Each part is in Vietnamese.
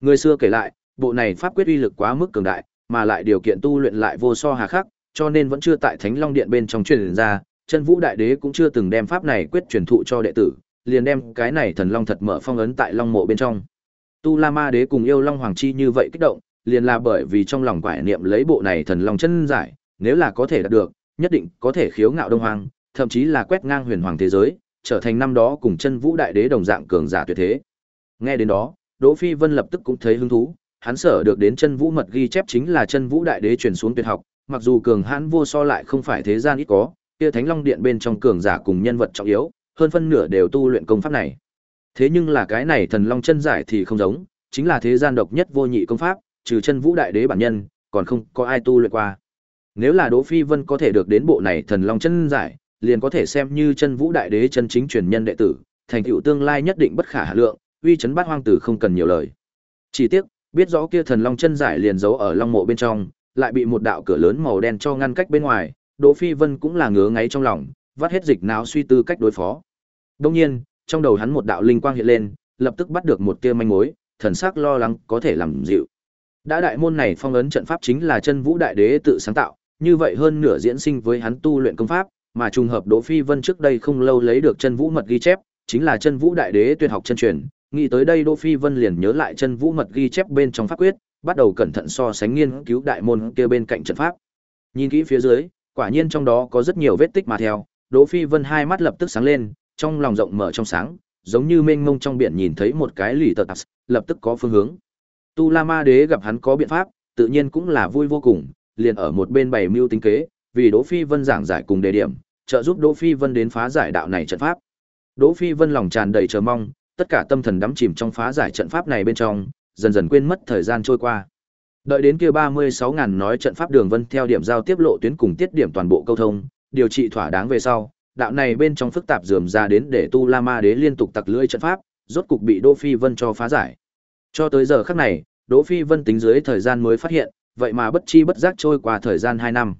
Người xưa kể lại, bộ này pháp quyết uy lực quá mức cường đại, mà lại điều kiện tu luyện lại vô so hà khắc, cho nên vẫn chưa tại Thánh Long Điện bên trong truyền ra, chân vũ đại đế cũng chưa từng đem pháp này quyết truyền thụ cho đệ tử, liền đem cái này thần long thật mở phong ấn tại long mộ bên trong. Tu La Ma đế cùng yêu long hoàng chi như vậy kích động, liền là bởi vì trong lòng quải niệm lấy bộ này thần long chân giải, nếu là có thể đạt được, nhất định có thể khiếu ngạo đông hoàng, thậm chí là quét ngang huyền hoàng thế giới, trở thành năm đó cùng chân vũ đại đế đồng dạng cường giả tuyệt thế. Nghe đến đó, Đỗ Phi Vân lập tức cũng thấy hứng thú, hắn sở được đến chân vũ mật ghi chép chính là chân vũ đại đế truyền xuống tuyệt học, mặc dù cường hãn vô so lại không phải thế gian ít có, kia Thánh Long Điện bên trong cường giả cùng nhân vật trọng yếu, hơn phân nửa đều tu luyện công pháp này. Thế nhưng là cái này thần long chân giải thì không giống, chính là thế gian độc nhất vô nhị công pháp, trừ chân vũ đại đế bản nhân, còn không có ai tu luyện qua. Nếu là Đỗ Phi Vân có thể được đến bộ này thần long chân giải, liền có thể xem như chân vũ đại đế chân chính truyền nhân đệ tử, thành tựu tương lai nhất định bất khả hạ lượng, uy chấn bát hoang tử không cần nhiều lời. Chỉ tiếc, biết rõ kia thần long chân giải liền giấu ở long mộ bên trong, lại bị một đạo cửa lớn màu đen cho ngăn cách bên ngoài, Đỗ Phi Vân cũng là ngứa ngáy trong lòng, vắt hết dịch não suy tư cách đối phó. Đương nhiên, trong đầu hắn một đạo linh quang hiện lên, lập tức bắt được một tia manh mối, thần sắc lo lắng có thể làm dịu. Đã đại môn này phong ấn trận pháp chính là chân vũ đại đế tự sáng tạo, như vậy hơn nửa diễn sinh với hắn tu luyện công pháp, mà trùng hợp Đỗ Phi Vân trước đây không lâu lấy được chân vũ mật ghi chép, chính là chân vũ đại đế tuyệt học chân truyền, nghĩ tới đây Đỗ Phi Vân liền nhớ lại chân vũ mật ghi chép bên trong pháp quyết, bắt đầu cẩn thận so sánh nghiên cứu đại môn kia bên cạnh trận pháp. Nhìn kỹ phía dưới, quả nhiên trong đó có rất nhiều vết tích mà theo, Đỗ Phi Vân hai mắt lập tức sáng lên, trong lòng rộng mở trong sáng, giống như mênh mông trong biển nhìn thấy một cái lì tật tạp, lập tức có phương hướng. Tu La Ma Đế gặp hắn có biện pháp, tự nhiên cũng là vui vô cùng, liền ở một bên bày mưu tính kế, vì Đỗ Phi Vân giảng giải cùng đề điểm, trợ giúp Đỗ Phi Vân đến phá giải đạo này trận pháp. Đỗ Phi Vân lòng tràn đầy chờ mong, tất cả tâm thần đắm chìm trong phá giải trận pháp này bên trong, dần dần quên mất thời gian trôi qua. Đợi đến kia 36.000 nói trận pháp đường vân theo điểm giao tiếp lộ tuyến cùng tiết điểm toàn bộ câu thông, điều trị thỏa đáng về sau, đạo này bên trong phức tạp dườm ra đến để Tu La Ma Đế liên tục tặc lưỡi trận pháp, rốt cục bị Đỗ Phi Vân cho phá giải. Cho tới giờ khắc này, Đỗ Phi Vân tính dưới thời gian mới phát hiện, vậy mà bất chi bất giác trôi qua thời gian 2 năm.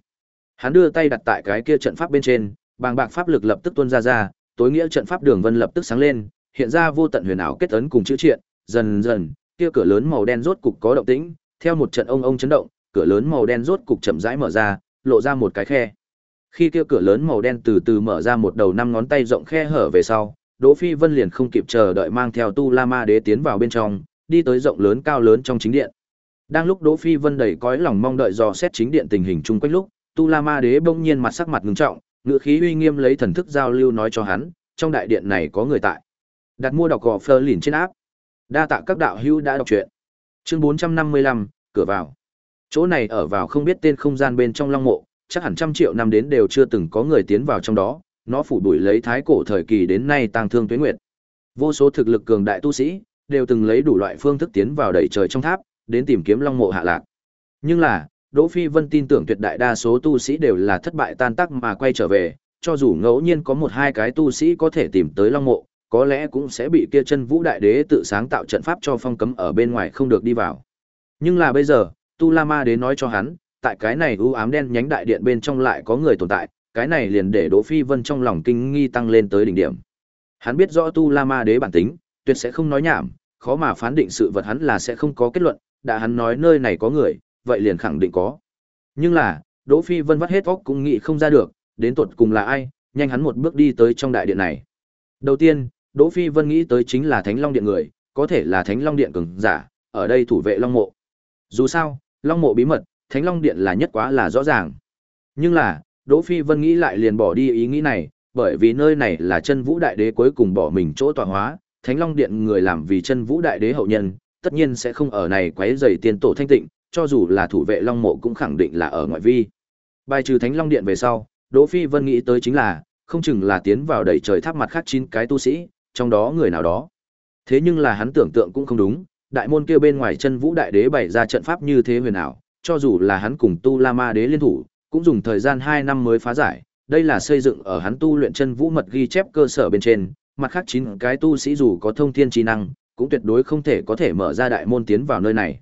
Hắn đưa tay đặt tại cái kia trận pháp bên trên, bàng bạc pháp lực lập tức tuôn ra ra, tối nghĩa trận pháp đường vân lập tức sáng lên, hiện ra vô tận huyền ảo kết ấn cùng chữ triện, dần dần, kia cửa lớn màu đen rốt cục có động tĩnh, theo một trận ông ông chấn động, cửa lớn màu đen rốt cục chậm rãi mở ra, lộ ra một cái khe. Khi kia cửa lớn màu đen từ từ mở ra một đầu năm ngón tay rộng khe hở về sau, Đỗ Phi Vân liền không kịp chờ đợi mang theo Tu La Ma Đế tiến vào bên trong, đi tới rộng lớn cao lớn trong chính điện. Đang lúc Đỗ Phi Vân đầy cõi lòng mong đợi dò xét chính điện tình hình chung quanh lúc, Tu La Ma Đế bỗng nhiên mặt sắc mặt ngưng trọng, ngựa khí uy nghiêm lấy thần thức giao lưu nói cho hắn, trong đại điện này có người tại. Đặt mua đọc gò phơ lìn trên áp. Đa tạ các đạo hữu đã đọc truyện. Chương 455, cửa vào. Chỗ này ở vào không biết tên không gian bên trong long mộ, chắc hẳn trăm triệu năm đến đều chưa từng có người tiến vào trong đó, nó phủ bụi lấy thái cổ thời kỳ đến nay tang thương tuế nguyệt. Vô số thực lực cường đại tu sĩ đều từng lấy đủ loại phương thức tiến vào đẩy trời trong tháp, đến tìm kiếm long mộ hạ lạc. Nhưng là, Đỗ Phi Vân tin tưởng tuyệt đại đa số tu sĩ đều là thất bại tan tác mà quay trở về, cho dù ngẫu nhiên có một hai cái tu sĩ có thể tìm tới long mộ, có lẽ cũng sẽ bị kia chân vũ đại đế tự sáng tạo trận pháp cho phong cấm ở bên ngoài không được đi vào. Nhưng là bây giờ, Tu La Ma đế nói cho hắn, tại cái này u ám đen nhánh đại điện bên trong lại có người tồn tại, cái này liền để Đỗ Phi Vân trong lòng kinh nghi tăng lên tới đỉnh điểm. Hắn biết rõ Tu La Ma đế bản tính, tuyệt sẽ không nói nhảm, khó mà phán định sự vật hắn là sẽ không có kết luận, đã hắn nói nơi này có người, vậy liền khẳng định có. Nhưng là, Đỗ Phi Vân vắt hết óc cũng nghĩ không ra được, đến tuột cùng là ai, nhanh hắn một bước đi tới trong đại điện này. Đầu tiên, Đỗ Phi Vân nghĩ tới chính là Thánh Long Điện người, có thể là Thánh Long Điện cường giả, ở đây thủ vệ Long Mộ. Dù sao, Long Mộ bí mật, Thánh Long Điện là nhất quá là rõ ràng. Nhưng là, Đỗ Phi Vân nghĩ lại liền bỏ đi ý nghĩ này, bởi vì nơi này là chân Vũ Đại Đế cuối cùng bỏ mình chỗ tọa hóa, Thánh Long Điện người làm vì chân Vũ Đại Đế hậu nhân, tất nhiên sẽ không ở này quấy rầy tiền tổ thanh tịnh, cho dù là thủ vệ Long Mộ cũng khẳng định là ở ngoại vi. Bài trừ Thánh Long Điện về sau, Đỗ Phi Vân nghĩ tới chính là, không chừng là tiến vào đẩy trời tháp mặt khác chín cái tu sĩ, trong đó người nào đó. Thế nhưng là hắn tưởng tượng cũng không đúng, đại môn kia bên ngoài chân vũ đại đế bày ra trận pháp như thế huyền ảo, cho dù là hắn cùng tu la ma đế liên thủ, cũng dùng thời gian 2 năm mới phá giải, đây là xây dựng ở hắn tu luyện chân vũ mật ghi chép cơ sở bên trên, mặt khác chín cái tu sĩ dù có thông thiên trí năng, cũng tuyệt đối không thể có thể mở ra đại môn tiến vào nơi này.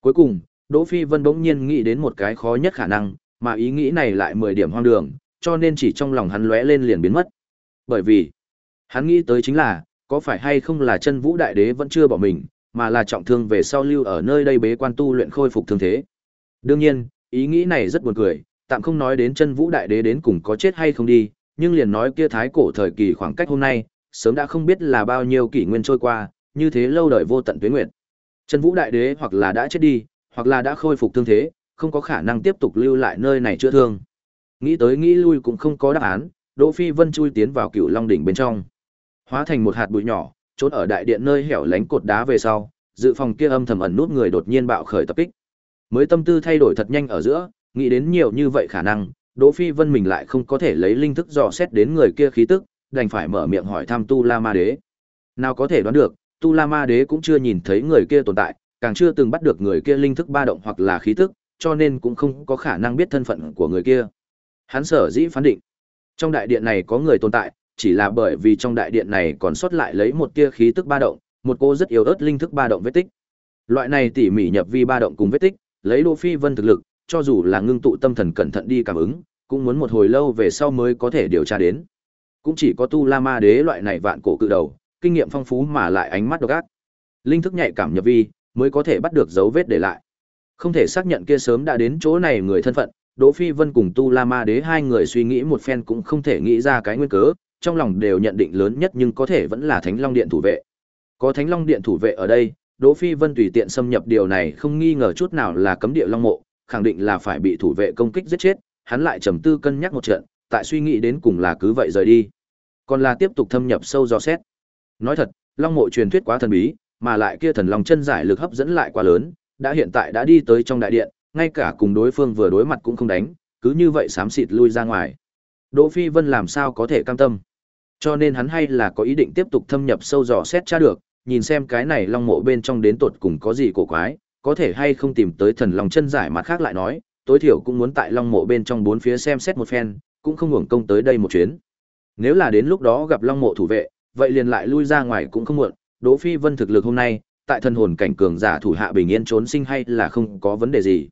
Cuối cùng, Đỗ Phi Vân bỗng nhiên nghĩ đến một cái khó nhất khả năng, mà ý nghĩ này lại 10 điểm hoang đường, cho nên chỉ trong lòng hắn lóe lên liền biến mất. Bởi vì, hắn nghĩ tới chính là, có phải hay không là chân vũ đại đế vẫn chưa bỏ mình, mà là trọng thương về sau lưu ở nơi đây bế quan tu luyện khôi phục thương thế. Đương nhiên, ý nghĩ này rất buồn cười, tạm không nói đến chân vũ đại đế đến cùng có chết hay không đi, nhưng liền nói kia thái cổ thời kỳ khoảng cách hôm nay, sớm đã không biết là bao nhiêu kỷ nguyên trôi qua, như thế lâu đời vô tận tuyến nguyệt. Chân vũ đại đế hoặc là đã chết đi, hoặc là đã khôi phục thương thế, không có khả năng tiếp tục lưu lại nơi này chữa thương. Nghĩ tới nghĩ lui cũng không có đáp án, Đỗ Phi Vân chui tiến vào Cựu Long đỉnh bên trong, hóa thành một hạt bụi nhỏ, trốn ở đại điện nơi hẻo lánh cột đá về sau, dự phòng kia âm thầm ẩn nút người đột nhiên bạo khởi tập kích. Mới tâm tư thay đổi thật nhanh ở giữa, nghĩ đến nhiều như vậy khả năng, Đỗ Phi Vân mình lại không có thể lấy linh thức dò xét đến người kia khí tức, đành phải mở miệng hỏi thăm Tu La Ma Đế. Nào có thể đoán được, Tu La Ma Đế cũng chưa nhìn thấy người kia tồn tại, càng chưa từng bắt được người kia linh thức ba động hoặc là khí tức, cho nên cũng không có khả năng biết thân phận của người kia. Hắn sở dĩ phán định, trong đại điện này có người tồn tại, chỉ là bởi vì trong đại điện này còn sót lại lấy một tia khí tức ba động, một cô rất yếu ớt linh thức ba động vết tích. Loại này tỉ mỉ nhập vi ba động cùng vết tích, lấy Đỗ Phi Vân thực lực, cho dù là ngưng tụ tâm thần cẩn thận đi cảm ứng, cũng muốn một hồi lâu về sau mới có thể điều tra đến. Cũng chỉ có tu La Ma Đế loại này vạn cổ cự đầu, kinh nghiệm phong phú mà lại ánh mắt độc ác. Linh thức nhạy cảm nhập vi, mới có thể bắt được dấu vết để lại. Không thể xác nhận kia sớm đã đến chỗ này người thân phận, Đỗ Phi Vân cùng Tu La Ma Đế hai người suy nghĩ một phen cũng không thể nghĩ ra cái nguyên cớ, trong lòng đều nhận định lớn nhất nhưng có thể vẫn là Thánh Long Điện thủ vệ. Có Thánh Long Điện thủ vệ ở đây, Đỗ Phi Vân tùy tiện xâm nhập điều này không nghi ngờ chút nào là cấm địa Long Mộ, khẳng định là phải bị thủ vệ công kích giết chết, hắn lại trầm tư cân nhắc một trận, tại suy nghĩ đến cùng là cứ vậy rời đi. Còn là tiếp tục thâm nhập sâu do xét. Nói thật, Long Mộ truyền thuyết quá thần bí, mà lại kia thần long chân giải lực hấp dẫn lại quá lớn, đã hiện tại đã đi tới trong đại điện, ngay cả cùng đối phương vừa đối mặt cũng không đánh, cứ như vậy xám xịt lui ra ngoài. Đỗ Phi Vân làm sao có thể cam tâm? Cho nên hắn hay là có ý định tiếp tục thâm nhập sâu dò xét tra được, nhìn xem cái này long mộ bên trong đến tột cùng có gì cổ quái, có thể hay không tìm tới thần long chân giải mặt khác lại nói, tối thiểu cũng muốn tại long mộ bên trong bốn phía xem xét một phen, cũng không hưởng công tới đây một chuyến. Nếu là đến lúc đó gặp long mộ thủ vệ, vậy liền lại lui ra ngoài cũng không muộn, Đỗ Phi Vân thực lực hôm nay, tại thần hồn cảnh cường giả thủ hạ bình yên trốn sinh hay là không có vấn đề gì.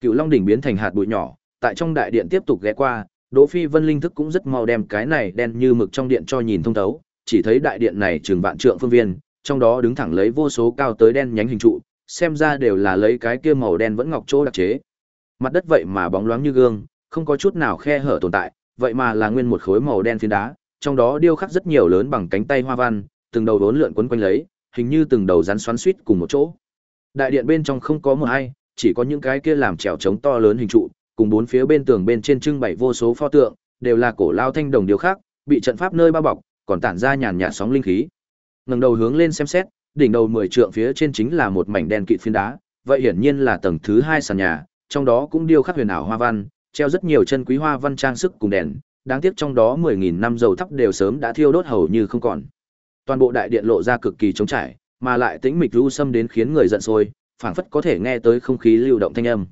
Cựu Long đỉnh biến thành hạt bụi nhỏ, tại trong đại điện tiếp tục ghé qua, Đỗ Phi Vân linh thức cũng rất mau đem cái này đen như mực trong điện cho nhìn thông thấu, chỉ thấy đại điện này trường vạn trượng phương viên, trong đó đứng thẳng lấy vô số cao tới đen nhánh hình trụ, xem ra đều là lấy cái kia màu đen vẫn ngọc chỗ đặc chế. Mặt đất vậy mà bóng loáng như gương, không có chút nào khe hở tồn tại, vậy mà là nguyên một khối màu đen phiến đá, trong đó điêu khắc rất nhiều lớn bằng cánh tay hoa văn, từng đầu đốn lượn quấn quanh lấy, hình như từng đầu rắn xoắn suýt cùng một chỗ. Đại điện bên trong không có một ai, chỉ có những cái kia làm trèo trống to lớn hình trụ, cùng bốn phía bên tường bên trên trưng bày vô số pho tượng, đều là cổ lao thanh đồng điêu khác bị trận pháp nơi bao bọc, còn tản ra nhàn nhạt sóng linh khí. Ngẩng đầu hướng lên xem xét, đỉnh đầu 10 trượng phía trên chính là một mảnh đen kịt phiến đá, vậy hiển nhiên là tầng thứ hai sàn nhà, trong đó cũng điêu khắc huyền ảo hoa văn, treo rất nhiều chân quý hoa văn trang sức cùng đèn, đáng tiếc trong đó 10000 năm dầu thắp đều sớm đã thiêu đốt hầu như không còn. Toàn bộ đại điện lộ ra cực kỳ trống trải, mà lại tĩnh mịch u xâm đến khiến người giận sôi, phảng phất có thể nghe tới không khí lưu động thanh âm.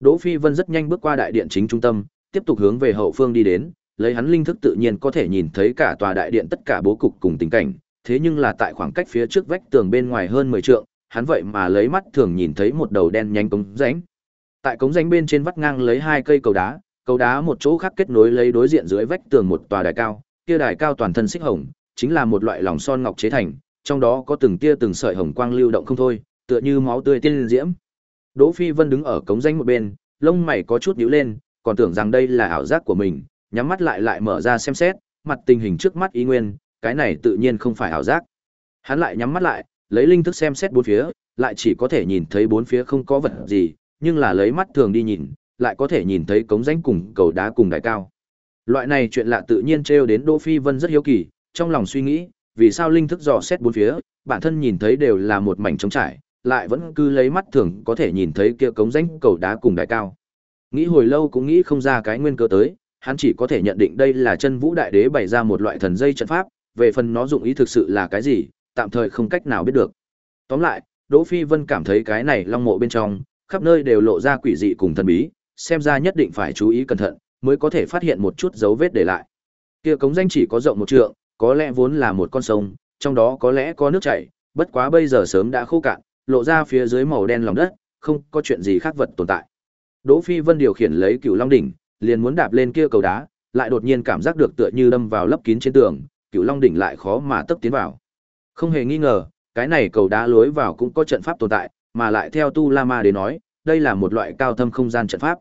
Đỗ Phi Vân rất nhanh bước qua đại điện chính trung tâm, tiếp tục hướng về hậu phương đi đến, lấy hắn linh thức tự nhiên có thể nhìn thấy cả tòa đại điện tất cả bố cục cùng tình cảnh, thế nhưng là tại khoảng cách phía trước vách tường bên ngoài hơn 10 trượng, hắn vậy mà lấy mắt thường nhìn thấy một đầu đen nhánh cống rãnh. Tại cống rãnh bên trên vắt ngang lấy hai cây cầu đá, cầu đá một chỗ khác kết nối lấy đối diện dưới vách tường một tòa đài cao, kia đài cao toàn thân xích hồng, chính là một loại lòng son ngọc chế thành, trong đó có từng tia từng sợi hồng quang lưu động không thôi, tựa như máu tươi tiên diễm. Đỗ Phi Vân đứng ở cống rãnh một bên, lông mày có chút nhíu lên, còn tưởng rằng đây là ảo giác của mình, nhắm mắt lại lại mở ra xem xét, mặt tình hình trước mắt ý nguyên, cái này tự nhiên không phải ảo giác. Hắn lại nhắm mắt lại, lấy linh thức xem xét bốn phía, lại chỉ có thể nhìn thấy bốn phía không có vật gì, nhưng là lấy mắt thường đi nhìn, lại có thể nhìn thấy cống rãnh cùng cầu đá cùng đài cao. Loại này chuyện lạ tự nhiên trêu đến Đỗ Phi Vân rất hiếu kỳ, trong lòng suy nghĩ, vì sao linh thức dò xét bốn phía, bản thân nhìn thấy đều là một mảnh trống trải, lại vẫn cứ lấy mắt thường có thể nhìn thấy kia cống rãnh cầu đá cùng đài cao. Nghĩ hồi lâu cũng nghĩ không ra cái nguyên cơ tới, hắn chỉ có thể nhận định đây là chân vũ đại đế bày ra một loại thần dây trận pháp, về phần nó dụng ý thực sự là cái gì, tạm thời không cách nào biết được. Tóm lại, Đỗ Phi Vân cảm thấy cái này long mộ bên trong, khắp nơi đều lộ ra quỷ dị cùng thần bí, xem ra nhất định phải chú ý cẩn thận, mới có thể phát hiện một chút dấu vết để lại. Kia cống danh chỉ có rộng một trượng, có lẽ vốn là một con sông, trong đó có lẽ có nước chảy, bất quá bây giờ sớm đã khô cạn, lộ ra phía dưới màu đen lòng đất, không có chuyện gì khác vật tồn tại. Đỗ Phi Vân điều khiển lấy Cửu Long đỉnh, liền muốn đạp lên kia cầu đá, lại đột nhiên cảm giác được tựa như đâm vào lấp kín trên tường, Cửu Long đỉnh lại khó mà tấp tiến vào. Không hề nghi ngờ, cái này cầu đá lối vào cũng có trận pháp tồn tại, mà lại theo Tu La Ma đến nói, đây là một loại cao thâm không gian trận pháp.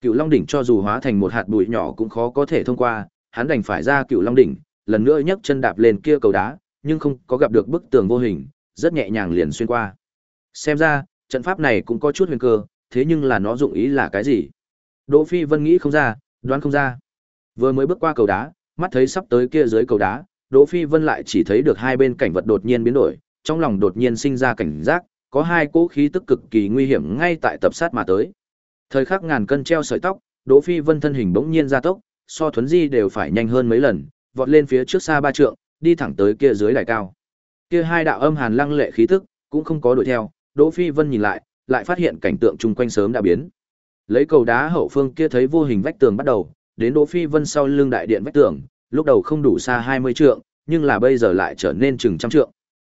Cựu Long đỉnh cho dù hóa thành một hạt bụi nhỏ cũng khó có thể thông qua, hắn đành phải ra Cựu Long đỉnh, lần nữa nhấc chân đạp lên kia cầu đá, nhưng không có gặp được bức tường vô hình, rất nhẹ nhàng liền xuyên qua. Xem ra, trận pháp này cũng có chút huyền cơ, thế nhưng là nó dụng ý là cái gì? Đỗ Phi Vân nghĩ không ra, đoán không ra. Vừa mới bước qua cầu đá, mắt thấy sắp tới kia dưới cầu đá, Đỗ Phi Vân lại chỉ thấy được hai bên cảnh vật đột nhiên biến đổi, trong lòng đột nhiên sinh ra cảnh giác, có hai cỗ khí tức cực kỳ nguy hiểm ngay tại tập sát mà tới. Thời khắc ngàn cân treo sợi tóc, Đỗ Phi Vân thân hình bỗng nhiên gia tốc, so thuấn di đều phải nhanh hơn mấy lần, vọt lên phía trước xa ba trượng, đi thẳng tới kia dưới đài cao. Kia hai đạo âm hàn lăng lệ khí tức cũng không có đuổi theo, Đỗ Phi Vân nhìn lại, lại phát hiện cảnh tượng chung quanh sớm đã biến. Lấy cầu đá hậu phương kia thấy vô hình vách tường bắt đầu, đến Đỗ Phi Vân sau lưng đại điện vách tường, lúc đầu không đủ xa 20 trượng, nhưng là bây giờ lại trở nên chừng trăm trượng.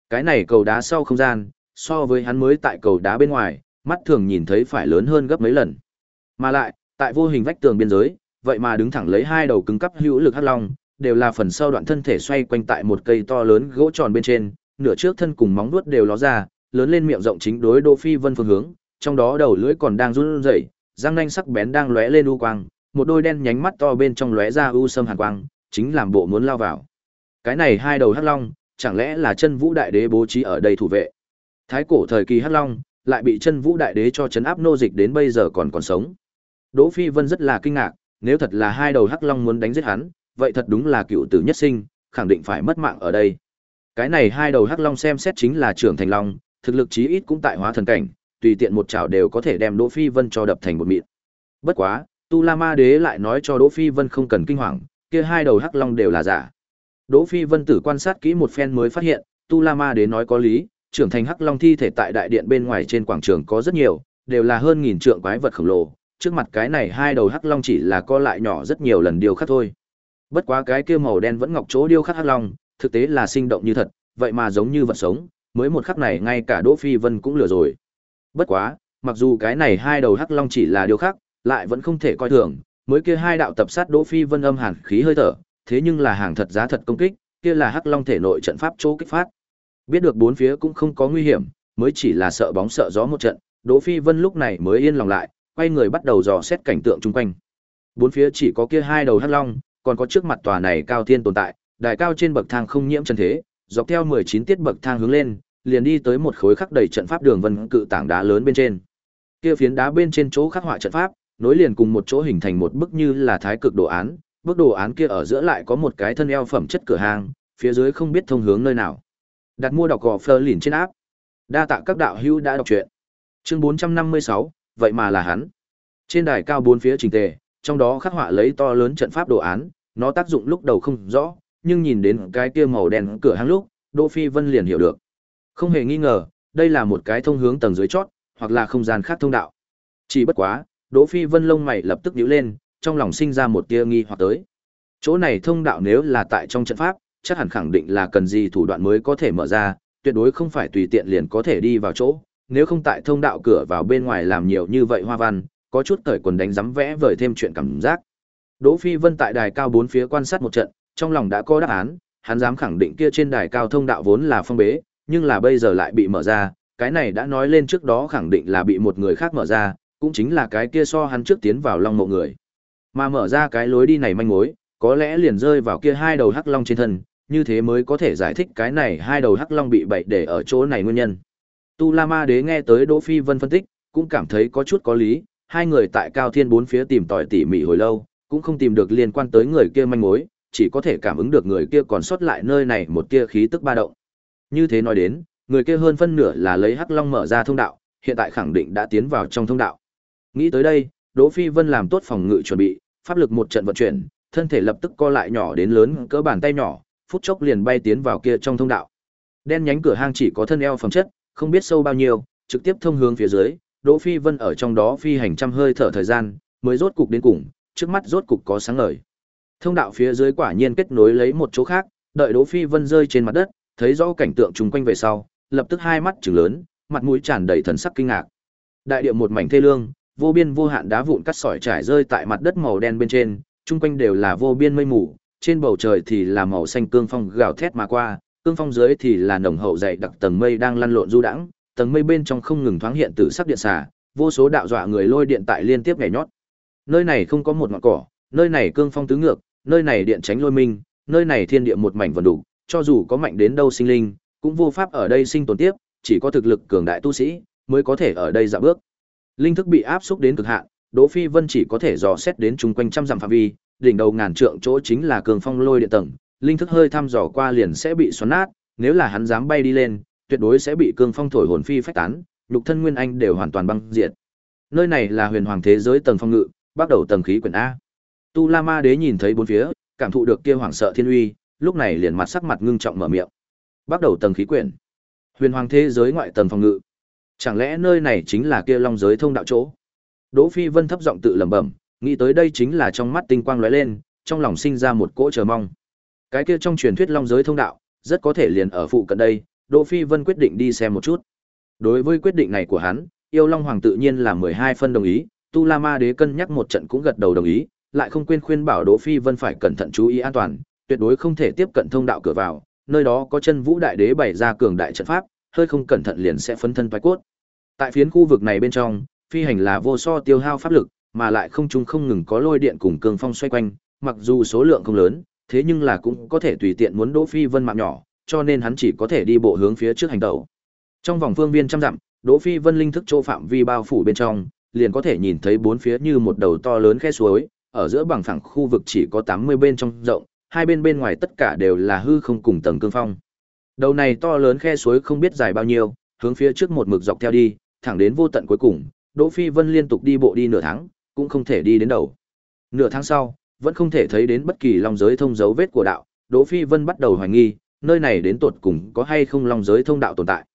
Cái này cầu đá sau không gian, so với hắn mới tại cầu đá bên ngoài, mắt thường nhìn thấy phải lớn hơn gấp mấy lần. Mà lại, tại vô hình vách tường biên giới, vậy mà đứng thẳng lấy hai đầu cứng cắp hữu lực hắc long, đều là phần sau đoạn thân thể xoay quanh tại một cây to lớn gỗ tròn bên trên, nửa trước thân cùng móng vuốt đều ló ra, lớn lên miệng rộng chính đối Đỗ Phi Vân phương hướng, trong đó đầu lưỡi còn đang run rẩy, răng nanh sắc bén đang lóe lên u quang, một đôi đen nhánh mắt to bên trong lóe ra u sâm hàn quang, chính làm bộ muốn lao vào. Cái này hai đầu hắc long, chẳng lẽ là chân vũ đại đế bố trí ở đây thủ vệ? Thái cổ thời kỳ hắc long, lại bị chân vũ đại đế cho chấn áp nô dịch đến bây giờ còn còn sống. Đỗ Phi Vân rất là kinh ngạc, nếu thật là hai đầu hắc long muốn đánh giết hắn, vậy thật đúng là cựu tử nhất sinh, khẳng định phải mất mạng ở đây. Cái này hai đầu hắc long xem xét chính là trưởng thành long, thực lực chí ít cũng tại hóa thần cảnh, tùy tiện một chảo đều có thể đem Đỗ Phi Vân cho đập thành một mịn. Bất quá, Tu La Ma Đế lại nói cho Đỗ Phi Vân không cần kinh hoàng, kia hai đầu hắc long đều là giả. Đỗ Phi Vân tử quan sát kỹ một phen mới phát hiện, Tu La Ma Đế nói có lý, trưởng thành hắc long thi thể tại đại điện bên ngoài trên quảng trường có rất nhiều, đều là hơn nghìn trượng quái vật khổng lồ, trước mặt cái này hai đầu hắc long chỉ là co lại nhỏ rất nhiều lần điều khắc thôi. Bất quá cái kia màu đen vẫn ngọc chỗ điêu khắc hắc long, thực tế là sinh động như thật, vậy mà giống như vật sống, mới một khắc này ngay cả Đỗ Phi Vân cũng lừa rồi. Bất quá, mặc dù cái này hai đầu hắc long chỉ là điều khác, lại vẫn không thể coi thường, mới kia hai đạo tập sát Đỗ Phi Vân âm hàn khí hơi thở, thế nhưng là hàng thật giá thật công kích, kia là hắc long thể nội trận pháp chỗ kích phát. Biết được bốn phía cũng không có nguy hiểm, mới chỉ là sợ bóng sợ gió một trận, Đỗ Phi Vân lúc này mới yên lòng lại, quay người bắt đầu dò xét cảnh tượng chung quanh. Bốn phía chỉ có kia hai đầu hắc long, còn có trước mặt tòa này cao thiên tồn tại, đài cao trên bậc thang không nhiễm chân thế, dọc theo 19 tiết bậc thang hướng lên, liền đi tới một khối khắc đầy trận pháp đường vân cự tảng đá lớn bên trên. Kia phiến đá bên trên chỗ khắc họa trận pháp, nối liền cùng một chỗ hình thành một bức như là thái cực đồ án, bức đồ án kia ở giữa lại có một cái thân eo phẩm chất cửa hàng, phía dưới không biết thông hướng nơi nào. Đặt mua đọc gò Fleur lìn trên áp. Đa tạ các đạo hữu đã đọc truyện. Chương 456, vậy mà là hắn. Trên đài cao bốn phía trình tề, trong đó khắc họa lấy to lớn trận pháp đồ án, nó tác dụng lúc đầu không rõ, nhưng nhìn đến cái kia màu đen cửa hàng lúc, Đỗ Phi Vân liền hiểu được. Không hề nghi ngờ, đây là một cái thông hướng tầng dưới chót, hoặc là không gian khác thông đạo. Chỉ bất quá, Đỗ Phi Vân lông mày lập tức nhíu lên, trong lòng sinh ra một tia nghi hoặc tới. Chỗ này thông đạo nếu là tại trong trận pháp, chắc hẳn khẳng định là cần gì thủ đoạn mới có thể mở ra, tuyệt đối không phải tùy tiện liền có thể đi vào chỗ, nếu không tại thông đạo cửa vào bên ngoài làm nhiều như vậy hoa văn, có chút cởi quần đánh giấm vẽ vời thêm chuyện cảm giác. Đỗ Phi Vân tại đài cao bốn phía quan sát một trận, trong lòng đã có đáp án, hắn dám khẳng định kia trên đài cao thông đạo vốn là phong bế, nhưng là bây giờ lại bị mở ra, cái này đã nói lên trước đó khẳng định là bị một người khác mở ra, cũng chính là cái kia so hắn trước tiến vào long mộ người. Mà mở ra cái lối đi này manh mối, có lẽ liền rơi vào kia hai đầu hắc long trên thân, như thế mới có thể giải thích cái này hai đầu hắc long bị bậy để ở chỗ này nguyên nhân. Tu La Ma Đế nghe tới Đỗ Phi Vân phân tích, cũng cảm thấy có chút có lý, hai người tại Cao Thiên bốn phía tìm tòi tỉ mỉ hồi lâu, cũng không tìm được liên quan tới người kia manh mối, chỉ có thể cảm ứng được người kia còn sót lại nơi này một tia khí tức ba động. Như thế nói đến, người kia hơn phân nửa là lấy Hắc Long mở ra thông đạo, hiện tại khẳng định đã tiến vào trong thông đạo. Nghĩ tới đây, Đỗ Phi Vân làm tốt phòng ngự chuẩn bị, pháp lực một trận vận chuyển, thân thể lập tức co lại nhỏ đến lớn cỡ bàn tay nhỏ, phút chốc liền bay tiến vào kia trong thông đạo. Đen nhánh cửa hang chỉ có thân eo phẩm chất, không biết sâu bao nhiêu, trực tiếp thông hướng phía dưới, Đỗ Phi Vân ở trong đó phi hành trăm hơi thở thời gian, mới rốt cục đến cùng, trước mắt rốt cục có sáng ngời. Thông đạo phía dưới quả nhiên kết nối lấy một chỗ khác, đợi Đỗ Phi Vân rơi trên mặt đất, thấy rõ cảnh tượng chung quanh về sau, lập tức hai mắt trừng lớn, mặt mũi tràn đầy thần sắc kinh ngạc. Đại địa một mảnh thê lương, vô biên vô hạn đá vụn cắt sỏi trải rơi tại mặt đất màu đen bên trên, chung quanh đều là vô biên mây mù, trên bầu trời thì là màu xanh cương phong gào thét mà qua, cương phong dưới thì là nồng hậu dày đặc tầng mây đang lăn lộn du đãng, tầng mây bên trong không ngừng thoáng hiện tử sắc điện xà, vô số đạo dọa người lôi điện tại liên tiếp nhảy nhót. Nơi này không có một ngọn cỏ, nơi này cương phong tứ ngược, nơi này điện tránh lôi minh, nơi này thiên địa một mảnh vần đủ, cho dù có mạnh đến đâu sinh linh, cũng vô pháp ở đây sinh tồn tiếp, chỉ có thực lực cường đại tu sĩ mới có thể ở đây dạo bước. Linh thức bị áp xúc đến cực hạn, Đỗ Phi Vân chỉ có thể dò xét đến chung quanh trăm dặm phạm vi, đỉnh đầu ngàn trượng chỗ chính là cường phong lôi địa tầng, linh thức hơi thăm dò qua liền sẽ bị xoắn nát, nếu là hắn dám bay đi lên, tuyệt đối sẽ bị cường phong thổi hồn phi phách tán, nhục thân nguyên anh đều hoàn toàn băng diệt. Nơi này là huyền hoàng thế giới tầng phong ngự, bắt đầu tầng khí quyển a. Tu La Ma Đế nhìn thấy bốn phía, cảm thụ được kia hoàng sợ thiên uy, lúc này liền mặt sắc mặt ngưng trọng mở miệng. Bắt đầu tầng khí quyển. Huyền hoàng thế giới ngoại tầng phòng ngự. Chẳng lẽ nơi này chính là kia long giới thông đạo chỗ? Đỗ Phi Vân thấp giọng tự lẩm bẩm, nghĩ tới đây chính là trong mắt tinh quang lóe lên, trong lòng sinh ra một cỗ chờ mong. Cái kia trong truyền thuyết long giới thông đạo, rất có thể liền ở phụ cận đây, Đỗ Phi Vân quyết định đi xem một chút. Đối với quyết định này của hắn, Yêu Long Hoàng tự nhiên là 12 phân đồng ý, Tu La Ma Đế cân nhắc một trận cũng gật đầu đồng ý, lại không quên khuyên bảo Đỗ Phi Vân phải cẩn thận chú ý an toàn, tuyệt đối không thể tiếp cận thông đạo cửa vào, nơi đó có chân Vũ Đại Đế bày ra cường đại trận pháp, hơi không cẩn thận liền sẽ phấn thân phái cốt. Tại phiến khu vực này bên trong, phi hành là vô so tiêu hao pháp lực, mà lại không trung không ngừng có lôi điện cùng cường phong xoay quanh, mặc dù số lượng không lớn, thế nhưng là cũng có thể tùy tiện muốn Đỗ Phi Vân mạng nhỏ, cho nên hắn chỉ có thể đi bộ hướng phía trước hành động. Trong vòng phương viên trăm dặm, Đỗ Phi Vân linh thức chỗ phạm vi bao phủ bên trong, liền có thể nhìn thấy bốn phía như một đầu to lớn khe suối, ở giữa bằng phẳng khu vực chỉ có 80 bên trong rộng, hai bên bên ngoài tất cả đều là hư không cùng tầng cương phong. Đầu này to lớn khe suối không biết dài bao nhiêu, hướng phía trước một mực dọc theo đi, thẳng đến vô tận cuối cùng, Đỗ Phi Vân liên tục đi bộ đi nửa tháng, cũng không thể đi đến đầu. Nửa tháng sau, vẫn không thể thấy đến bất kỳ long giới thông dấu vết của đạo, Đỗ Phi Vân bắt đầu hoài nghi, nơi này đến tột cùng có hay không long giới thông đạo tồn tại.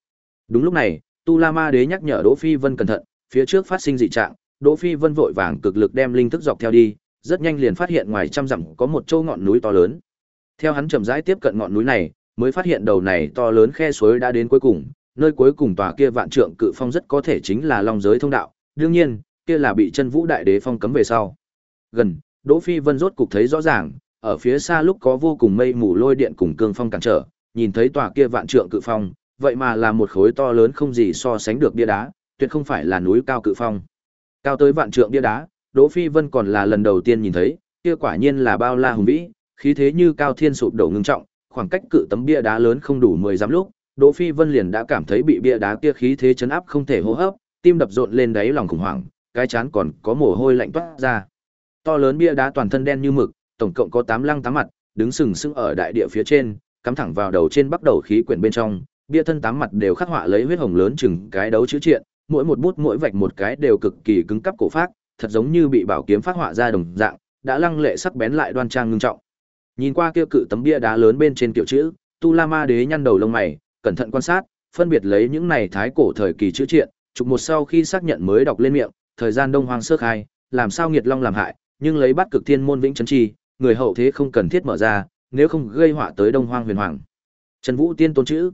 Đúng lúc này, Tu La Ma Đế nhắc nhở Đỗ Phi Vân cẩn thận, phía trước phát sinh dị trạng, Đỗ Phi Vân vội vàng cực lực đem linh thức dọc theo đi, rất nhanh liền phát hiện ngoài trăm dặm có một châu ngọn núi to lớn. Theo hắn chậm rãi tiếp cận ngọn núi này, mới phát hiện đầu này to lớn khe suối đã đến cuối cùng, nơi cuối cùng tòa kia vạn trượng cự phong rất có thể chính là long giới thông đạo, đương nhiên, kia là bị chân vũ đại đế phong cấm về sau. Gần, Đỗ Phi Vân rốt cục thấy rõ ràng, ở phía xa lúc có vô cùng mây mù lôi điện cùng cương phong cản trở, nhìn thấy tòa kia vạn trượng cự phong, vậy mà là một khối to lớn không gì so sánh được bia đá, tuyệt không phải là núi cao cự phong. Cao tới vạn trượng bia đá, Đỗ Phi Vân còn là lần đầu tiên nhìn thấy, kia quả nhiên là bao la hùng vĩ, khí thế như cao thiên sụp đổ ngưng trọng, khoảng cách cự tấm bia đá lớn không đủ 10 giám lúc, Đỗ Phi Vân liền đã cảm thấy bị bia đá kia khí thế chấn áp không thể hô hấp, tim đập rộn lên đáy lòng khủng hoảng, cái chán còn có mồ hôi lạnh toát ra. To lớn bia đá toàn thân đen như mực, tổng cộng có 8 lăng tám mặt, đứng sừng sững ở đại địa phía trên, cắm thẳng vào đầu trên bắt đầu khí quyển bên trong, bia thân tám mặt đều khắc họa lấy huyết hồng lớn chừng cái đấu chữ triện, mỗi một bút mỗi vạch một cái đều cực kỳ cứng cáp cổ phác, thật giống như bị bảo kiếm phát họa ra đồng dạng, đã lăng lệ sắc bén lại đoan trang ngưng trọng. Nhìn qua kia cự tấm bia đá lớn bên trên kiểu chữ, Tu La Ma Đế nhăn đầu lông mày, cẩn thận quan sát, phân biệt lấy những này thái cổ thời kỳ chữ triện, chụp một sau khi xác nhận mới đọc lên miệng, thời gian Đông Hoang sơ khai, làm sao nghiệt long làm hại, nhưng lấy bắt cực thiên môn vĩnh chấn trì người hậu thế không cần thiết mở ra, nếu không gây họa tới Đông Hoang huyền hoàng. Trần Vũ Tiên tôn chữ.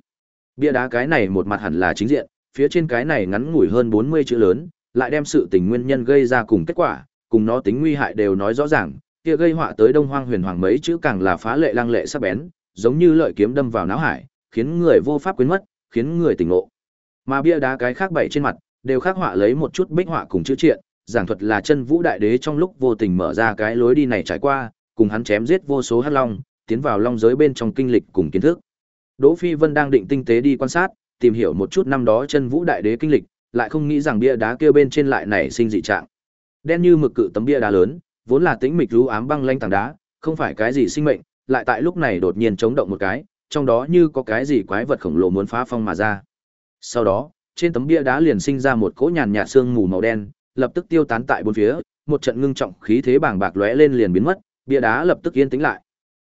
Bia đá cái này một mặt hẳn là chính diện, phía trên cái này ngắn ngủi hơn 40 chữ lớn, lại đem sự tình nguyên nhân gây ra cùng kết quả, cùng nó tính nguy hại đều nói rõ ràng, kia gây họa tới Đông Hoang huyền hoàng mấy chữ càng là phá lệ lăng lệ sắc bén, giống như lợi kiếm đâm vào não hải, khiến người vô pháp quên mất, khiến người tỉnh ngộ. Mà bia đá cái khác bảy trên mặt, đều khắc họa lấy một chút bích họa cùng chữ triện, giảng thuật là chân vũ đại đế trong lúc vô tình mở ra cái lối đi này trải qua, cùng hắn chém giết vô số hắc long, tiến vào long giới bên trong kinh lịch cùng kiến thức. Đỗ Phi Vân đang định tinh tế đi quan sát, tìm hiểu một chút năm đó chân vũ đại đế kinh lịch, lại không nghĩ rằng bia đá kia bên trên lại nảy sinh dị trạng. Đen như mực cự tấm bia đá lớn, vốn là tĩnh mịch u ám băng lanh tảng đá, không phải cái gì sinh mệnh, lại tại lúc này đột nhiên chống động một cái, trong đó như có cái gì quái vật khổng lồ muốn phá phong mà ra. Sau đó, trên tấm bia đá liền sinh ra một cỗ nhàn nhạt sương mù màu đen, lập tức tiêu tán tại bốn phía, một trận ngưng trọng khí thế bàng bạc lóe lên liền biến mất, bia đá lập tức yên tĩnh lại.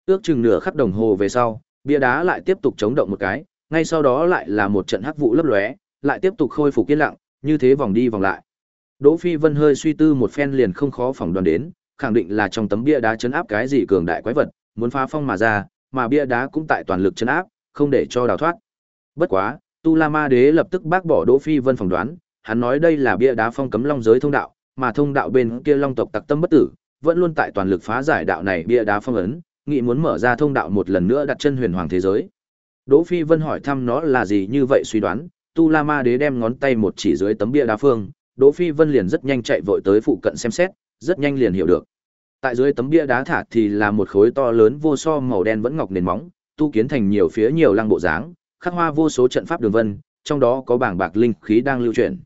Ước chừng nửa khắc đồng hồ về sau, bia đá lại tiếp tục chống động một cái, ngay sau đó lại là một trận hắc vụ lấp lóe, lại tiếp tục khôi phục yên lặng, như thế vòng đi vòng lại. Đỗ Phi Vân hơi suy tư một phen liền không khó phỏng đoán đến, khẳng định là trong tấm bia đá chấn áp cái gì cường đại quái vật, muốn phá phong mà ra, mà bia đá cũng tại toàn lực chấn áp, không để cho đào thoát. Bất quá, Tu La Ma Đế lập tức bác bỏ Đỗ Phi Vân phỏng đoán, hắn nói đây là bia đá phong cấm long giới thông đạo, mà thông đạo bên kia long tộc tặc tâm bất tử, vẫn luôn tại toàn lực phá giải đạo này bia đá phong ấn, nghĩ muốn mở ra thông đạo một lần nữa đặt chân huyền hoàng thế giới. Đỗ Phi Vân hỏi thăm nó là gì như vậy suy đoán, Tu La Ma Đế đem ngón tay một chỉ dưới tấm bia đá phương, Đỗ Phi Vân liền rất nhanh chạy vội tới phụ cận xem xét, rất nhanh liền hiểu được. Tại dưới tấm bia đá thả thì là một khối to lớn vô so màu đen vẫn ngọc nền móng, tu kiến thành nhiều phía nhiều lăng bộ dáng, khắc hoa vô số trận pháp đường vân, trong đó có bảng bạc linh khí đang lưu chuyển.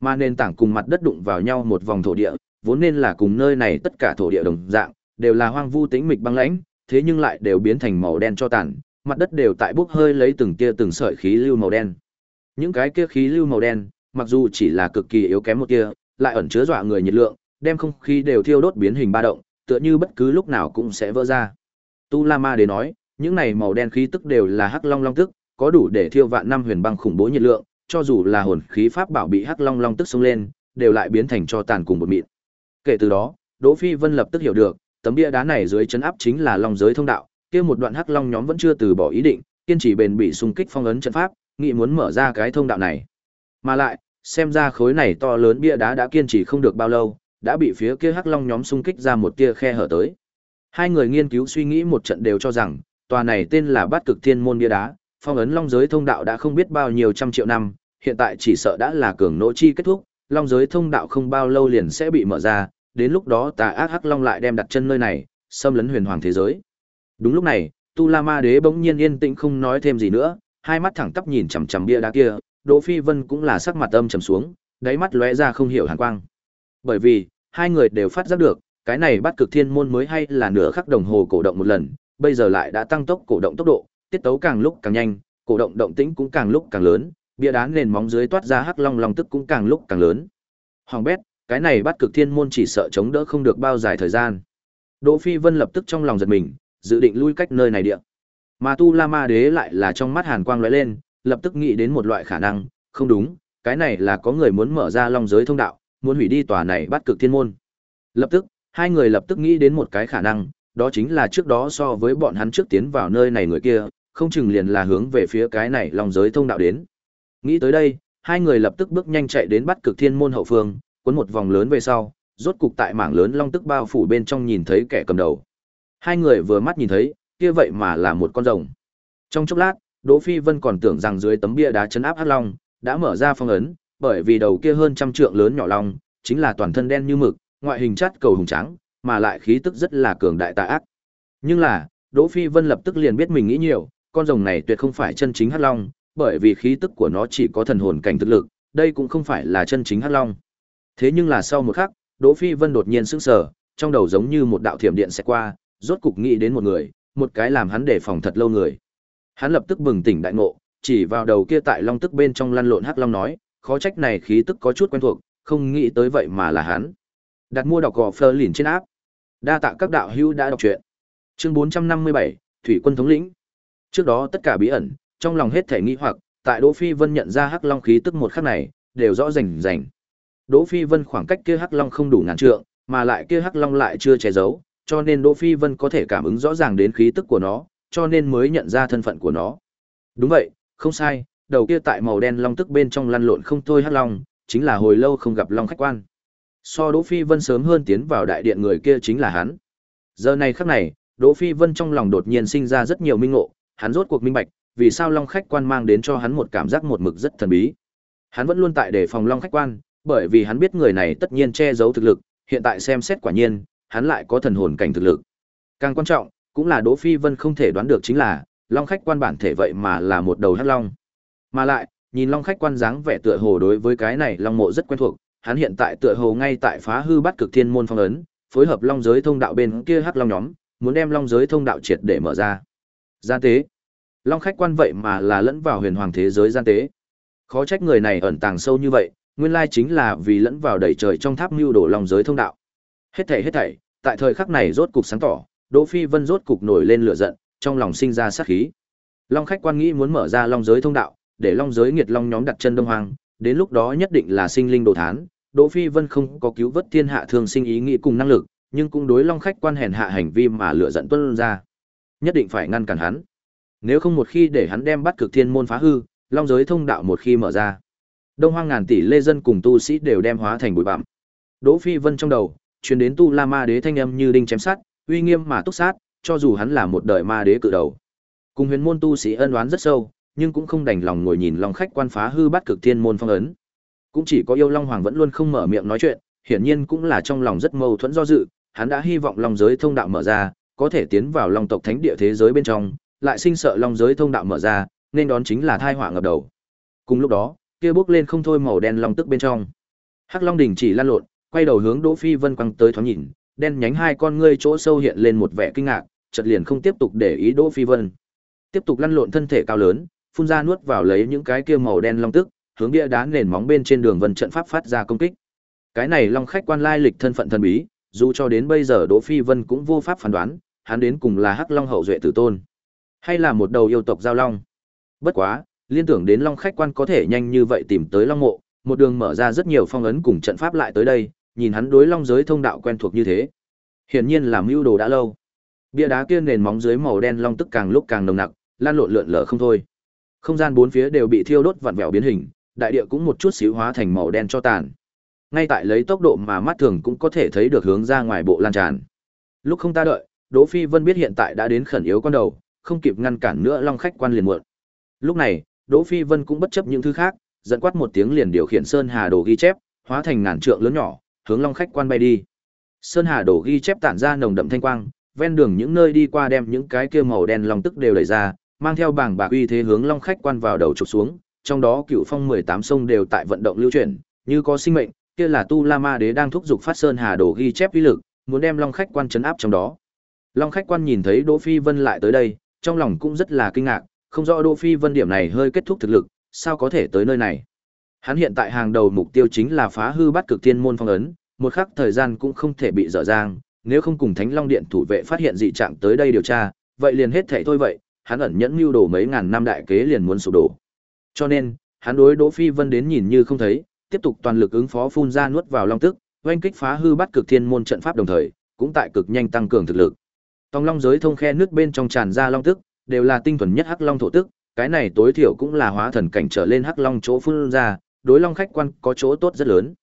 Mà nền tảng cùng mặt đất đụng vào nhau một vòng thổ địa, vốn nên là cùng nơi này tất cả thổ địa đồng dạng, đều là hoang vu tĩnh mịch băng lãnh, thế nhưng lại đều biến thành màu đen cho tàn, mặt đất đều tại bốc hơi lấy từng tia từng sợi khí lưu màu đen. Những cái kia khí lưu màu đen, mặc dù chỉ là cực kỳ yếu kém một tia, lại ẩn chứa dọa người nhiệt lượng, đem không khí đều thiêu đốt biến hình ba động, tựa như bất cứ lúc nào cũng sẽ vỡ ra. Tu La Ma để nói, những này màu đen khí tức đều là hắc long long tức, có đủ để thiêu vạn năm huyền băng khủng bố nhiệt lượng, cho dù là hồn khí pháp bảo bị hắc long long tức xông lên, đều lại biến thành cho tàn cùng một mịn. Kể từ đó, Đỗ Phi Vân lập tức hiểu được, tấm bia đá này dưới chân áp chính là long giới thông đạo, kia một đoạn hắc long nhóm vẫn chưa từ bỏ ý định, kiên trì bền bỉ xung kích phong ấn trận pháp, nghĩ muốn mở ra cái thông đạo này. Mà lại, xem ra khối này to lớn bia đá đã kiên trì không được bao lâu, đã bị phía kia hắc long nhóm xung kích ra một tia khe hở tới. Hai người nghiên cứu suy nghĩ một trận đều cho rằng, tòa này tên là Bát Cực Thiên môn bia đá, phong ấn long giới thông đạo đã không biết bao nhiêu trăm triệu năm, hiện tại chỉ sợ đã là cường nỗ chi kết thúc, long giới thông đạo không bao lâu liền sẽ bị mở ra, đến lúc đó tà ác hắc long lại đem đặt chân nơi này, xâm lấn huyền hoàng thế giới. Đúng lúc này, Tu La Ma Đế bỗng nhiên yên tĩnh không nói thêm gì nữa, hai mắt thẳng tắp nhìn chằm chằm bia đá kia, Đỗ Phi Vân cũng là sắc mặt âm trầm xuống, đáy mắt lóe ra không hiểu hàn quang. Bởi vì, hai người đều phát giác được, cái này bắt cực thiên môn mới hay là nửa khắc đồng hồ cổ động một lần, bây giờ lại đã tăng tốc cổ động tốc độ, tiết tấu càng lúc càng nhanh, cổ động động tĩnh cũng càng lúc càng lớn, bia đá nền móng dưới toát ra hắc long long tức cũng càng lúc càng lớn. Hoàng bét, cái này bắt cực thiên môn chỉ sợ chống đỡ không được bao dài thời gian. Đỗ Phi Vân lập tức trong lòng giật mình, dự định lui cách nơi này địa. Mà Tu La Ma Đế lại là trong mắt hàn quang lóe lên, lập tức nghĩ đến một loại khả năng, không đúng, cái này là có người muốn mở ra long giới thông đạo, muốn hủy đi tòa này bắt cực thiên môn. Lập tức, hai người lập tức nghĩ đến một cái khả năng, đó chính là trước đó so với bọn hắn trước tiến vào nơi này người kia, không chừng liền là hướng về phía cái này long giới thông đạo đến. Nghĩ tới đây, hai người lập tức bước nhanh chạy đến bắt cực thiên môn hậu phương, cuốn một vòng lớn về sau, rốt cục tại mảng lớn long tức bao phủ bên trong nhìn thấy kẻ cầm đầu. Hai người vừa mắt nhìn thấy, kia vậy mà là một con rồng. Trong chốc lát, Đỗ Phi Vân còn tưởng rằng dưới tấm bia đá chấn áp hắc long đã mở ra phong ấn, bởi vì đầu kia hơn trăm trượng lớn nhỏ long, chính là toàn thân đen như mực, ngoại hình chất cầu hùng trắng, mà lại khí tức rất là cường đại tà ác. Nhưng là, Đỗ Phi Vân lập tức liền biết mình nghĩ nhiều, con rồng này tuyệt không phải chân chính hắc long, bởi vì khí tức của nó chỉ có thần hồn cảnh thực lực, đây cũng không phải là chân chính hắc long. Thế nhưng là sau một khắc, Đỗ Phi Vân đột nhiên sững sờ, trong đầu giống như một đạo thiểm điện sẽ qua, rốt cục nghĩ đến một người, một cái làm hắn đề phòng thật lâu người. Hắn lập tức bừng tỉnh đại ngộ, chỉ vào đầu kia tại long tức bên trong lăn lộn hắc long nói, khó trách này khí tức có chút quen thuộc, không nghĩ tới vậy mà là hắn. Đặt mua đọc gò phơ lìn trên áp. Đa tạ các đạo hữu đã đọc truyện. Chương 457, Thủy quân thống lĩnh. Trước đó tất cả bí ẩn, trong lòng hết thể nghi hoặc, tại Đỗ Phi Vân nhận ra hắc long khí tức một khắc này, đều rõ rành rành. Đỗ Phi Vân khoảng cách kia hắc long không đủ ngàn trượng, mà lại kia hắc long lại chưa che giấu, cho nên Đỗ Phi Vân có thể cảm ứng rõ ràng đến khí tức của nó, cho nên mới nhận ra thân phận của nó. Đúng vậy, không sai, đầu kia tại màu đen long tức bên trong lăn lộn không thôi hắc long, chính là hồi lâu không gặp long khách quan. So Đỗ Phi Vân sớm hơn tiến vào đại điện người kia chính là hắn. Giờ này khắc này, Đỗ Phi Vân trong lòng đột nhiên sinh ra rất nhiều minh ngộ, hắn rốt cuộc minh bạch, vì sao long khách quan mang đến cho hắn một cảm giác một mực rất thần bí. Hắn vẫn luôn tại đề phòng long khách quan, bởi vì hắn biết người này tất nhiên che giấu thực lực, hiện tại xem xét quả nhiên, hắn lại có thần hồn cảnh thực lực. Càng quan trọng, cũng là Đỗ Phi Vân không thể đoán được chính là, long khách quan bản thể vậy mà là một đầu hắc long. Mà lại, nhìn long khách quan dáng vẻ tựa hồ đối với cái này long mộ rất quen thuộc, hắn hiện tại tựa hồ ngay tại phá hư bắt cực thiên môn phong ấn, phối hợp long giới thông đạo bên kia hắc long nhóm, muốn đem long giới thông đạo triệt để mở ra. Gian tế. Long khách quan vậy mà là lẫn vào huyền hoàng thế giới gian tế. Khó trách người này ẩn tàng sâu như vậy, nguyên lai chính là vì lẫn vào đầy trời trong tháp mưu đổ long giới thông đạo. Hết thảy hết thảy, tại thời khắc này rốt cục sáng tỏ, Đỗ Phi Vân rốt cục nổi lên lửa giận, trong lòng sinh ra sát khí. Long khách quan nghĩ muốn mở ra long giới thông đạo, để long giới nghiệt long nhóm đặt chân đông Hoang, đến lúc đó nhất định là sinh linh đồ thán. Đỗ Phi Vân không có cứu vớt thiên hạ thường sinh ý nghĩ cùng năng lực, nhưng cũng đối long khách quan hèn hạ hành vi mà lửa giận tuôn ra. Nhất định phải ngăn cản hắn. Nếu không một khi để hắn đem bắt cực thiên môn phá hư, long giới thông đạo một khi mở ra, đông hoang ngàn tỷ lê dân cùng tu sĩ đều đem hóa thành bụi bặm. Đỗ Phi Vân trong đầu truyền đến tu La Ma Đế thanh âm như đinh chém sát uy nghiêm mà túc sát, cho dù hắn là một đời ma đế cự đầu. Cùng huyền môn tu sĩ ân oán rất sâu, nhưng cũng không đành lòng ngồi nhìn long khách quan phá hư bắt cực thiên môn phong ấn. Cũng chỉ có yêu long hoàng vẫn luôn không mở miệng nói chuyện, hiển nhiên cũng là trong lòng rất mâu thuẫn do dự, hắn đã hy vọng long giới thông đạo mở ra, có thể tiến vào long tộc thánh địa thế giới bên trong, lại sinh sợ long giới thông đạo mở ra, nên đón chính là thai họa ngập đầu. Cùng lúc đó, kia bước lên không thôi màu đen long tức bên trong. Hắc Long đỉnh chỉ lan lộn, quay đầu hướng Đỗ Phi Vân quăng tới thoáng nhìn, đen nhánh hai con ngươi chỗ sâu hiện lên một vẻ kinh ngạc, chợt liền không tiếp tục để ý Đỗ Phi Vân. Tiếp tục lăn lộn thân thể cao lớn, phun ra nuốt vào lấy những cái kia màu đen long tức, hướng bia đá nền móng bên trên đường vân trận pháp phát ra công kích. Cái này long khách quan lai lịch thân phận thần bí, dù cho đến bây giờ Đỗ Phi Vân cũng vô pháp phán đoán, hắn đến cùng là Hắc Long hậu duệ tử tôn, hay là một đầu yêu tộc giao long. Bất quá, liên tưởng đến long khách quan có thể nhanh như vậy tìm tới long mộ, một đường mở ra rất nhiều phong ấn cùng trận pháp lại tới đây, nhìn hắn đối long giới thông đạo quen thuộc như thế. Hiển nhiên là mưu đồ đã lâu. Bia đá kia nền móng dưới màu đen long tức càng lúc càng nồng nặc, lan lộn lượn lờ không thôi. Không gian bốn phía đều bị thiêu đốt vặn vẹo biến hình, đại địa cũng một chút xíu hóa thành màu đen cho tàn. Ngay tại lấy tốc độ mà mắt thường cũng có thể thấy được hướng ra ngoài bộ lan tràn. Lúc không ta đợi, Đỗ Phi Vân biết hiện tại đã đến khẩn yếu con đầu, không kịp ngăn cản nữa long khách quan liền muộn. Lúc này, Đỗ Phi Vân cũng bất chấp những thứ khác, dẫn quát một tiếng liền điều khiển Sơn Hà Đồ ghi chép, hóa thành ngàn trượng lớn nhỏ, hướng long khách quan bay đi. Sơn Hà Đồ ghi chép tản ra nồng đậm thanh quang, ven đường những nơi đi qua đem những cái kia màu đen long tức đều đẩy ra, mang theo bảng bạc uy thế hướng long khách quan vào đầu trục xuống, trong đó cựu phong 18 sông đều tại vận động lưu chuyển, như có sinh mệnh, kia là Tu La Ma Đế đang thúc giục phát Sơn Hà Đồ ghi chép uy lực, muốn đem long khách quan chấn áp trong đó. Long khách quan nhìn thấy Đỗ Phi Vân lại tới đây, trong lòng cũng rất là kinh ngạc, không rõ Đỗ Phi Vân điểm này hơi kết thúc thực lực, sao có thể tới nơi này. Hắn hiện tại hàng đầu mục tiêu chính là phá hư bắt cực thiên môn phong ấn, một khắc thời gian cũng không thể bị dở dang, nếu không cùng Thánh Long Điện thủ vệ phát hiện dị trạng tới đây điều tra, vậy liền hết thảy thôi vậy, hắn ẩn nhẫn mưu đồ mấy ngàn năm đại kế liền muốn sụp đổ. Cho nên, hắn đối Đỗ Phi Vân đến nhìn như không thấy, tiếp tục toàn lực ứng phó phun ra nuốt vào long tức, oanh kích phá hư bắt cực thiên môn trận pháp đồng thời, cũng tại cực nhanh tăng cường thực lực. Tòng long giới thông khe nước bên trong tràn ra long tức, đều là tinh thuần nhất hắc long thổ tức, cái này tối thiểu cũng là hóa thần cảnh trở lên hắc long chỗ phun ra, đối long khách quan có chỗ tốt rất lớn.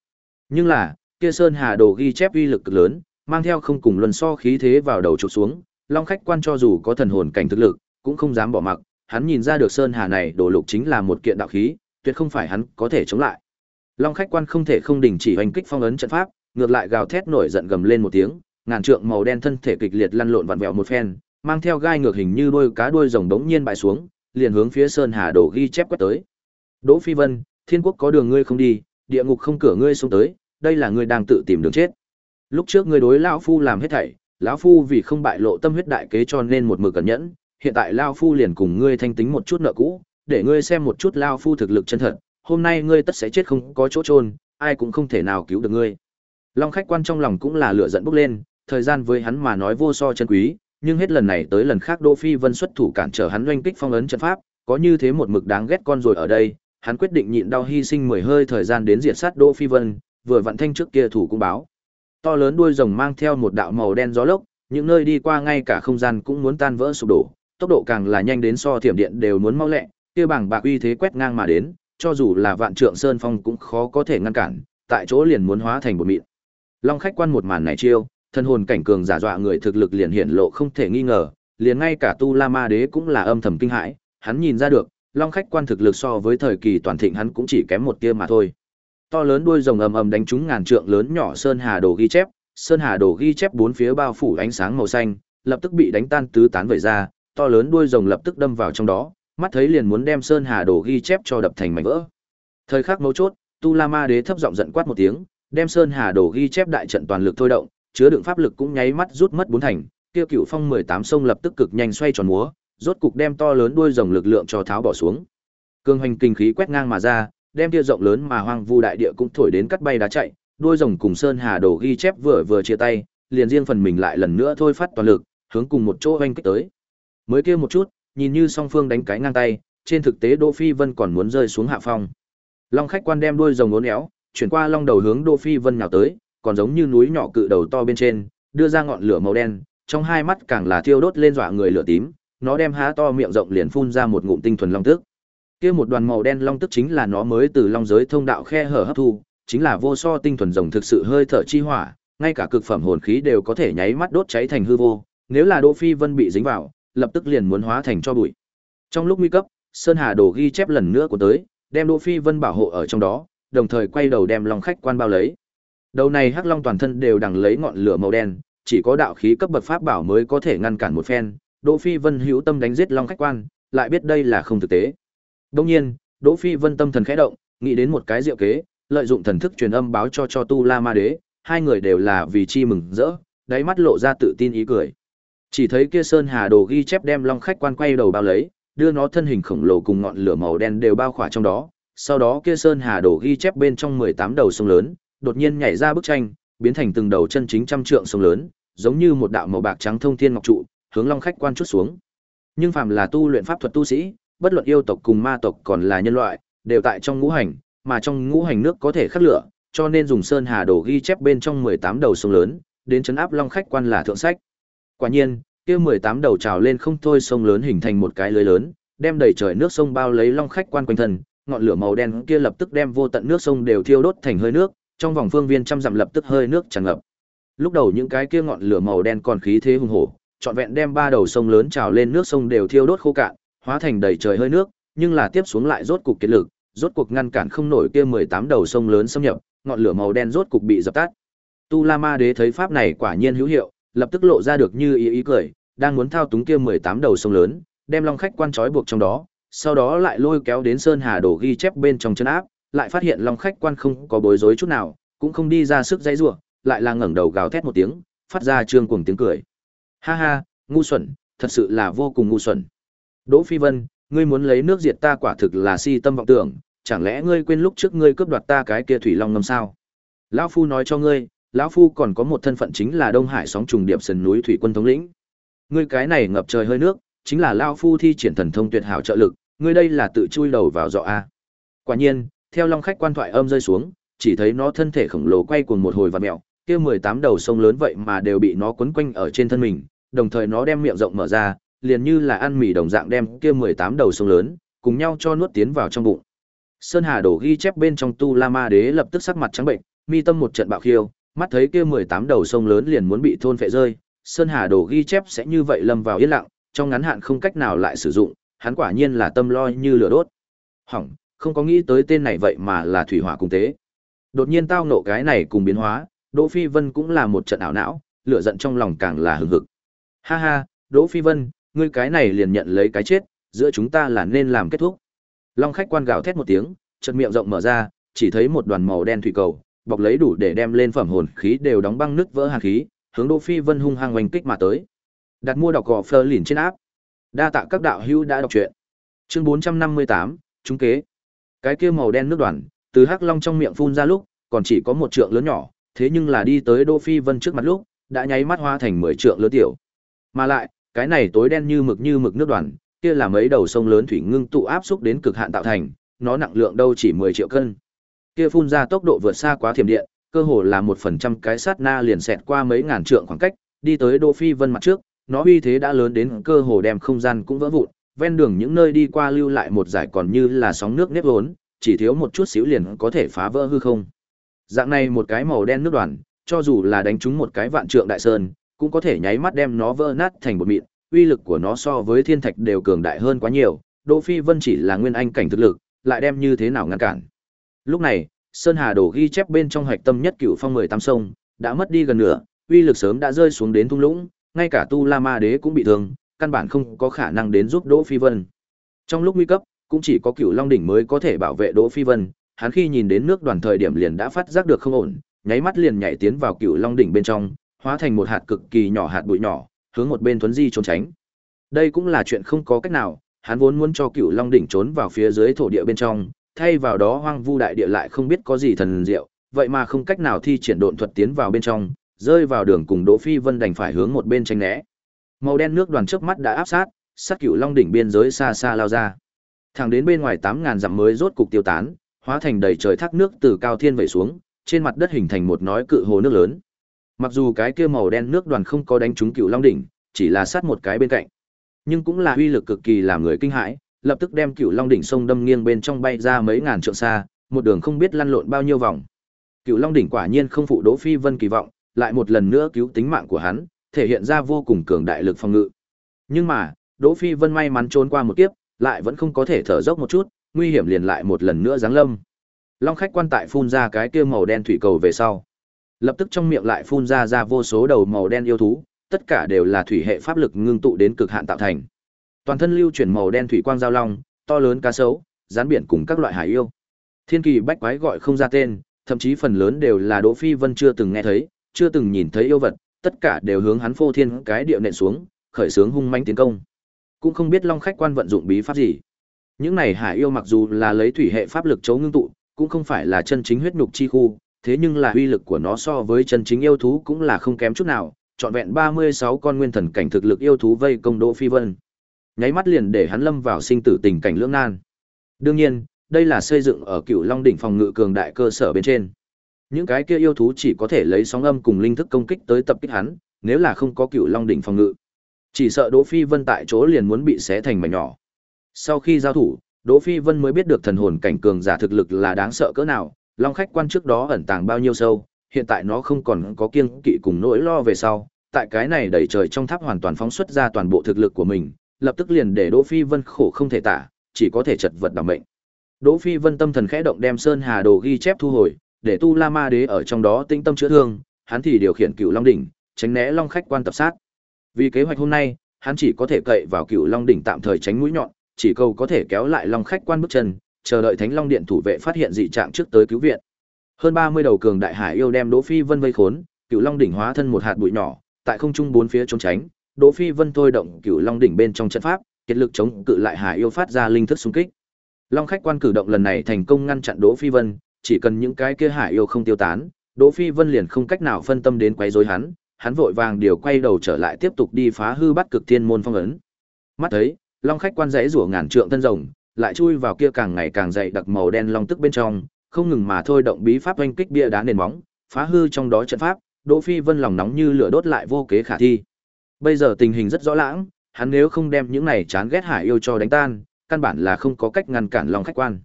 Nhưng là, kia sơn hà đồ ghi chép uy lực cực lớn, mang theo không cùng luân so khí thế vào đầu chụp xuống, long khách quan cho dù có thần hồn cảnh thực lực, cũng không dám bỏ mặc, hắn nhìn ra được sơn hà này đồ lục chính là một kiện đạo khí, tuyệt không phải hắn có thể chống lại. Long khách quan không thể không đình chỉ hành kích phong ấn trận pháp, ngược lại gào thét nổi giận gầm lên một tiếng, ngàn trượng màu đen thân thể kịch liệt lăn lộn vặn vẹo một phen, mang theo gai ngược hình như đuôi cá đuôi rồng đống nhiên bại xuống, liền hướng phía sơn hà đổ ghi chép quét tới. Đỗ Phi Vân, thiên quốc có đường ngươi không đi, địa ngục không cửa ngươi xuống tới, đây là ngươi đang tự tìm đường chết. Lúc trước ngươi đối lão phu làm hết thảy, lão phu vì không bại lộ tâm huyết đại kế cho nên một mực cẩn nhẫn, hiện tại lão phu liền cùng ngươi thanh tính một chút nợ cũ, để ngươi xem một chút lão phu thực lực chân thật, hôm nay ngươi tất sẽ chết không có chỗ trôn, ai cũng không thể nào cứu được ngươi. Long khách quan trong lòng cũng là lửa giận bốc lên, thời gian với hắn mà nói vô so chân quý, nhưng hết lần này tới lần khác Đỗ Phi Vân xuất thủ cản trở hắn doanh kích phong ấn trận pháp, có như thế một mực đáng ghét con rồi ở đây, hắn quyết định nhịn đau hy sinh mười hơi thời gian đến diệt sát Đỗ Phi Vân, vừa vận thanh trước kia thủ cũng báo. To lớn đuôi rồng mang theo một đạo màu đen gió lốc, những nơi đi qua ngay cả không gian cũng muốn tan vỡ sụp đổ, tốc độ càng là nhanh đến so thiểm điện đều muốn mau lẹ, kia bảng bạc uy thế quét ngang mà đến, cho dù là vạn trượng sơn phong cũng khó có thể ngăn cản, tại chỗ liền muốn hóa thành bột mịn. Long khách quan một màn này chiêu, thân hồn cảnh cường giả dọa người thực lực liền hiển lộ không thể nghi ngờ, liền ngay cả Tu La Ma Đế cũng là âm thầm kinh hãi, hắn nhìn ra được, Long khách quan thực lực so với thời kỳ toàn thịnh hắn cũng chỉ kém một tia mà thôi. To lớn đuôi rồng ầm ầm đánh trúng ngàn trượng lớn nhỏ sơn hà đồ ghi chép, sơn hà đồ ghi chép bốn phía bao phủ ánh sáng màu xanh, lập tức bị đánh tan tứ tán vẩy ra, to lớn đuôi rồng lập tức đâm vào trong đó, mắt thấy liền muốn đem sơn hà đồ ghi chép cho đập thành mảnh vỡ. Thời khắc mấu chốt, Tu La Ma Đế thấp giọng giận quát một tiếng, đem sơn hà đồ ghi chép đại trận toàn lực thôi động, chứa đựng pháp lực cũng nháy mắt rút mất bốn thành, kia cựu phong 18 sông lập tức cực nhanh xoay tròn múa, rốt cục đem to lớn đuôi rồng lực lượng cho tháo bỏ xuống. Cương hành kinh khí quét ngang mà ra, đem kia rộng lớn mà hoang vu đại địa cũng thổi đến cắt bay đá chạy, đuôi rồng cùng sơn hà đồ ghi chép vừa vừa chia tay, liền riêng phần mình lại lần nữa thôi phát toàn lực, hướng cùng một chỗ hoành kích tới. Mới kia một chút, nhìn như song phương đánh cái ngang tay, trên thực tế Đỗ Phi Vân còn muốn rơi xuống hạ phong. Long khách quan đem đuôi rồng uốn éo, chuyển qua long đầu hướng Đỗ Phi Vân nhào tới, còn giống như núi nhỏ cự đầu to bên trên, đưa ra ngọn lửa màu đen, trong hai mắt càng là thiêu đốt lên dọa người lửa tím, nó đem há to miệng rộng liền phun ra một ngụm tinh thuần long tức. Kia một đoàn màu đen long tức chính là nó mới từ long giới thông đạo khe hở hấp thu, chính là vô so tinh thuần rồng thực sự hơi thở chi hỏa, ngay cả cực phẩm hồn khí đều có thể nháy mắt đốt cháy thành hư vô, nếu là Đỗ Phi Vân bị dính vào, lập tức liền muốn hóa thành cho bụi. Trong lúc nguy cấp, Sơn Hà Đồ ghi chép lần nữa của tới, đem Đỗ Phi Vân bảo hộ ở trong đó, đồng thời quay đầu đem Long khách quan bao lấy. Đầu này Hắc Long toàn thân đều đằng lấy ngọn lửa màu đen, chỉ có đạo khí cấp bậc pháp bảo mới có thể ngăn cản một phen. Đỗ Phi Vân hữu tâm đánh giết Long khách quan, lại biết đây là không thực tế. Đương nhiên, Đỗ Phi Vân tâm thần khẽ động, nghĩ đến một cái diệu kế, lợi dụng thần thức truyền âm báo cho cho Tu La Ma Đế, hai người đều là vì chi mừng rỡ, đáy mắt lộ ra tự tin ý cười. Chỉ thấy kia Sơn Hà Đồ ghi chép đem Long khách quan quay đầu bao lấy, đưa nó thân hình khổng lồ cùng ngọn lửa màu đen đều bao khỏa trong đó. Sau đó kia Sơn Hà Đồ ghi chép bên trong 18 đầu sông lớn, đột nhiên nhảy ra bức tranh, biến thành từng đầu chân chính trăm trượng sông lớn, giống như một đạo màu bạc trắng thông thiên ngọc trụ, hướng Long khách quan chút xuống. Nhưng phàm là tu luyện pháp thuật tu sĩ, bất luận yêu tộc cùng ma tộc còn là nhân loại, đều tại trong ngũ hành, mà trong ngũ hành nước có thể khắc lửa, cho nên dùng sơn hà đồ ghi chép bên trong 18 đầu sông lớn, đến chấn áp long khách quan là thượng sách. Quả nhiên, kia 18 đầu trào lên không thôi sông lớn hình thành một cái lưới lớn, đem đầy trời nước sông bao lấy long khách quan quanh thân, ngọn lửa màu đen kia lập tức đem vô tận nước sông đều thiêu đốt thành hơi nước, trong vòng phương viên trăm dặm lập tức hơi nước tràn ngập. Lúc đầu những cái kia ngọn lửa màu đen còn khí thế hùng hổ, trọn vẹn đem ba đầu sông lớn trào lên nước sông đều thiêu đốt khô cạn, hóa thành đầy trời hơi nước, nhưng là tiếp xuống lại rốt cục kiệt lực, rốt cuộc ngăn cản không nổi kia 18 đầu sông lớn xâm nhập, ngọn lửa màu đen rốt cục bị dập tắt. Tu La Ma Đế thấy pháp này quả nhiên hữu hiệu, lập tức lộ ra được như ý ý cười, đang muốn thao túng kia 18 đầu sông lớn, đem long khách quan trói buộc trong đó, sau đó lại lôi kéo đến sơn hà đổ ghi chép bên trong chân áp, lại phát hiện long khách quan không có bối rối chút nào, cũng không đi ra sức dãy rủa, lại là ngẩng đầu gào thét một tiếng, phát ra trương cuồng tiếng cười. Ha ha, ngu xuẩn, thật sự là vô cùng ngu xuẩn. Đỗ Phi Vân, ngươi muốn lấy nước diệt ta quả thực là si tâm vọng tưởng, chẳng lẽ ngươi quên lúc trước ngươi cướp đoạt ta cái kia thủy long ngâm sao? Lão phu nói cho ngươi, lão phu còn có một thân phận chính là Đông Hải sóng trùng điệp sườn núi thủy quân thống lĩnh. Ngươi cái này ngập trời hơi nước, chính là lão phu thi triển thần thông tuyệt hảo trợ lực, ngươi đây là tự chui đầu vào dọa a. Quả nhiên, theo long khách quan thoại âm rơi xuống, chỉ thấy nó thân thể khổng lồ quay cuồng một hồi và mèo, kia 18 đầu sông lớn vậy mà đều bị nó quấn quanh ở trên thân mình, đồng thời nó đem miệng rộng mở ra, liền như là ăn mì đồng dạng đem kia 18 đầu sông lớn, cùng nhau cho nuốt tiến vào trong bụng. Sơn Hà đổ ghi chép bên trong tu La Ma Đế lập tức sắc mặt trắng bệnh, mi tâm một trận bạo khiêu, mắt thấy kia 18 đầu sông lớn liền muốn bị thôn phệ rơi, Sơn Hà đổ ghi chép sẽ như vậy lâm vào yên lặng, trong ngắn hạn không cách nào lại sử dụng, hắn quả nhiên là tâm lo như lửa đốt. Hỏng, không có nghĩ tới tên này vậy mà là thủy hỏa cung tế. Đột nhiên tao nộ cái này cùng biến hóa, Đỗ Phi Vân cũng là một trận ảo não, lửa giận trong lòng càng là hừng hực. Ha ha, Đỗ Phi Vân, ngươi cái này liền nhận lấy cái chết, giữa chúng ta là nên làm kết thúc. Long khách quan gào thét một tiếng, chợt miệng rộng mở ra, chỉ thấy một đoàn màu đen thủy cầu, bọc lấy đủ để đem lên phẩm hồn khí đều đóng băng nứt vỡ hàn khí, hướng Đỗ Phi Vân hung hăng oanh kích mà tới. Đặt mua đọc gò Fleur lìn trên áp. Đa tạ các đạo hữu đã đọc truyện. Chương 458, chúng kế. Cái kia màu đen nước đoàn, từ hắc long trong miệng phun ra lúc, còn chỉ có một trượng lớn nhỏ, thế nhưng là đi tới Đỗ Phi Vân trước mặt lúc, đã nháy mắt hóa thành 10 trượng lớn tiểu. Mà lại, cái này tối đen như mực như mực nước đoàn, kia là mấy đầu sông lớn thủy ngưng tụ áp xúc đến cực hạn tạo thành, nó nặng lượng đâu chỉ 10 triệu cân. Kia phun ra tốc độ vượt xa quá thiểm điện, cơ hồ là 1% cái sát na liền xẹt qua mấy ngàn trượng khoảng cách, đi tới Đỗ Phi Vân mặt trước, nó uy thế đã lớn đến cơ hồ đem không gian cũng vỡ vụn, ven đường những nơi đi qua lưu lại một dải còn như là sóng nước nếp vốn, chỉ thiếu một chút xíu liền có thể phá vỡ hư không. Dạng này một cái màu đen nước đoàn, cho dù là đánh trúng một cái vạn trượng đại sơn, cũng có thể nháy mắt đem nó vỡ nát thành bột mịn, uy lực của nó so với thiên thạch đều cường đại hơn quá nhiều, Đỗ Phi Vân chỉ là nguyên anh cảnh thực lực, lại đem như thế nào ngăn cản. Lúc này, Sơn Hà đổ ghi chép bên trong hạch tâm nhất cửu phong 18 sông, đã mất đi gần nửa, uy lực sớm đã rơi xuống đến thung lũng, ngay cả Tu La Ma Đế cũng bị thương, căn bản không có khả năng đến giúp Đỗ Phi Vân. Trong lúc nguy cấp, cũng chỉ có Cửu Long đỉnh mới có thể bảo vệ Đỗ Phi Vân, hắn khi nhìn đến nước đoàn thời điểm liền đã phát giác được không ổn, nháy mắt liền nhảy tiến vào Cửu Long đỉnh bên trong, hóa thành một hạt cực kỳ nhỏ hạt bụi nhỏ, hướng một bên thuấn di trốn tránh. Đây cũng là chuyện không có cách nào, hắn vốn muốn cho Cửu Long đỉnh trốn vào phía dưới thổ địa bên trong, thay vào đó hoang vu đại địa lại không biết có gì thần diệu, vậy mà không cách nào thi triển độn thuật tiến vào bên trong, rơi vào đường cùng Đỗ Phi Vân đành phải hướng một bên tránh né. Màu đen nước đoàn trước mắt đã áp sát, sát Cửu Long đỉnh biên giới xa xa lao ra. Thẳng đến bên ngoài 8000 dặm mới rốt cục tiêu tán, hóa thành đầy trời thác nước từ cao thiên vẩy xuống, trên mặt đất hình thành một nói cự hồ nước lớn. Mặc dù cái kia màu đen nước đoàn không có đánh trúng Cửu Long đỉnh, chỉ là sát một cái bên cạnh, nhưng cũng là uy lực cực kỳ làm người kinh hãi, lập tức đem Cửu Long đỉnh sông đâm nghiêng bên trong bay ra mấy ngàn trượng xa, một đường không biết lăn lộn bao nhiêu vòng. Cửu Long đỉnh quả nhiên không phụ Đỗ Phi Vân kỳ vọng, lại một lần nữa cứu tính mạng của hắn, thể hiện ra vô cùng cường đại lực phòng ngự. Nhưng mà, Đỗ Phi Vân may mắn trốn qua một kiếp, lại vẫn không có thể thở dốc một chút, nguy hiểm liền lại một lần nữa giáng lâm. Long khách quan tại phun ra cái kia màu đen thủy cầu về sau, lập tức trong miệng lại phun ra ra vô số đầu màu đen yêu thú, tất cả đều là thủy hệ pháp lực ngưng tụ đến cực hạn tạo thành. Toàn thân lưu chuyển màu đen thủy quang giao long, to lớn cá sấu, rắn biển cùng các loại hải yêu. Thiên kỳ bách quái gọi không ra tên, thậm chí phần lớn đều là Đỗ Phi Vân chưa từng nghe thấy, chưa từng nhìn thấy yêu vật, tất cả đều hướng hắn phô thiên cái điệu nện xuống, khởi sướng hung manh tiến công. Cũng không biết Long khách quan vận dụng bí pháp gì. Những này hải yêu mặc dù là lấy thủy hệ pháp lực chấu ngưng tụ, cũng không phải là chân chính huyết nhục chi khu, thế nhưng là uy lực của nó so với chân chính yêu thú cũng là không kém chút nào, trọn vẹn 36 con nguyên thần cảnh thực lực yêu thú vây công Đỗ Phi Vân. Nháy mắt liền để hắn lâm vào sinh tử tình cảnh lưỡng nan. Đương nhiên, đây là xây dựng ở Cựu Long đỉnh phòng ngự cường đại cơ sở bên trên. Những cái kia yêu thú chỉ có thể lấy sóng âm cùng linh thức công kích tới tập kích hắn, nếu là không có Cựu Long đỉnh phòng ngự, chỉ sợ Đỗ Phi Vân tại chỗ liền muốn bị xé thành mảnh nhỏ. Sau khi giao thủ, Đỗ Phi Vân mới biết được thần hồn cảnh cường giả thực lực là đáng sợ cỡ nào, Long khách quan trước đó ẩn tàng bao nhiêu sâu, hiện tại nó không còn có kiêng kỵ cùng nỗi lo về sau, tại cái này đẩy trời trong tháp hoàn toàn phóng xuất ra toàn bộ thực lực của mình, lập tức liền để Đỗ Phi Vân khổ không thể tả, chỉ có thể chật vật đảm mệnh. Đỗ Phi Vân tâm thần khẽ động đem Sơn Hà Đồ ghi chép thu hồi, để Tu La Ma Đế ở trong đó tinh tâm chữa thương, hắn thì điều khiển Cựu Long đỉnh, tránh né Long khách quan tập sát. Vì kế hoạch hôm nay, hắn chỉ có thể cậy vào Cựu Long đỉnh tạm thời tránh mũi nhọn, chỉ cầu có thể kéo lại Long khách quan bước chân, chờ đợi Thánh Long điện thủ vệ phát hiện dị trạng trước tới cứu viện. Hơn 30 đầu cường đại hải yêu đem Đỗ Phi Vân vây khốn, Cựu Long đỉnh hóa thân một hạt bụi nhỏ, tại không trung bốn phía trốn tránh, Đỗ Phi Vân thôi động Cựu Long đỉnh bên trong trận pháp, kết lực chống cự lại hải yêu phát ra linh thức xung kích. Long khách quan cử động lần này thành công ngăn chặn Đỗ Phi Vân, chỉ cần những cái kia hải yêu không tiêu tán, Đỗ Phi Vân liền không cách nào phân tâm đến quấy rối hắn, hắn vội vàng điều quay đầu trở lại tiếp tục đi phá hư bắt cực thiên môn phong ấn. Mắt thấy, Long khách quan dãy rủa ngàn trượng thân rồng, lại chui vào kia càng ngày càng dày đặc màu đen long tức bên trong, không ngừng mà thôi động bí pháp oanh kích bia đá nền móng, phá hư trong đó trận pháp, Đỗ Phi Vân lòng nóng như lửa đốt lại vô kế khả thi. Bây giờ tình hình rất rõ lãng, hắn nếu không đem những này chán ghét hải yêu cho đánh tan, căn bản là không có cách ngăn cản Long khách quan.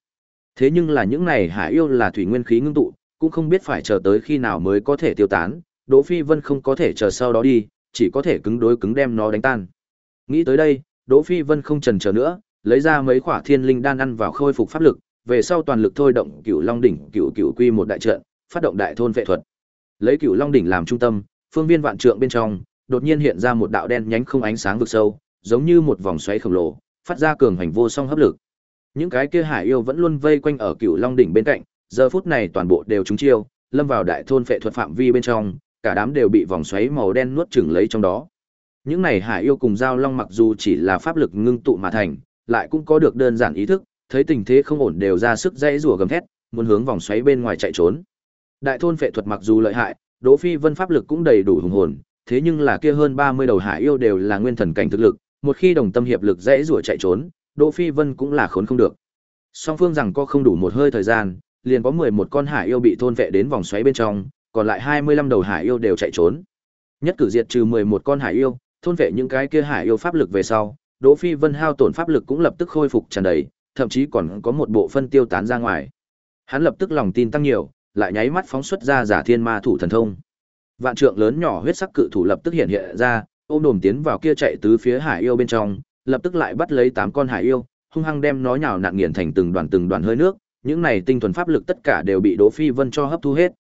Thế nhưng là những này hải yêu là thủy nguyên khí ngưng tụ, cũng không biết phải chờ tới khi nào mới có thể tiêu tán, Đỗ Phi Vân không có thể chờ sau đó đi, chỉ có thể cứng đối cứng đem nó đánh tan. Nghĩ tới đây, Đỗ Phi Vân không chần chờ nữa, lấy ra mấy quả thiên linh đan ăn vào khôi phục pháp lực, về sau toàn lực thôi động Cửu Long đỉnh, Cửu Cửu Quy một đại trận, phát động đại thôn vệ thuật. Lấy Cửu Long đỉnh làm trung tâm, phương viên vạn trượng bên trong, đột nhiên hiện ra một đạo đen nhánh không ánh sáng vực sâu, giống như một vòng xoáy khổng lồ, phát ra cường hành vô song hấp lực. Những cái kia hải yêu vẫn luôn vây quanh ở Cửu Long đỉnh bên cạnh, giờ phút này toàn bộ đều trúng chiêu, lâm vào đại thôn phệ thuật phạm vi bên trong, cả đám đều bị vòng xoáy màu đen nuốt chửng lấy trong đó. Những này hải yêu cùng giao long mặc dù chỉ là pháp lực ngưng tụ mà thành, lại cũng có được đơn giản ý thức, thấy tình thế không ổn đều ra sức dãy rủa gầm thét, muốn hướng vòng xoáy bên ngoài chạy trốn. Đại thôn phệ thuật mặc dù lợi hại, Đỗ Phi Vân pháp lực cũng đầy đủ hùng hồn, thế nhưng là kia hơn 30 đầu hải yêu đều là nguyên thần cảnh thực lực, một khi đồng tâm hiệp lực dãy rủa chạy trốn, Đỗ Phi Vân cũng là khốn không được. Song phương rằng có không đủ một hơi thời gian, liền có 11 con hải yêu bị thôn vệ đến vòng xoáy bên trong, còn lại 25 đầu hải yêu đều chạy trốn. Nhất cử diệt trừ 11 con hải yêu, thôn vệ những cái kia hải yêu pháp lực về sau, Đỗ Phi Vân hao tổn pháp lực cũng lập tức khôi phục tràn đầy, thậm chí còn có một bộ phân tiêu tán ra ngoài. Hắn lập tức lòng tin tăng nhiều, lại nháy mắt phóng xuất ra giả thiên ma thủ thần thông. Vạn trượng lớn nhỏ huyết sắc cự thủ lập tức hiện hiện ra, ôm đồm tiến vào kia chạy tứ phía hải yêu bên trong, lập tức lại bắt lấy tám con hải yêu, hung hăng đem nó nhào nặn nghiền thành từng đoàn từng đoàn hơi nước, những này tinh thuần pháp lực tất cả đều bị Đỗ Phi Vân cho hấp thu hết.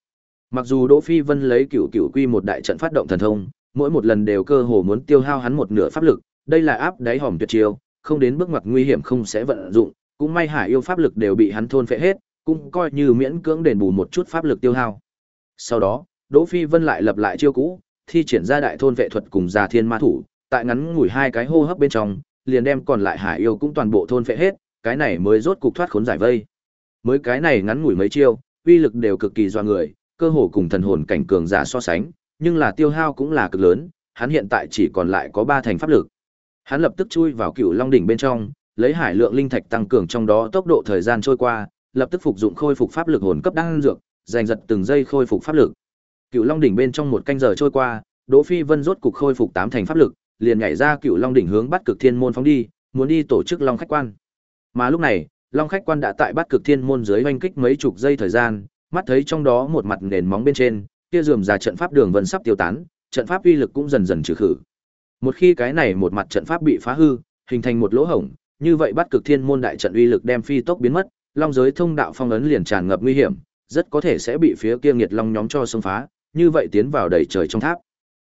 Mặc dù Đỗ Phi Vân lấy cửu cửu quy một đại trận phát động thần thông, mỗi một lần đều cơ hồ muốn tiêu hao hắn một nửa pháp lực, đây là áp đáy hòm tuyệt chiêu, không đến bước ngoặt nguy hiểm không sẽ vận dụng, cũng may hải yêu pháp lực đều bị hắn thôn phệ hết, cũng coi như miễn cưỡng đền bù một chút pháp lực tiêu hao. Sau đó, Đỗ Phi Vân lại lập lại chiêu cũ, thi triển ra đại thôn vệ thuật cùng già thiên ma thủ, tại ngắn ngủi hai cái hô hấp bên trong, liền đem còn lại hải yêu cũng toàn bộ thôn phệ hết, cái này mới rốt cục thoát khốn giải vây. Mới cái này ngắn ngủi mấy chiêu, uy lực đều cực kỳ do người, cơ hồ cùng thần hồn cảnh cường giả so sánh, nhưng là tiêu hao cũng là cực lớn, hắn hiện tại chỉ còn lại có ba thành pháp lực. Hắn lập tức chui vào Cựu Long đỉnh bên trong, lấy hải lượng linh thạch tăng cường trong đó tốc độ thời gian trôi qua, lập tức phục dụng khôi phục pháp lực hồn cấp đang dược, giành giật từng giây khôi phục pháp lực. Cựu Long đỉnh bên trong một canh giờ trôi qua, Đỗ Phi Vân rốt cục khôi phục tám thành pháp lực, liền nhảy ra Cựu Long đỉnh hướng bắt cực thiên môn phóng đi, muốn đi tổ chức Long khách quan. Mà lúc này, Long khách quan đã tại bắt cực thiên môn dưới oanh kích mấy chục giây thời gian, mắt thấy trong đó một mặt nền móng bên trên, kia rườm ra trận pháp đường vân sắp tiêu tán, trận pháp uy lực cũng dần dần trừ khử. Một khi cái này một mặt trận pháp bị phá hư, hình thành một lỗ hổng, như vậy bắt cực thiên môn đại trận uy lực đem phi tốc biến mất, long giới thông đạo phong ấn liền tràn ngập nguy hiểm, rất có thể sẽ bị phía kia nghiệt long nhóm cho xông phá, như vậy tiến vào đầy trời trong tháp.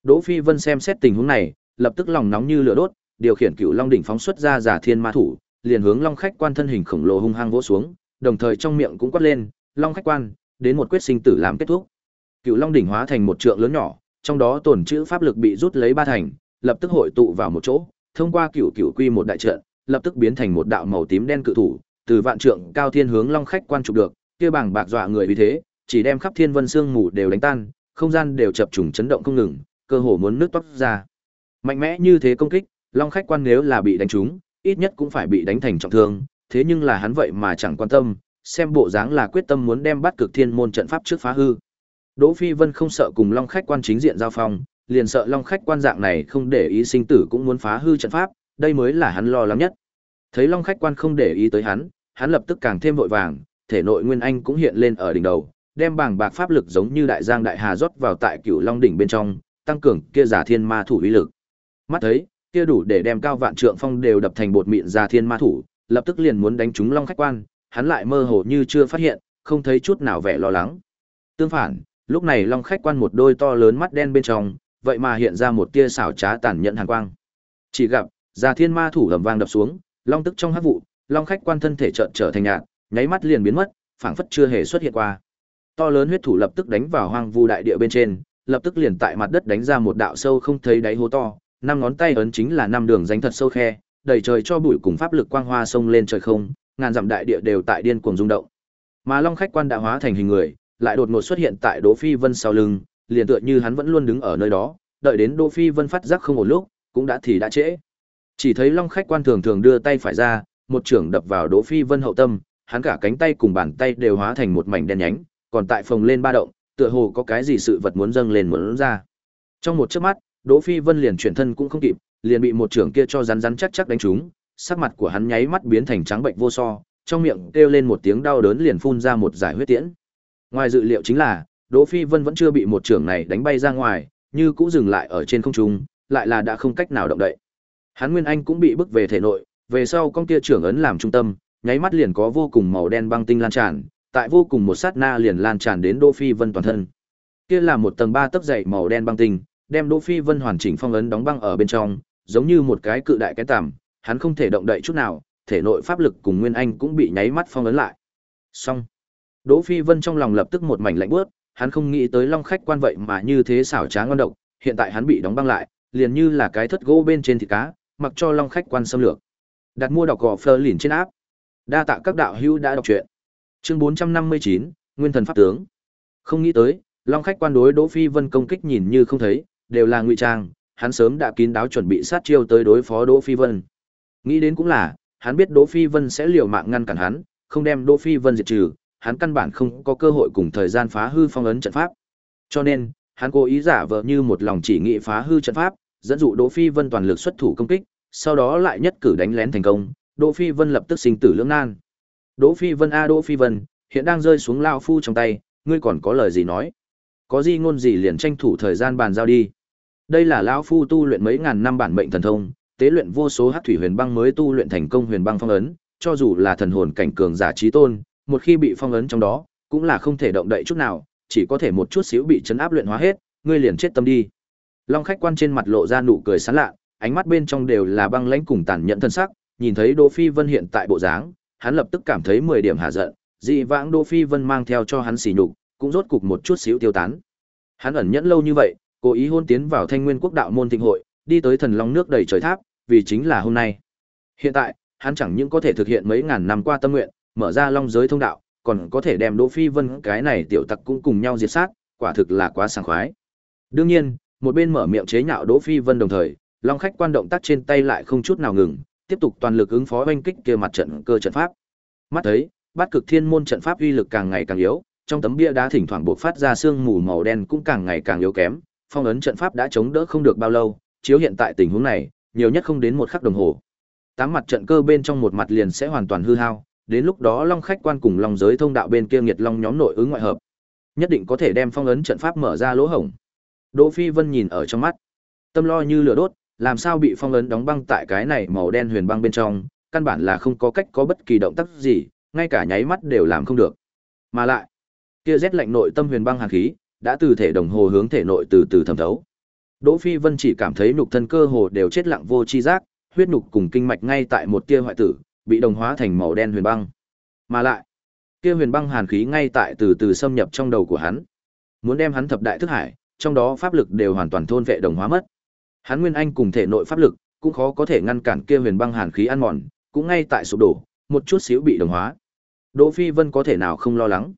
Đỗ Phi Vân xem xét tình huống này, lập tức lòng nóng như lửa đốt, điều khiển cựu long đỉnh phóng xuất ra giả thiên ma thủ, liền hướng long khách quan thân hình khổng lồ hung hăng vỗ xuống, đồng thời trong miệng cũng quát lên, long khách quan, đến một quyết sinh tử làm kết thúc. Cựu long đỉnh hóa thành một trượng lớn nhỏ, trong đó tổn chữ pháp lực bị rút lấy ba thành, lập tức hội tụ vào một chỗ, thông qua cựu cựu quy một đại trận, lập tức biến thành một đạo màu tím đen cự thủ, từ vạn trượng cao thiên hướng long khách quan chụp được, kia bảng bạc dọa người vì thế, chỉ đem khắp thiên vân xương mù đều đánh tan, không gian đều chập trùng chấn động không ngừng, cơ hồ muốn nước toát ra. Mạnh mẽ như thế công kích, long khách quan nếu là bị đánh trúng, ít nhất cũng phải bị đánh thành trọng thương, thế nhưng là hắn vậy mà chẳng quan tâm, xem bộ dáng là quyết tâm muốn đem bắt cực thiên môn trận pháp trước phá hư. Đỗ Phi Vân không sợ cùng long khách quan chính diện giao phong, liền sợ long khách quan dạng này không để ý sinh tử cũng muốn phá hư trận pháp, đây mới là hắn lo lắng nhất. Thấy long khách quan không để ý tới hắn, hắn lập tức càng thêm vội vàng, thể nội nguyên anh cũng hiện lên ở đỉnh đầu, đem bảng bạc pháp lực giống như đại giang đại hà rót vào tại cửu long đỉnh bên trong, tăng cường kia giả thiên ma thủ uy lực. Mắt thấy, kia đủ để đem cao vạn trượng phong đều đập thành bột mịn giả thiên ma thủ, lập tức liền muốn đánh trúng long khách quan, hắn lại mơ hồ như chưa phát hiện, không thấy chút nào vẻ lo lắng. Tương phản, lúc này long khách quan một đôi to lớn mắt đen bên trong, vậy mà hiện ra một tia xảo trá tàn nhẫn hàn quang. Chỉ gặp, già thiên ma thủ ầm vang đập xuống, long tức trong hắc vụ, long khách quan thân thể chợt trở thành nhạt, nháy mắt liền biến mất, phảng phất chưa hề xuất hiện qua. To lớn huyết thủ lập tức đánh vào hoang vu đại địa bên trên, lập tức liền tại mặt đất đánh ra một đạo sâu không thấy đáy hố to, năm ngón tay ấn chính là năm đường danh thật sâu khe, đầy trời cho bụi cùng pháp lực quang hoa sông lên trời không, ngàn dặm đại địa đều tại điên cuồng rung động. Mà Long khách quan đã hóa thành hình người, lại đột ngột xuất hiện tại Đỗ Phi Vân sau lưng, liền tựa như hắn vẫn luôn đứng ở nơi đó, đợi đến Đỗ Phi Vân phát giác không ổn lúc, cũng đã thì đã trễ. Chỉ thấy Long khách quan thường thường đưa tay phải ra, một trưởng đập vào Đỗ Phi Vân hậu tâm, hắn cả cánh tay cùng bàn tay đều hóa thành một mảnh đen nhánh, còn tại phòng lên ba động, tựa hồ có cái gì sự vật muốn dâng lên muốn ra. Trong một chớp mắt, Đỗ Phi Vân liền chuyển thân cũng không kịp, liền bị một trưởng kia cho rắn rắn chắc chắc đánh trúng, sắc mặt của hắn nháy mắt biến thành trắng bệnh vô so, trong miệng kêu lên một tiếng đau đớn liền phun ra một giải huyết tiễn. Ngoài dự liệu chính là, Đỗ Phi Vân vẫn chưa bị một trưởng này đánh bay ra ngoài, như cũ dừng lại ở trên không trung, lại là đã không cách nào động đậy. Hắn Nguyên Anh cũng bị bức về thể nội, về sau con kia trưởng ấn làm trung tâm, nháy mắt liền có vô cùng màu đen băng tinh lan tràn, tại vô cùng một sát na liền lan tràn đến Đỗ Phi Vân toàn thân. Kia là một tầng ba tấc dày màu đen băng tinh, đem Đỗ Phi Vân hoàn chỉnh phong ấn đóng băng ở bên trong, giống như một cái cự đại cái tằm, hắn không thể động đậy chút nào, thể nội pháp lực cùng Nguyên Anh cũng bị nháy mắt phong ấn lại. Xong. Đỗ Phi Vân trong lòng lập tức một mảnh lạnh bước, hắn không nghĩ tới Long khách quan vậy mà như thế xảo trá ngon độc, hiện tại hắn bị đóng băng lại, liền như là cái thất gỗ bên trên thịt cá, mặc cho Long khách quan xâm lược. Đặt mua đọc gò Fleur lìn trên áp. Đa tạ các đạo hữu đã đọc truyện. Chương 459, Nguyên thần pháp tướng. Không nghĩ tới, Long khách quan đối Đỗ Phi Vân công kích nhìn như không thấy, đều là ngụy trang, hắn sớm đã kín đáo chuẩn bị sát chiêu tới đối phó Đỗ Phi Vân. Nghĩ đến cũng là, hắn biết Đỗ Phi Vân sẽ liều mạng ngăn cản hắn, không đem Đỗ Phi Vân diệt trừ, hắn căn bản không có cơ hội cùng thời gian phá hư phong ấn trận pháp. Cho nên, hắn cố ý giả vờ như một lòng chỉ nghĩ phá hư trận pháp, dẫn dụ Đỗ Phi Vân toàn lực xuất thủ công kích, sau đó lại nhất cử đánh lén thành công, Đỗ Phi Vân lập tức sinh tử lưỡng nan. Đỗ Phi Vân a Đỗ Phi Vân, hiện đang rơi xuống lao phu trong tay, ngươi còn có lời gì nói? Có gì ngôn gì liền tranh thủ thời gian bàn giao đi. Đây là lão phu tu luyện mấy ngàn năm bản mệnh thần thông, tế luyện vô số hắc thủy huyền băng mới tu luyện thành công huyền băng phong ấn, cho dù là thần hồn cảnh cường giả trí tôn, một khi bị phong ấn trong đó, cũng là không thể động đậy chút nào, chỉ có thể một chút xíu bị chấn áp luyện hóa hết, ngươi liền chết tâm đi. Long khách quan trên mặt lộ ra nụ cười sán lạ, ánh mắt bên trong đều là băng lãnh cùng tàn nhẫn thân sắc, nhìn thấy Đỗ Phi Vân hiện tại bộ dáng, hắn lập tức cảm thấy 10 điểm hạ giận, dị vãng Đỗ Phi Vân mang theo cho hắn sỉ nhục, cũng rốt cục một chút xíu tiêu tán. Hắn ẩn nhẫn lâu như vậy, cố ý hôn tiến vào Thanh Nguyên Quốc đạo môn thịnh hội, đi tới thần long nước đầy trời tháp, vì chính là hôm nay. Hiện tại, hắn chẳng những có thể thực hiện mấy ngàn năm qua tâm nguyện, mở ra long giới thông đạo, còn có thể đem Đỗ Phi Vân cái này tiểu tặc cũng cùng nhau diệt sát, quả thực là quá sảng khoái. Đương nhiên, một bên mở miệng chế nhạo Đỗ Phi Vân đồng thời, Long khách quan động tác trên tay lại không chút nào ngừng, tiếp tục toàn lực ứng phó oanh kích kia mặt trận cơ trận pháp. Mắt thấy, bát cực thiên môn trận pháp uy lực càng ngày càng yếu, trong tấm bia đá thỉnh thoảng bộc phát ra sương mù màu đen cũng càng ngày càng yếu kém, phong ấn trận pháp đã chống đỡ không được bao lâu, chiếu hiện tại tình huống này, nhiều nhất không đến một khắc đồng hồ. Tám mặt trận cơ bên trong một mặt liền sẽ hoàn toàn hư hao, đến lúc đó Long khách quan cùng Long giới thông đạo bên kia nghiệt long nhóm nội ứng ngoại hợp, nhất định có thể đem phong ấn trận pháp mở ra lỗ hổng. Đỗ Phi Vân nhìn ở trong mắt, tâm lo như lửa đốt, làm sao bị phong ấn đóng băng tại cái này màu đen huyền băng bên trong, căn bản là không có cách có bất kỳ động tác gì, ngay cả nháy mắt đều làm không được. Mà lại, kia rét lạnh nội tâm huyền băng hàn khí, đã từ thể đồng hồ hướng thể nội từ từ thẩm thấu. Đỗ Phi Vân chỉ cảm thấy nhục thân cơ hồ đều chết lặng vô chi giác, huyết nhục cùng kinh mạch ngay tại một tia hoại tử, bị đồng hóa thành màu đen huyền băng. Mà lại, kia huyền băng hàn khí ngay tại từ từ xâm nhập trong đầu của hắn. Muốn đem hắn thập đại thức hải, trong đó pháp lực đều hoàn toàn thôn vệ đồng hóa mất. Hắn nguyên anh cùng thể nội pháp lực, cũng khó có thể ngăn cản kia huyền băng hàn khí ăn mòn, cũng ngay tại sụp đổ, một chút xíu bị đồng hóa. Đỗ Phi Vân có thể nào không lo lắng.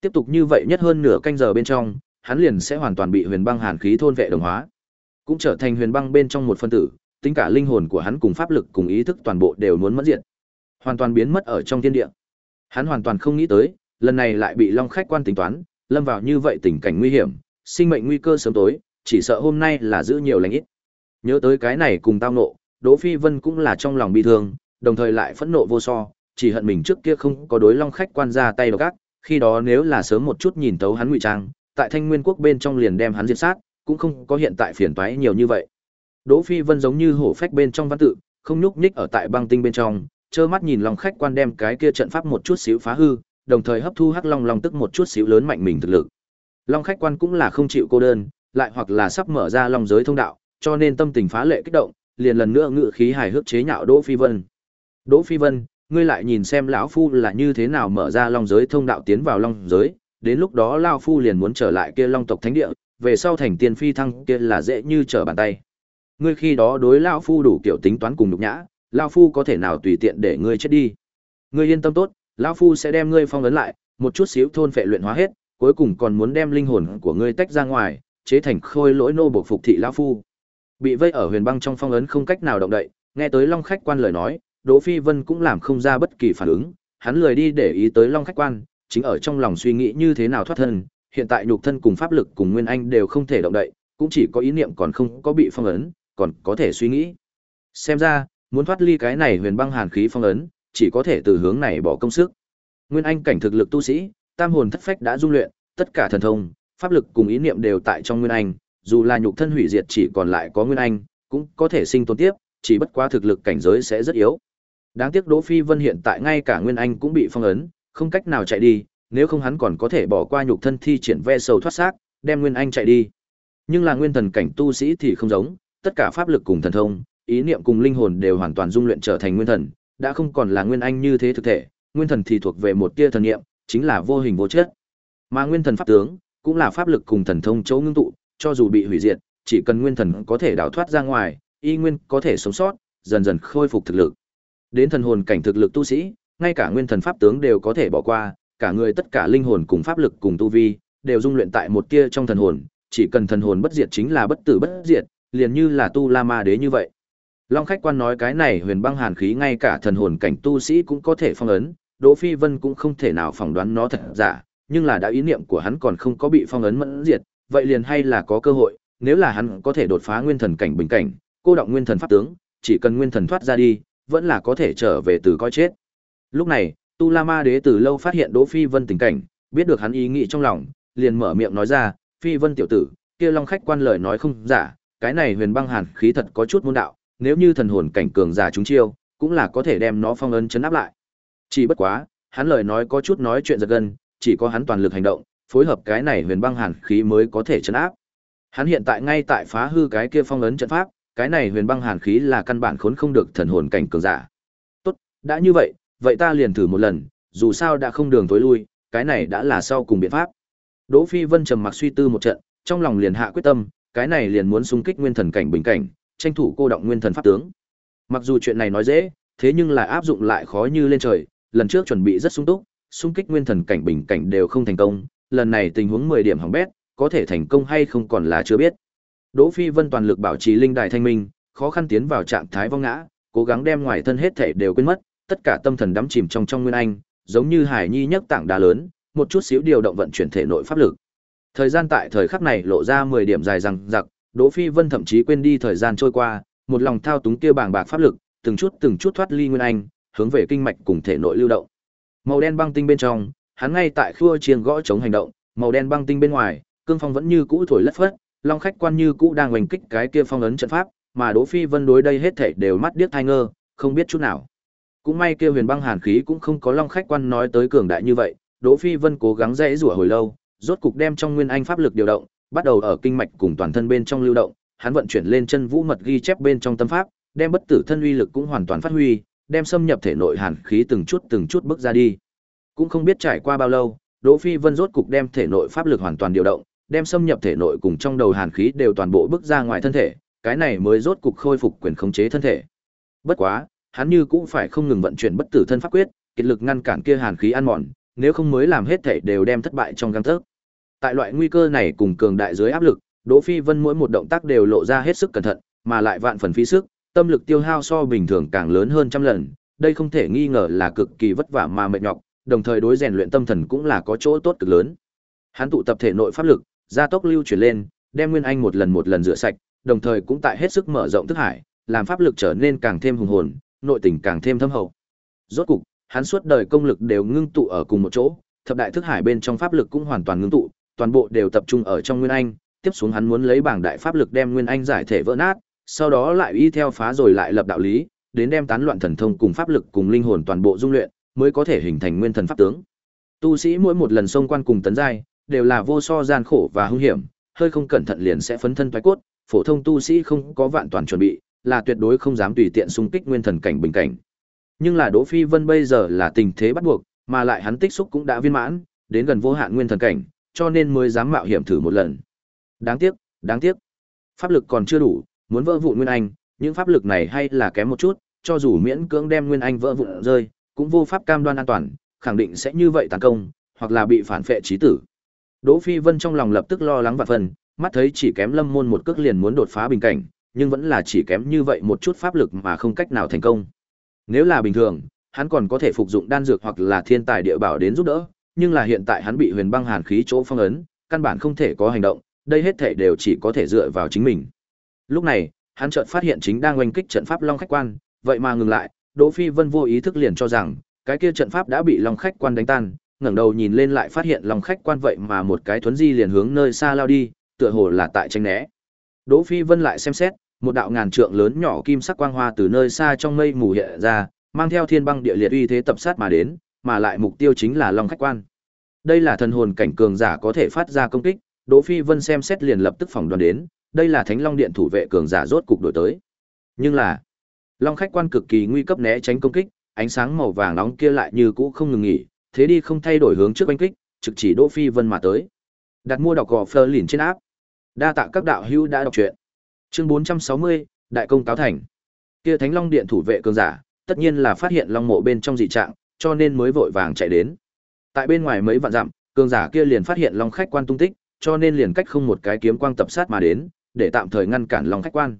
Tiếp tục như vậy nhất hơn nửa canh giờ bên trong, hắn liền sẽ hoàn toàn bị huyền băng hàn khí thôn vệ đồng hóa, cũng trở thành huyền băng bên trong một phân tử, tính cả linh hồn của hắn cùng pháp lực cùng ý thức toàn bộ đều muốn mất diệt, hoàn toàn biến mất ở trong thiên địa. Hắn hoàn toàn không nghĩ tới, lần này lại bị Long khách quan tính toán, lâm vào như vậy tình cảnh nguy hiểm, sinh mệnh nguy cơ sớm tối, chỉ sợ hôm nay là giữ nhiều lành ít. Nhớ tới cái này cùng tao nộ, Đỗ Phi Vân cũng là trong lòng bi thương, đồng thời lại phẫn nộ vô so, chỉ hận mình trước kia không có đối Long khách quan ra tay độc ác, khi đó nếu là sớm một chút nhìn tấu hắn ngụy trang, tại Thanh Nguyên quốc bên trong liền đem hắn diệt sát, cũng không có hiện tại phiền toái nhiều như vậy. Đỗ Phi Vân giống như hổ phách bên trong văn tự, không nhúc nhích ở tại băng tinh bên trong, trơ mắt nhìn Long khách quan đem cái kia trận pháp một chút xíu phá hư, đồng thời hấp thu hắc long long tức một chút xíu lớn mạnh mình thực lực. Long khách quan cũng là không chịu cô đơn, lại hoặc là sắp mở ra long giới thông đạo, cho nên tâm tình phá lệ kích động, liền lần nữa ngự khí hài hước chế nhạo Đỗ Phi Vân. Đỗ Phi Vân, ngươi lại nhìn xem lão phu là như thế nào mở ra long giới thông đạo tiến vào long giới, đến lúc đó lão phu liền muốn trở lại kia long tộc thánh địa, về sau thành tiên phi thăng kia là dễ như trở bàn tay. Ngươi khi đó đối lão phu đủ kiểu tính toán cùng nhục nhã, lão phu có thể nào tùy tiện để ngươi chết đi. Ngươi yên tâm tốt, lão phu sẽ đem ngươi phong ấn lại, một chút xíu thôn phệ luyện hóa hết, cuối cùng còn muốn đem linh hồn của ngươi tách ra ngoài, chế thành khôi lỗi nô bộc phục thị lão phu. Bị vây ở huyền băng trong phong ấn không cách nào động đậy, nghe tới Long khách quan lời nói, Đỗ Phi Vân cũng làm không ra bất kỳ phản ứng, hắn lười đi để ý tới Long khách quan, chính ở trong lòng suy nghĩ như thế nào thoát thân, hiện tại nhục thân cùng pháp lực cùng Nguyên Anh đều không thể động đậy, cũng chỉ có ý niệm còn không có bị phong ấn, còn có thể suy nghĩ. Xem ra, muốn thoát ly cái này huyền băng hàn khí phong ấn, chỉ có thể từ hướng này bỏ công sức. Nguyên Anh cảnh thực lực tu sĩ, tam hồn thất phách đã dung luyện, tất cả thần thông, pháp lực cùng ý niệm đều tại trong Nguyên Anh, dù là nhục thân hủy diệt chỉ còn lại có Nguyên Anh, cũng có thể sinh tồn tiếp, chỉ bất quá thực lực cảnh giới sẽ rất yếu. Đáng tiếc Đỗ Phi Vân hiện tại ngay cả Nguyên Anh cũng bị phong ấn, không cách nào chạy đi, nếu không hắn còn có thể bỏ qua nhục thân thi triển ve sầu thoát xác, đem Nguyên Anh chạy đi. Nhưng là nguyên thần cảnh tu sĩ thì không giống, tất cả pháp lực cùng thần thông, ý niệm cùng linh hồn đều hoàn toàn dung luyện trở thành nguyên thần, đã không còn là nguyên anh như thế thực thể, nguyên thần thì thuộc về một tia thần niệm, chính là vô hình vô chất. Mà nguyên thần pháp tướng cũng là pháp lực cùng thần thông chỗ ngưng tụ, cho dù bị hủy diệt, chỉ cần nguyên thần có thể đào thoát ra ngoài, y nguyên có thể sống sót, dần dần khôi phục thực lực. Đến thần hồn cảnh thực lực tu sĩ, ngay cả nguyên thần pháp tướng đều có thể bỏ qua, cả người tất cả linh hồn cùng pháp lực cùng tu vi, đều dung luyện tại một tia trong thần hồn, chỉ cần thần hồn bất diệt chính là bất tử bất diệt, liền như là tu La Ma đế như vậy. Long khách quan nói cái này huyền băng hàn khí ngay cả thần hồn cảnh tu sĩ cũng có thể phong ấn, Đỗ Phi Vân cũng không thể nào phỏng đoán nó thật giả, nhưng là đã ý niệm của hắn còn không có bị phong ấn mẫn diệt, vậy liền hay là có cơ hội, nếu là hắn có thể đột phá nguyên thần cảnh bình cảnh, cô động nguyên thần pháp tướng, chỉ cần nguyên thần thoát ra đi, vẫn là có thể trở về từ coi chết. Lúc này, Tu La Ma Đế từ lâu phát hiện Đỗ Phi Vân tình cảnh, biết được hắn ý nghĩ trong lòng, liền mở miệng nói ra, "Phi Vân tiểu tử, kia Long khách quan lời nói không giả, cái này huyền băng hàn khí thật có chút môn đạo, nếu như thần hồn cảnh cường giả chúng chiêu, cũng là có thể đem nó phong ấn chấn áp lại." Chỉ bất quá, hắn lời nói có chút nói chuyện giật gân, chỉ có hắn toàn lực hành động, phối hợp cái này huyền băng hàn khí mới có thể chấn áp. Hắn hiện tại ngay tại phá hư cái kia phong ấn trận pháp, cái này huyền băng hàn khí là căn bản khốn không được thần hồn cảnh cường giả. Tốt, đã như vậy, vậy ta liền thử một lần, dù sao đã không đường tối lui, cái này đã là sau cùng biện pháp. Đỗ Phi Vân trầm mặc suy tư một trận, trong lòng liền hạ quyết tâm, cái này liền muốn xung kích nguyên thần cảnh bình cảnh, tranh thủ cô động nguyên thần pháp tướng. Mặc dù chuyện này nói dễ, thế nhưng là áp dụng lại khó như lên trời, lần trước chuẩn bị rất sung túc, xung kích nguyên thần cảnh bình cảnh đều không thành công, lần này tình huống 10 điểm hỏng bét, có thể thành công hay không còn là chưa biết. Đỗ Phi Vân toàn lực bảo trì linh đài thanh minh, khó khăn tiến vào trạng thái vong ngã, cố gắng đem ngoài thân hết thể đều quên mất, tất cả tâm thần đắm chìm trong trong nguyên anh, giống như hải nhi nhấc tảng đá lớn, một chút xíu điều động vận chuyển thể nội pháp lực. Thời gian tại thời khắc này lộ ra 10 điểm dài rằng giặc, Đỗ Phi Vân thậm chí quên đi thời gian trôi qua, một lòng thao túng kia bàng bạc pháp lực, từng chút từng chút thoát ly nguyên anh, hướng về kinh mạch cùng thể nội lưu động. Màu đen băng tinh bên trong, hắn ngay tại khua chiêng gõ chống hành động, màu đen băng tinh bên ngoài, cương phong vẫn như cũ thổi lất phất, long khách quan như cũ đang hoành kích cái kia phong ấn trận pháp, mà Đỗ Phi Vân đối đây hết thảy đều mắt điếc tai ngơ, không biết chút nào. Cũng may kia huyền băng hàn khí cũng không có long khách quan nói tới cường đại như vậy, Đỗ Phi Vân cố gắng dãy rủa hồi lâu, rốt cục đem trong nguyên anh pháp lực điều động, bắt đầu ở kinh mạch cùng toàn thân bên trong lưu động, hắn vận chuyển lên chân vũ mật ghi chép bên trong tâm pháp, đem bất tử thân uy lực cũng hoàn toàn phát huy, đem xâm nhập thể nội hàn khí từng chút từng chút bước ra đi. Cũng không biết trải qua bao lâu, Đỗ Phi Vân rốt cục đem thể nội pháp lực hoàn toàn điều động, đem xâm nhập thể nội cùng trong đầu hàn khí đều toàn bộ bước ra ngoài thân thể, cái này mới rốt cục khôi phục quyền khống chế thân thể. Bất quá, hắn như cũng phải không ngừng vận chuyển bất tử thân pháp quyết, kiệt lực ngăn cản kia hàn khí ăn mòn, nếu không mới làm hết thể đều đem thất bại trong gang tấc. Tại loại nguy cơ này cùng cường đại dưới áp lực, Đỗ Phi Vân mỗi một động tác đều lộ ra hết sức cẩn thận, mà lại vạn phần phí sức, tâm lực tiêu hao so bình thường càng lớn hơn trăm lần, đây không thể nghi ngờ là cực kỳ vất vả mà mệt nhọc, đồng thời đối rèn luyện tâm thần cũng là có chỗ tốt cực lớn. Hắn tụ tập thể nội pháp lực, gia tốc lưu chuyển lên, đem nguyên anh một lần một lần rửa sạch, đồng thời cũng tại hết sức mở rộng thức hải, làm pháp lực trở nên càng thêm hùng hồn, nội tình càng thêm thâm hậu. Rốt cục, hắn suốt đời công lực đều ngưng tụ ở cùng một chỗ, thập đại thức hải bên trong pháp lực cũng hoàn toàn ngưng tụ, toàn bộ đều tập trung ở trong nguyên anh, tiếp xuống hắn muốn lấy bảng đại pháp lực đem nguyên anh giải thể vỡ nát, sau đó lại y theo phá rồi lại lập đạo lý, đến đem tán loạn thần thông cùng pháp lực cùng linh hồn toàn bộ dung luyện, mới có thể hình thành nguyên thần pháp tướng. Tu sĩ mỗi một lần xông quan cùng tấn giai, đều là vô so gian khổ và hung hiểm, hơi không cẩn thận liền sẽ phấn thân thoái cốt, phổ thông tu sĩ không có vạn toàn chuẩn bị, là tuyệt đối không dám tùy tiện xung kích nguyên thần cảnh bình cảnh. Nhưng là Đỗ Phi Vân bây giờ là tình thế bắt buộc, mà lại hắn tích xúc cũng đã viên mãn, đến gần vô hạn nguyên thần cảnh, cho nên mới dám mạo hiểm thử một lần. Đáng tiếc, đáng tiếc. Pháp lực còn chưa đủ, muốn vỡ vụn nguyên anh, những pháp lực này hay là kém một chút, cho dù miễn cưỡng đem nguyên anh vỡ vụn rơi, cũng vô pháp cam đoan an toàn, khẳng định sẽ như vậy tấn công, hoặc là bị phản phệ chí tử. Đỗ Phi Vân trong lòng lập tức lo lắng và phần, mắt thấy chỉ kém Lâm Môn một cước liền muốn đột phá bình cảnh, nhưng vẫn là chỉ kém như vậy một chút pháp lực mà không cách nào thành công. Nếu là bình thường, hắn còn có thể phục dụng đan dược hoặc là thiên tài địa bảo đến giúp đỡ, nhưng là hiện tại hắn bị huyền băng hàn khí chỗ phong ấn, căn bản không thể có hành động, đây hết thể đều chỉ có thể dựa vào chính mình. Lúc này, hắn chợt phát hiện chính đang oanh kích trận pháp Long khách quan, vậy mà ngừng lại, Đỗ Phi Vân vô ý thức liền cho rằng, cái kia trận pháp đã bị Long khách quan đánh tan, ngẩng đầu nhìn lên lại phát hiện Long khách quan vậy mà một cái thuấn di liền hướng nơi xa lao đi, tựa hồ là tại tranh né. Đỗ Phi Vân lại xem xét, một đạo ngàn trượng lớn nhỏ kim sắc quang hoa từ nơi xa trong mây mù hiện ra, mang theo thiên băng địa liệt uy thế tập sát mà đến, mà lại mục tiêu chính là Long khách quan. Đây là thần hồn cảnh cường giả có thể phát ra công kích, Đỗ Phi Vân xem xét liền lập tức phỏng đoán đến, đây là Thánh Long Điện thủ vệ cường giả rốt cục đổi tới. Nhưng là, Long khách quan cực kỳ nguy cấp né tránh công kích, ánh sáng màu vàng nóng kia lại như cũ không ngừng nghỉ, thế đi không thay đổi hướng trước oanh kích, trực chỉ Đỗ Phi Vân mà tới. Đặt mua đọc gò phơ liền trên áp. Đa tạ các đạo hữu đã đọc truyện. Chương 460, đại công cáo thành. Kia Thánh Long Điện thủ vệ cường giả, tất nhiên là phát hiện long mộ bên trong dị trạng, cho nên mới vội vàng chạy đến. Tại bên ngoài mấy vạn dặm, cường giả kia liền phát hiện long khách quan tung tích, cho nên liền cách không một cái kiếm quang tập sát mà đến, để tạm thời ngăn cản long khách quan.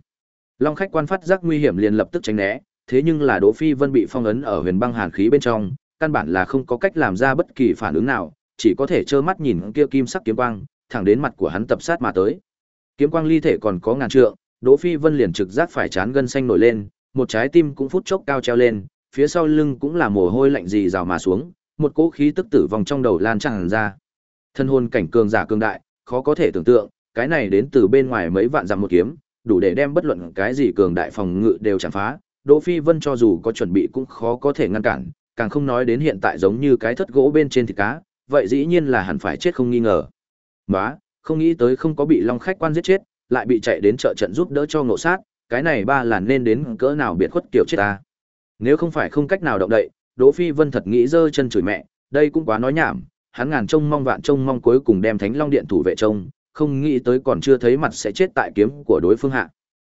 Long khách quan phát giác nguy hiểm liền lập tức tránh né, thế nhưng là Đỗ Phi Vân bị phong ấn ở huyền băng hàn khí bên trong, căn bản là không có cách làm ra bất kỳ phản ứng nào, chỉ có thể trơ mắt nhìn kia kim sắc kiếm quang, thẳng đến mặt của hắn tập sát mà tới. Kiếm quang ly thể còn có ngàn trượng, Đỗ Phi Vân liền trực giác phải chán gân xanh nổi lên, một trái tim cũng phút chốc cao treo lên, phía sau lưng cũng là mồ hôi lạnh gì rào mà xuống, một cỗ khí tức tử vong trong đầu lan tràn ra. Thân hồn cảnh cường giả cường đại, khó có thể tưởng tượng, cái này đến từ bên ngoài mấy vạn dặm một kiếm, đủ để đem bất luận cái gì cường đại phòng ngự đều chạm phá. Đỗ Phi Vân cho dù có chuẩn bị cũng khó có thể ngăn cản, càng không nói đến hiện tại giống như cái thất gỗ bên trên thịt cá, vậy dĩ nhiên là hẳn phải chết không nghi ngờ. Nóa, không nghĩ tới không có bị Long khách quan giết chết, lại bị chạy đến trợ trận giúp đỡ cho ngộ sát, cái này ba là nên đến cỡ nào biệt khuất kiểu chết ta. Nếu không phải không cách nào động đậy, Đỗ Phi Vân thật nghĩ dơ chân chửi mẹ, đây cũng quá nói nhảm, hắn ngàn trông mong vạn trông mong cuối cùng đem Thánh Long Điện thủ vệ trông, không nghĩ tới còn chưa thấy mặt sẽ chết tại kiếm của đối phương hạ.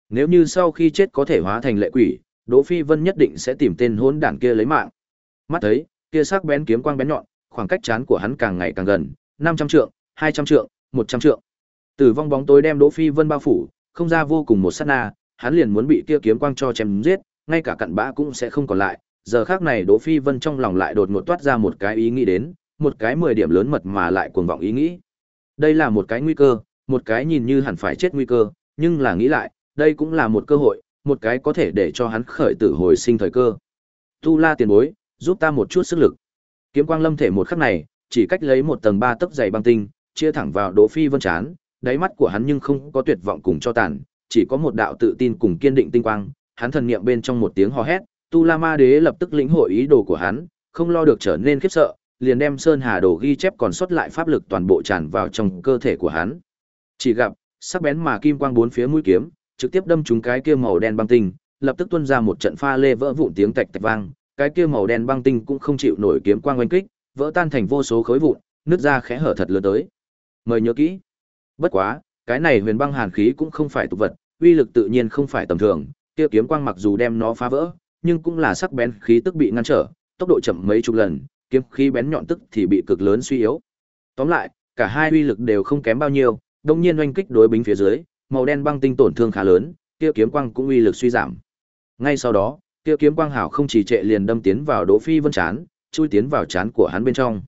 Nếu như sau khi chết có thể hóa thành lệ quỷ, Đỗ Phi Vân nhất định sẽ tìm tên hỗn đản kia lấy mạng. Mắt thấy, kia sắc bén kiếm quang bén nhọn, khoảng cách chán của hắn càng ngày càng gần, 500 trượng, 200 trượng, 100 trượng. Tử vong bóng tối đem Đỗ Phi Vân bao phủ, không ra vô cùng một sát na, hắn liền muốn bị kia kiếm quang cho chém giết, ngay cả cặn bã cũng sẽ không còn lại. Giờ khắc này Đỗ Phi Vân trong lòng lại đột ngột toát ra một cái ý nghĩ đến, một cái 10 điểm lớn mật mà lại cuồng vọng ý nghĩ. Đây là một cái nguy cơ, một cái nhìn như hẳn phải chết nguy cơ, nhưng là nghĩ lại, đây cũng là một cơ hội, một cái có thể để cho hắn khởi tử hồi sinh thời cơ. Tu La tiền bối, giúp ta một chút sức lực. Kiếm quang lâm thể một khắc này, chỉ cách lấy một tầng ba tấc dày băng tinh, chia thẳng vào Đỗ Phi Vân chán, đáy mắt của hắn nhưng không có tuyệt vọng cùng cho tàn, chỉ có một đạo tự tin cùng kiên định tinh quang, hắn thần niệm bên trong một tiếng hò hét, Tu La Ma Đế lập tức lĩnh hội ý đồ của hắn, không lo được trở nên khiếp sợ, liền đem Sơn Hà Đồ ghi chép còn sót lại pháp lực toàn bộ tràn vào trong cơ thể của hắn. Chỉ gặp, sắc bén mà kim quang bốn phía mũi kiếm, trực tiếp đâm trúng cái kia màu đen băng tinh, lập tức tuôn ra một trận pha lê vỡ vụn tiếng tạch tạch vang, cái kia màu đen băng tinh cũng không chịu nổi kiếm quang oanh kích, vỡ tan thành vô số khối vụn, nứt ra khẽ hở thật lớn tới. Mời nhớ kỹ. Bất quá, cái này huyền băng hàn khí cũng không phải tục vật, uy lực tự nhiên không phải tầm thường, kia kiếm quang mặc dù đem nó phá vỡ, nhưng cũng là sắc bén khí tức bị ngăn trở, tốc độ chậm mấy chục lần, kiếm khí bén nhọn tức thì bị cực lớn suy yếu. Tóm lại, cả hai uy lực đều không kém bao nhiêu, đồng nhiên oanh kích đối bính phía dưới, màu đen băng tinh tổn thương khá lớn, kia kiếm quang cũng uy lực suy giảm. Ngay sau đó, kia kiếm quang hảo không chỉ trệ liền đâm tiến vào Đỗ Phi Vân chán, chui tiến vào chán của hắn bên trong.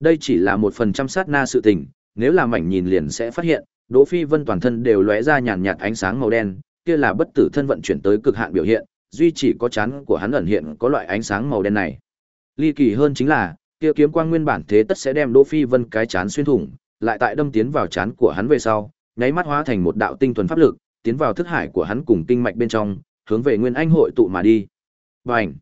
Đây chỉ là một phần trăm sát na sự tình, nếu là mảnh nhìn liền sẽ phát hiện, Đỗ Phi Vân toàn thân đều lóe ra nhàn nhạt ánh sáng màu đen, kia là bất tử thân vận chuyển tới cực hạn biểu hiện, duy chỉ có chán của hắn ẩn hiện có loại ánh sáng màu đen này. Ly kỳ hơn chính là, kia kiếm quang nguyên bản thế tất sẽ đem Đỗ Phi Vân cái chán xuyên thủng, lại tại đâm tiến vào chán của hắn về sau, nháy mắt hóa thành một đạo tinh thuần pháp lực, tiến vào thức hải của hắn cùng kinh mạch bên trong, hướng về Nguyên Anh hội tụ mà đi. Bành!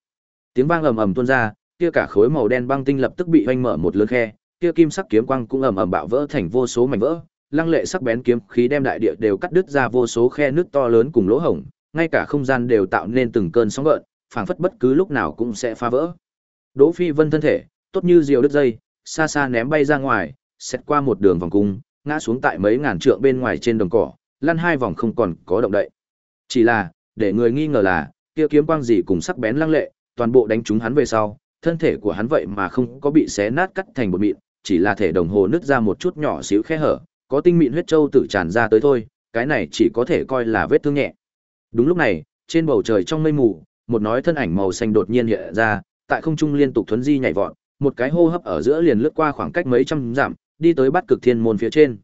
Tiếng vang ầm ầm tuôn ra, kia cả khối màu đen băng tinh lập tức bị vênh mở một lớn khe, kia kim sắc kiếm quang cũng ầm ầm bạo vỡ thành vô số mảnh vỡ, lăng lệ sắc bén kiếm khí đem đại địa đều cắt đứt ra vô số khe nước to lớn cùng lỗ hổng, ngay cả không gian đều tạo nên từng cơn sóng gợn, phảng phất bất cứ lúc nào cũng sẽ phá vỡ. Đỗ Phi Vân thân thể, tốt như diều đứt dây, xa xa ném bay ra ngoài, xét qua một đường vòng cung, ngã xuống tại mấy ngàn trượng bên ngoài trên đồng cỏ, lăn hai vòng không còn có động đậy. Chỉ là, để người nghi ngờ là, kia kiếm quang gì cùng sắc bén lăng lệ, toàn bộ đánh trúng hắn về sau, thân thể của hắn vậy mà không có bị xé nát cắt thành bột mịn, chỉ là thể đồng hồ nứt ra một chút nhỏ xíu khe hở, có tinh mịn huyết châu tự tràn ra tới thôi, cái này chỉ có thể coi là vết thương nhẹ. Đúng lúc này, trên bầu trời trong mây mù, một nói thân ảnh màu xanh đột nhiên hiện ra, tại không trung liên tục thuấn di nhảy vọt, một cái hô hấp ở giữa liền lướt qua khoảng cách mấy trăm dặm, đi tới bắt cực thiên môn phía trên.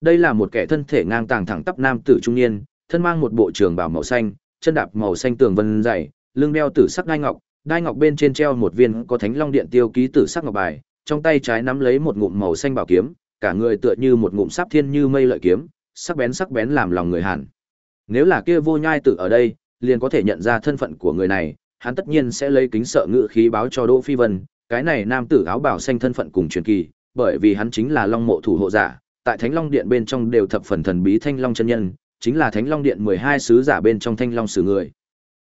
Đây là một kẻ thân thể ngang tàng thẳng tắp nam tử trung niên, thân mang một bộ trường bào màu xanh, chân đạp màu xanh tường vân dày, lưng đeo tử sắc đai ngọc, đai ngọc bên trên treo một viên có thánh long điện tiêu ký tử sắc ngọc bài, trong tay trái nắm lấy một ngụm màu xanh bảo kiếm, cả người tựa như một ngụm sáp thiên như mây lợi kiếm, sắc bén sắc bén làm lòng người hàn. Nếu là kia vô nhai tử ở đây, liền có thể nhận ra thân phận của người này, hắn tất nhiên sẽ lấy kính sợ ngự khí báo cho Đỗ Phi Vân, cái này nam tử áo bảo xanh thân phận cùng truyền kỳ, bởi vì hắn chính là Long Mộ thủ hộ giả, tại Thánh Long Điện bên trong đều thập phần thần bí Thanh Long chân nhân, chính là Thánh Long Điện 12 sứ giả bên trong Thanh Long sử người.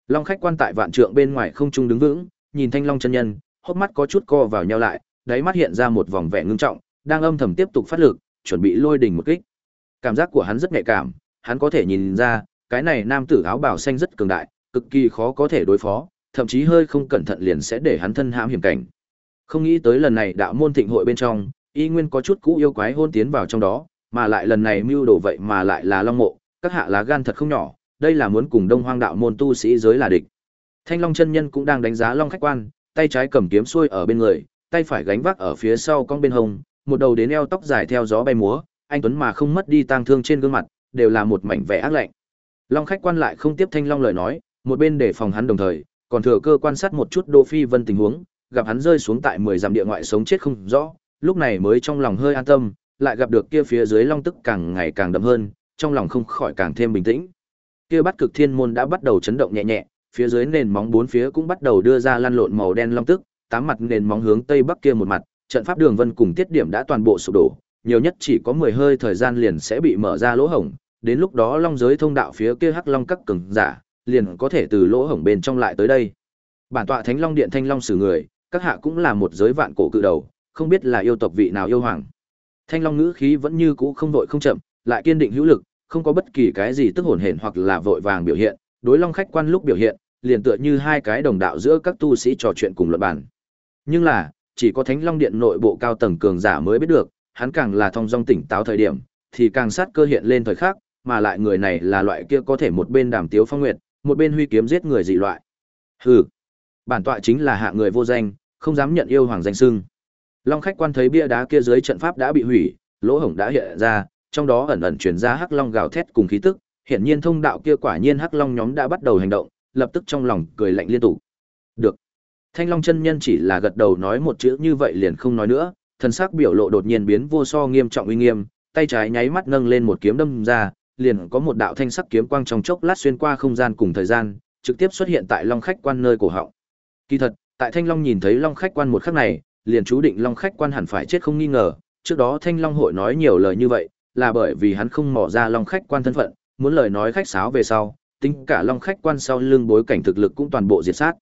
Long khách quan tại vạn trượng bên ngoài không trung đứng vững, nhìn Thanh Long chân nhân, hốc mắt có chút co vào nhau lại, đáy mắt hiện ra một vòng vẻ ngưng trọng, đang âm thầm tiếp tục phát lực, chuẩn bị lôi đỉnh một kích. Cảm giác của hắn rất nhạy cảm, hắn có thể nhìn ra, cái này nam tử áo bào xanh rất cường đại, cực kỳ khó có thể đối phó, thậm chí hơi không cẩn thận liền sẽ để hắn thân hãm hiểm cảnh. Không nghĩ tới lần này đạo môn thịnh hội bên trong, y nguyên có chút cũ yêu quái hôn tiến vào trong đó, mà lại lần này mưu đồ vậy mà lại là long mộ, các hạ lá gan thật không nhỏ, đây là muốn cùng Đông Hoang đạo môn tu sĩ giới là địch. Thanh Long chân nhân cũng đang đánh giá Long khách quan, tay trái cầm kiếm xuôi ở bên người, tay phải gánh vác ở phía sau con bên hông, một đầu đến eo tóc dài theo gió bay múa, anh tuấn mà không mất đi tang thương trên gương mặt, đều là một mảnh vẻ ác lạnh. Long khách quan lại không tiếp Thanh Long lời nói, một bên để phòng hắn đồng thời, còn thừa cơ quan sát một chút Đỗ Phi Vân tình huống, gặp hắn rơi xuống tại 10 dặm địa ngoại sống chết không rõ, lúc này mới trong lòng hơi an tâm, lại gặp được kia phía dưới long tức càng ngày càng đậm hơn, trong lòng không khỏi càng thêm bình tĩnh. Kia bắt cực thiên môn đã bắt đầu chấn động nhẹ nhẹ, phía dưới nền móng bốn phía cũng bắt đầu đưa ra lăn lộn màu đen long tức, tám mặt nền móng hướng tây bắc kia một mặt, trận pháp đường vân cùng tiết điểm đã toàn bộ sụp đổ, nhiều nhất chỉ có 10 hơi thời gian liền sẽ bị mở ra lỗ hổng, đến lúc đó long giới thông đạo phía kia hắc long các cường giả, liền có thể từ lỗ hổng bên trong lại tới đây. Bản tọa Thánh Long Điện Thanh Long xử người, các hạ cũng là một giới vạn cổ cự đầu, không biết là yêu tộc vị nào yêu hoàng. Thanh Long ngữ khí vẫn như cũ không vội không chậm, lại kiên định hữu lực, không có bất kỳ cái gì tức hồn hển hoặc là vội vàng biểu hiện, đối Long khách quan lúc biểu hiện, liền tựa như hai cái đồng đạo giữa các tu sĩ trò chuyện cùng luận bàn. Nhưng là, chỉ có Thánh Long Điện nội bộ cao tầng cường giả mới biết được, hắn càng là thông dong tỉnh táo thời điểm, thì càng sát cơ hiện lên thời khắc, mà lại người này là loại kia có thể một bên đàm tiếu phong nguyệt, một bên huy kiếm giết người dị loại. Hừ, bản tọa chính là hạ người vô danh, không dám nhận yêu hoàng danh xưng. Long khách quan thấy bia đá kia dưới trận pháp đã bị hủy, lỗ hổng đã hiện ra, trong đó ẩn ẩn truyền ra hắc long gào thét cùng khí tức, hiển nhiên thông đạo kia quả nhiên hắc long nhóm đã bắt đầu hành động, lập tức trong lòng cười lạnh liên tục. Thanh Long chân nhân chỉ là gật đầu nói một chữ như vậy liền không nói nữa, thần sắc biểu lộ đột nhiên biến vô so nghiêm trọng uy nghiêm, tay trái nháy mắt nâng lên một kiếm đâm ra, liền có một đạo thanh sắc kiếm quang trong chốc lát xuyên qua không gian cùng thời gian, trực tiếp xuất hiện tại Long khách quan nơi cổ họng, Kỳ thật, tại Thanh Long nhìn thấy Long khách quan một khắc này, liền chú định Long khách quan hẳn phải chết không nghi ngờ, trước đó Thanh Long hội nói nhiều lời như vậy, là bởi vì hắn không mò ra Long khách quan thân phận, muốn lời nói khách sáo về sau, tính cả Long khách quan sau lưng bối cảnh thực lực cũng toàn bộ diệt sát.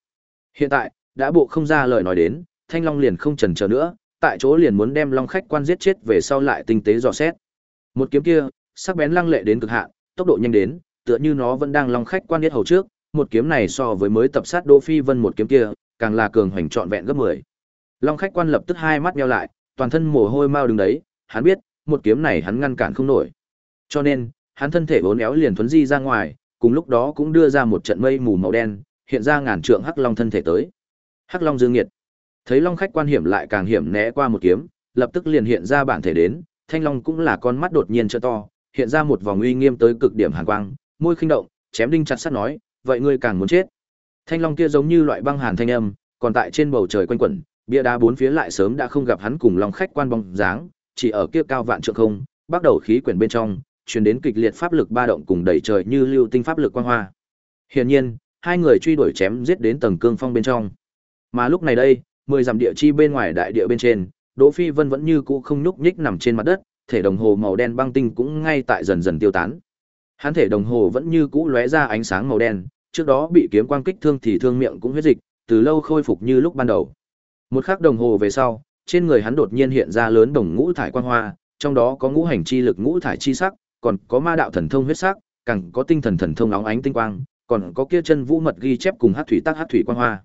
Hiện tại, đã bộ không ra lời nói đến, Thanh Long liền không chần chờ nữa, tại chỗ liền muốn đem Long khách quan giết chết về sau lại tinh tế dò xét. Một kiếm kia, sắc bén lăng lệ đến cực hạn, tốc độ nhanh đến, tựa như nó vẫn đang Long khách quan giết hầu trước, một kiếm này so với mới tập sát Đỗ Phi Vân một kiếm kia, càng là cường hoành trọn vẹn gấp 10. Long khách quan lập tức hai mắt nheo lại, toàn thân mồ hôi mau đứng đấy, hắn biết, một kiếm này hắn ngăn cản không nổi. Cho nên, hắn thân thể vốn éo liền thuấn di ra ngoài, cùng lúc đó cũng đưa ra một trận mây mù màu đen, hiện ra ngàn trượng hắc long thân thể tới. Hắc long dương nghiệt. Thấy long khách quan hiểm lại càng hiểm né qua một kiếm, lập tức liền hiện ra bản thể đến, thanh long cũng là con mắt đột nhiên trợ to, hiện ra một vòng uy nghiêm tới cực điểm hàn quang, môi khinh động, chém đinh chặt sắt nói, vậy ngươi càng muốn chết. Thanh long kia giống như loại băng hàn thanh âm, còn tại trên bầu trời quanh quẩn, bia đá bốn phía lại sớm đã không gặp hắn cùng long khách quan bóng dáng, chỉ ở kia cao vạn trượng không, bắt đầu khí quyển bên trong, truyền đến kịch liệt pháp lực ba động cùng đẩy trời như lưu tinh pháp lực quang hoa. Hiển nhiên, hai người truy đuổi chém giết đến tầng cương phong bên trong. Mà lúc này đây, mười dặm địa chi bên ngoài đại địa bên trên, Đỗ Phi Vân vẫn như cũ không nhúc nhích nằm trên mặt đất, thể đồng hồ màu đen băng tinh cũng ngay tại dần dần tiêu tán. Hắn thể đồng hồ vẫn như cũ lóe ra ánh sáng màu đen, trước đó bị kiếm quang kích thương thì thương miệng cũng huyết dịch, từ lâu khôi phục như lúc ban đầu. Một khắc đồng hồ về sau, trên người hắn đột nhiên hiện ra lớn đồng ngũ thải quang hoa, trong đó có ngũ hành chi lực ngũ thải chi sắc, còn có ma đạo thần thông huyết sắc, càng có tinh thần thần thông óng ánh tinh quang, còn có kia chân vũ mật ghi chép cùng hắc thủy tác hắc thủy quang hoa.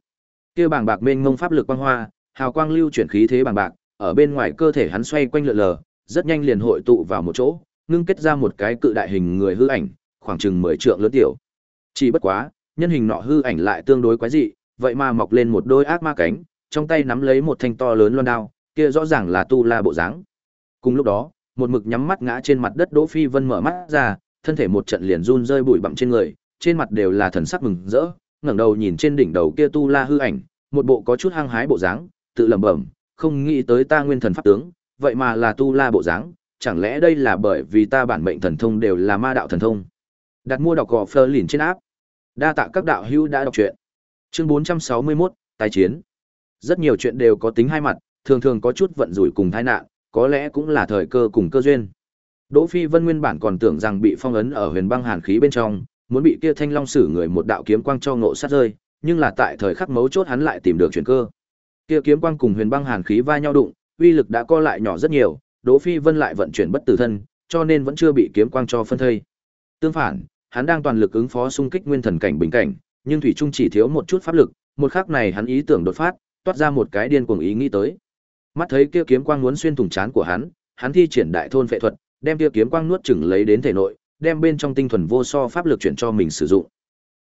Kia bảng bạc mênh mông pháp lực quang hoa, hào quang lưu chuyển khí thế bàng bạc, ở bên ngoài cơ thể hắn xoay quanh lượn lờ, rất nhanh liền hội tụ vào một chỗ, ngưng kết ra một cái cự đại hình người hư ảnh, khoảng chừng 10 trượng lớn tiểu. Chỉ bất quá, nhân hình nọ hư ảnh lại tương đối quái dị, vậy mà mọc lên một đôi ác ma cánh, trong tay nắm lấy một thanh to lớn loan đao, kia rõ ràng là tu la bộ dáng. Cùng lúc đó, một mực nhắm mắt ngã trên mặt đất Đỗ Phi Vân mở mắt ra, thân thể một trận liền run rơi bụi bặm trên người, trên mặt đều là thần sắc mừng rỡ, ngẩng đầu nhìn trên đỉnh đầu kia tu la hư ảnh, một bộ có chút hăng hái bộ dáng, tự lẩm bẩm, không nghĩ tới ta nguyên thần pháp tướng, vậy mà là tu la bộ dáng, chẳng lẽ đây là bởi vì ta bản mệnh thần thông đều là ma đạo thần thông. Đặt mua đọc gò Fleur lìn trên áp. Đa tạ các đạo hữu đã đọc truyện. Chương 461, tái chiến. Rất nhiều chuyện đều có tính hai mặt, thường thường có chút vận rủi cùng tai nạn, có lẽ cũng là thời cơ cùng cơ duyên. Đỗ Phi Vân nguyên bản còn tưởng rằng bị phong ấn ở huyền băng hàn khí bên trong, muốn bị kia thanh long sử người một đạo kiếm quang cho ngộ sát rơi, nhưng là tại thời khắc mấu chốt hắn lại tìm được chuyển cơ. Kia kiếm quang cùng huyền băng hàn khí va nhau đụng, uy lực đã co lại nhỏ rất nhiều, Đỗ Phi Vân lại vận chuyển bất tử thân, cho nên vẫn chưa bị kiếm quang cho phân thây. Tương phản, hắn đang toàn lực ứng phó xung kích nguyên thần cảnh bình cảnh, nhưng thủy trung chỉ thiếu một chút pháp lực, một khắc này hắn ý tưởng đột phát, toát ra một cái điên cuồng ý nghĩ tới. Mắt thấy kia kiếm quang muốn xuyên thủng trán của hắn, hắn thi triển đại thôn phệ thuật, đem kia kiếm quang nuốt chửng lấy đến thể nội, đem bên trong tinh thuần vô so pháp lực chuyển cho mình sử dụng.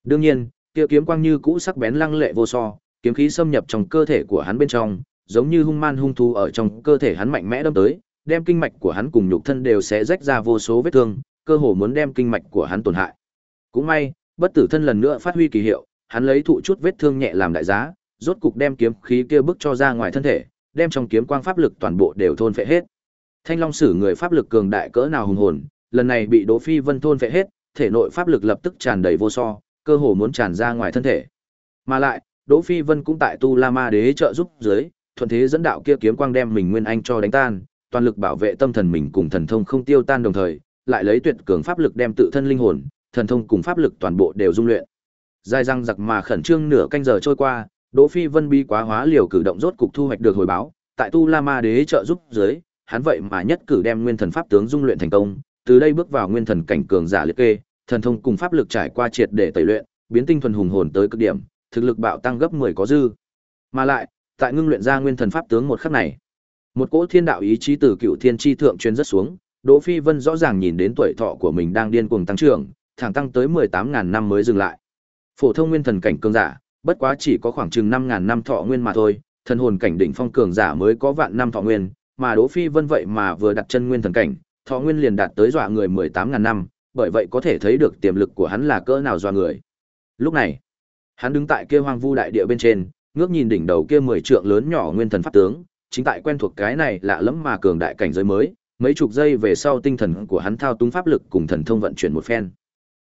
Đương nhiên, kia kiếm quang như cũ sắc bén lăng lệ vô so, kiếm khí xâm nhập trong cơ thể của hắn bên trong, giống như hung man hung thú ở trong cơ thể hắn mạnh mẽ đâm tới, đem kinh mạch của hắn cùng nhục thân đều sẽ rách ra vô số vết thương, cơ hồ muốn đem kinh mạch của hắn tổn hại. Cũng may, bất tử thân lần nữa phát huy kỳ hiệu, hắn lấy thụ chút vết thương nhẹ làm đại giá, rốt cục đem kiếm khí kia bức cho ra ngoài thân thể, đem trong kiếm quang pháp lực toàn bộ đều thôn phệ hết. Thanh Long sử người pháp lực cường đại cỡ nào hùng hồn, lần này bị Đỗ Phi Vân thôn phệ hết, thể nội pháp lực lập tức tràn đầy vô so, cơ hồ muốn tràn ra ngoài thân thể. Mà lại, Đỗ Phi Vân cũng tại Tu La Ma Đế trợ giúp dưới, thuận thế dẫn đạo kia kiếm quang đem mình nguyên anh cho đánh tan, toàn lực bảo vệ tâm thần mình cùng thần thông không tiêu tan đồng thời, lại lấy tuyệt cường pháp lực đem tự thân linh hồn, thần thông cùng pháp lực toàn bộ đều dung luyện. Dài răng giặc mà khẩn trương nửa canh giờ trôi qua, Đỗ Phi Vân bi quá hóa liều cử động rốt cục thu hoạch được hồi báo, tại Tu La Ma Đế trợ giúp dưới, hắn vậy mà nhất cử đem nguyên thần pháp tướng dung luyện thành công, từ đây bước vào nguyên thần cảnh cường giả liệt kê, thần thông cùng pháp lực trải qua triệt để tẩy luyện, biến tinh thuần hùng hồn tới cực điểm, thực lực bạo tăng gấp 10 có dư. Mà lại, tại ngưng luyện ra nguyên thần pháp tướng một khắc này, một cỗ thiên đạo ý chí từ cựu thiên chi thượng truyền rất xuống, Đỗ Phi Vân rõ ràng nhìn đến tuổi thọ của mình đang điên cuồng tăng trưởng, thẳng tăng tới 18.000 năm mới dừng lại. Phổ thông nguyên thần cảnh cường giả, bất quá chỉ có khoảng chừng 5000 năm thọ nguyên mà thôi, thần hồn cảnh đỉnh phong cường giả mới có vạn năm thọ nguyên, mà Đỗ Phi Vân vậy mà vừa đặt chân nguyên thần cảnh, thọ nguyên liền đạt tới dọa người 18.000 năm, bởi vậy có thể thấy được tiềm lực của hắn là cỡ nào dọa người. Lúc này, hắn đứng tại kia hoang vu đại địa bên trên, ngước nhìn đỉnh đầu kia 10 trượng lớn nhỏ nguyên thần pháp tướng, chính tại quen thuộc cái này lạ lẫm mà cường đại cảnh giới mới, mấy chục giây về sau tinh thần của hắn thao túng pháp lực cùng thần thông vận chuyển một phen.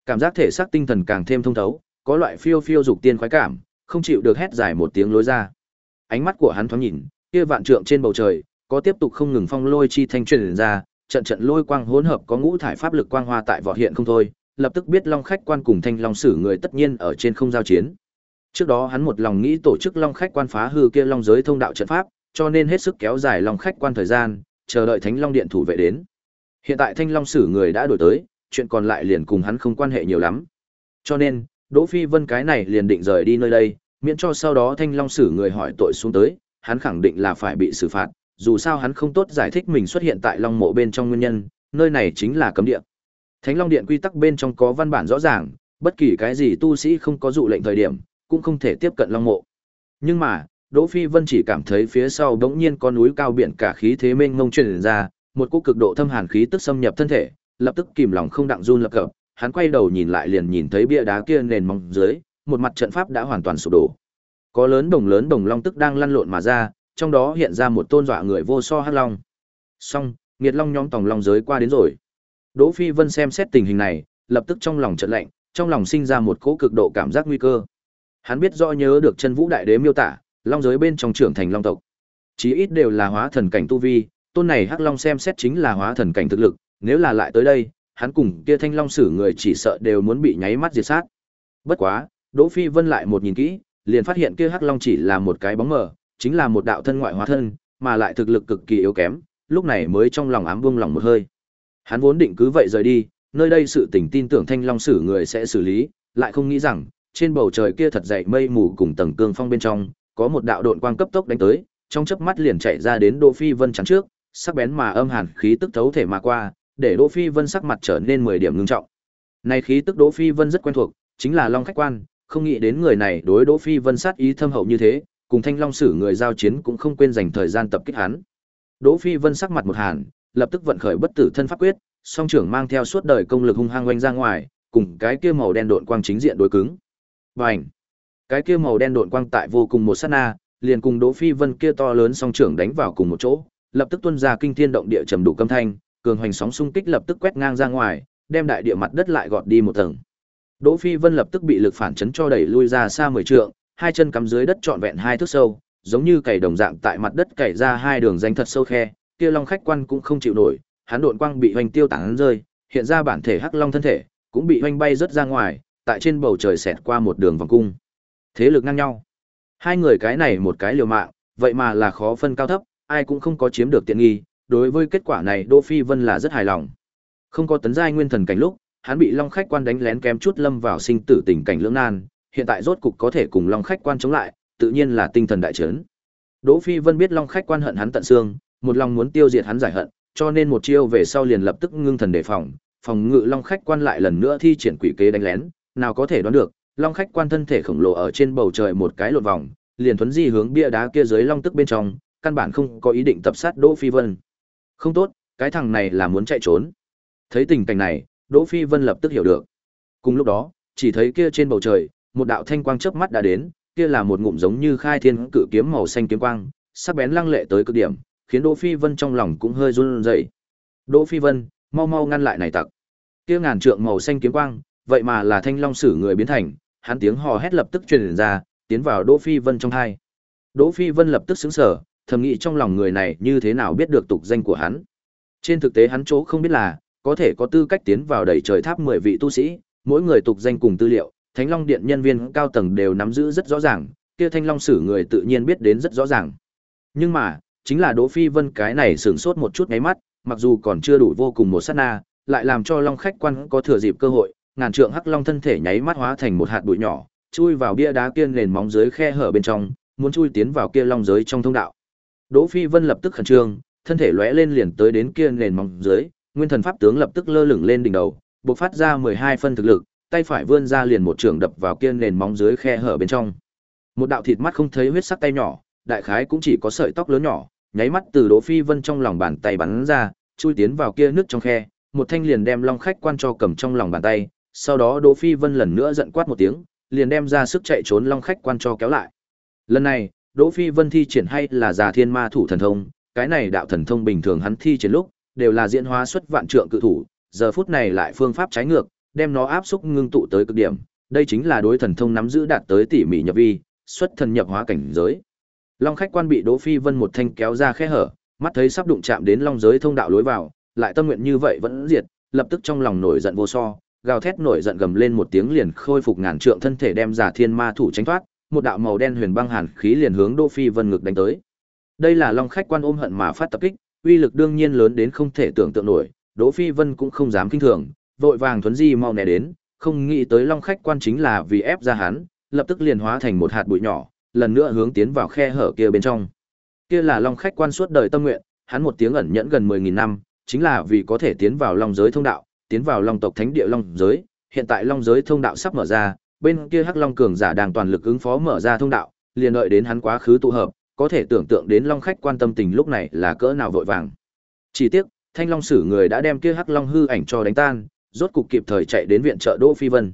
Cảm giác thể xác tinh thần càng thêm thông thấu, có loại phiêu phiêu dục tiên khoái cảm, không chịu được hét dài một tiếng lối ra. Ánh mắt của hắn thoáng nhìn, kia vạn trượng trên bầu trời, có tiếp tục không ngừng phong lôi chi thanh truyền ra, trận trận lôi quang hỗn hợp có ngũ thải pháp lực quang hoa tại vỏ hiện không thôi, lập tức biết Long khách quan cùng Thanh Long sử người tất nhiên ở trên không giao chiến. Trước đó hắn một lòng nghĩ tổ chức Long khách quan phá hư kia Long giới thông đạo trận pháp, cho nên hết sức kéo dài Long khách quan thời gian, chờ đợi Thánh Long điện thủ vệ đến. Hiện tại Thanh Long sử người đã đổi tới, chuyện còn lại liền cùng hắn không quan hệ nhiều lắm. Cho nên, Đỗ Phi Vân cái này liền định rời đi nơi đây, miễn cho sau đó Thanh Long sử người hỏi tội xuống tới, hắn khẳng định là phải bị xử phạt, dù sao hắn không tốt giải thích mình xuất hiện tại Long mộ bên trong nguyên nhân, nơi này chính là cấm địa. Thánh Long Điện quy tắc bên trong có văn bản rõ ràng, bất kỳ cái gì tu sĩ không có dụ lệnh thời điểm, cũng không thể tiếp cận Long mộ. Nhưng mà, Đỗ Phi Vân chỉ cảm thấy phía sau đống nhiên có núi cao biển cả khí thế mênh mông truyền ra, một cỗ cực độ thâm hàn khí tức xâm nhập thân thể, lập tức kìm lòng không đặng run lập cập, hắn quay đầu nhìn lại liền nhìn thấy bia đá kia nền móng dưới, một mặt trận pháp đã hoàn toàn sụp đổ. Có lớn đồng lớn đồng long tức đang lăn lộn mà ra, trong đó hiện ra một tôn dọa người vô so hắc long. song nghiệt long nhóm tòng long giới qua đến rồi. Đỗ Phi Vân xem xét tình hình này, lập tức trong lòng chợt lạnh, trong lòng sinh ra một cỗ cực độ cảm giác nguy cơ. Hắn biết rõ nhớ được chân vũ đại đế miêu tả, long giới bên trong trưởng thành long tộc, chí ít đều là hóa thần cảnh tu vi, tôn này hắc long xem xét chính là hóa thần cảnh thực lực, nếu là lại tới đây, hắn cùng kia thanh long sử người chỉ sợ đều muốn bị nháy mắt diệt sát. Bất quá, Đỗ Phi Vân lại một nhìn kỹ, liền phát hiện kia hắc long chỉ là một cái bóng mờ, chính là một đạo thân ngoại hóa thân, mà lại thực lực cực kỳ yếu kém, lúc này mới trong lòng ám buông lòng một hơi. Hắn vốn định cứ vậy rời đi, nơi đây sự tình tin tưởng Thanh Long sử người sẽ xử lý, lại không nghĩ rằng, trên bầu trời kia thật dày mây mù cùng tầng cương phong bên trong, có một đạo độn quang cấp tốc đánh tới, trong chớp mắt liền chạy ra đến Đỗ Phi Vân chắn trước, sắc bén mà âm hàn khí tức thấu thể mà qua, để Đỗ Phi Vân sắc mặt trở nên 10 điểm ngưng trọng. Này khí tức Đỗ Phi Vân rất quen thuộc, chính là Long khách quan, không nghĩ đến người này đối Đỗ Phi Vân sát ý thâm hậu như thế, cùng Thanh Long sử người giao chiến cũng không quên dành thời gian tập kích hắn. Đỗ Phi Vân sắc mặt một hàn, lập tức vận khởi bất tử thân pháp quyết, song trưởng mang theo suốt đời công lực hung hăng quanh ra ngoài, cùng cái kia màu đen độn quang chính diện đối cứng. Bành! Cái kia màu đen độn quang tại vô cùng một sát na, liền cùng Đỗ Phi Vân kia to lớn song trưởng đánh vào cùng một chỗ, lập tức tuôn ra kinh thiên động địa trầm đủ câm thanh, cường hoành sóng xung kích lập tức quét ngang ra ngoài, đem đại địa mặt đất lại gọt đi một tầng. Đỗ Phi Vân lập tức bị lực phản chấn cho đẩy lui ra xa 10 trượng, hai chân cắm dưới đất trọn vẹn hai thước sâu, giống như cày đồng dạng tại mặt đất cày ra hai đường danh thật sâu khe, kia long khách quan cũng không chịu nổi, hắn độn quang bị hoành tiêu tán rơi, hiện ra bản thể hắc long thân thể, cũng bị hoành bay rất ra ngoài, tại trên bầu trời xẹt qua một đường vòng cung. Thế lực ngang nhau. Hai người cái này một cái liều mạng, vậy mà là khó phân cao thấp, ai cũng không có chiếm được tiện nghi, đối với kết quả này Đỗ Phi Vân là rất hài lòng. Không có tấn giai nguyên thần cảnh lúc, hắn bị Long khách quan đánh lén kém chút lâm vào sinh tử tình cảnh lưỡng nan, hiện tại rốt cục có thể cùng Long khách quan chống lại, tự nhiên là tinh thần đại chấn. Đỗ Phi Vân biết Long khách quan hận hắn tận xương, một lòng muốn tiêu diệt hắn giải hận, cho nên một chiêu về sau liền lập tức ngưng thần đề phòng, phòng ngự Long khách quan lại lần nữa thi triển quỷ kế đánh lén, nào có thể đoán được, Long khách quan thân thể khổng lồ ở trên bầu trời một cái lột vòng, liền thuấn di hướng bia đá kia dưới long tức bên trong, căn bản không có ý định tập sát Đỗ Phi Vân. Không tốt, cái thằng này là muốn chạy trốn. Thấy tình cảnh này, Đỗ Phi Vân lập tức hiểu được. Cùng lúc đó, chỉ thấy kia trên bầu trời, một đạo thanh quang chớp mắt đã đến, kia là một ngụm giống như khai thiên cự kiếm màu xanh kiếm quang, sắc bén lăng lệ tới cực điểm, khiến Đỗ Phi Vân trong lòng cũng hơi run rẩy. Đỗ Phi Vân, mau mau ngăn lại này tặc. Kia ngàn trượng màu xanh kiếm quang, vậy mà là thanh long sử người biến thành, hắn tiếng hò hét lập tức truyền ra, tiến vào Đỗ Phi Vân trong hai. Đỗ Phi Vân lập tức sững sờ, thầm nghĩ trong lòng người này như thế nào biết được tục danh của hắn. Trên thực tế hắn chỗ không biết là, có thể có tư cách tiến vào đầy trời tháp 10 vị tu sĩ, mỗi người tục danh cùng tư liệu, Thánh Long Điện nhân viên cao tầng đều nắm giữ rất rõ ràng, kia Thanh Long sử người tự nhiên biết đến rất rõ ràng. Nhưng mà, chính là Đỗ Phi Vân cái này sửng sốt một chút ngáy mắt, mặc dù còn chưa đủ vô cùng một sát na, lại làm cho Long khách quan có thừa dịp cơ hội, ngàn trượng hắc long thân thể nháy mắt hóa thành một hạt bụi nhỏ, chui vào bia đá kia nền móng dưới khe hở bên trong, muốn chui tiến vào kia long giới trong thông đạo. Đỗ Phi Vân lập tức khẩn trương, thân thể lóe lên liền tới đến kia nền móng dưới, nguyên thần pháp tướng lập tức lơ lửng lên đỉnh đầu, bộc phát ra 12 phân thực lực, tay phải vươn ra liền một trường đập vào kia nền móng dưới khe hở bên trong. Một đạo thịt mắt không thấy huyết sắc tay nhỏ, đại khái cũng chỉ có sợi tóc lớn nhỏ, nháy mắt từ Đỗ Phi Vân trong lòng bàn tay bắn ra, chui tiến vào kia nước trong khe, một thanh liền đem long khách quan cho cầm trong lòng bàn tay, sau đó Đỗ Phi Vân lần nữa giận quát một tiếng, liền đem ra sức chạy trốn long khách quan cho kéo lại. Lần này, Đỗ Phi Vân thi triển hay là già thiên ma thủ thần thông, cái này đạo thần thông bình thường hắn thi triển lúc, đều là diễn hóa xuất vạn trượng cự thủ, giờ phút này lại phương pháp trái ngược, đem nó áp xúc ngưng tụ tới cực điểm, đây chính là đối thần thông nắm giữ đạt tới tỉ mỉ nhập vi, xuất thần nhập hóa cảnh giới. Long khách quan bị Đỗ Phi Vân một thanh kéo ra khe hở, mắt thấy sắp đụng chạm đến long giới thông đạo lối vào, lại tâm nguyện như vậy vẫn diệt, lập tức trong lòng nổi giận vô so, gào thét nổi giận gầm lên một tiếng liền khôi phục ngàn trượng thân thể đem giả thiên ma thủ tránh thoát, một đạo màu đen huyền băng hàn khí liền hướng Đỗ Phi Vân ngực đánh tới. Đây là long khách quan ôm hận mà phát tập kích, uy lực đương nhiên lớn đến không thể tưởng tượng nổi, Đỗ Phi Vân cũng không dám kinh thường, vội vàng thuấn di mau né đến, không nghĩ tới long khách quan chính là vì ép ra hắn, lập tức liền hóa thành một hạt bụi nhỏ, lần nữa hướng tiến vào khe hở kia bên trong. Kia là long khách quan suốt đời tâm nguyện, hắn một tiếng ẩn nhẫn gần 10000 năm, chính là vì có thể tiến vào long giới thông đạo, tiến vào long tộc thánh địa long giới, hiện tại long giới thông đạo sắp mở ra, bên kia Hắc Long cường giả đang toàn lực ứng phó mở ra thông đạo, liền đợi đến hắn quá khứ tụ hợp, có thể tưởng tượng đến long khách quan tâm tình lúc này là cỡ nào vội vàng. Chỉ tiếc, Thanh Long sử người đã đem kia Hắc Long hư ảnh cho đánh tan, rốt cục kịp thời chạy đến viện trợ Đỗ Phi Vân.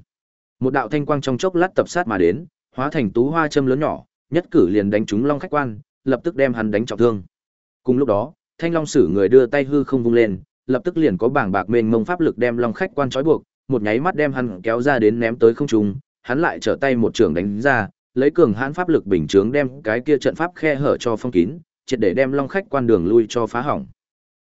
Một đạo thanh quang trong chốc lát tập sát mà đến, hóa thành tú hoa châm lớn nhỏ, nhất cử liền đánh trúng Long khách quan, lập tức đem hắn đánh trọng thương. Cùng lúc đó, Thanh Long sử người đưa tay hư không vung lên, lập tức liền có bảng bạc mênh mông pháp lực đem Long khách quan trói buộc, một nháy mắt đem hắn kéo ra đến ném tới không trung, hắn lại trở tay một trường đánh ra, lấy cường hãn pháp lực bình chướng đem cái kia trận pháp khe hở cho phong kín, triệt để đem Long khách quan đường lui cho phá hỏng.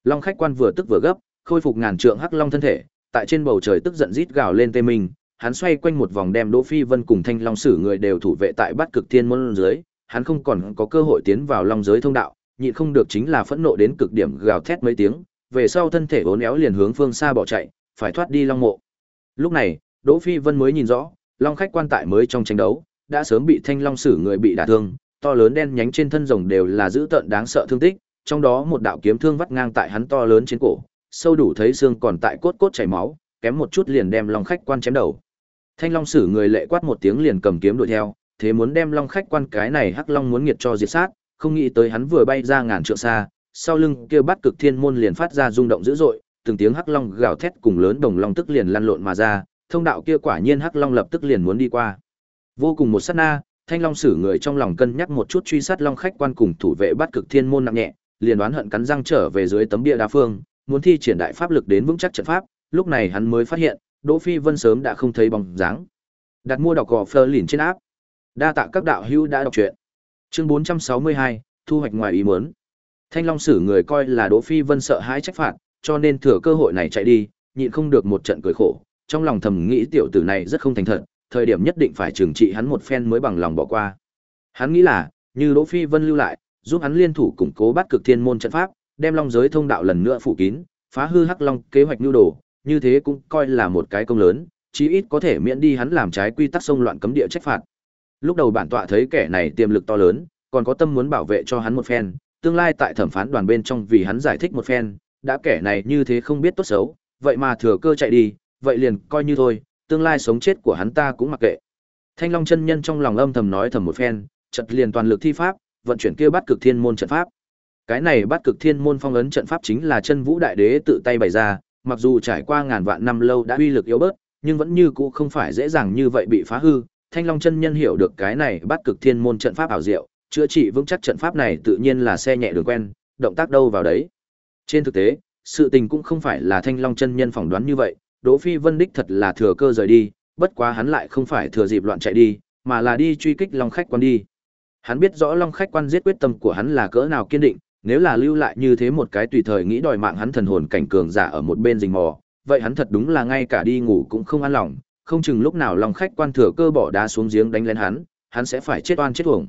Long khách quan vừa tức vừa gấp, khôi phục ngàn trượng hắc long thân thể, tại trên bầu trời tức giận rít gào lên tê mình, hắn xoay quanh một vòng đem Đỗ Phi Vân cùng Thanh Long sử người đều thủ vệ tại Bát Cực Thiên môn dưới, hắn không còn có cơ hội tiến vào long giới thông đạo, nhịn không được chính là phẫn nộ đến cực điểm gào thét mấy tiếng, về sau thân thể uốn éo liền hướng phương xa bỏ chạy, phải thoát đi long mộ. Lúc này, Đỗ Phi Vân mới nhìn rõ, long khách quan tại mới trong tranh đấu, đã sớm bị Thanh Long sử người bị đả thương, to lớn đen nhánh trên thân rồng đều là dữ tợn đáng sợ thương tích, trong đó một đạo kiếm thương vắt ngang tại hắn to lớn trên cổ, sâu đủ thấy xương còn tại cốt cốt chảy máu, kém một chút liền đem long khách quan chém đầu. Thanh Long sử người lệ quát một tiếng liền cầm kiếm đuổi theo, thế muốn đem long khách quan cái này hắc long muốn nghiệt cho diệt sát, không nghĩ tới hắn vừa bay ra ngàn trượng xa, sau lưng kia bắt cực thiên môn liền phát ra rung động dữ dội, từng tiếng hắc long gào thét cùng lớn đồng long tức liền lăn lộn mà ra, thông đạo kia quả nhiên hắc long lập tức liền muốn đi qua. Vô cùng một sát na, Thanh Long sử người trong lòng cân nhắc một chút truy sát long khách quan cùng thủ vệ bắt cực thiên môn nặng nhẹ, liền đoán hận cắn răng trở về dưới tấm bia đa phương, muốn thi triển đại pháp lực đến vững chắc trận pháp, lúc này hắn mới phát hiện, Đỗ Phi Vân sớm đã không thấy bóng dáng. Đặt mua đọc gò Fleur lìn trên áp. Đa tạ các đạo hữu đã đọc truyện. Chương 462, thu hoạch ngoài ý muốn. Thanh Long sử người coi là Đỗ Phi Vân sợ hãi trách phạt, cho nên thừa cơ hội này chạy đi, nhịn không được một trận cười khổ, trong lòng thầm nghĩ tiểu tử này rất không thành thật, thời điểm nhất định phải trừng trị hắn một phen mới bằng lòng bỏ qua. Hắn nghĩ là, như Đỗ Phi Vân lưu lại, giúp hắn liên thủ củng cố bắt cực thiên môn trận pháp, đem long giới thông đạo lần nữa phủ kín, phá hư hắc long kế hoạch nhu đồ, như thế cũng coi là một cái công lớn, chí ít có thể miễn đi hắn làm trái quy tắc sông loạn cấm địa trách phạt. Lúc đầu bản tọa thấy kẻ này tiềm lực to lớn, còn có tâm muốn bảo vệ cho hắn một phen, tương lai tại thẩm phán đoàn bên trong vì hắn giải thích một phen, đã kẻ này như thế không biết tốt xấu, vậy mà thừa cơ chạy đi, vậy liền coi như thôi, tương lai sống chết của hắn ta cũng mặc kệ. Thanh Long chân nhân trong lòng âm thầm nói thầm một phen, chợt liền toàn lực thi pháp, vận chuyển kia bắt cực thiên môn trận pháp. Cái này bắt cực thiên môn phong ấn trận pháp chính là chân vũ đại đế tự tay bày ra, mặc dù trải qua ngàn vạn năm lâu đã uy lực yếu bớt, nhưng vẫn như cũ không phải dễ dàng như vậy bị phá hư. Thanh Long chân nhân hiểu được cái này bắt cực thiên môn trận pháp ảo diệu, chữa trị vững chắc trận pháp này tự nhiên là xe nhẹ đường quen, động tác đâu vào đấy. Trên thực tế, sự tình cũng không phải là Thanh Long chân nhân phỏng đoán như vậy, Đỗ Phi Vân đích thật là thừa cơ rời đi, bất quá hắn lại không phải thừa dịp loạn chạy đi, mà là đi truy kích Long khách quan đi. Hắn biết rõ Long khách quan giết quyết tâm của hắn là cỡ nào kiên định, nếu là lưu lại như thế một cái tùy thời nghĩ đòi mạng hắn thần hồn cảnh cường giả ở một bên rình mò, vậy hắn thật đúng là ngay cả đi ngủ cũng không an lòng, không chừng lúc nào Long khách quan thừa cơ bỏ đá xuống giếng đánh lên hắn, hắn sẽ phải chết oan chết uổng.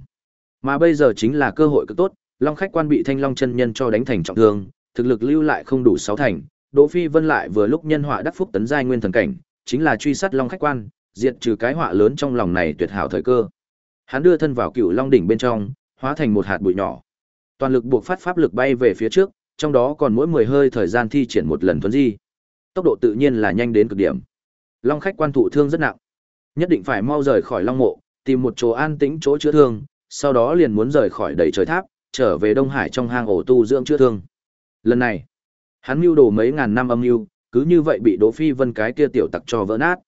Mà bây giờ chính là cơ hội cực tốt, Long khách quan bị Thanh Long chân nhân cho đánh thành trọng thương, thực lực lưu lại không đủ sáu thành, Đỗ Phi Vân lại vừa lúc nhân họa đắc phúc tấn giai nguyên thần cảnh, chính là truy sát Long khách quan, diệt trừ cái họa lớn trong lòng này tuyệt hảo thời cơ. Hắn đưa thân vào Cựu Long đỉnh bên trong, hóa thành một hạt bụi nhỏ. Toàn lực buộc phát pháp lực bay về phía trước, trong đó còn mỗi 10 hơi thời gian thi triển một lần thuần di. Tốc độ tự nhiên là nhanh đến cực điểm. Long khách quan thụ thương rất nặng, nhất định phải mau rời khỏi Long mộ, tìm một chỗ an tĩnh chỗ chữa thương, sau đó liền muốn rời khỏi đầy trời tháp, trở về Đông Hải trong hang ổ tu dưỡng chữa thương. Lần này, hắn mưu đồ mấy ngàn năm âm mưu, cứ như vậy bị Đỗ Phi Vân cái kia tiểu tặc cho vỡ nát.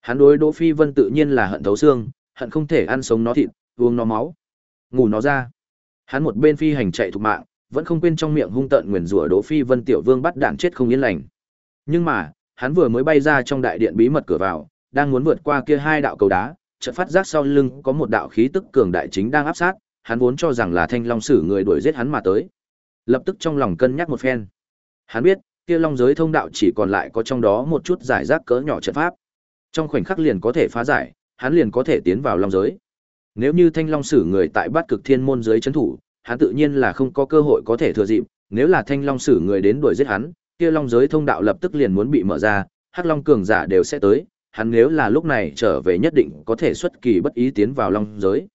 Hắn đối Đỗ Phi Vân tự nhiên là hận thấu xương, hận không thể ăn sống nó thịt, uống nó máu, ngủ nó ra. Hắn một bên phi hành chạy thục mạng, vẫn không quên trong miệng hung tợn nguyền rủa Đỗ Phi Vân tiểu vương bắt đạn chết không yên lành. Nhưng mà, hắn vừa mới bay ra trong đại điện bí mật cửa vào, đang muốn vượt qua kia hai đạo cầu đá, chợt phát giác sau lưng có một đạo khí tức cường đại chính đang áp sát, hắn vốn cho rằng là Thanh Long Sử người đuổi giết hắn mà tới. Lập tức trong lòng cân nhắc một phen. Hắn biết, kia long giới thông đạo chỉ còn lại có trong đó một chút giải rác cỡ nhỏ trận pháp. Trong khoảnh khắc liền có thể phá giải, hắn liền có thể tiến vào long giới. Nếu như Thanh Long Sử người tại Bát Cực Thiên môn dưới trấn thủ, hắn tự nhiên là không có cơ hội có thể thừa dịp, nếu là Thanh Long Sử người đến đuổi giết hắn, kia long giới thông đạo lập tức liền muốn bị mở ra, Hắc Long cường giả đều sẽ tới, hắn nếu là lúc này trở về nhất định có thể xuất kỳ bất ý tiến vào long giới.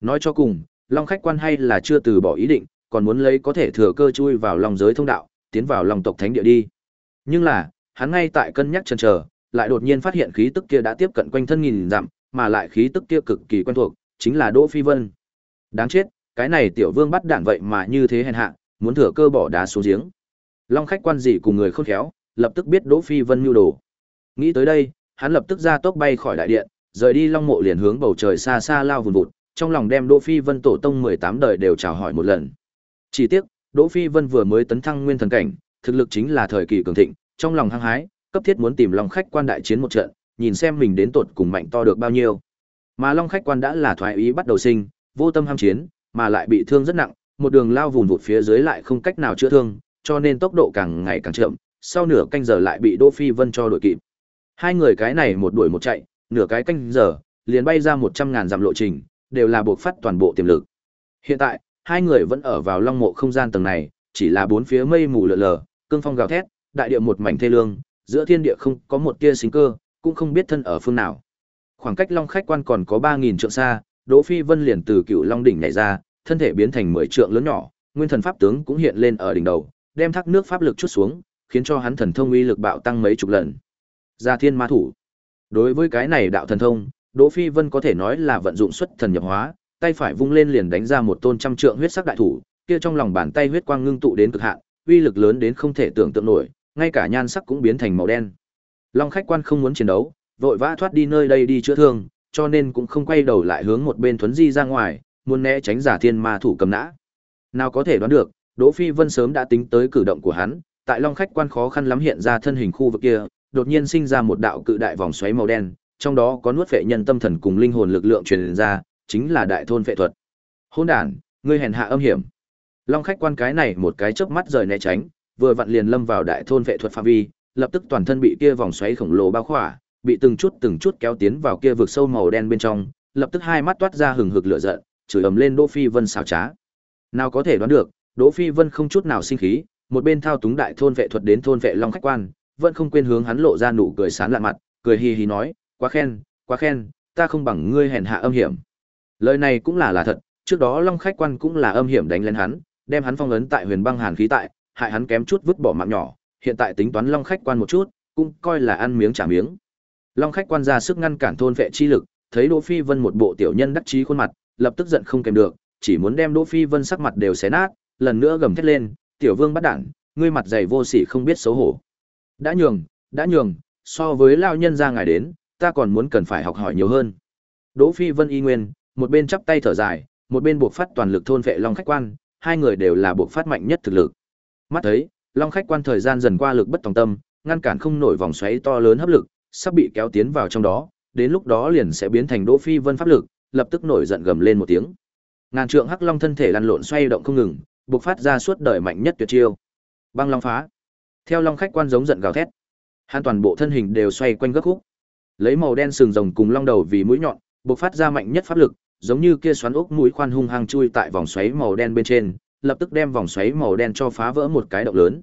Nói cho cùng, long khách quan hay là chưa từ bỏ ý định, còn muốn lấy có thể thừa cơ chui vào long giới thông đạo, tiến vào long tộc thánh địa đi. Nhưng là, hắn ngay tại cân nhắc chần chờ, lại đột nhiên phát hiện khí tức kia đã tiếp cận quanh thân nghìn dặm, mà lại khí tức kia cực kỳ quen thuộc, chính là Đỗ Phi Vân. Đáng chết, cái này tiểu vương bắt đạn vậy mà như thế hèn hạ, muốn thừa cơ bỏ đá xuống giếng. Long khách quan gì cùng người khôn khéo, lập tức biết Đỗ Phi Vân mưu đồ. Nghĩ tới đây, hắn lập tức ra tốc bay khỏi đại điện, rời đi Long mộ liền hướng bầu trời xa xa lao vùn vụt, trong lòng đem Đỗ Phi Vân tổ tông 18 đời đều chào hỏi một lần. Chỉ tiếc, Đỗ Phi Vân vừa mới tấn thăng nguyên thần cảnh, thực lực chính là thời kỳ cường thịnh, trong lòng hăng hái, cấp thiết muốn tìm Long khách quan đại chiến một trận, nhìn xem mình đến tột cùng mạnh to được bao nhiêu. Mà Long khách quan đã là thoái ý bắt đầu sinh, vô tâm ham chiến, mà lại bị thương rất nặng, một đường lao vùn vụt phía dưới lại không cách nào chữa thương, cho nên tốc độ càng ngày càng chậm, sau nửa canh giờ lại bị Đỗ Phi Vân cho đuổi kịp. Hai người cái này một đuổi một chạy, nửa cái canh giờ, liền bay ra một trăm ngàn dặm lộ trình, đều là buộc phát toàn bộ tiềm lực. Hiện tại, hai người vẫn ở vào long mộ không gian tầng này, chỉ là bốn phía mây mù lờ lờ, cương phong gào thét, đại địa một mảnh thê lương, giữa thiên địa không có một tia sinh cơ, cũng không biết thân ở phương nào. Khoảng cách long khách quan còn có ba nghìn trượng xa, Đỗ Phi Vân liền từ cựu long đỉnh nhảy ra, thân thể biến thành mười trượng lớn nhỏ, nguyên thần pháp tướng cũng hiện lên ở đỉnh đầu, đem thác nước pháp lực chút xuống, khiến cho hắn thần thông uy lực bạo tăng mấy chục lần. Gia Thiên Ma thủ. Đối với cái này đạo thần thông, Đỗ Phi Vân có thể nói là vận dụng xuất thần nhập hóa, tay phải vung lên liền đánh ra một tôn trăm trượng huyết sắc đại thủ, kia trong lòng bàn tay huyết quang ngưng tụ đến cực hạn, uy lực lớn đến không thể tưởng tượng nổi, ngay cả nhan sắc cũng biến thành màu đen. Long khách quan không muốn chiến đấu, vội vã thoát đi nơi đây đi chữa thương, cho nên cũng không quay đầu lại hướng một bên thuấn di ra ngoài, muốn né tránh giả thiên ma thủ cầm nã. Nào có thể đoán được, Đỗ Phi Vân sớm đã tính tới cử động của hắn, tại Long khách quan khó khăn lắm hiện ra thân hình khu vực kia, đột nhiên sinh ra một đạo cự đại vòng xoáy màu đen, trong đó có nuốt phệ nhân tâm thần cùng linh hồn lực lượng truyền ra, chính là đại thôn phệ thuật. hỗn đản, ngươi hèn hạ âm hiểm. Long khách quan cái này một cái chớp mắt rời né tránh, vừa vặn liền lâm vào đại thôn phệ thuật phạm vi, lập tức toàn thân bị kia vòng xoáy khổng lồ bao khỏa, bị từng chút từng chút kéo tiến vào kia vực sâu màu đen bên trong, lập tức hai mắt toát ra hừng hực lửa giận, chửi ầm lên Đỗ Phi Vân xảo trá. Nào có thể đoán được, Đỗ Phi Vân không chút nào sinh khí, một bên thao túng đại thôn vệ thuật đến thôn vệ long khách quan, vẫn không quên hướng hắn lộ ra nụ cười sán lạ mặt, cười hì hì nói, quá khen, quá khen, ta không bằng ngươi hèn hạ âm hiểm. Lời này cũng là là thật, trước đó long khách quan cũng là âm hiểm đánh lên hắn, đem hắn phong ấn tại huyền băng hàn khí tại, hại hắn kém chút vứt bỏ mạng nhỏ, hiện tại tính toán long khách quan một chút, cũng coi là ăn miếng trả miếng. Long khách quan ra sức ngăn cản thôn vệ chi lực, thấy Đỗ Phi Vân một bộ tiểu nhân đắc chí khuôn mặt, lập tức giận không kèm được, chỉ muốn đem Đỗ Phi Vân sắc mặt đều xé nát, lần nữa gầm thét lên, "Tiểu Vương bắt đản, ngươi mặt dày vô sỉ không biết xấu hổ." Đã nhường, đã nhường, so với lao nhân ra ngài đến, ta còn muốn cần phải học hỏi nhiều hơn. Đỗ Phi Vân y nguyên, một bên chắp tay thở dài, một bên buộc phát toàn lực thôn vệ Long khách quan, hai người đều là buộc phát mạnh nhất thực lực. Mắt thấy, Long khách quan thời gian dần qua lực bất tòng tâm, ngăn cản không nổi vòng xoáy to lớn hấp lực, sắp bị kéo tiến vào trong đó, đến lúc đó liền sẽ biến thành Đỗ Phi Vân pháp lực, lập tức nổi giận gầm lên một tiếng. Ngàn trượng hắc long thân thể lăn lộn xoay động không ngừng, bộc phát ra suốt đời mạnh nhất tuyệt chiêu. Băng long phá. Theo long khách quan giống giận gào thét, hắn toàn bộ thân hình đều xoay quanh gấp khúc. Lấy màu đen sừng rồng cùng long đầu vì mũi nhọn, bộc phát ra mạnh nhất pháp lực, giống như kia xoắn ốc mũi khoan hung hăng chui tại vòng xoáy màu đen bên trên, lập tức đem vòng xoáy màu đen cho phá vỡ một cái động lớn.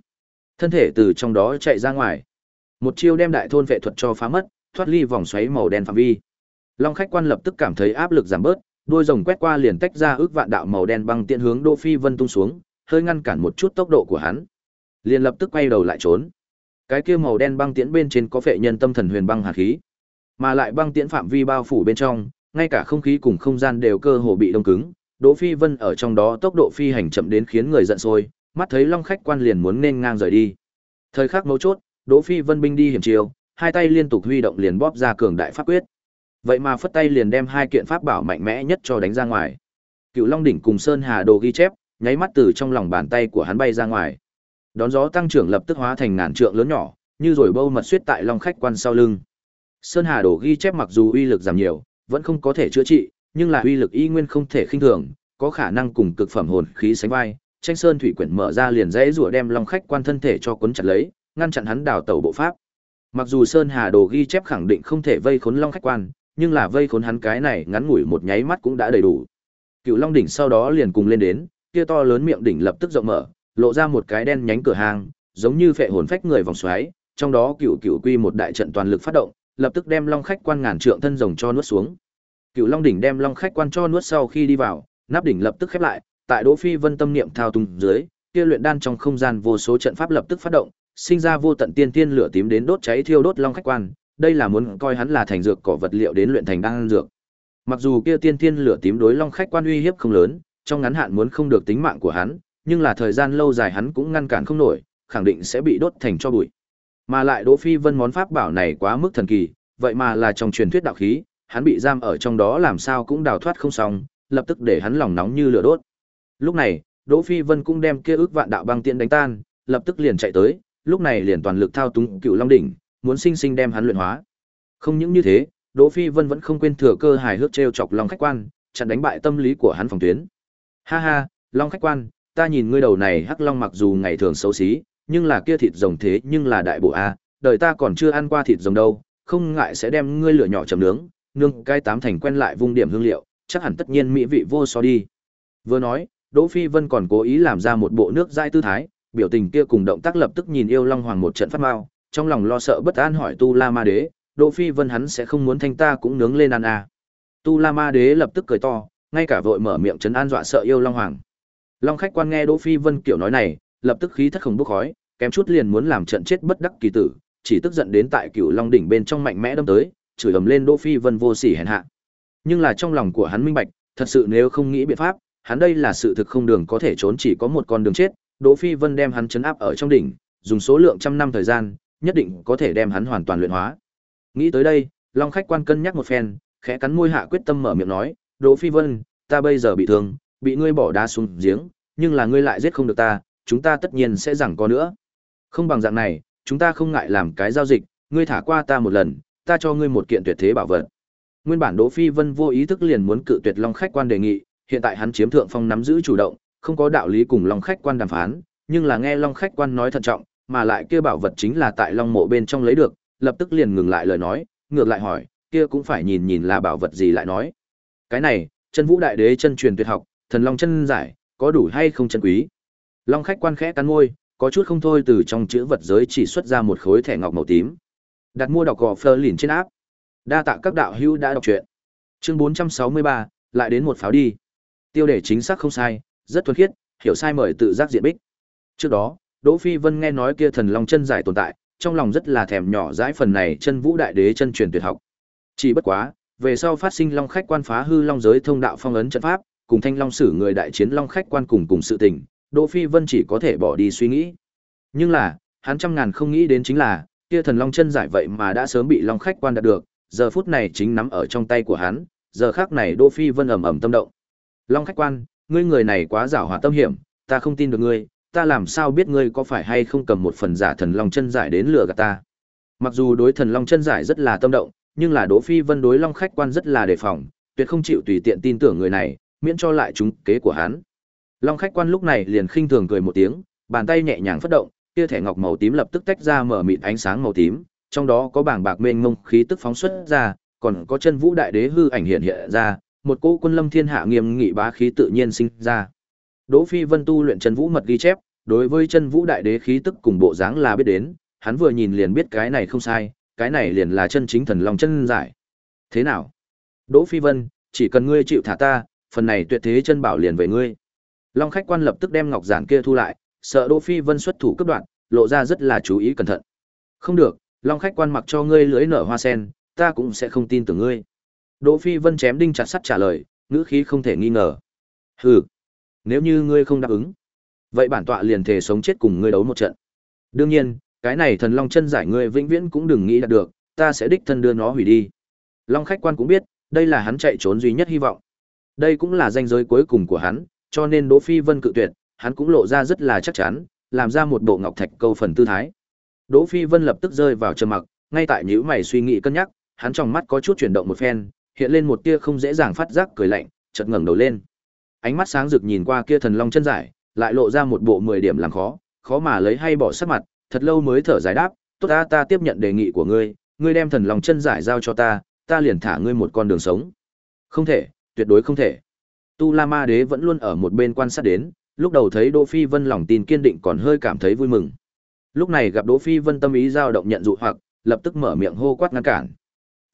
Thân thể từ trong đó chạy ra ngoài. Một chiêu đem đại thôn vệ thuật cho phá mất, thoát ly vòng xoáy màu đen phạm vi. Long khách quan lập tức cảm thấy áp lực giảm bớt, đuôi rồng quét qua liền tách ra ước vạn đạo màu đen băng tiện hướng Đỗ Phi Vân tung xuống, hơi ngăn cản một chút tốc độ của hắn. Liền lập tức quay đầu lại trốn. Cái kia màu đen băng tiễn bên trên có phệ nhân tâm thần huyền băng hàn khí, mà lại băng tiễn phạm vi bao phủ bên trong, ngay cả không khí cùng không gian đều cơ hồ bị đông cứng. Đỗ Phi Vân ở trong đó tốc độ phi hành chậm đến khiến người giận sôi, mắt thấy Long khách quan liền muốn nên ngang rời đi. Thời khắc mấu chốt, Đỗ Phi Vân binh đi hiểm chiều, hai tay liên tục huy động liền bóp ra cường đại pháp quyết. Vậy mà phất tay liền đem hai kiện pháp bảo mạnh mẽ nhất cho đánh ra ngoài. Cựu Long đỉnh cùng Sơn Hà đồ ghi chép, nháy mắt từ trong lòng bàn tay của hắn bay ra ngoài. Đón gió tăng trưởng lập tức hóa thành ngàn trượng lớn nhỏ, như rồi bâu mật xuyết tại Long khách quan sau lưng. Sơn Hà đồ ghi chép mặc dù uy lực giảm nhiều, vẫn không có thể chữa trị, nhưng là uy lực y nguyên không thể khinh thường, có khả năng cùng cực phẩm hồn khí sánh vai. Tranh Sơn thủy quyển mở ra liền dễ rủa đem Long Khách Quan thân thể cho cuốn chặt lấy, ngăn chặn hắn đào tẩu bộ pháp. Mặc dù Sơn Hà Đồ ghi chép khẳng định không thể vây khốn Long Khách Quan, nhưng là vây khốn hắn cái này ngắn ngủi một nháy mắt cũng đã đầy đủ. Cựu Long đỉnh sau đó liền cùng lên đến, kia to lớn miệng đỉnh lập tức rộng mở, lộ ra một cái đen nhánh cửa hàng, giống như phệ hồn phách người vòng xoáy, trong đó cựu cựu quy một đại trận toàn lực phát động, lập tức đem Long khách quan ngàn trượng thân rồng cho nuốt xuống. Cựu Long đỉnh đem Long khách quan cho nuốt sau khi đi vào, nắp đỉnh lập tức khép lại, tại Đỗ Phi Vân tâm niệm thao túng dưới, kia luyện đan trong không gian vô số trận pháp lập tức phát động, sinh ra vô tận tiên tiên lửa tím đến đốt cháy thiêu đốt Long khách quan, đây là muốn coi hắn là thành dược cỏ vật liệu đến luyện thành đan dược. Mặc dù kia tiên tiên lửa tím đối Long khách quan uy hiếp không lớn, trong ngắn hạn muốn không được tính mạng của hắn, nhưng là thời gian lâu dài hắn cũng ngăn cản không nổi, khẳng định sẽ bị đốt thành cho bụi. Mà lại Đỗ Phi Vân món pháp bảo này quá mức thần kỳ, vậy mà là trong truyền thuyết đạo khí, hắn bị giam ở trong đó làm sao cũng đào thoát không xong, lập tức để hắn lòng nóng như lửa đốt. Lúc này, Đỗ Phi Vân cũng đem kia ước vạn đạo băng tiện đánh tan, lập tức liền chạy tới, lúc này liền toàn lực thao túng Cựu Long đỉnh, muốn sinh sinh đem hắn luyện hóa. Không những như thế, Đỗ Phi Vân vẫn không quên thừa cơ hài hước trêu chọc Long khách quan, chặn đánh bại tâm lý của hắn phòng tuyến. Ha ha, Long khách quan, ta nhìn ngươi đầu này hắc long mặc dù ngày thường xấu xí, nhưng là kia thịt rồng thế nhưng là đại bộ a, đời ta còn chưa ăn qua thịt rồng đâu, không ngại sẽ đem ngươi lửa nhỏ chầm nướng, nương cai tám thành quen lại vung điểm hương liệu, chắc hẳn tất nhiên mỹ vị vô so đi. Vừa nói, Đỗ Phi Vân còn cố ý làm ra một bộ nước dai tư thái, biểu tình kia cùng động tác lập tức nhìn yêu long hoàng một trận phát mao trong lòng lo sợ bất an hỏi Tu La Ma Đế, Đỗ Phi Vân hắn sẽ không muốn thanh ta cũng nướng lên ăn à. Tu La Ma Đế lập tức cười to, ngay cả vội mở miệng trấn an dọa sợ yêu long hoàng. Long khách quan nghe Đỗ Phi Vân kiểu nói này, lập tức khí thất không bốc khói, kém chút liền muốn làm trận chết bất đắc kỳ tử, chỉ tức giận đến tại Cửu Long đỉnh bên trong mạnh mẽ đâm tới, chửi ầm lên Đỗ Phi Vân vô sỉ hèn hạ. Nhưng là trong lòng của hắn minh bạch, thật sự nếu không nghĩ biện pháp, hắn đây là sự thực không đường có thể trốn chỉ có một con đường chết, Đỗ Phi Vân đem hắn chấn áp ở trong đỉnh, dùng số lượng trăm năm thời gian, nhất định có thể đem hắn hoàn toàn luyện hóa. Nghĩ tới đây, Long khách quan cân nhắc một phen, khẽ cắn môi hạ quyết tâm mở miệng nói, "Đỗ Phi Vân, ta bây giờ bị thương, bị ngươi bỏ đá xuống giếng, nhưng là ngươi lại giết không được ta, chúng ta tất nhiên sẽ rằng có nữa. Không bằng dạng này, chúng ta không ngại làm cái giao dịch, ngươi thả qua ta một lần, ta cho ngươi một kiện tuyệt thế bảo vật. Nguyên bản Đỗ Phi Vân vô ý thức liền muốn cự tuyệt Long khách quan đề nghị, hiện tại hắn chiếm thượng phong nắm giữ chủ động, không có đạo lý cùng Long khách quan đàm phán, nhưng là nghe Long khách quan nói thận trọng, mà lại kia bảo vật chính là tại Long mộ bên trong lấy được, lập tức liền ngừng lại lời nói, ngược lại hỏi, kia cũng phải nhìn nhìn là bảo vật gì lại nói. Cái này, chân vũ đại đế chân truyền tuyệt học, thần long chân giải, có đủ hay không chân quý. Long khách quan khẽ cắn môi, có chút không thôi từ trong chữ vật giới chỉ xuất ra một khối thẻ ngọc màu tím. Đặt mua đọc gò phơ lìn trên áp. Đa tạ các đạo hữu đã đọc truyện. Chương 463, lại đến một pháo đi. Tiêu đề chính xác không sai, rất thuần khiết, hiểu sai mời tự giác diện bích. Trước đó, Đỗ Phi Vân nghe nói kia thần long chân giải tồn tại, trong lòng rất là thèm nhỏ dãi phần này chân vũ đại đế chân truyền tuyệt học. Chỉ bất quá, về sau phát sinh long khách quan phá hư long giới thông đạo phong ấn trận pháp, cùng thanh long sử người đại chiến long khách quan cùng cùng sự tình, Đỗ Phi Vân chỉ có thể bỏ đi suy nghĩ. Nhưng là, hắn trăm ngàn không nghĩ đến chính là, kia thần long chân giải vậy mà đã sớm bị long khách quan đạt được, giờ phút này chính nắm ở trong tay của hắn, giờ khác này Đỗ Phi Vân ầm ầm tâm động. Long khách quan, ngươi người này quá giảo hòa tâm hiểm, ta không tin được ngươi, ta làm sao biết ngươi có phải hay không cầm một phần giả thần long chân giải đến lừa gạt ta. Mặc dù đối thần long chân giải rất là tâm động, nhưng là Đỗ Phi Vân đối long khách quan rất là đề phòng, tuyệt không chịu tùy tiện tin tưởng người này, miễn cho lại chúng kế của hắn. Long khách quan lúc này liền khinh thường cười một tiếng, bàn tay nhẹ nhàng phất động, kia thẻ ngọc màu tím lập tức tách ra mở mịt ánh sáng màu tím, trong đó có bảng bạc mênh mông khí tức phóng xuất ra, còn có chân vũ đại đế hư ảnh hiện hiện ra, một cỗ quân lâm thiên hạ nghiêm nghị bá khí tự nhiên sinh ra. Đỗ Phi Vân tu luyện chân vũ mật ghi chép, đối với chân vũ đại đế khí tức cùng bộ dáng là biết đến, hắn vừa nhìn liền biết cái này không sai, cái này liền là chân chính thần long chân giải. Thế nào? Đỗ Phi Vân, chỉ cần ngươi chịu thả ta, phần này tuyệt thế chân bảo liền về ngươi. Long khách quan lập tức đem ngọc giản kia thu lại, sợ Đỗ Phi Vân xuất thủ cấp đoạn, lộ ra rất là chú ý cẩn thận. Không được, Long khách quan mặc cho ngươi lưỡi nở hoa sen, ta cũng sẽ không tin tưởng ngươi. Đỗ Phi Vân chém đinh chặt sắt trả lời, ngữ khí không thể nghi ngờ. Hừ, nếu như ngươi không đáp ứng, vậy bản tọa liền thể sống chết cùng ngươi đấu một trận. Đương nhiên, cái này thần long chân giải ngươi vĩnh viễn cũng đừng nghĩ đạt được, ta sẽ đích thân đưa nó hủy đi. Long khách quan cũng biết, đây là hắn chạy trốn duy nhất hy vọng. Đây cũng là danh giới cuối cùng của hắn, cho nên Đỗ Phi Vân cự tuyệt, hắn cũng lộ ra rất là chắc chắn, làm ra một bộ ngọc thạch câu phần tư thái. Đỗ Phi Vân lập tức rơi vào trầm mặc, ngay tại nhíu mày suy nghĩ cân nhắc, hắn trong mắt có chút chuyển động một phen, hiện lên một tia không dễ dàng phát giác cười lạnh, chợt ngẩng đầu lên. Ánh mắt sáng rực nhìn qua kia thần long chân giải, lại lộ ra một bộ 10 điểm làm khó, khó mà lấy hay bỏ sắc mặt, thật lâu mới thở dài đáp, "Tốt ta, ta tiếp nhận đề nghị của ngươi, ngươi đem thần long chân giải giao cho ta, ta liền thả ngươi một con đường sống." Không thể, tuyệt đối không thể. Tu La Ma Đế vẫn luôn ở một bên quan sát đến, lúc đầu thấy Đỗ Phi Vân lòng tin kiên định còn hơi cảm thấy vui mừng. Lúc này gặp Đỗ Phi Vân tâm ý dao động nhận dụ hoặc, lập tức mở miệng hô quát ngăn cản.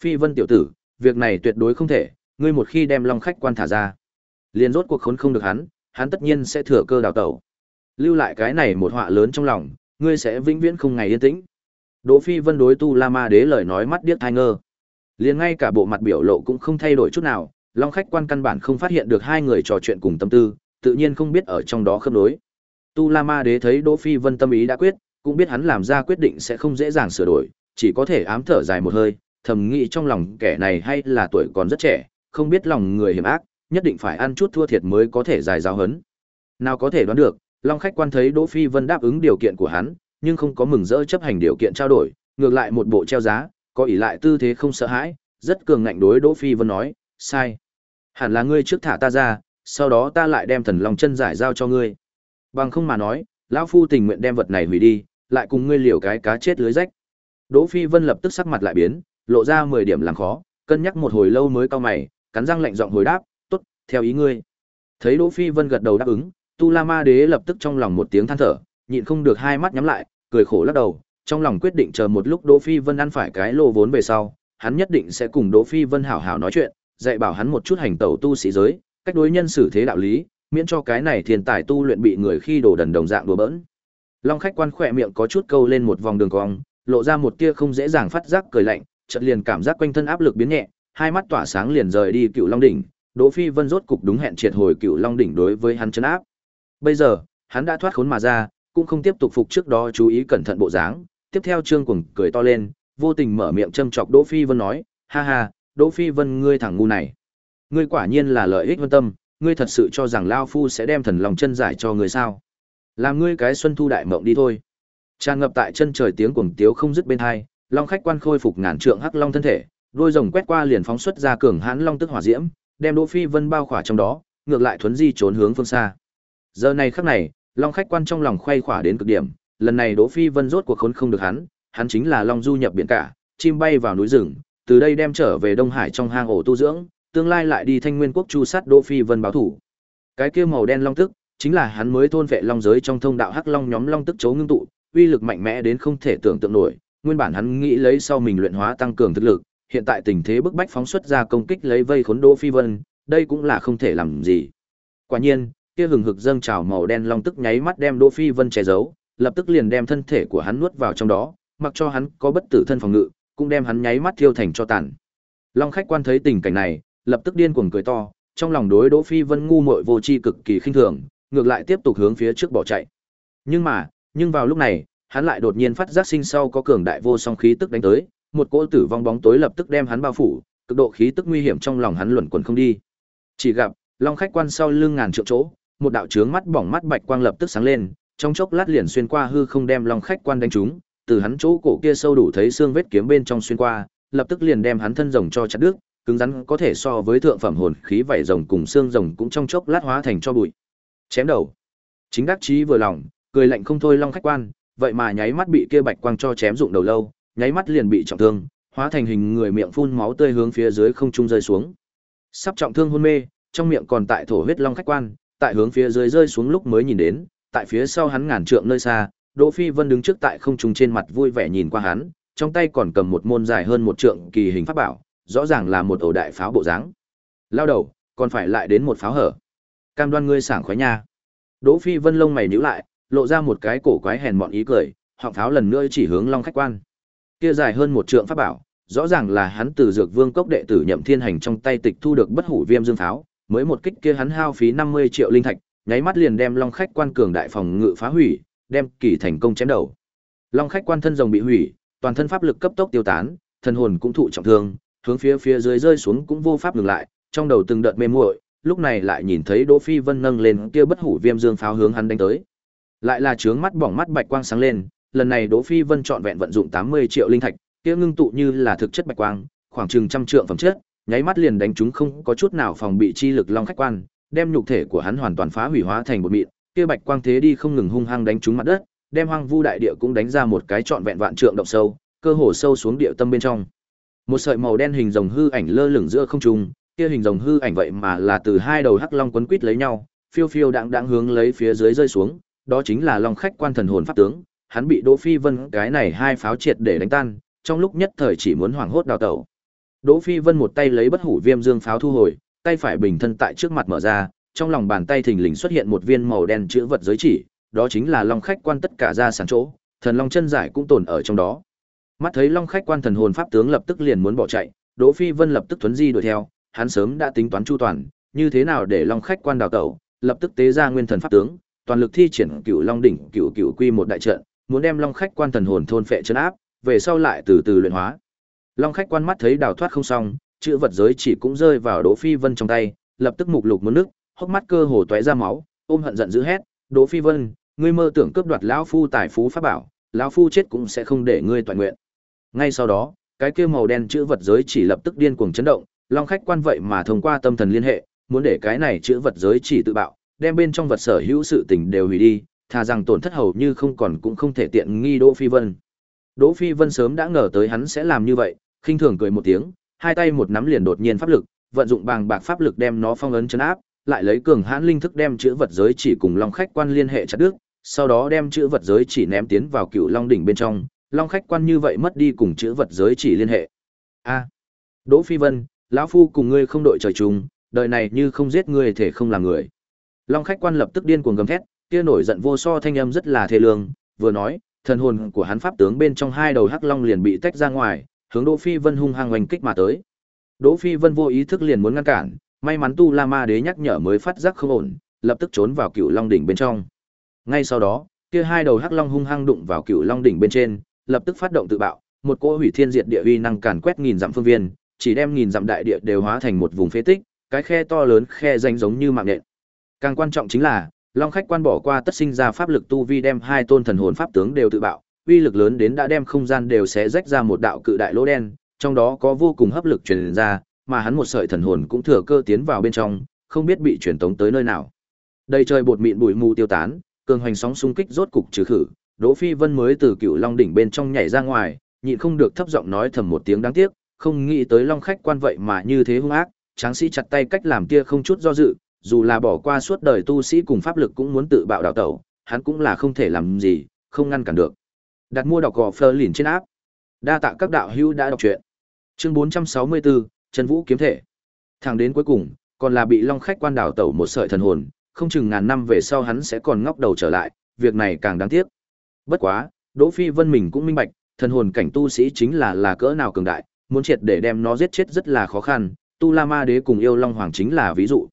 "Phi Vân tiểu tử, việc này tuyệt đối không thể, ngươi một khi đem Long khách quan thả ra, liền rốt cuộc khốn không được hắn, hắn tất nhiên sẽ thừa cơ đào tẩu. Lưu lại cái này một họa lớn trong lòng, ngươi sẽ vĩnh viễn không ngày yên tĩnh." Đỗ Phi Vân đối Tu La Ma Đế lời nói mắt điếc tai ngơ. Liền ngay cả bộ mặt biểu lộ cũng không thay đổi chút nào, Long khách quan căn bản không phát hiện được hai người trò chuyện cùng tâm tư, tự nhiên không biết ở trong đó khớp nối. Tu La Ma Đế thấy Đỗ Phi Vân tâm ý đã quyết, cũng biết hắn làm ra quyết định sẽ không dễ dàng sửa đổi, chỉ có thể ám thở dài một hơi, thầm nghĩ trong lòng kẻ này hay là tuổi còn rất trẻ, không biết lòng người hiểm ác, nhất định phải ăn chút thua thiệt mới có thể dài giáo hấn. Nào có thể đoán được, Long khách quan thấy Đỗ Phi Vân đáp ứng điều kiện của hắn, nhưng không có mừng rỡ chấp hành điều kiện trao đổi, ngược lại một bộ treo giá, có ỷ lại tư thế không sợ hãi, rất cường ngạnh đối Đỗ Phi Vân nói, sai. Hẳn là ngươi trước thả ta ra, sau đó ta lại đem thần long chân giải giao cho ngươi. Bằng không mà nói, lão phu tình nguyện đem vật này hủy đi, lại cùng ngươi liều cái cá chết lưới rách. Đỗ Phi Vân lập tức sắc mặt lại biến, lộ ra 10 điểm làm khó, cân nhắc một hồi lâu mới cau mày, cắn răng lạnh giọng hồi đáp, "Tốt, theo ý ngươi." Thấy Đỗ Phi Vân gật đầu đáp ứng, Tu La Ma Đế lập tức trong lòng một tiếng than thở, nhịn không được hai mắt nhắm lại, cười khổ lắc đầu, trong lòng quyết định chờ một lúc Đỗ Phi Vân ăn phải cái lô vốn về sau, hắn nhất định sẽ cùng Đỗ Phi Vân hảo hảo nói chuyện, dạy bảo hắn một chút hành tẩu tu sĩ giới, cách đối nhân xử thế đạo lý, miễn cho cái này thiên tài tu luyện bị người khi đổ đần đồng dạng đùa bỡn. Long khách quan khỏe miệng có chút câu lên một vòng đường cong, lộ ra một tia không dễ dàng phát giác cười lạnh, chợt liền cảm giác quanh thân áp lực biến nhẹ, hai mắt tỏa sáng liền rời đi Cựu Long đỉnh, Đỗ Phi Vân rốt cục đúng hẹn triệt hồi Cựu Long đỉnh đối với hắn trấn áp. Bây giờ, hắn đã thoát khốn mà ra, cũng không tiếp tục phục trước đó chú ý cẩn thận bộ dáng, tiếp theo Trương Cuồng cười to lên, vô tình mở miệng châm chọc Đỗ Phi Vân nói, "Ha ha, Đỗ Phi Vân ngươi thằng ngu này, ngươi quả nhiên là lợi ích vân tâm, ngươi thật sự cho rằng lao phu sẽ đem thần lòng chân giải cho ngươi sao? Làm ngươi cái xuân thu đại mộng đi thôi." Tràn ngập tại chân trời tiếng cuồng tiếu không dứt bên hai, Long khách quan khôi phục ngàn trượng hắc long thân thể, đôi rồng quét qua liền phóng xuất ra cường hãn long tức hỏa diễm, đem Đỗ Phi Vân bao khỏa trong đó, ngược lại thuấn di trốn hướng phương xa. Giờ này khắc này, Long khách quan trong lòng khoay khỏa đến cực điểm, lần này Đỗ Phi Vân rốt cuộc khốn không được hắn, hắn chính là Long du nhập biển cả, chim bay vào núi rừng, từ đây đem trở về Đông Hải trong hang ổ tu dưỡng, tương lai lại đi Thanh Nguyên quốc chu sát Đỗ Phi Vân báo thủ. Cái kia màu đen long tức, chính là hắn mới thôn vệ long giới trong thông đạo hắc long nhóm long tức chấu ngưng tụ, uy lực mạnh mẽ đến không thể tưởng tượng nổi, nguyên bản hắn nghĩ lấy sau mình luyện hóa tăng cường thực lực, hiện tại tình thế bức bách phóng xuất ra công kích lấy vây khốn Đỗ Phi Vân, đây cũng là không thể làm gì. Quả nhiên, kia hừng hực dâng trào màu đen long tức nháy mắt đem Đỗ Phi Vân che giấu, lập tức liền đem thân thể của hắn nuốt vào trong đó, mặc cho hắn có bất tử thân phòng ngự, cũng đem hắn nháy mắt thiêu thành cho tàn. Long khách quan thấy tình cảnh này, lập tức điên cuồng cười to, trong lòng đối Đỗ Phi Vân ngu muội vô tri cực kỳ khinh thường, ngược lại tiếp tục hướng phía trước bỏ chạy. Nhưng mà, nhưng vào lúc này, hắn lại đột nhiên phát giác sinh sau có cường đại vô song khí tức đánh tới, một cỗ tử vong bóng tối lập tức đem hắn bao phủ, cực độ khí tức nguy hiểm trong lòng hắn luẩn quẩn không đi. Chỉ gặp, Long khách quan sau lưng ngàn trượng chỗ, một đạo chướng mắt bỏng mắt bạch quang lập tức sáng lên, trong chốc lát liền xuyên qua hư không đem Long khách quan đánh trúng, từ hắn chỗ cổ kia sâu đủ thấy xương vết kiếm bên trong xuyên qua, lập tức liền đem hắn thân rồng cho chặt đứt, cứng rắn có thể so với thượng phẩm hồn khí vảy rồng cùng xương rồng cũng trong chốc lát hóa thành cho bụi. Chém đầu. Chính đắc chí vừa lòng, cười lạnh không thôi long khách quan, vậy mà nháy mắt bị kia bạch quang cho chém dụng đầu lâu, nháy mắt liền bị trọng thương, hóa thành hình người miệng phun máu tươi hướng phía dưới không trung rơi xuống. Sắp trọng thương hôn mê, trong miệng còn tại thổ huyết long khách quan, tại hướng phía dưới rơi xuống lúc mới nhìn đến, tại phía sau hắn ngàn trượng nơi xa, Đỗ Phi Vân đứng trước tại không trung trên mặt vui vẻ nhìn qua hắn, trong tay còn cầm một môn dài hơn một trượng kỳ hình pháp bảo, rõ ràng là một ổ đại pháo bộ dáng. Lao đầu, còn phải lại đến một pháo hở. Cam đoan ngươi sảng khoái nha. Đỗ Phi Vân lông mày nhíu lại, lộ ra một cái cổ quái hèn mọn ý cười, họng pháo lần nữa chỉ hướng Long khách quan. Kia dài hơn một trượng pháp bảo, rõ ràng là hắn từ Dược Vương cốc đệ tử Nhậm Thiên Hành trong tay tịch thu được bất hủ viêm dương pháo, mới một kích kia hắn hao phí 50 triệu linh thạch, nháy mắt liền đem Long khách quan cường đại phòng ngự phá hủy, đem kỳ thành công chém đầu. Long khách quan thân rồng bị hủy, toàn thân pháp lực cấp tốc tiêu tán, thần hồn cũng thụ trọng thương, hướng phía phía dưới rơi xuống cũng vô pháp ngừng lại, trong đầu từng đợt mê muội, lúc này lại nhìn thấy Đỗ Phi Vân nâng lên kia bất hủ viêm dương pháo hướng hắn đánh tới. Lại là trướng mắt bỏng mắt bạch quang sáng lên, lần này Đỗ Phi Vân chọn vẹn vận dụng 80 triệu linh thạch, kia ngưng tụ như là thực chất bạch quang, khoảng chừng trăm trượng phẩm chất, nháy mắt liền đánh chúng không có chút nào phòng bị chi lực long khách quan, đem nhục thể của hắn hoàn toàn phá hủy hóa thành một mịn, kia bạch quang thế đi không ngừng hung hăng đánh trúng mặt đất, đem hoang vu đại địa cũng đánh ra một cái trọn vẹn vạn trượng động sâu, cơ hồ sâu xuống địa tâm bên trong. Một sợi màu đen hình rồng hư ảnh lơ lửng giữa không trung, kia hình rồng hư ảnh vậy mà là từ hai đầu hắc long quấn quít lấy nhau, phiêu phiêu đãng đãng hướng lấy phía dưới rơi xuống, đó chính là long khách quan thần hồn pháp tướng, hắn bị Đỗ Phi Vân cái này hai pháo triệt để đánh tan, trong lúc nhất thời chỉ muốn hoảng hốt đào tẩu. Đỗ Phi Vân một tay lấy bất hủ viêm dương pháo thu hồi, tay phải bình thân tại trước mặt mở ra, trong lòng bàn tay thình lình xuất hiện một viên màu đen chữ vật giới chỉ, đó chính là long khách quan tất cả ra sản chỗ, thần long chân giải cũng tồn ở trong đó. Mắt thấy long khách quan thần hồn pháp tướng lập tức liền muốn bỏ chạy, Đỗ Phi Vân lập tức tuấn di đuổi theo, hắn sớm đã tính toán chu toàn, như thế nào để long khách quan đào tẩu, lập tức tế ra nguyên thần pháp tướng, toàn lực thi triển cựu long đỉnh cựu cựu quy một đại trận, muốn đem long khách quan thần hồn thôn phệ chấn áp, về sau lại từ từ luyện hóa. Long khách quan mắt thấy đào thoát không xong, chữ vật giới chỉ cũng rơi vào Đỗ Phi Vân trong tay, lập tức mục lục muốn nước, hốc mắt cơ hồ tóe ra máu, ôm hận giận dữ hét, "Đỗ Phi Vân, ngươi mơ tưởng cướp đoạt lão phu tài phú pháp bảo, lão phu chết cũng sẽ không để ngươi toàn nguyện." Ngay sau đó, cái kia màu đen chữ vật giới chỉ lập tức điên cuồng chấn động, Long khách quan vậy mà thông qua tâm thần liên hệ, muốn để cái này chữ vật giới chỉ tự bạo, đem bên trong vật sở hữu sự tình đều hủy đi, thà rằng tổn thất hầu như không còn cũng không thể tiện nghi Đỗ Phi Vân. Đỗ Phi Vân sớm đã ngờ tới hắn sẽ làm như vậy, khinh thường cười một tiếng, hai tay một nắm liền đột nhiên pháp lực, vận dụng bàng bạc pháp lực đem nó phong ấn chấn áp, lại lấy cường hãn linh thức đem chữ vật giới chỉ cùng Long khách quan liên hệ chặt đứt, sau đó đem chữ vật giới chỉ ném tiến vào Cựu Long đỉnh bên trong, Long khách quan như vậy mất đi cùng chữ vật giới chỉ liên hệ. A. Đỗ Phi Vân, lão phu cùng ngươi không đội trời chung, đời này như không giết ngươi thể không làm người. Long khách quan lập tức điên cuồng gầm thét, kia nổi giận vô so thanh âm rất là thê lương, vừa nói, thần hồn của hắn pháp tướng bên trong hai đầu hắc long liền bị tách ra ngoài, hướng Đỗ Phi Vân hung hăng hành kích mà tới. Đỗ Phi Vân vô ý thức liền muốn ngăn cản, may mắn Tu La Ma Đế nhắc nhở mới phát giác không ổn, lập tức trốn vào Cựu Long đỉnh bên trong. Ngay sau đó, kia hai đầu hắc long hung hăng đụng vào Cựu Long đỉnh bên trên, lập tức phát động tự bạo, một cỗ hủy thiên diệt địa uy năng càn quét nghìn dặm phương viên, chỉ đem nghìn dặm đại địa đều hóa thành một vùng phế tích, cái khe to lớn khe danh giống như mạng nhện. Càng quan trọng chính là, Long khách quan bỏ qua tất sinh ra pháp lực tu vi đem hai tôn thần hồn pháp tướng đều tự bạo, uy lực lớn đến đã đem không gian đều sẽ rách ra một đạo cự đại lỗ đen, trong đó có vô cùng hấp lực truyền ra, mà hắn một sợi thần hồn cũng thừa cơ tiến vào bên trong, không biết bị truyền tống tới nơi nào. đây trời bột mịn bụi mù tiêu tán, cường hoành sóng xung kích rốt cục trừ khử, Đỗ Phi Vân mới từ Cựu Long đỉnh bên trong nhảy ra ngoài, nhịn không được thấp giọng nói thầm một tiếng đáng tiếc, không nghĩ tới Long khách quan vậy mà như thế hung ác, tráng sĩ chặt tay cách làm kia không chút do dự, dù là bỏ qua suốt đời tu sĩ cùng pháp lực cũng muốn tự bạo đào tẩu, hắn cũng là không thể làm gì, không ngăn cản được. Đặt mua đọc gò Fleur lìn trên áp. Đa tạ các đạo hữu đã đọc truyện. Chương 464, Chân Vũ kiếm thể. Thẳng đến cuối cùng, còn là bị Long khách quan đào tẩu một sợi thần hồn, không chừng ngàn năm về sau hắn sẽ còn ngóc đầu trở lại, việc này càng đáng tiếc. Bất quá, Đỗ Phi Vân mình cũng minh bạch, thần hồn cảnh tu sĩ chính là là cỡ nào cường đại, muốn triệt để đem nó giết chết rất là khó khăn, Tu La Ma Đế cùng yêu Long Hoàng chính là ví dụ.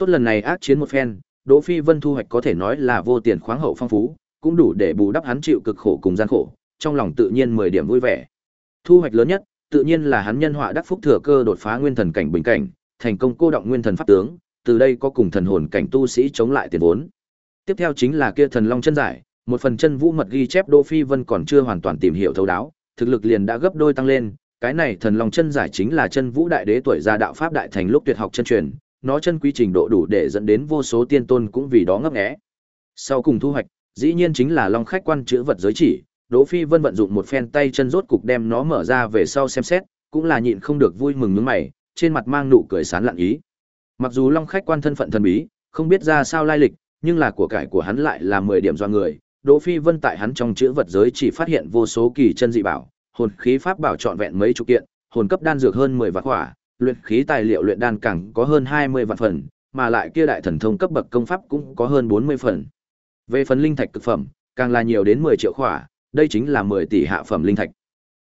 Tốt lần này ác chiến một phen, Đỗ Phi Vân thu hoạch có thể nói là vô tiền khoáng hậu phong phú, cũng đủ để bù đắp hắn chịu cực khổ cùng gian khổ, trong lòng tự nhiên 10 điểm vui vẻ. Thu hoạch lớn nhất, tự nhiên là hắn nhân họa đắc phúc thừa cơ đột phá nguyên thần cảnh bình cảnh, thành công cô động nguyên thần pháp tướng, từ đây có cùng thần hồn cảnh tu sĩ chống lại tiền vốn. Tiếp theo chính là kia thần long chân giải, một phần chân vũ mật ghi chép Đỗ Phi Vân còn chưa hoàn toàn tìm hiểu thấu đáo, thực lực liền đã gấp đôi tăng lên, cái này thần long chân giải chính là chân vũ đại đế tuổi gia đạo pháp đại thành lúc tuyệt học chân truyền, nó chân quý trình độ đủ để dẫn đến vô số tiên tôn cũng vì đó ngấp nghé. Sau cùng thu hoạch, dĩ nhiên chính là long khách quan chữ vật giới chỉ, Đỗ Phi Vân vận dụng một phen tay chân rốt cục đem nó mở ra về sau xem xét, cũng là nhịn không được vui mừng nhướng mày, trên mặt mang nụ cười sán lạn ý. Mặc dù long khách quan thân phận thần bí, không biết ra sao lai lịch, nhưng là của cải của hắn lại là 10 điểm do người. Đỗ Phi Vân tại hắn trong chữ vật giới chỉ phát hiện vô số kỳ chân dị bảo, hồn khí pháp bảo trọn vẹn mấy chục kiện, hồn cấp đan dược hơn 10 vạn quả, luyện khí tài liệu luyện đan càng có hơn 20 vạn phần, mà lại kia đại thần thông cấp bậc công pháp cũng có hơn 40 phần. Về phần linh thạch cực phẩm, càng là nhiều đến 10 triệu khỏa, đây chính là 10 tỷ hạ phẩm linh thạch.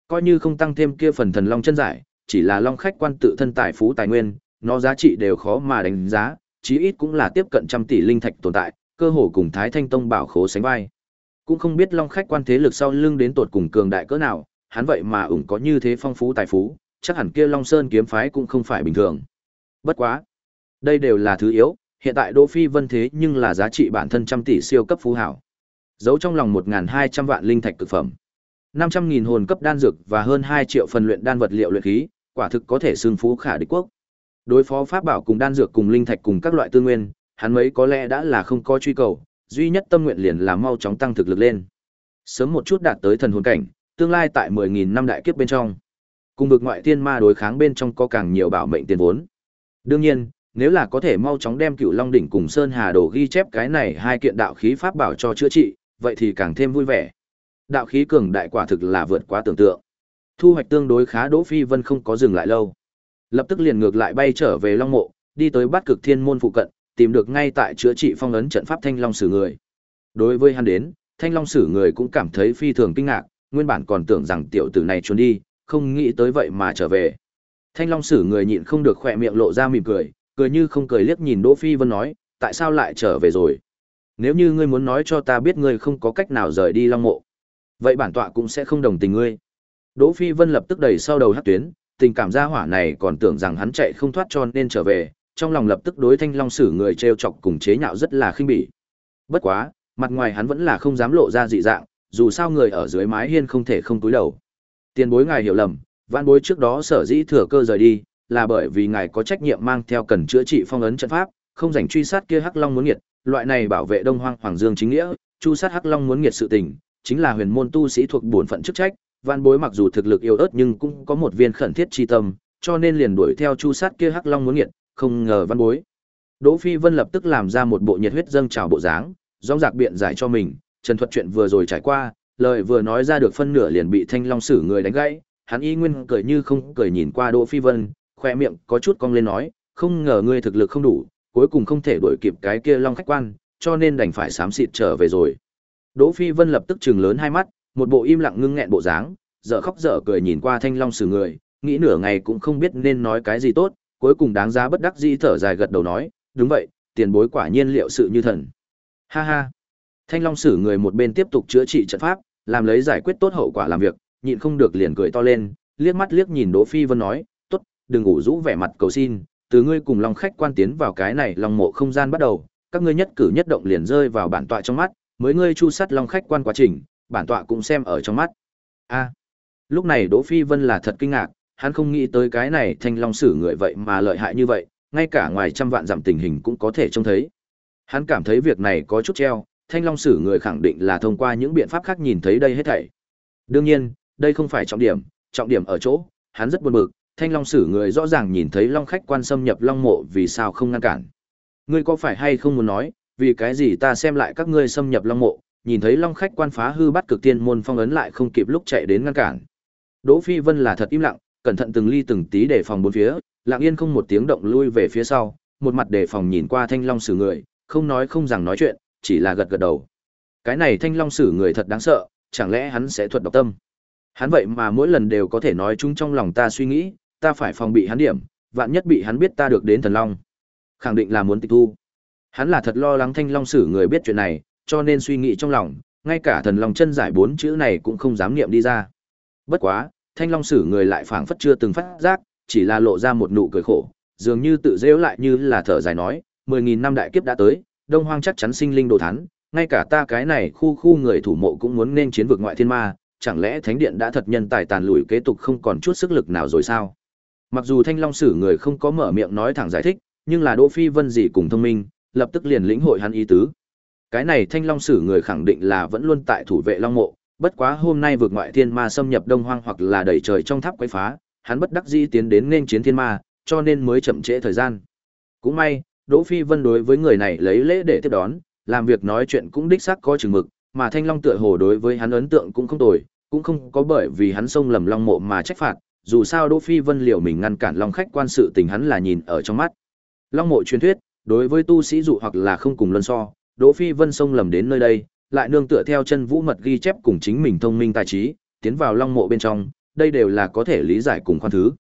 Coi như không tăng thêm kia phần thần long chân giải, chỉ là long khách quan tự thân tài phú tài nguyên, nó giá trị đều khó mà đánh giá, chí ít cũng là tiếp cận trăm tỷ linh thạch tồn tại, cơ hồ cùng Thái Thanh Tông bảo khố sánh vai. Cũng không biết long khách quan thế lực sau lưng đến tột cùng cường đại cỡ nào, hắn vậy mà ủng có như thế phong phú tài phú, chắc hẳn kia Long Sơn kiếm phái cũng không phải bình thường. Bất quá, đây đều là thứ yếu, hiện tại Đỗ Phi Vân thế nhưng là giá trị bản thân trăm tỷ siêu cấp phú hảo. Giấu trong lòng 1200 vạn linh thạch cực phẩm, 500.000 hồn cấp đan dược và hơn 2 triệu phần luyện đan vật liệu luyện khí, quả thực có thể xưng phú khả địch quốc. Đối phó pháp bảo cùng đan dược cùng linh thạch cùng các loại tư nguyên, hắn mấy có lẽ đã là không có truy cầu, duy nhất tâm nguyện liền là mau chóng tăng thực lực lên. Sớm một chút đạt tới thần hồn cảnh, tương lai tại 10000 năm đại kiếp bên trong. Cùng vực ngoại thiên ma đối kháng bên trong có càng nhiều bảo mệnh tiền vốn. Đương nhiên, nếu là có thể mau chóng đem Cựu Long đỉnh cùng Sơn Hà đồ ghi chép cái này hai kiện đạo khí pháp bảo cho chữa trị, vậy thì càng thêm vui vẻ. Đạo khí cường đại quả thực là vượt quá tưởng tượng. Thu hoạch tương đối khá Đỗ Phi Vân không có dừng lại lâu. Lập tức liền ngược lại bay trở về Long Mộ, đi tới Bát Cực Thiên môn phụ cận, tìm được ngay tại chữa trị phong ấn trận pháp Thanh Long Sử người. Đối với hắn đến, Thanh Long Sử người cũng cảm thấy phi thường kinh ngạc, nguyên bản còn tưởng rằng tiểu tử này trốn đi, không nghĩ tới vậy mà trở về. Thanh Long Sử người nhịn không được khỏe miệng lộ ra mỉm cười, cười như không cười liếc nhìn Đỗ Phi Vân nói, tại sao lại trở về rồi? Nếu như ngươi muốn nói cho ta biết ngươi không có cách nào rời đi Long Mộ, vậy bản tọa cũng sẽ không đồng tình ngươi. Đỗ Phi Vân lập tức đẩy sau đầu hất tuyến, tình cảm gia hỏa này còn tưởng rằng hắn chạy không thoát cho nên trở về, trong lòng lập tức đối Thanh Long Sử người trêu chọc cùng chế nhạo rất là khinh bỉ. Bất quá, mặt ngoài hắn vẫn là không dám lộ ra dị dạng, dù sao người ở dưới mái hiên không thể không túi đầu. Tiền bối ngài hiểu lầm, vạn bối trước đó sở dĩ thừa cơ rời đi, là bởi vì ngài có trách nhiệm mang theo cần chữa trị phong ấn trận pháp, không dành truy sát kia Hắc Long muốn nghiệt, loại này bảo vệ Đông Hoang Hoàng Dương chính nghĩa, chu sát Hắc Long muốn nghiệt sự tình, chính là huyền môn tu sĩ thuộc bổn phận chức trách, Vạn Bối mặc dù thực lực yếu ớt nhưng cũng có một viên khẩn thiết chi tâm, cho nên liền đuổi theo chu sát kia Hắc Long muốn nghiệt, không ngờ Văn Bối. Đỗ Phi Vân lập tức làm ra một bộ nhiệt huyết dâng trào bộ dáng, rõng rạc biện giải cho mình, Trần Thuật chuyện vừa rồi trải qua, lời vừa nói ra được phân nửa liền bị Thanh Long Sử người đánh gãy, hắn y nguyên cười như không cười nhìn qua Đỗ Phi Vân, khoe miệng có chút cong lên nói, không ngờ ngươi thực lực không đủ, cuối cùng không thể đuổi kịp cái kia Long khách quan, cho nên đành phải xám xịt trở về rồi. Đỗ Phi Vân lập tức trừng lớn hai mắt, một bộ im lặng ngưng nghẹn bộ dáng, dở khóc dở cười nhìn qua Thanh Long Sử người, nghĩ nửa ngày cũng không biết nên nói cái gì tốt, cuối cùng đáng giá bất đắc dĩ thở dài gật đầu nói, đúng vậy, tiền bối quả nhiên liệu sự như thần. Ha ha. Thanh Long Sử người một bên tiếp tục chữa trị trận pháp, làm lấy giải quyết tốt hậu quả làm việc, nhịn không được liền cười to lên, liếc mắt liếc nhìn Đỗ Phi Vân nói, "Tốt, đừng ngủ rũ vẻ mặt cầu xin, từ ngươi cùng Long khách quan tiến vào cái này Long mộ không gian bắt đầu, các ngươi nhất cử nhất động liền rơi vào bản tọa trong mắt, mới ngươi chu sát Long khách quan quá trình, bản tọa cũng xem ở trong mắt." A. lúc này Đỗ Phi Vân là thật kinh ngạc, hắn không nghĩ tới cái này Thanh Long Sử người vậy mà lợi hại như vậy, ngay cả ngoài trăm vạn giảm tình hình cũng có thể trông thấy. Hắn cảm thấy việc này có chút treo, Thanh Long Sử người khẳng định là thông qua những biện pháp khác nhìn thấy đây hết thảy. Đương nhiên, đây không phải trọng điểm, trọng điểm ở chỗ, hắn rất buồn bực, Thanh Long Sử người rõ ràng nhìn thấy Long khách quan xâm nhập Long mộ vì sao không ngăn cản. Ngươi có phải hay không muốn nói, vì cái gì ta xem lại các ngươi xâm nhập Long mộ, nhìn thấy Long khách quan phá hư bắt cực tiên môn phong ấn lại không kịp lúc chạy đến ngăn cản. Đỗ Phi Vân là thật im lặng, cẩn thận từng ly từng tí để phòng bốn phía, lặng yên không một tiếng động lui về phía sau, một mặt đề phòng nhìn qua Thanh Long Sử người, không nói không rằng nói chuyện, chỉ là gật gật đầu. Cái này Thanh Long Sử người thật đáng sợ, chẳng lẽ hắn sẽ thuật độc tâm? Hắn vậy mà mỗi lần đều có thể nói chung trong lòng ta suy nghĩ, ta phải phòng bị hắn điểm, vạn nhất bị hắn biết ta được đến thần long. Khẳng định là muốn tịch thu. Hắn là thật lo lắng thanh long sử người biết chuyện này, cho nên suy nghĩ trong lòng, ngay cả thần long chân giải bốn chữ này cũng không dám niệm đi ra. Bất quá, thanh long sử người lại phảng phất chưa từng phát giác, chỉ là lộ ra một nụ cười khổ, dường như tự dễu lại như là thở dài nói, mười nghìn năm đại kiếp đã tới, đông hoang chắc chắn sinh linh đồ thán, ngay cả ta cái này khu khu người thủ mộ cũng muốn nên chiến vực ngoại thiên ma, chẳng lẽ thánh điện đã thật nhân tài tàn lùi kế tục không còn chút sức lực nào rồi sao? Mặc dù Thanh Long Sử người không có mở miệng nói thẳng giải thích, nhưng là Đỗ Phi Vân gì cùng thông minh, lập tức liền lĩnh hội hắn ý tứ. Cái này Thanh Long Sử người khẳng định là vẫn luôn tại thủ vệ Long mộ, bất quá hôm nay vượt ngoại thiên ma xâm nhập Đông Hoang hoặc là đẩy trời trong tháp quấy phá, hắn bất đắc dĩ tiến đến nên chiến thiên ma, cho nên mới chậm trễ thời gian. Cũng may, Đỗ Phi Vân đối với người này lấy lễ để tiếp đón, làm việc nói chuyện cũng đích xác có chừng mực, mà Thanh Long tựa hồ đối với hắn ấn tượng cũng không tồi, cũng không có bởi vì hắn xông lầm Long mộ mà trách phạt, dù sao Đỗ Phi Vân liệu mình ngăn cản Long khách quan sự tình hắn là nhìn ở trong mắt. Long mộ truyền thuyết, đối với tu sĩ dụ hoặc là không cùng luân so, Đỗ Phi Vân xông lầm đến nơi đây, lại nương tựa theo chân vũ mật ghi chép cùng chính mình thông minh tài trí, tiến vào Long mộ bên trong, đây đều là có thể lý giải cùng khoan thứ.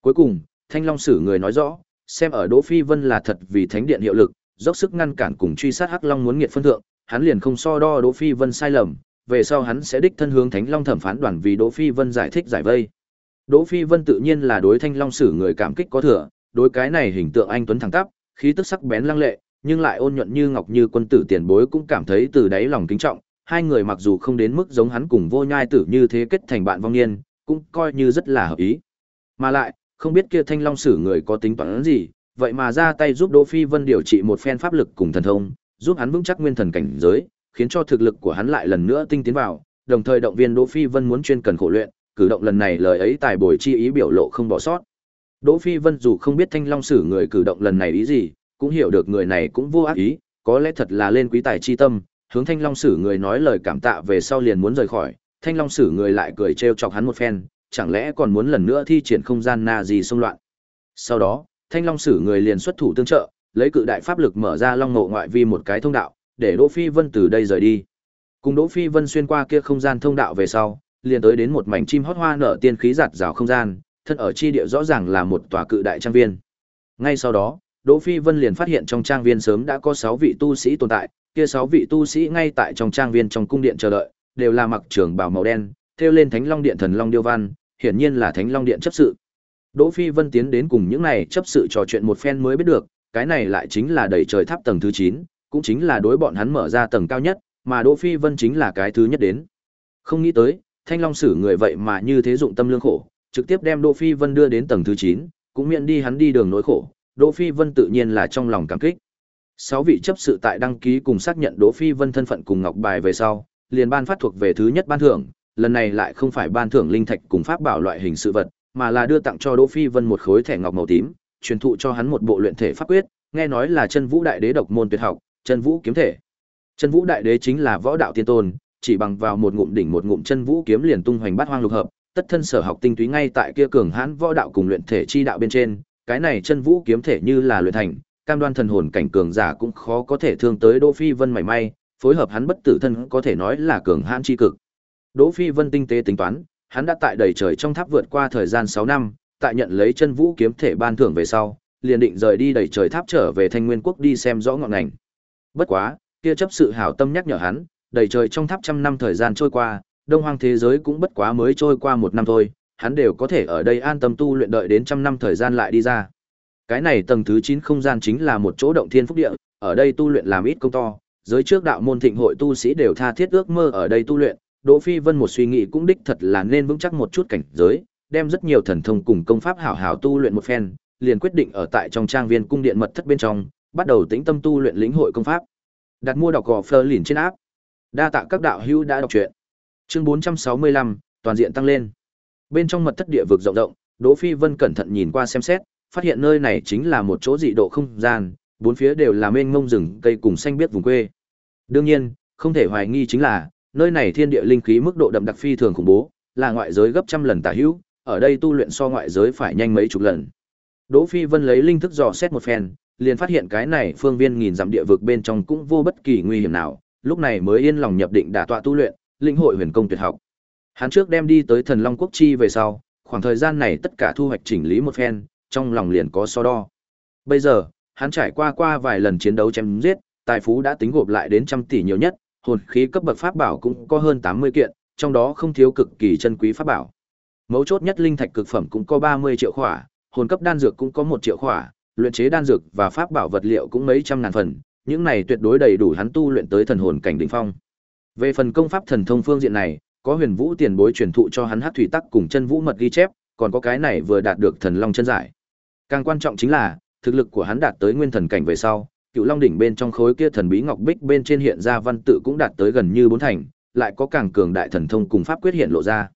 Cuối cùng, Thanh Long sử người nói rõ, xem ở Đỗ Phi Vân là thật vì thánh điện hiệu lực, dốc sức ngăn cản cùng truy sát Hắc Long muốn nghiệt phân thượng, hắn liền không so đo Đỗ Phi Vân sai lầm, về sau hắn sẽ đích thân hướng Thánh Long thẩm phán đoàn vì Đỗ Phi Vân giải thích giải vây. Đỗ Phi Vân tự nhiên là đối Thanh Long sử người cảm kích có thừa, đối cái này hình tượng anh tuấn thẳng tắp, khí tức sắc bén lăng lệ, nhưng lại ôn nhuận như ngọc như quân tử tiền bối cũng cảm thấy từ đáy lòng kính trọng, hai người mặc dù không đến mức giống hắn cùng Vô Nhai tử như thế kết thành bạn vong niên, cũng coi như rất là hợp ý. Mà lại, không biết kia Thanh Long Sử người có tính toán gì, vậy mà ra tay giúp Đỗ Phi Vân điều trị một phen pháp lực cùng thần thông, giúp hắn vững chắc nguyên thần cảnh giới, khiến cho thực lực của hắn lại lần nữa tinh tiến vào, đồng thời động viên Đỗ Phi Vân muốn chuyên cần khổ luyện, cử động lần này lời ấy tài bồi chi ý biểu lộ không bỏ sót. Đỗ Phi Vân dù không biết Thanh Long Sử người cử động lần này ý gì, cũng hiểu được người này cũng vô ác ý, có lẽ thật là lên quý tài chi tâm, hướng Thanh Long Sử người nói lời cảm tạ về sau liền muốn rời khỏi, Thanh Long Sử người lại cười trêu chọc hắn một phen, chẳng lẽ còn muốn lần nữa thi triển không gian na gì xung loạn. Sau đó, Thanh Long Sử người liền xuất thủ tương trợ, lấy cự đại pháp lực mở ra Long Ngộ ngoại vi một cái thông đạo, để Đỗ Phi Vân từ đây rời đi. Cùng Đỗ Phi Vân xuyên qua kia không gian thông đạo về sau, liền tới đến một mảnh chim hót hoa nở tiên khí giạt rào không gian, thân ở chi địa rõ ràng là một tòa cự đại trang viên. Ngay sau đó, Đỗ Phi Vân liền phát hiện trong trang viên sớm đã có 6 vị tu sĩ tồn tại, kia 6 vị tu sĩ ngay tại trong trang viên trong cung điện chờ đợi, đều là mặc trường bào màu đen, theo lên Thánh Long Điện thần long điêu văn, hiển nhiên là Thánh Long Điện chấp sự. Đỗ Phi Vân tiến đến cùng những này chấp sự trò chuyện một phen mới biết được, cái này lại chính là đẩy trời tháp tầng thứ 9, cũng chính là đối bọn hắn mở ra tầng cao nhất, mà Đỗ Phi Vân chính là cái thứ nhất đến. Không nghĩ tới, Thanh Long sử người vậy mà như thế dụng tâm lương khổ, trực tiếp đem Đỗ Phi Vân đưa đến tầng thứ 9, cũng miễn đi hắn đi đường nỗi khổ, Đỗ Phi Vân tự nhiên là trong lòng cảm kích. Sáu vị chấp sự tại đăng ký cùng xác nhận Đỗ Phi Vân thân phận cùng ngọc bài về sau, liền ban phát thuộc về thứ nhất ban thưởng, lần này lại không phải ban thưởng linh thạch cùng pháp bảo loại hình sự vật, mà là đưa tặng cho Đỗ Phi Vân một khối thẻ ngọc màu tím, truyền thụ cho hắn một bộ luyện thể pháp quyết, nghe nói là chân vũ đại đế độc môn tuyệt học, chân vũ kiếm thể. Chân vũ đại đế chính là võ đạo tiên tôn, chỉ bằng vào một ngụm đỉnh một ngụm chân vũ kiếm liền tung hoành bát hoang lục hợp, tất thân sở học tinh túy ngay tại kia cường hãn võ đạo cùng luyện thể chi đạo bên trên, cái này chân vũ kiếm thể như là luyện thành, cam đoan thần hồn cảnh cường giả cũng khó có thể thương tới Đỗ Phi Vân mảy may, phối hợp hắn bất tử thân có thể nói là cường hãn chi cực. Đỗ Phi Vân tinh tế tính toán, hắn đã tại đầy trời trong tháp vượt qua thời gian 6 năm, tại nhận lấy chân vũ kiếm thể ban thưởng về sau, liền định rời đi đầy trời tháp trở về Thanh Nguyên quốc đi xem rõ ngọn ngành. Bất quá, kia chấp sự hảo tâm nhắc nhở hắn, đầy trời trong tháp trăm năm thời gian trôi qua, đông hoang thế giới cũng bất quá mới trôi qua một năm thôi, hắn đều có thể ở đây an tâm tu luyện đợi đến trăm năm thời gian lại đi ra. Cái này tầng thứ 9 không gian chính là một chỗ động thiên phúc địa, ở đây tu luyện làm ít công to, giới trước đạo môn thịnh hội tu sĩ đều tha thiết ước mơ ở đây tu luyện, Đỗ Phi Vân một suy nghĩ cũng đích thật là nên vững chắc một chút cảnh giới, đem rất nhiều thần thông cùng công pháp hảo hảo tu luyện một phen, liền quyết định ở tại trong trang viên cung điện mật thất bên trong, bắt đầu tĩnh tâm tu luyện lĩnh hội công pháp. Đặt mua đọc gò Fleur lìn trên áp. Đa tạ các đạo hữu đã đọc truyện. Chương 465, toàn diện tăng lên. Bên trong mật thất địa vực rộng rộng, Đỗ Phi Vân cẩn thận nhìn qua xem xét, phát hiện nơi này chính là một chỗ dị độ không gian, bốn phía đều là mênh mông rừng cây cùng xanh biếc vùng quê. Đương nhiên, không thể hoài nghi chính là, nơi này thiên địa linh khí mức độ đậm đặc phi thường khủng bố, là ngoại giới gấp trăm lần tả hữu, ở đây tu luyện so ngoại giới phải nhanh mấy chục lần. Đỗ Phi Vân lấy linh thức dò xét một phen, liền phát hiện cái này phương viên nghìn dặm địa vực bên trong cũng vô bất kỳ nguy hiểm nào, lúc này mới yên lòng nhập định đả tọa tu luyện, linh hội huyền công tuyệt học. Hắn trước đem đi tới Thần Long Quốc chi về sau, khoảng thời gian này tất cả thu hoạch chỉnh lý một phen, trong lòng liền có so đo. Bây giờ, hắn trải qua qua vài lần chiến đấu chém giết, tài phú đã tính gộp lại đến trăm tỷ nhiều nhất, hồn khí cấp bậc pháp bảo cũng có hơn 80 kiện, trong đó không thiếu cực kỳ chân quý pháp bảo. Mấu chốt nhất linh thạch cực phẩm cũng có 30 triệu khỏa, hồn cấp đan dược cũng có 1 triệu khỏa, luyện chế đan dược và pháp bảo vật liệu cũng mấy trăm ngàn phần, những này tuyệt đối đầy đủ hắn tu luyện tới thần hồn cảnh đỉnh phong. Về phần công pháp thần thông phương diện này, có Huyền Vũ tiền bối truyền thụ cho hắn Hắc thủy tắc cùng chân vũ mật ghi chép, còn có cái này vừa đạt được thần long chân giải. Càng quan trọng chính là, thực lực của hắn đạt tới nguyên thần cảnh về sau, Cựu Long đỉnh bên trong khối kia thần bí ngọc bích bên trên hiện ra văn tự cũng đạt tới gần như bốn thành, lại có càng cường đại thần thông cùng pháp quyết hiện lộ ra.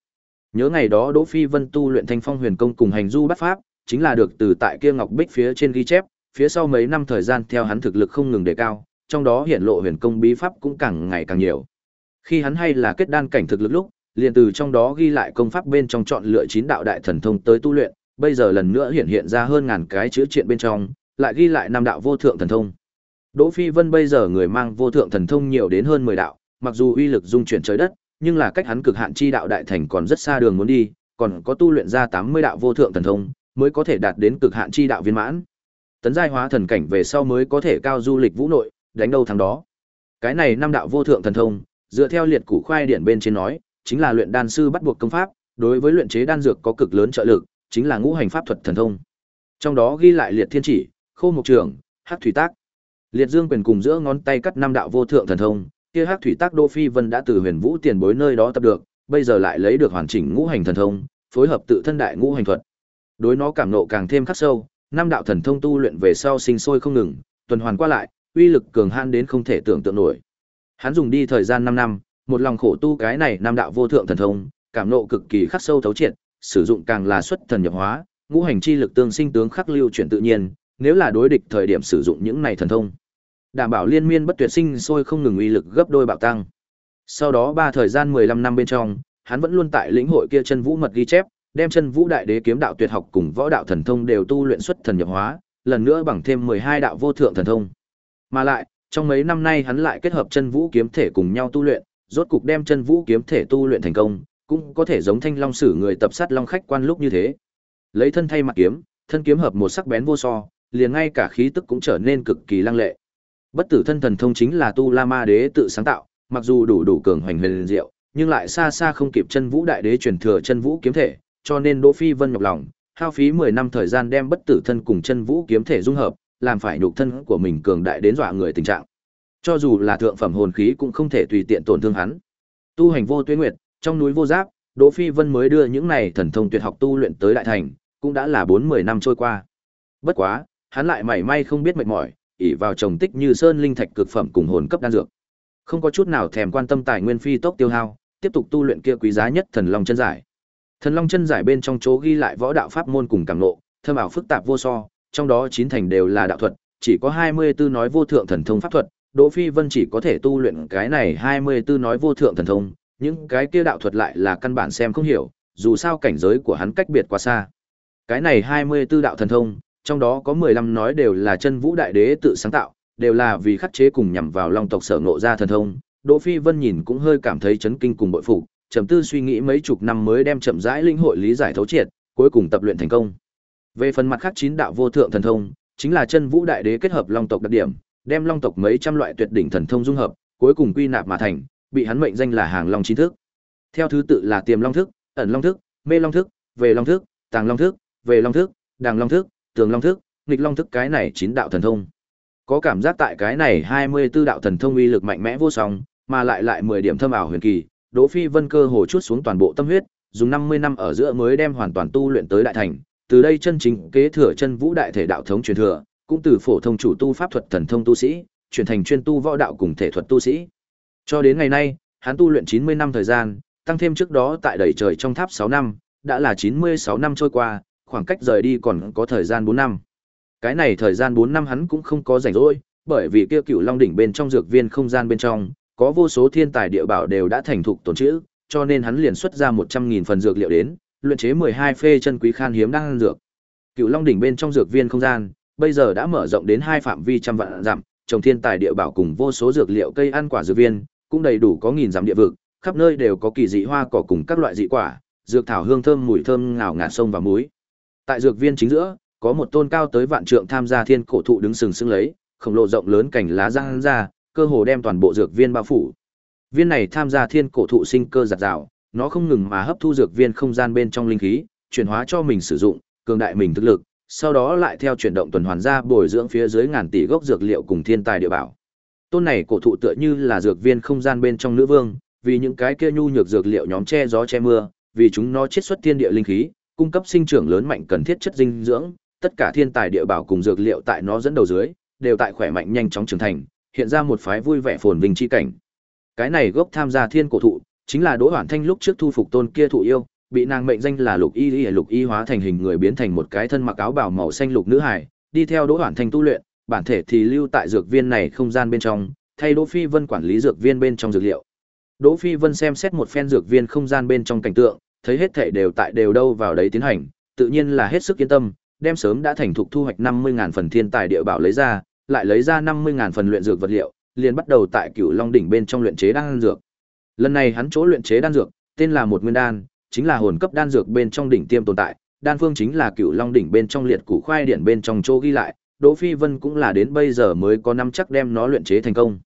Nhớ ngày đó Đỗ Phi Vân tu luyện Thanh Phong Huyền công cùng hành du bắt pháp, chính là được từ tại kia ngọc bích phía trên ghi chép, phía sau mấy năm thời gian theo hắn thực lực không ngừng đề cao, trong đó hiện lộ huyền công bí pháp cũng càng ngày càng nhiều. Khi hắn hay là kết đan cảnh thực lực lúc, liền từ trong đó ghi lại công pháp bên trong chọn lựa chín đạo đại thần thông tới tu luyện, bây giờ lần nữa hiện hiện ra hơn ngàn cái chữ triện bên trong, lại ghi lại năm đạo vô thượng thần thông. Đỗ Phi Vân bây giờ người mang vô thượng thần thông nhiều đến hơn 10 đạo, mặc dù uy lực dung chuyển trời đất, nhưng là cách hắn cực hạn chi đạo đại thành còn rất xa đường muốn đi, còn có tu luyện ra 80 đạo vô thượng thần thông, mới có thể đạt đến cực hạn chi đạo viên mãn. Tấn giai hóa thần cảnh về sau mới có thể cao du lịch vũ nội, đánh đâu thắng đó. Cái này năm đạo vô thượng thần thông, dựa theo liệt củ khoai điển bên trên nói, chính là luyện đan sư bắt buộc công pháp, đối với luyện chế đan dược có cực lớn trợ lực, chính là ngũ hành pháp thuật thần thông. Trong đó ghi lại liệt thiên chỉ, khô mục trường, hắc thủy tác. Liệt dương quyền cùng giữa ngón tay cắt năm đạo vô thượng thần thông, kia hắc thủy tác Đô Phi Vân đã từ Huyền Vũ tiền bối nơi đó tập được, bây giờ lại lấy được hoàn chỉnh ngũ hành thần thông, phối hợp tự thân đại ngũ hành thuật. Đối nó cảm nộ càng thêm khắc sâu, năm đạo thần thông tu luyện về sau sinh sôi không ngừng, tuần hoàn qua lại, uy lực cường hãn đến không thể tưởng tượng nổi. Hắn dùng đi thời gian 5 năm, một lòng khổ tu cái này năm đạo vô thượng thần thông, cảm nộ cực kỳ khắc sâu thấu triệt, sử dụng càng là xuất thần nhập hóa, ngũ hành chi lực tương sinh tướng khắc lưu chuyển tự nhiên, nếu là đối địch thời điểm sử dụng những này thần thông, đảm bảo liên miên bất tuyệt sinh sôi không ngừng uy lực gấp đôi bạo tăng. Sau đó ba thời gian 15 năm bên trong, hắn vẫn luôn tại lĩnh hội kia chân vũ mật ghi chép, đem chân vũ đại đế kiếm đạo tuyệt học cùng võ đạo thần thông đều tu luyện xuất thần nhập hóa, lần nữa bằng thêm 12 đạo vô thượng thần thông. Mà lại, trong mấy năm nay hắn lại kết hợp chân vũ kiếm thể cùng nhau tu luyện, rốt cục đem chân vũ kiếm thể tu luyện thành công, cũng có thể giống thanh long sử người tập sát long khách quan lúc như thế. Lấy thân thay mặt kiếm, thân kiếm hợp một sắc bén vô so, liền ngay cả khí tức cũng trở nên cực kỳ lăng lệ. Bất tử thân thần thông chính là tu La Ma Đế tự sáng tạo, mặc dù đủ đủ cường hoành huyền diệu, nhưng lại xa xa không kịp chân vũ đại đế truyền thừa chân vũ kiếm thể, cho nên Đỗ Phi Vân nhọc lòng, hao phí 10 năm thời gian đem bất tử thân cùng chân vũ kiếm thể dung hợp, làm phải nhục thân của mình cường đại đến dọa người tình trạng. Cho dù là thượng phẩm hồn khí cũng không thể tùy tiện tổn thương hắn. Tu hành vô tuyết nguyệt, trong núi vô giáp, Đỗ Phi Vân mới đưa những này thần thông tuyệt học tu luyện tới đại thành, cũng đã là 4-10 năm trôi qua. Bất quá, hắn lại mảy may không biết mệt mỏi, ỷ vào trồng tích như sơn linh thạch cực phẩm cùng hồn cấp đan dược. Không có chút nào thèm quan tâm tài nguyên phi tốc tiêu hao, tiếp tục tu luyện kia quý giá nhất thần long chân giải. Thần long chân giải bên trong chỗ ghi lại võ đạo pháp môn cùng cảm ngộ, thâm ảo phức tạp vô so, trong đó chín thành đều là đạo thuật, chỉ có 24 nói vô thượng thần thông pháp thuật, Đỗ Phi Vân chỉ có thể tu luyện cái này 24 nói vô thượng thần thông, những cái kia đạo thuật lại là căn bản xem không hiểu, dù sao cảnh giới của hắn cách biệt quá xa. Cái này 24 đạo thần thông, trong đó có 15 nói đều là chân vũ đại đế tự sáng tạo, đều là vì khắc chế cùng nhằm vào long tộc sở ngộ ra thần thông. Đỗ Phi Vân nhìn cũng hơi cảm thấy chấn kinh cùng bội phục, trầm tư suy nghĩ mấy chục năm mới đem chậm rãi linh hội lý giải thấu triệt, cuối cùng tập luyện thành công. Về phần mặt khác chín đạo vô thượng thần thông, chính là chân vũ đại đế kết hợp long tộc đặc điểm, đem long tộc mấy trăm loại tuyệt đỉnh thần thông dung hợp, cuối cùng quy nạp mà thành, bị hắn mệnh danh là hàng long chín thức. Theo thứ tự là tiềm long thức, ẩn long thức, mê long thức, về long thức, tàng long thức, về long thức, đàng long thức, tường long thức, nghịch long thức cái này chín đạo thần thông. Có cảm giác tại cái này 24 đạo thần thông uy lực mạnh mẽ vô song, mà lại lại 10 điểm thâm ảo huyền kỳ, Đỗ Phi Vân cơ hồ chút xuống toàn bộ tâm huyết, dùng 50 năm ở giữa mới đem hoàn toàn tu luyện tới đại thành, từ đây chân chính kế thừa chân vũ đại thể đạo thống truyền thừa, cũng từ phổ thông chủ tu pháp thuật thần thông tu sĩ, chuyển thành chuyên tu võ đạo cùng thể thuật tu sĩ. Cho đến ngày nay, hắn tu luyện 90 năm thời gian, tăng thêm trước đó tại đầy trời trong tháp sáu năm, đã là 96 năm trôi qua, khoảng cách rời đi còn có thời gian 4 năm. Cái này thời gian 4 năm hắn cũng không có rảnh rỗi, bởi vì kia cựu long đỉnh bên trong dược viên không gian bên trong, có vô số thiên tài địa bảo đều đã thành thục tồn trữ, cho nên hắn liền xuất ra 100.000 phần dược liệu đến, luyện chế 12 phê chân quý khan hiếm đang dược. Cựu Long đỉnh bên trong dược viên không gian, bây giờ đã mở rộng đến hai phạm vi trăm vạn dặm, trồng thiên tài địa bảo cùng vô số dược liệu cây ăn quả dược viên, cũng đầy đủ có nghìn dặm địa vực, khắp nơi đều có kỳ dị hoa cỏ cùng các loại dị quả, dược thảo hương thơm mùi thơm ngào ngạt sông và muối. Tại dược viên chính giữa, có một tôn cao tới vạn trượng tham gia thiên cổ thụ đứng sừng sững lấy, khổng lồ rộng lớn cảnh lá răng ra, cơ hồ đem toàn bộ dược viên bao phủ. Viên này tham gia thiên cổ thụ sinh cơ giật rào, nó không ngừng mà hấp thu dược viên không gian bên trong linh khí, chuyển hóa cho mình sử dụng, cường đại mình thực lực, sau đó lại theo chuyển động tuần hoàn ra bồi dưỡng phía dưới ngàn tỷ gốc dược liệu cùng thiên tài địa bảo. Tôn này cổ thụ tựa như là dược viên không gian bên trong nữ vương, vì những cái kia nhu nhược dược liệu nhóm che gió che mưa, vì chúng nó chiết xuất thiên địa linh khí, cung cấp sinh trưởng lớn mạnh cần thiết chất dinh dưỡng, tất cả thiên tài địa bảo cùng dược liệu tại nó dẫn đầu dưới, đều tại khỏe mạnh nhanh chóng trưởng thành, hiện ra một phái vui vẻ phồn vinh chi cảnh. Cái này gốc tham gia thiên cổ thụ, chính là Đỗ Hoản Thanh lúc trước thu phục tôn kia thụ yêu, bị nàng mệnh danh là Lục Y Y Lục Y hóa thành hình người biến thành một cái thân mặc áo bào màu xanh lục nữ hải, đi theo Đỗ Hoản Thanh tu luyện, bản thể thì lưu tại dược viên này không gian bên trong, thay Đỗ Phi Vân quản lý dược viên bên trong dược liệu. Đỗ Phi Vân xem xét một phen dược viên không gian bên trong cảnh tượng, thấy hết thảy đều tại đều đâu vào đấy tiến hành, tự nhiên là hết sức yên tâm, đem sớm đã thành thục thu hoạch 50000 phần thiên tài địa bảo lấy ra, lại lấy ra 50000 phần luyện dược vật liệu, liền bắt đầu tại Cửu Long đỉnh bên trong luyện chế đan dược. Lần này hắn chỗ luyện chế đan dược, tên là một nguyên đan, chính là hồn cấp đan dược bên trong đỉnh tiêm tồn tại, đan phương chính là Cửu Long đỉnh bên trong liệt củ khoai điển bên trong chỗ ghi lại, Đỗ Phi Vân cũng là đến bây giờ mới có năm chắc đem nó luyện chế thành công.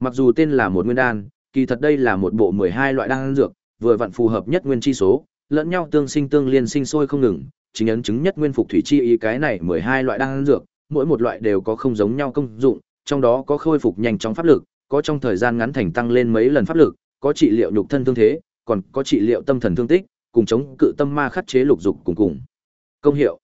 Mặc dù tên là một nguyên đan, kỳ thật đây là một bộ 12 loại đan dược, vừa vặn phù hợp nhất nguyên chi số, lẫn nhau tương sinh tương liên sinh sôi không ngừng, chính ấn chứng nhất nguyên phục thủy chi ý cái này 12 loại đan dược, mỗi một loại đều có không giống nhau công dụng, trong đó có khôi phục nhanh chóng pháp lực, có trong thời gian ngắn thành tăng lên mấy lần pháp lực, có trị liệu nhục thân thương thế, còn có trị liệu tâm thần thương tích, cùng chống cự tâm ma khắc chế lục dục cùng cùng. Công hiệu.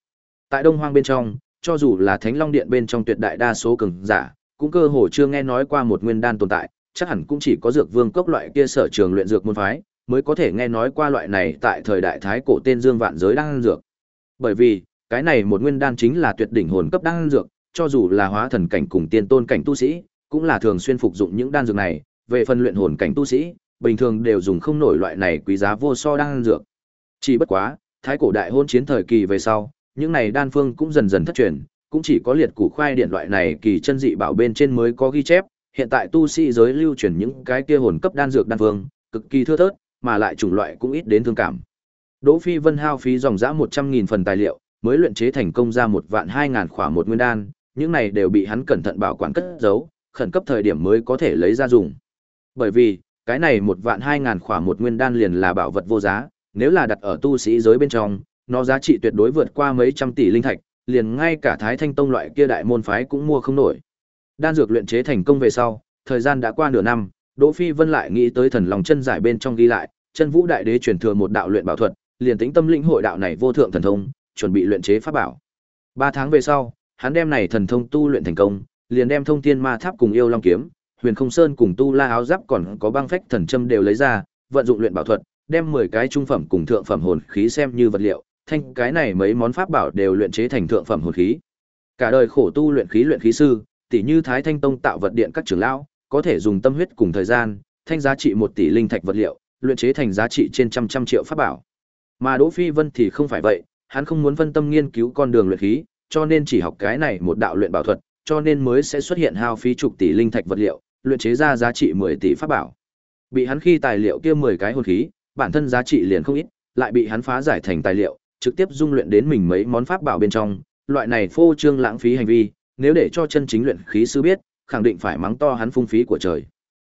Tại Đông Hoang bên trong, cho dù là Thánh Long Điện bên trong tuyệt đại đa số cường giả, cũng cơ hồ chưa nghe nói qua một nguyên đan tồn tại, chắc hẳn cũng chỉ có dược vương cốc loại kia sở trường luyện dược môn phái, mới có thể nghe nói qua loại này tại thời đại thái cổ tên Dương Vạn Giới đan dược. Bởi vì, cái này một nguyên đan chính là tuyệt đỉnh hồn cấp đan dược, cho dù là hóa thần cảnh cùng tiên tôn cảnh tu sĩ, cũng là thường xuyên phục dụng những đan dược này, về phần luyện hồn cảnh tu sĩ, bình thường đều dùng không nổi loại này quý giá vô so đan dược. Chỉ bất quá, thái cổ đại hôn chiến thời kỳ về sau, những này đan phương cũng dần dần thất truyền, cũng chỉ có liệt củ khoai điện loại này kỳ chân dị bảo bên trên mới có ghi chép, hiện tại tu sĩ giới lưu truyền những cái kia hồn cấp đan dược đan phương, cực kỳ thưa thớt, mà lại chủng loại cũng ít đến thương cảm. Đỗ Phi Vân hao phí dòng dã 100.000 phần tài liệu, mới luyện chế thành công ra một vạn 2000 khỏa một nguyên đan, những này đều bị hắn cẩn thận bảo quản cất giấu, khẩn cấp thời điểm mới có thể lấy ra dùng. Bởi vì, cái này một vạn 2000 khỏa một nguyên đan liền là bảo vật vô giá, nếu là đặt ở tu sĩ giới bên trong, nó giá trị tuyệt đối vượt qua mấy trăm tỷ linh thạch, liền ngay cả Thái Thanh Tông loại kia đại môn phái cũng mua không nổi. Đan dược luyện chế thành công về sau, thời gian đã qua nửa năm, Đỗ Phi Vân lại nghĩ tới thần lòng chân giải bên trong ghi lại, chân vũ đại đế truyền thừa một đạo luyện bảo thuật, liền tính tâm linh hội đạo này vô thượng thần thông, chuẩn bị luyện chế pháp bảo. Ba tháng về sau, hắn đem này thần thông tu luyện thành công, liền đem thông thiên ma tháp cùng yêu long kiếm, huyền không sơn cùng tu la áo giáp còn có băng phách thần châm đều lấy ra, vận dụng luyện bảo thuật, đem 10 cái trung phẩm cùng thượng phẩm hồn khí xem như vật liệu, thanh cái này mấy món pháp bảo đều luyện chế thành thượng phẩm hồn khí. Cả đời khổ tu luyện khí luyện khí sư, tỷ như Thái Thanh Tông tạo vật điện các trưởng lão, có thể dùng tâm huyết cùng thời gian, thanh giá trị một tỷ linh thạch vật liệu, luyện chế thành giá trị trên trăm trăm triệu pháp bảo. Mà Đỗ Phi Vân thì không phải vậy, hắn không muốn phân tâm nghiên cứu con đường luyện khí, cho nên chỉ học cái này một đạo luyện bảo thuật, cho nên mới sẽ xuất hiện hao phí chục tỷ linh thạch vật liệu, luyện chế ra giá trị 10 tỷ pháp bảo. Bị hắn khi tài liệu kia 10 cái hồn khí, bản thân giá trị liền không ít, lại bị hắn phá giải thành tài liệu, trực tiếp dung luyện đến mình mấy món pháp bảo bên trong, loại này phô trương lãng phí hành vi, nếu để cho chân chính luyện khí sư biết, khẳng định phải mắng to hắn phung phí của trời.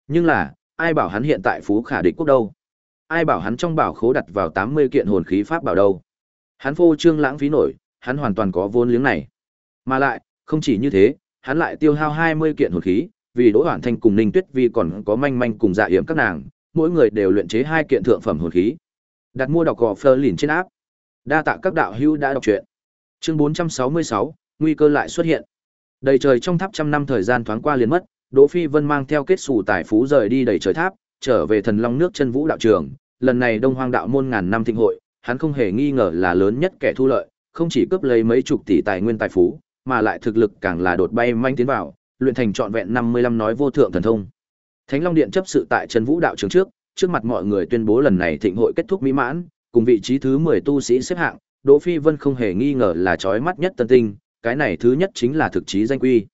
Nhưng là, ai bảo hắn hiện tại phú khả địch quốc đâu? Ai bảo hắn trong bảo khố đặt vào 80 kiện hồn khí pháp bảo đâu? Hắn phô trương lãng phí nổi, hắn hoàn toàn có vốn liếng này. Mà lại, không chỉ như thế, hắn lại tiêu hao 20 kiện hồn khí, vì Đỗ Hoản Thanh cùng Ninh Tuyết Vi còn có manh manh cùng dạ yểm các nàng, mỗi người đều luyện chế hai kiện thượng phẩm hồn khí. Đặt mua đọc gọ Fleur lìn trên áp. Đa tạ các đạo hữu đã đọc truyện. Chương 466, nguy cơ lại xuất hiện. Đầy trời trong tháp trăm năm thời gian thoáng qua liền mất, Đỗ Phi Vân mang theo kết sủ tài phú rời đi đầy trời tháp, trở về thần long nước chân vũ đạo trường. Lần này Đông Hoang đạo môn ngàn năm thịnh hội, hắn không hề nghi ngờ là lớn nhất kẻ thu lợi, không chỉ cướp lấy mấy chục tỷ tài nguyên tài phú, mà lại thực lực càng là đột bay manh tiến vào, luyện thành trọn vẹn 55 nói vô thượng thần thông. Thánh Long Điện chấp sự tại Trần Vũ đạo trường trước, trước mặt mọi người tuyên bố lần này thịnh hội kết thúc mỹ mãn, cùng vị trí thứ 10 tu sĩ xếp hạng, Đỗ Phi Vân không hề nghi ngờ là chói mắt nhất tân tinh, cái này thứ nhất chính là thực chí danh quy.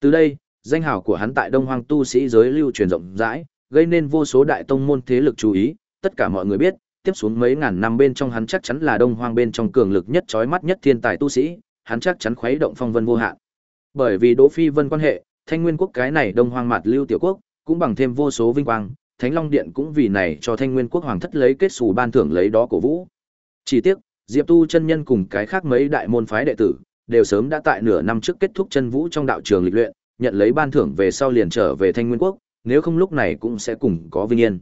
Từ đây, danh hào của hắn tại Đông Hoang tu sĩ giới lưu truyền rộng rãi, gây nên vô số đại tông môn thế lực chú ý, tất cả mọi người biết, tiếp xuống mấy ngàn năm bên trong hắn chắc chắn là Đông Hoang bên trong cường lực nhất chói mắt nhất thiên tài tu sĩ, hắn chắc chắn khuấy động phong vân vô hạn. Bởi vì Đỗ Phi Vân quan hệ, Thanh Nguyên quốc cái này Đông Hoang Mạt lưu tiểu quốc, cũng bằng thêm vô số vinh quang, Thánh Long Điện cũng vì này cho Thanh Nguyên quốc hoàng thất lấy kết xù ban thưởng lấy đó cổ vũ. Chỉ tiếc, Diệp Tu chân nhân cùng cái khác mấy đại môn phái đệ tử, đều sớm đã tại nửa năm trước kết thúc chân vũ trong đạo trường lịch luyện, nhận lấy ban thưởng về sau liền trở về Thanh Nguyên quốc, nếu không lúc này cũng sẽ cùng có vinh yên.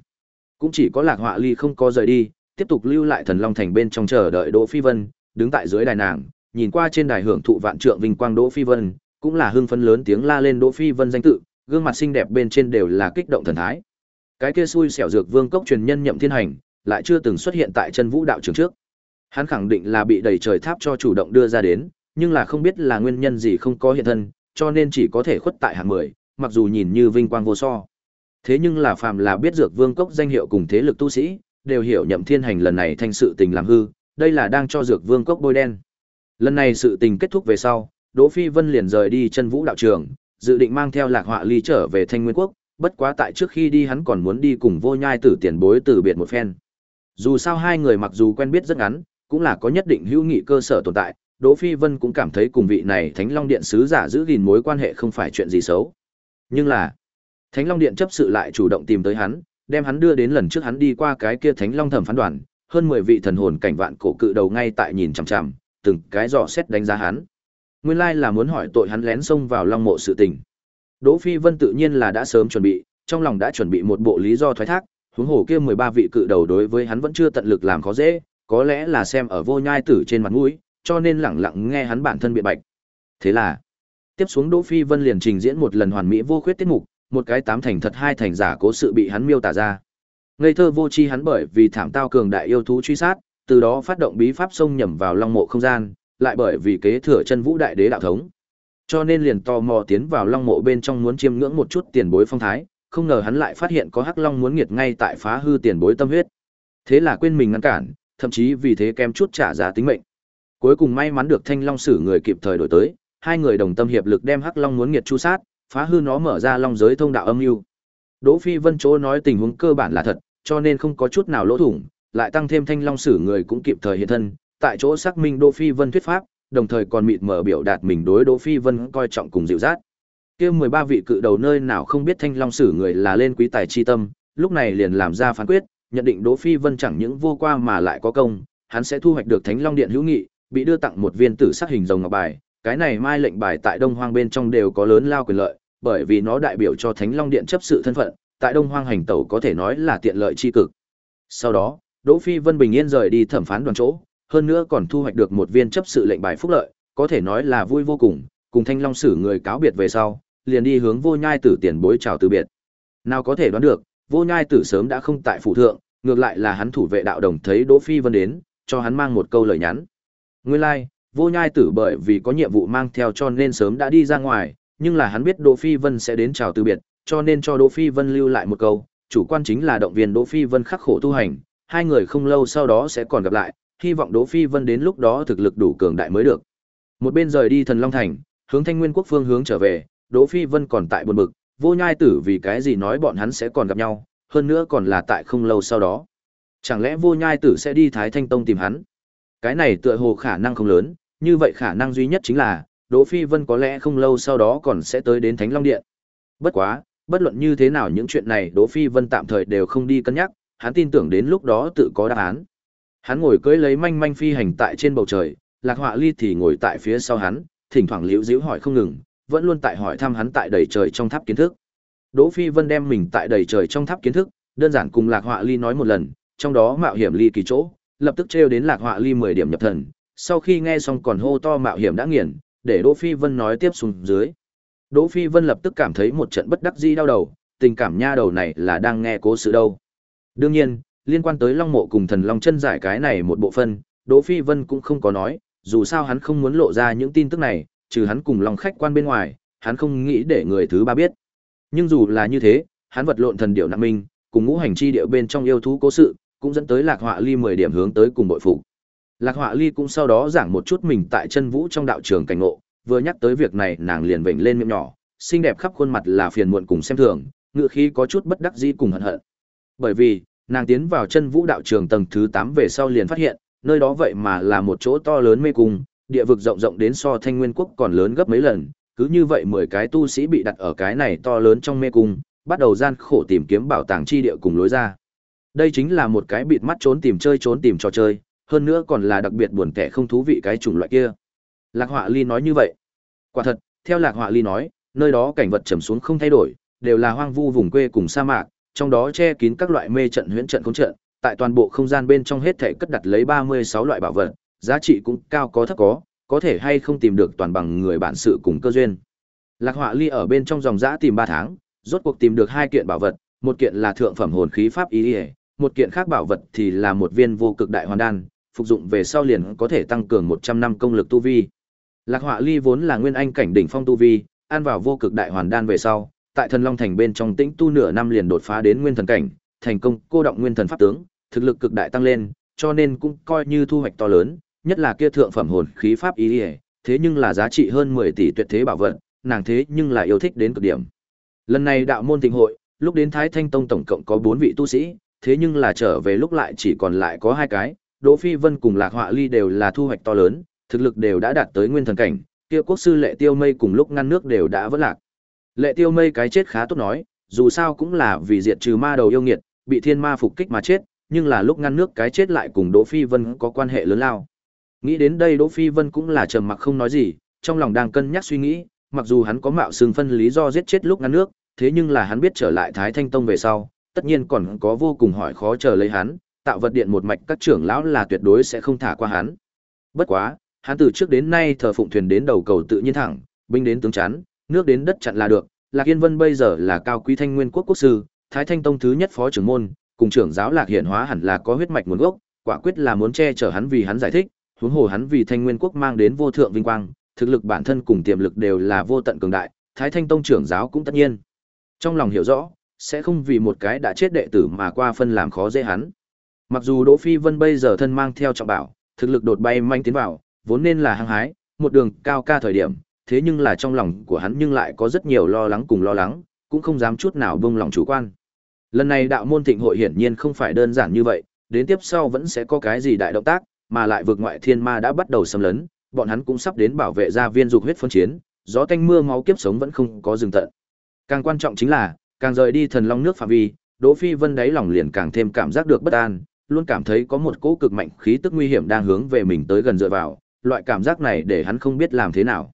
Cũng chỉ có Lạc Họa Ly không có rời đi, tiếp tục lưu lại Thần Long Thành bên trong chờ đợi Đỗ Phi Vân, đứng tại dưới đài nàng, nhìn qua trên đài hưởng thụ vạn trượng vinh quang Đỗ Phi Vân, cũng là hưng phấn lớn tiếng la lên Đỗ Phi Vân danh tự, gương mặt xinh đẹp bên trên đều là kích động thần thái. Cái kia xui xẻo dược vương cốc truyền nhân nhậm thiên hành, lại chưa từng xuất hiện tại chân vũ đạo trường trước. Hắn khẳng định là bị đầy trời tháp cho chủ động đưa ra đến, nhưng là không biết là nguyên nhân gì không có hiện thân, cho nên chỉ có thể khuất tại hạng mười, mặc dù nhìn như vinh quang vô so. Thế nhưng là phàm là biết dược vương cốc danh hiệu cùng thế lực tu sĩ, đều hiểu nhậm thiên hành lần này thành sự tình làm hư, đây là đang cho dược vương cốc bôi đen. Lần này sự tình kết thúc về sau, Đỗ Phi Vân liền rời đi chân vũ đạo trường, dự định mang theo lạc họa ly trở về thanh nguyên quốc, bất quá tại trước khi đi hắn còn muốn đi cùng vô nhai tử tiền bối từ biệt một phen. Dù sao hai người mặc dù quen biết rất ngắn, cũng là có nhất định hữu nghị cơ sở tồn tại, Đỗ Phi Vân cũng cảm thấy cùng vị này Thánh Long Điện sứ giả giữ gìn mối quan hệ không phải chuyện gì xấu. Nhưng là, Thánh Long Điện chấp sự lại chủ động tìm tới hắn, đem hắn đưa đến lần trước hắn đi qua cái kia Thánh Long thẩm phán đoàn, hơn 10 vị thần hồn cảnh vạn cổ cự đầu ngay tại nhìn chằm chằm, từng cái dò xét đánh giá hắn. Nguyên lai là muốn hỏi tội hắn lén xông vào Long mộ sự tình. Đỗ Phi Vân tự nhiên là đã sớm chuẩn bị, trong lòng đã chuẩn bị một bộ lý do thoái thác, huống hồ kia 13 vị cự đầu đối với hắn vẫn chưa tận lực làm khó dễ, có lẽ là xem ở vô nhai tử trên mặt mũi, cho nên lẳng lặng nghe hắn bản thân biện bạch. Thế là, tiếp xuống Đỗ Phi Vân liền trình diễn một lần hoàn mỹ vô khuyết tiết mục, một cái tám thành thật hai thành giả cố sự bị hắn miêu tả ra. Ngây thơ vô tri hắn bởi vì thảm tao cường đại yêu thú truy sát, từ đó phát động bí pháp xông nhầm vào long mộ không gian, lại bởi vì kế thừa chân vũ đại đế đạo thống. Cho nên liền tò mò tiến vào long mộ bên trong muốn chiêm ngưỡng một chút tiền bối phong thái, không ngờ hắn lại phát hiện có hắc long muốn nghiệt ngay tại phá hư tiền bối tâm huyết. Thế là quên mình ngăn cản, thậm chí vì thế kém chút trả giá tính mệnh. Cuối cùng may mắn được Thanh Long sử người kịp thời đổi tới, hai người đồng tâm hiệp lực đem hắc long muốn nghiệt chu sát, phá hư nó mở ra long giới thông đạo âm mưu. Đỗ Phi Vân chỗ nói tình huống cơ bản là thật, cho nên không có chút nào lỗ thủng, lại tăng thêm Thanh Long sử người cũng kịp thời hiện thân, tại chỗ xác minh Đỗ Phi Vân thuyết pháp, đồng thời còn mịt mở biểu đạt mình đối Đỗ Phi Vân coi trọng cùng dịu dắt. Kia 13 vị cự đầu nơi nào không biết Thanh Long sử người là lên quý tài chi tâm, lúc này liền làm ra phán quyết, nhận định Đỗ Phi Vân chẳng những vô qua mà lại có công, hắn sẽ thu hoạch được Thánh Long Điện hữu nghị, bị đưa tặng một viên tử sắc hình rồng ngọc bài, cái này mai lệnh bài tại Đông Hoang bên trong đều có lớn lao quyền lợi, bởi vì nó đại biểu cho Thánh Long Điện chấp sự thân phận, tại Đông Hoang hành tẩu có thể nói là tiện lợi chi cực. Sau đó, Đỗ Phi Vân bình yên rời đi thẩm phán đoàn chỗ, hơn nữa còn thu hoạch được một viên chấp sự lệnh bài phúc lợi, có thể nói là vui vô cùng, cùng Thanh Long sử người cáo biệt về sau, liền đi hướng Vô Nhai Tử tiền bối chào từ biệt. Nào có thể đoán được, Vô Nhai Tử sớm đã không tại phủ thượng, ngược lại là hắn thủ vệ đạo đồng thấy Đỗ Phi Vân đến, cho hắn mang một câu lời nhắn. Nguyên lai, like, Vô Nhai Tử bởi vì có nhiệm vụ mang theo cho nên sớm đã đi ra ngoài, nhưng là hắn biết Đỗ Phi Vân sẽ đến chào từ biệt, cho nên cho Đỗ Phi Vân lưu lại một câu, chủ quan chính là động viên Đỗ Phi Vân khắc khổ tu hành, hai người không lâu sau đó sẽ còn gặp lại, hy vọng Đỗ Phi Vân đến lúc đó thực lực đủ cường đại mới được. Một bên rời đi Thần Long Thành, hướng Thanh Nguyên Quốc phương hướng trở về, Đỗ Phi Vân còn tại buồn bực, Vô Nhai Tử vì cái gì nói bọn hắn sẽ còn gặp nhau, hơn nữa còn là tại không lâu sau đó. Chẳng lẽ Vô Nhai Tử sẽ đi Thái Thanh Tông tìm hắn? Cái này tựa hồ khả năng không lớn, như vậy khả năng duy nhất chính là Đỗ Phi Vân có lẽ không lâu sau đó còn sẽ tới đến Thánh Long Điện. Bất quá, bất luận như thế nào những chuyện này Đỗ Phi Vân tạm thời đều không đi cân nhắc, hắn tin tưởng đến lúc đó tự có đáp án. Hắn ngồi cưỡi lấy manh manh phi hành tại trên bầu trời, Lạc Họa Ly thì ngồi tại phía sau hắn, thỉnh thoảng liễu díu hỏi không ngừng, vẫn luôn tại hỏi thăm hắn tại đầy trời trong tháp kiến thức. Đỗ Phi Vân đem mình tại đầy trời trong tháp kiến thức, đơn giản cùng Lạc Họa Ly nói một lần, trong đó mạo hiểm ly kỳ chỗ, lập tức trêu đến Lạc Họa Ly 10 điểm nhập thần, sau khi nghe xong còn hô to mạo hiểm đã nghiền, để Đỗ Phi Vân nói tiếp xuống dưới. Đỗ Phi Vân lập tức cảm thấy một trận bất đắc dĩ đau đầu, tình cảm nha đầu này là đang nghe cố sự đâu. Đương nhiên, liên quan tới Long Mộ cùng Thần Long chân giải cái này một bộ phân, Đỗ Phi Vân cũng không có nói, dù sao hắn không muốn lộ ra những tin tức này, trừ hắn cùng Long khách quan bên ngoài, hắn không nghĩ để người thứ ba biết. Nhưng dù là như thế, hắn vật lộn thần điệu nặng minh, cùng ngũ hành chi điệu bên trong yêu thú cố sự, cũng dẫn tới Lạc Họa Ly 10 điểm hướng tới cùng bội phục. Lạc Họa Ly cũng sau đó giảng một chút mình tại chân vũ trong đạo trường cảnh ngộ, vừa nhắc tới việc này nàng liền vểnh lên miệng nhỏ, xinh đẹp khắp khuôn mặt là phiền muộn cùng xem thường, ngựa khí có chút bất đắc dĩ cùng hận hận. Bởi vì, nàng tiến vào chân vũ đạo trường tầng thứ 8 về sau liền phát hiện, nơi đó vậy mà là một chỗ to lớn mê cung, địa vực rộng rộng đến so Thanh Nguyên quốc còn lớn gấp mấy lần, cứ như vậy 10 cái tu sĩ bị đặt ở cái này to lớn trong mê cung, bắt đầu gian khổ tìm kiếm bảo tàng chi địa cùng lối ra. Đây chính là một cái bịt mắt trốn tìm chơi trốn tìm trò chơi, hơn nữa còn là đặc biệt buồn tẻ không thú vị cái chủng loại kia. Lạc Họa Ly nói như vậy. Quả thật, theo Lạc Họa Ly nói, nơi đó cảnh vật trầm xuống không thay đổi, đều là hoang vu vùng quê cùng sa mạc, trong đó che kín các loại mê trận huyễn trận khốn trận, tại toàn bộ không gian bên trong hết thể cất đặt lấy 36 loại bảo vật, giá trị cũng cao có thấp có, có thể hay không tìm được toàn bằng người bản sự cùng cơ duyên. Lạc Họa Ly ở bên trong dòng dã tìm 3 tháng, rốt cuộc tìm được hai kiện bảo vật, một kiện là thượng phẩm hồn khí pháp ý, một kiện khác bảo vật thì là một viên vô cực đại hoàn đan, phục dụng về sau liền có thể tăng cường 100 năm công lực tu vi. Lạc Họa Ly vốn là nguyên anh cảnh đỉnh phong tu vi, ăn vào vô cực đại hoàn đan về sau, tại Thần Long Thành bên trong tĩnh tu nửa năm liền đột phá đến nguyên thần cảnh, thành công cô động nguyên thần pháp tướng, thực lực cực đại tăng lên, cho nên cũng coi như thu hoạch to lớn, nhất là kia thượng phẩm hồn khí pháp ý, ý thế nhưng là giá trị hơn 10 tỷ tuyệt thế bảo vật, nàng thế nhưng là yêu thích đến cực điểm. Lần này đạo môn tình hội, lúc đến Thái Thanh Tông tổng cộng có 4 vị tu sĩ, thế nhưng là trở về lúc lại chỉ còn lại có hai cái, Đỗ Phi Vân cùng Lạc Họa Ly đều là thu hoạch to lớn, thực lực đều đã đạt tới nguyên thần cảnh, kia quốc sư Lệ Tiêu Mây cùng lúc ngăn nước đều đã vỡ lạc. Lệ Tiêu Mây cái chết khá tốt nói, dù sao cũng là vì diệt trừ ma đầu yêu nghiệt, bị thiên ma phục kích mà chết, nhưng là lúc ngăn nước cái chết lại cùng Đỗ Phi Vân có quan hệ lớn lao. Nghĩ đến đây Đỗ Phi Vân cũng là trầm mặc không nói gì, trong lòng đang cân nhắc suy nghĩ, mặc dù hắn có mạo xương phân lý do giết chết lúc ngăn nước, thế nhưng là hắn biết trở lại Thái Thanh Tông về sau, tất nhiên còn có vô cùng hỏi khó chờ lấy hắn, tạo vật điện một mạch các trưởng lão là tuyệt đối sẽ không thả qua hắn. Bất quá, hắn từ trước đến nay thờ phụng thuyền đến đầu cầu tự nhiên thẳng, binh đến tướng chắn, nước đến đất chặn là được. Lạc Yên Vân bây giờ là cao quý thanh nguyên quốc quốc sư, Thái Thanh Tông thứ nhất phó trưởng môn, cùng trưởng giáo Lạc Hiển Hóa hẳn là có huyết mạch nguồn gốc, quả quyết là muốn che chở hắn vì hắn giải thích, huống hồ hắn vì thanh nguyên quốc mang đến vô thượng vinh quang, thực lực bản thân cùng tiềm lực đều là vô tận cường đại, Thái Thanh Tông trưởng giáo cũng tất nhiên. Trong lòng hiểu rõ, sẽ không vì một cái đã chết đệ tử mà qua phân làm khó dễ hắn. Mặc dù Đỗ Phi Vân bây giờ thân mang theo trọng bảo, thực lực đột bay manh tiến vào, vốn nên là hăng hái, một đường cao ca thời điểm, thế nhưng là trong lòng của hắn nhưng lại có rất nhiều lo lắng cùng lo lắng, cũng không dám chút nào buông lòng chủ quan. Lần này đạo môn thịnh hội hiển nhiên không phải đơn giản như vậy, đến tiếp sau vẫn sẽ có cái gì đại động tác, mà lại vượt ngoại thiên ma đã bắt đầu xâm lấn, bọn hắn cũng sắp đến bảo vệ gia viên dục huyết phân chiến, gió tanh mưa máu kiếp sống vẫn không có dừng tận. Càng quan trọng chính là, càng rời đi thần long nước phạm vi, Đỗ Phi Vân đáy lòng liền càng thêm cảm giác được bất an, luôn cảm thấy có một cỗ cực mạnh khí tức nguy hiểm đang hướng về mình tới gần dựa vào, loại cảm giác này để hắn không biết làm thế nào.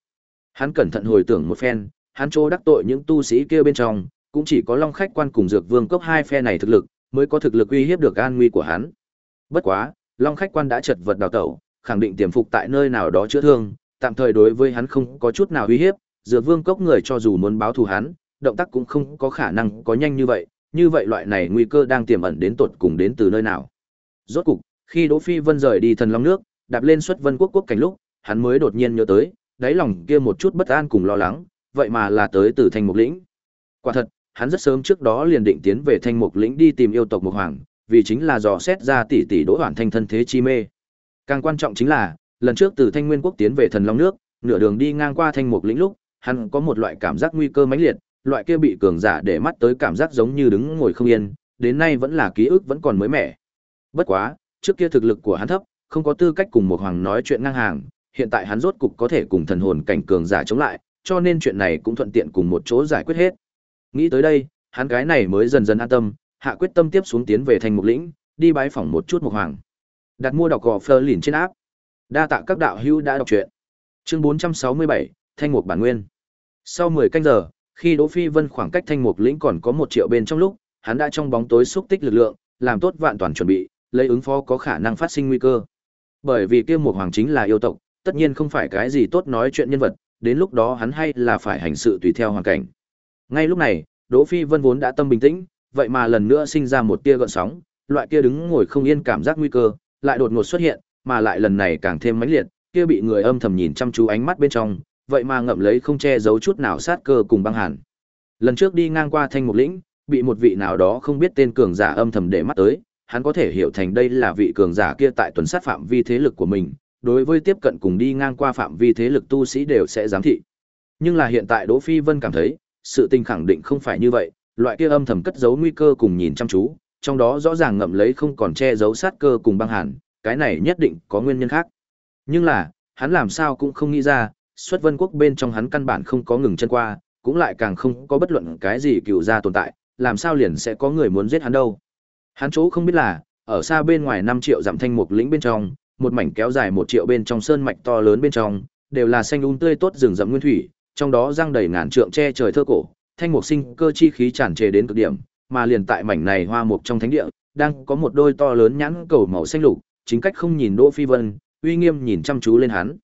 Hắn cẩn thận hồi tưởng một phen, hắn chỗ đắc tội những tu sĩ kia bên trong, cũng chỉ có Long Khách Quan cùng Dược Vương cốc hai phe này thực lực, mới có thực lực uy hiếp được an nguy của hắn. Bất quá, Long Khách Quan đã chật vật đào tẩu, khẳng định tiềm phục tại nơi nào đó chữa thương, tạm thời đối với hắn không có chút nào uy hiếp, Dược Vương cốc người cho dù muốn báo thù hắn, động tác cũng không có khả năng có nhanh như vậy, như vậy loại này nguy cơ đang tiềm ẩn đến tột cùng đến từ nơi nào. Rốt cục, khi Đỗ Phi Vân rời đi thần long nước, đạp lên xuất vân quốc quốc cảnh lúc, hắn mới đột nhiên nhớ tới, đáy lòng kia một chút bất an cùng lo lắng, vậy mà là tới từ thanh mục lĩnh. Quả thật, hắn rất sớm trước đó liền định tiến về thanh mục lĩnh đi tìm yêu tộc mục hoàng, vì chính là dò xét ra tỷ tỷ đỗ hoàn thanh thân thế chi mê. Càng quan trọng chính là, lần trước từ thanh nguyên quốc tiến về thần long nước, nửa đường đi ngang qua thanh mục lĩnh lúc, hắn có một loại cảm giác nguy cơ mãnh liệt, loại kia bị cường giả để mắt tới cảm giác giống như đứng ngồi không yên, đến nay vẫn là ký ức vẫn còn mới mẻ. Bất quá, trước kia thực lực của hắn thấp, không có tư cách cùng một hoàng nói chuyện ngang hàng, hiện tại hắn rốt cục có thể cùng thần hồn cảnh cường giả chống lại, cho nên chuyện này cũng thuận tiện cùng một chỗ giải quyết hết. Nghĩ tới đây, hắn cái này mới dần dần an tâm, hạ quyết tâm tiếp xuống tiến về thành mục lĩnh, đi bái phỏng một chút một hoàng. Đặt mua đọc gò phơ liền trên áp. Đa tạ các đạo hữu đã đọc truyện. Chương 467, Thanh mục bản nguyên. Sau 10 canh giờ, khi Đỗ Phi Vân khoảng cách Thanh mục lĩnh còn có một triệu bên trong lúc, hắn đã trong bóng tối xúc tích lực lượng, làm tốt vạn toàn chuẩn bị, lấy ứng phó có khả năng phát sinh nguy cơ. Bởi vì kia một hoàng chính là yêu tộc, tất nhiên không phải cái gì tốt nói chuyện nhân vật, đến lúc đó hắn hay là phải hành sự tùy theo hoàn cảnh. Ngay lúc này, Đỗ Phi Vân vốn đã tâm bình tĩnh, vậy mà lần nữa sinh ra một tia gợn sóng, loại kia đứng ngồi không yên cảm giác nguy cơ, lại đột ngột xuất hiện, mà lại lần này càng thêm mãnh liệt, kia bị người âm thầm nhìn chăm chú ánh mắt bên trong, vậy mà ngậm lấy không che giấu chút nào sát cơ cùng băng hàn. Lần trước đi ngang qua thanh mục lĩnh, bị một vị nào đó không biết tên cường giả âm thầm để mắt tới, hắn có thể hiểu thành đây là vị cường giả kia tại tuần sát phạm vi thế lực của mình, đối với tiếp cận cùng đi ngang qua phạm vi thế lực tu sĩ đều sẽ giám thị. Nhưng là hiện tại Đỗ Phi Vân cảm thấy, sự tình khẳng định không phải như vậy, loại kia âm thầm cất giấu nguy cơ cùng nhìn chăm chú, trong đó rõ ràng ngậm lấy không còn che giấu sát cơ cùng băng hàn, cái này nhất định có nguyên nhân khác. Nhưng là, hắn làm sao cũng không nghĩ ra, xuất vân quốc bên trong hắn căn bản không có ngừng chân qua, cũng lại càng không có bất luận cái gì cựu ra tồn tại, làm sao liền sẽ có người muốn giết hắn đâu. Hắn chỗ không biết là, ở xa bên ngoài 5 triệu dặm thanh mục lĩnh bên trong, một mảnh kéo dài một triệu bên trong sơn mạch to lớn bên trong, đều là xanh um tươi tốt rừng rậm nguyên thủy, trong đó răng đầy ngàn trượng che trời thơ cổ, thanh mục sinh cơ chi khí tràn trề đến cực điểm, mà liền tại mảnh này hoa mục trong thánh địa, đang có một đôi to lớn nhãn cầu màu xanh lục, chính cách không nhìn Đỗ Phi Vân, uy nghiêm nhìn chăm chú lên hắn.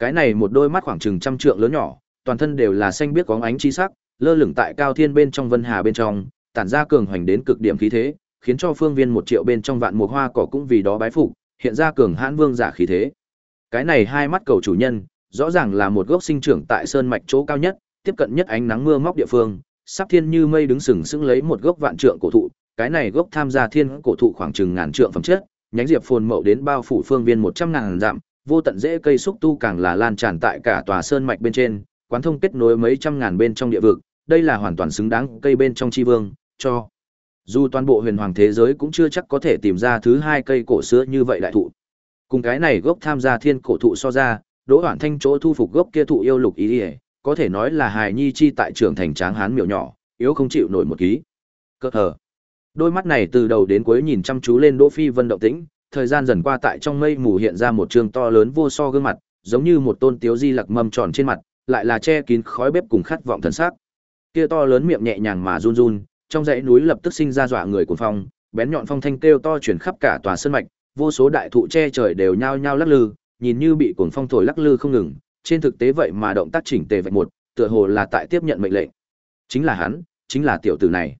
Cái này một đôi mắt khoảng chừng trăm trượng lớn nhỏ, toàn thân đều là xanh biếc có ánh chi sắc, lơ lửng tại cao thiên bên trong vân hà bên trong, tản ra cường hoành đến cực điểm khí thế, khiến cho phương viên một triệu bên trong vạn mùa hoa cỏ cũng vì đó bái phục, hiện ra cường hãn vương giả khí thế. Cái này hai mắt cầu chủ nhân, rõ ràng là một gốc sinh trưởng tại sơn mạch chỗ cao nhất, tiếp cận nhất ánh nắng mưa móc địa phương, sắp thiên như mây đứng sừng sững lấy một gốc vạn trượng cổ thụ, cái này gốc tham gia thiên cổ thụ khoảng chừng ngàn trượng phẩm chất, nhánh diệp phồn mậu đến bao phủ phương viên một trăm ngàn dặm, vô tận dễ cây xúc tu càng là lan tràn tại cả tòa sơn mạch bên trên, quán thông kết nối mấy trăm ngàn bên trong địa vực, đây là hoàn toàn xứng đáng cây bên trong chi vương, cho dù toàn bộ huyền hoàng thế giới cũng chưa chắc có thể tìm ra thứ hai cây cổ xưa như vậy đại thụ. Cùng cái này gốc tham gia thiên cổ thụ so ra, Đỗ Hoản Thanh chỗ thu phục gốc kia thụ yêu lục ý, ý có thể nói là hài nhi chi tại trưởng thành tráng hán miểu nhỏ, yếu không chịu nổi một ký. Cơ hở. Đôi mắt này từ đầu đến cuối nhìn chăm chú lên Đỗ Phi Vân động tĩnh, thời gian dần qua tại trong mây mù hiện ra một trường to lớn vô so gương mặt, giống như một tôn tiếu di lặc mâm tròn trên mặt, lại là che kín khói bếp cùng khát vọng thần sắc. Kia to lớn miệng nhẹ nhàng mà run run, trong dãy núi lập tức sinh ra dọa người cuồng phong, bén nhọn phong thanh kêu to truyền khắp cả tòa sơn mạch, vô số đại thụ che trời đều nhao nhao lắc lư, nhìn như bị cuồng phong thổi lắc lư không ngừng, trên thực tế vậy mà động tác chỉnh tề vậy một, tựa hồ là tại tiếp nhận mệnh lệnh. Chính là hắn, chính là tiểu tử này.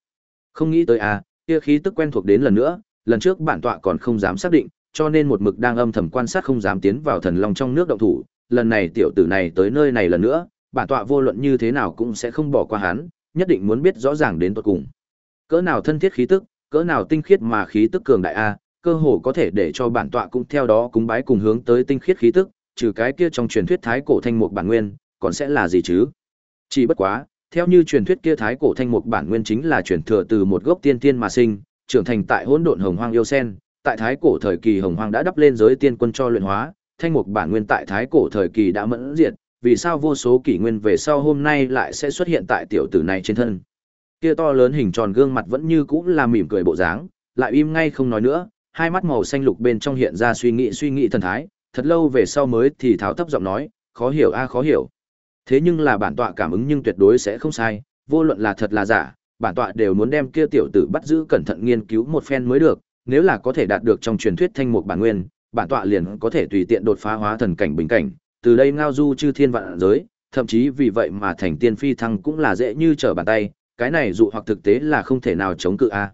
Không nghĩ tới a, à, kia khí tức quen thuộc đến lần nữa, lần trước bản tọa còn không dám xác định, cho nên một mực đang âm thầm quan sát không dám tiến vào thần long trong nước động thủ, lần này tiểu tử này tới nơi này lần nữa, bản tọa vô luận như thế nào cũng sẽ không bỏ qua hắn, nhất định muốn biết rõ ràng đến tận cùng. Cỡ nào thân thiết khí tức, cỡ nào tinh khiết mà khí tức cường đại a, cơ hồ có thể để cho bản tọa cũng theo đó cúng bái cùng hướng tới tinh khiết khí tức, trừ cái kia trong truyền thuyết thái cổ thanh mục bản nguyên, còn sẽ là gì chứ? Chỉ bất quá, theo như truyền thuyết kia thái cổ thanh mục bản nguyên chính là truyền thừa từ một gốc tiên tiên mà sinh, trưởng thành tại hỗn độn hồng hoang yêu sen, tại thái cổ thời kỳ hồng hoang đã đắp lên giới tiên quân cho luyện hóa, thanh mục bản nguyên tại thái cổ thời kỳ đã mẫn diệt, vì sao vô số kỷ nguyên về sau hôm nay lại sẽ xuất hiện tại tiểu tử này trên thân. Kia to lớn hình tròn gương mặt vẫn như cũ là mỉm cười bộ dáng, lại im ngay không nói nữa, hai mắt màu xanh lục bên trong hiện ra suy nghĩ suy nghĩ thần thái, thật lâu về sau mới thì tháo thấp giọng nói, khó hiểu a khó hiểu. Thế nhưng là bản tọa cảm ứng nhưng tuyệt đối sẽ không sai, vô luận là thật là giả, bản tọa đều muốn đem kia tiểu tử bắt giữ cẩn thận nghiên cứu một phen mới được, nếu là có thể đạt được trong truyền thuyết thanh mục bản nguyên, bản tọa liền có thể tùy tiện đột phá hóa thần cảnh bình cảnh, từ đây ngao du chư thiên vạn giới, thậm chí vì vậy mà thành tiên phi thăng cũng là dễ như trở bàn tay, cái này dụ hoặc thực tế là không thể nào chống cự a.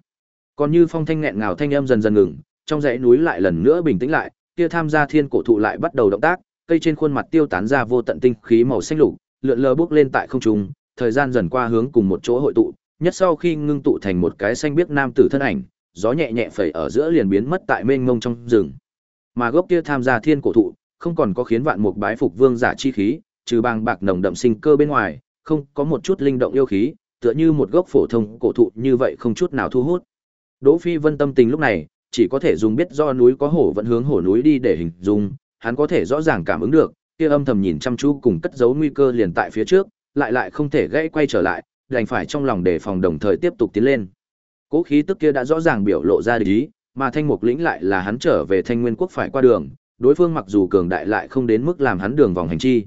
Còn như phong thanh nghẹn ngào thanh âm dần dần ngừng, trong dãy núi lại lần nữa bình tĩnh lại, kia tham gia thiên cổ thụ lại bắt đầu động tác, cây trên khuôn mặt tiêu tán ra vô tận tinh khí màu xanh lục, lượn lờ bước lên tại không trung, thời gian dần qua hướng cùng một chỗ hội tụ, nhất sau khi ngưng tụ thành một cái xanh biếc nam tử thân ảnh, gió nhẹ nhẹ phẩy ở giữa liền biến mất tại mênh mông trong rừng. Mà gốc kia tham gia thiên cổ thụ, không còn có khiến vạn mục bái phục vương giả chi khí, trừ bàng bạc nồng đậm sinh cơ bên ngoài, không có một chút linh động yêu khí, tựa như một gốc phổ thông cổ thụ như vậy không chút nào thu hút. Đỗ Phi Vân tâm tình lúc này, chỉ có thể dùng biết do núi có hổ vẫn hướng hổ núi đi để hình dung, hắn có thể rõ ràng cảm ứng được, kia âm thầm nhìn chăm chú cùng cất giấu nguy cơ liền tại phía trước, lại lại không thể gãy quay trở lại, đành phải trong lòng đề phòng đồng thời tiếp tục tiến lên. Cố khí tức kia đã rõ ràng biểu lộ ra ý, mà Thanh Mục lĩnh lại là hắn trở về Thanh Nguyên quốc phải qua đường, đối phương mặc dù cường đại lại không đến mức làm hắn đường vòng hành chi.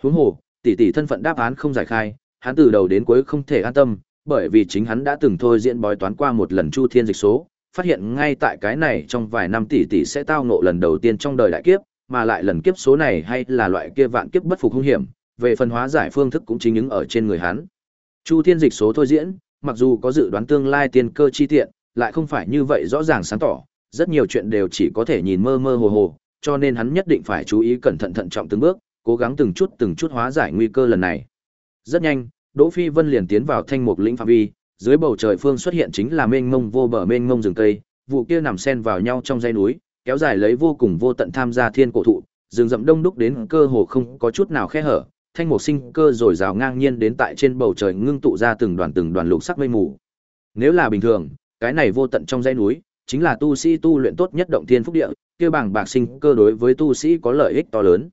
Huống hồ, tỷ tỷ thân phận đáp án không giải khai, hắn từ đầu đến cuối không thể an tâm, bởi vì chính hắn đã từng thôi diễn bói toán qua một lần chu thiên dịch số, phát hiện ngay tại cái này trong vài năm tỷ tỷ sẽ tao ngộ lần đầu tiên trong đời đại kiếp, mà lại lần kiếp số này hay là loại kia vạn kiếp bất phục hung hiểm, về phần hóa giải phương thức cũng chính những ở trên người hắn. Chu thiên dịch số thôi diễn, mặc dù có dự đoán tương lai tiên cơ chi tiện, lại không phải như vậy rõ ràng sáng tỏ, rất nhiều chuyện đều chỉ có thể nhìn mơ mơ hồ hồ, cho nên hắn nhất định phải chú ý cẩn thận thận trọng từng bước, cố gắng từng chút từng chút hóa giải nguy cơ lần này. Rất nhanh, Đỗ Phi Vân liền tiến vào thanh mục lĩnh phạm vi, dưới bầu trời phương xuất hiện chính là mênh mông vô bờ mênh mông rừng cây, vụ kia nằm xen vào nhau trong dãy núi, kéo dài lấy vô cùng vô tận tham gia thiên cổ thụ, rừng rậm đông đúc đến cơ hồ không có chút nào khe hở, thanh mục sinh cơ rồi rào ngang nhiên đến tại trên bầu trời ngưng tụ ra từng đoàn từng đoàn lục sắc mây mù. Nếu là bình thường, cái này vô tận trong dãy núi, chính là tu sĩ tu luyện tốt nhất động thiên phúc địa, kia bảng bạc sinh cơ đối với tu sĩ có lợi ích to lớn.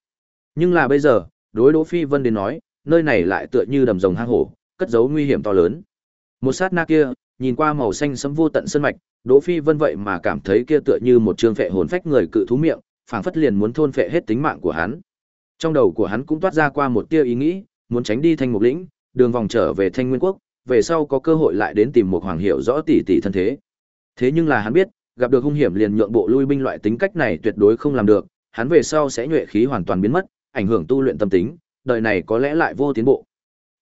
Nhưng là bây giờ, đối Đỗ Phi Vân đến nói, nơi này lại tựa như đầm rồng hang hổ, cất giấu nguy hiểm to lớn. Một sát na kia, nhìn qua màu xanh sẫm vô tận sơn mạch, Đỗ Phi Vân vậy mà cảm thấy kia tựa như một trường phệ hồn phách người cự thú miệng, phảng phất liền muốn thôn phệ hết tính mạng của hắn. Trong đầu của hắn cũng toát ra qua một tia ý nghĩ, muốn tránh đi thanh mục lĩnh, đường vòng trở về thanh nguyên quốc, về sau có cơ hội lại đến tìm một hoàng hiệu rõ tỷ tỷ thân thế. Thế nhưng là hắn biết, gặp được hung hiểm liền nhượng bộ lui binh loại tính cách này tuyệt đối không làm được, hắn về sau sẽ nhuệ khí hoàn toàn biến mất, ảnh hưởng tu luyện tâm tính, đời này có lẽ lại vô tiến bộ.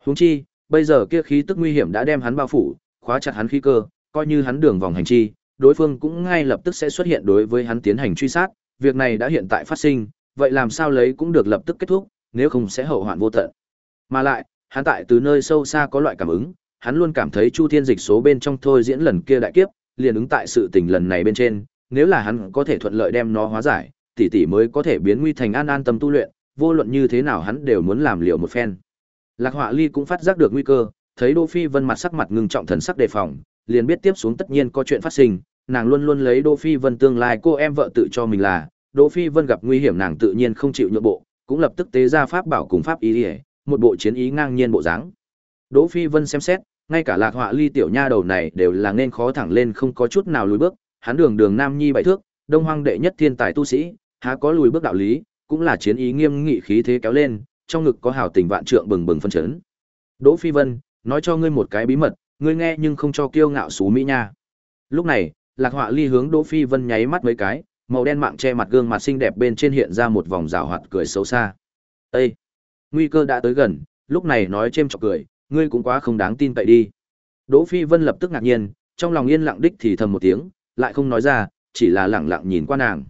Huống chi, bây giờ kia khí tức nguy hiểm đã đem hắn bao phủ, khóa chặt hắn khí cơ, coi như hắn đường vòng hành chi, đối phương cũng ngay lập tức sẽ xuất hiện đối với hắn tiến hành truy sát, việc này đã hiện tại phát sinh, vậy làm sao lấy cũng được lập tức kết thúc, nếu không sẽ hậu hoạn vô tận. Mà lại, hắn tại từ nơi sâu xa có loại cảm ứng, hắn luôn cảm thấy Chu Thiên Dịch số bên trong thôi diễn lần kia đại kiếp, liền ứng tại sự tình lần này bên trên, nếu là hắn có thể thuận lợi đem nó hóa giải, tỷ tỷ mới có thể biến nguy thành an an tâm tu luyện, vô luận như thế nào hắn đều muốn làm liệu một phen. Lạc Họa Ly cũng phát giác được nguy cơ, thấy Đỗ Phi Vân mặt sắc mặt ngưng trọng thần sắc đề phòng, liền biết tiếp xuống tất nhiên có chuyện phát sinh, nàng luôn luôn lấy Đỗ Phi Vân tương lai cô em vợ tự cho mình là, Đỗ Phi Vân gặp nguy hiểm nàng tự nhiên không chịu nhượng bộ, cũng lập tức tế ra pháp bảo cùng pháp ý, ý một bộ chiến ý ngang nhiên bộ dáng. Đỗ Phi Vân xem xét, ngay cả Lạc Họa Ly tiểu nha đầu này đều là nên khó thẳng lên không có chút nào lùi bước, hắn đường đường nam nhi bảy thước, đông hoang đệ nhất thiên tài tu sĩ, há có lùi bước đạo lý, cũng là chiến ý nghiêm nghị khí thế kéo lên, trong ngực có hào tình vạn trượng bừng bừng phân chấn. Đỗ Phi Vân, nói cho ngươi một cái bí mật, ngươi nghe nhưng không cho kiêu ngạo xú mỹ nha. Lúc này, Lạc Họa Ly hướng Đỗ Phi Vân nháy mắt mấy cái, màu đen mạng che mặt gương mặt xinh đẹp bên trên hiện ra một vòng rào hoạt cười xấu xa. Ê! Nguy cơ đã tới gần, lúc này nói chêm chọc cười, ngươi cũng quá không đáng tin cậy đi. Đỗ Phi Vân lập tức ngạc nhiên, trong lòng yên lặng đích thì thầm một tiếng, lại không nói ra, chỉ là lẳng lặng nhìn qua nàng.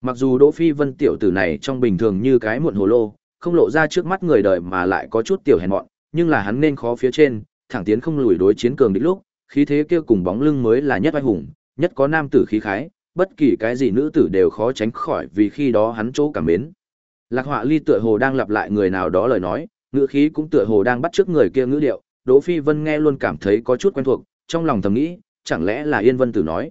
Mặc dù Đỗ Phi Vân tiểu tử này trong bình thường như cái muộn hồ lô, không lộ ra trước mắt người đời mà lại có chút tiểu hèn mọn, nhưng là hắn nên khó phía trên, thẳng tiến không lùi đối chiến cường địch lúc, khí thế kia cùng bóng lưng mới là nhất oai hùng, nhất có nam tử khí khái, bất kỳ cái gì nữ tử đều khó tránh khỏi vì khi đó hắn chỗ cảm mến. Lạc Họa Ly tựa hồ đang lặp lại người nào đó lời nói, ngữ khí cũng tựa hồ đang bắt trước người kia ngữ điệu, Đỗ Phi Vân nghe luôn cảm thấy có chút quen thuộc, trong lòng thầm nghĩ, chẳng lẽ là Yên Vân Tử nói?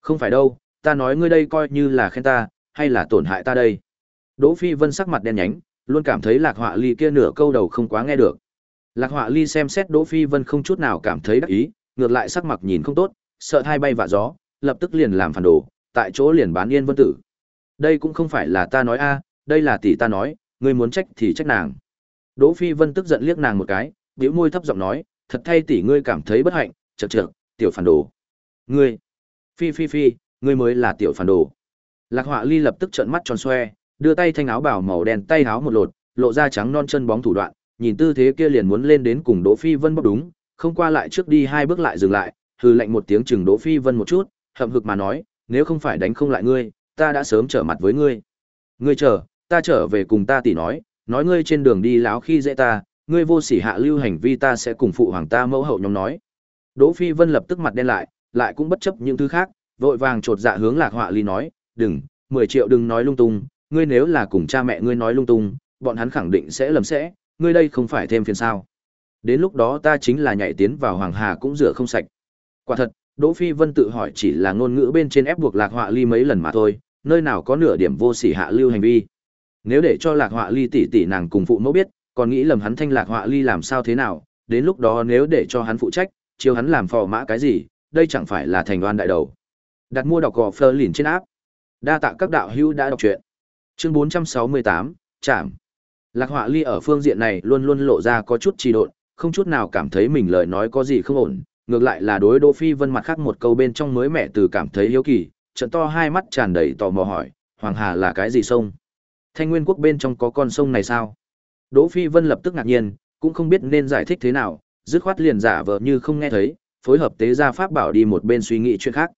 Không phải đâu, ta nói ngươi đây coi như là khen ta, hay là tổn hại ta đây? Đỗ Phi Vân sắc mặt đen nhánh, luôn cảm thấy Lạc Họa Ly kia nửa câu đầu không quá nghe được. Lạc Họa Ly xem xét Đỗ Phi Vân không chút nào cảm thấy đắc ý, ngược lại sắc mặt nhìn không tốt, sợ hai bay vạ gió, lập tức liền làm phản đồ, tại chỗ liền bán Yên Vân Tử. Đây cũng không phải là ta nói a, đây là tỷ ta nói, ngươi muốn trách thì trách nàng. Đỗ Phi Vân tức giận liếc nàng một cái, bĩu môi thấp giọng nói, thật thay tỷ ngươi cảm thấy bất hạnh, chậc chậc, tiểu phản đồ. Ngươi, phi phi phi, ngươi mới là tiểu phản đồ. Lạc Họa Ly lập tức trợn mắt tròn xoe, đưa tay thanh áo bảo màu đen tay áo một lột, lộ ra trắng non chân bóng thủ đoạn, nhìn tư thế kia liền muốn lên đến cùng Đỗ Phi Vân bóc đúng, không qua lại trước đi hai bước lại dừng lại, hừ lạnh một tiếng chừng Đỗ Phi Vân một chút, hậm hực mà nói, nếu không phải đánh không lại ngươi, ta đã sớm trở mặt với ngươi. Ngươi chờ, ta trở về cùng ta tỷ nói, nói ngươi trên đường đi láo khi dễ ta, ngươi vô sỉ hạ lưu hành vi ta sẽ cùng phụ hoàng ta mẫu hậu nhóm nói. Đỗ Phi Vân lập tức mặt đen lại, lại cũng bất chấp những thứ khác, vội vàng trột dạ hướng Lạc Họa Ly nói, "Đừng, 10 triệu đừng nói lung tung, ngươi nếu là cùng cha mẹ ngươi nói lung tung, bọn hắn khẳng định sẽ lầm sẽ, ngươi đây không phải thêm phiền sao? Đến lúc đó ta chính là nhảy tiến vào Hoàng Hà cũng rửa không sạch." Quả thật, Đỗ Phi Vân tự hỏi chỉ là ngôn ngữ bên trên ép buộc Lạc Họa Ly mấy lần mà thôi, nơi nào có nửa điểm vô sỉ hạ lưu hành vi. Nếu để cho Lạc Họa Ly tỷ tỷ nàng cùng phụ mẫu biết, còn nghĩ lầm hắn thanh Lạc Họa Ly làm sao thế nào, đến lúc đó nếu để cho hắn phụ trách, chiếu hắn làm phò mã cái gì, đây chẳng phải là thành đoan đại đầu. Đặt mua đọc gò Fleur lìn trên áp. Đa tạ các đạo hữu đã đọc truyện. Chương 468, chạm. Lạc Họa Ly ở phương diện này luôn luôn lộ ra có chút trì độn, không chút nào cảm thấy mình lời nói có gì không ổn, ngược lại là đối Đỗ Phi Vân mặt khác một câu bên trong mới mẹ từ cảm thấy hiếu kỳ, trận to hai mắt tràn đầy tò mò hỏi, Hoàng Hà là cái gì sông? Thanh Nguyên quốc bên trong có con sông này sao? Đỗ Phi Vân lập tức ngạc nhiên, cũng không biết nên giải thích thế nào, dứt khoát liền giả vờ như không nghe thấy, phối hợp tế gia pháp bảo đi một bên suy nghĩ chuyện khác.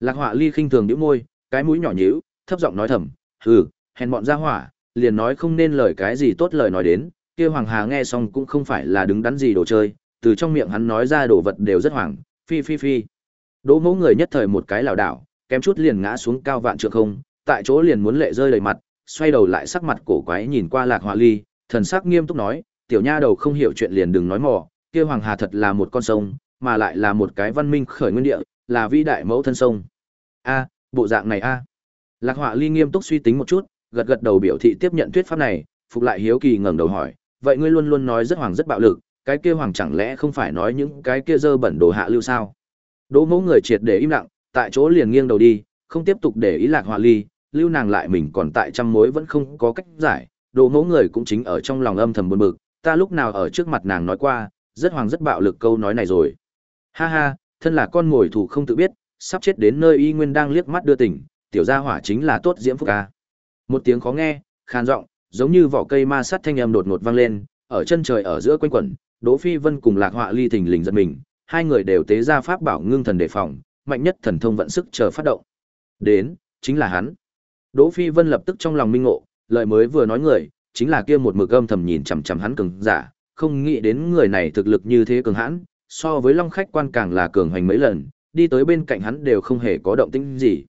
Lạc Họa Ly khinh thường nhíu môi, cái mũi nhỏ nhíu, thấp giọng nói thầm, "Hừ, hèn bọn gia hỏa, liền nói không nên lời cái gì tốt lời nói đến." Kia Hoàng Hà nghe xong cũng không phải là đứng đắn gì đồ chơi, từ trong miệng hắn nói ra đồ vật đều rất hoảng, phi phi phi. Đỗ Mẫu người nhất thời một cái lảo đảo, kém chút liền ngã xuống cao vạn trượng không, tại chỗ liền muốn lệ rơi đầy mặt, xoay đầu lại sắc mặt cổ quái nhìn qua Lạc Họa Ly, thần sắc nghiêm túc nói, tiểu nha đầu không hiểu chuyện liền đừng nói mò, kia Hoàng Hà thật là một con sông, mà lại là một cái văn minh khởi nguyên địa, là vĩ đại mẫu thân sông. A, bộ dạng này a. Lạc Họa Ly nghiêm túc suy tính một chút, gật gật đầu biểu thị tiếp nhận thuyết pháp này, phục lại hiếu kỳ ngẩng đầu hỏi, vậy ngươi luôn luôn nói rất hoàng rất bạo lực, cái kia hoàng chẳng lẽ không phải nói những cái kia dơ bẩn đồ hạ lưu sao? Đỗ Mẫu người triệt để im lặng, tại chỗ liền nghiêng đầu đi, không tiếp tục để ý Lạc Họa Ly, lưu nàng lại mình còn tại trăm mối vẫn không có cách giải, Đỗ Mẫu người cũng chính ở trong lòng âm thầm buồn bực, ta lúc nào ở trước mặt nàng nói qua, rất hoàng rất bạo lực câu nói này rồi. Ha ha, thân là con ngồi thủ không tự biết, sắp chết đến nơi y nguyên đang liếc mắt đưa tỉnh, tiểu gia hỏa chính là tốt diễm phúc ca. Một tiếng khó nghe, khan giọng, giống như vỏ cây ma sắt thanh âm đột ngột vang lên, ở chân trời ở giữa quanh quẩn, Đỗ Phi Vân cùng Lạc Họa Ly thình lình giật mình, hai người đều tế ra pháp bảo ngưng thần đề phòng, mạnh nhất thần thông vận sức chờ phát động. Đến, chính là hắn. Đỗ Phi Vân lập tức trong lòng minh ngộ, lời mới vừa nói người, chính là kia một mực âm thầm nhìn chằm chằm hắn cường giả, không nghĩ đến người này thực lực như thế cường hãn, so với Long khách quan càng là cường hành mấy lần, đi tới bên cạnh hắn đều không hề có động tĩnh gì.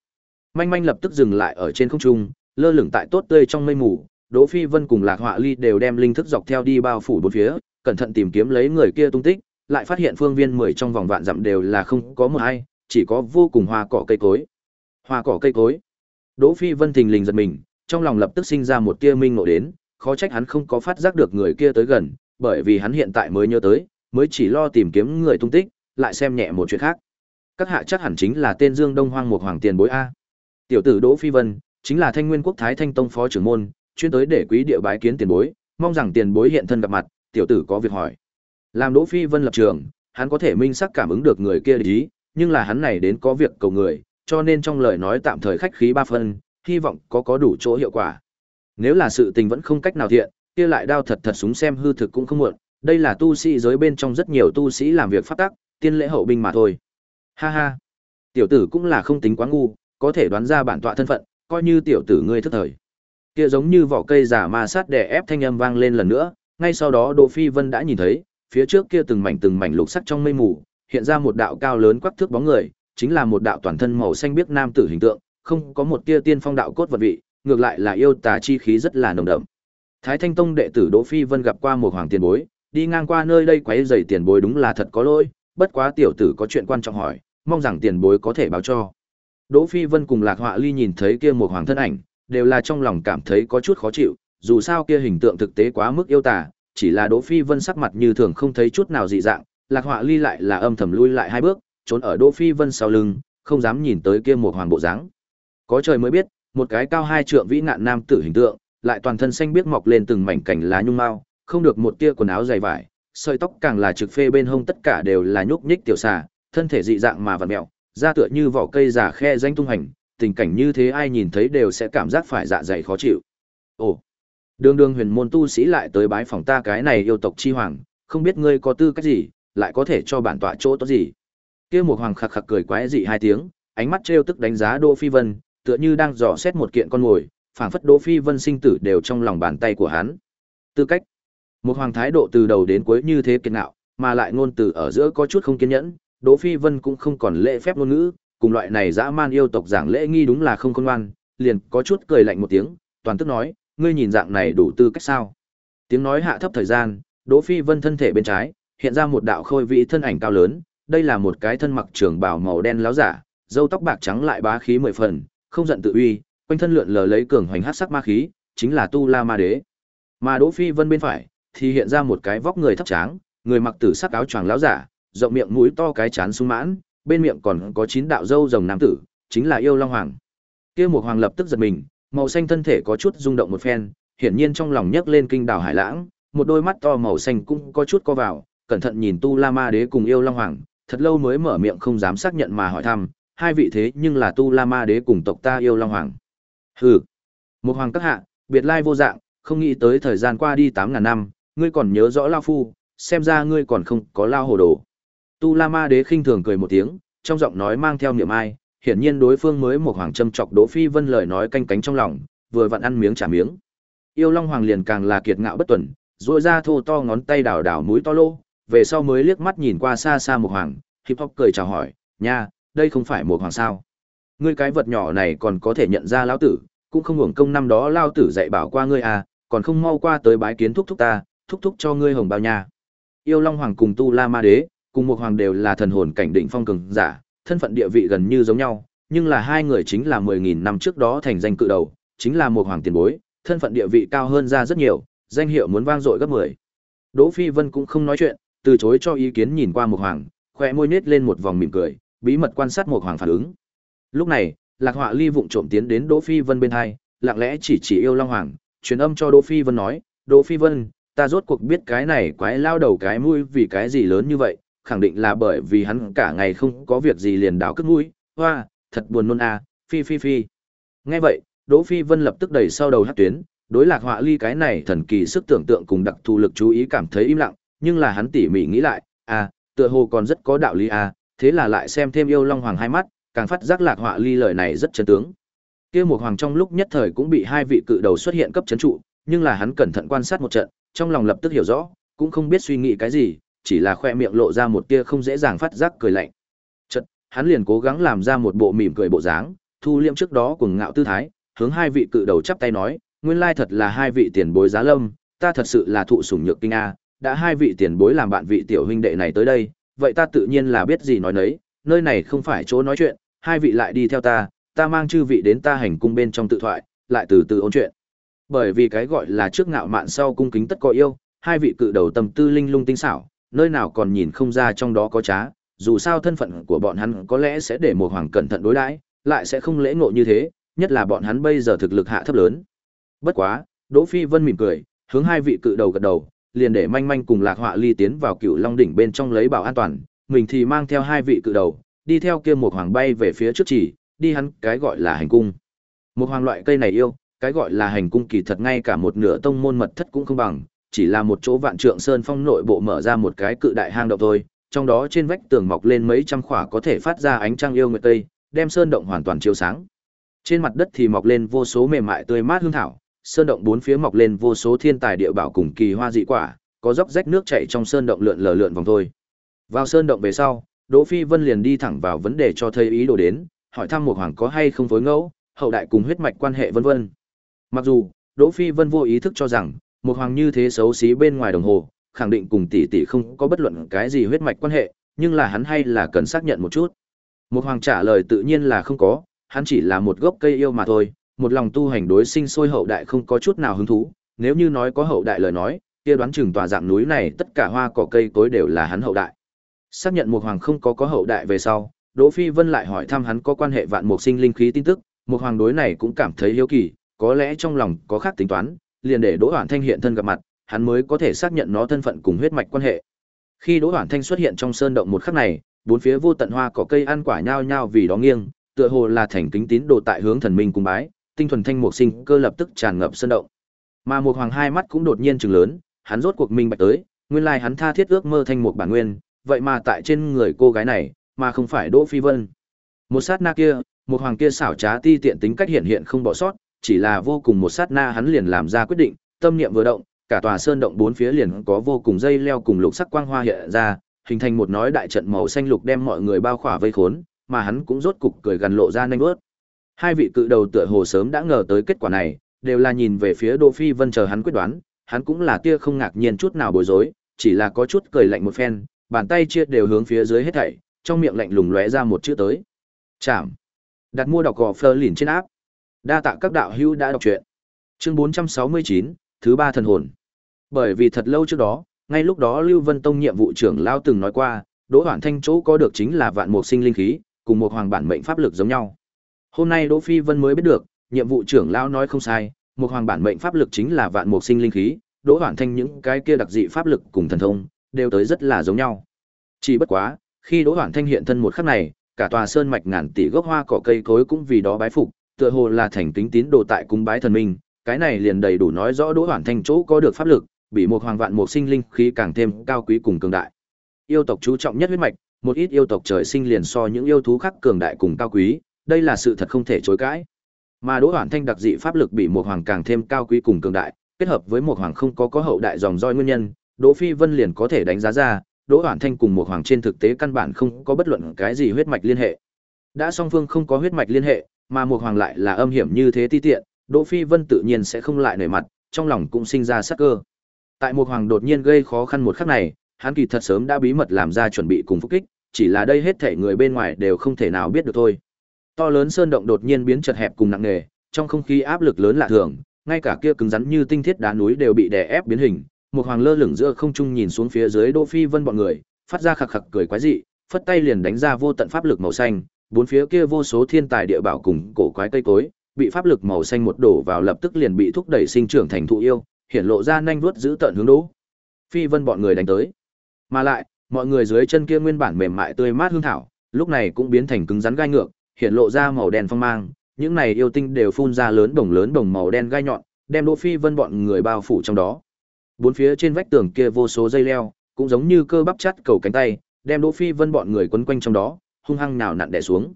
Manh manh lập tức dừng lại ở trên không trung, lơ lửng tại tốt tươi trong mây mù, Đỗ Phi Vân cùng Lạc Họa Ly đều đem linh thức dọc theo đi bao phủ bốn phía, cẩn thận tìm kiếm lấy người kia tung tích, lại phát hiện phương viên mười trong vòng vạn dặm đều là không có một ai, chỉ có vô cùng hoa cỏ cây cối. Hoa cỏ cây cối. Đỗ Phi Vân thình lình giật mình, trong lòng lập tức sinh ra một tia minh ngộ đến, khó trách hắn không có phát giác được người kia tới gần, bởi vì hắn hiện tại mới nhớ tới, mới chỉ lo tìm kiếm người tung tích, lại xem nhẹ một chuyện khác. Các hạ chắc hẳn chính là tên Dương Đông Hoang một hoàng tiền bối a. Tiểu tử Đỗ Phi Vân, chính là Thanh Nguyên Quốc Thái Thanh Tông phó trưởng môn, chuyên tới để quý địa bái kiến tiền bối, mong rằng tiền bối hiện thân gặp mặt, tiểu tử có việc hỏi. Làm Đỗ Phi Vân lập trường, hắn có thể minh xác cảm ứng được người kia ý, nhưng là hắn này đến có việc cầu người, cho nên trong lời nói tạm thời khách khí ba phân, hy vọng có có đủ chỗ hiệu quả. Nếu là sự tình vẫn không cách nào thiện, kia lại đao thật thật súng xem hư thực cũng không muộn, đây là tu sĩ giới bên trong rất nhiều tu sĩ làm việc pháp tắc, tiên lễ hậu binh mà thôi. Ha ha. Tiểu tử cũng là không tính quá ngu, có thể đoán ra bản tọa thân phận, coi như tiểu tử ngươi thức thời. Kia giống như vỏ cây giả ma sát đè ép thanh âm vang lên lần nữa, ngay sau đó Đỗ Phi Vân đã nhìn thấy, phía trước kia từng mảnh từng mảnh lục sắc trong mây mù, hiện ra một đạo cao lớn quắc thước bóng người, chính là một đạo toàn thân màu xanh biếc nam tử hình tượng, không có một tia tiên phong đạo cốt vật vị, ngược lại là yêu tà chi khí rất là nồng đậm. Thái Thanh Tông đệ tử Đỗ Phi Vân gặp qua một hoàng tiền bối, đi ngang qua nơi đây quấy rầy tiền bối đúng là thật có lỗi, bất quá tiểu tử có chuyện quan trọng hỏi, mong rằng tiền bối có thể báo cho. Đỗ Phi Vân cùng Lạc Họa Ly nhìn thấy kia một hoàng thân ảnh, đều là trong lòng cảm thấy có chút khó chịu, dù sao kia hình tượng thực tế quá mức yêu tả, chỉ là Đỗ Phi Vân sắc mặt như thường không thấy chút nào dị dạng, Lạc Họa Ly lại là âm thầm lui lại hai bước, trốn ở Đỗ Phi Vân sau lưng, không dám nhìn tới kia một hoàng bộ dáng. Có trời mới biết, một cái cao hai trượng vĩ ngạn nam tử hình tượng, lại toàn thân xanh biếc mọc lên từng mảnh cảnh lá nhung mao, không được một tia quần áo dày vải, sợi tóc càng là trực phê bên hông tất cả đều là nhúc nhích tiểu xà, thân thể dị dạng mà vặn mèo, da tựa như vỏ cây già khe danh tung hành, tình cảnh như thế ai nhìn thấy đều sẽ cảm giác phải dạ dày khó chịu. Ồ, đường đường huyền môn tu sĩ lại tới bái phòng ta cái này yêu tộc chi hoàng, không biết ngươi có tư cách gì, lại có thể cho bản tọa chỗ tốt gì. Kia một hoàng khặc khặc cười quái dị hai tiếng, ánh mắt trêu tức đánh giá Đỗ Phi Vân, tựa như đang dò xét một kiện con ngồi, phảng phất Đỗ Phi Vân sinh tử đều trong lòng bàn tay của hắn. Tư cách. Một hoàng thái độ từ đầu đến cuối như thế kiên ngạo, mà lại ngôn từ ở giữa có chút không kiên nhẫn, Đỗ Phi Vân cũng không còn lễ phép ngôn ngữ, cùng loại này dã man yêu tộc giảng lễ nghi đúng là không khôn ngoan, liền có chút cười lạnh một tiếng, toàn tức nói, ngươi nhìn dạng này đủ tư cách sao? Tiếng nói hạ thấp thời gian, Đỗ Phi Vân thân thể bên trái, hiện ra một đạo khôi vĩ thân ảnh cao lớn, đây là một cái thân mặc trường bào màu đen láo giả, râu tóc bạc trắng lại bá khí mười phần, không giận tự uy, quanh thân lượn lờ lấy cường hoành hắc sắc ma khí, chính là Tu La Ma Đế. Mà Đỗ Phi Vân bên phải thì hiện ra một cái vóc người thấp tráng, người mặc tử sắc áo choàng láo giả, rộng miệng mũi to cái chán sung mãn, bên miệng còn có chín đạo dâu rồng nam tử, chính là yêu long hoàng. Kia một hoàng lập tức giật mình, màu xanh thân thể có chút rung động một phen, hiển nhiên trong lòng nhấc lên kinh đảo hải lãng, một đôi mắt to màu xanh cũng có chút co vào, cẩn thận nhìn Tu La Ma Đế cùng yêu long hoàng, thật lâu mới mở miệng không dám xác nhận mà hỏi thăm, hai vị thế nhưng là Tu La Ma Đế cùng tộc ta yêu long hoàng. Hừ. Một hoàng các hạ, biệt lai vô dạng, không nghĩ tới thời gian qua đi tám ngàn năm, ngươi còn nhớ rõ lao phu, xem ra ngươi còn không có lao hồ đồ. Tu La Ma Đế khinh thường cười một tiếng, trong giọng nói mang theo niệm ai, hiển nhiên đối phương mới một hoàng châm chọc Đỗ Phi Vân lời nói canh cánh trong lòng, vừa vặn ăn miếng trả miếng. Yêu Long Hoàng liền càng là kiệt ngạo bất tuần, rũa ra thô to ngón tay đảo đảo mũi to lô, về sau mới liếc mắt nhìn qua xa xa một hoàng, hip hop cười chào hỏi, "Nha, đây không phải một hoàng sao? Ngươi cái vật nhỏ này còn có thể nhận ra lão tử, cũng không hưởng công năm đó lão tử dạy bảo qua ngươi à, còn không mau qua tới bái kiến thúc thúc ta, thúc thúc cho ngươi hồng bao nha." Yêu Long Hoàng cùng Tu La Ma Đế, cùng một hoàng đều là thần hồn cảnh định phong cường giả, thân phận địa vị gần như giống nhau, nhưng là hai người chính là 10.000 năm trước đó thành danh cự đầu, chính là một hoàng tiền bối, thân phận địa vị cao hơn ra rất nhiều, danh hiệu muốn vang dội gấp 10. Đỗ Phi Vân cũng không nói chuyện, từ chối cho ý kiến nhìn qua một hoàng, khỏe môi nết lên một vòng mỉm cười, bí mật quan sát một hoàng phản ứng. Lúc này, Lạc Họa Ly vụng trộm tiến đến Đỗ Phi Vân bên hai, lặng lẽ chỉ chỉ yêu Long Hoàng, truyền âm cho Đỗ Phi Vân nói, "Đỗ Phi Vân, ta rốt cuộc biết cái này quái lao đầu cái mũi vì cái gì lớn như vậy, khẳng định là bởi vì hắn cả ngày không có việc gì liền đảo cất mũi, hoa, thật buồn nôn à, phi phi phi. Nghe vậy, Đỗ Phi Vân lập tức đẩy sau đầu hát tuyến, đối lạc họa ly cái này thần kỳ sức tưởng tượng cùng đặc thù lực chú ý cảm thấy im lặng, nhưng là hắn tỉ mỉ nghĩ lại, à, tựa hồ còn rất có đạo lý à, thế là lại xem thêm yêu long hoàng hai mắt, càng phát giác lạc họa ly lời này rất chân tướng. Kia một hoàng trong lúc nhất thời cũng bị hai vị cự đầu xuất hiện cấp chấn trụ, nhưng là hắn cẩn thận quan sát một trận, trong lòng lập tức hiểu rõ, cũng không biết suy nghĩ cái gì, chỉ là khoe miệng lộ ra một tia không dễ dàng phát giác cười lạnh. chật hắn liền cố gắng làm ra một bộ mỉm cười bộ dáng, thu liêm trước đó cùng ngạo tư thái, hướng hai vị cự đầu chắp tay nói, nguyên lai thật là hai vị tiền bối giá lâm, ta thật sự là thụ sủng nhược kinh a, đã hai vị tiền bối làm bạn vị tiểu huynh đệ này tới đây, vậy ta tự nhiên là biết gì nói nấy, nơi này không phải chỗ nói chuyện, hai vị lại đi theo ta, ta mang chư vị đến ta hành cung bên trong tự thoại, lại từ từ ôn chuyện. Bởi vì cái gọi là trước ngạo mạn sau cung kính tất có yêu, hai vị cự đầu tâm tư linh lung tinh xảo, nơi nào còn nhìn không ra trong đó có trá, dù sao thân phận của bọn hắn có lẽ sẽ để một hoàng cẩn thận đối đãi, lại sẽ không lễ ngộ như thế, nhất là bọn hắn bây giờ thực lực hạ thấp lớn. Bất quá, Đỗ Phi Vân mỉm cười, hướng hai vị cự đầu gật đầu, liền để manh manh cùng Lạc Họa Ly tiến vào Cựu Long đỉnh bên trong lấy bảo an toàn, mình thì mang theo hai vị cự đầu, đi theo kia một hoàng bay về phía trước chỉ, đi hắn cái gọi là hành cung. Một hoàng loại cây này yêu, cái gọi là hành cung kỳ thật ngay cả một nửa tông môn mật thất cũng không bằng, chỉ là một chỗ vạn trượng sơn phong nội bộ mở ra một cái cự đại hang động thôi, trong đó trên vách tường mọc lên mấy trăm khỏa có thể phát ra ánh trăng yêu nguyệt tây, đem sơn động hoàn toàn chiếu sáng. Trên mặt đất thì mọc lên vô số mềm mại tươi mát hương thảo, sơn động bốn phía mọc lên vô số thiên tài địa bảo cùng kỳ hoa dị quả, có dốc rách nước chảy trong sơn động lượn lờ lượn vòng thôi. Vào sơn động về sau, Đỗ Phi Vân liền đi thẳng vào vấn đề cho thấy ý đồ đến, hỏi thăm một hoàng có hay không phối ngẫu, hậu đại cùng huyết mạch quan hệ vân vân. Mặc dù, Đỗ Phi Vân vô ý thức cho rằng, một hoàng như thế xấu xí bên ngoài đồng hồ, khẳng định cùng tỷ tỷ không có bất luận cái gì huyết mạch quan hệ, nhưng là hắn hay là cần xác nhận một chút. Một hoàng trả lời tự nhiên là không có, hắn chỉ là một gốc cây yêu mà thôi, một lòng tu hành đối sinh sôi hậu đại không có chút nào hứng thú, nếu như nói có hậu đại lời nói, kia đoán chừng tòa dạng núi này tất cả hoa cỏ cây cối đều là hắn hậu đại. Xác nhận một hoàng không có có hậu đại về sau, Đỗ Phi Vân lại hỏi thăm hắn có quan hệ vạn mục sinh linh khí tin tức, một hoàng đối này cũng cảm thấy hiếu kỳ, có lẽ trong lòng có khác tính toán, liền để Đỗ Hoản Thanh hiện thân gặp mặt, hắn mới có thể xác nhận nó thân phận cùng huyết mạch quan hệ. Khi Đỗ Hoản Thanh xuất hiện trong sơn động một khắc này, bốn phía vô tận hoa cỏ cây ăn quả nhao nhao vì đó nghiêng, tựa hồ là thành kính tín đồ tại hướng thần minh cung bái, tinh thuần thanh mục sinh cơ lập tức tràn ngập sơn động. Mà một hoàng hai mắt cũng đột nhiên trừng lớn, hắn rốt cuộc minh bạch tới, nguyên lai hắn tha thiết ước mơ thanh mục bản nguyên, vậy mà tại trên người cô gái này, mà không phải Đỗ Phi Vân. Một sát na kia, một hoàng kia xảo trá ti tiện tính cách hiện hiện không bỏ sót, chỉ là vô cùng một sát na hắn liền làm ra quyết định, tâm niệm vừa động, cả tòa sơn động bốn phía liền có vô cùng dây leo cùng lục sắc quang hoa hiện ra, hình thành một nói đại trận màu xanh lục đem mọi người bao khỏa vây khốn, mà hắn cũng rốt cục cười gần lộ ra nhanh bước. Hai vị cự đầu tựa hồ sớm đã ngờ tới kết quả này, đều là nhìn về phía Đỗ Phi Vân chờ hắn quyết đoán, hắn cũng là tia không ngạc nhiên chút nào bối rối, chỉ là có chút cười lạnh một phen, bàn tay chia đều hướng phía dưới hết thảy, trong miệng lạnh lùng lóe ra một chữ tới. Chạm. Đặt mua đọc gò Fleur lìn trên áp. Đa tạ các đạo hữu đã đọc truyện. Chương 469, thứ ba thần hồn. Bởi vì thật lâu trước đó, ngay lúc đó Lưu Vân Tông nhiệm vụ trưởng lao từng nói qua, Đỗ Hoản Thanh chỗ có được chính là vạn mục sinh linh khí, cùng một hoàng bản mệnh pháp lực giống nhau. Hôm nay Đỗ Phi Vân mới biết được, nhiệm vụ trưởng lao nói không sai, một hoàng bản mệnh pháp lực chính là vạn mục sinh linh khí, Đỗ Hoản Thanh những cái kia đặc dị pháp lực cùng thần thông, đều tới rất là giống nhau. Chỉ bất quá, khi Đỗ Hoản Thanh hiện thân một khắc này, cả tòa sơn mạch ngàn tỷ gốc hoa cỏ cây cối cũng vì đó bái phục, tựa hồ là thành kính tín đồ tại cung bái thần minh, cái này liền đầy đủ nói rõ Đỗ Hoản Thanh chỗ có được pháp lực, bị một hoàng vạn một sinh linh khí càng thêm cao quý cùng cường đại. Yêu tộc chú trọng nhất huyết mạch, một ít yêu tộc trời sinh liền so những yêu thú khác cường đại cùng cao quý, đây là sự thật không thể chối cãi. Mà Đỗ Hoản Thanh đặc dị pháp lực bị một hoàng càng thêm cao quý cùng cường đại, kết hợp với một hoàng không có có hậu đại dòng roi nguyên nhân, Đỗ Phi Vân liền có thể đánh giá ra, Đỗ Hoản Thanh cùng một hoàng trên thực tế căn bản không có bất luận cái gì huyết mạch liên hệ. Đã song phương không có huyết mạch liên hệ, mà Mục hoàng lại là âm hiểm như thế ti tiện, Đỗ Phi Vân tự nhiên sẽ không lại nể mặt, trong lòng cũng sinh ra sắc cơ. Tại Mục hoàng đột nhiên gây khó khăn một khắc này, hắn kỳ thật sớm đã bí mật làm ra chuẩn bị cùng phục kích, chỉ là đây hết thể người bên ngoài đều không thể nào biết được thôi. To lớn sơn động đột nhiên biến chật hẹp cùng nặng nề, trong không khí áp lực lớn lạ thường, ngay cả kia cứng rắn như tinh thiết đá núi đều bị đè ép biến hình. Một hoàng lơ lửng giữa không trung nhìn xuống phía dưới Đỗ Phi Vân bọn người, phát ra khặc khặc cười quái dị, phất tay liền đánh ra vô tận pháp lực màu xanh, bốn phía kia vô số thiên tài địa bảo cùng cổ quái cây cối, bị pháp lực màu xanh một đổ vào lập tức liền bị thúc đẩy sinh trưởng thành thụ yêu, hiện lộ ra nhanh vuốt giữ tận hướng Đỗ Phi Vân bọn người đánh tới. Mà lại, mọi người dưới chân kia nguyên bản mềm mại tươi mát hương thảo, lúc này cũng biến thành cứng rắn gai ngược, hiện lộ ra màu đen phong mang, những này yêu tinh đều phun ra lớn bồng lớn bồng màu đen gai nhọn, đem Đỗ Phi Vân bọn người bao phủ trong đó. Bốn phía trên vách tường kia vô số dây leo, cũng giống như cơ bắp chắt cầu cánh tay, đem Đỗ Phi Vân bọn người quấn quanh trong đó, hung hăng nào nặn đè xuống.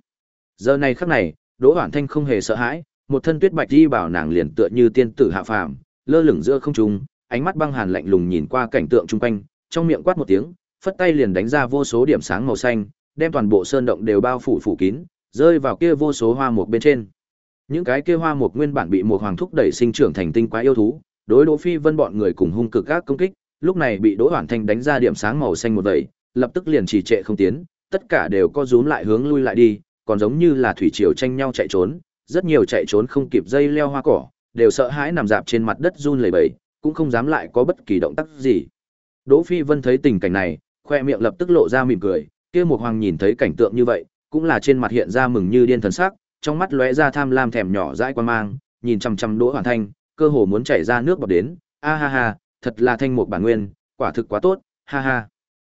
Giờ này khắc này, Đỗ Hoản Thanh không hề sợ hãi, một thân tuyết bạch đi bảo nàng liền tựa như tiên tử hạ phàm, lơ lửng giữa không trung, ánh mắt băng hàn lạnh lùng nhìn qua cảnh tượng chung quanh, trong miệng quát một tiếng, phất tay liền đánh ra vô số điểm sáng màu xanh, đem toàn bộ sơn động đều bao phủ phủ kín, rơi vào kia vô số hoa mục bên trên. Những cái kia hoa mục nguyên bản bị một hoàng thúc đẩy sinh trưởng thành tinh quái yêu thú, đối Đỗ Phi Vân bọn người cùng hung cực các công kích, lúc này bị Đỗ hoản Thanh đánh ra điểm sáng màu xanh một vậy, lập tức liền trì trệ không tiến, tất cả đều co rúm lại hướng lui lại đi, còn giống như là thủy triều tranh nhau chạy trốn, rất nhiều chạy trốn không kịp dây leo hoa cỏ, đều sợ hãi nằm dạp trên mặt đất run lẩy bẩy, cũng không dám lại có bất kỳ động tác gì. Đỗ Phi Vân thấy tình cảnh này, khoe miệng lập tức lộ ra mỉm cười, kia một hoàng nhìn thấy cảnh tượng như vậy, cũng là trên mặt hiện ra mừng như điên thần sắc, trong mắt lóe ra tham lam thèm nhỏ dãi quan mang, nhìn chằm chằm Đỗ Hoàn Thanh, cơ hồ muốn chảy ra nước bọt đến, a ha ha, thật là thanh mục bản nguyên, quả thực quá tốt, ha ha.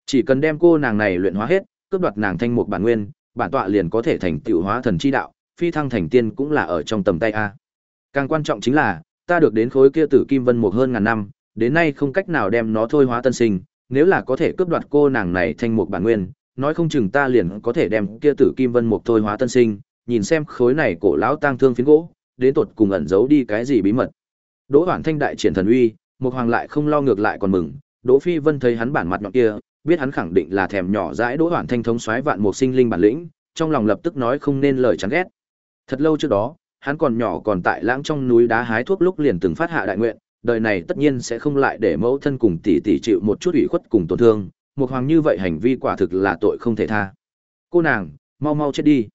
Chỉ cần đem cô nàng này luyện hóa hết, cướp đoạt nàng thanh mục bản nguyên, bản tọa liền có thể thành tựu hóa thần chi đạo, phi thăng thành tiên cũng là ở trong tầm tay a. Càng quan trọng chính là, ta được đến khối kia tử kim vân mục hơn ngàn năm, đến nay không cách nào đem nó thôi hóa tân sinh, nếu là có thể cướp đoạt cô nàng này thanh mục bản nguyên, nói không chừng ta liền có thể đem kia tử kim vân mục thôi hóa tân sinh, nhìn xem khối này cổ lão tang thương phiến gỗ, đến tột cùng ẩn giấu đi cái gì bí mật. Đỗ Hoản Thanh đại triển thần uy, một hoàng lại không lo ngược lại còn mừng, Đỗ Phi Vân thấy hắn bản mặt nhọn kia, biết hắn khẳng định là thèm nhỏ dãi Đỗ Hoản Thanh thống soái vạn mục sinh linh bản lĩnh, trong lòng lập tức nói không nên lời chán ghét. Thật lâu trước đó, hắn còn nhỏ còn tại lãng trong núi đá hái thuốc lúc liền từng phát hạ đại nguyện, đời này tất nhiên sẽ không lại để mẫu thân cùng tỷ tỷ chịu một chút ủy khuất cùng tổn thương, một hoàng như vậy hành vi quả thực là tội không thể tha. Cô nàng, mau mau chết đi.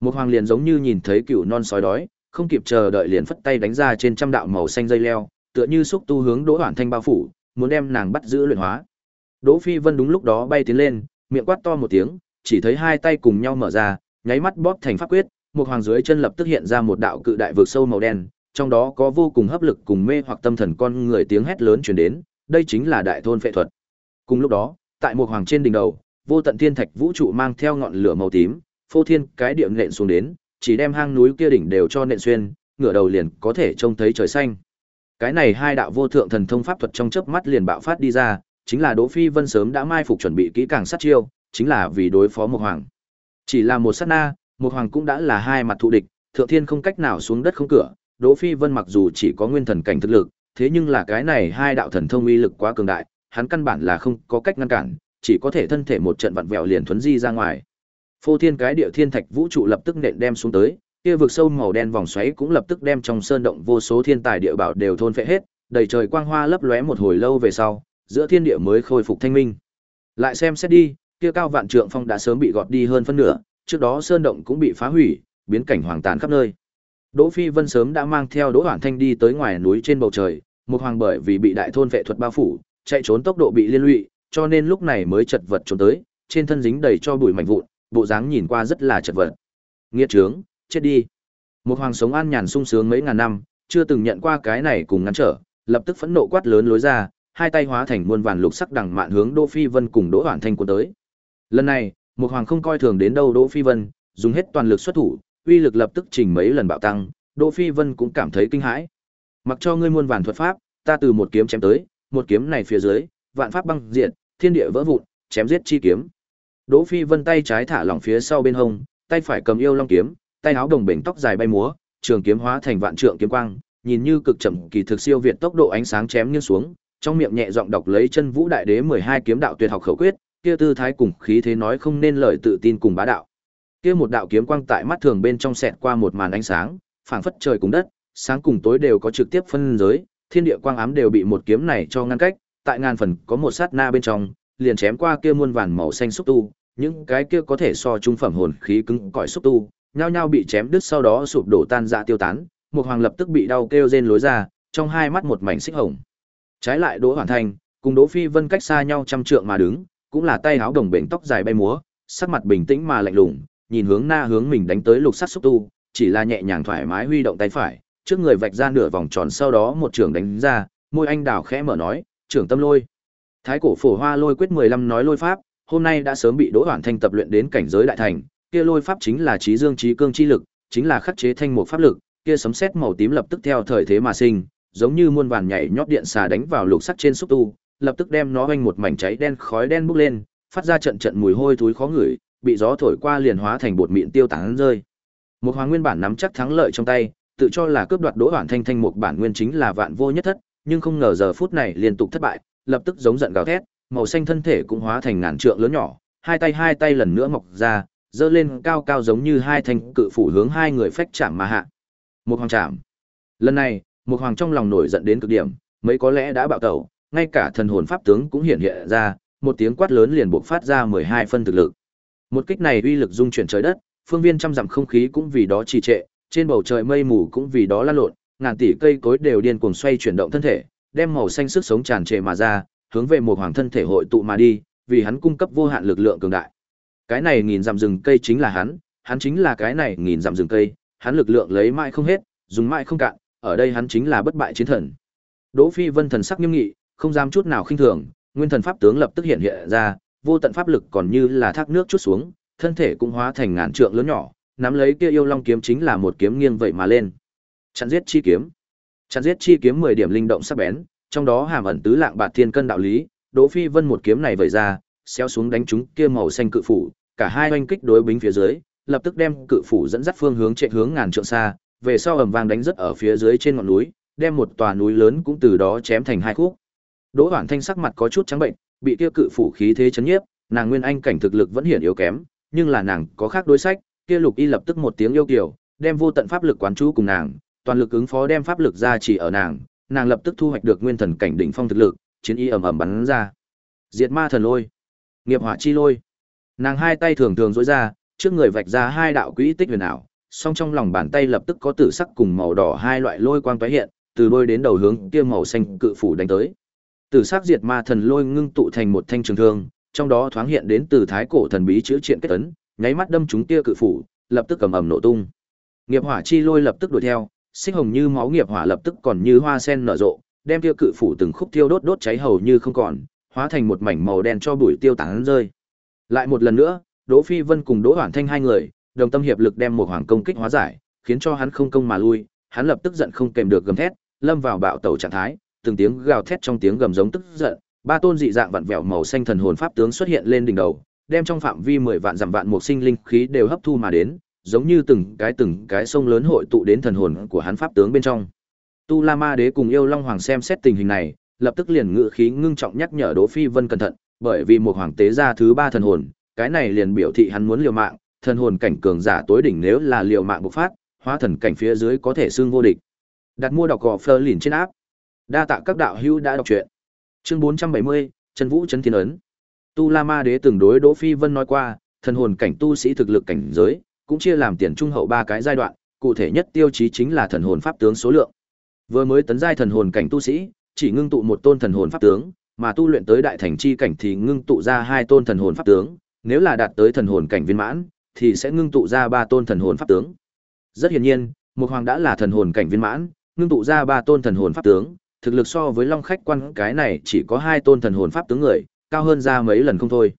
Một hoàng liền giống như nhìn thấy cựu non sói đói, không kịp chờ đợi liền phất tay đánh ra trên trăm đạo màu xanh dây leo, tựa như xúc tu hướng Đỗ Hoản Thanh bao phủ, muốn đem nàng bắt giữ luyện hóa. Đỗ Phi Vân đúng lúc đó bay tiến lên, miệng quát to một tiếng, chỉ thấy hai tay cùng nhau mở ra, nháy mắt bóp thành pháp quyết, một hoàng dưới chân lập tức hiện ra một đạo cự đại vực sâu màu đen, trong đó có vô cùng hấp lực cùng mê hoặc tâm thần con người tiếng hét lớn truyền đến, đây chính là đại thôn phệ thuật. Cùng lúc đó, tại một hoàng trên đỉnh đầu, vô tận thiên thạch vũ trụ mang theo ngọn lửa màu tím, phô thiên cái địa nện xuống đến, chỉ đem hang núi kia đỉnh đều cho nện xuyên, ngửa đầu liền có thể trông thấy trời xanh. Cái này hai đạo vô thượng thần thông pháp thuật trong chớp mắt liền bạo phát đi ra, chính là Đỗ Phi Vân sớm đã mai phục chuẩn bị kỹ càng sát chiêu, chính là vì đối phó một hoàng. Chỉ là một sát na, một hoàng cũng đã là hai mặt thù địch, thượng thiên không cách nào xuống đất không cửa, Đỗ Phi Vân mặc dù chỉ có nguyên thần cảnh thực lực, thế nhưng là cái này hai đạo thần thông uy lực quá cường đại, hắn căn bản là không có cách ngăn cản, chỉ có thể thân thể một trận vặn vẹo liền thuấn di ra ngoài. Phô thiên cái địa thiên thạch vũ trụ lập tức nện đem xuống tới, kia vực sâu màu đen vòng xoáy cũng lập tức đem trong sơn động vô số thiên tài địa bảo đều thôn phệ hết, đầy trời quang hoa lấp lóe một hồi lâu về sau, giữa thiên địa mới khôi phục thanh minh. Lại xem xét đi, kia cao vạn trượng phong đã sớm bị gọt đi hơn phân nửa, trước đó sơn động cũng bị phá hủy, biến cảnh hoàng tàn khắp nơi. Đỗ Phi Vân sớm đã mang theo Đỗ Hoản Thanh đi tới ngoài núi trên bầu trời, một hoàng bởi vì bị đại thôn vệ thuật bao phủ, chạy trốn tốc độ bị liên lụy, cho nên lúc này mới chật vật trốn tới, trên thân dính đầy cho bụi mảnh vụn, bộ dáng nhìn qua rất là chật vật. Nghiệt trướng, chết đi. Một hoàng sống an nhàn sung sướng mấy ngàn năm, chưa từng nhận qua cái này cùng ngăn trở, lập tức phẫn nộ quát lớn lối ra, hai tay hóa thành muôn vàn lục sắc đằng mạn hướng Đỗ Phi Vân cùng Đỗ Hoản Thanh cuốn tới. Lần này, một hoàng không coi thường đến đâu Đỗ Phi Vân, dùng hết toàn lực xuất thủ, uy lực lập tức chỉnh mấy lần bạo tăng, Đỗ Phi Vân cũng cảm thấy kinh hãi. Mặc cho ngươi muôn vàn thuật pháp, ta từ một kiếm chém tới, một kiếm này phía dưới, vạn pháp băng diệt, thiên địa vỡ vụn, chém giết chi kiếm. Đỗ Phi Vân tay trái thả lỏng phía sau bên hông, tay phải cầm yêu long kiếm, tay áo đồng bền tóc dài bay múa, trường kiếm hóa thành vạn trượng kiếm quang, nhìn như cực chậm kỳ thực siêu việt tốc độ ánh sáng chém nghiêng xuống, trong miệng nhẹ giọng đọc lấy chân vũ đại đế 12 kiếm đạo tuyệt học khẩu quyết, kia tư thái cùng khí thế nói không nên lời tự tin cùng bá đạo. Kia một đạo kiếm quang tại mắt thường bên trong xẹt qua một màn ánh sáng, phảng phất trời cùng đất, sáng cùng tối đều có trực tiếp phân giới, thiên địa quang ám đều bị một kiếm này cho ngăn cách, tại ngàn phần có một sát na bên trong, liền chém qua kia muôn vàn màu xanh xúc tu, những cái kia có thể so trung phẩm hồn khí cứng cỏi xúc tu, nhao nhao bị chém đứt sau đó sụp đổ tan ra tiêu tán, một hoàng lập tức bị đau kêu rên lối ra, trong hai mắt một mảnh xích hồng. Trái lại Đỗ Hoàn Thành, cùng Đỗ Phi Vân cách xa nhau trăm trượng mà đứng, cũng là tay áo đồng bền tóc dài bay múa, sắc mặt bình tĩnh mà lạnh lùng, nhìn hướng na hướng mình đánh tới lục sắc xúc tu, chỉ là nhẹ nhàng thoải mái huy động tay phải, trước người vạch ra nửa vòng tròn sau đó một trường đánh ra, môi anh đào khẽ mở nói, "Trưởng tâm lôi." Thái cổ phổ hoa lôi quyết 15 nói lôi pháp, hôm nay đã sớm bị Đỗ hoàn Thanh tập luyện đến cảnh giới đại thành, kia lôi pháp chính là trí dương trí cương chi lực, chính là khắc chế thanh một pháp lực, kia sấm sét màu tím lập tức theo thời thế mà sinh, giống như muôn vàn nhảy nhót điện xà đánh vào lục sắt trên xúc tu, lập tức đem nó vành một mảnh cháy đen khói đen bốc lên, phát ra trận trận mùi hôi thối khó ngửi, bị gió thổi qua liền hóa thành bột mịn tiêu tán rơi. Một hoàng nguyên bản nắm chắc thắng lợi trong tay, tự cho là cướp đoạt Đỗ hoàn Thanh Thanh một bản nguyên chính là vạn vô nhất thất, nhưng không ngờ giờ phút này liên tục thất bại, lập tức giống giận gào thét, màu xanh thân thể cũng hóa thành ngàn trượng lớn nhỏ, hai tay hai tay lần nữa mọc ra, dơ lên cao cao giống như hai thanh cự phủ hướng hai người phách chạm mà hạ. Một hoàng chạm. Lần này, một hoàng trong lòng nổi giận đến cực điểm, mấy có lẽ đã bạo tẩu, ngay cả thần hồn pháp tướng cũng hiện hiện ra, một tiếng quát lớn liền bộc phát ra 12 phân thực lực. Một kích này uy lực dung chuyển trời đất, phương viên trăm dặm không khí cũng vì đó trì trệ, trên bầu trời mây mù cũng vì đó lan lộn, ngàn tỷ cây cối đều điên cuồng xoay chuyển động thân thể, đem màu xanh sức sống tràn trề mà ra, hướng về một hoàng thân thể hội tụ mà đi, vì hắn cung cấp vô hạn lực lượng cường đại. Cái này nghìn dặm rừng cây chính là hắn, hắn chính là cái này nghìn dặm rừng cây, hắn lực lượng lấy mãi không hết, dùng mãi không cạn, ở đây hắn chính là bất bại chiến thần. Đỗ Phi Vân thần sắc nghiêm nghị, không dám chút nào khinh thường, nguyên thần pháp tướng lập tức hiện hiện ra, vô tận pháp lực còn như là thác nước chút xuống, thân thể cũng hóa thành ngàn trượng lớn nhỏ, nắm lấy kia yêu long kiếm chính là một kiếm nghiêng vậy mà lên. Chặn giết chi kiếm. Chặn giết chi kiếm 10 điểm linh động sắc bén, trong đó hàm ẩn tứ lạng bạt thiên cân đạo lý, Đỗ Phi Vân một kiếm này vẩy ra, xéo xuống đánh trúng kia màu xanh cự phủ, cả hai oanh kích đối bính phía dưới, lập tức đem cự phủ dẫn dắt phương hướng chạy hướng ngàn trượng xa, về sau ầm vang đánh rất ở phía dưới trên ngọn núi, đem một tòa núi lớn cũng từ đó chém thành hai khúc. Đỗ Hoản Thanh sắc mặt có chút trắng bệnh, bị kia cự phủ khí thế chấn nhiếp, nàng nguyên anh cảnh thực lực vẫn hiển yếu kém, nhưng là nàng có khác đối sách, kia Lục Y lập tức một tiếng yêu kiều, đem vô tận pháp lực quán chú cùng nàng, toàn lực ứng phó đem pháp lực ra chỉ ở nàng, nàng lập tức thu hoạch được nguyên thần cảnh đỉnh phong thực lực, chiến y ầm ầm bắn ra. Diệt ma thần lôi, nghiệp hỏa chi lôi. Nàng hai tay thường thường duỗi ra, trước người vạch ra hai đạo quỹ tích huyền ảo, song trong lòng bàn tay lập tức có tử sắc cùng màu đỏ hai loại lôi quang tái hiện, từ đôi đến đầu hướng kia màu xanh cự phủ đánh tới. Tử sắc diệt ma thần lôi ngưng tụ thành một thanh trường thương, trong đó thoáng hiện đến từ thái cổ thần bí chữ triện kết tấn, nháy mắt đâm trúng kia cự phủ, lập tức cầm ầm nổ tung. Nghiệp hỏa chi lôi lập tức đuổi theo, xích hồng như máu nghiệp hỏa lập tức còn như hoa sen nở rộ, đem kia cự phủ từng khúc tiêu đốt đốt cháy hầu như không còn, hóa thành một mảnh màu đen cho bụi tiêu tán rơi. Lại một lần nữa, Đỗ Phi Vân cùng Đỗ Hoản Thanh hai người, đồng tâm hiệp lực đem một hoàng công kích hóa giải, khiến cho hắn không công mà lui, hắn lập tức giận không kềm được gầm thét, lâm vào bạo tẩu trạng thái, từng tiếng gào thét trong tiếng gầm giống tức giận, ba tôn dị dạng vặn vẹo màu xanh thần hồn pháp tướng xuất hiện lên đỉnh đầu, đem trong phạm vi 10 vạn dặm vạn một sinh linh khí đều hấp thu mà đến, giống như từng cái từng cái sông lớn hội tụ đến thần hồn của hắn pháp tướng bên trong. Tu La Ma Đế cùng yêu Long Hoàng xem xét tình hình này, lập tức liền ngự khí ngưng trọng nhắc nhở Đỗ Phi Vân cẩn thận, bởi vì một hoàng tế ra thứ ba thần hồn, cái này liền biểu thị hắn muốn liều mạng, thần hồn cảnh cường giả tối đỉnh nếu là liều mạng bộc phát, hóa thần cảnh phía dưới có thể xương vô địch. Đặt mua đọc gò Fleur lìn trên áp. Đa tạ các đạo hữu đã đọc truyện. Chương 470, Trần Vũ trấn Thiên ấn. Tu La Ma Đế từng đối Đỗ Phi Vân nói qua, thần hồn cảnh tu sĩ thực lực cảnh giới, cũng chia làm tiền trung hậu ba cái giai đoạn, cụ thể nhất tiêu chí chính là thần hồn pháp tướng số lượng. Vừa mới tấn giai thần hồn cảnh tu sĩ, chỉ ngưng tụ một tôn thần hồn pháp tướng, mà tu luyện tới đại thành chi cảnh thì ngưng tụ ra hai tôn thần hồn pháp tướng, nếu là đạt tới thần hồn cảnh viên mãn, thì sẽ ngưng tụ ra ba tôn thần hồn pháp tướng. Rất hiển nhiên, Mục Hoàng đã là thần hồn cảnh viên mãn, ngưng tụ ra ba tôn thần hồn pháp tướng, thực lực so với Long khách quan cái này chỉ có hai tôn thần hồn pháp tướng người, cao hơn ra mấy lần không thôi.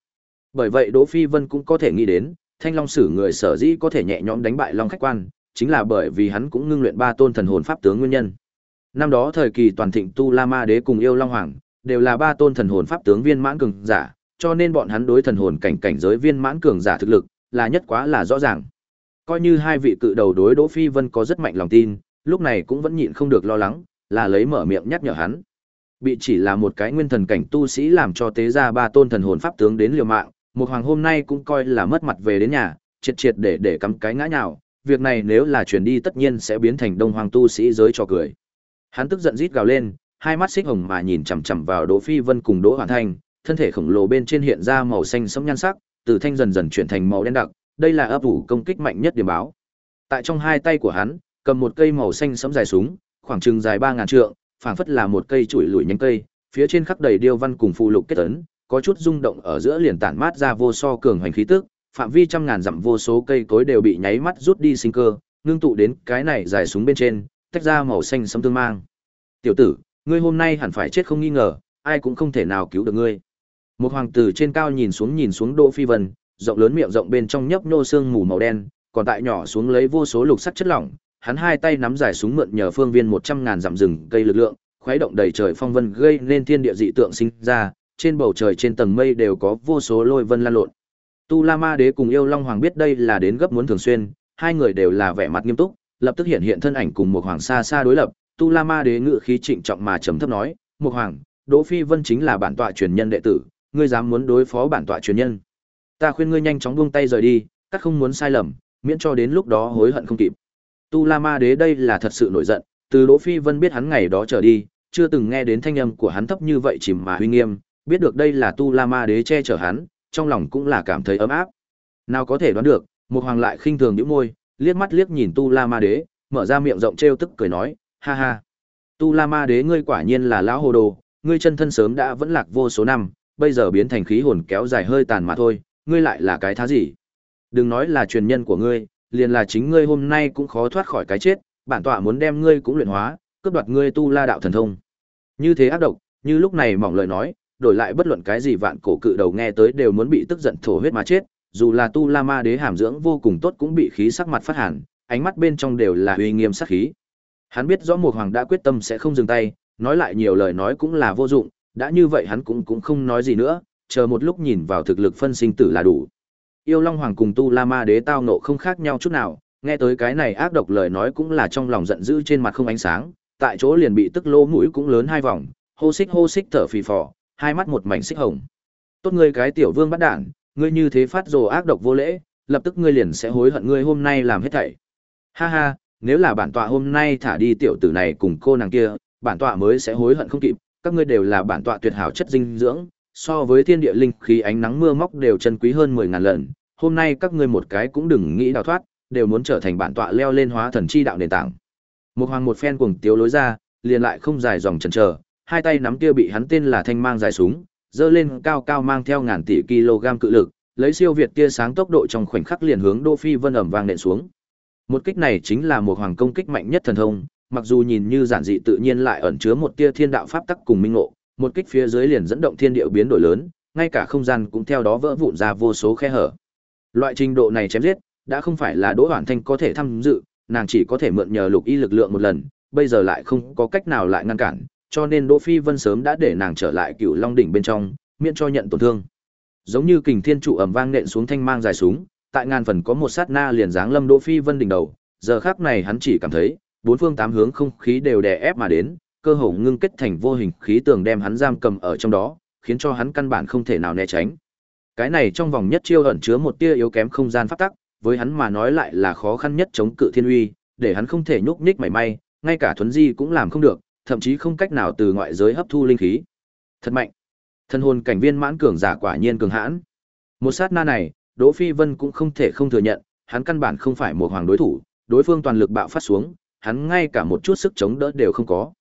Bởi vậy Đỗ Phi Vân cũng có thể nghĩ đến, Thanh Long sử người sở dĩ có thể nhẹ nhõm đánh bại Long khách quan, chính là bởi vì hắn cũng ngưng luyện ba tôn thần hồn pháp tướng nguyên nhân. Năm đó thời kỳ toàn thịnh Tu La Ma Đế cùng yêu Long Hoàng, đều là ba tôn thần hồn pháp tướng viên mãn cường giả, cho nên bọn hắn đối thần hồn cảnh cảnh giới viên mãn cường giả thực lực, là nhất quá là rõ ràng. Coi như hai vị cự đầu đối Đỗ Phi Vân có rất mạnh lòng tin, lúc này cũng vẫn nhịn không được lo lắng, là lấy mở miệng nhắc nhở hắn. Bị chỉ là một cái nguyên thần cảnh tu sĩ làm cho tế ra ba tôn thần hồn pháp tướng đến liều mạng, một hoàng hôm nay cũng coi là mất mặt về đến nhà, triệt triệt để để cắm cái ngã nhào, việc này nếu là truyền đi tất nhiên sẽ biến thành đông hoàng tu sĩ giới cho cười. Hắn tức giận rít gào lên, hai mắt xích hồng mà nhìn chằm chằm vào Đỗ Phi Vân cùng Đỗ Hoàn Thanh, thân thể khổng lồ bên trên hiện ra màu xanh sẫm nhan sắc, từ thanh dần dần chuyển thành màu đen đặc, đây là ấp ủ công kích mạnh nhất điểm báo. Tại trong hai tay của hắn, cầm một cây màu xanh sẫm dài súng, khoảng chừng dài 3000 trượng, phảng phất là một cây chuỗi lủi nhánh cây, phía trên khắc đầy điêu văn cùng phù lục kết ấn, có chút rung động ở giữa liền tản mát ra vô so cường hành khí tức, phạm vi trăm ngàn dặm vô số cây cối đều bị nháy mắt rút đi sinh cơ, ngưng tụ đến cái này dài súng bên trên, tách ra màu xanh sẫm tương mang. "Tiểu tử, ngươi hôm nay hẳn phải chết không nghi ngờ, ai cũng không thể nào cứu được ngươi." Một hoàng tử trên cao nhìn xuống nhìn xuống Đỗ Phi Vân, rộng lớn miệng rộng bên trong nhấp nhô xương mù màu đen, còn tại nhỏ xuống lấy vô số lục sắt chất lỏng, hắn hai tay nắm giải súng mượn nhờ phương viên một trăm ngàn dặm rừng cây lực lượng, khuấy động đầy trời phong vân gây nên thiên địa dị tượng sinh ra, trên bầu trời trên tầng mây đều có vô số lôi vân lan lộn. Tu La Ma Đế cùng Yêu Long Hoàng biết đây là đến gấp muốn thường xuyên, hai người đều là vẻ mặt nghiêm túc, lập tức hiện hiện thân ảnh cùng một hoàng xa xa đối lập, Tu La Ma Đế ngự khí trịnh trọng mà trầm thấp nói, "Một hoàng, Đỗ Phi Vân chính là bản tọa truyền nhân đệ tử, ngươi dám muốn đối phó bản tọa truyền nhân? Ta khuyên ngươi nhanh chóng buông tay rời đi, các không muốn sai lầm, miễn cho đến lúc đó hối hận không kịp." Tu La Ma Đế đây là thật sự nổi giận, từ Đỗ Phi Vân biết hắn ngày đó trở đi, chưa từng nghe đến thanh âm của hắn thấp như vậy chìm mà uy nghiêm, biết được đây là Tu La Ma Đế che chở hắn, trong lòng cũng là cảm thấy ấm áp. Nào có thể đoán được, một hoàng lại khinh thường nhíu môi, liếc mắt liếc nhìn Tu La Ma Đế, mở ra miệng rộng trêu tức cười nói, ha ha. Tu La Ma Đế ngươi quả nhiên là lão hồ đồ, ngươi chân thân sớm đã vẫn lạc vô số năm, bây giờ biến thành khí hồn kéo dài hơi tàn mà thôi, ngươi lại là cái thá gì? Đừng nói là truyền nhân của ngươi, liền là chính ngươi hôm nay cũng khó thoát khỏi cái chết, bản tọa muốn đem ngươi cũng luyện hóa, cướp đoạt ngươi tu la đạo thần thông. Như thế ác độc, như lúc này mỏng lời nói, đổi lại bất luận cái gì vạn cổ cự đầu nghe tới đều muốn bị tức giận thổ huyết mà chết, dù là tu la ma đế hàm dưỡng vô cùng tốt cũng bị khí sắc mặt phát hẳn, ánh mắt bên trong đều là uy nghiêm sát khí. Hắn biết rõ Mục Hoàng đã quyết tâm sẽ không dừng tay, nói lại nhiều lời nói cũng là vô dụng, đã như vậy hắn cũng cũng không nói gì nữa, chờ một lúc nhìn vào thực lực phân sinh tử là đủ. Yêu Long Hoàng cùng Tu La Ma Đế tao nộ không khác nhau chút nào, nghe tới cái này ác độc lời nói cũng là trong lòng giận dữ trên mặt không ánh sáng, tại chỗ liền bị tức lô mũi cũng lớn hai vòng, hô xích hô xích thở phì phò, hai mắt một mảnh xích hồng. Tốt ngươi cái tiểu vương bắt đản, ngươi như thế phát rồ ác độc vô lễ, lập tức ngươi liền sẽ hối hận ngươi hôm nay làm hết thảy. Ha ha, nếu là bản tọa hôm nay thả đi tiểu tử này cùng cô nàng kia, bản tọa mới sẽ hối hận không kịp, các ngươi đều là bản tọa tuyệt hảo chất dinh dưỡng, so với thiên địa linh khí ánh nắng mưa móc đều chân quý hơn mười ngàn lần, hôm nay các ngươi một cái cũng đừng nghĩ đào thoát, đều muốn trở thành bản tọa leo lên hóa thần chi đạo nền tảng. Một hoàng một phen cuồng tiếu lối ra, liền lại không dài dòng chần chờ, hai tay nắm kia bị hắn tên là thanh mang dài súng, dơ lên cao cao mang theo ngàn tỷ kg cự lực, lấy siêu việt tia sáng tốc độ trong khoảnh khắc liền hướng Đỗ Phi Vân ầm vang nện xuống. Một kích này chính là một hoàng công kích mạnh nhất thần thông, mặc dù nhìn như giản dị tự nhiên lại ẩn chứa một tia thiên đạo pháp tắc cùng minh ngộ, một kích phía dưới liền dẫn động thiên địa biến đổi lớn, ngay cả không gian cũng theo đó vỡ vụn ra vô số khe hở. Loại trình độ này chém giết, đã không phải là Đỗ Hoàn Thanh có thể tham dự, nàng chỉ có thể mượn nhờ lục y lực lượng một lần, bây giờ lại không có cách nào lại ngăn cản, cho nên Đỗ Phi Vân sớm đã để nàng trở lại Cửu Long đỉnh bên trong, miễn cho nhận tổn thương. Giống như kình thiên trụ ầm vang nện xuống thanh mang dài súng, tại ngàn phần có một sát na liền giáng lâm Đỗ Phi Vân đỉnh đầu, giờ khắc này hắn chỉ cảm thấy, bốn phương tám hướng không khí đều đè ép mà đến, cơ hồ ngưng kết thành vô hình khí tường đem hắn giam cầm ở trong đó, khiến cho hắn căn bản không thể nào né tránh. Cái này trong vòng nhất chiêu ẩn chứa một tia yếu kém không gian pháp tắc, với hắn mà nói lại là khó khăn nhất chống cự thiên uy, để hắn không thể nhúc nhích mảy may, ngay cả thuấn di cũng làm không được, thậm chí không cách nào từ ngoại giới hấp thu linh khí. Thật mạnh. Thân hồn cảnh viên mãn cường giả quả nhiên cường hãn. Một sát na này, Đỗ Phi Vân cũng không thể không thừa nhận, hắn căn bản không phải một hoàng đối thủ, đối phương toàn lực bạo phát xuống, hắn ngay cả một chút sức chống đỡ đều không có.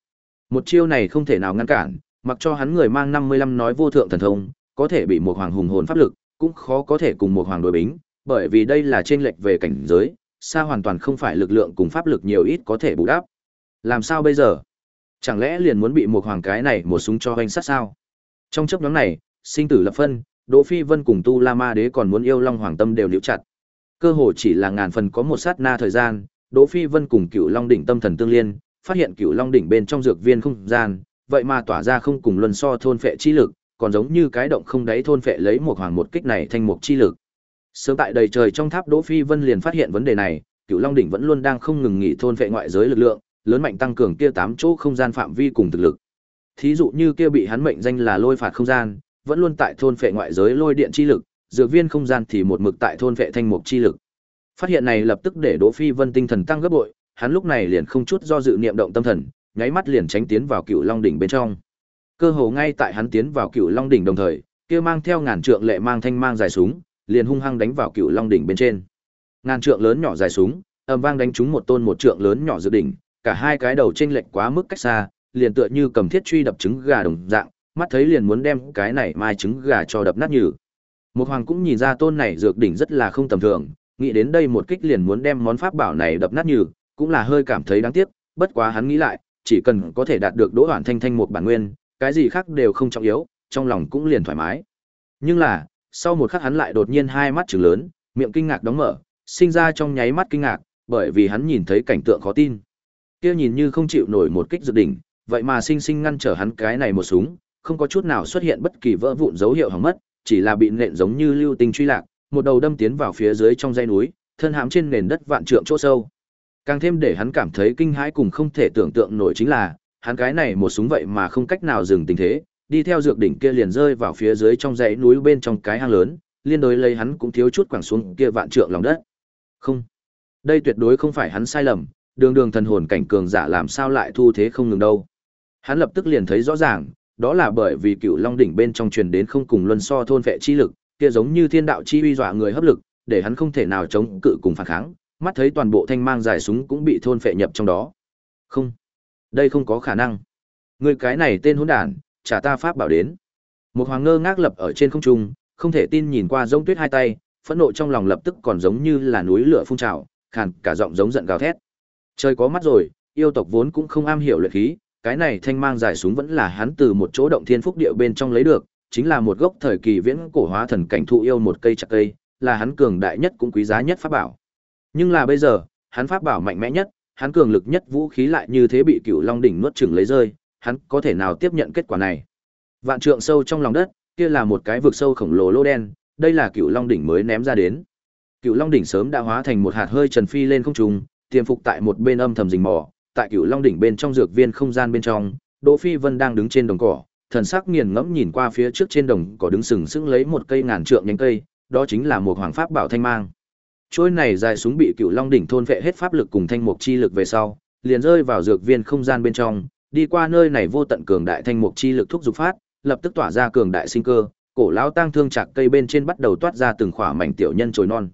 Một chiêu này không thể nào ngăn cản, mặc cho hắn người mang 55 nói vô thượng thần thông, có thể bị một hoàng hùng hồn pháp lực, cũng khó có thể cùng một hoàng đối bính, bởi vì đây là trên lệch về cảnh giới, xa hoàn toàn không phải lực lượng cùng pháp lực nhiều ít có thể bù đắp. Làm sao bây giờ? Chẳng lẽ liền muốn bị một hoàng cái này một súng cho hoành sát sao? Trong chốc nhóm này, sinh tử lập phân, Đỗ Phi Vân cùng Tu La Ma Đế còn muốn yêu Long Hoàng Tâm đều liễu chặt. Cơ hồ chỉ là ngàn phần có một sát na thời gian, Đỗ Phi Vân cùng Cửu Long đỉnh tâm thần tương liên, phát hiện Cửu Long đỉnh bên trong dược viên không gian, vậy mà tỏa ra không cùng luân so thôn phệ chi lực, còn giống như cái động không đáy thôn phệ lấy một hoàng một kích này thành một chi lực. Sớm tại đầy trời trong tháp Đỗ Phi Vân liền phát hiện vấn đề này, Cửu Long đỉnh vẫn luôn đang không ngừng nghỉ thôn phệ ngoại giới lực lượng, lớn mạnh tăng cường kia tám chỗ không gian phạm vi cùng thực lực. Thí dụ như kia bị hắn mệnh danh là lôi phạt không gian, vẫn luôn tại thôn phệ ngoại giới lôi điện chi lực, dược viên không gian thì một mực tại thôn phệ thanh mục chi lực. Phát hiện này lập tức để Đỗ Phi Vân tinh thần tăng gấp bội, hắn lúc này liền không chút do dự niệm động tâm thần, nháy mắt liền tránh tiến vào Cựu Long đỉnh bên trong. Cơ hồ ngay tại hắn tiến vào Cựu Long đỉnh đồng thời, kia mang theo ngàn trượng lệ mang thanh mang dài súng, liền hung hăng đánh vào Cựu Long đỉnh bên trên. Ngàn trượng lớn nhỏ dài súng, ầm vang đánh trúng một tôn một trượng lớn nhỏ dự đỉnh, cả hai cái đầu chênh lệch quá mức cách xa, liền tựa như cầm thiết truy đập trứng gà đồng dạng, mắt thấy liền muốn đem cái này mai trứng gà cho đập nát nhừ. Một hoàng cũng nhìn ra tôn này dược đỉnh rất là không tầm thường, nghĩ đến đây một kích liền muốn đem món pháp bảo này đập nát như cũng là hơi cảm thấy đáng tiếc, bất quá hắn nghĩ lại, chỉ cần có thể đạt được Đỗ Hoàn Thanh Thanh một bản nguyên, cái gì khác đều không trọng yếu, trong lòng cũng liền thoải mái. Nhưng là, sau một khắc hắn lại đột nhiên hai mắt trừng lớn, miệng kinh ngạc đóng mở, sinh ra trong nháy mắt kinh ngạc, bởi vì hắn nhìn thấy cảnh tượng khó tin. Kia nhìn như không chịu nổi một kích dự đỉnh, vậy mà sinh sinh ngăn trở hắn cái này một súng, không có chút nào xuất hiện bất kỳ vỡ vụn dấu hiệu hỏng mất, chỉ là bị nện giống như lưu tinh truy lạc, một đầu đâm tiến vào phía dưới trong dãy núi, thân hãm trên nền đất vạn trượng chỗ sâu. Càng thêm để hắn cảm thấy kinh hãi cùng không thể tưởng tượng nổi chính là, hắn cái này một súng vậy mà không cách nào dừng tình thế, đi theo dược đỉnh kia liền rơi vào phía dưới trong dãy núi bên trong cái hang lớn, liên đối lấy hắn cũng thiếu chút quẳng xuống kia vạn trượng lòng đất. Không, đây tuyệt đối không phải hắn sai lầm, đường đường thần hồn cảnh cường giả làm sao lại thu thế không ngừng đâu. Hắn lập tức liền thấy rõ ràng, đó là bởi vì cựu long đỉnh bên trong truyền đến không cùng luân so thôn vệ chi lực, kia giống như thiên đạo chi uy dọa người hấp lực, để hắn không thể nào chống cự cùng phản kháng, mắt thấy toàn bộ thanh mang dài súng cũng bị thôn phệ nhập trong đó. Không, đây không có khả năng. Người cái này tên hỗn đản, trả ta pháp bảo đến. Một hoàng ngơ ngác lập ở trên không trung, không thể tin nhìn qua giống tuyết hai tay, phẫn nộ trong lòng lập tức còn giống như là núi lửa phun trào, khàn cả giọng giống giận gào thét. Trời có mắt rồi, yêu tộc vốn cũng không am hiểu luyện khí, cái này thanh mang dài súng vẫn là hắn từ một chỗ động thiên phúc địa bên trong lấy được, chính là một gốc thời kỳ viễn cổ hóa thần cảnh thụ yêu một cây chặt cây, là hắn cường đại nhất cũng quý giá nhất pháp bảo. Nhưng là bây giờ, hắn pháp bảo mạnh mẽ nhất, hắn cường lực nhất vũ khí lại như thế bị Cửu Long đỉnh nuốt chửng lấy rơi, hắn có thể nào tiếp nhận kết quả này? Vạn trượng sâu trong lòng đất, kia là một cái vực sâu khổng lồ lô đen, đây là Cửu Long đỉnh mới ném ra đến. Cửu Long đỉnh sớm đã hóa thành một hạt hơi trần phi lên không trung, tiềm phục tại một bên âm thầm rình mò, tại Cửu Long đỉnh bên trong dược viên không gian bên trong, Đỗ Phi Vân đang đứng trên đồng cỏ, thần sắc nghiền ngẫm nhìn qua phía trước trên đồng có đứng sừng sững lấy một cây ngàn trượng nhánh cây, đó chính là một hoàng pháp bảo thanh mang. Trôi này dài súng bị cựu Long đỉnh thôn vệ hết pháp lực cùng thanh mục chi lực về sau, liền rơi vào dược viên không gian bên trong, đi qua nơi này vô tận cường đại thanh mục chi lực thúc dục phát, lập tức tỏa ra cường đại sinh cơ, cổ lão tang thương chạc cây bên trên bắt đầu toát ra từng khỏa mảnh tiểu nhân trồi non.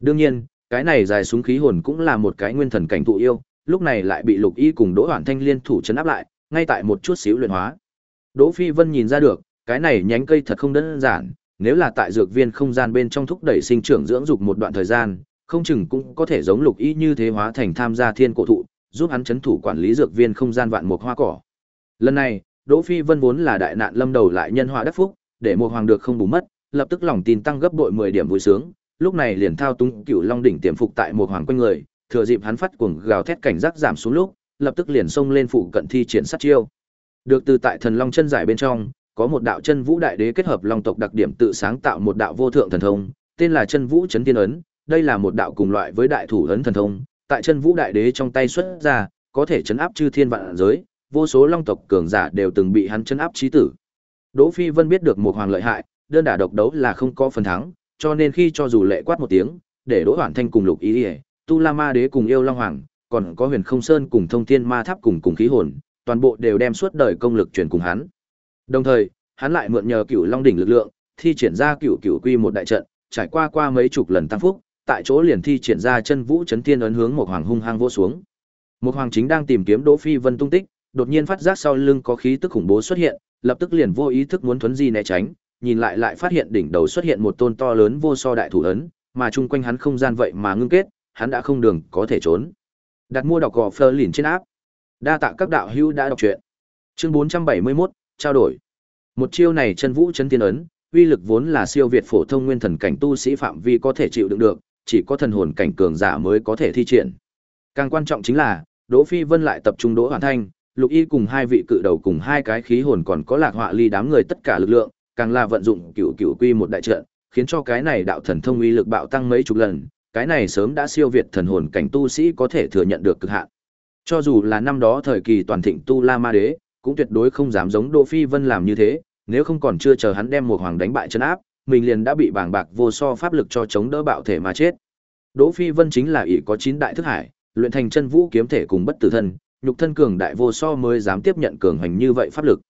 Đương nhiên, cái này dài súng khí hồn cũng là một cái nguyên thần cảnh thụ yêu, lúc này lại bị Lục Y cùng Đỗ Hoản Thanh liên thủ chấn áp lại, ngay tại một chút xíu luyện hóa. Đỗ Phi Vân nhìn ra được, cái này nhánh cây thật không đơn giản, nếu là tại dược viên không gian bên trong thúc đẩy sinh trưởng dưỡng dục một đoạn thời gian, không chừng cũng có thể giống Lục Y như thế hóa thành tham gia thiên cổ thụ, giúp hắn chấn thủ quản lý dược viên không gian vạn mục hoa cỏ. Lần này, Đỗ Phi Vân vốn là đại nạn lâm đầu lại nhân họa đắc phúc, để một hoàng được không bù mất, lập tức lòng tin tăng gấp bội 10 điểm vui sướng, lúc này liền thao túng Cửu Long đỉnh tiềm phục tại một hoàng quanh người, thừa dịp hắn phát cuồng gào thét cảnh giác giảm xuống lúc, lập tức liền xông lên phụ cận thi triển sát chiêu. Được từ tại thần long chân giải bên trong, có một đạo chân vũ đại đế kết hợp long tộc đặc điểm tự sáng tạo một đạo vô thượng thần thông, tên là chân vũ chấn tiên ấn, đây là một đạo cùng loại với đại thủ ấn thần thông, tại chân vũ đại đế trong tay xuất ra, có thể chấn áp chư thiên vạn giới, vô số long tộc cường giả đều từng bị hắn chấn áp chí tử. Đỗ Phi Vân biết được một hoàng lợi hại, đơn đả độc đấu là không có phần thắng, cho nên khi cho dù lệ quát một tiếng, để Đỗ Hoản Thanh cùng Lục Ý, Ý Tu La Ma Đế cùng yêu Long Hoàng, còn có Huyền Không Sơn cùng Thông Thiên Ma Tháp cùng cùng khí hồn, toàn bộ đều đem suốt đời công lực truyền cùng hắn. Đồng thời, hắn lại mượn nhờ Cửu Long đỉnh lực lượng, thi triển ra Cửu Cửu Quy một đại trận, trải qua qua mấy chục lần tăng phúc, tại chỗ liền thi triển ra chân vũ chấn thiên ấn hướng một hoàng hung hăng vô xuống. Một hoàng chính đang tìm kiếm Đỗ Phi Vân tung tích, đột nhiên phát giác sau lưng có khí tức khủng bố xuất hiện, lập tức liền vô ý thức muốn thuấn di né tránh, nhìn lại lại phát hiện đỉnh đầu xuất hiện một tôn to lớn vô so đại thủ ấn, mà chung quanh hắn không gian vậy mà ngưng kết, hắn đã không đường có thể trốn. Đặt mua đọc gò Fleur liền trên áp. Đa tạ các đạo hữu đã đọc truyện. Chương 471, trao đổi. Một chiêu này chân vũ chân tiên ấn, uy lực vốn là siêu việt phổ thông nguyên thần cảnh tu sĩ phạm vi có thể chịu đựng được, chỉ có thần hồn cảnh cường giả mới có thể thi triển. Càng quan trọng chính là, Đỗ Phi Vân lại tập trung Đỗ Hoàn Thanh, Lục Y cùng hai vị cự đầu cùng hai cái khí hồn còn có Lạc Họa Ly đám người tất cả lực lượng, càng là vận dụng cửu cửu quy một đại trận, khiến cho cái này đạo thần thông uy lực bạo tăng mấy chục lần, cái này sớm đã siêu việt thần hồn cảnh tu sĩ có thể thừa nhận được cực hạn. Cho dù là năm đó thời kỳ toàn thịnh tu La Ma Đế, cũng tuyệt đối không dám giống Đỗ Phi Vân làm như thế, nếu không còn chưa chờ hắn đem một hoàng đánh bại chân áp, mình liền đã bị bàng bạc vô so pháp lực cho chống đỡ bạo thể mà chết. Đỗ Phi Vân chính là ỷ có chín đại thức hải, luyện thành chân vũ kiếm thể cùng bất tử thân, nhục thân cường đại vô so mới dám tiếp nhận cường hành như vậy pháp lực.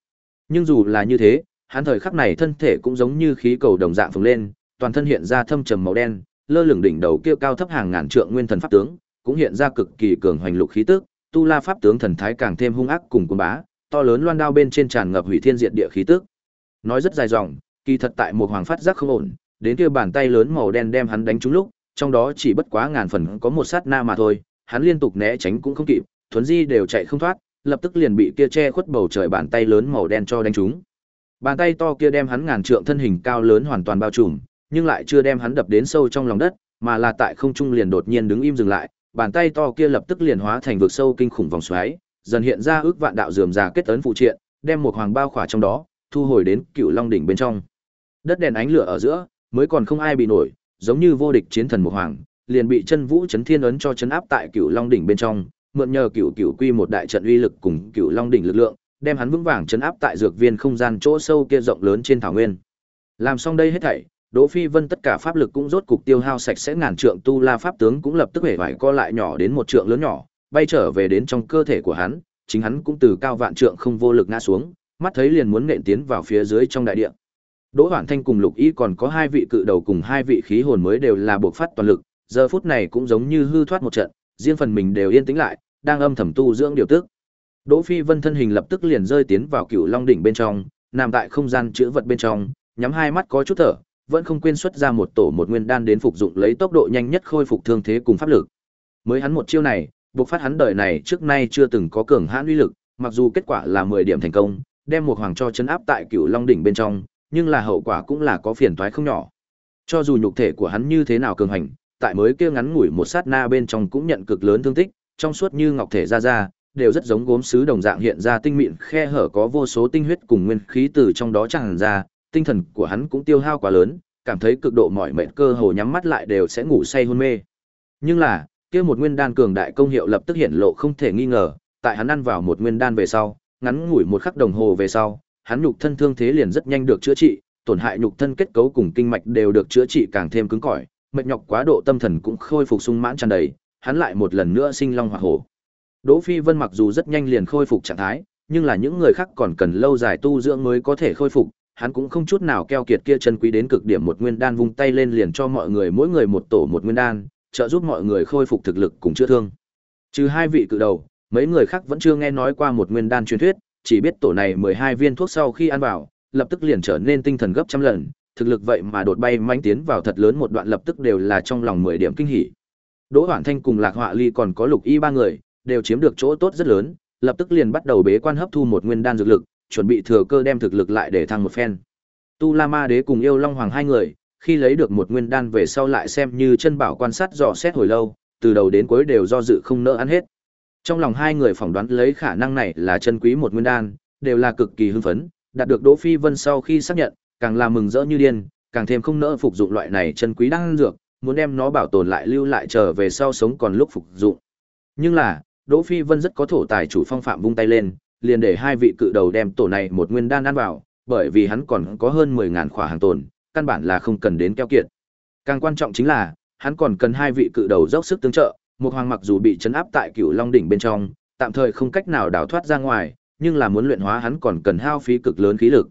Nhưng dù là như thế, hắn thời khắc này thân thể cũng giống như khí cầu đồng dạng phồng lên, toàn thân hiện ra thâm trầm màu đen, lơ lửng đỉnh đầu kia cao thấp hàng ngàn trượng nguyên thần pháp tướng, cũng hiện ra cực kỳ cường hoành lục khí tức, tu la pháp tướng thần thái càng thêm hung ác cùng cuồng bá, to lớn loan đao bên trên tràn ngập hủy thiên diệt địa khí tức. Nói rất dài dòng, kỳ thật tại một hoàng phát giác không ổn, đến kia bàn tay lớn màu đen đem hắn đánh trúng lúc, trong đó chỉ bất quá ngàn phần có một sát na mà thôi, hắn liên tục né tránh cũng không kịp, thuấn di đều chạy không thoát, lập tức liền bị kia che khuất bầu trời bàn tay lớn màu đen cho đánh trúng. Bàn tay to kia đem hắn ngàn trượng thân hình cao lớn hoàn toàn bao trùm, nhưng lại chưa đem hắn đập đến sâu trong lòng đất, mà là tại không trung liền đột nhiên đứng im dừng lại, bàn tay to kia lập tức liền hóa thành vực sâu kinh khủng vòng xoáy, dần hiện ra ước vạn đạo rườm rà kết ấn phụ triện, đem một hoàng bao khỏa trong đó, thu hồi đến Cựu Long đỉnh bên trong. Đất đèn ánh lửa ở giữa, mới còn không ai bị nổi, giống như vô địch chiến thần một hoàng, liền bị chân vũ chấn thiên ấn cho chấn áp tại Cựu Long đỉnh bên trong, mượn nhờ Cựu Cựu Quy một đại trận uy lực cùng Cựu Long đỉnh lực lượng, đem hắn vững vàng chấn áp tại dược viên không gian chỗ sâu kia rộng lớn trên thảo nguyên. Làm xong đây hết thảy, Đỗ Phi Vân tất cả pháp lực cũng rốt cục tiêu hao sạch sẽ ngàn trượng tu la pháp tướng cũng lập tức hề vải co lại nhỏ đến một trượng lớn nhỏ, bay trở về đến trong cơ thể của hắn, chính hắn cũng từ cao vạn trượng không vô lực ngã xuống, mắt thấy liền muốn nện tiến vào phía dưới trong đại địa. Đỗ Hoản Thanh cùng Lục Y còn có hai vị cự đầu cùng hai vị khí hồn mới đều là buộc phát toàn lực, giờ phút này cũng giống như hư thoát một trận, riêng phần mình đều yên tĩnh lại, đang âm thầm tu dưỡng điều tức. Đỗ Phi Vân thân hình lập tức liền rơi tiến vào Cửu Long đỉnh bên trong, nằm tại không gian chứa vật bên trong, nhắm hai mắt có chút thở, vẫn không quên xuất ra một tổ một nguyên đan đến phục dụng lấy tốc độ nhanh nhất khôi phục thương thế cùng pháp lực. Mới hắn một chiêu này, buộc phát hắn đời này trước nay chưa từng có cường hãn uy lực, mặc dù kết quả là 10 điểm thành công, đem một hoàng cho chấn áp tại Cửu Long đỉnh bên trong, nhưng là hậu quả cũng là có phiền toái không nhỏ. Cho dù nhục thể của hắn như thế nào cường hành, tại mới kia ngắn ngủi một sát na bên trong cũng nhận cực lớn thương tích, trong suốt như ngọc thể ra ra, đều rất giống gốm sứ đồng dạng hiện ra tinh mịn khe hở có vô số tinh huyết cùng nguyên khí từ trong đó tràn ra, tinh thần của hắn cũng tiêu hao quá lớn, cảm thấy cực độ mỏi mệt cơ hồ nhắm mắt lại đều sẽ ngủ say hôn mê. Nhưng là, kia một nguyên đan cường đại công hiệu lập tức hiện lộ không thể nghi ngờ, tại hắn ăn vào một nguyên đan về sau, ngắn ngủi một khắc đồng hồ về sau, hắn nhục thân thương thế liền rất nhanh được chữa trị, tổn hại nhục thân kết cấu cùng kinh mạch đều được chữa trị càng thêm cứng cỏi, mệt nhọc quá độ tâm thần cũng khôi phục sung mãn tràn đầy, hắn lại một lần nữa sinh long hỏa hổ. Đỗ Phi Vân mặc dù rất nhanh liền khôi phục trạng thái, nhưng là những người khác còn cần lâu dài tu dưỡng mới có thể khôi phục, hắn cũng không chút nào keo kiệt kia chân quý đến cực điểm một nguyên đan vung tay lên liền cho mọi người mỗi người một tổ một nguyên đan, trợ giúp mọi người khôi phục thực lực cùng chữa thương. Trừ hai vị cự đầu, mấy người khác vẫn chưa nghe nói qua một nguyên đan truyền thuyết, chỉ biết tổ này 12 viên thuốc sau khi ăn vào, lập tức liền trở nên tinh thần gấp trăm lần, thực lực vậy mà đột bay mãnh tiến vào thật lớn một đoạn lập tức đều là trong lòng 10 điểm kinh hỉ. Đỗ Hoản Thanh cùng Lạc Họa Ly còn có Lục Y ba người, đều chiếm được chỗ tốt rất lớn, lập tức liền bắt đầu bế quan hấp thu một nguyên đan dược lực, chuẩn bị thừa cơ đem thực lực lại để thăng một phen. Tu La Ma Đế cùng Yêu Long Hoàng hai người, khi lấy được một nguyên đan về sau lại xem như chân bảo quan sát dò xét hồi lâu, từ đầu đến cuối đều do dự không nỡ ăn hết. Trong lòng hai người phỏng đoán lấy khả năng này là chân quý một nguyên đan, đều là cực kỳ hưng phấn, đạt được Đỗ Phi Vân sau khi xác nhận, càng là mừng rỡ như điên, càng thêm không nỡ phục dụng loại này chân quý đan dược, muốn đem nó bảo tồn lại lưu lại chờ về sau sống còn lúc phục dụng. Nhưng là, Đỗ Phi Vân rất có thổ tài chủ phong phạm vung tay lên, liền để hai vị cự đầu đem tổ này một nguyên đan ăn vào, bởi vì hắn còn có hơn 10.000 khỏa hàng tồn, căn bản là không cần đến keo kiệt. Càng quan trọng chính là, hắn còn cần hai vị cự đầu dốc sức tương trợ, một hoàng mặc dù bị chấn áp tại Cửu Long đỉnh bên trong, tạm thời không cách nào đào thoát ra ngoài, nhưng là muốn luyện hóa hắn còn cần hao phí cực lớn khí lực.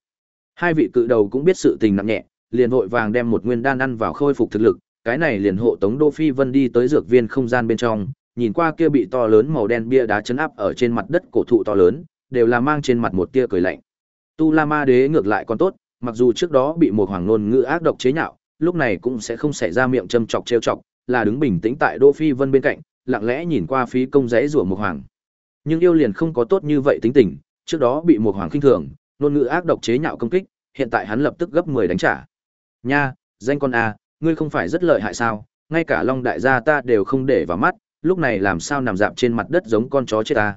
Hai vị cự đầu cũng biết sự tình nặng nhẹ, liền vội vàng đem một nguyên đan ăn vào khôi phục thực lực, cái này liền hộ tống Đỗ Phi Vân đi tới dược viên không gian bên trong, nhìn qua kia bị to lớn màu đen bia đá chấn áp ở trên mặt đất cổ thụ to lớn, đều là mang trên mặt một tia cười lạnh. Tu La Ma Đế ngược lại còn tốt, mặc dù trước đó bị một hoàng ngôn ngữ ác độc chế nhạo, lúc này cũng sẽ không xảy ra miệng châm chọc trêu chọc, là đứng bình tĩnh tại Đỗ Phi Vân bên cạnh, lặng lẽ nhìn qua phí công rẽ rủa một hoàng. Nhưng yêu liền không có tốt như vậy tính tình, trước đó bị một hoàng khinh thường, ngôn ngữ ác độc chế nhạo công kích, hiện tại hắn lập tức gấp 10 đánh trả. Nha, danh con a, ngươi không phải rất lợi hại sao? Ngay cả Long đại gia ta đều không để vào mắt, lúc này làm sao nằm dạp trên mặt đất giống con chó chết ta.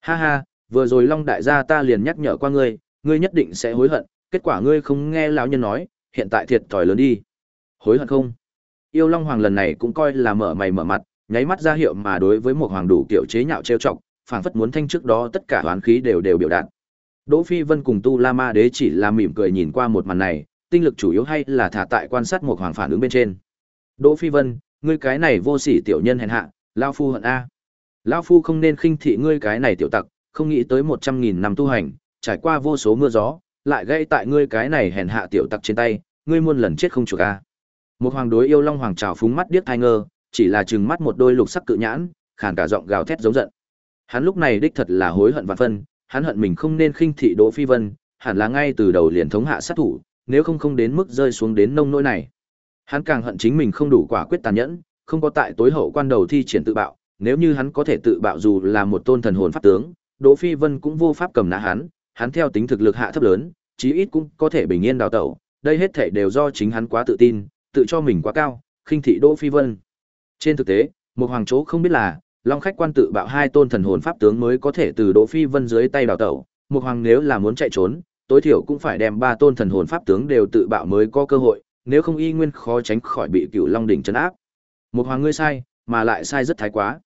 Ha ha, vừa rồi Long đại gia ta liền nhắc nhở qua ngươi, ngươi nhất định sẽ hối hận, kết quả ngươi không nghe lão nhân nói, hiện tại thiệt thòi lớn đi. Hối hận không? Yêu Long Hoàng lần này cũng coi là mở mày mở mặt, nháy mắt ra hiệu mà đối với một hoàng đủ kiểu chế nhạo trêu chọc, phảng phất muốn thanh trước đó tất cả oán khí đều đều biểu đạt. Đỗ Phi Vân cùng Tu La Ma Đế chỉ là mỉm cười nhìn qua một màn này, tinh lực chủ yếu hay là thả tại quan sát một hoàng phản ứng bên trên. Đỗ Phi Vân, ngươi cái này vô sỉ tiểu nhân hèn hạ, lão phu hận a. Lão phu không nên khinh thị ngươi cái này tiểu tặc, không nghĩ tới một trăm nghìn năm tu hành, trải qua vô số mưa gió, lại gây tại ngươi cái này hèn hạ tiểu tặc trên tay, ngươi muôn lần chết không chuộc a. Một hoàng đối yêu long hoàng trào phúng mắt điếc thai ngơ, chỉ là trừng mắt một đôi lục sắc cự nhãn, khàn cả giọng gào thét giống giận. Hắn lúc này đích thật là hối hận vạn phân, hắn hận mình không nên khinh thị Đỗ Phi Vân, hẳn là ngay từ đầu liền thống hạ sát thủ, nếu không không đến mức rơi xuống đến nông nỗi này. Hắn càng hận chính mình không đủ quả quyết tàn nhẫn, không có tại tối hậu quan đầu thi triển tự bạo, nếu như hắn có thể tự bạo dù là một tôn thần hồn pháp tướng, Đỗ Phi Vân cũng vô pháp cầm nã hắn, hắn theo tính thực lực hạ thấp lớn, chí ít cũng có thể bình yên đào tẩu, đây hết thảy đều do chính hắn quá tự tin, tự cho mình quá cao, khinh thị Đỗ Phi Vân. Trên thực tế, một hoàng chỗ không biết là, Long khách quan tự bạo hai tôn thần hồn pháp tướng mới có thể từ Đỗ Phi Vân dưới tay đào tẩu, một hoàng nếu là muốn chạy trốn, tối thiểu cũng phải đem ba tôn thần hồn pháp tướng đều tự bạo mới có cơ hội, nếu không y nguyên khó tránh khỏi bị Cửu Long đỉnh trấn áp. Một hoàng ngươi sai, mà lại sai rất thái quá.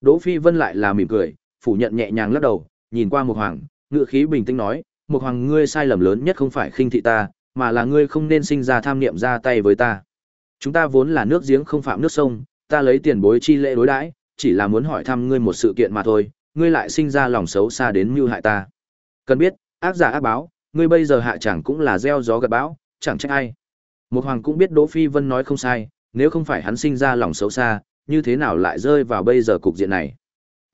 Đỗ Phi Vân lại là mỉm cười, phủ nhận nhẹ nhàng lắc đầu, nhìn qua Mục hoàng, ngựa khí bình tĩnh nói, Mục hoàng ngươi sai lầm lớn nhất không phải khinh thị ta, mà là ngươi không nên sinh ra tham niệm ra tay với ta. Chúng ta vốn là nước giếng không phạm nước sông, ta lấy tiền bối chi lễ đối đãi, chỉ là muốn hỏi thăm ngươi một sự kiện mà thôi, ngươi lại sinh ra lòng xấu xa đến mưu hại ta. Cần biết, ác giả ác báo, ngươi bây giờ hạ chẳng cũng là gieo gió gặt bão, chẳng trách ai. Một hoàng cũng biết Đỗ Phi Vân nói không sai, nếu không phải hắn sinh ra lòng xấu xa, như thế nào lại rơi vào bây giờ cục diện này.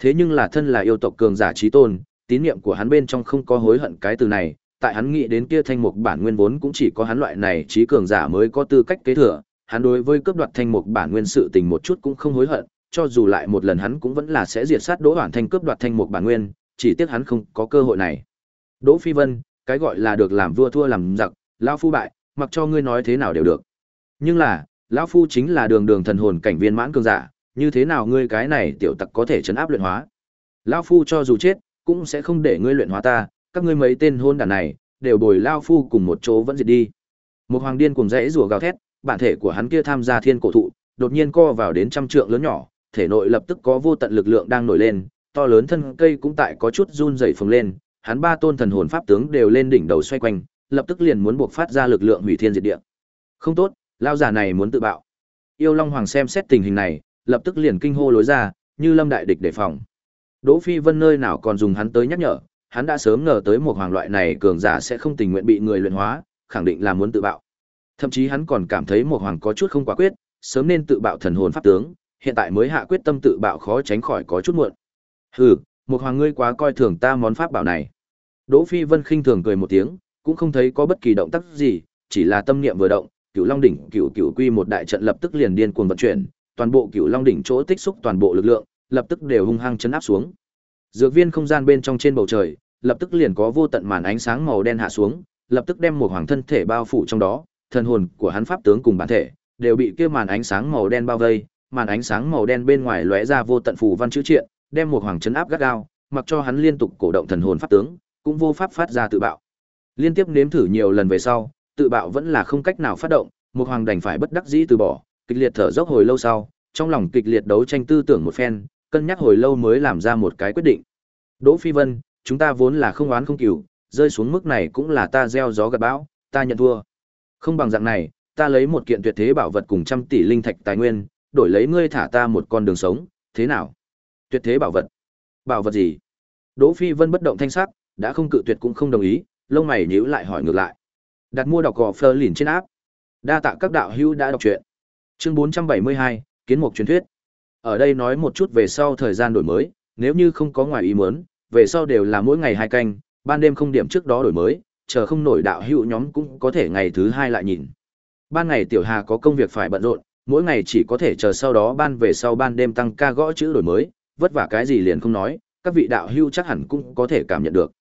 Thế nhưng là thân là yêu tộc cường giả trí tôn, tín niệm của hắn bên trong không có hối hận cái từ này, tại hắn nghĩ đến kia thanh mục bản nguyên vốn cũng chỉ có hắn loại này trí cường giả mới có tư cách kế thừa, hắn đối với cướp đoạt thanh mục bản nguyên sự tình một chút cũng không hối hận, cho dù lại một lần hắn cũng vẫn là sẽ diệt sát Đỗ Hoàn Thanh cướp đoạt thanh mục bản nguyên, chỉ tiếc hắn không có cơ hội này. Đỗ Phi Vân, cái gọi là được làm vua thua làm giặc, lão phu bại, mặc cho ngươi nói thế nào đều được. Nhưng là, lão phu chính là đường đường thần hồn cảnh viên mãn cường giả, như thế nào ngươi cái này tiểu tặc có thể chấn áp luyện hóa? Lão phu cho dù chết, cũng sẽ không để ngươi luyện hóa ta, các ngươi mấy tên hôn đản này, đều bồi lão phu cùng một chỗ vẫn diệt đi. Một hoàng điên cùng dãy rùa gào thét, bản thể của hắn kia tham gia thiên cổ thụ, đột nhiên co vào đến trăm trượng lớn nhỏ, thể nội lập tức có vô tận lực lượng đang nổi lên, to lớn thân cây cũng tại có chút run rẩy phồng lên, hắn ba tôn thần hồn pháp tướng đều lên đỉnh đầu xoay quanh, lập tức liền muốn buộc phát ra lực lượng hủy thiên diệt địa. Không tốt, lao già này muốn tự bạo. Yêu Long Hoàng xem xét tình hình này, lập tức liền kinh hô lối ra, như lâm đại địch đề phòng. Đỗ Phi Vân nơi nào còn dùng hắn tới nhắc nhở, hắn đã sớm ngờ tới một hoàng loại này cường giả sẽ không tình nguyện bị người luyện hóa, khẳng định là muốn tự bạo. Thậm chí hắn còn cảm thấy một hoàng có chút không quả quyết, sớm nên tự bạo thần hồn pháp tướng, hiện tại mới hạ quyết tâm tự bạo khó tránh khỏi có chút muộn. Hừ, một hoàng ngươi quá coi thường ta món pháp bảo này. Đỗ Phi Vân khinh thường cười một tiếng, cũng không thấy có bất kỳ động tác gì, chỉ là tâm niệm vừa động, Cửu Long đỉnh, Cửu Cửu Quy một đại trận lập tức liền điên cuồng vận chuyển, toàn bộ Cửu Long đỉnh chỗ tích xúc toàn bộ lực lượng, lập tức đều hung hăng chấn áp xuống. Dược viên không gian bên trong trên bầu trời, lập tức liền có vô tận màn ánh sáng màu đen hạ xuống, lập tức đem một hoàng thân thể bao phủ trong đó, thần hồn của hắn pháp tướng cùng bản thể đều bị kia màn ánh sáng màu đen bao vây, màn ánh sáng màu đen bên ngoài lóe ra vô tận phù văn chữ triện, đem một hoàng chấn áp gắt gao, mặc cho hắn liên tục cổ động thần hồn pháp tướng, cũng vô pháp phát ra tự bạo. Liên tiếp nếm thử nhiều lần về sau, tự bạo vẫn là không cách nào phát động, một hoàng đành phải bất đắc dĩ từ bỏ, kịch liệt thở dốc hồi lâu sau, trong lòng kịch liệt đấu tranh tư tưởng một phen, cân nhắc hồi lâu mới làm ra một cái quyết định. Đỗ Phi Vân, chúng ta vốn là không oán không cừu, rơi xuống mức này cũng là ta gieo gió gặt bão, ta nhận thua. Không bằng dạng này, ta lấy một kiện tuyệt thế bảo vật cùng trăm tỷ linh thạch tài nguyên, đổi lấy ngươi thả ta một con đường sống, thế nào? Tuyệt thế bảo vật? Bảo vật gì? Đỗ Phi Vân bất động thanh sắc, đã không cự tuyệt cũng không đồng ý, lông mày nhíu lại hỏi ngược lại. Đặt mua đọc gò Fleur lìn trên áp. Đa tạ các đạo hữu đã đọc truyện. Chương 472, kiến mục truyền thuyết. Ở đây nói một chút về sau thời gian đổi mới, nếu như không có ngoài ý muốn, về sau đều là mỗi ngày hai canh, ban đêm không điểm trước đó đổi mới, chờ không nổi đạo hữu nhóm cũng có thể ngày thứ hai lại nhìn. Ban ngày Tiểu Hà có công việc phải bận rộn, mỗi ngày chỉ có thể chờ sau đó ban về sau ban đêm tăng ca gõ chữ đổi mới, vất vả cái gì liền không nói, các vị đạo hữu chắc hẳn cũng có thể cảm nhận được.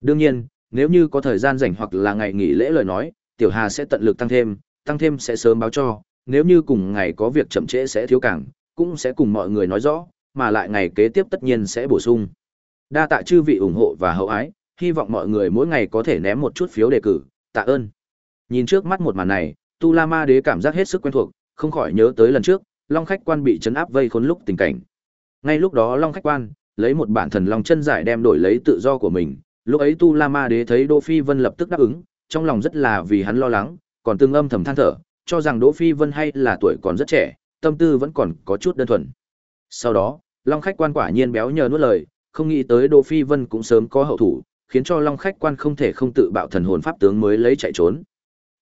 Đương nhiên, nếu như có thời gian rảnh hoặc là ngày nghỉ lễ lời nói, Tiểu Hà sẽ tận lực tăng thêm, tăng thêm sẽ sớm báo cho, nếu như cùng ngày có việc chậm trễ sẽ thiếu càng, cũng sẽ cùng mọi người nói rõ, mà lại ngày kế tiếp tất nhiên sẽ bổ sung. Đa tạ chư vị ủng hộ và hậu ái, hy vọng mọi người mỗi ngày có thể ném một chút phiếu đề cử, tạ ơn. Nhìn trước mắt một màn này, Tu La Ma Đế cảm giác hết sức quen thuộc, không khỏi nhớ tới lần trước, Long khách quan bị chấn áp vây khốn lúc tình cảnh. Ngay lúc đó Long khách quan lấy một bản thần long chân giải đem đổi lấy tự do của mình, lúc ấy Tu La Ma Đế thấy Đỗ Phi Vân lập tức đáp ứng, trong lòng rất là vì hắn lo lắng, còn tương âm thầm than thở, cho rằng Đỗ Phi Vân hay là tuổi còn rất trẻ, tâm tư vẫn còn có chút đơn thuần. Sau đó, Long khách quan quả nhiên béo nhờ nuốt lời, không nghĩ tới Đỗ Phi Vân cũng sớm có hậu thủ, khiến cho Long khách quan không thể không tự bạo thần hồn pháp tướng mới lấy chạy trốn.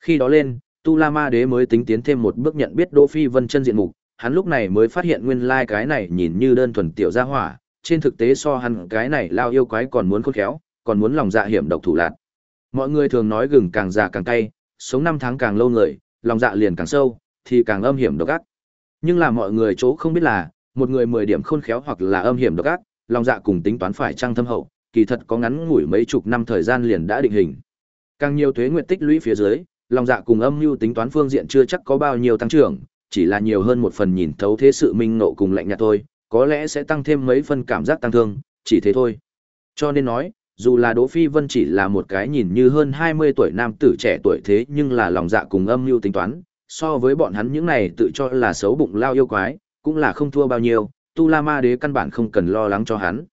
Khi đó lên, Tu La Ma Đế mới tính tiến thêm một bước nhận biết Đỗ Phi Vân chân diện mục, hắn lúc này mới phát hiện nguyên lai like cái này nhìn như đơn thuần tiểu gia hỏa, trên thực tế so hắn cái này lao yêu quái còn muốn khôn khéo, còn muốn lòng dạ hiểm độc thủ lạt. Mọi người thường nói gừng càng già càng cay, sống năm tháng càng lâu người, lòng dạ liền càng sâu, thì càng âm hiểm độc ác. Nhưng là mọi người chỗ không biết là, một người mười điểm khôn khéo hoặc là âm hiểm độc ác, lòng dạ cùng tính toán phải trăng thâm hậu, kỳ thật có ngắn ngủi mấy chục năm thời gian liền đã định hình. Càng nhiều thuế nguyện tích lũy phía dưới, lòng dạ cùng âm mưu tính toán phương diện chưa chắc có bao nhiêu tăng trưởng, chỉ là nhiều hơn một phần nhìn thấu thế sự minh nộ cùng lạnh nhạt thôi, có lẽ sẽ tăng thêm mấy phần cảm giác tăng thương, chỉ thế thôi. Cho nên nói, dù là Đỗ Phi Vân chỉ là một cái nhìn như hơn 20 tuổi nam tử trẻ tuổi thế nhưng là lòng dạ cùng âm mưu tính toán, so với bọn hắn những này tự cho là xấu bụng lao yêu quái, cũng là không thua bao nhiêu, Tu La Ma Đế căn bản không cần lo lắng cho hắn.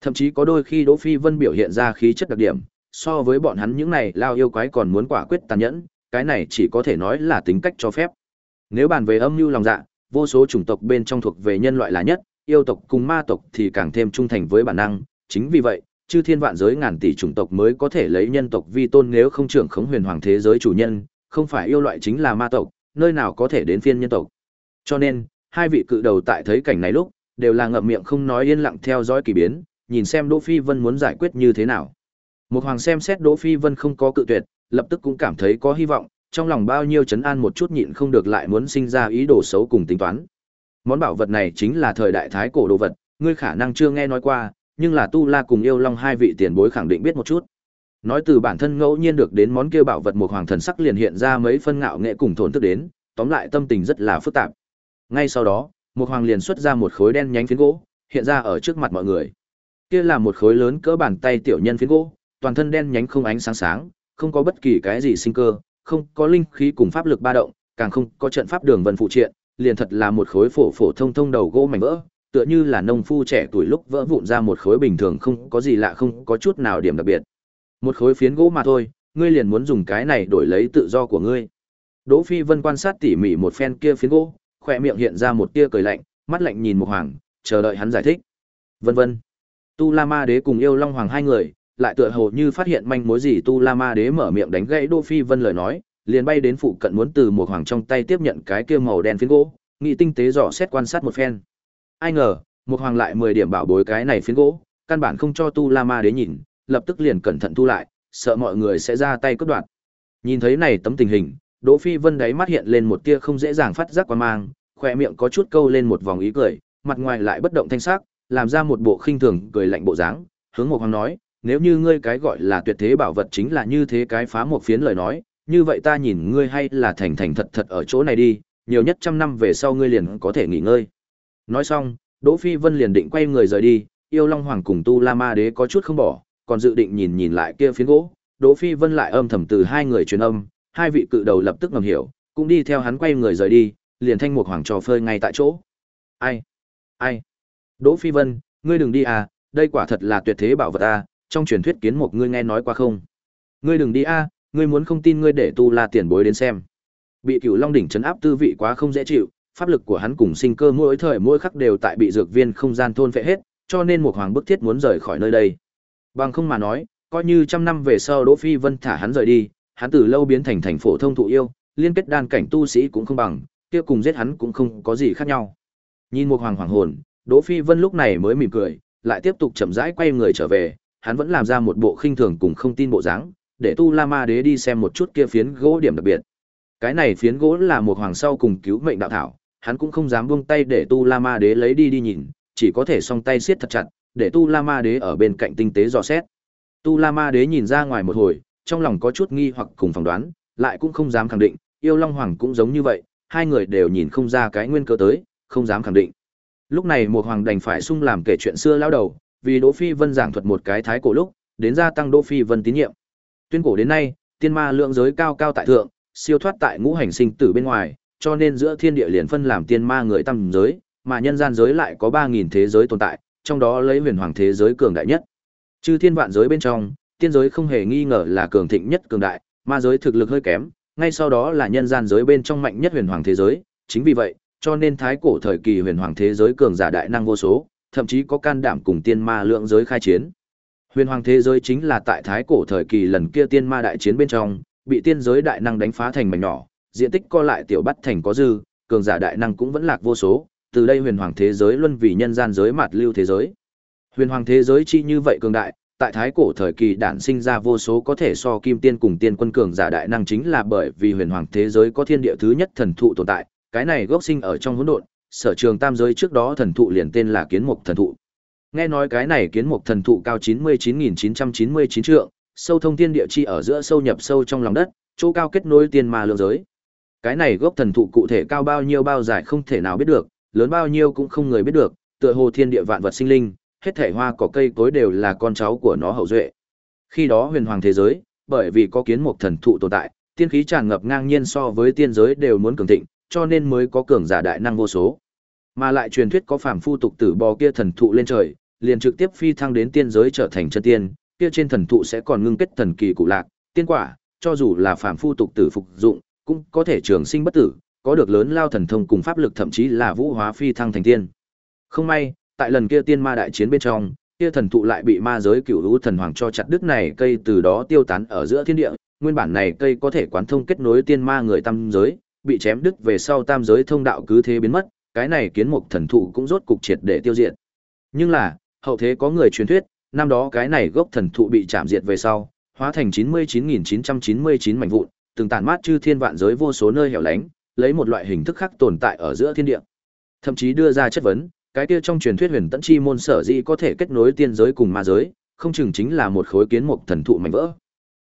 Thậm chí có đôi khi Đỗ Phi Vân biểu hiện ra khí chất đặc điểm, so với bọn hắn những này lao yêu quái còn muốn quả quyết tàn nhẫn, cái này chỉ có thể nói là tính cách cho phép. Nếu bàn về âm mưu lòng dạ, vô số chủng tộc bên trong thuộc về nhân loại là nhất, yêu tộc cùng ma tộc thì càng thêm trung thành với bản năng, chính vì vậy, chư thiên vạn giới ngàn tỷ chủng tộc mới có thể lấy nhân tộc vi tôn nếu không trưởng khống huyền hoàng thế giới chủ nhân, không phải yêu loại chính là ma tộc, nơi nào có thể đến phiên nhân tộc. Cho nên, hai vị cự đầu tại thấy cảnh này lúc, đều là ngậm miệng không nói yên lặng theo dõi kỳ biến, nhìn xem Đỗ Phi Vân muốn giải quyết như thế nào. Một hoàng xem xét Đỗ Phi Vân không có cự tuyệt, lập tức cũng cảm thấy có hy vọng, trong lòng bao nhiêu chấn an một chút nhịn không được lại muốn sinh ra ý đồ xấu cùng tính toán. Món bảo vật này chính là thời đại thái cổ đồ vật, ngươi khả năng chưa nghe nói qua, nhưng là Tu La cùng Yêu Long hai vị tiền bối khẳng định biết một chút. Nói từ bản thân ngẫu nhiên được đến món kia bảo vật một hoàng thần sắc liền hiện ra mấy phân ngạo nghệ cùng thốn thức đến, tóm lại tâm tình rất là phức tạp. Ngay sau đó, một hoàng liền xuất ra một khối đen nhánh phiến gỗ, hiện ra ở trước mặt mọi người. Kia là một khối lớn cỡ bàn tay tiểu nhân phiến gỗ, toàn thân đen nhánh không ánh sáng sáng, không có bất kỳ cái gì sinh cơ, không có linh khí cùng pháp lực ba động, càng không có trận pháp đường vân phụ triện, liền thật là một khối phổ phổ thông thông đầu gỗ mảnh vỡ, tựa như là nông phu trẻ tuổi lúc vỡ vụn ra một khối bình thường không có gì lạ không có chút nào điểm đặc biệt. Một khối phiến gỗ mà thôi, ngươi liền muốn dùng cái này đổi lấy tự do của ngươi. Đỗ Phi Vân quan sát tỉ mỉ một phen kia phiến gỗ, khỏe miệng hiện ra một tia cười lạnh, mắt lạnh nhìn một hoàng, chờ đợi hắn giải thích. Vân vân. Tu La Ma Đế cùng yêu Long Hoàng hai người, lại tựa hồ như phát hiện manh mối gì Tu La Ma Đế mở miệng đánh gãy Đỗ Phi Vân lời nói, liền bay đến phụ cận muốn từ một hoàng trong tay tiếp nhận cái kia màu đen phiến gỗ, nghị tinh tế dò xét quan sát một phen. Ai ngờ, một hoàng lại 10 điểm bảo bối cái này phiến gỗ, căn bản không cho Tu La Ma Đế nhìn, lập tức liền cẩn thận thu lại, sợ mọi người sẽ ra tay cướp đoạt. Nhìn thấy này tấm tình hình, Đỗ Phi Vân đáy mắt hiện lên một tia không dễ dàng phát giác qua mang, khỏe miệng có chút câu lên một vòng ý cười, mặt ngoài lại bất động thanh sắc, làm ra một bộ khinh thường cười lạnh bộ dáng, hướng một hoàng nói, nếu như ngươi cái gọi là tuyệt thế bảo vật chính là như thế cái phá một phiến lời nói, như vậy ta nhìn ngươi hay là thành thành thật thật ở chỗ này đi, nhiều nhất trăm năm về sau ngươi liền có thể nghỉ ngơi. Nói xong, Đỗ Phi Vân liền định quay người rời đi, yêu Long Hoàng cùng Tu La Ma Đế có chút không bỏ, còn dự định nhìn nhìn lại kia phiến gỗ, Đỗ Phi Vân lại âm thầm từ hai người truyền âm, hai vị cự đầu lập tức ngầm hiểu, cũng đi theo hắn quay người rời đi, liền thanh một hoàng trò phơi ngay tại chỗ. Ai? Ai? Đỗ Phi Vân, ngươi đừng đi à, đây quả thật là tuyệt thế bảo vật à, trong truyền thuyết kiến một ngươi nghe nói qua không? Ngươi đừng đi à, ngươi muốn không tin ngươi để tu la tiền bối đến xem. Bị Cửu Long đỉnh trấn áp tư vị quá không dễ chịu, pháp lực của hắn cùng sinh cơ mỗi thời mỗi khắc đều tại bị dược viên không gian thôn phệ hết, cho nên một hoàng bức thiết muốn rời khỏi nơi đây. Bằng không mà nói, coi như trăm năm về sau Đỗ Phi Vân thả hắn rời đi, hắn từ lâu biến thành thành phổ thông thụ yêu, liên kết đan cảnh tu sĩ cũng không bằng, kia cùng giết hắn cũng không có gì khác nhau. Nhìn một hoàng hoàng hồn, Đỗ Phi Vân lúc này mới mỉm cười, lại tiếp tục chậm rãi quay người trở về, hắn vẫn làm ra một bộ khinh thường cùng không tin bộ dáng, để Tu La Ma Đế đi xem một chút kia phiến gỗ điểm đặc biệt. Cái này phiến gỗ là một hoàng sau cùng cứu mệnh đạo thảo, hắn cũng không dám buông tay để Tu La Ma Đế lấy đi đi nhìn, chỉ có thể song tay siết thật chặt, để Tu La Ma Đế ở bên cạnh tinh tế dò xét. Tu La Ma Đế nhìn ra ngoài một hồi, trong lòng có chút nghi hoặc cùng phỏng đoán, lại cũng không dám khẳng định, Yêu Long Hoàng cũng giống như vậy, hai người đều nhìn không ra cái nguyên cơ tới, không dám khẳng định. Lúc này một hoàng đành phải sung làm kể chuyện xưa lao đầu, vì Đỗ Phi Vân giảng thuật một cái thái cổ lúc, đến gia tăng Đỗ Phi Vân tín nhiệm. Tuyên cổ đến nay, tiên ma lượng giới cao cao tại thượng, siêu thoát tại ngũ hành sinh tử bên ngoài, cho nên giữa thiên địa liền phân làm tiên ma người tam giới, mà nhân gian giới lại có 3000 thế giới tồn tại, trong đó lấy huyền hoàng thế giới cường đại nhất. Chư thiên vạn giới bên trong, tiên giới không hề nghi ngờ là cường thịnh nhất cường đại, ma giới thực lực hơi kém, ngay sau đó là nhân gian giới bên trong mạnh nhất huyền hoàng thế giới, chính vì vậy, cho nên thái cổ thời kỳ huyền hoàng thế giới cường giả đại năng vô số, thậm chí có can đảm cùng tiên ma lượng giới khai chiến. Huyền hoàng thế giới chính là tại thái cổ thời kỳ lần kia tiên ma đại chiến bên trong, bị tiên giới đại năng đánh phá thành mảnh nhỏ, diện tích co lại tiểu bắt thành có dư, cường giả đại năng cũng vẫn lạc vô số, từ đây huyền hoàng thế giới luân vì nhân gian giới mạt lưu thế giới. Huyền hoàng thế giới chi như vậy cường đại, tại thái cổ thời kỳ đản sinh ra vô số có thể so kim tiên cùng tiên quân cường giả đại năng chính là bởi vì huyền hoàng thế giới có thiên địa thứ nhất thần thụ tồn tại, cái này gốc sinh ở trong hỗn độn, sở trường tam giới trước đó thần thụ liền tên là kiến mục thần thụ. Nghe nói cái này kiến mục thần thụ cao 99999 trượng, sâu thông thiên địa chi ở giữa sâu nhập sâu trong lòng đất, chỗ cao kết nối tiên ma lượng giới. Cái này gốc thần thụ cụ thể cao bao nhiêu bao dài không thể nào biết được, lớn bao nhiêu cũng không người biết được, tựa hồ thiên địa vạn vật sinh linh, hết thể hoa cỏ cây cối đều là con cháu của nó hậu duệ. Khi đó huyền hoàng thế giới, bởi vì có kiến mục thần thụ tồn tại, tiên khí tràn ngập ngang nhiên so với tiên giới đều muốn cường thịnh, cho nên mới có cường giả đại năng vô số. Mà lại truyền thuyết có phàm phu tục tử bò kia thần thụ lên trời, liền trực tiếp phi thăng đến tiên giới trở thành chân tiên, kia trên thần thụ sẽ còn ngưng kết thần kỳ cụ lạc, tiên quả, cho dù là phàm phu tục tử phục dụng, cũng có thể trường sinh bất tử, có được lớn lao thần thông cùng pháp lực thậm chí là vũ hóa phi thăng thành tiên. Không may, tại lần kia tiên ma đại chiến bên trong, kia thần thụ lại bị ma giới cửu lũ thần hoàng cho chặt đứt này cây từ đó tiêu tán ở giữa thiên địa, nguyên bản này cây có thể quán thông kết nối tiên ma người tam giới, bị chém đứt về sau tam giới thông đạo cứ thế biến mất, cái này kiến mục thần thụ cũng rốt cục triệt để tiêu diệt. Nhưng là, hậu thế có người truyền thuyết, năm đó cái này gốc thần thụ bị chạm diệt về sau, hóa thành 99999 mảnh vụn, từng tàn mát chư thiên vạn giới vô số nơi hẻo lánh, lấy một loại hình thức khác tồn tại ở giữa thiên địa. Thậm chí đưa ra chất vấn, cái kia trong truyền thuyết huyền tận chi môn sở dĩ có thể kết nối tiên giới cùng ma giới, không chừng chính là một khối kiến mục thần thụ mảnh vỡ.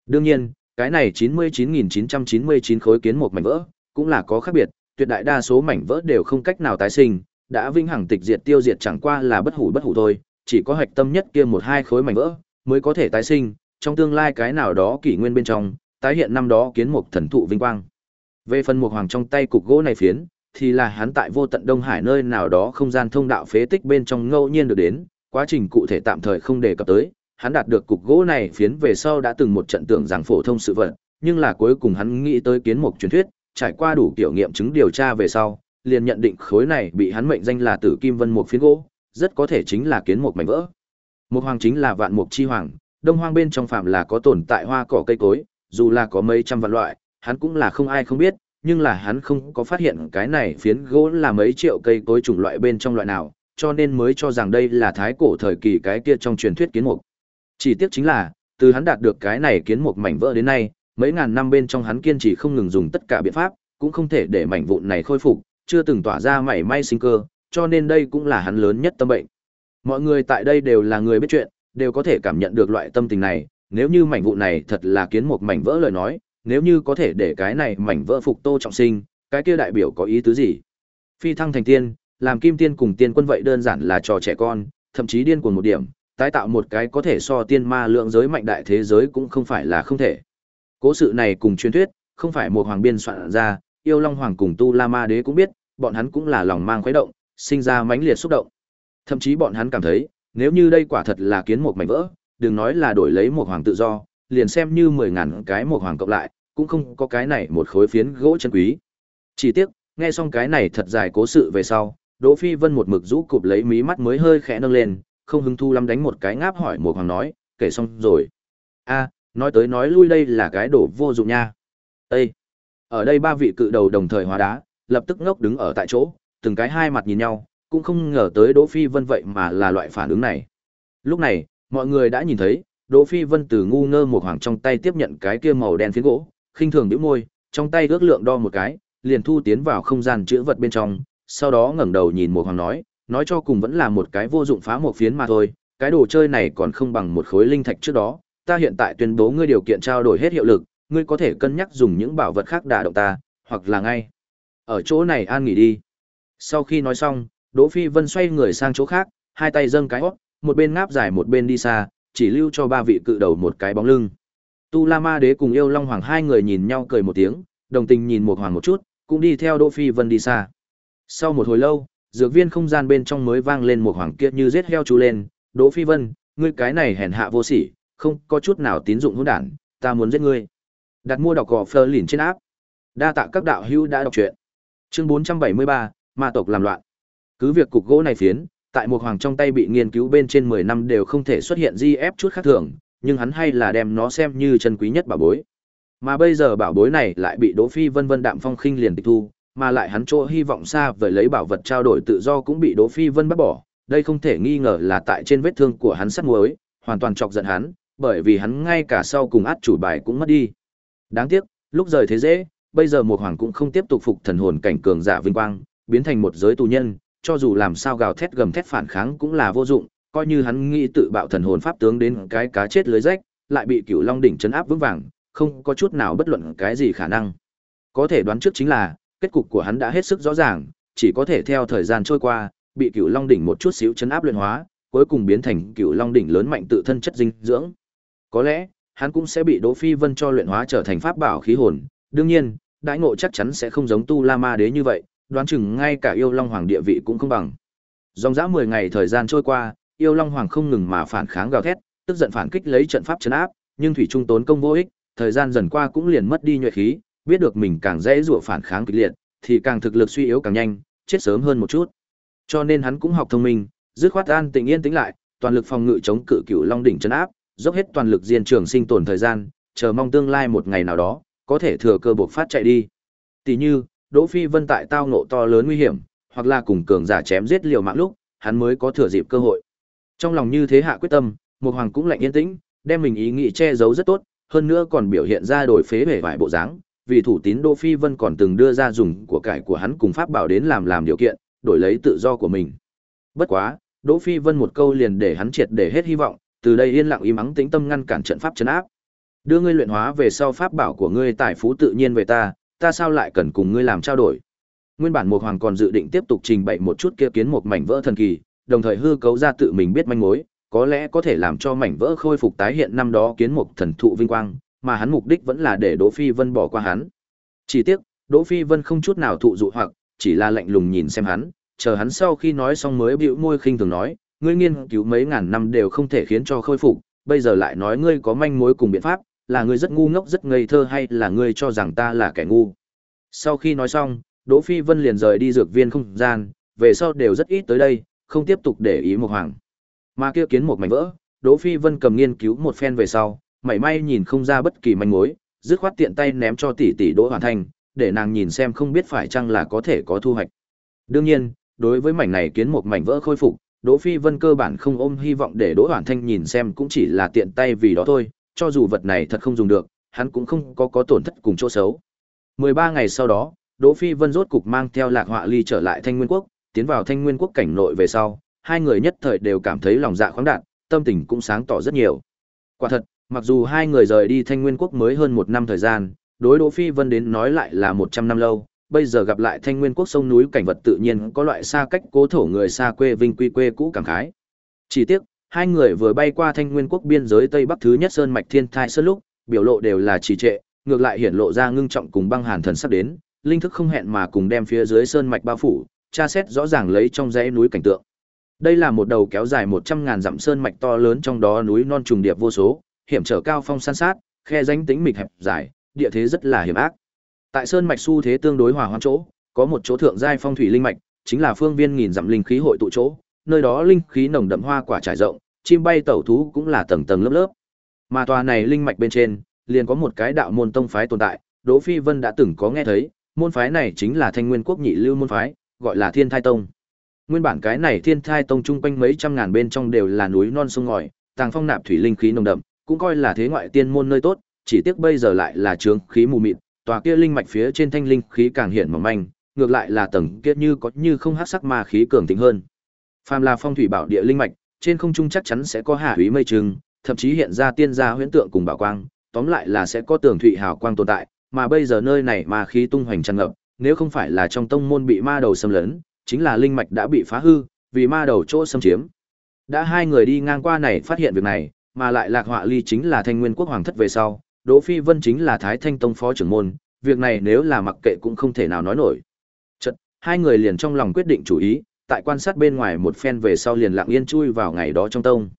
Đương nhiên, cái này 99.999 khối kiến mục mảnh vỡ, cũng là có khác biệt, tuyệt đại đa số mảnh vỡ đều không cách nào tái sinh, đã vĩnh hằng tịch diệt tiêu diệt chẳng qua là bất hủ bất hủ thôi, chỉ có hạch tâm nhất kia một hai khối mảnh vỡ mới có thể tái sinh, trong tương lai cái nào đó kỷ nguyên bên trong, tái hiện năm đó kiến mục thần thụ vinh quang. Về phần mục hoàng trong tay cục gỗ này phiến, thì là hắn tại vô tận Đông Hải nơi nào đó không gian thông đạo phế tích bên trong ngẫu nhiên được đến, quá trình cụ thể tạm thời không đề cập tới, hắn đạt được cục gỗ này phiến về sau đã từng một trận tưởng rằng phổ thông sự vật, nhưng là cuối cùng hắn nghĩ tới kiến mục truyền thuyết, trải qua đủ kiểu nghiệm chứng điều tra về sau, liền nhận định khối này bị hắn mệnh danh là Tử Kim Vân Mục phiến gỗ, rất có thể chính là kiến mục mảnh vỡ. Mục hoàng chính là vạn mục chi hoàng, đông hoang bên trong phạm là có tồn tại hoa cỏ cây cối, dù là có mấy trăm vạn loại, hắn cũng là không ai không biết, nhưng là hắn không có phát hiện cái này phiến gỗ là mấy triệu cây cối chủng loại bên trong loại nào, cho nên mới cho rằng đây là thái cổ thời kỳ cái kia trong truyền thuyết kiến mục. Chỉ tiếc chính là, từ hắn đạt được cái này kiến mục mảnh vỡ đến nay, mấy ngàn năm bên trong hắn kiên trì không ngừng dùng tất cả biện pháp, cũng không thể để mảnh vụn này khôi phục, chưa từng tỏa ra mảy may sinh cơ, cho nên đây cũng là hắn lớn nhất tâm bệnh. Mọi người tại đây đều là người biết chuyện, đều có thể cảm nhận được loại tâm tình này, nếu như mảnh vụ này thật là kiến một mảnh vỡ lời nói, nếu như có thể để cái này mảnh vỡ phục Tô Trọng Sinh, cái kia đại biểu có ý tứ gì? Phi thăng thành tiên, làm kim tiên cùng tiên quân vậy đơn giản là trò trẻ con, thậm chí điên cuồng một điểm, tái tạo một cái có thể so tiên ma lượng giới mạnh đại thế giới cũng không phải là không thể. Cố sự này cùng truyền thuyết, không phải một hoàng biên soạn ra, yêu long hoàng cùng tu la ma đế cũng biết, bọn hắn cũng là lòng mang khuấy động, sinh ra mãnh liệt xúc động. Thậm chí bọn hắn cảm thấy, nếu như đây quả thật là kiến một mảnh vỡ, đừng nói là đổi lấy một hoàng tự do, liền xem như mười ngàn cái một hoàng cộng lại, cũng không có cái này một khối phiến gỗ chân quý. Chỉ tiếc, nghe xong cái này thật dài cố sự về sau, Đỗ Phi Vân một mực rũ cụp lấy mí mắt mới hơi khẽ nâng lên, không hứng thu lắm đánh một cái ngáp hỏi một hoàng nói, kể xong rồi. A, nói tới nói lui đây là cái đổ vô dụng nha. Ê! Ở đây ba vị cự đầu đồng thời hóa đá, lập tức ngốc đứng ở tại chỗ, từng cái hai mặt nhìn nhau, cũng không ngờ tới Đỗ Phi Vân vậy mà là loại phản ứng này. Lúc này, mọi người đã nhìn thấy, Đỗ Phi Vân từ ngu ngơ một hoàng trong tay tiếp nhận cái kia màu đen phiến gỗ, khinh thường bĩu môi, trong tay ước lượng đo một cái, liền thu tiến vào không gian chữ vật bên trong, sau đó ngẩng đầu nhìn một hoàng nói, nói cho cùng vẫn là một cái vô dụng phá một phiến mà thôi, cái đồ chơi này còn không bằng một khối linh thạch trước đó, ta hiện tại tuyên bố ngươi điều kiện trao đổi hết hiệu lực, ngươi có thể cân nhắc dùng những bảo vật khác đả động ta, hoặc là ngay ở chỗ này an nghỉ đi. Sau khi nói xong, Đỗ Phi Vân xoay người sang chỗ khác, hai tay dâng cái hót, một bên ngáp dài một bên đi xa, chỉ lưu cho ba vị cự đầu một cái bóng lưng. Tu La Ma Đế cùng Yêu Long Hoàng hai người nhìn nhau cười một tiếng, đồng tình nhìn một hoàng một chút, cũng đi theo Đỗ Phi Vân đi xa. Sau một hồi lâu, dược viên không gian bên trong mới vang lên một hoàng kia như giết heo chú lên, "Đỗ Phi Vân, ngươi cái này hèn hạ vô sỉ, không có chút nào tín dụng hỗn đản, ta muốn giết ngươi." Đặt mua đọc gò Fleur lìn trên áp. Đa tạ các đạo hữu đã đọc truyện. Chương 473, ma tộc làm loạn. Cứ việc cục gỗ này phiến, tại một hoàng trong tay bị nghiên cứu bên trên 10 năm đều không thể xuất hiện di ép chút khác thường, nhưng hắn hay là đem nó xem như chân quý nhất bảo bối. Mà bây giờ bảo bối này lại bị Đỗ Phi Vân Vân đạm phong khinh liền tịch thu, mà lại hắn chỗ hy vọng xa vời lấy bảo vật trao đổi tự do cũng bị Đỗ Phi Vân bắt bỏ, đây không thể nghi ngờ là tại trên vết thương của hắn sắt muối, hoàn toàn chọc giận hắn, bởi vì hắn ngay cả sau cùng át chủ bài cũng mất đi. Đáng tiếc, lúc rời thế dễ, bây giờ một hoàng cũng không tiếp tục phục thần hồn cảnh cường giả vinh quang, biến thành một giới tù nhân, cho dù làm sao gào thét gầm thét phản kháng cũng là vô dụng, coi như hắn nghĩ tự bạo thần hồn pháp tướng đến cái cá chết lưới rách, lại bị Cửu Long đỉnh trấn áp vững vàng, không có chút nào bất luận cái gì khả năng. Có thể đoán trước chính là, kết cục của hắn đã hết sức rõ ràng, chỉ có thể theo thời gian trôi qua, bị Cửu Long đỉnh một chút xíu trấn áp luyện hóa, cuối cùng biến thành Cửu Long đỉnh lớn mạnh tự thân chất dinh dưỡng. Có lẽ, hắn cũng sẽ bị Đỗ Phi Vân cho luyện hóa trở thành pháp bảo khí hồn, đương nhiên, Đại ngộ chắc chắn sẽ không giống tu La Ma Đế như vậy, đoán chừng ngay cả yêu long hoàng địa vị cũng không bằng. Dòng dã 10 ngày thời gian trôi qua, yêu long hoàng không ngừng mà phản kháng gào thét, tức giận phản kích lấy trận pháp chấn áp, nhưng thủy trung tốn công vô ích, thời gian dần qua cũng liền mất đi nhuệ khí, biết được mình càng dễ rủa phản kháng kịch liệt, thì càng thực lực suy yếu càng nhanh, chết sớm hơn một chút. Cho nên hắn cũng học thông minh, dứt khoát an tĩnh yên tĩnh lại, toàn lực phòng ngự chống cự cựu long đỉnh chấn áp, dốc hết toàn lực diên trường sinh tồn thời gian, chờ mong tương lai một ngày nào đó, có thể thừa cơ buộc phát chạy đi. Tỷ như, Đỗ Phi Vân tại tao ngộ to lớn nguy hiểm, hoặc là cùng cường giả chém giết liều mạng lúc, hắn mới có thừa dịp cơ hội. Trong lòng như thế hạ quyết tâm, Mục Hoàng cũng lạnh yên tĩnh, đem mình ý nghĩ che giấu rất tốt, hơn nữa còn biểu hiện ra đổi phế vẻ vải bộ dáng, vì thủ tín Đỗ Phi Vân còn từng đưa ra dùng của cải của hắn cùng pháp bảo đến làm làm điều kiện, đổi lấy tự do của mình. Bất quá, Đỗ Phi Vân một câu liền để hắn triệt để hết hy vọng, từ đây yên lặng im mắng tĩnh tâm ngăn cản trận pháp trấn áp. Đưa ngươi luyện hóa về sau pháp bảo của ngươi tài phú tự nhiên về ta, ta sao lại cần cùng ngươi làm trao đổi. Nguyên bản Mục Hoàng còn dự định tiếp tục trình bày một chút kia kiến một mảnh vỡ thần kỳ, đồng thời hư cấu ra tự mình biết manh mối, có lẽ có thể làm cho mảnh vỡ khôi phục tái hiện năm đó kiến một thần thụ vinh quang, mà hắn mục đích vẫn là để Đỗ Phi Vân bỏ qua hắn. Chỉ tiếc, Đỗ Phi Vân không chút nào thụ dụ hoặc, chỉ là lạnh lùng nhìn xem hắn, chờ hắn sau khi nói xong mới bĩu môi khinh thường nói, ngươi nghiên cứu mấy ngàn năm đều không thể khiến cho khôi phục, bây giờ lại nói ngươi có manh mối cùng biện pháp, là ngươi rất ngu ngốc rất ngây thơ hay là ngươi cho rằng ta là kẻ ngu. Sau khi nói xong, Đỗ Phi Vân liền rời đi dược viên không gian, về sau đều rất ít tới đây, không tiếp tục để ý một hoàng. Mà kia kiến một mảnh vỡ, Đỗ Phi Vân cầm nghiên cứu một phen về sau, mảy may nhìn không ra bất kỳ manh mối, dứt khoát tiện tay ném cho tỷ tỷ Đỗ Hoàn Thành, để nàng nhìn xem không biết phải chăng là có thể có thu hoạch. Đương nhiên, đối với mảnh này kiến một mảnh vỡ khôi phục, Đỗ Phi Vân cơ bản không ôm hy vọng để Đỗ Hoàn Thanh nhìn xem cũng chỉ là tiện tay vì đó thôi, cho dù vật này thật không dùng được, hắn cũng không có có tổn thất cùng chỗ xấu. 13 ngày sau đó, Đỗ Phi Vân rốt cục mang theo Lạc Họa Ly trở lại Thanh Nguyên Quốc, tiến vào Thanh Nguyên Quốc cảnh nội về sau, hai người nhất thời đều cảm thấy lòng dạ khoáng đạt, tâm tình cũng sáng tỏ rất nhiều. Quả thật, mặc dù hai người rời đi Thanh Nguyên Quốc mới hơn một năm thời gian, đối Đỗ Phi Vân đến nói lại là 100 năm lâu, bây giờ gặp lại Thanh Nguyên Quốc sông núi cảnh vật tự nhiên có loại xa cách cố thổ người xa quê vinh quy quê cũ cảm khái. Chỉ tiếc, hai người vừa bay qua Thanh Nguyên Quốc biên giới Tây Bắc thứ nhất sơn mạch Thiên Thai Sơn lúc, biểu lộ đều là trì trệ, ngược lại hiển lộ ra ngưng trọng cùng băng hàn thần sắp đến, linh thức không hẹn mà cùng đem phía dưới sơn mạch bao phủ, tra xét rõ ràng lấy trong dãy núi cảnh tượng. Đây là một đầu kéo dài 100 ngàn dặm sơn mạch to lớn trong đó núi non trùng điệp vô số, hiểm trở cao phong san sát, khe danh tính mịch hẹp dài, địa thế rất là hiểm ác. Tại sơn mạch xu thế tương đối hòa hoãn chỗ, có một chỗ thượng giai phong thủy linh mạch, chính là phương viên nghìn dặm linh khí hội tụ chỗ, nơi đó linh khí nồng đậm hoa quả trải rộng, chim bay tẩu thú cũng là tầng tầng lớp lớp. Mà tòa này linh mạch bên trên, liền có một cái đạo môn tông phái tồn tại, Đỗ Phi Vân đã từng có nghe thấy, môn phái này chính là Thanh Nguyên Quốc nhị lưu môn phái, gọi là Thiên Thai Tông. Nguyên bản cái này Thiên Thai Tông trung quanh mấy trăm ngàn bên trong đều là núi non sông ngòi, tàng phong nạp thủy linh khí nồng đậm, cũng coi là thế ngoại tiên môn nơi tốt, chỉ tiếc bây giờ lại là trướng khí mù mịt, tòa kia linh mạch phía trên thanh linh khí càng hiện mỏng manh, ngược lại là tầng kia như có như không hắc sắc ma khí cường thịnh hơn. Phàm là phong thủy bảo địa linh mạch, trên không trung chắc chắn sẽ có hạ úy mây trừng, thậm chí hiện ra tiên gia huyễn tượng cùng bảo quang, tóm lại là sẽ có tường thụy hào quang tồn tại, mà bây giờ nơi này ma khí tung hoành tràn ngập, nếu không phải là trong tông môn bị ma đầu xâm lấn, chính là linh mạch đã bị phá hư, vì ma đầu chỗ xâm chiếm. Đã hai người đi ngang qua này phát hiện việc này, mà lại Lạc Họa Ly chính là Thanh Nguyên Quốc hoàng thất về sau, Đỗ Phi Vân chính là Thái Thanh Tông phó trưởng môn, việc này nếu là mặc kệ cũng không thể nào nói nổi. Chợt, hai người liền trong lòng quyết định chủ ý, tại quan sát bên ngoài một phen về sau liền lặng yên chui vào ngày đó trong tông.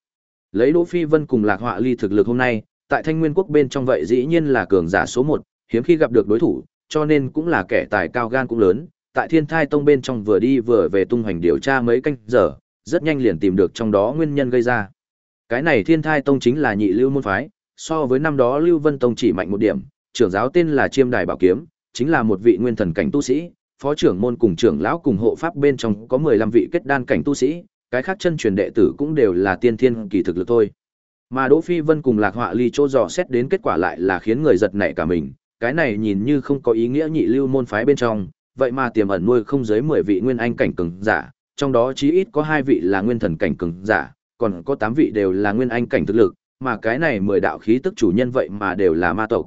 Lấy Đỗ Phi Vân cùng Lạc Họa Ly thực lực hôm nay, tại Thanh Nguyên Quốc bên trong vậy dĩ nhiên là cường giả số một, hiếm khi gặp được đối thủ, cho nên cũng là kẻ tài cao gan cũng lớn. Tại Thiên Thai Tông bên trong vừa đi vừa về tung hoành điều tra mấy canh giờ, rất nhanh liền tìm được trong đó nguyên nhân gây ra. Cái này Thiên Thai Tông chính là nhị lưu môn phái, so với năm đó Lưu Vân Tông chỉ mạnh một điểm, trưởng giáo tên là Chiêm Đài Bảo Kiếm, chính là một vị nguyên thần cảnh tu sĩ, phó trưởng môn cùng trưởng lão cùng hộ pháp bên trong có 15 vị kết đan cảnh tu sĩ, cái khác chân truyền đệ tử cũng đều là tiên thiên kỳ thực lực thôi. Mà Đỗ Phi Vân cùng Lạc Họa Ly chỗ dò xét đến kết quả lại là khiến người giật nảy cả mình, cái này nhìn như không có ý nghĩa nhị lưu môn phái bên trong, vậy mà tiềm ẩn nuôi không dưới 10 vị nguyên anh cảnh cường giả, trong đó chí ít có 2 vị là nguyên thần cảnh cường giả, còn có 8 vị đều là nguyên anh cảnh thực lực, mà cái này 10 đạo khí tức chủ nhân vậy mà đều là ma tộc.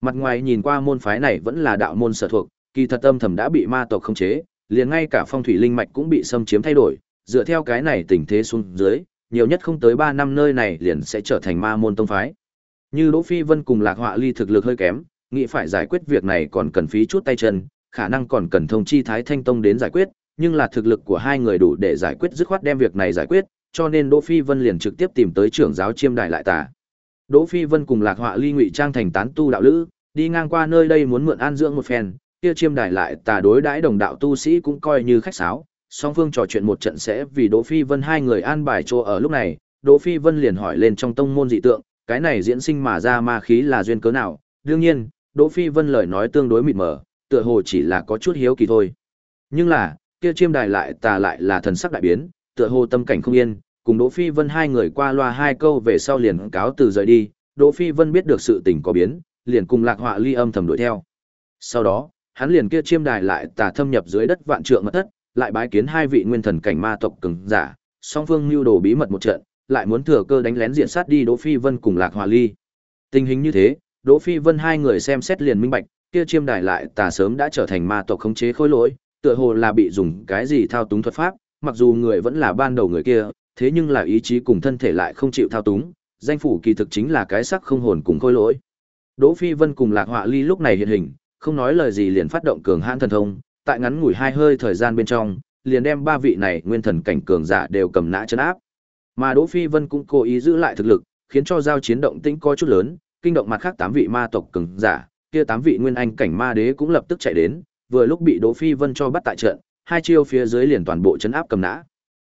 Mặt ngoài nhìn qua môn phái này vẫn là đạo môn sở thuộc, kỳ thật âm thầm đã bị ma tộc khống chế, liền ngay cả phong thủy linh mạch cũng bị xâm chiếm thay đổi, dựa theo cái này tình thế xuống dưới, nhiều nhất không tới 3 năm nơi này liền sẽ trở thành ma môn tông phái. Như Đỗ Phi Vân cùng Lạc Họa Ly thực lực hơi kém, nghĩ phải giải quyết việc này còn cần phí chút tay chân, khả năng còn cần thông chi Thái Thanh Tông đến giải quyết, nhưng là thực lực của hai người đủ để giải quyết dứt khoát đem việc này giải quyết, cho nên Đỗ Phi Vân liền trực tiếp tìm tới trưởng giáo Chiêm Đại lại tà. Đỗ Phi Vân cùng Lạc Họa Ly ngụy trang thành tán tu đạo lữ, đi ngang qua nơi đây muốn mượn an dưỡng một phen, kia Chiêm Đại lại tà đối đãi đồng đạo tu sĩ cũng coi như khách sáo, song phương trò chuyện một trận sẽ vì Đỗ Phi Vân hai người an bài chỗ ở lúc này, Đỗ Phi Vân liền hỏi lên trong tông môn dị tượng, cái này diễn sinh mà ra ma khí là duyên cớ nào? Đương nhiên, Đỗ Phi Vân lời nói tương đối mịt mờ, tựa hồ chỉ là có chút hiếu kỳ thôi. Nhưng là, kia chiêm đài lại tà lại là thần sắc đại biến, tựa hồ tâm cảnh không yên, cùng Đỗ Phi Vân hai người qua loa hai câu về sau liền cáo từ rời đi, Đỗ Phi Vân biết được sự tình có biến, liền cùng Lạc Họa Ly âm thầm đuổi theo. Sau đó, hắn liền kia chiêm đài lại tà thâm nhập dưới đất vạn trượng mật thất, lại bái kiến hai vị nguyên thần cảnh ma tộc cường giả, song phương lưu đồ bí mật một trận, lại muốn thừa cơ đánh lén diện sát đi Đỗ Phi Vân cùng Lạc Hòa Ly. Tình hình như thế, Đỗ Phi Vân hai người xem xét liền minh bạch, kia chiêm đài lại tà sớm đã trở thành ma tộc khống chế khối lỗi, tựa hồ là bị dùng cái gì thao túng thuật pháp, mặc dù người vẫn là ban đầu người kia, thế nhưng là ý chí cùng thân thể lại không chịu thao túng, danh phủ kỳ thực chính là cái sắc không hồn cùng khôi lỗi. Đỗ Phi Vân cùng Lạc Họa Ly lúc này hiện hình, không nói lời gì liền phát động cường hãn thần thông, tại ngắn ngủi hai hơi thời gian bên trong, liền đem ba vị này nguyên thần cảnh cường giả đều cầm nã chân áp. Mà Đỗ Phi Vân cũng cố ý giữ lại thực lực, khiến cho giao chiến động tĩnh có chút lớn, kinh động mặt khác tám vị ma tộc cường giả, kia tám vị nguyên anh cảnh ma đế cũng lập tức chạy đến, vừa lúc bị Đỗ Phi Vân cho bắt tại trận, hai chiêu phía dưới liền toàn bộ chấn áp cầm nã.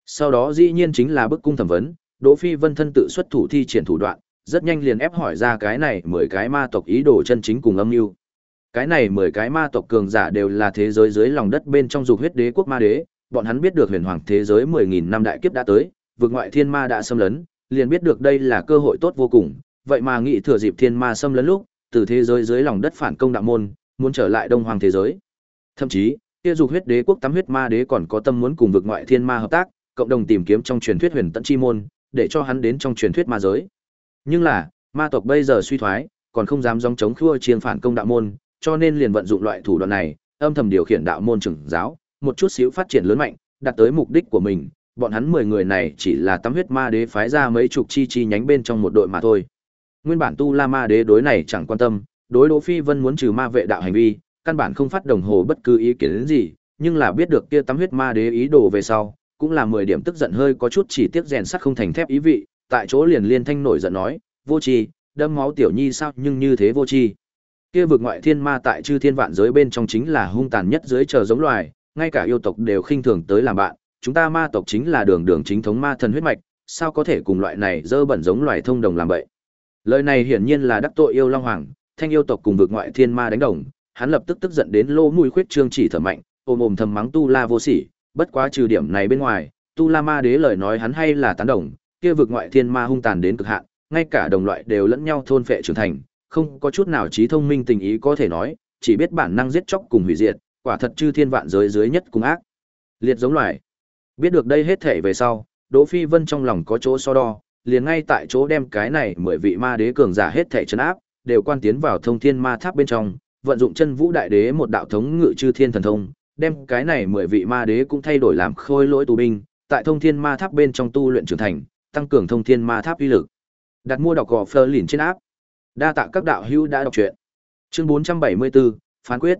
Sau đó dĩ nhiên chính là bức cung thẩm vấn, Đỗ Phi Vân thân tự xuất thủ thi triển thủ đoạn, rất nhanh liền ép hỏi ra cái này mười cái ma tộc ý đồ chân chính cùng âm mưu. Cái này mười cái ma tộc cường giả đều là thế giới dưới lòng đất bên trong dục huyết đế quốc ma đế, bọn hắn biết được huyền hoàng thế giới mười nghìn năm đại kiếp đã tới, vượt ngoại thiên ma đã xâm lấn, liền biết được đây là cơ hội tốt vô cùng, vậy mà nghĩ thừa dịp thiên ma xâm lấn lúc, từ thế giới dưới lòng đất phản công đạo môn, muốn trở lại đông hoàng thế giới. Thậm chí, kia dục huyết đế quốc tắm huyết ma đế còn có tâm muốn cùng vực ngoại thiên ma hợp tác, cộng đồng tìm kiếm trong truyền thuyết huyền tận chi môn, để cho hắn đến trong truyền thuyết ma giới. Nhưng là, ma tộc bây giờ suy thoái, còn không dám dòng chống khua chiên phản công đạo môn, cho nên liền vận dụng loại thủ đoạn này, âm thầm điều khiển đạo môn trưởng giáo, một chút xíu phát triển lớn mạnh, đạt tới mục đích của mình. Bọn hắn 10 người này chỉ là tắm huyết ma đế phái ra mấy chục chi chi nhánh bên trong một đội mà thôi. Nguyên bản tu La Ma đế đối này chẳng quan tâm, đối Đỗ Phi Vân muốn trừ ma vệ đạo hành vi, căn bản không phát đồng hồ bất cứ ý kiến gì, nhưng là biết được kia tắm huyết ma đế ý đồ về sau, cũng là 10 điểm tức giận hơi có chút chỉ tiếc rèn sắt không thành thép ý vị, tại chỗ liền liên thanh nổi giận nói, vô tri, đâm máu tiểu nhi sao nhưng như thế vô tri. Kia vực ngoại thiên ma tại chư thiên vạn giới bên trong chính là hung tàn nhất dưới chờ giống loài, ngay cả yêu tộc đều khinh thường tới làm bạn, chúng ta ma tộc chính là đường đường chính thống ma thần huyết mạch, sao có thể cùng loại này dơ bẩn giống loài thông đồng làm vậy. Lời này hiển nhiên là đắc tội yêu long hoàng, thanh yêu tộc cùng vực ngoại thiên ma đánh đồng, hắn lập tức tức giận đến lô mũi khuyết trương chỉ thở mạnh, ôm ôm thầm mắng tu la vô sỉ, bất quá trừ điểm này bên ngoài, tu la ma đế lời nói hắn hay là tán đồng, kia vực ngoại thiên ma hung tàn đến cực hạn, ngay cả đồng loại đều lẫn nhau thôn phệ trưởng thành, không có chút nào trí thông minh tình ý có thể nói, chỉ biết bản năng giết chóc cùng hủy diệt, quả thật chư thiên vạn giới dưới nhất cùng ác. Liệt giống loài. Biết được đây hết thể về sau, Đỗ Phi Vân trong lòng có chỗ so đo, liền ngay tại chỗ đem cái này mười vị ma đế cường giả hết thể trấn áp, đều quan tiến vào thông thiên ma tháp bên trong, vận dụng chân vũ đại đế một đạo thống ngự chư thiên thần thông, đem cái này mười vị ma đế cũng thay đổi làm khôi lỗi tù binh, tại thông thiên ma tháp bên trong tu luyện trưởng thành, tăng cường thông thiên ma tháp uy lực. Đặt mua đọc gò Fleur lìn trên áp. Đa tạ các đạo hữu đã đọc truyện. Chương 474, phán quyết.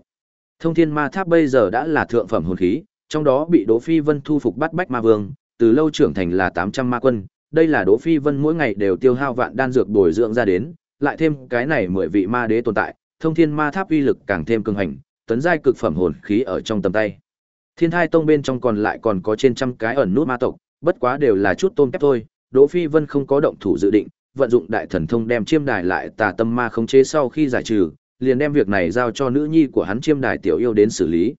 Thông thiên ma tháp bây giờ đã là thượng phẩm hồn khí, trong đó bị Đỗ Phi Vân thu phục bắt bách ma vương, từ lâu trưởng thành là 800 ma quân, đây là Đỗ Phi Vân mỗi ngày đều tiêu hao vạn đan dược bồi dưỡng ra đến, lại thêm cái này mười vị ma đế tồn tại, thông thiên ma tháp uy lực càng thêm cường hành, tấn giai cực phẩm hồn khí ở trong tầm tay. Thiên Thai Tông bên trong còn lại còn có trên trăm cái ẩn nút ma tộc, bất quá đều là chút tôm kép thôi, Đỗ Phi Vân không có động thủ dự định, vận dụng đại thần thông đem chiêm đài lại tà tâm ma khống chế sau khi giải trừ, liền đem việc này giao cho nữ nhi của hắn chiêm đài tiểu yêu đến xử lý.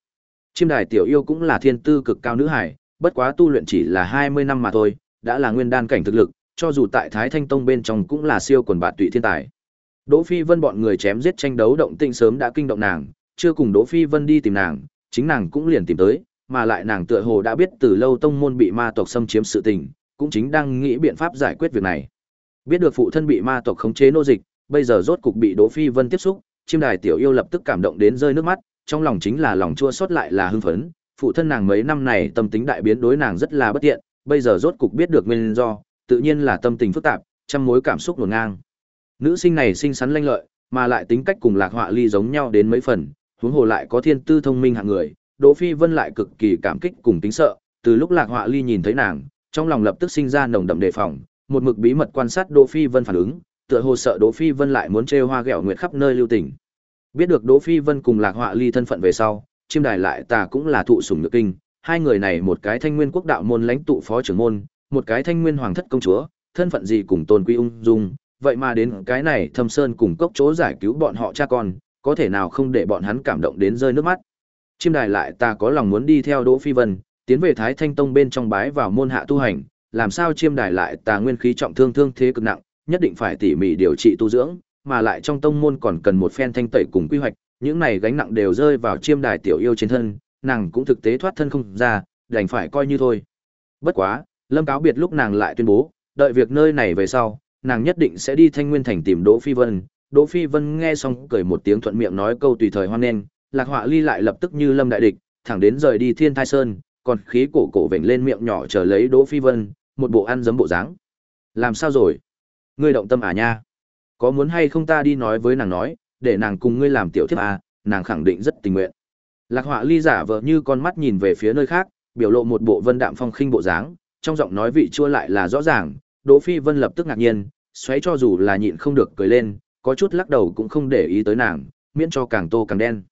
Chiêm đài tiểu yêu cũng là thiên tư cực cao nữ hải, bất quá tu luyện chỉ là 20 năm mà thôi, đã là nguyên đan cảnh thực lực, cho dù tại Thái Thanh Tông bên trong cũng là siêu quần bạt tụy thiên tài. Đỗ Phi Vân bọn người chém giết tranh đấu động tĩnh sớm đã kinh động nàng, chưa cùng Đỗ Phi Vân đi tìm nàng, chính nàng cũng liền tìm tới, mà lại nàng tựa hồ đã biết từ lâu tông môn bị ma tộc xâm chiếm sự tình, cũng chính đang nghĩ biện pháp giải quyết việc này. Biết được phụ thân bị ma tộc khống chế nô dịch, bây giờ rốt cục bị Đỗ Phi Vân tiếp xúc, chim đài tiểu yêu lập tức cảm động đến rơi nước mắt, trong lòng chính là lòng chua xót lại là hưng phấn, phụ thân nàng mấy năm này tâm tính đại biến đối nàng rất là bất tiện, bây giờ rốt cục biết được nguyên do, tự nhiên là tâm tình phức tạp, trăm mối cảm xúc hỗn ngang. Nữ sinh này xinh xắn lanh lợi, mà lại tính cách cùng Lạc Họa Ly giống nhau đến mấy phần, huống hồ lại có thiên tư thông minh hạng người, Đỗ Phi Vân lại cực kỳ cảm kích cùng tính sợ, từ lúc Lạc Họa Ly nhìn thấy nàng, trong lòng lập tức sinh ra nồng đậm đề phòng, một mực bí mật quan sát Đỗ Phi Vân phản ứng, tựa hồ sợ Đỗ Phi Vân lại muốn trêu hoa ghẹo nguyệt khắp nơi lưu tình. Biết được Đỗ Phi Vân cùng Lạc Họa Ly thân phận về sau, chiêm đài lại ta cũng là thụ sủng nhược kinh, hai người này một cái thanh nguyên quốc đạo môn lãnh tụ phó trưởng môn, một cái thanh nguyên hoàng thất công chúa, thân phận gì cùng tôn quý ung dung, vậy mà đến cái này thâm sơn cùng cốc chỗ giải cứu bọn họ cha con, có thể nào không để bọn hắn cảm động đến rơi nước mắt. Chiêm đài lại ta có lòng muốn đi theo Đỗ Phi Vân, tiến về Thái Thanh Tông bên trong bái vào môn hạ tu hành, làm sao chiêm đài lại tà nguyên khí trọng thương thương thế cực nặng, nhất định phải tỉ mỉ điều trị tu dưỡng, mà lại trong tông môn còn cần một phen thanh tẩy cùng quy hoạch, những này gánh nặng đều rơi vào chiêm đài tiểu yêu trên thân, nàng cũng thực tế thoát thân không ra, đành phải coi như thôi. Bất quá, Lâm cáo biệt lúc nàng lại tuyên bố, đợi việc nơi này về sau, nàng nhất định sẽ đi Thanh Nguyên thành tìm Đỗ Phi Vân. Đỗ Phi Vân nghe xong cười một tiếng thuận miệng nói câu tùy thời hoan nghênh, Lạc Họa Ly lại lập tức như lâm đại địch, thẳng đến rời đi Thiên Thai Sơn, còn khí cổ cổ vểnh lên miệng nhỏ chờ lấy Đỗ Phi Vân, một bộ ăn giấm bộ dáng. Làm sao rồi? Ngươi động tâm à nha? Có muốn hay không ta đi nói với nàng nói, để nàng cùng ngươi làm tiểu thiếp à, nàng khẳng định rất tình nguyện. Lạc Họa Ly giả vờ như con mắt nhìn về phía nơi khác, biểu lộ một bộ vân đạm phong khinh bộ dáng, trong giọng nói vị chua lại là rõ ràng, Đỗ Phi Vân lập tức ngạc nhiên, xoáy cho dù là nhịn không được cười lên, có chút lắc đầu cũng không để ý tới nàng, miễn cho càng tô càng đen.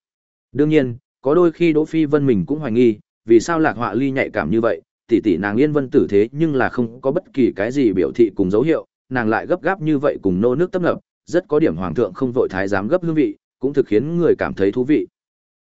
Đương nhiên, có đôi khi Đỗ Phi Vân mình cũng hoài nghi, vì sao Lạc Họa Ly nhạy cảm như vậy, tỷ tỷ nàng Yên Vân tử thế nhưng là không có bất kỳ cái gì biểu thị cùng dấu hiệu, nàng lại gấp gáp như vậy cùng nô nước tấp nập, rất có điểm hoàng thượng không vội thái giám gấp hương vị, cũng thực khiến người cảm thấy thú vị.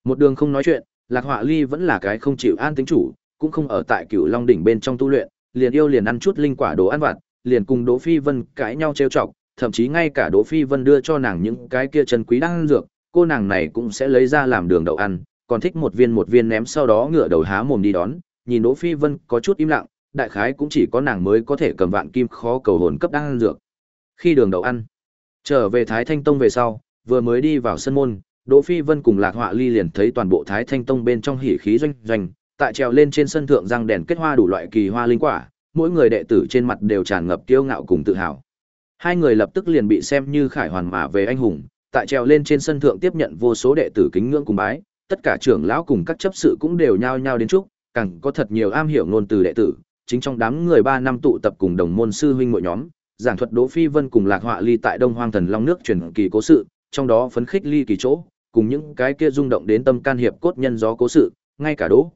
Một đường không nói chuyện, Lạc Họa Ly vẫn là cái không chịu an tính chủ, cũng không ở tại Cửu Long đỉnh bên trong tu luyện, liền yêu liền ăn chút linh quả đồ ăn vặt, liền cùng Đỗ Phi Vân cãi nhau trêu chọc, thậm chí ngay cả Đỗ Phi Vân đưa cho nàng những cái kia chân quý đang dược, cô nàng này cũng sẽ lấy ra làm đường đậu ăn, còn thích một viên một viên ném sau đó ngửa đầu há mồm đi đón, nhìn Đỗ Phi Vân có chút im lặng, đại khái cũng chỉ có nàng mới có thể cầm vạn kim khó cầu hồn cấp đang ăn dược. Khi đường đầu ăn, trở về Thái Thanh Tông về sau, vừa mới đi vào sân môn, Đỗ Phi Vân cùng Lạc Họa Ly liền thấy toàn bộ Thái Thanh Tông bên trong hỉ khí doanh doanh, tại trèo lên trên sân thượng răng đèn kết hoa đủ loại kỳ hoa linh quả, mỗi người đệ tử trên mặt đều tràn ngập kiêu ngạo cùng tự hào. Hai người lập tức liền bị xem như khải hoàn mà về anh hùng, tại trèo lên trên sân thượng tiếp nhận vô số đệ tử kính ngưỡng cùng bái, tất cả trưởng lão cùng các chấp sự cũng đều nhao nhao đến chúc, càng có thật nhiều am hiểu ngôn từ đệ tử, chính trong đám người ba năm tụ tập cùng đồng môn sư huynh mỗi nhóm, giảng thuật Đỗ Phi Vân cùng Lạc Họa Ly tại Đông Hoang Thần Long nước truyền kỳ cố sự, trong đó phấn khích ly kỳ chỗ, cùng những cái kia rung động đến tâm can hiệp cốt nhân gió cố sự, ngay cả Đỗ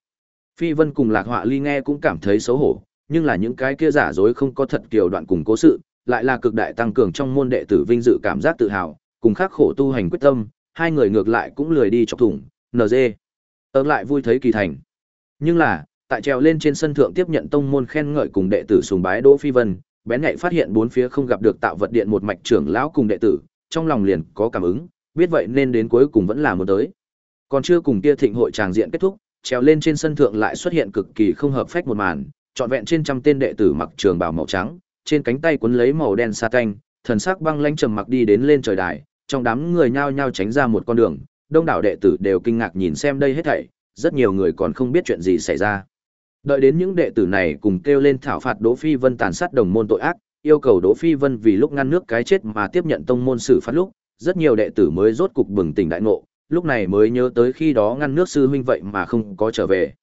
Phi Vân cùng Lạc Họa Ly nghe cũng cảm thấy xấu hổ, nhưng là những cái kia giả dối không có thật kiều đoạn cùng cố sự, lại là cực đại tăng cường trong môn đệ tử vinh dự cảm giác tự hào, cùng khắc khổ tu hành quyết tâm, hai người ngược lại cũng lười đi chọc thủng, NG. Ơn lại vui thấy kỳ thành. Nhưng là, tại trèo lên trên sân thượng tiếp nhận tông môn khen ngợi cùng đệ tử sùng bái Đỗ Phi Vân, bén nhạy phát hiện bốn phía không gặp được tạo vật điện một mạch trưởng lão cùng đệ tử, trong lòng liền có cảm ứng, biết vậy nên đến cuối cùng vẫn là muốn tới. Còn chưa cùng kia thịnh hội tràng diện kết thúc, trèo lên trên sân thượng lại xuất hiện cực kỳ không hợp phách một màn, trọn vẹn trên trăm tên đệ tử mặc trường bào màu trắng, trên cánh tay quấn lấy màu đen sa tanh, thần sắc băng lãnh trầm mặc đi đến lên trời đài, trong đám người nhao nhao tránh ra một con đường, đông đảo đệ tử đều kinh ngạc nhìn xem đây hết thảy, rất nhiều người còn không biết chuyện gì xảy ra. Đợi đến những đệ tử này cùng kêu lên thảo phạt Đỗ Phi Vân tàn sát đồng môn tội ác, yêu cầu Đỗ Phi Vân vì lúc ngăn nước cái chết mà tiếp nhận tông môn xử phạt lúc, rất nhiều đệ tử mới rốt cục bừng tỉnh đại ngộ, lúc này mới nhớ tới khi đó ngăn nước sư huynh vậy mà không có trở về.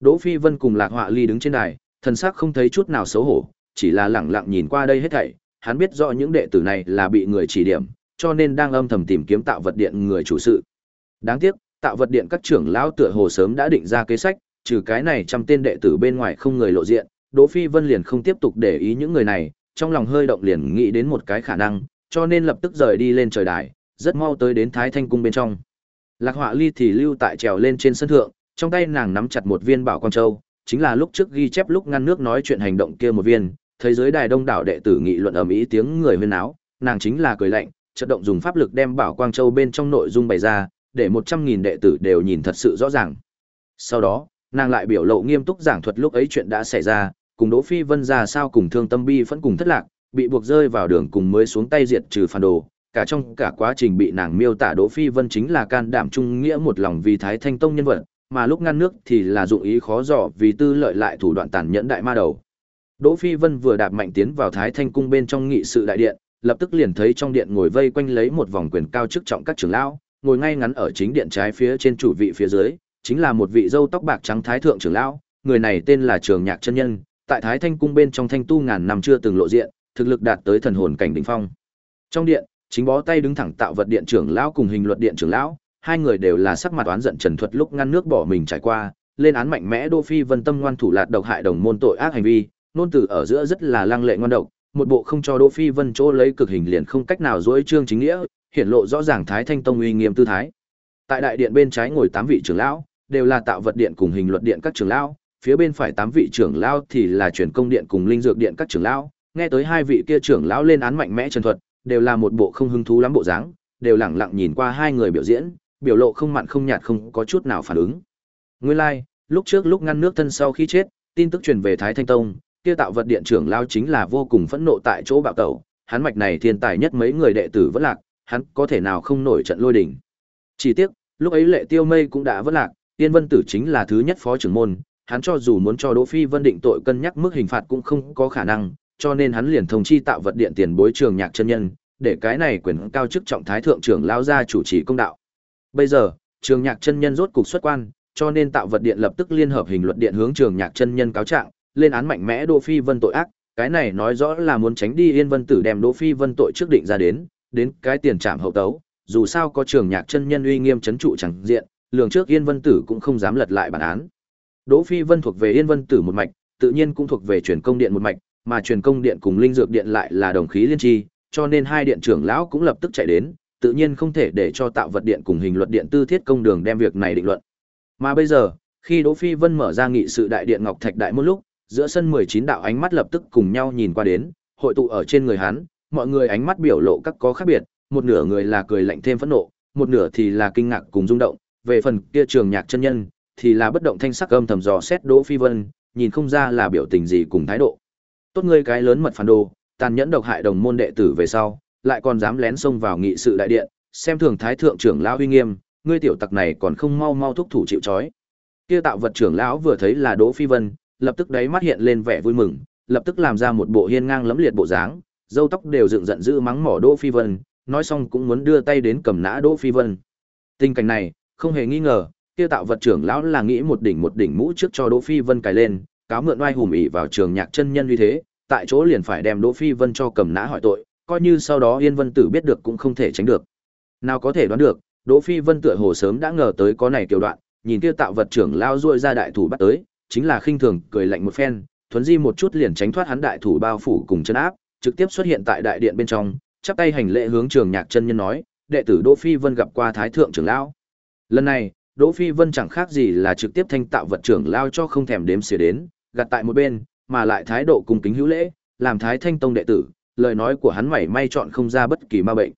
Đỗ Phi Vân cùng Lạc Họa Ly đứng trên đài, thần sắc không thấy chút nào xấu hổ, chỉ là lẳng lặng nhìn qua đây hết thảy, hắn biết rõ những đệ tử này là bị người chỉ điểm, cho nên đang âm thầm tìm kiếm tạo vật điện người chủ sự. Đáng tiếc, tạo vật điện các trưởng lão tựa hồ sớm đã định ra kế sách, trừ cái này trăm tên đệ tử bên ngoài không người lộ diện, Đỗ Phi Vân liền không tiếp tục để ý những người này, trong lòng hơi động liền nghĩ đến một cái khả năng, cho nên lập tức rời đi lên trời đài, rất mau tới đến Thái Thanh cung bên trong. Lạc Họa Ly thì lưu tại trèo lên trên sân thượng, trong tay nàng nắm chặt một viên bảo quang châu, chính là lúc trước ghi chép lúc ngăn nước nói chuyện hành động kia một viên, Thế giới đài đông đảo đệ tử nghị luận ầm ĩ tiếng người huyên náo, nàng chính là cười lạnh, chợt động dùng pháp lực đem bảo quang châu bên trong nội dung bày ra, để một trăm nghìn đệ tử đều nhìn thật sự rõ ràng. Sau đó, nàng lại biểu lộ nghiêm túc giảng thuật lúc ấy chuyện đã xảy ra, cùng Đỗ Phi Vân ra sao cùng thương tâm bi vẫn cùng thất lạc, bị buộc rơi vào đường cùng mới xuống tay diệt trừ phản đồ, cả trong cả quá trình bị nàng miêu tả Đỗ Phi Vân chính là can đảm trung nghĩa một lòng vì Thái Thanh Tông nhân vật, mà lúc ngăn nước thì là dụng ý khó dò vì tư lợi lại thủ đoạn tàn nhẫn đại ma đầu. Đỗ Phi Vân vừa đạp mạnh tiến vào Thái Thanh cung bên trong nghị sự đại điện, lập tức liền thấy trong điện ngồi vây quanh lấy một vòng quyền cao chức trọng các trưởng lão, ngồi ngay ngắn ở chính điện trái phía trên chủ vị phía dưới, chính là một vị dâu tóc bạc trắng thái thượng trưởng lão, người này tên là Trường Nhạc chân nhân, tại Thái Thanh cung bên trong thanh tu ngàn năm chưa từng lộ diện, thực lực đạt tới thần hồn cảnh đỉnh phong. Trong điện, chính bó tay đứng thẳng tạo vật điện trưởng lão cùng hình luật điện trưởng lão, hai người đều là sắc mặt oán giận trần thuật lúc ngăn nước bỏ mình trải qua, lên án mạnh mẽ Đô Phi Vân Tâm ngoan thủ lạt độc hại đồng môn tội ác hành vi, nôn từ ở giữa rất là lăng lệ ngoan độc, một bộ không cho Đỗ Phi Vân chỗ lấy cực hình liền không cách nào dối trương chính nghĩa, hiển lộ rõ ràng Thái Thanh Tông uy nghiêm tư thái. Tại đại điện bên trái ngồi tám vị trưởng lão, đều là tạo vật điện cùng hình luật điện các trưởng lão, phía bên phải tám vị trưởng lão thì là truyền công điện cùng linh dược điện các trưởng lão, nghe tới hai vị kia trưởng lão lên án mạnh mẽ trần thuật, đều là một bộ không hứng thú lắm bộ dáng, đều lẳng lặng nhìn qua hai người biểu diễn, biểu lộ không mặn không nhạt không có chút nào phản ứng. Nguyên lai, like, lúc trước lúc ngăn nước thân sau khi chết, tin tức truyền về Thái Thanh Tông, kia tạo vật điện trưởng lao chính là vô cùng phẫn nộ tại chỗ bạo tẩu, hắn mạch này thiên tài nhất mấy người đệ tử vẫn lạc, hắn có thể nào không nổi trận lôi đỉnh. Chỉ tiếc, lúc ấy Lệ Tiêu Mây cũng đã vất lạc, Tiên Vân Tử chính là thứ nhất phó trưởng môn, hắn cho dù muốn cho Đỗ Phi Vân định tội cân nhắc mức hình phạt cũng không có khả năng, cho nên hắn liền thông chi tạo vật điện tiền bối trường nhạc chân nhân, để cái này quyền cao chức trọng thái thượng trưởng lao ra chủ trì công đạo. Bây giờ, trường nhạc chân nhân rốt cục xuất quan, cho nên tạo vật điện lập tức liên hợp hình luật điện hướng trường nhạc chân nhân cáo trạng, lên án mạnh mẽ Đỗ Phi Vân tội ác, cái này nói rõ là muốn tránh đi Yên Vân Tử đem Đỗ Phi Vân tội trước định ra đến, đến cái tiền trảm hậu tấu, dù sao có trường nhạc chân nhân uy nghiêm chấn trụ chẳng diện, lường trước Yên Vân Tử cũng không dám lật lại bản án. Đỗ Phi Vân thuộc về Yên Vân Tử một mạch, tự nhiên cũng thuộc về truyền công điện một mạch, mà truyền công điện cùng linh dược điện lại là đồng khí liên tri, cho nên hai điện trưởng lão cũng lập tức chạy đến, tự nhiên không thể để cho tạo vật điện cùng hình luật điện tư thiết công đường đem việc này định luận. Mà bây giờ, khi Đỗ Phi Vân mở ra nghị sự đại điện Ngọc Thạch đại một lúc, giữa sân 19 đạo ánh mắt lập tức cùng nhau nhìn qua đến, hội tụ ở trên người hắn, mọi người ánh mắt biểu lộ các có khác biệt, một nửa người là cười lạnh thêm phẫn nộ, một nửa thì là kinh ngạc cùng rung động, về phần kia trường nhạc chân nhân, thì là bất động thanh sắc âm thầm dò xét Đỗ Phi Vân, nhìn không ra là biểu tình gì cùng thái độ. Tốt ngươi cái lớn mật phản đồ, tàn nhẫn độc hại đồng môn đệ tử về sau, lại còn dám lén xông vào nghị sự đại điện, xem thường thái thượng trưởng lão uy nghiêm, ngươi tiểu tặc này còn không mau mau thúc thủ chịu trói. Kia tạo vật trưởng lão vừa thấy là Đỗ Phi Vân, lập tức đáy mắt hiện lên vẻ vui mừng, lập tức làm ra một bộ hiên ngang lẫm liệt bộ dáng, dâu tóc đều dựng giận dữ mắng mỏ Đỗ Phi Vân, nói xong cũng muốn đưa tay đến cầm nã Đỗ Phi Vân. Tình cảnh này, không hề nghi ngờ, kia tạo vật trưởng lão là nghĩ một đỉnh một đỉnh mũ trước cho Đỗ Phi Vân cài lên, cáo mượn oai hùng ỷ vào trường nhạc chân nhân uy thế, tại chỗ liền phải đem Đỗ Phi Vân cho cầm nã hỏi tội, coi như sau đó Yên Vân Tử biết được cũng không thể tránh được. Nào có thể đoán được, Đỗ Phi Vân tựa hồ sớm đã ngờ tới có này tiểu đoạn, nhìn kia tạo vật trưởng lao ruôi ra đại thủ bắt tới, chính là khinh thường cười lạnh một phen, thuấn di một chút liền tránh thoát hắn đại thủ bao phủ cùng chân áp, trực tiếp xuất hiện tại đại điện bên trong, chắp tay hành lễ hướng trường nhạc chân nhân nói, đệ tử Đỗ Phi Vân gặp qua thái thượng trưởng lão. Lần này, Đỗ Phi Vân chẳng khác gì là trực tiếp thanh tạo vật trưởng lao cho không thèm đếm xỉa đến, gạt tại một bên, mà lại thái độ cung kính hữu lễ, làm thái thanh tông đệ tử, lời nói của hắn mảy may chọn không ra bất kỳ ma bệnh.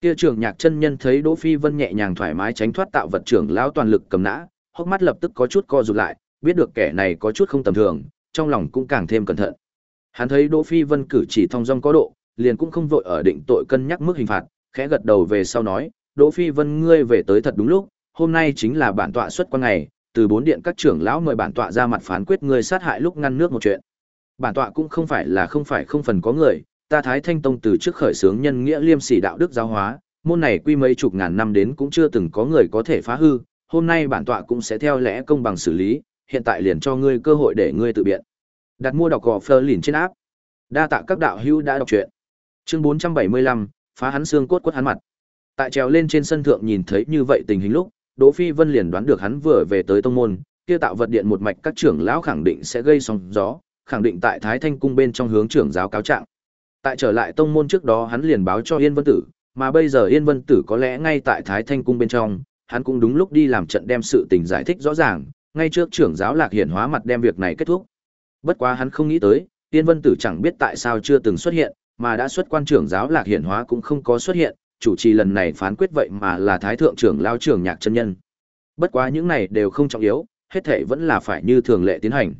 Kia trưởng nhạc chân nhân thấy Đỗ Phi Vân nhẹ nhàng thoải mái tránh thoát tạo vật trưởng lão toàn lực cầm nã, hốc mắt lập tức có chút co rụt lại, biết được kẻ này có chút không tầm thường, trong lòng cũng càng thêm cẩn thận. Hắn thấy Đỗ Phi Vân cử chỉ thong dong có độ, liền cũng không vội ở định tội cân nhắc mức hình phạt, khẽ gật đầu về sau nói, Đỗ Phi Vân ngươi về tới thật đúng lúc, hôm nay chính là bản tọa xuất quan ngày, từ bốn điện các trưởng lão mời bản tọa ra mặt phán quyết ngươi sát hại lúc ngăn nước một chuyện. Bản tọa cũng không phải là không phải không phần có người, ta Thái Thanh Tông từ trước khởi sướng nhân nghĩa liêm sỉ đạo đức giáo hóa, môn này quy mấy chục ngàn năm đến cũng chưa từng có người có thể phá hư, hôm nay bản tọa cũng sẽ theo lẽ công bằng xử lý, hiện tại liền cho ngươi cơ hội để ngươi tự biện. Đặt mua đọc gò phơ lìn trên áp. Đa tạ các đạo hữu đã đọc truyện. Chương 475, phá hắn xương cốt quất hắn mặt. Tại trèo lên trên sân thượng nhìn thấy như vậy tình hình lúc, Đỗ Phi Vân liền đoán được hắn vừa về tới tông môn, kia tạo vật điện một mạch các trưởng lão khẳng định sẽ gây sóng gió, khẳng định tại Thái Thanh cung bên trong hướng trưởng giáo cáo trạng. Tại trở lại tông môn trước đó hắn liền báo cho Yên Vân Tử, mà bây giờ Yên Vân Tử có lẽ ngay tại Thái Thanh cung bên trong, hắn cũng đúng lúc đi làm trận đem sự tình giải thích rõ ràng, ngay trước trưởng giáo Lạc Hiển hóa mặt đem việc này kết thúc. Bất quá hắn không nghĩ tới, tiên Vân Tử chẳng biết tại sao chưa từng xuất hiện, mà đã xuất quan trưởng giáo Lạc Hiển hóa cũng không có xuất hiện, chủ trì lần này phán quyết vậy mà là Thái thượng trưởng lao trưởng Nhạc chân nhân. Bất quá những này đều không trọng yếu, hết thảy vẫn là phải như thường lệ tiến hành.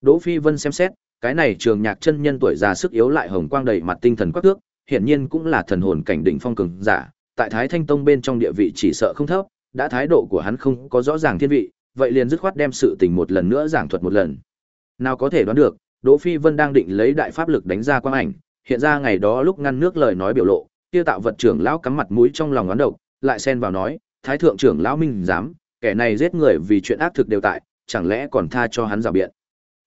Đỗ Phi Vân xem xét, cái này trường nhạc chân nhân tuổi già sức yếu lại hồng quang đầy mặt tinh thần quắc thước, hiển nhiên cũng là thần hồn cảnh đỉnh phong cường giả, tại Thái Thanh Tông bên trong địa vị chỉ sợ không thấp, đã thái độ của hắn không có rõ ràng thiên vị, vậy liền dứt khoát đem sự tình một lần nữa giảng thuật một lần. Nào có thể đoán được, Đỗ Phi Vân đang định lấy đại pháp lực đánh ra quang ảnh, hiện ra ngày đó lúc ngăn nước lời nói biểu lộ, kia tạo vật trưởng lão cắm mặt mũi trong lòng ngán độc, lại xen vào nói, Thái thượng trưởng lão minh dám, kẻ này giết người vì chuyện ác thực đều tại, chẳng lẽ còn tha cho hắn rào biện.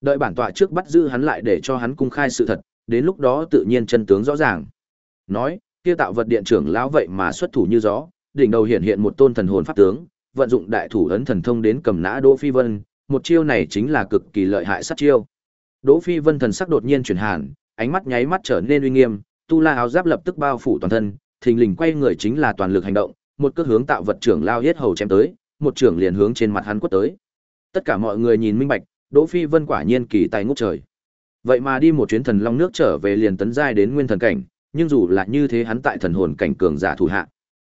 Đợi bản tọa trước bắt giữ hắn lại để cho hắn cung khai sự thật, đến lúc đó tự nhiên chân tướng rõ ràng. Nói, kia tạo vật điện trưởng lão vậy mà xuất thủ như gió, đỉnh đầu hiện hiện một tôn thần hồn pháp tướng, vận dụng đại thủ ấn thần thông đến cầm nã Đỗ Phi Vân, một chiêu này chính là cực kỳ lợi hại sát chiêu. Đỗ Phi Vân thần sắc đột nhiên chuyển hàn, ánh mắt nháy mắt trở nên uy nghiêm, tu la áo giáp lập tức bao phủ toàn thân, thình lình quay người chính là toàn lực hành động, một cước hướng tạo vật trưởng lao hết hầu chém tới, một trưởng liền hướng trên mặt hắn quất tới. Tất cả mọi người nhìn minh bạch, Đỗ Phi Vân quả nhiên kỳ tài ngút trời. Vậy mà đi một chuyến thần long nước trở về liền tấn giai đến nguyên thần cảnh, nhưng dù là như thế hắn tại thần hồn cảnh cường giả thủ hạ,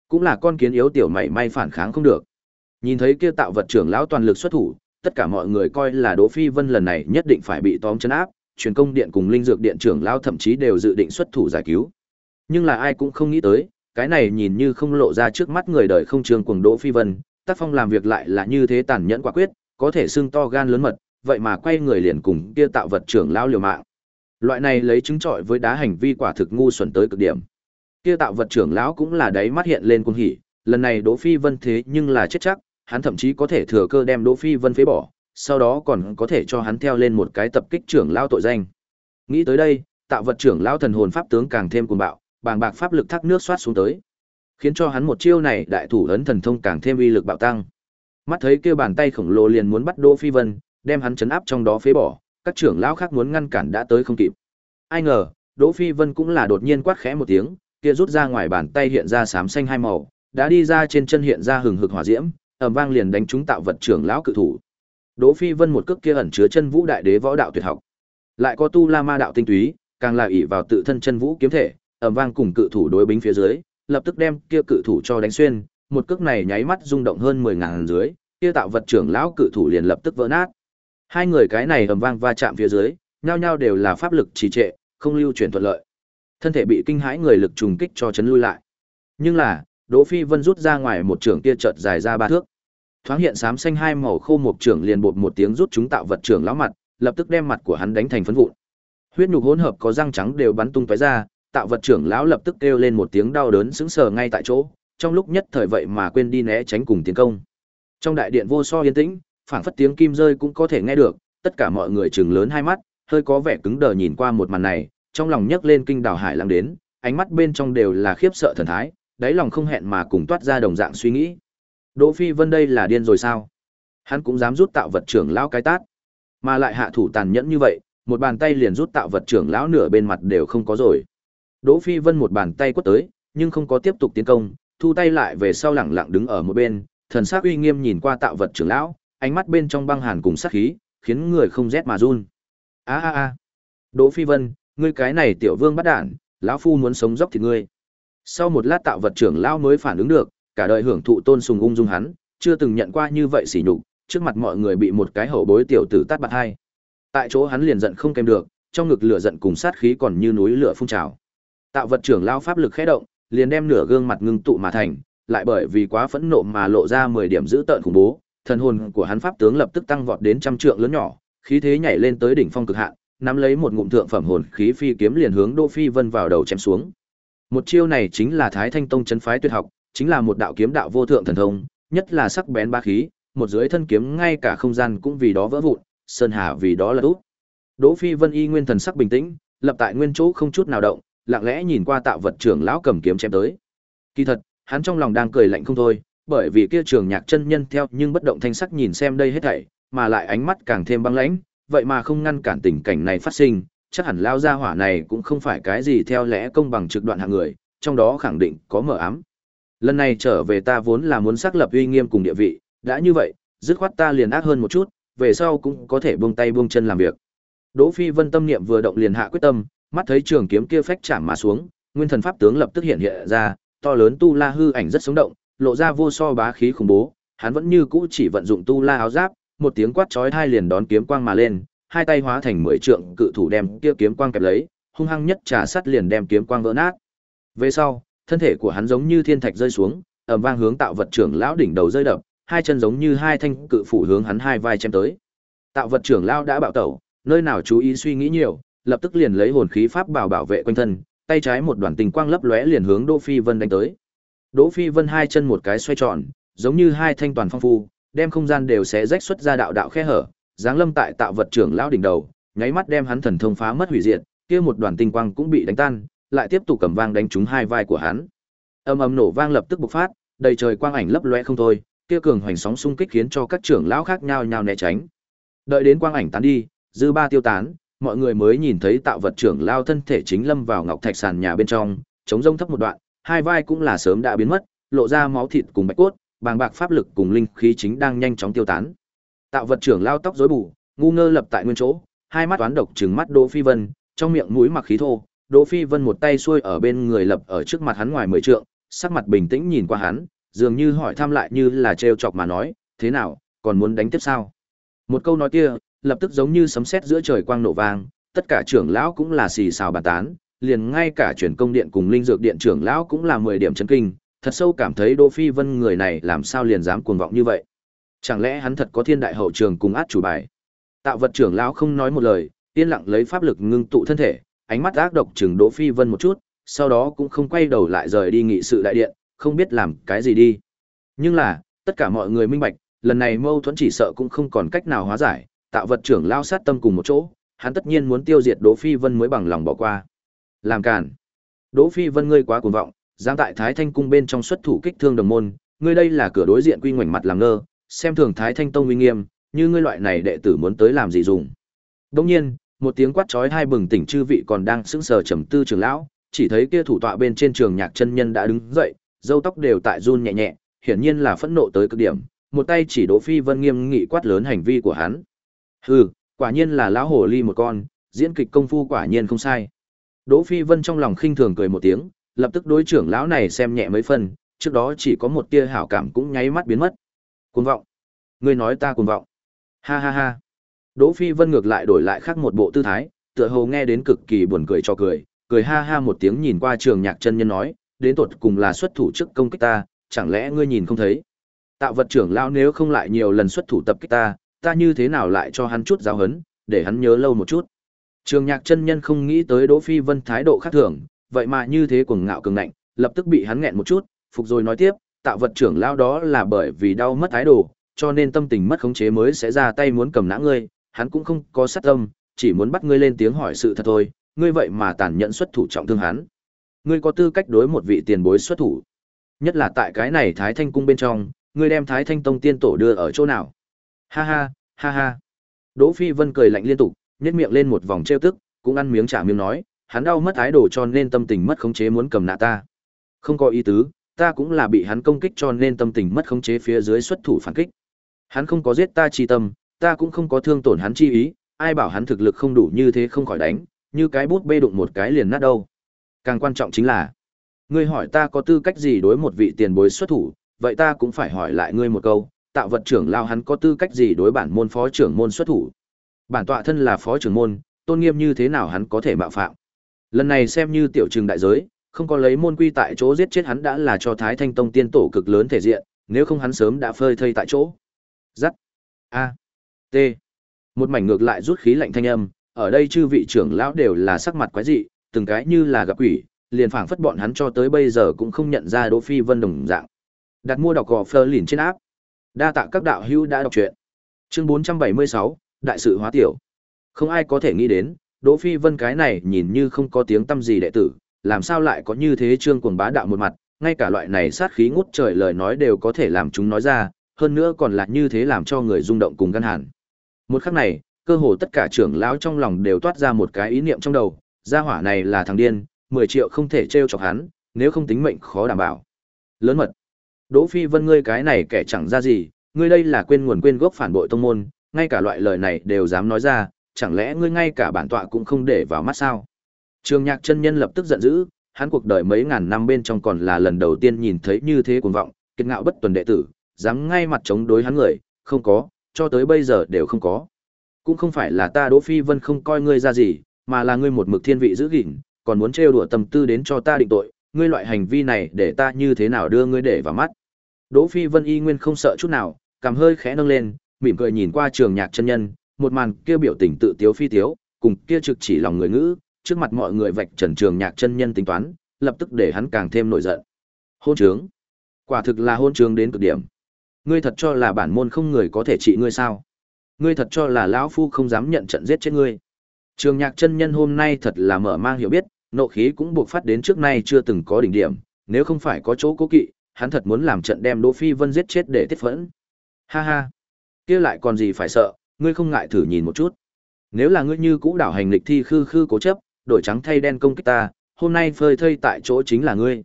cũng là con kiến yếu tiểu mảy may phản kháng không được. Nhìn thấy kia tạo vật trưởng lão toàn lực xuất thủ, tất cả mọi người coi là Đỗ Phi Vân lần này nhất định phải bị tóm chân áp, truyền công điện cùng linh dược điện trưởng lão thậm chí đều dự định xuất thủ giải cứu. Nhưng là ai cũng không nghĩ tới, cái này nhìn như không lộ ra trước mắt người đời không trường cuồng Đỗ Phi Vân, tác phong làm việc lại là như thế tàn nhẫn quả quyết, có thể xưng to gan lớn mật, vậy mà quay người liền cùng kia tạo vật trưởng lão liều mạng. Loại này lấy chứng trọi với đá hành vi quả thực ngu xuẩn tới cực điểm. Kia tạo vật trưởng lão cũng là đáy mắt hiện lên cuồng hỉ, lần này Đỗ Phi Vân thế nhưng là chết chắc, hắn thậm chí có thể thừa cơ đem Đỗ Phi Vân phế bỏ, sau đó còn có thể cho hắn theo lên một cái tập kích trưởng lão tội danh. Nghĩ tới đây, tạo vật trưởng lão thần hồn pháp tướng càng thêm cuồng bạo, bàng bạc pháp lực thác nước xoát xuống tới, khiến cho hắn một chiêu này đại thủ ấn thần thông càng thêm uy lực bạo tăng. Mắt thấy kia bàn tay khổng lồ liền muốn bắt Đỗ Phi Vân, đem hắn chấn áp trong đó phế bỏ, các trưởng lão khác muốn ngăn cản đã tới không kịp. Ai ngờ, Đỗ Phi Vân cũng là đột nhiên quát khẽ một tiếng, kia rút ra ngoài bàn tay hiện ra xám xanh hai màu, đã đi ra trên chân hiện ra hừng hực hỏa diễm, ầm vang liền đánh trúng tạo vật trưởng lão cự thủ. Đỗ Phi Vân một cước kia ẩn chứa chân vũ đại đế võ đạo tuyệt học, lại có tu la ma đạo tinh túy, càng là ỷ vào tự thân chân vũ kiếm thể, ầm vang cùng cự thủ đối bính phía dưới, lập tức đem kia cự thủ cho đánh xuyên, một cước này nháy mắt rung động hơn 10 ngàn dưới, kia tạo vật trưởng lão cự thủ liền lập tức vỡ nát. Hai người cái này ầm vang va chạm phía dưới, nhau nhau đều là pháp lực trì trệ, không lưu chuyển thuận lợi. Thân thể bị kinh hãi người lực trùng kích cho chấn lui lại. Nhưng là, Đỗ Phi Vân rút ra ngoài một trường kia chợt dài ra ba thước. Thoáng hiện xám xanh hai màu khô một trưởng liền bột một tiếng rút chúng tạo vật trưởng lão mặt, lập tức đem mặt của hắn đánh thành phấn vụn. Huyết nhục hỗn hợp có răng trắng đều bắn tung tóe ra, tạo vật trưởng lão lập tức kêu lên một tiếng đau đớn sững sờ ngay tại chỗ, trong lúc nhất thời vậy mà quên đi né tránh cùng tiến công. Trong đại điện vô so yên tĩnh, phảng phất tiếng kim rơi cũng có thể nghe được, tất cả mọi người trừng lớn hai mắt, hơi có vẻ cứng đờ nhìn qua một màn này, trong lòng nhấc lên kinh đảo hải lăng đến, ánh mắt bên trong đều là khiếp sợ thần thái, đáy lòng không hẹn mà cùng toát ra đồng dạng suy nghĩ. Đỗ Phi Vân đây là điên rồi sao? Hắn cũng dám rút tạo vật trưởng lão cái tát, mà lại hạ thủ tàn nhẫn như vậy, một bàn tay liền rút tạo vật trưởng lão nửa bên mặt đều không có rồi. Đỗ Phi Vân một bàn tay quất tới, nhưng không có tiếp tục tiến công, thu tay lại về sau lẳng lặng đứng ở một bên, thần sắc uy nghiêm nhìn qua tạo vật trưởng lão, ánh mắt bên trong băng hàn cùng sát khí, khiến người không rét mà run. A a a. Đỗ Phi Vân, ngươi cái này tiểu vương bắt đản, lão phu muốn sống dốc thì ngươi. Sau một lát tạo vật trưởng lão mới phản ứng được, cả đời hưởng thụ tôn sùng ung dung hắn, chưa từng nhận qua như vậy sỉ nhục, trước mặt mọi người bị một cái hậu bối tiểu tử tát bạt hai. Tại chỗ hắn liền giận không kèm được, trong ngực lửa giận cùng sát khí còn như núi lửa phun trào. Tạo vật trưởng lao pháp lực khẽ động, liền đem nửa gương mặt ngưng tụ mà thành, lại bởi vì quá phẫn nộ mà lộ ra 10 điểm dữ tợn khủng bố, thần hồn của hắn pháp tướng lập tức tăng vọt đến trăm trượng lớn nhỏ, khí thế nhảy lên tới đỉnh phong cực hạn, nắm lấy một ngụm thượng phẩm hồn khí phi kiếm liền hướng Đỗ Phi Vân vào đầu chém xuống. Một chiêu này chính là Thái Thanh Tông trấn phái tuyệt học, chính là một đạo kiếm đạo vô thượng thần thông, nhất là sắc bén ba khí, một dưới thân kiếm ngay cả không gian cũng vì đó vỡ vụn, sơn hà vì đó là út. Đỗ Phi Vân y nguyên thần sắc bình tĩnh, lập tại nguyên chỗ không chút nào động, lặng lẽ nhìn qua tạo vật trưởng lão cầm kiếm chém tới. Kỳ thật, hắn trong lòng đang cười lạnh không thôi, bởi vì kia trường nhạc chân nhân theo nhưng bất động thanh sắc nhìn xem đây hết thảy, mà lại ánh mắt càng thêm băng lãnh, vậy mà không ngăn cản tình cảnh này phát sinh, chắc hẳn lao gia hỏa này cũng không phải cái gì theo lẽ công bằng trực đoạn hạng người, trong đó khẳng định có mở ám. Lần này trở về ta vốn là muốn xác lập uy nghiêm cùng địa vị, đã như vậy, dứt khoát ta liền ác hơn một chút, về sau cũng có thể buông tay buông chân làm việc. Đỗ Phi Vân tâm niệm vừa động liền hạ quyết tâm, mắt thấy trường kiếm kia phách chạm mà xuống, nguyên thần pháp tướng lập tức hiện hiện ra, to lớn tu la hư ảnh rất sống động, lộ ra vô so bá khí khủng bố, hắn vẫn như cũ chỉ vận dụng tu la áo giáp, một tiếng quát chói tai liền đón kiếm quang mà lên, hai tay hóa thành mười trượng cự thủ đem kia kiếm quang kẹp lấy, hung hăng nhất trà sắt liền đem kiếm quang vỡ nát. Về sau, thân thể của hắn giống như thiên thạch rơi xuống, ầm vang hướng tạo vật trưởng lão đỉnh đầu rơi đập, hai chân giống như hai thanh cự phủ hướng hắn hai vai chém tới. Tạo vật trưởng lão đã bạo tẩu, nơi nào chú ý suy nghĩ nhiều, lập tức liền lấy hồn khí pháp bảo bảo vệ quanh thân, tay trái một đoàn tình quang lấp lóe liền hướng Đỗ Phi Vân đánh tới. Đỗ Phi Vân hai chân một cái xoay tròn, giống như hai thanh toàn phong phu, đem không gian đều xé rách xuất ra đạo đạo khe hở, giáng lâm tại tạo vật trưởng lão đỉnh đầu, nháy mắt đem hắn thần thông phá mất hủy diệt, kia một đoàn tinh quang cũng bị đánh tan, lại tiếp tục cầm vang đánh trúng hai vai của hắn. Âm ầm nổ vang lập tức bộc phát, đầy trời quang ảnh lấp lóe không thôi, kia cường hoành sóng xung kích khiến cho các trưởng lão khác nhau nhao né tránh. Đợi đến quang ảnh tán đi, dư ba tiêu tán, mọi người mới nhìn thấy tạo vật trưởng lao thân thể chính lâm vào ngọc thạch sàn nhà bên trong, chống rông thấp một đoạn, hai vai cũng là sớm đã biến mất, lộ ra máu thịt cùng bạch cốt, bàng bạc pháp lực cùng linh khí chính đang nhanh chóng tiêu tán. Tạo vật trưởng lao tóc rối bù, ngu ngơ lập tại nguyên chỗ, hai mắt toán độc trừng mắt Đỗ Phi Vân, trong miệng mũi mặc khí thô, Đỗ Phi Vân một tay xuôi ở bên người lập ở trước mặt hắn ngoài mười trượng, sắc mặt bình tĩnh nhìn qua hắn, dường như hỏi thăm lại như là trêu chọc mà nói, thế nào, còn muốn đánh tiếp sao? Một câu nói kia, lập tức giống như sấm sét giữa trời quang nổ vang, tất cả trưởng lão cũng là xì xào bàn tán, liền ngay cả truyền công điện cùng linh dược điện trưởng lão cũng là 10 điểm chấn kinh, thật sâu cảm thấy Đỗ Phi Vân người này làm sao liền dám cuồng vọng như vậy. Chẳng lẽ hắn thật có thiên đại hậu trường cùng át chủ bài? Tạo vật trưởng lão không nói một lời, yên lặng lấy pháp lực ngưng tụ thân thể, ánh mắt ác độc chừng Đỗ Phi Vân một chút, sau đó cũng không quay đầu lại rời đi nghị sự đại điện, không biết làm cái gì đi. Nhưng là, tất cả mọi người minh bạch, lần này mâu thuẫn chỉ sợ cũng không còn cách nào hóa giải, tạo vật trưởng lao sát tâm cùng một chỗ, hắn tất nhiên muốn tiêu diệt Đỗ Phi Vân mới bằng lòng bỏ qua. Làm cản. Đỗ Phi Vân ngươi quá cuồng vọng, giáng tại Thái Thanh cung bên trong xuất thủ kích thương đồng môn, ngươi đây là cửa đối diện quy ngoảnh mặt làm ngơ, xem thường Thái Thanh tông uy nghiêm, như ngươi loại này đệ tử muốn tới làm gì dùng. Đương nhiên, một tiếng quát chói hai bừng tỉnh chư vị còn đang sững sờ trầm tư trường lão, chỉ thấy kia thủ tọa bên trên trường nhạc chân nhân đã đứng dậy, râu tóc đều tại run nhẹ nhẹ, hiển nhiên là phẫn nộ tới cực điểm, một tay chỉ Đỗ Phi Vân nghiêm nghị quát lớn hành vi của hắn. Hừ, quả nhiên là lão hồ ly một con, diễn kịch công phu quả nhiên không sai. Đỗ Phi Vân trong lòng khinh thường cười một tiếng, lập tức đối trưởng lão này xem nhẹ mấy phần, trước đó chỉ có một tia hảo cảm cũng nháy mắt biến mất. Cuồng vọng. Ngươi nói ta cuồng vọng. Ha ha ha. Đỗ Phi Vân ngược lại đổi lại khác một bộ tư thái, tựa hồ nghe đến cực kỳ buồn cười cho cười, cười ha ha một tiếng nhìn qua trường nhạc chân nhân nói, đến tột cùng là xuất thủ trước công kích ta, chẳng lẽ ngươi nhìn không thấy? Tạo vật trưởng lão nếu không lại nhiều lần xuất thủ tập kích ta, ta như thế nào lại cho hắn chút giáo hấn, để hắn nhớ lâu một chút. Trường nhạc chân nhân không nghĩ tới Đỗ Phi Vân thái độ khác thường, vậy mà như thế cuồng ngạo cường ngạnh, lập tức bị hắn nghẹn một chút, phục rồi nói tiếp, tạo vật trưởng lão đó là bởi vì đau mất thái độ, cho nên tâm tình mất khống chế mới sẽ ra tay muốn cầm nã ngươi, hắn cũng không có sát tâm, chỉ muốn bắt ngươi lên tiếng hỏi sự thật thôi, ngươi vậy mà tàn nhẫn xuất thủ trọng thương hắn. Ngươi có tư cách đối một vị tiền bối xuất thủ. Nhất là tại cái này Thái Thanh cung bên trong, ngươi đem Thái Thanh tông tiên tổ đưa ở chỗ nào? Ha ha, ha ha. Đỗ Phi Vân cười lạnh liên tục, nhếch miệng lên một vòng trêu tức, cũng ăn miếng trả miếng nói, hắn đau mất ái đồ cho nên tâm tình mất khống chế muốn cầm nạ ta. Không có ý tứ, ta cũng là bị hắn công kích cho nên tâm tình mất khống chế phía dưới xuất thủ phản kích. Hắn không có giết ta chi tâm, ta cũng không có thương tổn hắn chi ý, ai bảo hắn thực lực không đủ như thế không khỏi đánh, như cái bút bê đụng một cái liền nát đâu. Càng quan trọng chính là, ngươi hỏi ta có tư cách gì đối một vị tiền bối xuất thủ, vậy ta cũng phải hỏi lại ngươi một câu, tạo vật trưởng lao hắn có tư cách gì đối bản môn phó trưởng môn xuất thủ. Bản tọa thân là phó trưởng môn, tôn nghiêm như thế nào hắn có thể mạo phạm. Lần này xem như tiểu trừng đại giới, không có lấy môn quy tại chỗ giết chết hắn đã là cho Thái Thanh Tông tiên tổ cực lớn thể diện, nếu không hắn sớm đã phơi thây tại chỗ. Dắt. A. T. Một mảnh ngược lại rút khí lạnh thanh âm, ở đây chư vị trưởng lão đều là sắc mặt quái dị, từng cái như là gặp quỷ, liền phảng phất bọn hắn cho tới bây giờ cũng không nhận ra Đỗ Phi Vân đồng dạng. Đặt mua đọc gò Fleur liền trên áp. Đa tạ các đạo hữu đã đọc truyện. Chương 476, đại sự hóa tiểu. Không ai có thể nghĩ đến, Đỗ Phi Vân cái này nhìn như không có tiếng tâm gì đệ tử, làm sao lại có như thế trương cuồng bá đạo một mặt, ngay cả loại này sát khí ngút trời lời nói đều có thể làm chúng nói ra, hơn nữa còn là như thế làm cho người rung động cùng gan hàn. Một khắc này, cơ hồ tất cả trưởng lão trong lòng đều toát ra một cái ý niệm trong đầu, gia hỏa này là thằng điên, 10 triệu không thể trêu chọc hắn, nếu không tính mệnh khó đảm bảo. Lớn mật. Đỗ Phi Vân ngươi cái này kẻ chẳng ra gì, ngươi đây là quên nguồn quên gốc phản bội tông môn, ngay cả loại lời này đều dám nói ra, chẳng lẽ ngươi ngay cả bản tọa cũng không để vào mắt sao? Trường Nhạc chân nhân lập tức giận dữ, hắn cuộc đời mấy ngàn năm bên trong còn là lần đầu tiên nhìn thấy như thế cuồng vọng, kiệt ngạo bất tuần đệ tử, dám ngay mặt chống đối hắn người, không có, cho tới bây giờ đều không có. Cũng không phải là ta Đỗ Phi Vân không coi ngươi ra gì, mà là ngươi một mực thiên vị giữ gìn, còn muốn trêu đùa tâm tư đến cho ta định tội, ngươi loại hành vi này để ta như thế nào đưa ngươi để vào mắt. Đỗ Phi Vân y nguyên không sợ chút nào, cảm hơi khẽ nâng lên, mỉm cười nhìn qua trường nhạc chân nhân, một màn kia biểu tình tự tiếu phi tiếu, cùng kia trực chỉ lòng người ngữ, trước mặt mọi người vạch trần trường nhạc chân nhân tính toán, lập tức để hắn càng thêm nổi giận. Hôn trướng. Quả thực là hôn trướng đến cực điểm. Ngươi thật cho là bản môn không người có thể trị ngươi sao? Ngươi thật cho là lão phu không dám nhận trận giết chết ngươi? Trường Nhạc chân nhân hôm nay thật là mở mang hiểu biết, nộ khí cũng buộc phát đến trước nay chưa từng có đỉnh điểm, nếu không phải có chỗ cố kỵ, hắn thật muốn làm trận đem Đỗ Phi Vân giết chết để tiết phẫn. Ha ha, kia lại còn gì phải sợ, ngươi không ngại thử nhìn một chút. Nếu là ngươi như cũ đảo hành lịch thi khư khư cố chấp, đổi trắng thay đen công kích ta, hôm nay phơi thây tại chỗ chính là ngươi.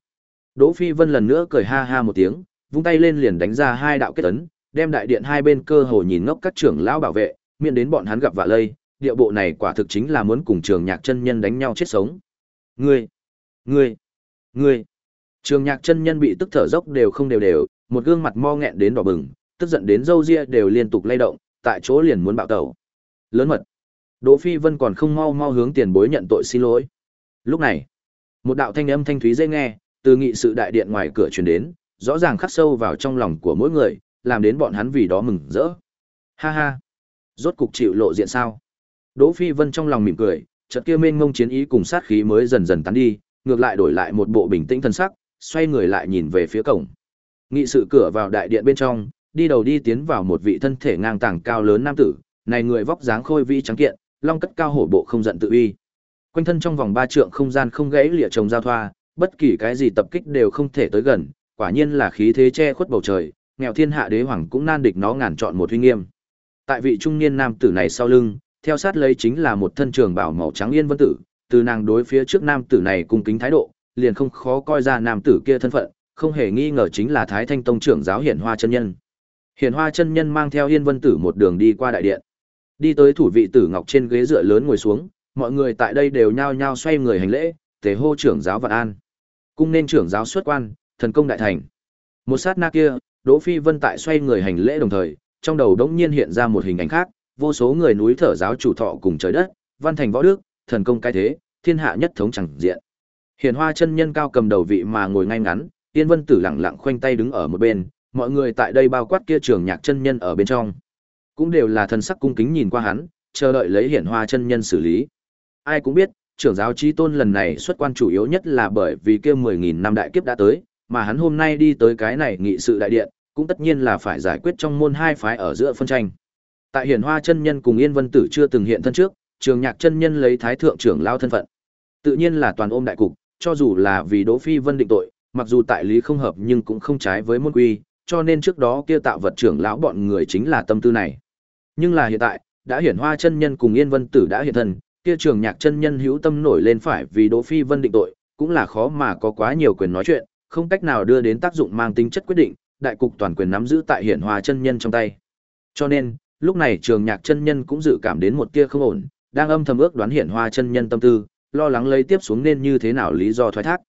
Đỗ Phi Vân lần nữa cười ha ha một tiếng, vung tay lên liền đánh ra hai đạo kết ấn, đem đại điện hai bên cơ hồ nhìn ngốc các trưởng lão bảo vệ, miễn đến bọn hắn gặp vạ lây, địa bộ này quả thực chính là muốn cùng Trường Nhạc chân nhân đánh nhau chết sống. Ngươi, ngươi, ngươi. Trường Nhạc chân nhân bị tức thở dốc đều không đều đều, một gương mặt mo nghẹn đến đỏ bừng, tức giận đến râu ria đều liên tục lay động, tại chỗ liền muốn bạo tẩu. Lớn mật. Đỗ Phi Vân còn không mau mau hướng tiền bối nhận tội xin lỗi. Lúc này, một đạo thanh âm thanh thúy dễ nghe, Từ nghị sự đại điện ngoài cửa truyền đến, rõ ràng khắc sâu vào trong lòng của mỗi người, làm đến bọn hắn vì đó mừng rỡ. Ha ha, rốt cục chịu lộ diện sao? Đỗ Phi Vân trong lòng mỉm cười, chợt kia mênh mông chiến ý cùng sát khí mới dần dần tán đi, ngược lại đổi lại một bộ bình tĩnh thân sắc, xoay người lại nhìn về phía cổng. Nghị sự cửa vào đại điện bên trong, đi đầu đi tiến vào một vị thân thể ngang tàng cao lớn nam tử, này người vóc dáng khôi vĩ trắng kiện, long cất cao hổ bộ không giận tự uy. Quanh thân trong vòng ba trượng không gian không gãy lìa trồng giao thoa, bất kỳ cái gì tập kích đều không thể tới gần, quả nhiên là khí thế che khuất bầu trời, nghèo thiên hạ đế hoàng cũng nan địch nó ngàn chọn một uy nghiêm. Tại vị trung niên nam tử này sau lưng, theo sát lấy chính là một thân trường bảo màu trắng yên vân tử, từ nàng đối phía trước nam tử này cung kính thái độ, liền không khó coi ra nam tử kia thân phận, không hề nghi ngờ chính là Thái Thanh Tông trưởng giáo Hiển Hoa chân nhân. Hiển Hoa chân nhân mang theo Yên Vân Tử một đường đi qua đại điện. Đi tới thủ vị tử ngọc trên ghế dựa lớn ngồi xuống, mọi người tại đây đều nhao nhao xoay người hành lễ, tế hô trưởng giáo Vạn An. Cung nên trưởng giáo xuất quan, thần công đại thành. Một sát na kia, Đỗ Phi Vân tại xoay người hành lễ đồng thời, trong đầu đống nhiên hiện ra một hình ảnh khác, vô số người núi thở giáo chủ thọ cùng trời đất, văn thành võ đức, thần công cái thế, thiên hạ nhất thống chẳng diện. Hiển Hoa chân nhân cao cầm đầu vị mà ngồi ngay ngắn, Tiên Vân Tử lặng lặng khoanh tay đứng ở một bên, mọi người tại đây bao quát kia trường nhạc chân nhân ở bên trong, cũng đều là thần sắc cung kính nhìn qua hắn, chờ đợi lấy Hiển Hoa chân nhân xử lý. Ai cũng biết, trưởng giáo chí tôn lần này xuất quan chủ yếu nhất là bởi vì kia 10000 năm đại kiếp đã tới, mà hắn hôm nay đi tới cái này nghị sự đại điện, cũng tất nhiên là phải giải quyết trong môn hai phái ở giữa phân tranh. Tại Hiển Hoa chân nhân cùng Yên Vân Tử chưa từng hiện thân trước, Trường Nhạc chân nhân lấy thái thượng trưởng lao thân phận. Tự nhiên là toàn ôm đại cục, cho dù là vì Đỗ Phi Vân định tội, mặc dù tại lý không hợp nhưng cũng không trái với môn quy, cho nên trước đó kia tạo vật trưởng lão bọn người chính là tâm tư này. Nhưng là hiện tại, đã hiển hoa chân nhân cùng Yên Vân Tử đã hiện thân, kia trường nhạc chân nhân hữu tâm nổi lên phải vì Đỗ Phi Vân định tội, cũng là khó mà có quá nhiều quyền nói chuyện, không cách nào đưa đến tác dụng mang tính chất quyết định, đại cục toàn quyền nắm giữ tại hiển hòa chân nhân trong tay. Cho nên, lúc này trường nhạc chân nhân cũng dự cảm đến một tia không ổn, đang âm thầm ước đoán hiển hòa chân nhân tâm tư, lo lắng lấy tiếp xuống nên như thế nào lý do thoái thác.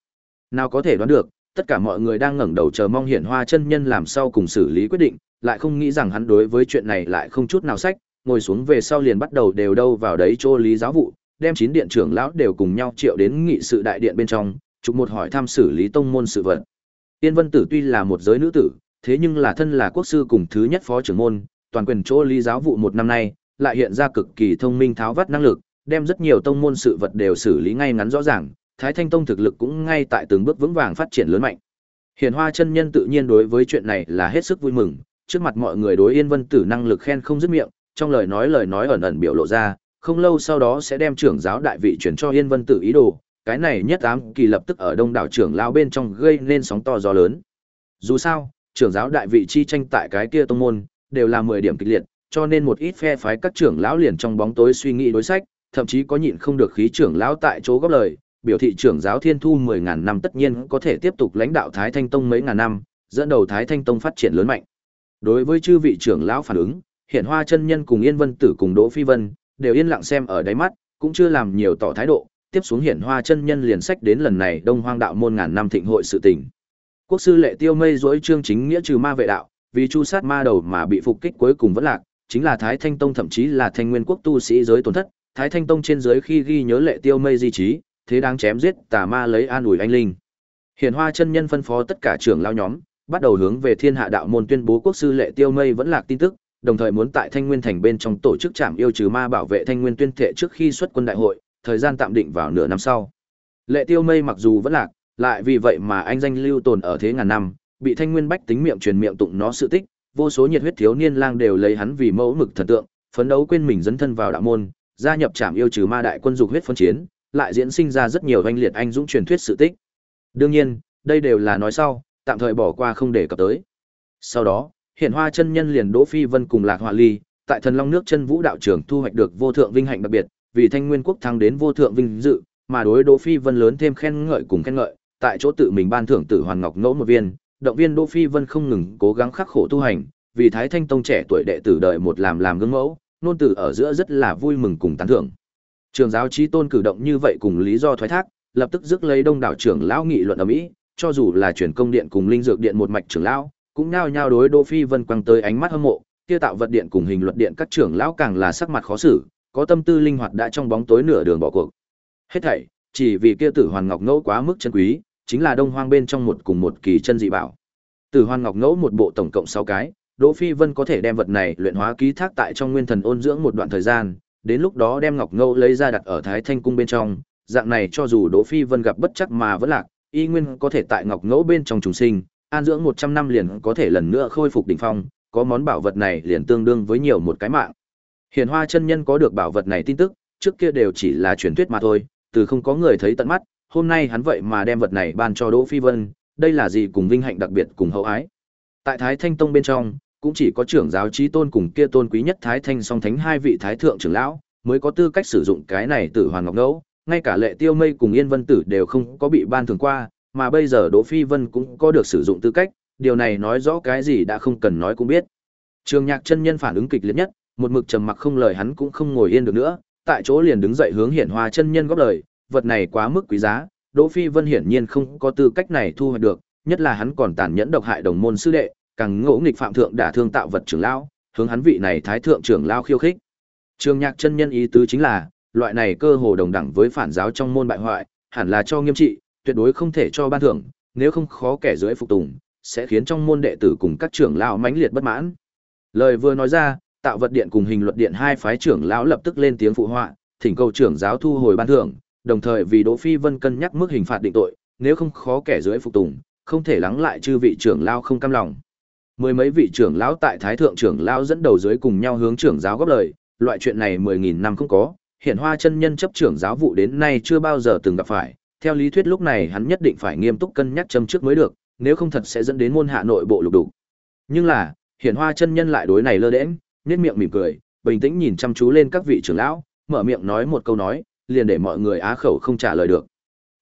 Nào có thể đoán được, tất cả mọi người đang ngẩng đầu chờ mong hiển hoa chân nhân làm sao cùng xử lý quyết định, lại không nghĩ rằng hắn đối với chuyện này lại không chút nào sách, ngồi xuống về sau liền bắt đầu đều đâu vào đấy chô lý giáo vụ, đem chín điện trưởng lão đều cùng nhau triệu đến nghị sự đại điện bên trong, chụp một hỏi thăm xử lý tông môn sự vật. Tiên Vân Tử tuy là một giới nữ tử, thế nhưng là thân là quốc sư cùng thứ nhất phó trưởng môn, toàn quyền chỗ lý giáo vụ một năm nay, lại hiện ra cực kỳ thông minh tháo vắt năng lực, đem rất nhiều tông môn sự vật đều xử lý ngay ngắn rõ ràng, Thái Thanh Tông thực lực cũng ngay tại từng bước vững vàng phát triển lớn mạnh. Hiển Hoa chân nhân tự nhiên đối với chuyện này là hết sức vui mừng, trước mặt mọi người đối Yên Vân Tử năng lực khen không dứt miệng, trong lời nói lời nói ẩn ẩn biểu lộ ra, không lâu sau đó sẽ đem trưởng giáo đại vị chuyển cho Yên Vân Tử ý đồ, cái này nhất ám kỳ lập tức ở đông đảo trưởng lão bên trong gây nên sóng to gió lớn. Dù sao, trưởng giáo đại vị chi tranh tại cái kia tông môn đều là 10 điểm kịch liệt, cho nên một ít phe phái các trưởng lão liền trong bóng tối suy nghĩ đối sách, thậm chí có nhịn không được khí trưởng lão tại chỗ góp lời, biểu thị trưởng giáo Thiên Thu 10000 năm tất nhiên có thể tiếp tục lãnh đạo Thái Thanh Tông mấy ngàn năm, dẫn đầu Thái Thanh Tông phát triển lớn mạnh. Đối với chư vị trưởng lão phản ứng, hiện Hoa chân nhân cùng Yên Vân Tử cùng Đỗ Phi Vân đều yên lặng xem ở đáy mắt, cũng chưa làm nhiều tỏ thái độ, tiếp xuống Hiển Hoa chân nhân liền sách đến lần này Đông Hoang đạo môn ngàn năm thịnh hội sự tình. Quốc sư Lệ Tiêu Mây dối trương chính nghĩa trừ ma vệ đạo, vì chu sát ma đầu mà bị phục kích cuối cùng vẫn lạc, chính là Thái Thanh Tông thậm chí là Thanh Nguyên quốc tu sĩ giới tổn thất, Thái Thanh Tông trên dưới khi ghi nhớ Lệ Tiêu Mây di trí, thế đáng chém giết tà ma lấy an ủi anh linh. Hiển Hoa chân nhân phân phó tất cả trưởng lao nhóm, bắt đầu hướng về Thiên Hạ đạo môn tuyên bố quốc sư Lệ Tiêu Mây vẫn lạc tin tức, đồng thời muốn tại Thanh Nguyên thành bên trong tổ chức trạm yêu trừ ma bảo vệ Thanh Nguyên tuyên thệ trước khi xuất quân đại hội, thời gian tạm định vào nửa năm sau. Lệ Tiêu Mây mặc dù vẫn lạc, lại vì vậy mà anh danh lưu tồn ở thế ngàn năm, bị Thanh Nguyên bách tính miệng truyền miệng tụng nó sự tích, vô số nhiệt huyết thiếu niên lang đều lấy hắn vì mẫu mực thần tượng, phấn đấu quên mình dấn thân vào đạo môn, gia nhập Trảm yêu trừ ma đại quân dục huyết phân chiến, lại diễn sinh ra rất nhiều anh liệt anh dũng truyền thuyết sự tích. Đương nhiên, đây đều là nói sau, tạm thời bỏ qua không để cập tới. Sau đó, Hiển Hoa chân nhân liền Đỗ Phi Vân cùng Lạc Họa Ly, tại Thần Long nước chân vũ đạo trưởng thu hoạch được vô thượng vinh hạnh đặc biệt, vì Thanh Nguyên quốc thăng đến vô thượng vinh dự, mà đối Đỗ Phi Vân lớn thêm khen ngợi cùng khen ngợi, tại chỗ tự mình ban thưởng Tử Hoàn Ngọc ngẫu một viên, động viên Đỗ Phi Vân không ngừng cố gắng khắc khổ tu hành, vì Thái Thanh Tông trẻ tuổi đệ tử đời một làm làm gương mẫu, nôn tử ở giữa rất là vui mừng cùng tán thưởng. Trường giáo trí tôn cử động như vậy cùng lý do thoái thác, lập tức rước lấy đông đảo trưởng lão nghị luận ở mỹ, cho dù là truyền công điện cùng linh dược điện một mạch trưởng lão, cũng nhao nhao đối Đỗ Phi Vân quăng tới ánh mắt hâm mộ, kia tạo vật điện cùng hình luật điện các trưởng lão càng là sắc mặt khó xử, có tâm tư linh hoạt đã trong bóng tối nửa đường bỏ cuộc. Hết thảy, chỉ vì kia tử hoàn ngọc ngẫu quá mức chân quý, chính là đông hoang bên trong một cùng một kỳ chân dị bảo. Tử hoàn Ngọc Ngẫu một bộ tổng cộng 6 cái, Đỗ Phi Vân có thể đem vật này luyện hóa ký thác tại trong nguyên thần ôn dưỡng một đoạn thời gian, đến lúc đó đem Ngọc Ngẫu lấy ra đặt ở Thái Thanh cung bên trong, dạng này cho dù Đỗ Phi Vân gặp bất chắc mà vẫn lạc, y nguyên có thể tại Ngọc Ngẫu bên trong trùng sinh, an dưỡng 100 năm liền có thể lần nữa khôi phục đỉnh phong, có món bảo vật này liền tương đương với nhiều một cái mạng. Hiển Hoa chân nhân có được bảo vật này tin tức, trước kia đều chỉ là truyền thuyết mà thôi, từ không có người thấy tận mắt, hôm nay hắn vậy mà đem vật này ban cho Đỗ Phi Vân, đây là gì cùng vinh hạnh đặc biệt cùng hậu ái. Tại Thái Thanh Tông bên trong, cũng chỉ có trưởng giáo chí tôn cùng kia tôn quý nhất Thái Thanh song thánh hai vị thái thượng trưởng lão mới có tư cách sử dụng cái này Tử Hoàn Ngọc Ngẫu, ngay cả Lệ Tiêu Mây cùng Yên Vân Tử đều không có bị ban thường qua, mà bây giờ Đỗ Phi Vân cũng có được sử dụng tư cách, điều này nói rõ cái gì đã không cần nói cũng biết. Trường Nhạc chân nhân phản ứng kịch liệt nhất, một mực trầm mặc không lời hắn cũng không ngồi yên được nữa, tại chỗ liền đứng dậy hướng Hiển Hoa chân nhân góp lời, vật này quá mức quý giá, Đỗ Phi Vân hiển nhiên không có tư cách này thu hoạch được, nhất là hắn còn tàn nhẫn độc hại đồng môn sư đệ, càng ngỗ nghịch phạm thượng đả thương tạo vật trưởng lão, hướng hắn vị này thái thượng trưởng lão khiêu khích. Trường Nhạc chân nhân ý tứ chính là, loại này cơ hồ đồng đẳng với phản giáo trong môn bại hoại, hẳn là cho nghiêm trị, tuyệt đối không thể cho ban thưởng, nếu không khó kẻ dưới phục tùng, sẽ khiến trong môn đệ tử cùng các trưởng lão mãnh liệt bất mãn. Lời vừa nói ra, tạo vật điện cùng hình luật điện hai phái trưởng lão lập tức lên tiếng phụ họa, thỉnh cầu trưởng giáo thu hồi ban thưởng, đồng thời vì Đỗ Phi Vân cân nhắc mức hình phạt định tội, nếu không khó kẻ dưới phục tùng, không thể lắng lại chư vị trưởng lão không cam lòng. Mười mấy vị trưởng lão tại Thái thượng trưởng lão dẫn đầu dưới cùng nhau hướng trưởng giáo góp lời, loại chuyện này mười nghìn năm không có, hiện hoa chân nhân chấp trưởng giáo vụ đến nay chưa bao giờ từng gặp phải, theo lý thuyết lúc này hắn nhất định phải nghiêm túc cân nhắc châm trước mới được, nếu không thật sẽ dẫn đến môn hạ nội bộ lục đục. Nhưng là, hiện hoa chân nhân lại đối này lơ đễnh, nhếch miệng mỉm cười, bình tĩnh nhìn chăm chú lên các vị trưởng lão, mở miệng nói một câu nói, liền để mọi người á khẩu không trả lời được.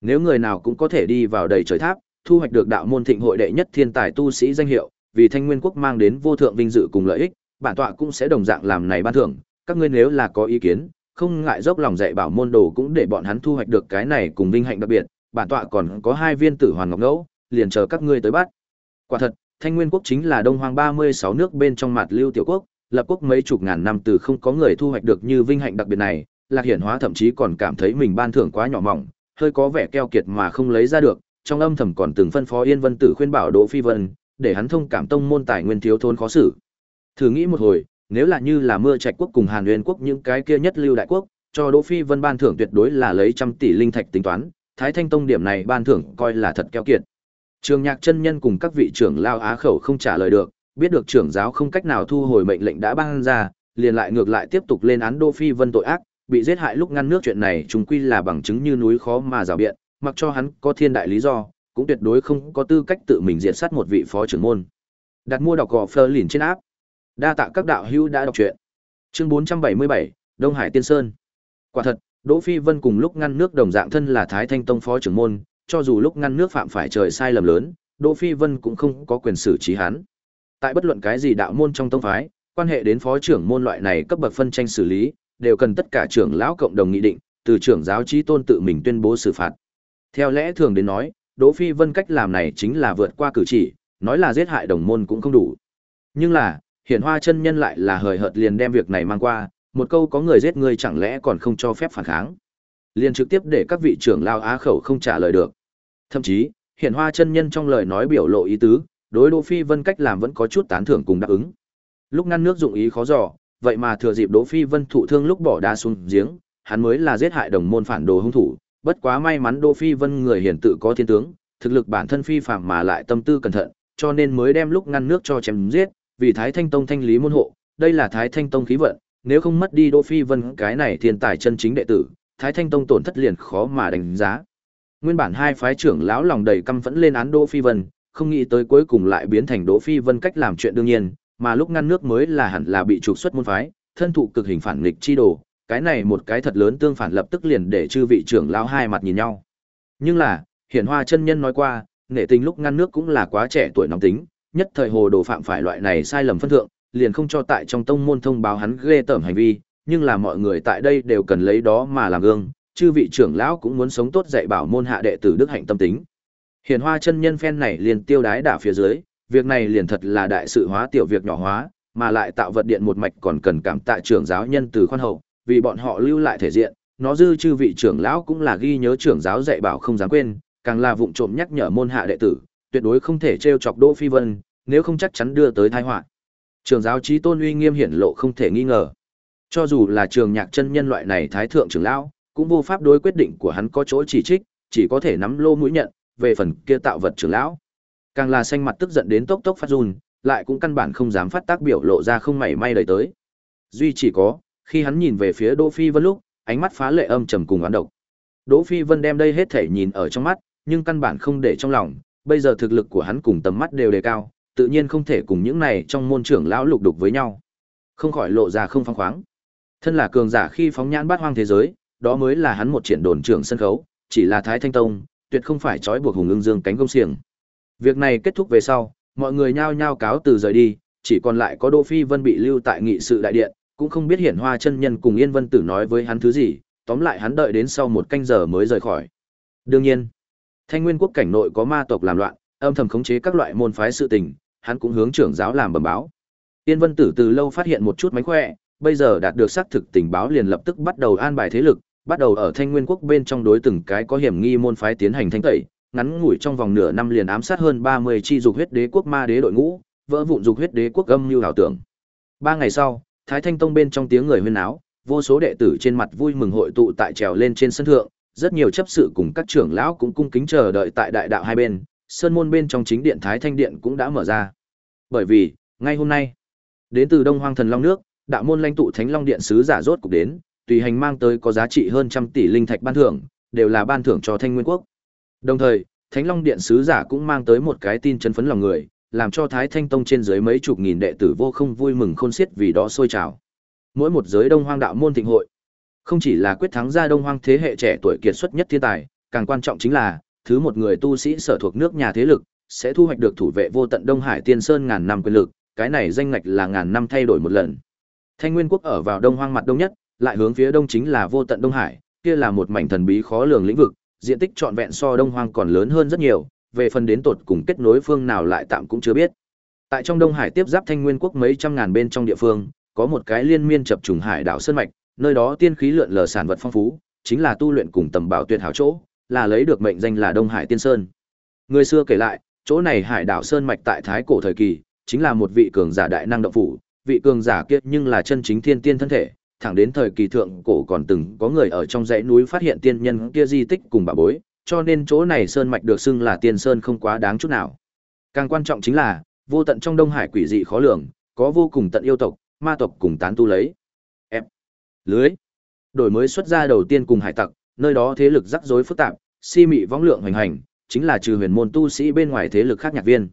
Nếu người nào cũng có thể đi vào đầy trời tháp, thu hoạch được đạo môn thịnh hội đệ nhất thiên tài tu sĩ danh hiệu, vì Thanh Nguyên quốc mang đến vô thượng vinh dự cùng lợi ích, bản tọa cũng sẽ đồng dạng làm này ban thưởng, các ngươi nếu là có ý kiến, không ngại dốc lòng dạy bảo môn đồ cũng để bọn hắn thu hoạch được cái này cùng vinh hạnh đặc biệt, bản tọa còn có hai viên tử hoàn ngọc ngẫu, liền chờ các ngươi tới bắt. Quả thật, Thanh Nguyên quốc chính là Đông Hoang 36 nước bên trong mặt lưu tiểu quốc, lập quốc mấy chục ngàn năm từ không có người thu hoạch được như vinh hạnh đặc biệt này, Lạc Hiển Hóa thậm chí còn cảm thấy mình ban thưởng quá nhỏ mỏng, hơi có vẻ keo kiệt mà không lấy ra được, trong âm thầm còn từng phân phó Yên Vân Tử khuyên bảo Đỗ Phi Vân, để hắn thông cảm tông môn tài nguyên thiếu thốn khó xử. Thử nghĩ một hồi, nếu là như là mưa trạch quốc cùng Hàn Nguyên quốc những cái kia nhất lưu đại quốc, cho Đỗ Phi Vân ban thưởng tuyệt đối là lấy trăm tỷ linh thạch tính toán, Thái Thanh Tông điểm này ban thưởng coi là thật keo kiệt. Trường Nhạc chân nhân cùng các vị trưởng lao á khẩu không trả lời được, biết được trưởng giáo không cách nào thu hồi mệnh lệnh đã ban ra, liền lại ngược lại tiếp tục lên án Đỗ Phi Vân tội ác, bị giết hại lúc ngăn nước chuyện này chúng quy là bằng chứng như núi khó mà rào biện, mặc cho hắn có thiên đại lý do, cũng tuyệt đối không có tư cách tự mình diện sát một vị phó trưởng môn. Đặt mua đọc gò Fleur lìn trên áp. Đa tạ các đạo hữu đã đọc truyện. Chương 477, Đông Hải Tiên Sơn. Quả thật, Đỗ Phi Vân cùng lúc ngăn nước đồng dạng thân là Thái Thanh Tông phó trưởng môn, cho dù lúc ngăn nước phạm phải trời sai lầm lớn, Đỗ Phi Vân cũng không có quyền xử trí hắn. Tại bất luận cái gì đạo môn trong tông phái, quan hệ đến phó trưởng môn loại này cấp bậc phân tranh xử lý, đều cần tất cả trưởng lão cộng đồng nghị định, từ trưởng giáo chí tôn tự mình tuyên bố xử phạt. Theo lẽ thường đến nói, Đỗ Phi Vân cách làm này chính là vượt qua cử chỉ, nói là giết hại đồng môn cũng không đủ. Nhưng là, Hiển Hoa chân nhân lại là hời hợt liền đem việc này mang qua, một câu có người giết người chẳng lẽ còn không cho phép phản kháng. Liền trực tiếp để các vị trưởng lao á khẩu không trả lời được. Thậm chí, Hiển Hoa chân nhân trong lời nói biểu lộ ý tứ, đối Đỗ Phi Vân cách làm vẫn có chút tán thưởng cùng đáp ứng. Lúc ngăn nước dụng ý khó dò, vậy mà thừa dịp Đỗ Phi Vân thụ thương lúc bỏ đá xuống giếng, hắn mới là giết hại đồng môn phản đồ hung thủ, bất quá may mắn Đỗ Phi Vân người hiển tự có thiên tướng, thực lực bản thân phi phàm mà lại tâm tư cẩn thận, cho nên mới đem lúc ngăn nước cho chém giết, vì Thái Thanh Tông thanh lý môn hộ, đây là Thái Thanh Tông khí vận, nếu không mất đi Đỗ Phi Vân cái này thiên tài chân chính đệ tử, Thái Thanh Tông tổn thất liền khó mà đánh giá. Nguyên bản hai phái trưởng lão lòng đầy căm phẫn lên án Đỗ Phi Vân, không nghĩ tới cuối cùng lại biến thành Đỗ Phi Vân cách làm chuyện đương nhiên, mà lúc ngăn nước mới là hẳn là bị trục xuất môn phái, thân thụ cực hình phản nghịch chi đồ, cái này một cái thật lớn tương phản lập tức liền để chư vị trưởng lão hai mặt nhìn nhau. Nhưng là, Hiển Hoa chân nhân nói qua, nghệ tình lúc ngăn nước cũng là quá trẻ tuổi nóng tính, nhất thời hồ đồ phạm phải loại này sai lầm phân thượng, liền không cho tại trong tông môn thông báo hắn ghê tởm hành vi, nhưng là mọi người tại đây đều cần lấy đó mà làm gương, chư vị trưởng lão cũng muốn sống tốt dạy bảo môn hạ đệ tử đức hạnh tâm tính. Hiển Hoa chân nhân phen này liền tiêu đái đả phía dưới, việc này liền thật là đại sự hóa tiểu việc nhỏ hóa, mà lại tạo vật điện một mạch còn cần cảm tạ trưởng giáo nhân từ khoan hậu, vì bọn họ lưu lại thể diện, nó dư chư vị trưởng lão cũng là ghi nhớ trưởng giáo dạy bảo không dám quên, càng là vụng trộm nhắc nhở môn hạ đệ tử, tuyệt đối không thể trêu chọc Đỗ Phi Vân, nếu không chắc chắn đưa tới tai họa. trưởng giáo chí tôn uy nghiêm hiển lộ không thể nghi ngờ. Cho dù là trường nhạc chân nhân loại này thái thượng trưởng lão, cũng vô pháp đối quyết định của hắn có chỗ chỉ trích, chỉ có thể nắm lô mũi nhận, về phần kia tạo vật trưởng lão. Càng là xanh mặt tức giận đến tốc tốc phát run, lại cũng căn bản không dám phát tác biểu lộ ra không mảy may đời tới. Duy chỉ có, khi hắn nhìn về phía Đỗ Phi Vân lúc, ánh mắt phá lệ âm trầm cùng oán độc. Đỗ Phi Vân đem đây hết thể nhìn ở trong mắt, nhưng căn bản không để trong lòng, bây giờ thực lực của hắn cùng tầm mắt đều đề cao, tự nhiên không thể cùng những này trong môn trưởng lão lục đục với nhau. Không khỏi lộ ra không phăng khoáng. Thân là cường giả khi phóng nhãn bát hoang thế giới, đó mới là hắn một triển đồn trưởng sân khấu, chỉ là Thái Thanh Tông, tuyệt không phải trói buộc hùng ưng dương cánh công xiềng. Việc này kết thúc về sau, mọi người nhao nhao cáo từ rời đi, chỉ còn lại có Đỗ Phi Vân bị lưu tại nghị sự đại điện, cũng không biết Hiển Hoa chân nhân cùng Yên Vân Tử nói với hắn thứ gì, tóm lại hắn đợi đến sau một canh giờ mới rời khỏi. Đương nhiên, Thanh Nguyên quốc cảnh nội có ma tộc làm loạn, âm thầm khống chế các loại môn phái sự tình, hắn cũng hướng trưởng giáo làm bẩm báo. Yên Vân Tử từ lâu phát hiện một chút mánh khỏe, bây giờ đạt được xác thực tình báo liền lập tức bắt đầu an bài thế lực, bắt đầu ở Thanh Nguyên quốc bên trong đối từng cái có hiểm nghi môn phái tiến hành thanh tẩy, ngắn ngủi trong vòng nửa năm liền ám sát hơn 30 chi dục huyết đế quốc ma đế đội ngũ, vỡ vụn dục huyết đế quốc âm như ảo tưởng. Ba ngày sau, Thái Thanh Tông bên trong tiếng người huyên náo, vô số đệ tử trên mặt vui mừng hội tụ tại trèo lên trên sân thượng, rất nhiều chấp sự cùng các trưởng lão cũng cung kính chờ đợi tại đại đạo hai bên, sơn môn bên trong chính điện Thái Thanh điện cũng đã mở ra. Bởi vì, ngay hôm nay, đến từ Đông Hoang Thần Long nước, đạo môn lãnh tụ Thánh Long điện sứ giả rốt cục đến, tùy hành mang tới có giá trị hơn trăm tỷ linh thạch ban thưởng, đều là ban thưởng cho Thanh Nguyên quốc. Đồng thời, Thánh Long điện sứ giả cũng mang tới một cái tin chấn phấn lòng người, làm cho Thái Thanh Tông trên dưới mấy chục nghìn đệ tử vô không vui mừng khôn xiết vì đó sôi trào. Mỗi một giới Đông Hoang đạo môn thịnh hội, không chỉ là quyết thắng ra Đông Hoang thế hệ trẻ tuổi kiệt xuất nhất thiên tài, càng quan trọng chính là thứ một người tu sĩ sở thuộc nước nhà thế lực sẽ thu hoạch được thủ vệ vô tận Đông Hải Tiên Sơn ngàn năm quyền lực, cái này danh ngạch là ngàn năm thay đổi một lần. Thanh Nguyên quốc ở vào Đông Hoang mặt đông nhất, lại hướng phía đông chính là vô tận Đông Hải, kia là một mảnh thần bí khó lường lĩnh vực, diện tích trọn vẹn so Đông Hoang còn lớn hơn rất nhiều, về phần đến tột cùng kết nối phương nào lại tạm cũng chưa biết. Tại trong Đông Hải tiếp giáp Thanh Nguyên quốc mấy trăm ngàn bên trong địa phương, có một cái liên miên chập trùng hải đảo sơn mạch, nơi đó tiên khí lượn lờ sản vật phong phú, chính là tu luyện cùng tầm bảo tuyệt hảo chỗ, là lấy được mệnh danh là Đông Hải Tiên Sơn. Người xưa kể lại, chỗ này hải đảo sơn mạch tại thái cổ thời kỳ, chính là một vị cường giả đại năng động phủ, vị cường giả kia nhưng là chân chính thiên tiên thân thể, thẳng đến thời kỳ thượng cổ còn từng có người ở trong dãy núi phát hiện tiên nhân kia di tích cùng bà bối, cho nên chỗ này sơn mạch được xưng là tiên sơn không quá đáng chút nào. Càng quan trọng chính là, vô tận trong Đông Hải quỷ dị khó lường, có vô cùng tận yêu tộc, ma tộc cùng tán tu lấy. Ép. Lưới. Đổi mới xuất ra đầu tiên cùng hải tặc, nơi đó thế lực rắc rối phức tạp, si mị võng lượng hoành hành, chính là trừ huyền môn tu sĩ bên ngoài thế lực khác nhạc viên.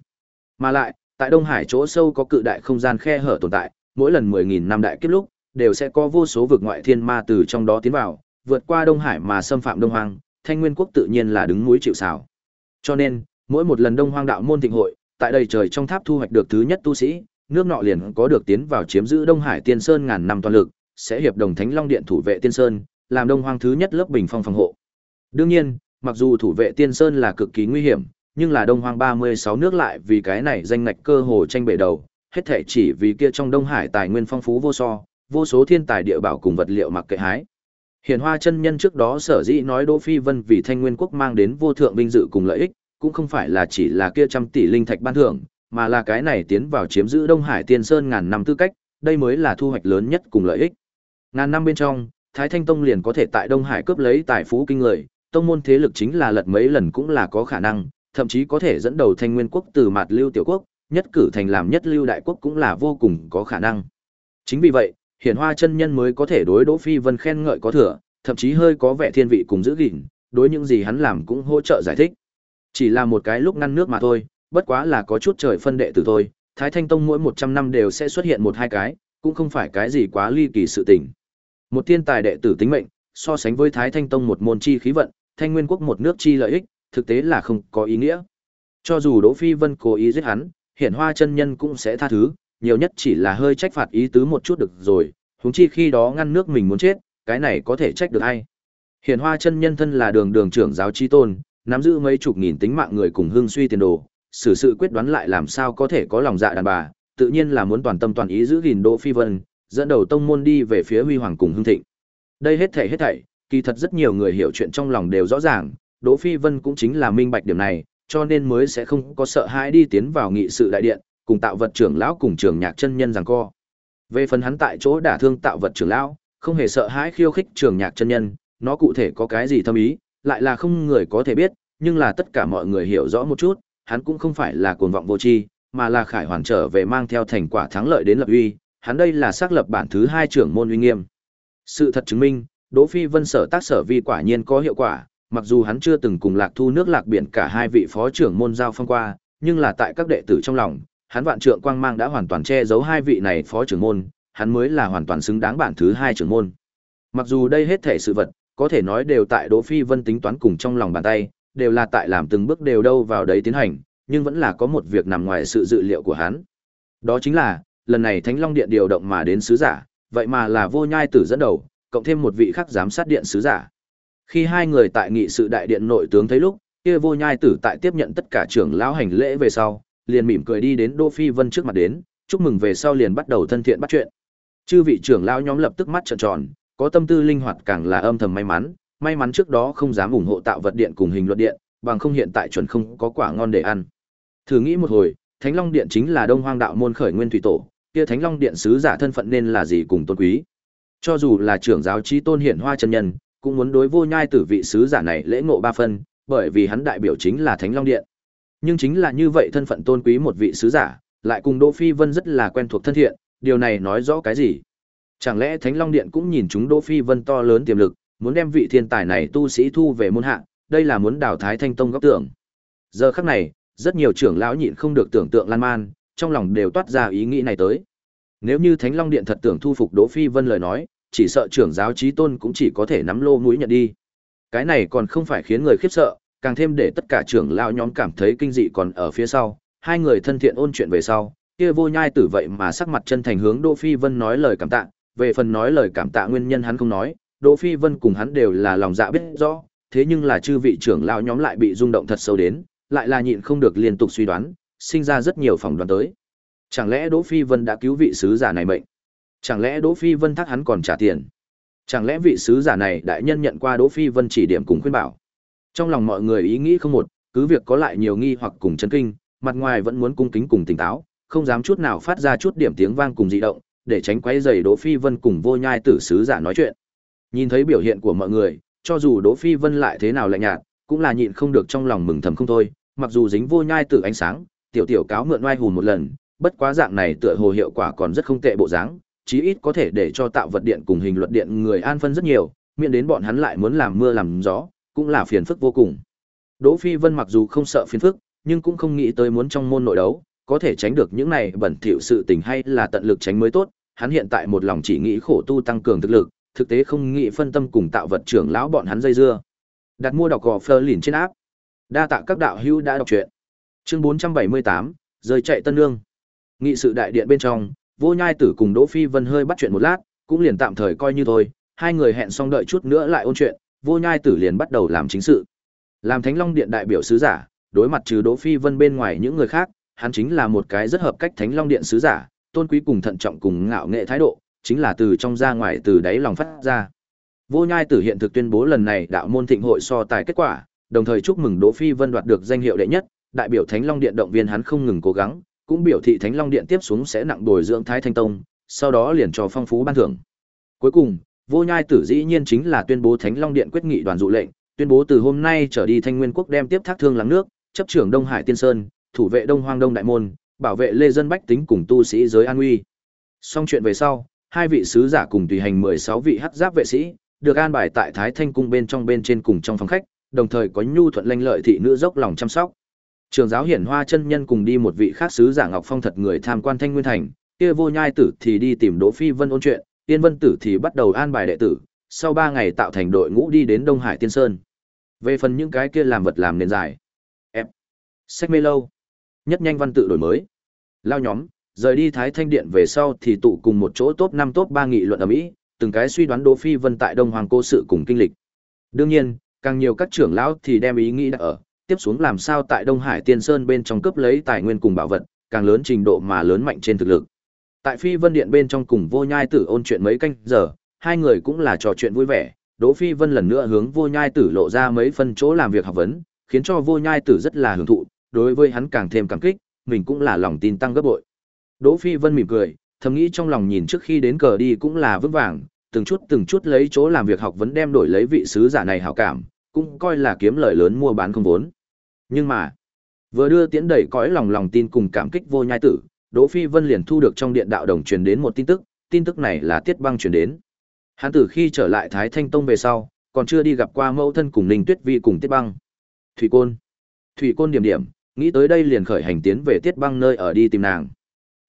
Mà lại, tại Đông Hải chỗ sâu có cự đại không gian khe hở tồn tại, mỗi lần 10.000 năm đại kiếp lúc, đều sẽ có vô số vực ngoại thiên ma từ trong đó tiến vào, vượt qua Đông Hải mà xâm phạm Đông Hoang, Thanh Nguyên quốc tự nhiên là đứng núi chịu sào. Cho nên, mỗi một lần Đông Hoang đạo môn thịnh hội, tại đây trời trong tháp thu hoạch được thứ nhất tu sĩ, nước nọ liền có được tiến vào chiếm giữ Đông Hải Tiên Sơn ngàn năm toàn lực, sẽ hiệp đồng Thánh Long Điện thủ vệ Tiên Sơn, làm Đông Hoang thứ nhất lớp bình phong phòng hộ. Đương nhiên, mặc dù thủ vệ Tiên Sơn là cực kỳ nguy hiểm, nhưng là Đông Hoang 36 nước lại vì cái này danh ngạch cơ hồ tranh bể đầu, hết thảy chỉ vì kia trong Đông Hải tài nguyên phong phú vô so, vô số thiên tài địa bảo cùng vật liệu mặc kệ hái. Hiển Hoa chân nhân trước đó sở dĩ nói Đỗ Phi Vân vì Thanh Nguyên quốc mang đến vô thượng vinh dự cùng lợi ích, cũng không phải là chỉ là kia trăm tỷ linh thạch ban thưởng, mà là cái này tiến vào chiếm giữ Đông Hải Tiên Sơn ngàn năm tư cách, đây mới là thu hoạch lớn nhất cùng lợi ích. Ngàn năm bên trong, Thái Thanh Tông liền có thể tại Đông Hải cướp lấy tài phú kinh người, tông môn thế lực chính là lật mấy lần cũng là có khả năng, thậm chí có thể dẫn đầu Thanh Nguyên quốc từ mặt lưu tiểu quốc, nhất cử thành làm nhất lưu đại quốc cũng là vô cùng có khả năng. Chính vì vậy, Hiển Hoa chân nhân mới có thể đối Đỗ Phi Vân khen ngợi có thừa, thậm chí hơi có vẻ thiên vị cùng giữ gìn, đối những gì hắn làm cũng hỗ trợ giải thích. Chỉ là một cái lúc ngăn nước mà thôi, bất quá là có chút trời phân đệ tử thôi, Thái Thanh Tông mỗi 100 năm đều sẽ xuất hiện một hai cái, cũng không phải cái gì quá ly kỳ sự tình. Một thiên tài đệ tử tính mệnh, so sánh với Thái Thanh Tông một môn chi khí vận, Thanh Nguyên quốc một nước chi lợi ích, thực tế là không có ý nghĩa. Cho dù Đỗ Phi Vân cố ý giết hắn, Hiển Hoa chân nhân cũng sẽ tha thứ, nhiều nhất chỉ là hơi trách phạt ý tứ một chút được rồi, huống chi khi đó ngăn nước mình muốn chết, cái này có thể trách được ai. Hiển Hoa chân nhân thân là đường đường trưởng giáo chi tôn, nắm giữ mấy chục nghìn tính mạng người cùng hương suy tiền đồ, xử sự quyết đoán lại làm sao có thể có lòng dạ đàn bà, tự nhiên là muốn toàn tâm toàn ý giữ gìn Đỗ Phi Vân, dẫn đầu tông môn đi về phía huy hoàng cùng hưng thịnh. Đây hết thảy hết thảy, kỳ thật rất nhiều người hiểu chuyện trong lòng đều rõ ràng, Đỗ Phi Vân cũng chính là minh bạch điểm này, cho nên mới sẽ không có sợ hãi đi tiến vào nghị sự đại điện, cùng tạo vật trưởng lão cùng trường nhạc chân nhân rằng co. Về phần hắn tại chỗ đả thương tạo vật trưởng lão, không hề sợ hãi khiêu khích trường nhạc chân nhân, nó cụ thể có cái gì thâm ý, lại là không người có thể biết, nhưng là tất cả mọi người hiểu rõ một chút, hắn cũng không phải là cuồng vọng vô tri, mà là khải hoàn trở về mang theo thành quả thắng lợi đến lập uy, hắn đây là xác lập bản thứ hai trưởng môn uy nghiêm. Sự thật chứng minh, Đỗ Phi Vân sở tác sở vi quả nhiên có hiệu quả, mặc dù hắn chưa từng cùng Lạc Thu nước Lạc biển cả hai vị phó trưởng môn giao phong qua, nhưng là tại các đệ tử trong lòng, hắn vạn trượng quang mang đã hoàn toàn che giấu hai vị này phó trưởng môn, hắn mới là hoàn toàn xứng đáng bản thứ hai trưởng môn. Mặc dù đây hết thể sự vật, có thể nói đều tại Đỗ Phi Vân tính toán cùng trong lòng bàn tay, đều là tại làm từng bước đều đâu vào đấy tiến hành, nhưng vẫn là có một việc nằm ngoài sự dự liệu của hắn. Đó chính là, lần này Thánh Long Điện điều động mà đến sứ giả, vậy mà là Vô Nhai Tử dẫn đầu, cộng thêm một vị khác giám sát điện sứ giả. Khi hai người tại nghị sự đại điện nội tướng thấy lúc, kia Vô Nhai Tử tại tiếp nhận tất cả trưởng lão hành lễ về sau, liền mỉm cười đi đến Đỗ Phi Vân trước mặt đến, chúc mừng về sau liền bắt đầu thân thiện bắt chuyện. Chư vị trưởng lão nhóm lập tức mắt trợn tròn, có tâm tư linh hoạt càng là âm thầm may mắn, may mắn trước đó không dám ủng hộ tạo vật điện cùng hình luật điện, bằng không hiện tại chuẩn không có quả ngon để ăn. Thử nghĩ một hồi, Thánh Long Điện chính là Đông Hoang đạo môn khởi nguyên thủy tổ, kia Thánh Long Điện sứ giả thân phận nên là gì cùng tôn quý. Cho dù là trưởng giáo chí tôn hiển hoa chân nhân, cũng muốn đối vô nhai tử vị sứ giả này lễ ngộ ba phân, bởi vì hắn đại biểu chính là Thánh Long Điện. Nhưng chính là như vậy thân phận tôn quý một vị sứ giả, lại cùng Đỗ Phi Vân rất là quen thuộc thân thiện, điều này nói rõ cái gì? Chẳng lẽ Thánh Long Điện cũng nhìn chúng Đỗ Phi Vân to lớn tiềm lực, muốn đem vị thiên tài này tu sĩ thu về môn hạ, đây là muốn đào thái thanh tông góc tưởng. Giờ khắc này, rất nhiều trưởng lão nhịn không được tưởng tượng lan man, trong lòng đều toát ra ý nghĩ này tới. Nếu như Thánh Long Điện thật tưởng thu phục Đỗ Phi Vân lời nói, chỉ sợ trưởng giáo trí tôn cũng chỉ có thể nắm lô mũi nhận đi. Cái này còn không phải khiến người khiếp sợ, càng thêm để tất cả trưởng lão nhóm cảm thấy kinh dị còn ở phía sau, hai người thân thiện ôn chuyện về sau, kia vô nhai tử vậy mà sắc mặt chân thành hướng Đỗ Phi Vân nói lời cảm tạ, về phần nói lời cảm tạ nguyên nhân hắn không nói, Đỗ Phi Vân cùng hắn đều là lòng dạ biết rõ, thế nhưng là chư vị trưởng lão nhóm lại bị rung động thật sâu đến, lại là nhịn không được liên tục suy đoán, sinh ra rất nhiều phỏng đoán tới. Chẳng lẽ Đỗ Phi Vân đã cứu vị sứ giả này mệnh? Chẳng lẽ Đỗ Phi Vân thắc hắn còn trả tiền? Chẳng lẽ vị sứ giả này đại nhân nhận qua Đỗ Phi Vân chỉ điểm cùng khuyên bảo? Trong lòng mọi người ý nghĩ không một, cứ việc có lại nhiều nghi hoặc cùng chấn kinh, mặt ngoài vẫn muốn cung kính cùng tỉnh táo, không dám chút nào phát ra chút điểm tiếng vang cùng dị động, để tránh quấy rầy Đỗ Phi Vân cùng Vô Nhai tử sứ giả nói chuyện. Nhìn thấy biểu hiện của mọi người, cho dù Đỗ Phi Vân lại thế nào lạnh nhạt, cũng là nhịn không được trong lòng mừng thầm không thôi, mặc dù dính Vô Nhai tử ánh sáng, tiểu tiểu cáo mượn oai hùn một lần, bất quá dạng này tựa hồ hiệu quả còn rất không tệ bộ dáng, chí ít có thể để cho tạo vật điện cùng hình luật điện người an phân rất nhiều, miễn đến bọn hắn lại muốn làm mưa làm gió, cũng là phiền phức vô cùng. Đỗ Phi Vân mặc dù không sợ phiền phức, nhưng cũng không nghĩ tới muốn trong môn nội đấu, có thể tránh được những này bẩn thỉu sự tình hay là tận lực tránh mới tốt, hắn hiện tại một lòng chỉ nghĩ khổ tu tăng cường thực lực, thực tế không nghĩ phân tâm cùng tạo vật trưởng lão bọn hắn dây dưa. Đặt mua đọc gò Fleur liền trên áp. Đa tạ các đạo hữu đã đọc truyện. Chương 478, rời chạy Tân Nương. Nghị sự đại điện bên trong, Vô Nhai Tử cùng Đỗ Phi Vân hơi bắt chuyện một lát, cũng liền tạm thời coi như thôi, hai người hẹn xong đợi chút nữa lại ôn chuyện, Vô Nhai Tử liền bắt đầu làm chính sự. Làm Thánh Long Điện đại biểu sứ giả, đối mặt trừ Đỗ Phi Vân bên ngoài những người khác, hắn chính là một cái rất hợp cách Thánh Long Điện sứ giả, tôn quý cùng thận trọng cùng ngạo nghệ thái độ, chính là từ trong ra ngoài từ đáy lòng phát ra. Vô Nhai Tử hiện thực tuyên bố lần này đạo môn thịnh hội so tài kết quả, đồng thời chúc mừng Đỗ Phi Vân đoạt được danh hiệu đệ nhất, đại biểu Thánh Long Điện động viên hắn không ngừng cố gắng, cũng biểu thị Thánh Long Điện tiếp xuống sẽ nặng bồi dưỡng Thái Thanh Tông, sau đó liền cho phong phú ban thưởng. Cuối cùng, Vô Nhai Tử dĩ nhiên chính là tuyên bố Thánh Long Điện quyết nghị đoàn dụ lệnh, tuyên bố từ hôm nay trở đi Thanh Nguyên quốc đem tiếp thác thương lắng nước, chấp trưởng Đông Hải Tiên Sơn, thủ vệ Đông Hoang Đông Đại môn, bảo vệ lê dân bách tính cùng tu sĩ giới an uy. Xong chuyện về sau, hai vị sứ giả cùng tùy hành 16 vị hắc giáp vệ sĩ, được an bài tại Thái Thanh cung bên trong bên trên cùng trong phòng khách, đồng thời có nhu thuận lanh lợi thị nữ dốc lòng chăm sóc. Trường giáo hiển hoa chân nhân cùng đi một vị khác sứ giả Ngọc Phong thật người tham quan Thanh Nguyên thành, kia vô nhai tử thì đi tìm Đỗ Phi Vân ôn chuyện, Tiên Vân tử thì bắt đầu an bài đệ tử, sau 3 ngày tạo thành đội ngũ đi đến Đông Hải Tiên Sơn. Về phần những cái kia làm vật làm nền dài. Ép. Sách mê lâu. Nhất nhanh văn tự đổi mới. Lao nhóm, rời đi Thái Thanh Điện về sau thì tụ cùng một chỗ top 5 top 3 nghị luận ở Mỹ, từng cái suy đoán Đỗ Phi Vân tại Đông Hoàng cô sự cùng kinh lịch. Đương nhiên, càng nhiều các trưởng lão thì đem ý nghĩ đã ở, tiếp xuống làm sao tại Đông Hải Tiên Sơn bên trong cướp lấy tài nguyên cùng bảo vật, càng lớn trình độ mà lớn mạnh trên thực lực. Tại Phi Vân Điện bên trong cùng Vô Nhai Tử ôn chuyện mấy canh giờ, hai người cũng là trò chuyện vui vẻ, Đỗ Phi Vân lần nữa hướng Vô Nhai Tử lộ ra mấy phân chỗ làm việc học vấn, khiến cho Vô Nhai Tử rất là hưởng thụ, đối với hắn càng thêm cảm kích, mình cũng là lòng tin tăng gấp bội. Đỗ Phi Vân mỉm cười, thầm nghĩ trong lòng nhìn trước khi đến cờ đi cũng là vững vàng, từng chút từng chút lấy chỗ làm việc học vấn đem đổi lấy vị sứ giả này hảo cảm, cũng coi là kiếm lời lớn mua bán không vốn. Nhưng mà, vừa đưa tiến đẩy cõi lòng lòng tin cùng cảm kích vô nhai tử, Đỗ Phi Vân liền thu được trong điện đạo đồng truyền đến một tin tức, tin tức này là Tiết Băng truyền đến. Hắn từ khi trở lại Thái Thanh Tông về sau, còn chưa đi gặp qua mẫu thân cùng Ninh Tuyết Vi cùng Tiết Băng. Thủy Côn. Thủy Côn điểm điểm, nghĩ tới đây liền khởi hành tiến về Tiết Băng nơi ở đi tìm nàng.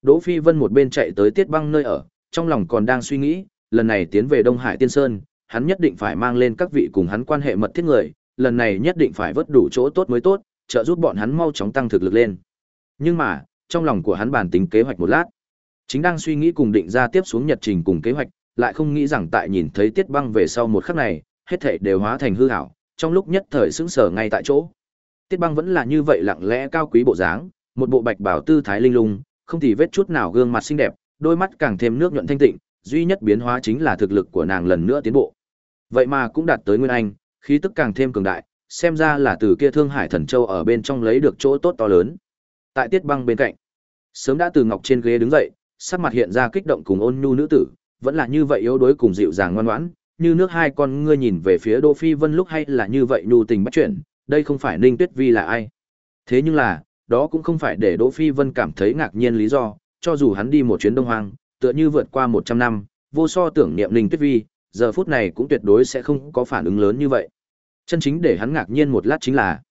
Đỗ Phi Vân một bên chạy tới Tiết Băng nơi ở, trong lòng còn đang suy nghĩ, lần này tiến về Đông Hải Tiên Sơn, hắn nhất định phải mang lên các vị cùng hắn quan hệ mật thiết người, lần này nhất định phải vớt đủ chỗ tốt mới tốt, trợ giúp bọn hắn mau chóng tăng thực lực lên. Nhưng mà, trong lòng của hắn bàn tính kế hoạch một lát, chính đang suy nghĩ cùng định ra tiếp xuống nhật trình cùng kế hoạch, lại không nghĩ rằng tại nhìn thấy Tiết Băng về sau một khắc này, hết thảy đều hóa thành hư ảo, trong lúc nhất thời sững sờ ngay tại chỗ. Tiết Băng vẫn là như vậy lặng lẽ cao quý bộ dáng, một bộ bạch bảo tư thái linh lung, không thì vết chút nào gương mặt xinh đẹp, đôi mắt càng thêm nước nhuận thanh tịnh, duy nhất biến hóa chính là thực lực của nàng lần nữa tiến bộ. Vậy mà cũng đạt tới nguyên anh, khí tức càng thêm cường đại, xem ra là từ kia Thương Hải Thần Châu ở bên trong lấy được chỗ tốt to lớn. Tại Tiết Băng bên cạnh, sớm đã từ ngọc trên ghế đứng dậy, sắc mặt hiện ra kích động cùng ôn nhu nữ tử, vẫn là như vậy yếu đuối cùng dịu dàng ngoan ngoãn, như nước hai con ngươi nhìn về phía Đỗ Phi Vân lúc hay là như vậy nhu tình bắt chuyển, đây không phải Ninh Tuyết Vi là ai. Thế nhưng là, đó cũng không phải để Đỗ Phi Vân cảm thấy ngạc nhiên lý do, cho dù hắn đi một chuyến Đông Hoang, tựa như vượt qua 100 năm, vô so tưởng niệm Ninh Tuyết Vi, giờ phút này cũng tuyệt đối sẽ không có phản ứng lớn như vậy. Chân chính để hắn ngạc nhiên một lát chính là,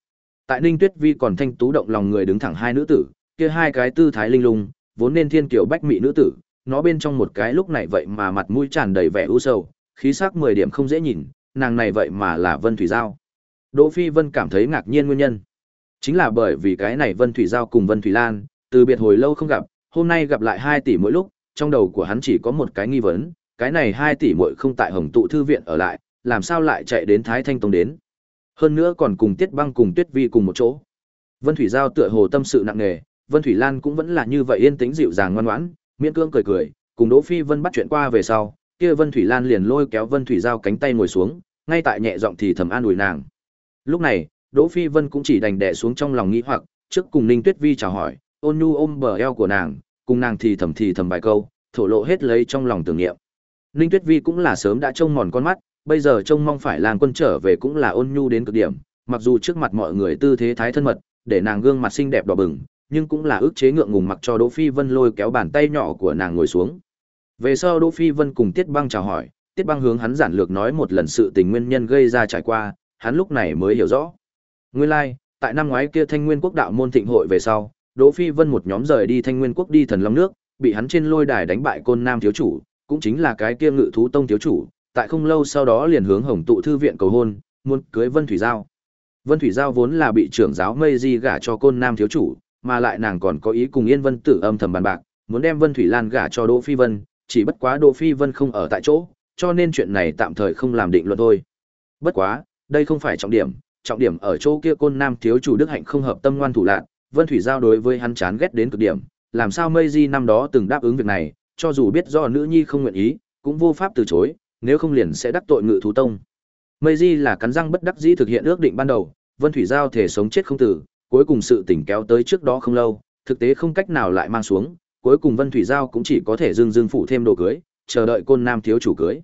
tại Ninh Tuyết Vi còn thanh tú động lòng người đứng thẳng hai nữ tử, kia hai cái tư thái linh lung, vốn nên thiên kiều bách mỹ nữ tử, nó bên trong một cái lúc này vậy mà mặt mũi tràn đầy vẻ u sầu, khí sắc 10 điểm không dễ nhìn, nàng này vậy mà là Vân Thủy Giao. Đỗ Phi Vân cảm thấy ngạc nhiên nguyên nhân. Chính là bởi vì cái này Vân Thủy Giao cùng Vân Thủy Lan, từ biệt hồi lâu không gặp, hôm nay gặp lại hai tỷ mỗi lúc, trong đầu của hắn chỉ có một cái nghi vấn, cái này hai tỷ muội không tại Hồng tụ thư viện ở lại, làm sao lại chạy đến Thái Thanh Tông đến? Hơn nữa còn cùng Tiết Băng cùng Tuyết Vi cùng một chỗ. Vân Thủy Giao tựa hồ tâm sự nặng nề, Vân Thủy Lan cũng vẫn là như vậy yên tĩnh dịu dàng ngoan ngoãn, miễn cương cười cười, cùng Đỗ Phi Vân bắt chuyện qua về sau, kia Vân Thủy Lan liền lôi kéo Vân Thủy Giao cánh tay ngồi xuống, ngay tại nhẹ giọng thì thầm an ủi nàng. Lúc này, Đỗ Phi Vân cũng chỉ đành đè xuống trong lòng nghĩ hoặc, trước cùng Ninh Tuyết Vi chào hỏi, ôn nhu ôm bờ eo của nàng, cùng nàng thì thầm thì thầm vài câu, thổ lộ hết lấy trong lòng tưởng niệm. Ninh Tuyết Vi cũng là sớm đã trông mòn con mắt, bây giờ trông mong phải làng quân trở về cũng là ôn nhu đến cực điểm, mặc dù trước mặt mọi người tư thế thái thân mật, để nàng gương mặt xinh đẹp đỏ bừng, nhưng cũng là ức chế ngượng ngùng mặc cho Đỗ Phi Vân lôi kéo bàn tay nhỏ của nàng ngồi xuống. Về sau Đỗ Phi Vân cùng Tiết Băng chào hỏi, Tiết Băng hướng hắn giản lược nói một lần sự tình nguyên nhân gây ra trải qua, hắn lúc này mới hiểu rõ. Nguyên lai, like, tại năm ngoái kia Thanh Nguyên Quốc đạo môn thịnh hội về sau, Đỗ Phi Vân một nhóm rời đi Thanh Nguyên Quốc đi Thần Long nước, bị hắn trên lôi đài đánh bại Côn Nam thiếu chủ, cũng chính là cái kia Ngự thú tông thiếu chủ, tại không lâu sau đó liền hướng Hồng tụ thư viện cầu hôn, muốn cưới Vân Thủy Giao. Vân Thủy Giao vốn là bị trưởng giáo Mây Di gả cho Côn Nam thiếu chủ, mà lại nàng còn có ý cùng Yên Vân Tử âm thầm bàn bạc, muốn đem Vân Thủy Lan gả cho Đỗ Phi Vân, chỉ bất quá Đỗ Phi Vân không ở tại chỗ, cho nên chuyện này tạm thời không làm định luận thôi. Bất quá, đây không phải trọng điểm, trọng điểm ở chỗ kia Côn Nam thiếu chủ Đức Hạnh không hợp tâm ngoan thủ lạn, Vân Thủy Giao đối với hắn chán ghét đến cực điểm, làm sao Mây Di năm đó từng đáp ứng việc này, cho dù biết do nữ nhi không nguyện ý, cũng vô pháp từ chối, nếu không liền sẽ đắc tội ngự thú tông. Mây Di là cắn răng bất đắc dĩ thực hiện ước định ban đầu, Vân Thủy Giao thể sống chết không tử, cuối cùng sự tỉnh kéo tới trước đó không lâu, thực tế không cách nào lại mang xuống, cuối cùng Vân Thủy Giao cũng chỉ có thể dưng dưng phụ thêm đồ cưới, chờ đợi côn nam thiếu chủ cưới.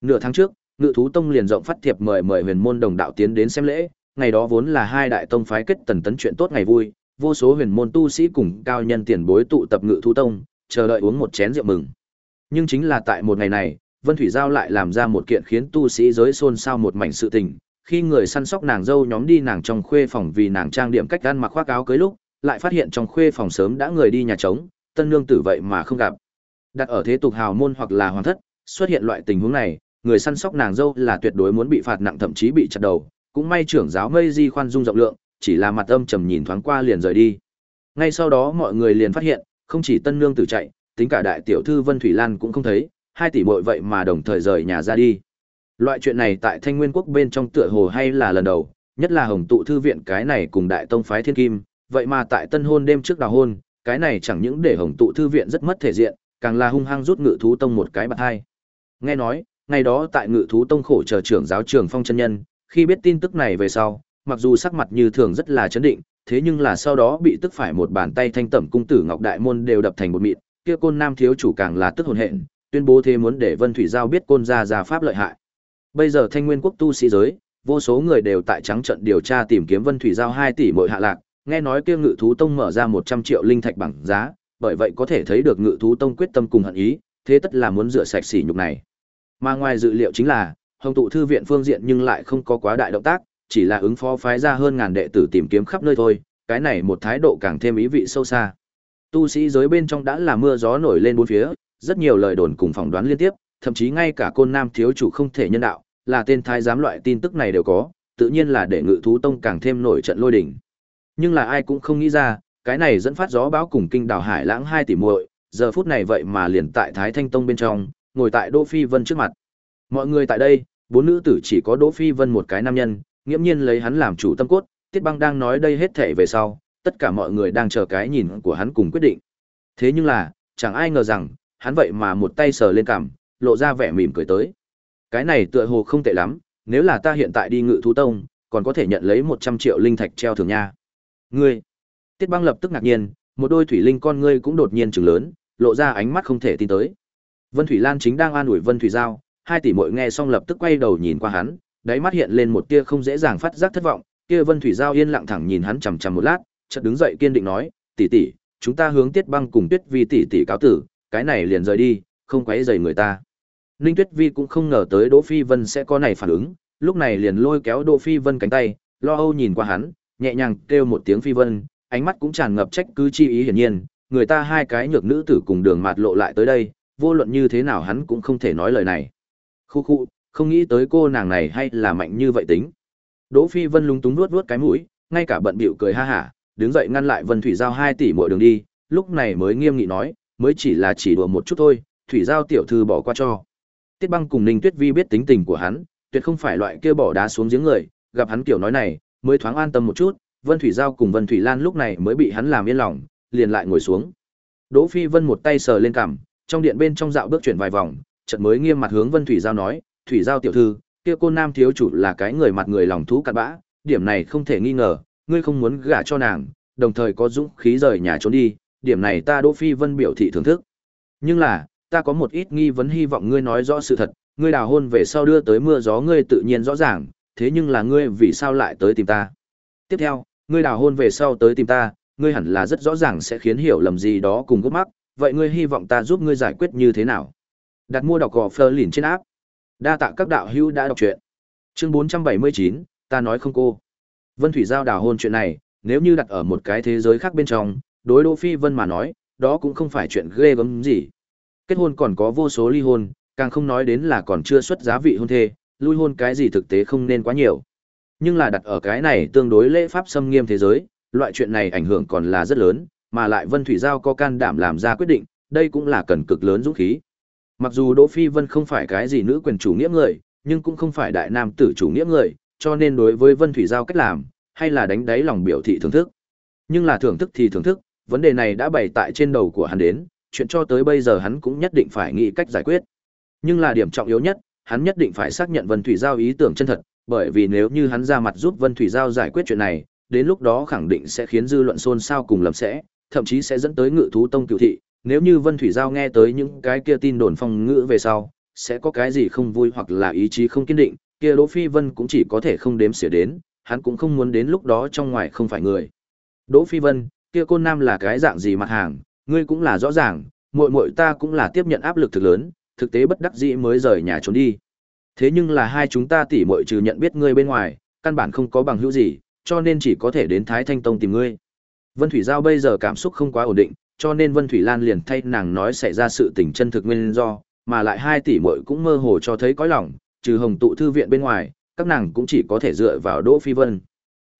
Nửa tháng trước, Ngự thú tông liền rộng phát thiệp mời mời huyền môn đồng đạo tiến đến xem lễ, ngày đó vốn là hai đại tông phái kết tần tấn chuyện tốt ngày vui, vô số huyền môn tu sĩ cùng cao nhân tiền bối tụ tập Ngự thú tông, chờ đợi uống một chén rượu mừng. Nhưng chính là tại một ngày này, Vân Thủy Giao lại làm ra một kiện khiến tu sĩ giới xôn xao một mảnh sự tình, khi người săn sóc nàng dâu nhóm đi nàng trong khuê phòng vì nàng trang điểm cách ăn mặc khoác áo cưới lúc, lại phát hiện trong khuê phòng sớm đã người đi nhà trống, tân nương tử vậy mà không gặp. Đặt ở thế tục hào môn hoặc là hoàng thất, xuất hiện loại tình huống này, người săn sóc nàng dâu là tuyệt đối muốn bị phạt nặng thậm chí bị chặt đầu, cũng may trưởng giáo Mây Di khoan dung rộng lượng, chỉ là mặt âm trầm nhìn thoáng qua liền rời đi. Ngay sau đó mọi người liền phát hiện, không chỉ tân nương tử chạy, tính cả đại tiểu thư Vân Thủy Lan cũng không thấy, hai tỷ muội vậy mà đồng thời rời nhà ra đi. Loại chuyện này tại Thanh Nguyên quốc bên trong tựa hồ hay là lần đầu, nhất là Hồng tụ thư viện cái này cùng đại tông phái Thiên Kim, vậy mà tại tân hôn đêm trước đào hôn, cái này chẳng những để Hồng tụ thư viện rất mất thể diện, càng là hung hăng rút ngự thú tông một cái bạt hai. Nghe nói, ngày đó tại Ngự thú tông khổ chờ trưởng giáo trường Phong chân nhân, khi biết tin tức này về sau, mặc dù sắc mặt như thường rất là chấn định, thế nhưng là sau đó bị tức phải một bàn tay thanh tẩm cung tử Ngọc Đại môn đều đập thành một mịn, kia côn nam thiếu chủ càng là tức hồn hện, tuyên bố thế muốn để Vân Thủy Giao biết côn gia gia pháp lợi hại. Bây giờ Thanh Nguyên quốc tu sĩ giới, vô số người đều tại trắng trận điều tra tìm kiếm Vân Thủy Giao 2 tỷ mỗi hạ lạc, nghe nói kia Ngự thú tông mở ra 100 triệu linh thạch bằng giá, bởi vậy có thể thấy được Ngự thú tông quyết tâm cùng hận ý, thế tất là muốn rửa sạch sỉ nhục này. Mà ngoài dự liệu chính là, Hồng tụ thư viện phương diện nhưng lại không có quá đại động tác, chỉ là ứng phó phái ra hơn ngàn đệ tử tìm kiếm khắp nơi thôi, cái này một thái độ càng thêm ý vị sâu xa. Tu sĩ giới bên trong đã là mưa gió nổi lên bốn phía, rất nhiều lời đồn cùng phỏng đoán liên tiếp, thậm chí ngay cả côn nam thiếu chủ không thể nhân đạo, là tên thái giám loại tin tức này đều có, tự nhiên là để ngự thú tông càng thêm nổi trận lôi đỉnh. Nhưng là ai cũng không nghĩ ra, cái này dẫn phát gió bão cùng kinh đảo hải lãng hai tỷ muội, giờ phút này vậy mà liền tại Thái Thanh Tông bên trong, ngồi tại Đỗ Phi Vân trước mặt. Mọi người tại đây, bốn nữ tử chỉ có Đỗ Phi Vân một cái nam nhân, nghiễm nhiên lấy hắn làm chủ tâm cốt, Tiết Băng đang nói đây hết thể về sau, tất cả mọi người đang chờ cái nhìn của hắn cùng quyết định. Thế nhưng là, chẳng ai ngờ rằng, hắn vậy mà một tay sờ lên cằm, lộ ra vẻ mỉm cười tới. Cái này tựa hồ không tệ lắm, nếu là ta hiện tại đi ngự thú tông, còn có thể nhận lấy 100 triệu linh thạch treo thưởng nha. Ngươi. Tiết Băng lập tức ngạc nhiên, một đôi thủy linh con ngươi cũng đột nhiên trừng lớn, lộ ra ánh mắt không thể tin tới. Vân Thủy Lan chính đang an ủi Vân Thủy Giao, hai tỷ muội nghe xong lập tức quay đầu nhìn qua hắn, đáy mắt hiện lên một tia không dễ dàng phát giác thất vọng, kia Vân Thủy Giao yên lặng thẳng nhìn hắn chằm chằm một lát, chợt đứng dậy kiên định nói, "Tỷ tỷ, chúng ta hướng Tiết Băng cùng Tuyết Vi tỷ tỷ cáo tử, cái này liền rời đi, không quấy rầy người ta." Ninh Tuyết Vi cũng không ngờ tới Đỗ Phi Vân sẽ có này phản ứng, lúc này liền lôi kéo Đỗ Phi Vân cánh tay, lo âu nhìn qua hắn, nhẹ nhàng kêu một tiếng Phi Vân, ánh mắt cũng tràn ngập trách cứ chi ý hiển nhiên, người ta hai cái nhược nữ tử cùng đường mạt lộ lại tới đây, vô luận như thế nào hắn cũng không thể nói lời này. Khu khu, không nghĩ tới cô nàng này hay là mạnh như vậy tính. Đỗ Phi Vân lúng túng nuốt nuốt cái mũi, ngay cả bận bịu cười ha hả, đứng dậy ngăn lại Vân Thủy Giao hai tỷ mỗi đường đi, lúc này mới nghiêm nghị nói, mới chỉ là chỉ đùa một chút thôi, Thủy Giao tiểu thư bỏ qua cho. Tiết Băng cùng Ninh Tuyết Vi biết tính tình của hắn, tuyệt không phải loại kia bỏ đá xuống giếng người, gặp hắn kiểu nói này, mới thoáng an tâm một chút, Vân Thủy Giao cùng Vân Thủy Lan lúc này mới bị hắn làm yên lòng, liền lại ngồi xuống. Đỗ Phi Vân một tay sờ lên cằm, trong điện bên trong dạo bước chuyển vài vòng, chợt mới nghiêm mặt hướng Vân Thủy Giao nói, "Thủy Giao tiểu thư, kia cô nam thiếu chủ là cái người mặt người lòng thú cặn bã, điểm này không thể nghi ngờ, ngươi không muốn gả cho nàng, đồng thời có dũng khí rời nhà trốn đi, điểm này ta Đỗ Phi Vân biểu thị thưởng thức. Nhưng là, ta có một ít nghi vấn hy vọng ngươi nói rõ sự thật, ngươi đào hôn về sau đưa tới mưa gió ngươi tự nhiên rõ ràng, thế nhưng là ngươi vì sao lại tới tìm ta? Tiếp theo, ngươi đào hôn về sau tới tìm ta, ngươi hẳn là rất rõ ràng sẽ khiến hiểu lầm gì đó cùng gấp mắc, vậy ngươi hy vọng ta giúp ngươi giải quyết như thế nào? Đặt mua đọc gò Fleur lìn trên áp. Đa tạ các đạo hữu đã đọc truyện. Chương 479, ta nói không cô. Vân Thủy Giao đào hôn chuyện này, nếu như đặt ở một cái thế giới khác bên trong, đối Đỗ Phi Vân mà nói, đó cũng không phải chuyện ghê gớm gì. Kết hôn còn có vô số ly hôn, càng không nói đến là còn chưa xuất giá vị hôn thê, lui hôn cái gì thực tế không nên quá nhiều. Nhưng là đặt ở cái này tương đối lễ pháp xâm nghiêm thế giới, loại chuyện này ảnh hưởng còn là rất lớn, mà lại Vân Thủy Giao có can đảm làm ra quyết định, đây cũng là cần cực lớn dũng khí. Mặc dù Đỗ Phi Vân không phải cái gì nữ quyền chủ nghĩa người, nhưng cũng không phải đại nam tử chủ nghĩa người, cho nên đối với Vân Thủy Giao cách làm, hay là đánh đáy lòng biểu thị thưởng thức. Nhưng là thưởng thức thì thưởng thức, vấn đề này đã bày tại trên đầu của hắn đến, chuyện cho tới bây giờ hắn cũng nhất định phải nghĩ cách giải quyết. Nhưng là điểm trọng yếu nhất, hắn nhất định phải xác nhận Vân Thủy Giao ý tưởng chân thật, bởi vì nếu như hắn ra mặt giúp Vân Thủy Giao giải quyết chuyện này, đến lúc đó khẳng định sẽ khiến dư luận xôn xao cùng lầm sẽ, thậm chí sẽ dẫn tới ngự thú tông cựu thị. Nếu như Vân Thủy Giao nghe tới những cái kia tin đồn phong ngữ về sau, sẽ có cái gì không vui hoặc là ý chí không kiên định, kia Đỗ Phi Vân cũng chỉ có thể không đếm xỉa đến, hắn cũng không muốn đến lúc đó trong ngoài không phải người. Đỗ Phi Vân, kia côn nam là cái dạng gì mặt hàng, ngươi cũng là rõ ràng, muội muội ta cũng là tiếp nhận áp lực thực lớn, thực tế bất đắc dĩ mới rời nhà trốn đi. Thế nhưng là hai chúng ta tỉ muội trừ nhận biết ngươi bên ngoài, căn bản không có bằng hữu gì, cho nên chỉ có thể đến Thái Thanh Tông tìm ngươi. Vân Thủy Giao bây giờ cảm xúc không quá ổn định, cho nên Vân Thủy Lan liền thay nàng nói xảy ra sự tình chân thực nguyên do, mà lại hai tỷ muội cũng mơ hồ cho thấy có lòng, trừ Hồng tụ thư viện bên ngoài, các nàng cũng chỉ có thể dựa vào Đỗ Phi Vân.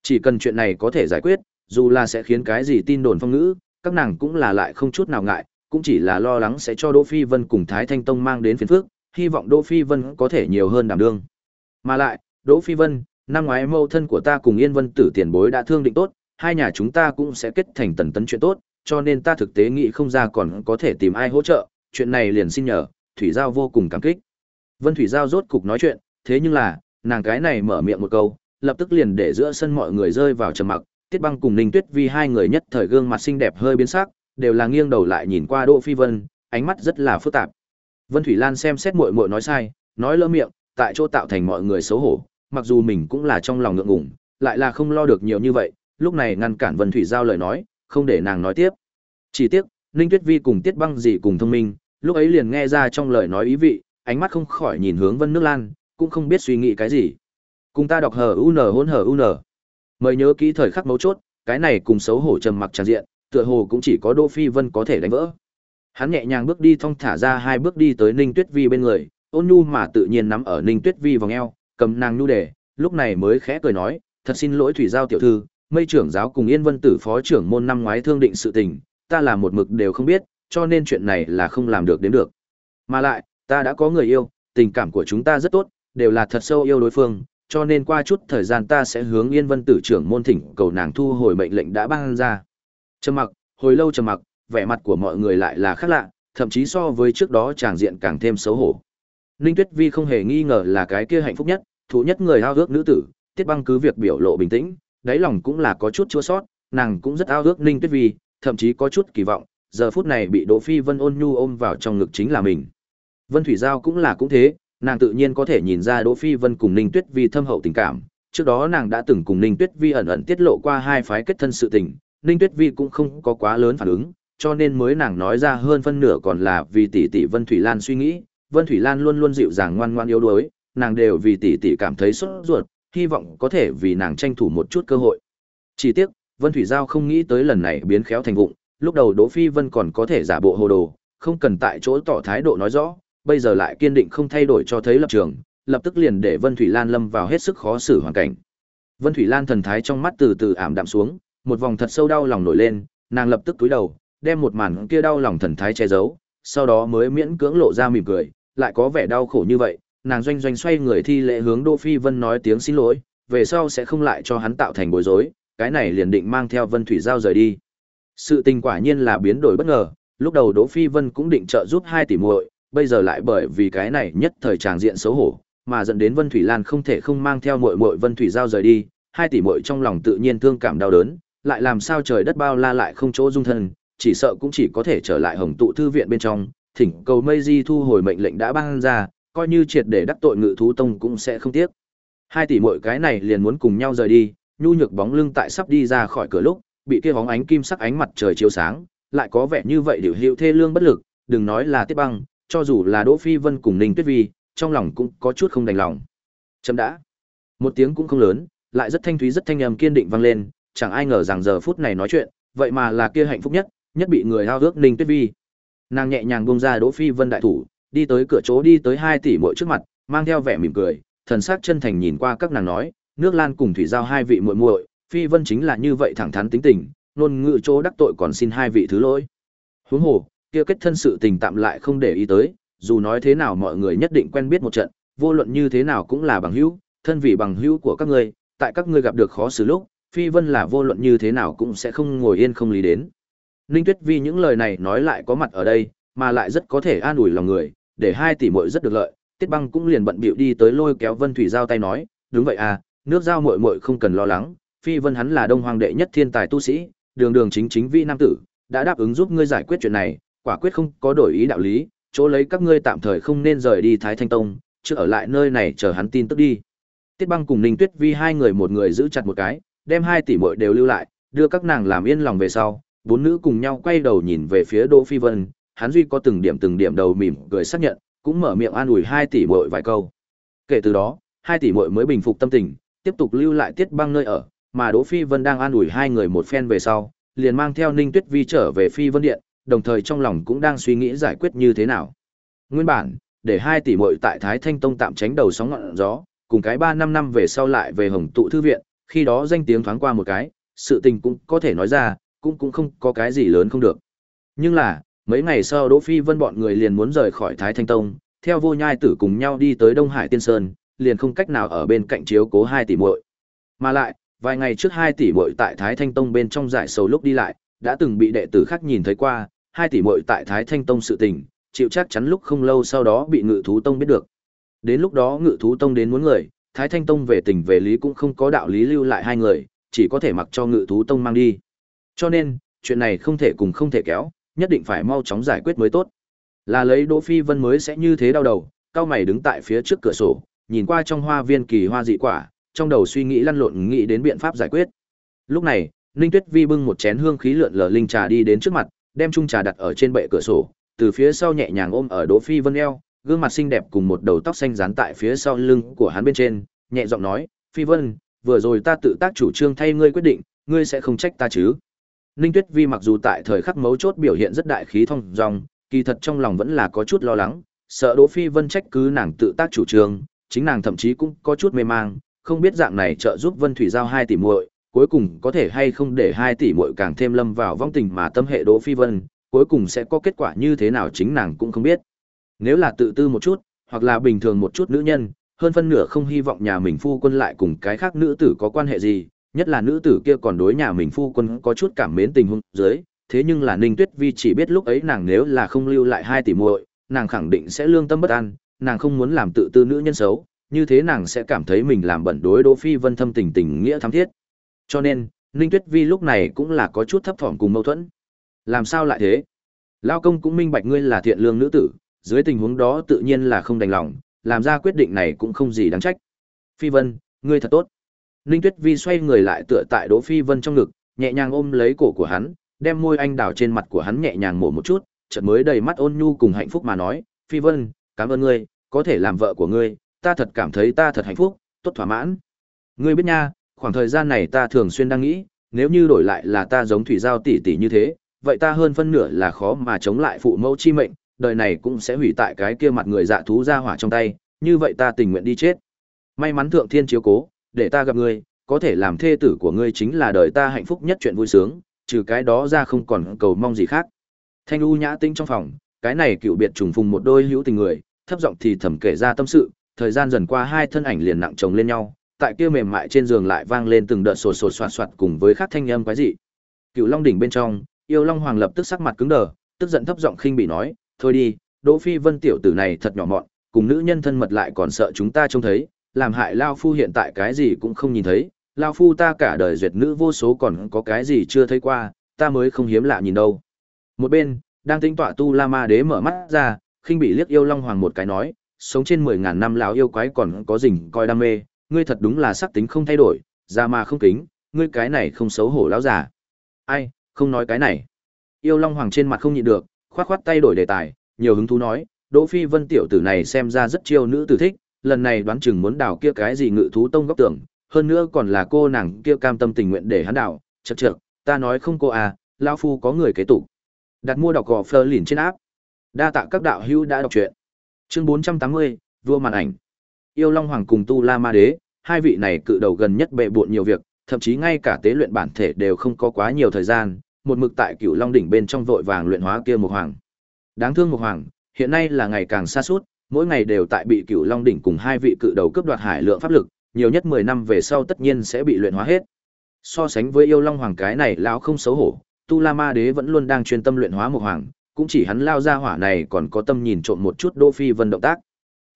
Chỉ cần chuyện này có thể giải quyết, dù là sẽ khiến cái gì tin đồn phong ngữ, các nàng cũng là lại không chút nào ngại, cũng chỉ là lo lắng sẽ cho Đỗ Phi Vân cùng Thái Thanh Tông mang đến phiền phức, hy vọng Đỗ Phi Vân có thể nhiều hơn đảm đương. Mà lại, Đỗ Phi Vân, năm ngoái mâu thân của ta cùng Yên Vân Tử tiền bối đã thương định tốt, hai nhà chúng ta cũng sẽ kết thành tần tấn chuyện tốt, cho nên ta thực tế nghĩ không ra còn có thể tìm ai hỗ trợ, chuyện này liền xin nhờ, Thủy Giao vô cùng cảm kích. Vân Thủy Giao rốt cục nói chuyện, thế nhưng là, nàng cái này mở miệng một câu, lập tức liền để giữa sân mọi người rơi vào trầm mặc, Tiết Băng cùng Ninh Tuyết Vi hai người nhất thời gương mặt xinh đẹp hơi biến sắc, đều là nghiêng đầu lại nhìn qua Đỗ Phi Vân, ánh mắt rất là phức tạp. Vân Thủy Lan xem xét muội muội nói sai, nói lỡ miệng, tại chỗ tạo thành mọi người xấu hổ, mặc dù mình cũng là trong lòng ngượng ngùng, lại là không lo được nhiều như vậy, lúc này ngăn cản Vân Thủy giao lời nói, không để nàng nói tiếp. Chỉ tiếc, Ninh Tuyết Vi cùng Tiết Băng gì cùng thông minh, lúc ấy liền nghe ra trong lời nói ý vị, ánh mắt không khỏi nhìn hướng Vân Nước Lan, cũng không biết suy nghĩ cái gì. Cùng ta đọc hờ UN hôn hờ UN. Mời nhớ kỹ thời khắc mấu chốt, cái này cùng xấu hổ trầm mặc tràn diện, tựa hồ cũng chỉ có Đỗ Phi Vân có thể đánh vỡ. Hắn nhẹ nhàng bước đi thong thả ra hai bước đi tới Ninh Tuyết Vi bên người, ôn nhu mà tự nhiên nắm ở Ninh Tuyết Vi vòng eo, cầm nàng nhu đề, lúc này mới khẽ cười nói, thật xin lỗi thủy giao tiểu thư, mây trưởng giáo cùng Yên Vân tử phó trưởng môn năm ngoái thương định sự tình, ta là một mực đều không biết, cho nên chuyện này là không làm được đến được. Mà lại, ta đã có người yêu, tình cảm của chúng ta rất tốt, đều là thật sâu yêu đối phương, cho nên qua chút thời gian ta sẽ hướng Yên Vân tử trưởng môn thỉnh cầu nàng thu hồi mệnh lệnh đã ban ra. Trầm mặc, hồi lâu trầm mặc, vẻ mặt của mọi người lại là khác lạ, thậm chí so với trước đó tràng diện càng thêm xấu hổ. Ninh Tuyết Vi không hề nghi ngờ là cái kia hạnh phúc nhất, thú nhất người ao ước nữ tử, Tiết Băng cứ việc biểu lộ bình tĩnh, đáy lòng cũng là có chút chua sót, nàng cũng rất ao ước Ninh Tuyết Vi, thậm chí có chút kỳ vọng, giờ phút này bị Đỗ Phi Vân ôn nhu ôm vào trong ngực chính là mình. Vân Thủy Giao cũng là cũng thế, nàng tự nhiên có thể nhìn ra Đỗ Phi Vân cùng Ninh Tuyết Vi thâm hậu tình cảm, trước đó nàng đã từng cùng Ninh Tuyết Vi ẩn ẩn tiết lộ qua hai phái kết thân sự tình, Ninh Tuyết Vi cũng không có quá lớn phản ứng, cho nên mới nàng nói ra hơn phân nửa còn là vì tỷ tỷ Vân Thủy Lan suy nghĩ, Vân Thủy Lan luôn luôn dịu dàng ngoan ngoan yếu đuối, nàng đều vì tỷ tỷ cảm thấy sốt ruột, hy vọng có thể vì nàng tranh thủ một chút cơ hội. Chỉ tiếc, Vân Thủy Giao không nghĩ tới lần này biến khéo thành vụng, lúc đầu Đỗ Phi Vân còn có thể giả bộ hồ đồ, không cần tại chỗ tỏ thái độ nói rõ, bây giờ lại kiên định không thay đổi cho thấy lập trường, lập tức liền để Vân Thủy Lan lâm vào hết sức khó xử hoàn cảnh. Vân Thủy Lan thần thái trong mắt từ từ ảm đạm xuống, một vòng thật sâu đau lòng nổi lên, nàng lập tức cúi đầu, đem một màn kia đau lòng thần thái che giấu, sau đó mới miễn cưỡng lộ ra mỉm cười, lại có vẻ đau khổ như vậy, nàng doanh doanh xoay người thi lễ hướng Đỗ Phi Vân nói tiếng xin lỗi, về sau sẽ không lại cho hắn tạo thành bối rối, cái này liền định mang theo Vân Thủy Giao rời đi. Sự tình quả nhiên là biến đổi bất ngờ, lúc đầu Đỗ Phi Vân cũng định trợ giúp hai tỷ muội, bây giờ lại bởi vì cái này nhất thời tràng diện xấu hổ, mà dẫn đến Vân Thủy Lan không thể không mang theo muội muội Vân Thủy Giao rời đi, hai tỷ muội trong lòng tự nhiên thương cảm đau đớn, lại làm sao trời đất bao la lại không chỗ dung thân, chỉ sợ cũng chỉ có thể trở lại Hồng tụ thư viện bên trong, thỉnh cầu Mây Di thu hồi mệnh lệnh đã ban ra, coi như triệt để đắc tội Ngự thú tông cũng sẽ không tiếc. Hai tỷ muội cái này liền muốn cùng nhau rời đi, nhu nhược bóng lưng tại sắp đi ra khỏi cửa lúc, bị kia bóng ánh kim sắc ánh mặt trời chiếu sáng, lại có vẻ như vậy điều hiệu thê lương bất lực, đừng nói là Tiết Băng, cho dù là Đỗ Phi Vân cùng Ninh Tuyết Vi, trong lòng cũng có chút không đành lòng. Chấm đã. Một tiếng cũng không lớn, lại rất thanh thúy rất thanh âm kiên định vang lên, chẳng ai ngờ rằng giờ phút này nói chuyện, vậy mà là kia hạnh phúc nhất, nhất bị người hao ước Ninh Tuyết Vi. Nàng nhẹ nhàng buông ra Đỗ Phi Vân đại thủ, đi tới cửa chỗ đi tới hai tỷ muội trước mặt, mang theo vẻ mỉm cười, thần sắc chân thành nhìn qua các nàng nói, nước Lan cùng thủy giao hai vị muội muội, Phi Vân chính là như vậy thẳng thắn tính tình, luôn ngự chỗ đắc tội còn xin hai vị thứ lỗi. Huống hồ, kia kết thân sự tình tạm lại không để ý tới, dù nói thế nào mọi người nhất định quen biết một trận, vô luận như thế nào cũng là bằng hữu, thân vị bằng hữu của các ngươi, tại các ngươi gặp được khó xử lúc, Phi Vân là vô luận như thế nào cũng sẽ không ngồi yên không lý đến. Ninh Tuyết Vi những lời này nói lại có mặt ở đây, mà lại rất có thể an ủi lòng người, để hai tỷ muội rất được lợi. Tiết Băng cũng liền bận bịu đi tới lôi kéo Vân Thủy giao tay nói, "Đúng vậy à, nước giao muội muội không cần lo lắng, Phi Vân hắn là Đông Hoàng đệ nhất thiên tài tu sĩ, đường đường chính chính vi nam tử, đã đáp ứng giúp ngươi giải quyết chuyện này, quả quyết không có đổi ý đạo lý, chỗ lấy các ngươi tạm thời không nên rời đi Thái Thanh Tông, chứ ở lại nơi này chờ hắn tin tức đi." Tiết Băng cùng Ninh Tuyết Vi hai người một người giữ chặt một cái, đem hai tỷ muội đều lưu lại, đưa các nàng làm yên lòng về sau, bốn nữ cùng nhau quay đầu nhìn về phía Đỗ Phi Vân, hắn duy có từng điểm từng điểm đầu mỉm cười xác nhận, cũng mở miệng an ủi hai tỷ muội vài câu. Kể từ đó, hai tỷ muội mới bình phục tâm tình, tiếp tục lưu lại Tiết Băng nơi ở, mà Đỗ Phi Vân đang an ủi hai người một phen về sau, liền mang theo Ninh Tuyết Vi trở về Phi Vân Điện, đồng thời trong lòng cũng đang suy nghĩ giải quyết như thế nào. Nguyên bản, để hai tỷ muội tại Thái Thanh Tông tạm tránh đầu sóng ngọn gió, cùng cái ba năm năm về sau lại về Hồng Tụ thư viện, khi đó danh tiếng thoáng qua một cái, sự tình cũng có thể nói ra, cũng cũng không có cái gì lớn không được. Nhưng là, mấy ngày sau Đỗ Phi Vân bọn người liền muốn rời khỏi Thái Thanh Tông, theo Vô Nhai Tử cùng nhau đi tới Đông Hải Tiên Sơn, liền không cách nào ở bên cạnh chiếu cố hai tỷ muội. Mà lại, vài ngày trước hai tỷ muội tại Thái Thanh Tông bên trong giải sầu lúc đi lại, đã từng bị đệ tử khác nhìn thấy qua, hai tỷ muội tại Thái Thanh Tông sự tình, chịu chắc chắn lúc không lâu sau đó bị Ngự thú tông biết được. Đến lúc đó ngự thú tông đến muốn người, Thái Thanh Tông về tình về lý cũng không có đạo lý lưu lại hai người, chỉ có thể mặc cho ngự thú tông mang đi. Cho nên, chuyện này không thể cùng không thể kéo, nhất định phải mau chóng giải quyết mới tốt. Là lấy Đỗ Phi Vân mới sẽ như thế đau đầu, cao mày đứng tại phía trước cửa sổ, nhìn qua trong hoa viên kỳ hoa dị quả, trong đầu suy nghĩ lăn lộn nghĩ đến biện pháp giải quyết. Lúc này, Ninh Tuyết Vi bưng một chén hương khí lượn lờ linh trà đi đến trước mặt, đem chung trà đặt ở trên bệ cửa sổ, từ phía sau nhẹ nhàng ôm ở Đỗ Phi Vân eo, gương mặt xinh đẹp cùng một đầu tóc xanh dán tại phía sau lưng của hắn bên trên, nhẹ giọng nói, "Phi Vân, vừa rồi ta tự tác chủ trương thay ngươi quyết định, ngươi sẽ không trách ta chứ?" Ninh Tuyết Vi mặc dù tại thời khắc mấu chốt biểu hiện rất đại khí thông dong, kỳ thật trong lòng vẫn là có chút lo lắng, sợ Đỗ Phi Vân trách cứ nàng tự tác chủ trương, chính nàng thậm chí cũng có chút mê mang, không biết dạng này trợ giúp Vân Thủy giao 2 tỷ muội, cuối cùng có thể hay không để hai tỷ muội càng thêm lâm vào vong tình mà tâm hệ Đỗ Phi Vân, cuối cùng sẽ có kết quả như thế nào chính nàng cũng không biết. Nếu là tự tư một chút, hoặc là bình thường một chút nữ nhân, hơn phân nửa không hy vọng nhà mình phu quân lại cùng cái khác nữ tử có quan hệ gì, nhất là nữ tử kia còn đối nhà mình phu quân có chút cảm mến tình huống dưới, thế nhưng là Ninh Tuyết Vi chỉ biết lúc ấy nàng nếu là không lưu lại hai tỷ muội, nàng khẳng định sẽ lương tâm bất an, nàng không muốn làm tự tư nữ nhân xấu, như thế nàng sẽ cảm thấy mình làm bẩn đối Đỗ Phi Vân thâm tình tình nghĩa thắm thiết. Cho nên, Ninh Tuyết Vi lúc này cũng là có chút thấp thỏm cùng mâu thuẫn. Làm sao lại thế? Lao công cũng minh bạch ngươi là thiện lương nữ tử, dưới tình huống đó tự nhiên là không đành lòng, làm ra quyết định này cũng không gì đáng trách. Phi Vân, ngươi thật tốt. Ninh Tuyết Vi xoay người lại tựa tại Đỗ Phi Vân trong ngực, nhẹ nhàng ôm lấy cổ của hắn, đem môi anh đào trên mặt của hắn nhẹ nhàng mổ một chút, chợt mới đầy mắt ôn nhu cùng hạnh phúc mà nói, "Phi Vân, cảm ơn ngươi, có thể làm vợ của ngươi, ta thật cảm thấy ta thật hạnh phúc, tốt thỏa mãn. Ngươi biết nha, khoảng thời gian này ta thường xuyên đang nghĩ, nếu như đổi lại là ta giống thủy giao tỷ tỷ như thế, vậy ta hơn phân nửa là khó mà chống lại phụ mẫu chi mệnh, đời này cũng sẽ hủy tại cái kia mặt người dạ thú ra hỏa trong tay, như vậy ta tình nguyện đi chết. May mắn thượng thiên chiếu cố, để ta gặp ngươi, có thể làm thê tử của ngươi chính là đời ta hạnh phúc nhất chuyện vui sướng, trừ cái đó ra không còn cầu mong gì khác. Thanh U nhã tinh trong phòng, cái này cựu biệt trùng phùng một đôi hữu tình người, thấp giọng thì thầm kể ra tâm sự, thời gian dần qua hai thân ảnh liền nặng chồng lên nhau, tại kia mềm mại trên giường lại vang lên từng đợt sột sột soạt soạt cùng với khát thanh âm quái dị. Cựu Long đỉnh bên trong, Yêu Long Hoàng lập tức sắc mặt cứng đờ, tức giận thấp giọng khinh bị nói, "Thôi đi, Đỗ Phi Vân tiểu tử này thật nhỏ mọn, cùng nữ nhân thân mật lại còn sợ chúng ta trông thấy, làm hại lão phu hiện tại cái gì cũng không nhìn thấy, lão phu ta cả đời duyệt nữ vô số còn có cái gì chưa thấy qua, ta mới không hiếm lạ nhìn đâu." Một bên, đang tính tọa tu La Ma Đế mở mắt ra, khinh bị liếc Yêu Long Hoàng một cái nói, sống trên mười ngàn năm lão yêu quái còn có rình coi đam mê, ngươi thật đúng là sắc tính không thay đổi, ra mà không kính, ngươi cái này không xấu hổ lão già. Ai, không nói cái này. Yêu Long Hoàng trên mặt không nhịn được, khoát khoát tay đổi đề tài, nhiều hứng thú nói, Đỗ Phi Vân tiểu tử này xem ra rất chiêu nữ tử thích, lần này đoán chừng muốn đào kia cái gì ngự thú tông góc tưởng, hơn nữa còn là cô nàng kia cam tâm tình nguyện để hắn đào, chậc chậc, ta nói không cô à, lão phu có người kế tục. Đặt mua đọc gò Fleur liền trên áp. Đa tạ các đạo hữu đã đọc truyện. Chương 480, vua màn ảnh. Yêu Long Hoàng cùng Tu La Ma Đế, hai vị này cự đầu gần nhất bệ bội nhiều việc, thậm chí ngay cả tế luyện bản thể đều không có quá nhiều thời gian, một mực tại Cựu Long đỉnh bên trong vội vàng luyện hóa kia Mộc hoàng. Đáng thương Mộc hoàng, hiện nay là ngày càng xa suốt, mỗi ngày đều tại bị Cựu Long đỉnh cùng hai vị cự đầu cướp đoạt hải lượng pháp lực, nhiều nhất 10 năm về sau tất nhiên sẽ bị luyện hóa hết. So sánh với yêu Long Hoàng cái này lão không xấu hổ, Tu La Ma Đế vẫn luôn đang chuyên tâm luyện hóa Mộc hoàng, cũng chỉ hắn lao ra hỏa này còn có tâm nhìn trộm một chút Đỗ Phi Vân động tác.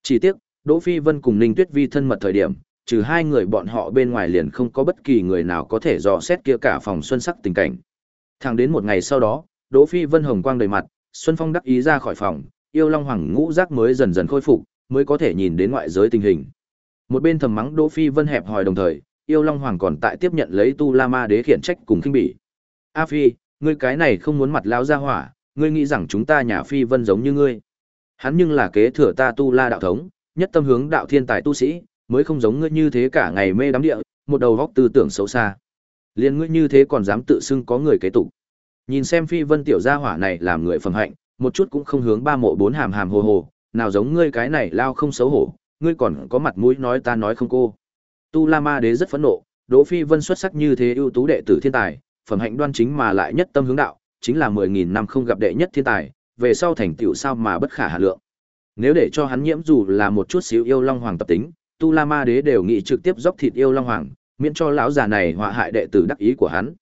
Chỉ tiếc, Đỗ Phi Vân cùng Ninh Tuyết Vi thân mật thời điểm, trừ hai người bọn họ bên ngoài liền không có bất kỳ người nào có thể dò xét kia cả phòng xuân sắc tình cảnh. Thẳng đến một ngày sau đó, Đỗ Phi Vân hồng quang đầy mặt, Xuân Phong đắc ý ra khỏi phòng, yêu long hoàng ngũ giác mới dần dần khôi phục, mới có thể nhìn đến ngoại giới tình hình. Một bên thầm mắng Đỗ Phi Vân hẹp hòi đồng thời, yêu long hoàng còn tại tiếp nhận lấy tu la ma đế khiển trách cùng kinh bỉ. A Phi, ngươi cái này không muốn mặt lão ra hỏa, ngươi nghĩ rằng chúng ta nhà phi vân giống như ngươi. Hắn nhưng là kế thừa ta tu la đạo thống, nhất tâm hướng đạo thiên tài tu sĩ, mới không giống ngươi như thế cả ngày mê đắm địa, một đầu góc tư tưởng xấu xa. Liên ngươi như thế còn dám tự xưng có người kế tục. Nhìn xem phi vân tiểu gia hỏa này làm người phẩm hạnh, một chút cũng không hướng ba mộ bốn hàm hàm hồ hồ, nào giống ngươi cái này lao không xấu hổ, ngươi còn có mặt mũi nói ta nói không cô. Tu La Ma Đế rất phẫn nộ, Đỗ Phi Vân xuất sắc như thế ưu tú đệ tử thiên tài, phẩm hạnh đoan chính mà lại nhất tâm hướng đạo, chính là 10.000 năm không gặp đệ nhất thiên tài, về sau thành tựu sao mà bất khả hà lượng. Nếu để cho hắn nhiễm dù là một chút xíu yêu long hoàng tập tính, Tu La Ma Đế đều nghĩ trực tiếp dốc thịt yêu long hoàng, miễn cho lão già này họa hại đệ tử đắc ý của hắn.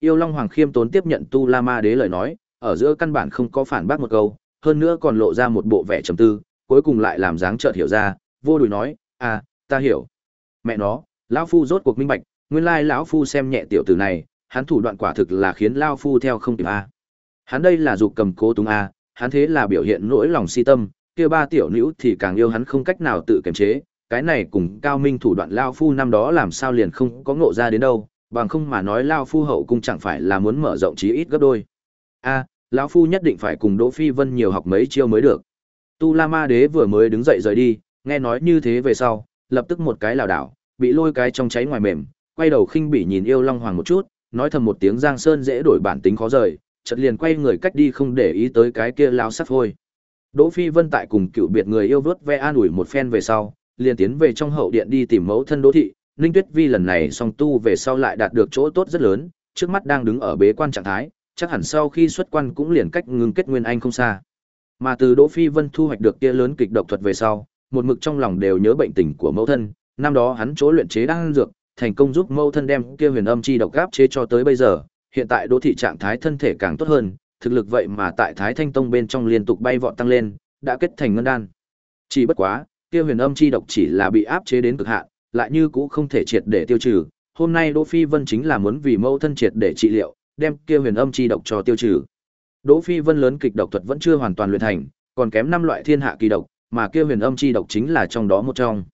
Yêu long hoàng khiêm tốn tiếp nhận Tu La Ma Đế lời nói, ở giữa căn bản không có phản bác một câu, hơn nữa còn lộ ra một bộ vẻ trầm tư, cuối cùng lại làm dáng chợt hiểu ra, vô đùi nói, "À, ta hiểu." Mẹ nó, lão phu rốt cuộc minh bạch, nguyên lai lão phu xem nhẹ tiểu tử này, hắn thủ đoạn quả thực là khiến lão phu theo không kịp a. Hắn đây là dục cầm cố túng a, hắn thế là biểu hiện nỗi lòng si tâm, kia ba tiểu nữ thì càng yêu hắn không cách nào tự kiềm chế, cái này cùng cao minh thủ đoạn lão phu năm đó làm sao liền không có ngộ ra đến đâu, bằng không mà nói lão phu hậu cung chẳng phải là muốn mở rộng chí ít gấp đôi. A, lão phu nhất định phải cùng Đỗ Phi Vân nhiều học mấy chiêu mới được. Tu La Ma Đế vừa mới đứng dậy rời đi, nghe nói như thế về sau, lập tức một cái lảo đảo, bị lôi cái trong cháy ngoài mềm, quay đầu khinh bỉ nhìn yêu long hoàng một chút, nói thầm một tiếng Giang Sơn dễ đổi bản tính khó rời, chợt liền quay người cách đi không để ý tới cái kia lao sắt thôi. Đỗ Phi Vân tại cùng cựu biệt người yêu vớt ve an ủi một phen về sau, liền tiến về trong hậu điện đi tìm mẫu thân Đỗ thị, Ninh Tuyết Vi lần này song tu về sau lại đạt được chỗ tốt rất lớn, trước mắt đang đứng ở bế quan trạng thái, chắc hẳn sau khi xuất quan cũng liền cách ngưng kết nguyên anh không xa. Mà từ Đỗ Phi Vân thu hoạch được kia lớn kịch độc thuật về sau, một mực trong lòng đều nhớ bệnh tình của mẫu thân, năm đó hắn chỗ luyện chế đang dược, thành công giúp mẫu thân đem kia huyền âm chi độc gáp chế cho tới bây giờ, hiện tại Đỗ thị trạng thái thân thể càng tốt hơn, thực lực vậy mà tại Thái Thanh Tông bên trong liên tục bay vọt tăng lên, đã kết thành ngân đan. Chỉ bất quá, kia huyền âm chi độc chỉ là bị áp chế đến cực hạn, lại như cũ không thể triệt để tiêu trừ. Hôm nay Đỗ Phi Vân chính là muốn vì mẫu thân triệt để trị liệu, đem kia huyền âm chi độc cho tiêu trừ. Đỗ Phi Vân lớn kịch độc thuật vẫn chưa hoàn toàn luyện thành, còn kém năm loại thiên hạ kỳ độc, mà kia huyền âm chi độc chính là trong đó một trong.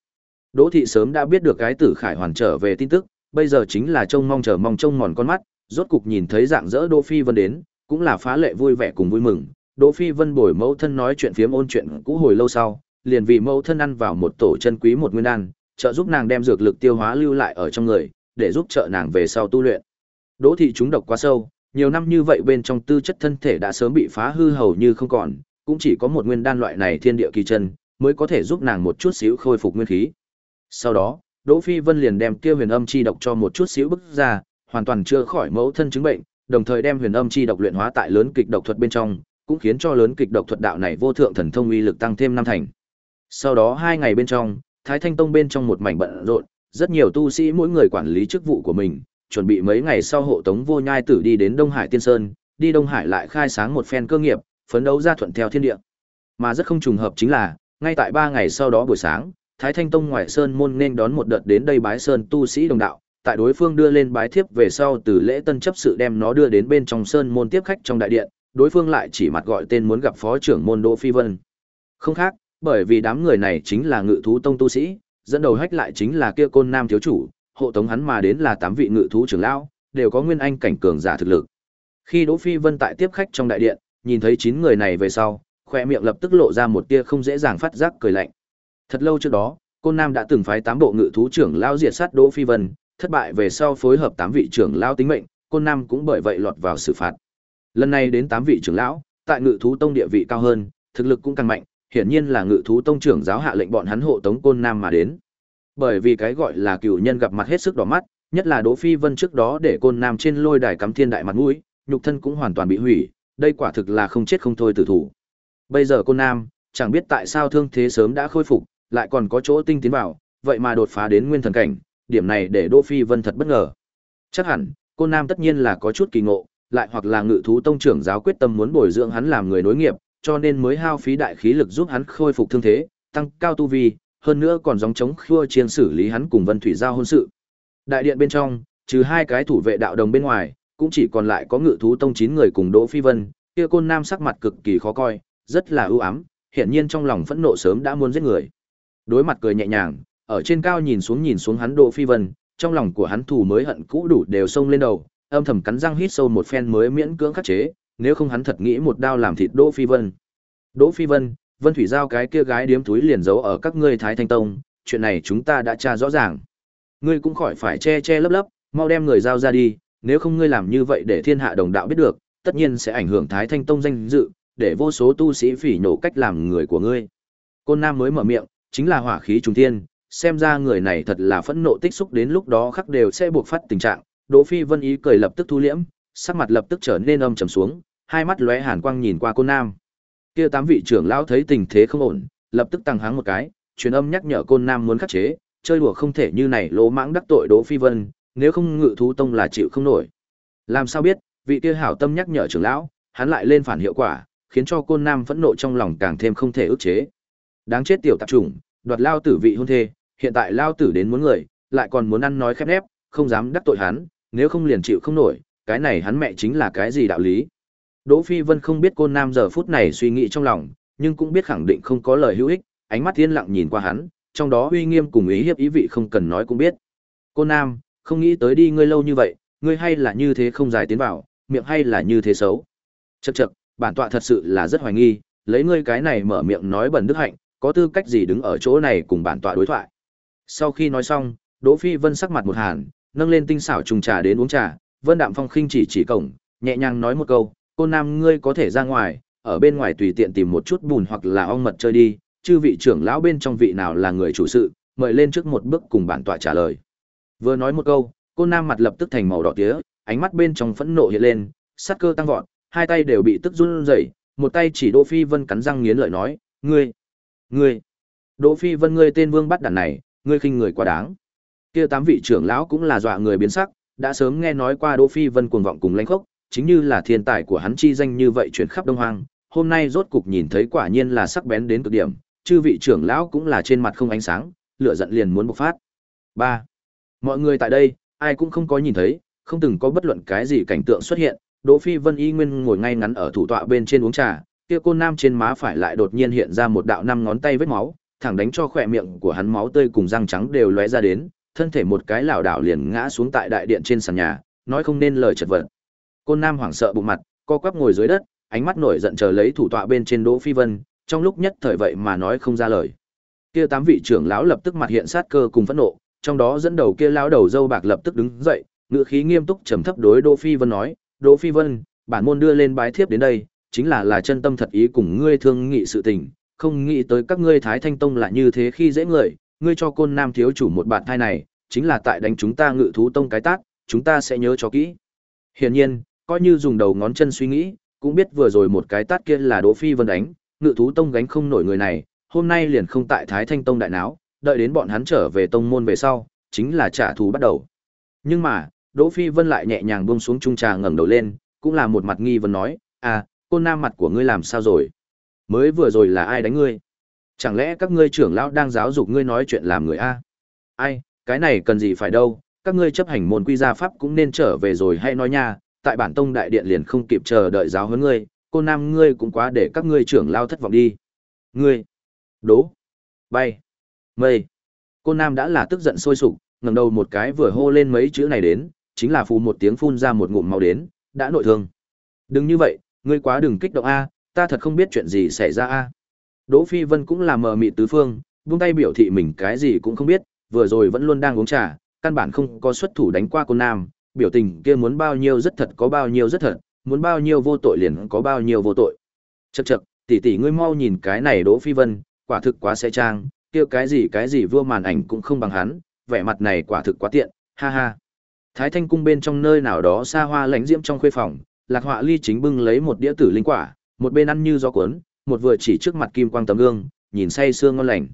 Đỗ thị sớm đã biết được cái tử khải hoàn trở về tin tức, bây giờ chính là trông mong chờ mong trông mòn con mắt, rốt cục nhìn thấy dạng dỡ Đỗ Phi Vân đến, cũng là phá lệ vui vẻ cùng vui mừng. Đỗ Phi Vân bồi mẫu thân nói chuyện phiếm ôn chuyện cũ hồi lâu sau, liền vì mẫu thân ăn vào một tổ chân quý một nguyên đan, trợ giúp nàng đem dược lực tiêu hóa lưu lại ở trong người, để giúp trợ nàng về sau tu luyện. Đỗ thị chúng độc quá sâu, nhiều năm như vậy bên trong tư chất thân thể đã sớm bị phá hư hầu như không còn, cũng chỉ có một nguyên đan loại này thiên địa kỳ chân, mới có thể giúp nàng một chút xíu khôi phục nguyên khí. Sau đó, Đỗ Phi Vân liền đem kia huyền âm chi độc cho một chút xíu bức ra, hoàn toàn chưa khỏi mẫu thân chứng bệnh, đồng thời đem huyền âm chi độc luyện hóa tại lớn kịch độc thuật bên trong, cũng khiến cho lớn kịch độc thuật đạo này vô thượng thần thông uy lực tăng thêm năm thành. Sau đó hai ngày bên trong, Thái Thanh Tông bên trong một mảnh bận rộn, rất nhiều tu sĩ mỗi người quản lý chức vụ của mình, chuẩn bị mấy ngày sau hộ tống vô nhai tử đi đến Đông Hải Tiên Sơn, đi Đông Hải lại khai sáng một phen cơ nghiệp, phấn đấu ra thuận theo thiên địa. Mà rất không trùng hợp chính là, ngay tại ba ngày sau đó buổi sáng, Thái Thanh Tông ngoại sơn môn nên đón một đợt đến đây bái sơn tu sĩ đồng đạo, tại đối phương đưa lên bái thiếp về sau từ lễ tân chấp sự đem nó đưa đến bên trong sơn môn tiếp khách trong đại điện, đối phương lại chỉ mặt gọi tên muốn gặp phó trưởng môn Đỗ Phi Vân. Không khác, bởi vì đám người này chính là ngự thú tông tu sĩ, dẫn đầu hách lại chính là kia côn nam thiếu chủ, hộ tống hắn mà đến là tám vị ngự thú trưởng lão, đều có nguyên anh cảnh cường giả thực lực. Khi Đỗ Phi Vân tại tiếp khách trong đại điện, nhìn thấy chín người này về sau, khoe miệng lập tức lộ ra một tia không dễ dàng phát giác cười lạnh. Thật lâu trước đó, Côn Nam đã từng phái tám bộ ngự thú trưởng lão diệt sát Đỗ Phi Vân, thất bại về sau phối hợp tám vị trưởng lão tính mệnh, Côn Nam cũng bởi vậy lọt vào xử phạt. Lần này đến tám vị trưởng lão, tại ngự thú tông địa vị cao hơn, thực lực cũng càng mạnh, hiển nhiên là ngự thú tông trưởng giáo hạ lệnh bọn hắn hộ tống Côn Nam mà đến. Bởi vì cái gọi là cựu nhân gặp mặt hết sức đỏ mắt, nhất là Đỗ Phi Vân trước đó để Côn Nam trên lôi đài cắm thiên đại mặt mũi, nhục thân cũng hoàn toàn bị hủy, đây quả thực là không chết không thôi tử thủ. Bây giờ Côn Nam, chẳng biết tại sao thương thế sớm đã khôi phục, lại còn có chỗ tinh tiến vào, vậy mà đột phá đến nguyên thần cảnh, điểm này để Đỗ Phi Vân thật bất ngờ. Chắc hẳn, Côn Nam tất nhiên là có chút kỳ ngộ, lại hoặc là Ngự thú tông trưởng giáo quyết tâm muốn bồi dưỡng hắn làm người nối nghiệp, cho nên mới hao phí đại khí lực giúp hắn khôi phục thương thế, tăng cao tu vi, hơn nữa còn gióng chống khua chiên xử lý hắn cùng Vân Thủy giao hôn sự. Đại điện bên trong, trừ hai cái thủ vệ đạo đồng bên ngoài, cũng chỉ còn lại có ngự thú tông chín người cùng Đỗ Phi Vân, kia côn nam sắc mặt cực kỳ khó coi, rất là ưu ám, hiển nhiên trong lòng phẫn nộ sớm đã muốn giết người. Đối mặt cười nhẹ nhàng, ở trên cao nhìn xuống nhìn xuống hắn Đỗ Phi Vân, trong lòng của hắn thù mới hận cũ đủ đều xông lên đầu, âm thầm cắn răng hít sâu một phen mới miễn cưỡng khắc chế, nếu không hắn thật nghĩ một đao làm thịt Đỗ Phi Vân. Đỗ Phi Vân, Vân Thủy giao cái kia gái điếm túi liền giấu ở các ngươi Thái Thanh Tông, chuyện này chúng ta đã tra rõ ràng. Ngươi cũng khỏi phải che che lấp lấp, mau đem người giao ra đi, nếu không ngươi làm như vậy để thiên hạ đồng đạo biết được, tất nhiên sẽ ảnh hưởng Thái Thanh Tông danh dự, để vô số tu sĩ phỉ nhổ cách làm người của ngươi. Côn Nam mới mở miệng, chính là hỏa khí trùng thiên, xem ra người này thật là phẫn nộ tích xúc đến lúc đó khắc đều sẽ buộc phát tình trạng. Đỗ Phi Vân ý cười lập tức thu liễm, sắc mặt lập tức trở nên âm trầm xuống, hai mắt lóe hàn quang nhìn qua Côn Nam. Kia tám vị trưởng lão thấy tình thế không ổn, lập tức tăng háng một cái, truyền âm nhắc nhở Côn Nam muốn khắc chế, chơi đùa không thể như này lỗ mãng đắc tội Đỗ Phi Vân, nếu không ngự thú tông là chịu không nổi. Làm sao biết, vị kia hảo tâm nhắc nhở trưởng lão, hắn lại lên phản hiệu quả, khiến cho Côn Nam phẫn nộ trong lòng càng thêm không thể ức chế. Đáng chết tiểu tạp chủng, đoạt lao tử vị hôn thê, hiện tại lao tử đến muốn người, lại còn muốn ăn nói khép nép, không dám đắc tội hắn, nếu không liền chịu không nổi, cái này hắn mẹ chính là cái gì đạo lý. Đỗ Phi Vân không biết cô nam giờ phút này suy nghĩ trong lòng, nhưng cũng biết khẳng định không có lời hữu ích, ánh mắt thiên lặng nhìn qua hắn, trong đó uy nghiêm cùng ý hiếp ý vị không cần nói cũng biết. Cô nam, không nghĩ tới đi ngươi lâu như vậy, ngươi hay là như thế không dài tiến vào, miệng hay là như thế xấu. Chậc chậc, bản tọa thật sự là rất hoài nghi, lấy ngươi cái này mở miệng nói bẩn đức hạnh, có tư cách gì đứng ở chỗ này cùng bản tọa đối thoại. Sau khi nói xong, Đỗ Phi Vân sắc mặt một hàn, nâng lên tinh xảo trùng trà đến uống trà, Vân Đạm Phong khinh chỉ chỉ cổng, nhẹ nhàng nói một câu, "Cô nam ngươi có thể ra ngoài, ở bên ngoài tùy tiện tìm một chút bùn hoặc là ong mật chơi đi, chư vị trưởng lão bên trong vị nào là người chủ sự, mời lên trước một bước cùng bản tọa trả lời." Vừa nói một câu, cô nam mặt lập tức thành màu đỏ tía, ánh mắt bên trong phẫn nộ hiện lên, sát cơ tăng vọt, hai tay đều bị tức run rẩy, một tay chỉ Đỗ Phi Vân cắn răng nghiến lợi nói, "Ngươi, ngươi, Đỗ Phi Vân ngươi tên vương bắt đàn này, ngươi khinh người quá đáng." Kia tám vị trưởng lão cũng là dọa người biến sắc, đã sớm nghe nói qua Đỗ Phi Vân cuồng vọng cùng lãnh khốc, chính như là thiên tài của hắn chi danh như vậy truyền khắp Đông Hoang, hôm nay rốt cục nhìn thấy quả nhiên là sắc bén đến cực điểm, chư vị trưởng lão cũng là trên mặt không ánh sáng, lửa giận liền muốn bộc phát. 3. Mọi người tại đây, ai cũng không có nhìn thấy, không từng có bất luận cái gì cảnh tượng xuất hiện, Đỗ Phi Vân y nguyên ngồi ngay ngắn ở thủ tọa bên trên uống trà, kia cô nam trên má phải lại đột nhiên hiện ra một đạo năm ngón tay vết máu, thẳng đánh cho khỏe miệng của hắn máu tươi cùng răng trắng đều lóe ra đến, thân thể một cái lảo đảo liền ngã xuống tại đại điện trên sàn nhà, nói không nên lời chật vật. côn nam hoảng sợ bụng mặt, co quắp ngồi dưới đất, ánh mắt nổi giận chờ lấy thủ tọa bên trên Đỗ Phi Vân, trong lúc nhất thời vậy mà nói không ra lời. Kia tám vị trưởng lão lập tức mặt hiện sát cơ cùng phẫn nộ, trong đó dẫn đầu kia lão đầu dâu bạc lập tức đứng dậy, ngữ khí nghiêm túc trầm thấp đối Đỗ Phi Vân nói, "Đỗ Phi Vân, bản môn đưa lên bái thiếp đến đây, chính là là chân tâm thật ý cùng ngươi thương nghị sự tình, không nghĩ tới các ngươi Thái Thanh Tông là như thế khi dễ người, ngươi cho côn nam thiếu chủ một bạt thai này, chính là tại đánh chúng ta ngự thú tông cái tác, chúng ta sẽ nhớ cho kỹ." Hiển nhiên, coi như dùng đầu ngón chân suy nghĩ, cũng biết vừa rồi một cái tát kia là Đỗ Phi Vân đánh, ngự thú tông gánh không nổi người này, hôm nay liền không tại Thái Thanh Tông đại náo, đợi đến bọn hắn trở về tông môn về sau, chính là trả thù bắt đầu. Nhưng mà, Đỗ Phi Vân lại nhẹ nhàng buông xuống trung trà ngẩng đầu lên, cũng là một mặt nghi vấn nói, "À, côn nam mặt của ngươi làm sao rồi? Mới vừa rồi là ai đánh ngươi? Chẳng lẽ các ngươi trưởng lão đang giáo dục ngươi nói chuyện làm người a?" "Ai, cái này cần gì phải đâu, các ngươi chấp hành môn quy gia pháp cũng nên trở về rồi hay nói nha, tại bản tông đại điện liền không kịp chờ đợi giáo huấn ngươi, cô nam ngươi cũng quá để các ngươi trưởng lão thất vọng đi." "Ngươi?" đố, "Bay." "Mây." cô nam đã là tức giận sôi sục, ngẩng đầu một cái vừa hô lên mấy chữ này đến, chính là phù một tiếng phun ra một ngụm màu đến, đã nội thương. Đừng như vậy, ngươi quá đừng kích động a, ta thật không biết chuyện gì xảy ra a. Đỗ Phi Vân cũng là mờ mịt tứ phương, buông tay biểu thị mình cái gì cũng không biết, vừa rồi vẫn luôn đang uống trà, căn bản không có xuất thủ đánh qua cô nam, biểu tình kia muốn bao nhiêu rất thật có bao nhiêu rất thật, muốn bao nhiêu vô tội liền có bao nhiêu vô tội. Chậc chậc, tỷ tỷ ngươi mau nhìn cái này Đỗ Phi Vân, quả thực quá sẽ trang, kia cái gì cái gì vua màn ảnh cũng không bằng hắn, vẻ mặt này quả thực quá tiện, ha ha. Thái Thanh cung bên trong nơi nào đó xa hoa lãnh diễm trong khuê phòng, Lạc Họa Ly chính bưng lấy một đĩa tử linh quả, một bên ăn như gió cuốn, một vừa chỉ trước mặt kim quang tấm gương, nhìn say sương ngon lành.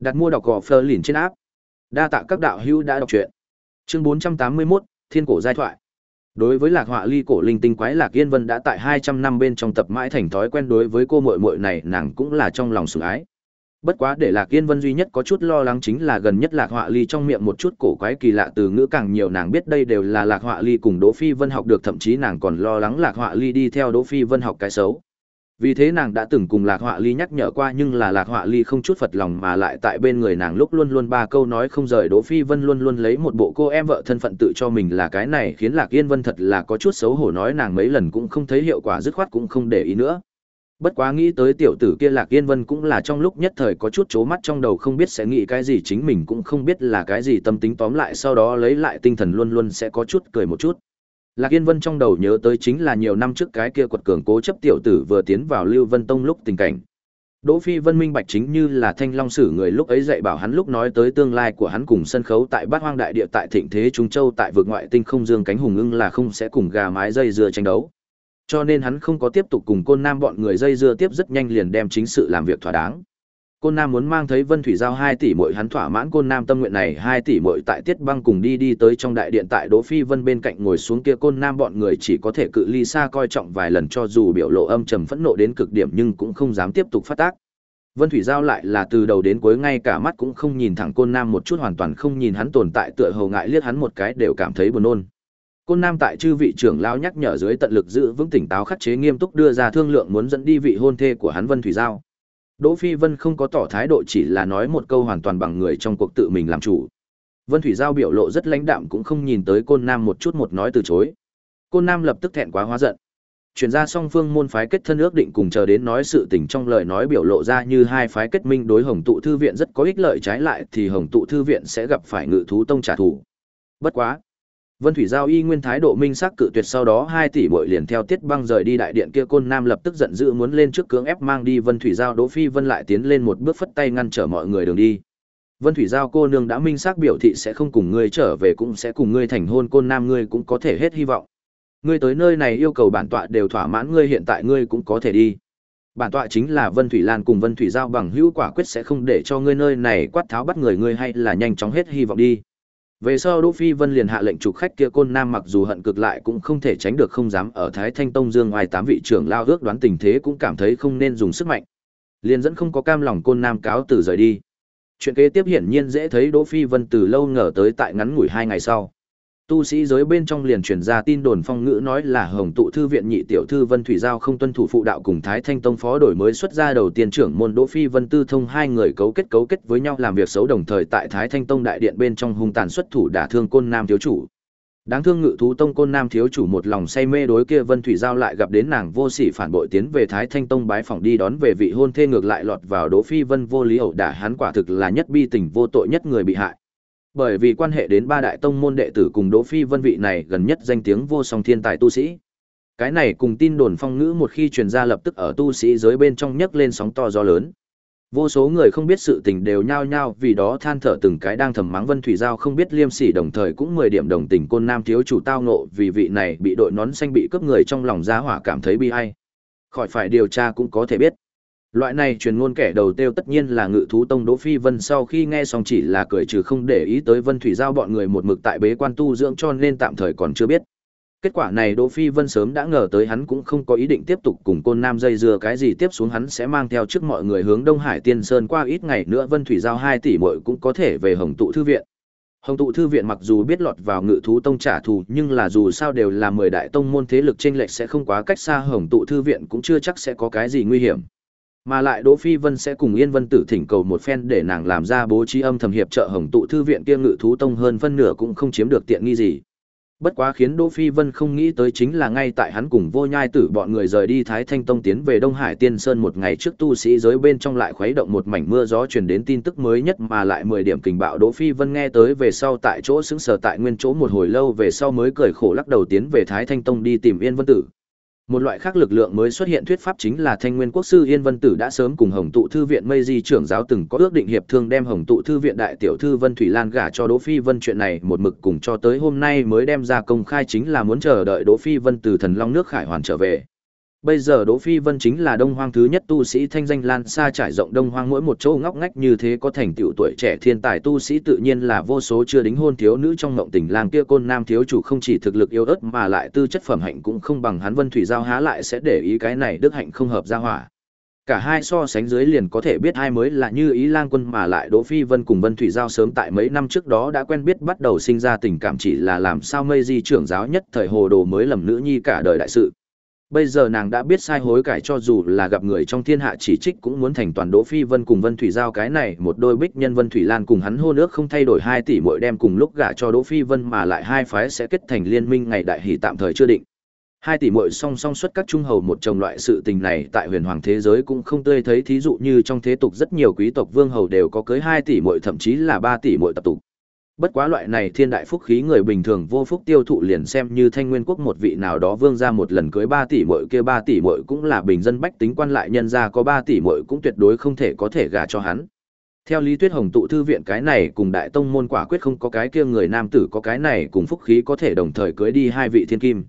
Đặt mua đọc gò phơ lìn trên áp. Đa tạ các đạo hữu đã đọc truyện. Chương 481, Thiên cổ giai thoại. Đối với Lạc Họa Ly cổ linh tinh quái Lạc Yên Vân đã tại 200 năm bên trong tập mãi thành thói quen đối với cô muội muội này, nàng cũng là trong lòng sủng ái. Bất quá để Lạc Yên Vân duy nhất có chút lo lắng chính là gần nhất Lạc Họa Ly trong miệng một chút cổ quái kỳ lạ từ ngữ càng nhiều nàng biết đây đều là Lạc Họa Ly cùng Đỗ Phi Vân học được thậm chí nàng còn lo lắng Lạc Họa Ly đi theo Đỗ Phi Vân học cái xấu. Vì thế nàng đã từng cùng Lạc Họa Ly nhắc nhở qua, nhưng là Lạc Họa Ly không chút phật lòng mà lại tại bên người nàng lúc luôn luôn ba câu nói không rời, Đỗ Phi Vân luôn luôn lấy một bộ cô em vợ thân phận tự cho mình là cái này, khiến Lạc Yên Vân thật là có chút xấu hổ nói nàng mấy lần cũng không thấy hiệu quả, dứt khoát cũng không để ý nữa. Bất quá nghĩ tới tiểu tử kia, Lạc Yên Vân cũng là trong lúc nhất thời có chút chố mắt trong đầu, không biết sẽ nghĩ cái gì, chính mình cũng không biết là cái gì, tâm tính tóm lại sau đó lấy lại tinh thần luôn luôn sẽ có chút cười một chút. Lạc Yên Vân trong đầu nhớ tới chính là nhiều năm trước cái kia quật cường cố chấp tiểu tử vừa tiến vào Lưu Vân Tông lúc tình cảnh. Đỗ Phi Vân minh bạch chính như là Thanh Long sử người lúc ấy dạy bảo hắn lúc nói tới tương lai của hắn cùng sân khấu tại Bát Hoang đại địa tại Thịnh Thế Trung Châu tại vực ngoại tinh không dương cánh hùng ưng là không sẽ cùng gà mái dây dưa tranh đấu. Cho nên hắn không có tiếp tục cùng Côn Nam bọn người dây dưa tiếp rất nhanh liền đem chính sự làm việc thỏa đáng. Côn Nam muốn mang thấy Vân Thủy giao 2 tỷ muội, hắn thỏa mãn Côn Nam tâm nguyện này 2 tỷ muội tại Tiết Băng cùng đi đi tới trong đại điện tại Đỗ Phi Vân bên cạnh ngồi xuống kia, Côn Nam bọn người chỉ có thể cự ly xa coi trọng vài lần cho dù biểu lộ âm trầm phẫn nộ đến cực điểm nhưng cũng không dám tiếp tục phát tác. Vân Thủy Giao lại là từ đầu đến cuối ngay cả mắt cũng không nhìn thẳng Côn Nam một chút, hoàn toàn không nhìn hắn tồn tại, tựa hồ ngại liếc hắn một cái đều cảm thấy buồn nôn. Côn Nam tại chư vị trưởng lão nhắc nhở dưới tận lực giữ vững tỉnh táo khắc chế nghiêm túc đưa ra thương lượng muốn dẫn đi vị hôn thê của hắn Vân Thủy Giao. Đỗ Phi Vân không có tỏ thái độ chỉ là nói một câu hoàn toàn bằng người trong cuộc tự mình làm chủ. Vân Thủy Giao biểu lộ rất lãnh đạm cũng không nhìn tới Côn Nam một chút một nói từ chối. Côn Nam lập tức thẹn quá hóa giận. Chuyển ra song phương môn phái kết thân ước định cùng chờ đến nói sự tình trong lời nói biểu lộ ra như hai phái kết minh đối Hồng Tụ thư viện rất có ích lợi trái lại thì Hồng Tụ thư viện sẽ gặp phải Ngự thú tông trả thù. Bất quá, Vân Thủy Giao y nguyên thái độ minh xác cự tuyệt sau đó hai tỷ muội liền theo Tiết Băng rời đi đại điện kia, Côn Nam lập tức giận dữ muốn lên trước cưỡng ép mang đi Vân Thủy Giao, Đỗ Phi Vân lại tiến lên một bước phất tay ngăn trở mọi người đường đi. Vân Thủy Giao, cô nương đã minh xác biểu thị sẽ không cùng ngươi trở về, cũng sẽ cùng ngươi thành hôn, Côn Nam ngươi cũng có thể hết hy vọng. Ngươi tới nơi này yêu cầu bản tọa đều thỏa mãn ngươi, hiện tại ngươi cũng có thể đi. Bản tọa chính là Vân Thủy Lan cùng Vân Thủy Giao bằng hữu, quả quyết sẽ không để cho ngươi nơi này quát tháo bắt người ngươi, hay là nhanh chóng hết hy vọng đi. Về sau Đỗ Phi Vân liền hạ lệnh trục khách kia côn nam mặc dù hận cực lại cũng không thể tránh được không dám ở Thái Thanh Tông Dương ngoài tám vị trưởng lao ước đoán tình thế cũng cảm thấy không nên dùng sức mạnh. Liền dẫn không có cam lòng côn nam cáo từ rời đi. Chuyện kế tiếp hiển nhiên dễ thấy Đỗ Phi Vân từ lâu ngờ tới tại ngắn ngủi hai ngày sau. Tu sĩ giới bên trong liền truyền ra tin đồn phong ngữ nói là Hồng tụ thư viện nhị tiểu thư Vân Thủy Giao không tuân thủ phụ đạo cùng Thái Thanh Tông phó đổi mới xuất ra đầu tiên trưởng môn Đỗ Phi Vân Tư thông hai người cấu kết cấu kết với nhau làm việc xấu đồng thời tại Thái Thanh Tông đại điện bên trong hung tàn xuất thủ đả thương côn nam thiếu chủ. Đáng thương ngự thú tông côn nam thiếu chủ một lòng say mê đối kia Vân Thủy Giao lại gặp đến nàng vô sỉ phản bội tiến về Thái Thanh Tông bái phỏng đi đón về vị hôn thê ngược lại lọt vào Đỗ Phi Vân vô lý ẩu đả hắn quả thực là nhất bi tình vô tội nhất người bị hại. Bởi vì quan hệ đến ba đại tông môn đệ tử cùng Đỗ Phi Vân vị này gần nhất danh tiếng vô song thiên tài tu sĩ. Cái này cùng tin đồn phong ngữ một khi truyền ra lập tức ở tu sĩ giới bên trong nhấc lên sóng to gió lớn. Vô số người không biết sự tình đều nhao nhao vì đó than thở từng cái đang thầm mắng Vân Thủy Giao không biết liêm sỉ đồng thời cũng 10 điểm đồng tình côn nam thiếu chủ tao nộ vì vị này bị đội nón xanh bị cướp người trong lòng giá hỏa cảm thấy bi ai. Khỏi phải điều tra cũng có thể biết. Loại này truyền ngôn kẻ đầu tiêu tất nhiên là ngự thú tông Đỗ Phi Vân sau khi nghe xong chỉ là cười trừ không để ý tới Vân Thủy Giao bọn người một mực tại bế quan tu dưỡng cho nên tạm thời còn chưa biết. Kết quả này Đỗ Phi Vân sớm đã ngờ tới hắn cũng không có ý định tiếp tục cùng côn nam dây dưa cái gì tiếp xuống hắn sẽ mang theo trước mọi người hướng Đông Hải Tiên Sơn qua ít ngày nữa Vân Thủy Giao 2 tỷ muội cũng có thể về Hồng Tụ Thư Viện. Hồng Tụ Thư Viện mặc dù biết lọt vào ngự thú tông trả thù nhưng là dù sao đều là 10 đại tông môn thế lực trên lệch sẽ không quá cách xa Hồng Tụ Thư Viện cũng chưa chắc sẽ có cái gì nguy hiểm. Mà lại Đỗ Phi Vân sẽ cùng Yên Vân Tử thỉnh cầu một phen để nàng làm ra bố trí âm thầm hiệp trợ Hồng tụ thư viện kia ngự thú tông hơn phân nửa cũng không chiếm được tiện nghi gì. Bất quá khiến Đỗ Phi Vân không nghĩ tới chính là ngay tại hắn cùng Vô Nhai Tử bọn người rời đi Thái Thanh Tông tiến về Đông Hải Tiên Sơn một ngày trước tu sĩ giới bên trong lại khuấy động một mảnh mưa gió truyền đến tin tức mới nhất mà lại 10 điểm kình bạo Đỗ Phi Vân nghe tới về sau tại chỗ sững sờ tại nguyên chỗ một hồi lâu về sau mới cười khổ lắc đầu tiến về Thái Thanh Tông đi tìm Yên Vân Tử. Một loại khác lực lượng mới xuất hiện thuyết pháp chính là Thanh Nguyên Quốc sư Yên Vân Tử đã sớm cùng Hồng Tụ thư viện Mây Di trưởng giáo từng có ước định hiệp thương đem Hồng Tụ thư viện đại tiểu thư Vân Thủy Lan gả cho Đỗ Phi Vân chuyện này một mực cùng cho tới hôm nay mới đem ra công khai chính là muốn chờ đợi Đỗ Phi Vân từ Thần Long nước Khải hoàn trở về. Bây giờ Đỗ Phi Vân chính là Đông Hoang thứ nhất tu sĩ thanh danh lan xa trải rộng Đông Hoang mỗi một chỗ ngóc ngách như thế có thành tựu tuổi trẻ thiên tài tu sĩ tự nhiên là vô số chưa đính hôn thiếu nữ trong ngộng tình lang kia côn nam thiếu chủ không chỉ thực lực yếu ớt mà lại tư chất phẩm hạnh cũng không bằng hắn Vân Thủy giao há lại sẽ để ý cái này đức hạnh không hợp ra hỏa. Cả hai so sánh dưới liền có thể biết hai mới là như ý lang quân mà lại Đỗ Phi Vân cùng Vân Thủy Giao sớm tại mấy năm trước đó đã quen biết bắt đầu sinh ra tình cảm chỉ là làm sao mây di trưởng giáo nhất thời hồ đồ mới lầm nữ nhi cả đời đại sự. Bây giờ nàng đã biết sai hối cải cho dù là gặp người trong thiên hạ chỉ trích cũng muốn thành toàn Đỗ Phi Vân cùng Vân Thủy Giao cái này, một đôi bích nhân Vân Thủy Lan cùng hắn hô nước không thay đổi hai tỷ mỗi đem cùng lúc gả cho Đỗ Phi Vân mà lại hai phái sẽ kết thành liên minh ngày đại hỷ tạm thời chưa định. Hai tỷ muội song song xuất các trung hầu một chồng loại sự tình này tại huyền hoàng thế giới cũng không tươi thấy, thí dụ như trong thế tục rất nhiều quý tộc vương hầu đều có cưới hai tỷ muội, thậm chí là ba tỷ muội tập tục. Bất quá loại này thiên đại phúc khí người bình thường vô phúc tiêu thụ liền xem như thanh nguyên quốc một vị nào đó vương ra một lần cưới ba tỷ muội kia ba tỷ muội cũng là bình dân bách tính quan lại nhân ra có ba tỷ muội cũng tuyệt đối không thể có thể gả cho hắn. Theo lý thuyết hồng tụ thư viện cái này cùng đại tông môn quả quyết không có cái kia người nam tử có cái này cùng phúc khí có thể đồng thời cưới đi hai vị thiên kim.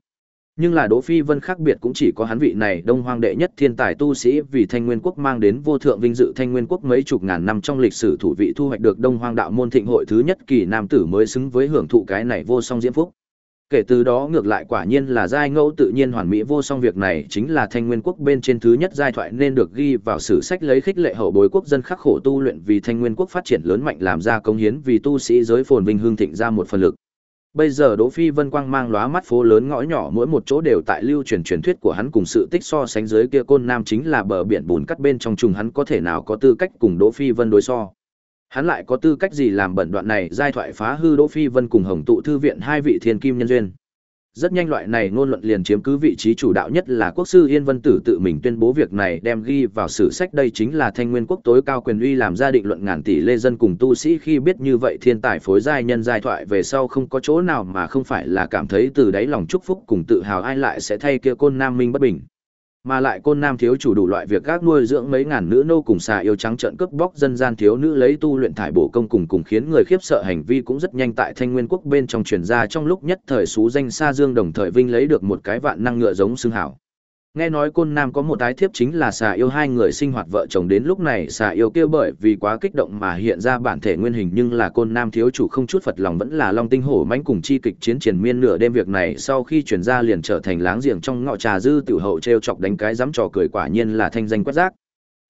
Nhưng là Đỗ Phi Vân khác biệt cũng chỉ có hắn vị này Đông Hoang đệ nhất thiên tài tu sĩ vì Thanh Nguyên quốc mang đến vô thượng vinh dự Thanh Nguyên quốc mấy chục ngàn năm trong lịch sử thủ vị thu hoạch được Đông Hoang đạo môn thịnh hội thứ nhất kỳ nam tử mới xứng với hưởng thụ cái này vô song diễm phúc. Kể từ đó ngược lại quả nhiên là giai ngẫu tự nhiên hoàn mỹ vô song việc này chính là thanh nguyên quốc bên trên thứ nhất giai thoại nên được ghi vào sử sách lấy khích lệ hậu bối quốc dân khắc khổ tu luyện vì thanh nguyên quốc phát triển lớn mạnh làm ra công hiến vì tu sĩ giới phồn vinh hương thịnh ra một phần lực. Bây giờ Đỗ Phi Vân quang mang lóa mắt phố lớn ngõ nhỏ mỗi một chỗ đều tại lưu truyền truyền thuyết của hắn cùng sự tích so sánh dưới kia côn nam chính là bờ biển bùn cắt bên trong trùng hắn có thể nào có tư cách cùng Đỗ Phi Vân đối so. Hắn lại có tư cách gì làm bẩn đoạn này, giai thoại phá hư Đỗ Phi Vân cùng Hồng tụ thư viện hai vị thiên kim nhân duyên. Rất nhanh loại này ngôn luận liền chiếm cứ vị trí chủ đạo nhất là quốc sư Yên Vân Tử tự mình tuyên bố việc này đem ghi vào sử sách đây chính là thanh nguyên quốc tối cao quyền uy làm ra định luận ngàn tỷ lê dân cùng tu sĩ khi biết như vậy thiên tài phối giai nhân giai thoại về sau không có chỗ nào mà không phải là cảm thấy từ đáy lòng chúc phúc cùng tự hào ai lại sẽ thay kia côn nam minh bất bình. Mà lại côn nam thiếu chủ đủ loại việc các nuôi dưỡng mấy ngàn nữ nô cùng xà yêu trắng trợn cướp bóc dân gian thiếu nữ lấy tu luyện thải bổ công cùng cùng khiến người khiếp sợ hành vi cũng rất nhanh tại thanh nguyên quốc bên trong truyền ra trong lúc nhất thời xú danh xa dương đồng thời vinh lấy được một cái vạn năng ngựa giống xương hảo. Nghe nói côn nam có một tái thiếp chính là xà yêu hai người sinh hoạt vợ chồng đến lúc này xà yêu kia bởi vì quá kích động mà hiện ra bản thể nguyên hình nhưng là côn nam thiếu chủ không chút phật lòng vẫn là long tinh hổ mãnh cùng chi kịch chiến triển miên nửa đêm việc này sau khi chuyển ra liền trở thành láng giềng trong ngọ trà dư tiểu hậu treo chọc đánh cái dám trò cười quả nhiên là thanh danh quét rác.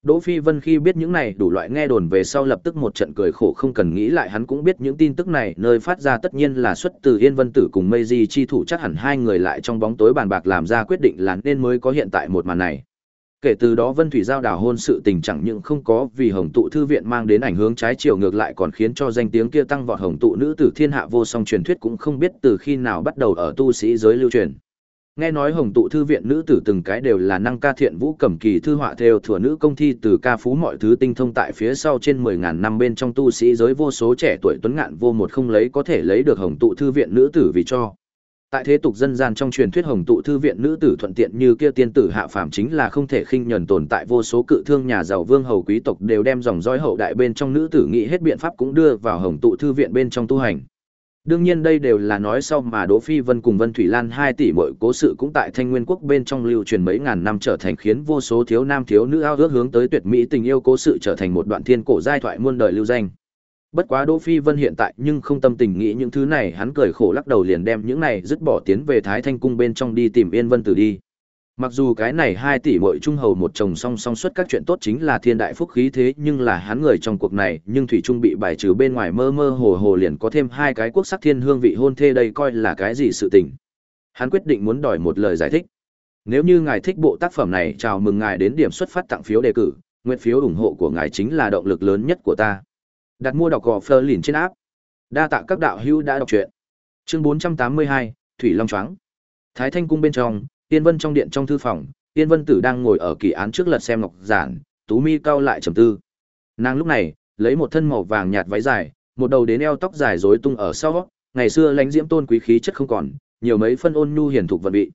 Đỗ Phi Vân khi biết những này đủ loại nghe đồn về sau lập tức một trận cười khổ không cần nghĩ lại hắn cũng biết những tin tức này, nơi phát ra tất nhiên là xuất từ Yên Vân Tử cùng Mây Di chi thủ chắc hẳn hai người lại trong bóng tối bàn bạc làm ra quyết định là nên mới có hiện tại một màn này. Kể từ đó Vân Thủy giao đảo hôn sự tình chẳng những không có vì Hồng tụ thư viện mang đến ảnh hưởng trái chiều ngược lại còn khiến cho danh tiếng kia tăng vọt Hồng tụ nữ tử thiên hạ vô song truyền thuyết cũng không biết từ khi nào bắt đầu ở tu sĩ giới lưu truyền. Nghe nói hồng tụ thư viện nữ tử từng cái đều là năng ca thiện vũ cầm kỳ thư họa theo thừa nữ công thi từ ca phú mọi thứ tinh thông tại phía sau trên 10.000 năm bên trong tu sĩ giới vô số trẻ tuổi tuấn ngạn vô một không lấy có thể lấy được hồng tụ thư viện nữ tử vì cho. Tại thế tục dân gian trong truyền thuyết hồng tụ thư viện nữ tử thuận tiện như kia tiên tử hạ phàm chính là không thể khinh nhẫn tồn tại, vô số cự thương nhà giàu vương hầu quý tộc đều đem dòng dõi hậu đại bên trong nữ tử nghĩ hết biện pháp cũng đưa vào hồng tụ thư viện bên trong tu hành. Đương nhiên đây đều là nói sau mà Đỗ Phi Vân cùng Vân Thủy Lan hai tỷ muội cố sự cũng tại Thanh Nguyên quốc bên trong lưu truyền mấy ngàn năm trở thành khiến vô số thiếu nam thiếu nữ ao ước hướng tới tuyệt mỹ tình yêu cố sự trở thành một đoạn thiên cổ giai thoại muôn đời lưu danh. Bất quá Đỗ Phi Vân hiện tại nhưng không tâm tình nghĩ những thứ này, hắn cười khổ lắc đầu liền đem những này dứt bỏ tiến về Thái Thanh cung bên trong đi tìm Yên Vân Tử đi. Mặc dù cái này hai tỷ muội trung hầu một chồng song song xuất các chuyện tốt chính là thiên đại phúc khí thế nhưng là hắn người trong cuộc này nhưng thủy trung bị bài trừ bên ngoài mơ mơ hồ hồ liền có thêm hai cái quốc sắc thiên hương vị hôn thê đây coi là cái gì sự tình. Hắn quyết định muốn đòi một lời giải thích. Nếu như ngài thích bộ tác phẩm này chào mừng ngài đến điểm xuất phát tặng phiếu đề cử, nguyện phiếu ủng hộ của ngài chính là động lực lớn nhất của ta. Đặt mua đọc gò phơ lìn trên áp. Đa tạ các đạo hữu đã đọc truyện. Chương 482, Thủy Long Choáng. Thái Thanh cung bên trong, Tiên Vân trong điện trong thư phòng, Tiên Vân Tử đang ngồi ở kỳ án trước lật xem ngọc giản, Tú Mi cao lại trầm tư. Nàng lúc này, lấy một thân màu vàng nhạt váy dài, một đầu đến eo tóc dài rối tung ở sau, ngày xưa lãnh diễm tôn quý khí chất không còn, nhiều mấy phân ôn nhu hiền thục vận vị.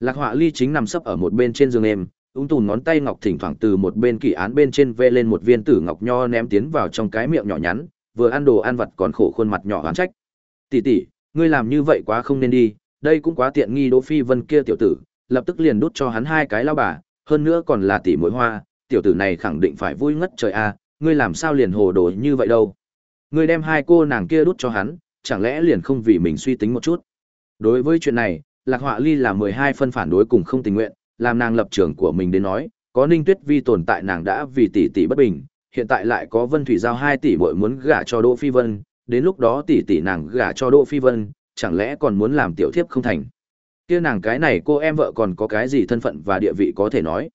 Lạc Họa Ly chính nằm sấp ở một bên trên giường em, ung tùn ngón tay ngọc thỉnh thoảng từ một bên kỳ án bên trên ve lên một viên tử ngọc nho ném tiến vào trong cái miệng nhỏ nhắn, vừa ăn đồ ăn vặt còn khổ khuôn mặt nhỏ oán trách. "Tỷ tỷ, ngươi làm như vậy quá không nên đi, đây cũng quá tiện nghi Đỗ Phi Vân kia tiểu tử, lập tức liền đút cho hắn hai cái lao bà, hơn nữa còn là tỷ muội hoa, tiểu tử này khẳng định phải vui ngất trời a, à, ngươi làm sao liền hồ đồ như vậy đâu? Ngươi đem hai cô nàng kia đút cho hắn, chẳng lẽ liền không vì mình suy tính một chút? Đối với chuyện này, Lạc Họa Ly là 12 phân phản đối cùng không tình nguyện, làm nàng lập trường của mình đến nói, có Ninh Tuyết Vi tồn tại nàng đã vì tỷ tỷ bất bình, hiện tại lại có Vân Thủy giao 2 tỷ muội muốn gả cho Đỗ Phi Vân, đến lúc đó tỷ tỷ nàng gả cho Đỗ Phi Vân, chẳng lẽ còn muốn làm tiểu thiếp không thành? Kia nàng cái này cô em vợ còn có cái gì thân phận và địa vị có thể nói?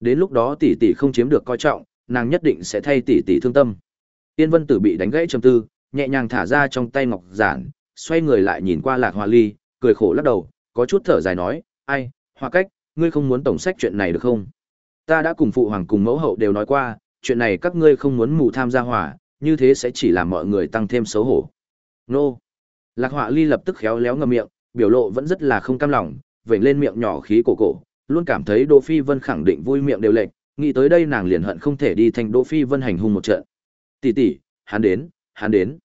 Đến lúc đó tỷ tỷ không chiếm được coi trọng, nàng nhất định sẽ thay tỷ tỷ thương tâm. Tiên vân tử bị đánh gãy trầm tư, nhẹ nhàng thả ra trong tay ngọc giản, xoay người lại nhìn qua lạc hoa ly, cười khổ lắc đầu, có chút thở dài nói, ai hoa cách, ngươi không muốn tổng sách chuyện này được không? Ta đã cùng phụ hoàng cùng mẫu hậu đều nói qua, chuyện này các ngươi không muốn mù tham gia hỏa như thế sẽ chỉ làm mọi người tăng thêm xấu hổ. Nô. Lạc họa ly lập tức khéo léo ngậm miệng biểu lộ vẫn rất là không cam lòng, vểnh lên miệng nhỏ khí cổ cổ, luôn cảm thấy Đỗ Phi Vân khẳng định vui miệng đều lệch, nghĩ tới đây nàng liền hận không thể đi thành Đỗ Phi Vân hành hung một trận. Tỷ tỷ, hắn đến, hắn đến.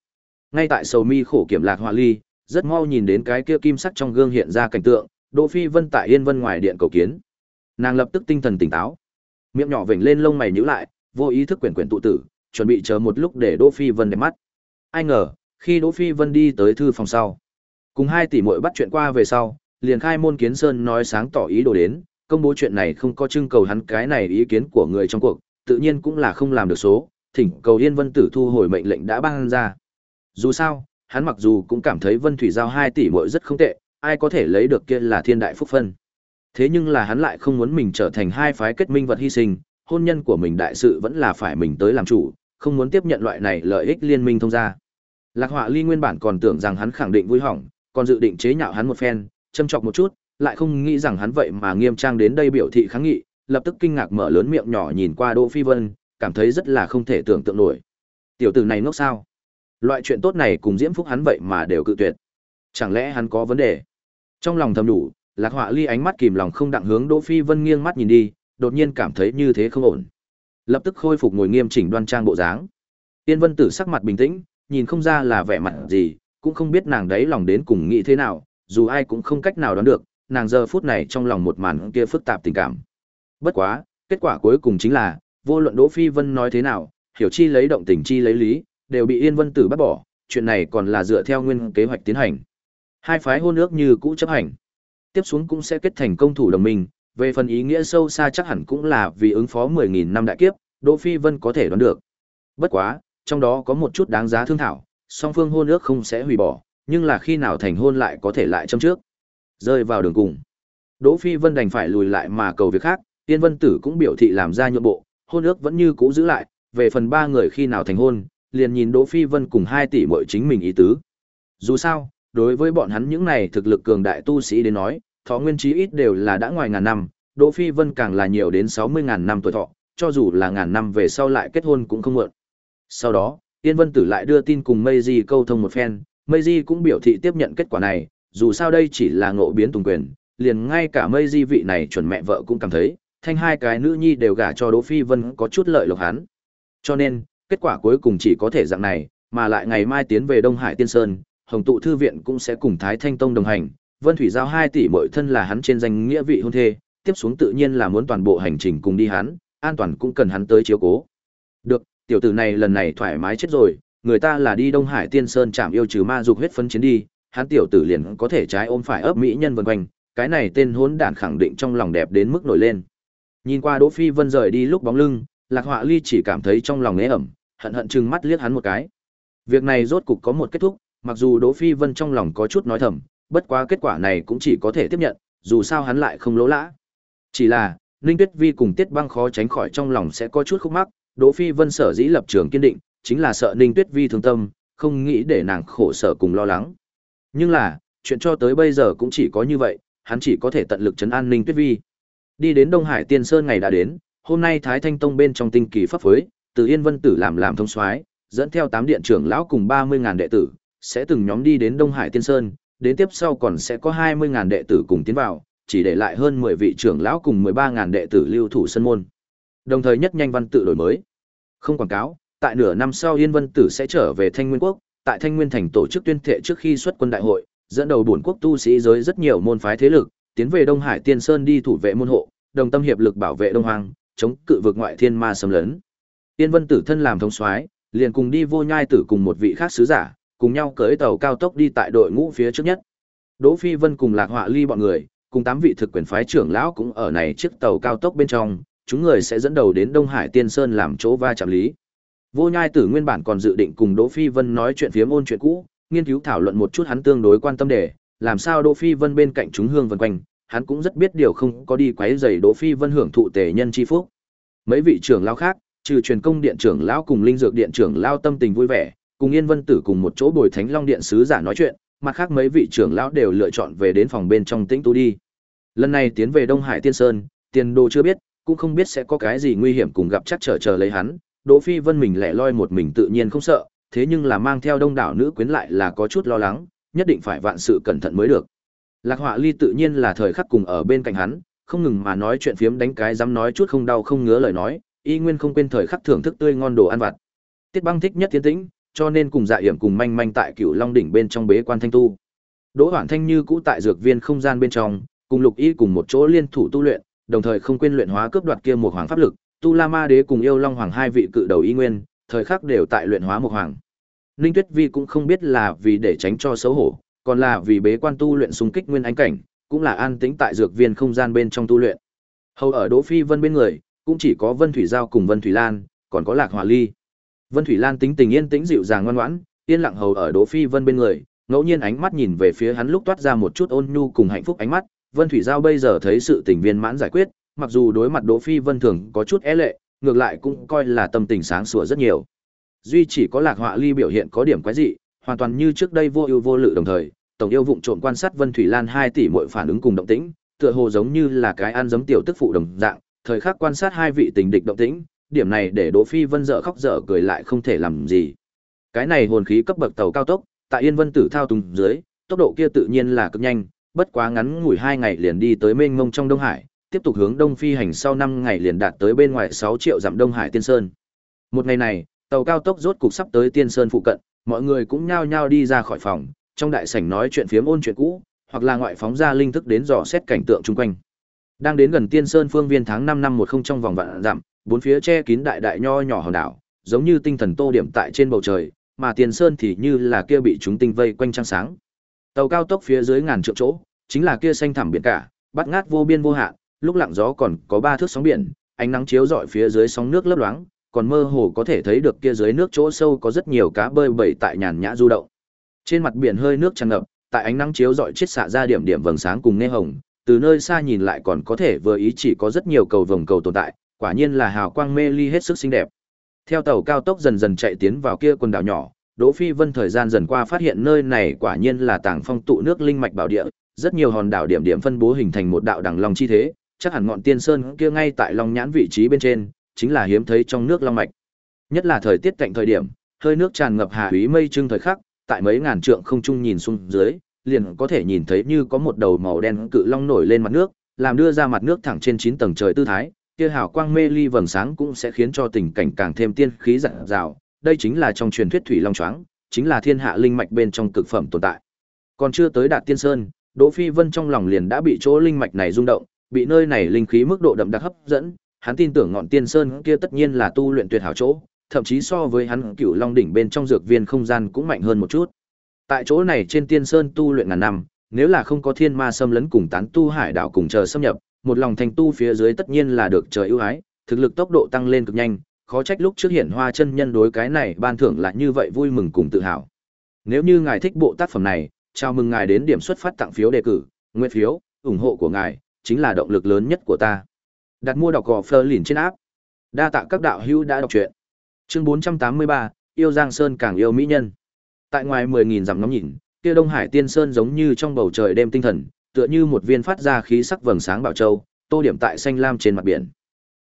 Ngay tại sầu mi khổ kiểm lạc họa ly, rất mau nhìn đến cái kia kim sắc trong gương hiện ra cảnh tượng, Đỗ Phi Vân tại Yên Vân ngoài điện cầu kiến. Nàng lập tức tinh thần tỉnh táo, miệng nhỏ vểnh lên lông mày nhíu lại, vô ý thức quyển quyển tụ tử, chuẩn bị chờ một lúc để Đỗ Phi Vân để mắt. Ai ngờ, khi Đỗ Phi Vân đi tới thư phòng sau, Cùng hai tỷ muội bắt chuyện qua về sau, liền khai môn kiến sơn nói sáng tỏ ý đồ đến, công bố chuyện này không có trưng cầu hắn cái này ý kiến của người trong cuộc, tự nhiên cũng là không làm được số, thỉnh cầu Yên Vân Tử thu hồi mệnh lệnh đã ban ra. Dù sao, hắn mặc dù cũng cảm thấy Vân Thủy giao 2 tỷ muội rất không tệ, ai có thể lấy được kia là thiên đại phúc phân. Thế nhưng là hắn lại không muốn mình trở thành hai phái kết minh vật hy sinh, hôn nhân của mình đại sự vẫn là phải mình tới làm chủ, không muốn tiếp nhận loại này lợi ích liên minh thông gia Lạc Họa Ly nguyên bản còn tưởng rằng hắn khẳng định vui hỏng, còn dự định chế nhạo hắn một phen, châm chọc một chút, lại không nghĩ rằng hắn vậy mà nghiêm trang đến đây biểu thị kháng nghị, lập tức kinh ngạc mở lớn miệng nhỏ nhìn qua Đỗ Phi Vân, cảm thấy rất là không thể tưởng tượng nổi. Tiểu tử này ngốc sao? Loại chuyện tốt này cùng Diễm Phúc hắn vậy mà đều cự tuyệt. Chẳng lẽ hắn có vấn đề? Trong lòng thầm đủ, Lạc Họa Ly ánh mắt kìm lòng không đặng hướng Đỗ Phi Vân nghiêng mắt nhìn đi, đột nhiên cảm thấy như thế không ổn. Lập tức khôi phục ngồi nghiêm chỉnh đoan trang bộ dáng. Tiên Vân Tử sắc mặt bình tĩnh, nhìn không ra là vẻ mặt gì, cũng không biết nàng đấy lòng đến cùng nghĩ thế nào, dù ai cũng không cách nào đoán được, nàng giờ phút này trong lòng một màn kia phức tạp tình cảm. Bất quá, kết quả cuối cùng chính là, vô luận Đỗ Phi Vân nói thế nào, hiểu chi lấy động tình chi lấy lý, đều bị Yên Vân Tử bắt bỏ, chuyện này còn là dựa theo nguyên kế hoạch tiến hành. Hai phái hôn ước như cũ chấp hành. Tiếp xuống cũng sẽ kết thành công thủ đồng minh, về phần ý nghĩa sâu xa chắc hẳn cũng là vì ứng phó 10.000 năm đại kiếp, Đỗ Phi Vân có thể đoán được. Bất quá, trong đó có một chút đáng giá thương thảo, song phương hôn ước không sẽ hủy bỏ, nhưng là khi nào thành hôn lại có thể lại châm trước. Rơi vào đường cùng. Đỗ Phi Vân đành phải lùi lại mà cầu việc khác, Tiên Vân Tử cũng biểu thị làm ra nhượng bộ, hôn ước vẫn như cũ giữ lại, về phần ba người khi nào thành hôn, liền nhìn Đỗ Phi Vân cùng hai tỷ muội chính mình ý tứ. Dù sao, đối với bọn hắn những này thực lực cường đại tu sĩ đến nói, thọ nguyên chí ít đều là đã ngoài ngàn năm, Đỗ Phi Vân càng là nhiều đến 60 ngàn năm tuổi thọ, cho dù là ngàn năm về sau lại kết hôn cũng không muộn. Sau đó, Tiên Vân Tử lại đưa tin cùng Mây Di câu thông một phen, Mây Di cũng biểu thị tiếp nhận kết quả này, dù sao đây chỉ là ngộ biến tùng quyền, liền ngay cả Mây Di vị này chuẩn mẹ vợ cũng cảm thấy, thanh hai cái nữ nhi đều gả cho Đỗ Phi Vân có chút lợi lộc hắn. Cho nên, kết quả cuối cùng chỉ có thể dạng này, mà lại ngày mai tiến về Đông Hải Tiên Sơn, Hồng tụ thư viện cũng sẽ cùng Thái Thanh Tông đồng hành, Vân Thủy giao 2 tỷ mỗi thân là hắn trên danh nghĩa vị hôn thê, tiếp xuống tự nhiên là muốn toàn bộ hành trình cùng đi hắn, an toàn cũng cần hắn tới chiếu cố. Được, tiểu tử này lần này thoải mái chết rồi, người ta là đi Đông Hải Tiên Sơn chạm yêu trừ ma dục huyết phấn chiến đi, hắn tiểu tử liền có thể trái ôm phải ấp mỹ nhân vần quanh, cái này tên hỗn đản khẳng định trong lòng đẹp đến mức nổi lên. Nhìn qua Đỗ Phi Vân rời đi lúc bóng lưng, Lạc Họa Ly chỉ cảm thấy trong lòng nế ẩm, hận hận trừng mắt liếc hắn một cái. Việc này rốt cục có một kết thúc, mặc dù Đỗ Phi Vân trong lòng có chút nói thầm, bất quá kết quả này cũng chỉ có thể tiếp nhận, dù sao hắn lại không lỗ lã. Chỉ là, Ninh Tuyết Vi cùng Tiết Băng khó tránh khỏi trong lòng sẽ có chút khúc mắc, Đỗ Phi Vân sở dĩ lập trường kiên định, chính là sợ Ninh Tuyết Vi thương tâm, không nghĩ để nàng khổ sở cùng lo lắng. Nhưng là, chuyện cho tới bây giờ cũng chỉ có như vậy, hắn chỉ có thể tận lực trấn an Ninh Tuyết Vi. Đi đến Đông Hải Tiên Sơn ngày đã đến, hôm nay Thái Thanh Tông bên trong tinh kỳ pháp phối, từ Yên Vân Tử làm làm thông soái, dẫn theo tám điện trưởng lão cùng 30.000 đệ tử, sẽ từng nhóm đi đến Đông Hải Tiên Sơn, đến tiếp sau còn sẽ có 20.000 đệ tử cùng tiến vào, chỉ để lại hơn 10 vị trưởng lão cùng 13.000 đệ tử lưu thủ sân môn. Đồng thời nhất nhanh văn tự đổi mới. Không quảng cáo, tại nửa năm sau Yên Vân Tử sẽ trở về Thanh Nguyên Quốc, tại Thanh Nguyên thành tổ chức tuyên thệ trước khi xuất quân đại hội, dẫn đầu bổn quốc tu sĩ giới rất nhiều môn phái thế lực, tiến về Đông Hải Tiên Sơn đi thủ vệ môn hộ, đồng tâm hiệp lực bảo vệ Đông Hoàng, chống cự vực ngoại thiên ma xâm lấn. Tiên Vân Tử thân làm thống soái, liền cùng đi vô nhai tử cùng một vị khác sứ giả, cùng nhau cưỡi tàu cao tốc đi tại đội ngũ phía trước nhất. Đỗ Phi Vân cùng Lạc Họa Ly bọn người, cùng tám vị thực quyền phái trưởng lão cũng ở này chiếc tàu cao tốc bên trong, chúng người sẽ dẫn đầu đến Đông Hải Tiên Sơn làm chỗ va chạm lý. Vô Nhai Tử nguyên bản còn dự định cùng Đỗ Phi Vân nói chuyện phiếm ôn chuyện cũ, nghiên cứu thảo luận một chút hắn tương đối quan tâm đề, làm sao Đỗ Phi Vân bên cạnh chúng hương vần quanh, hắn cũng rất biết điều không có đi quấy rầy Đỗ Phi Vân hưởng thụ tề nhân chi phúc. Mấy vị trưởng lão khác, trừ truyền công điện trưởng lão cùng linh dược điện trưởng lão tâm tình vui vẻ, cùng Yên Vân Tử cùng một chỗ bồi Thánh Long điện sứ giả nói chuyện, mặt khác mấy vị trưởng lão đều lựa chọn về đến phòng bên trong tĩnh tu đi. Lần này tiến về Đông Hải Tiên Sơn, tiền đồ chưa biết, cũng không biết sẽ có cái gì nguy hiểm cùng gặp chắc trở chờ lấy hắn, Đỗ Phi Vân mình lẻ loi một mình tự nhiên không sợ, thế nhưng là mang theo đông đảo nữ quyến lại là có chút lo lắng, nhất định phải vạn sự cẩn thận mới được. Lạc Họa Ly tự nhiên là thời khắc cùng ở bên cạnh hắn, không ngừng mà nói chuyện phiếm đánh cái dám nói chút không đau không ngứa lời nói, y nguyên không quên thời khắc thưởng thức tươi ngon đồ ăn vặt. Tiết Băng thích nhất tiến tĩnh, cho nên cùng Dạ Yểm cùng manh manh tại Cửu Long đỉnh bên trong bế quan thanh tu. Đỗ Hoản Thanh như cũ tại dược viên không gian bên trong, cùng Lục Y cùng một chỗ liên thủ tu luyện, đồng thời không quên luyện hóa cướp đoạt kia một hoàng pháp lực, Tu La Ma Đế cùng Yêu Long Hoàng hai vị cự đầu y nguyên, thời khắc đều tại luyện hóa một hoàng. Ninh Tuyết Vi cũng không biết là vì để tránh cho xấu hổ, còn là vì bế quan tu luyện xung kích nguyên ánh cảnh, cũng là an tĩnh tại dược viên không gian bên trong tu luyện. Hầu ở Đỗ Phi Vân bên người, cũng chỉ có Vân Thủy Giao cùng Vân Thủy Lan, còn có Lạc Hỏa Ly. Vân Thủy Lan tính tình yên tĩnh dịu dàng ngoan ngoãn, yên lặng hầu ở Đỗ Phi Vân bên người, ngẫu nhiên ánh mắt nhìn về phía hắn lúc toát ra một chút ôn nhu cùng hạnh phúc ánh mắt, Vân Thủy Giao bây giờ thấy sự tình viên mãn giải quyết, mặc dù đối mặt Đỗ Phi Vân thường có chút é lệ, ngược lại cũng coi là tâm tình sáng sủa rất nhiều. Duy chỉ có Lạc Họa Ly biểu hiện có điểm quái dị, hoàn toàn như trước đây vô ưu vô lự đồng thời, tổng yêu vụng trộm quan sát Vân Thủy Lan 2 tỷ muội phản ứng cùng động tĩnh, tựa hồ giống như là cái ăn giấm tiểu tức phụ đồng dạng, thời khắc quan sát hai vị tình địch động tĩnh, điểm này để Đỗ Phi Vân dở khóc dở cười lại không thể làm gì. Cái này hồn khí cấp bậc tàu cao tốc, tại Yên Vân Tử thao túng dưới, tốc độ kia tự nhiên là cực nhanh, bất quá ngắn ngủi hai ngày liền đi tới mênh mông trong Đông Hải, tiếp tục hướng đông phi hành sau năm ngày liền đạt tới bên ngoài sáu triệu dặm Đông Hải Tiên Sơn. Một ngày này, tàu cao tốc rốt cục sắp tới Tiên Sơn phụ cận, mọi người cũng nhao nhao đi ra khỏi phòng, trong đại sảnh nói chuyện phiếm ôn chuyện cũ, hoặc là ngoại phóng ra linh thức đến dò xét cảnh tượng chung quanh. Đang đến gần Tiên Sơn phương viên tháng năm năm 10 trong vòng vạn dặm, bốn phía che kín đại đại nho nhỏ hòn đảo, giống như tinh thần tô điểm tại trên bầu trời, mà Tiên Sơn thì như là kia bị chúng tinh vây quanh trăng sáng. Tàu cao tốc phía dưới ngàn trượng chỗ, chính là kia xanh thẳm biển cả, bắt ngát vô biên vô hạn, lúc lặng gió còn có ba thước sóng biển, ánh nắng chiếu rọi phía dưới sóng nước lấp loáng, còn mơ hồ có thể thấy được kia dưới nước chỗ sâu có rất nhiều cá bơi bẩy tại nhàn nhã du động. Trên mặt biển hơi nước tràn ngập, tại ánh nắng chiếu rọi chết xạ ra điểm điểm vầng sáng cùng nghe hồng, từ nơi xa nhìn lại còn có thể vừa ý chỉ có rất nhiều cầu vồng cầu tồn tại, quả nhiên là hào quang mê ly hết sức xinh đẹp. Theo tàu cao tốc dần dần chạy tiến vào kia quần đảo nhỏ, Đỗ Phi Vân thời gian dần qua phát hiện nơi này quả nhiên là tàng phong tụ nước linh mạch bảo địa, rất nhiều hòn đảo điểm điểm phân bố hình thành một đạo đằng long chi thế, chắc hẳn ngọn tiên sơn kia ngay tại long nhãn vị trí bên trên, chính là hiếm thấy trong nước long mạch. Nhất là thời tiết cạnh thời điểm, hơi nước tràn ngập hà úy mây trưng thời khắc, tại mấy ngàn trượng không trung nhìn xuống dưới, liền có thể nhìn thấy như có một đầu màu đen cự long nổi lên mặt nước, làm đưa ra mặt nước thẳng trên 9 tầng trời tư thái, kia hào quang mê ly vầng sáng cũng sẽ khiến cho tình cảnh càng thêm tiên khí rạng rào, đây chính là trong truyền thuyết thủy long choáng, chính là thiên hạ linh mạch bên trong cực phẩm tồn tại. Còn chưa tới đạt tiên sơn, Đỗ Phi Vân trong lòng liền đã bị chỗ linh mạch này rung động, bị nơi này linh khí mức độ đậm đặc hấp dẫn, hắn tin tưởng ngọn tiên sơn kia tất nhiên là tu luyện tuyệt hảo chỗ, thậm chí so với hắn Cửu Long đỉnh bên trong dược viên không gian cũng mạnh hơn một chút. Tại chỗ này trên tiên sơn tu luyện ngàn năm, nếu là không có thiên ma xâm lấn cùng tán tu hải đạo cùng chờ xâm nhập, một lòng thành tu phía dưới tất nhiên là được trời ưu ái, thực lực tốc độ tăng lên cực nhanh, khó trách lúc trước hiển hoa chân nhân đối cái này ban thưởng lại như vậy vui mừng cùng tự hào. Nếu như ngài thích bộ tác phẩm này, chào mừng ngài đến điểm xuất phát tặng phiếu đề cử, nguyện phiếu, ủng hộ của ngài chính là động lực lớn nhất của ta. Đặt mua đọc gò Fleur lìn trên áp. Đa tạ các đạo hữu đã đọc truyện. Chương 483, yêu Giang Sơn càng yêu mỹ nhân. Tại ngoài 10000 dặm ngắm nhìn, kia Đông Hải Tiên Sơn giống như trong bầu trời đêm tinh thần, tựa như một viên phát ra khí sắc vầng sáng bảo châu, tô điểm tại xanh lam trên mặt biển.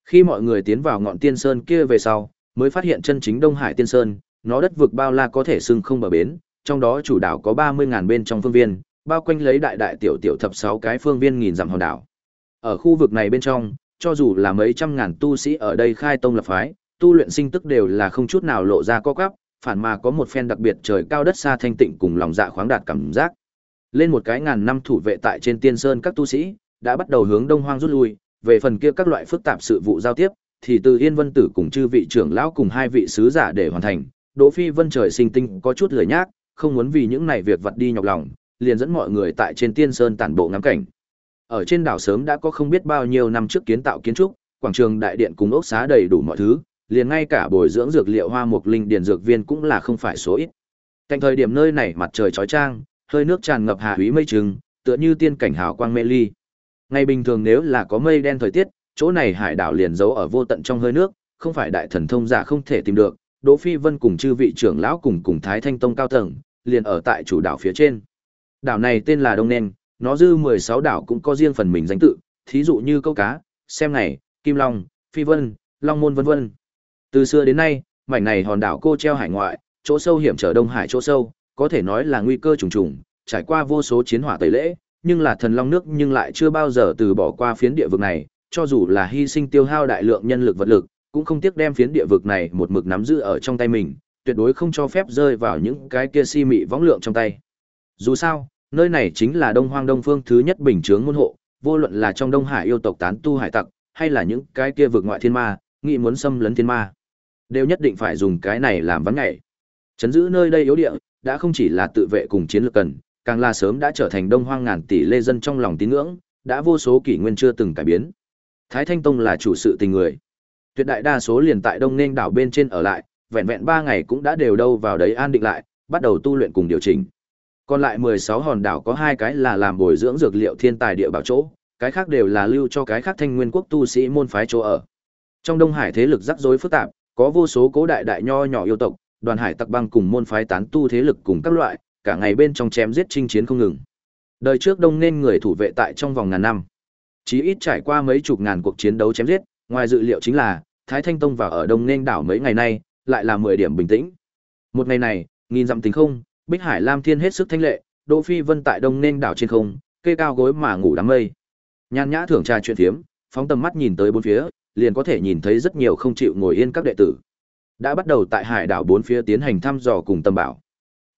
Khi mọi người tiến vào ngọn Tiên Sơn kia về sau, mới phát hiện chân chính Đông Hải Tiên Sơn, nó đất vực bao la có thể xưng không bờ bến, trong đó chủ đảo có 30.000 bên trong phương viên, bao quanh lấy đại đại tiểu tiểu thập sáu cái phương viên nghìn dặm hòn đảo. Ở khu vực này bên trong, cho dù là mấy trăm ngàn tu sĩ ở đây khai tông lập phái, tu luyện sinh tức đều là không chút nào lộ ra co quắp, phản mà có một phen đặc biệt trời cao đất xa thanh tịnh cùng lòng dạ khoáng đạt cảm giác. Lên một cái ngàn năm thủ vệ tại trên tiên sơn các tu sĩ, đã bắt đầu hướng đông hoang rút lui, về phần kia các loại phức tạp sự vụ giao tiếp, thì từ Yên Vân Tử cùng chư vị trưởng lão cùng hai vị sứ giả để hoàn thành. Đỗ Phi Vân trời sinh tinh có chút lười nhác, không muốn vì những này việc vật đi nhọc lòng, liền dẫn mọi người tại trên tiên sơn tản bộ ngắm cảnh. Ở trên đảo sớm đã có không biết bao nhiêu năm trước kiến tạo kiến trúc, quảng trường đại điện cùng ốc xá đầy đủ mọi thứ, liền ngay cả bồi dưỡng dược liệu hoa mục linh điền dược viên cũng là không phải số ít. Cạnh thời điểm nơi này mặt trời chói chang, hơi nước tràn ngập hà úy mây trừng, tựa như tiên cảnh hào quang mê ly. Ngày bình thường nếu là có mây đen thời tiết, chỗ này hải đảo liền giấu ở vô tận trong hơi nước, không phải đại thần thông giả không thể tìm được. Đỗ Phi Vân cùng chư vị trưởng lão cùng cùng Thái Thanh Tông cao tầng, liền ở tại chủ đảo phía trên. Đảo này tên là Đông Nen, nó dư 16 đảo cũng có riêng phần mình danh tự, thí dụ như câu cá, xem này, Kim Long, Phi Vân, Long Môn vân vân. Từ xưa đến nay, mảnh này hòn đảo cô treo hải ngoại, chỗ sâu hiểm trở Đông Hải chỗ sâu, có thể nói là nguy cơ trùng trùng, trải qua vô số chiến hỏa tẩy lễ, nhưng là thần long nước nhưng lại chưa bao giờ từ bỏ qua phiến địa vực này, cho dù là hy sinh tiêu hao đại lượng nhân lực vật lực, cũng không tiếc đem phiến địa vực này một mực nắm giữ ở trong tay mình, tuyệt đối không cho phép rơi vào những cái kia si mị võng lượng trong tay. Dù sao, nơi này chính là Đông Hoang Đông Phương thứ nhất bình chướng môn hộ, vô luận là trong Đông Hải yêu tộc tán tu hải tặc, hay là những cái kia vực ngoại thiên ma, nghĩ muốn xâm lấn thiên ma, đều nhất định phải dùng cái này làm vắng ngày. Chấn giữ nơi đây yếu địa, đã không chỉ là tự vệ cùng chiến lược cần, càng là sớm đã trở thành đông hoang ngàn tỷ lê dân trong lòng tín ngưỡng, đã vô số kỷ nguyên chưa từng cải biến. Thái Thanh Tông là chủ sự tình người. Tuyệt đại đa số liền tại Đông Nên đảo bên trên ở lại, vẹn vẹn 3 ngày cũng đã đều đâu vào đấy an định lại, bắt đầu tu luyện cùng điều chỉnh. Còn lại 16 hòn đảo có hai cái là làm bồi dưỡng dược liệu thiên tài địa bảo chỗ, cái khác đều là lưu cho cái khác thanh nguyên quốc tu sĩ môn phái chỗ ở. Trong Đông Hải thế lực rắc rối phức tạp, có vô số cố đại đại nho nhỏ yêu tộc, đoàn hải tặc băng cùng môn phái tán tu thế lực cùng các loại, cả ngày bên trong chém giết chinh chiến không ngừng. Đời trước đông nên người thủ vệ tại trong vòng ngàn năm. Chí ít trải qua mấy chục ngàn cuộc chiến đấu chém giết, ngoài dự liệu chính là Thái Thanh Tông vào ở đông nên đảo mấy ngày nay, lại là 10 điểm bình tĩnh. Một ngày này, nghìn dặm tình không, Bích Hải Lam Thiên hết sức thanh lệ, Đỗ Phi Vân tại đông nên đảo trên không, kê cao gối mà ngủ đám mây. Nhan nhã thưởng trà chuyện thiếm, phóng tầm mắt nhìn tới bốn phía, liền có thể nhìn thấy rất nhiều không chịu ngồi yên các đệ tử. Đã bắt đầu tại hải đảo bốn phía tiến hành thăm dò cùng tầm bảo.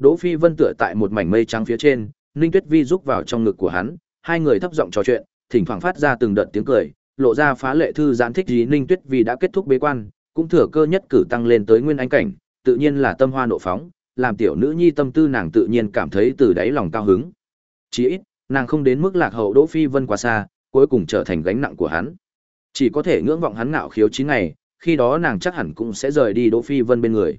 Đỗ Phi Vân tựa tại một mảnh mây trắng phía trên, Ninh Tuyết Vi rúc vào trong ngực của hắn, hai người thấp giọng trò chuyện, thỉnh thoảng phát ra từng đợt tiếng cười, lộ ra phá lệ thư giãn thích ý Ninh Tuyết Vi đã kết thúc bế quan, cũng thừa cơ nhất cử tăng lên tới nguyên anh cảnh, tự nhiên là tâm hoa nộ phóng, làm tiểu nữ nhi tâm tư nàng tự nhiên cảm thấy từ đáy lòng cao hứng. Chỉ ít, nàng không đến mức lạc hậu Đỗ Phi Vân quá xa, cuối cùng trở thành gánh nặng của hắn. Chỉ có thể ngưỡng vọng hắn ngạo khiếu chín ngày, khi đó nàng chắc hẳn cũng sẽ rời đi Đỗ Phi Vân bên người.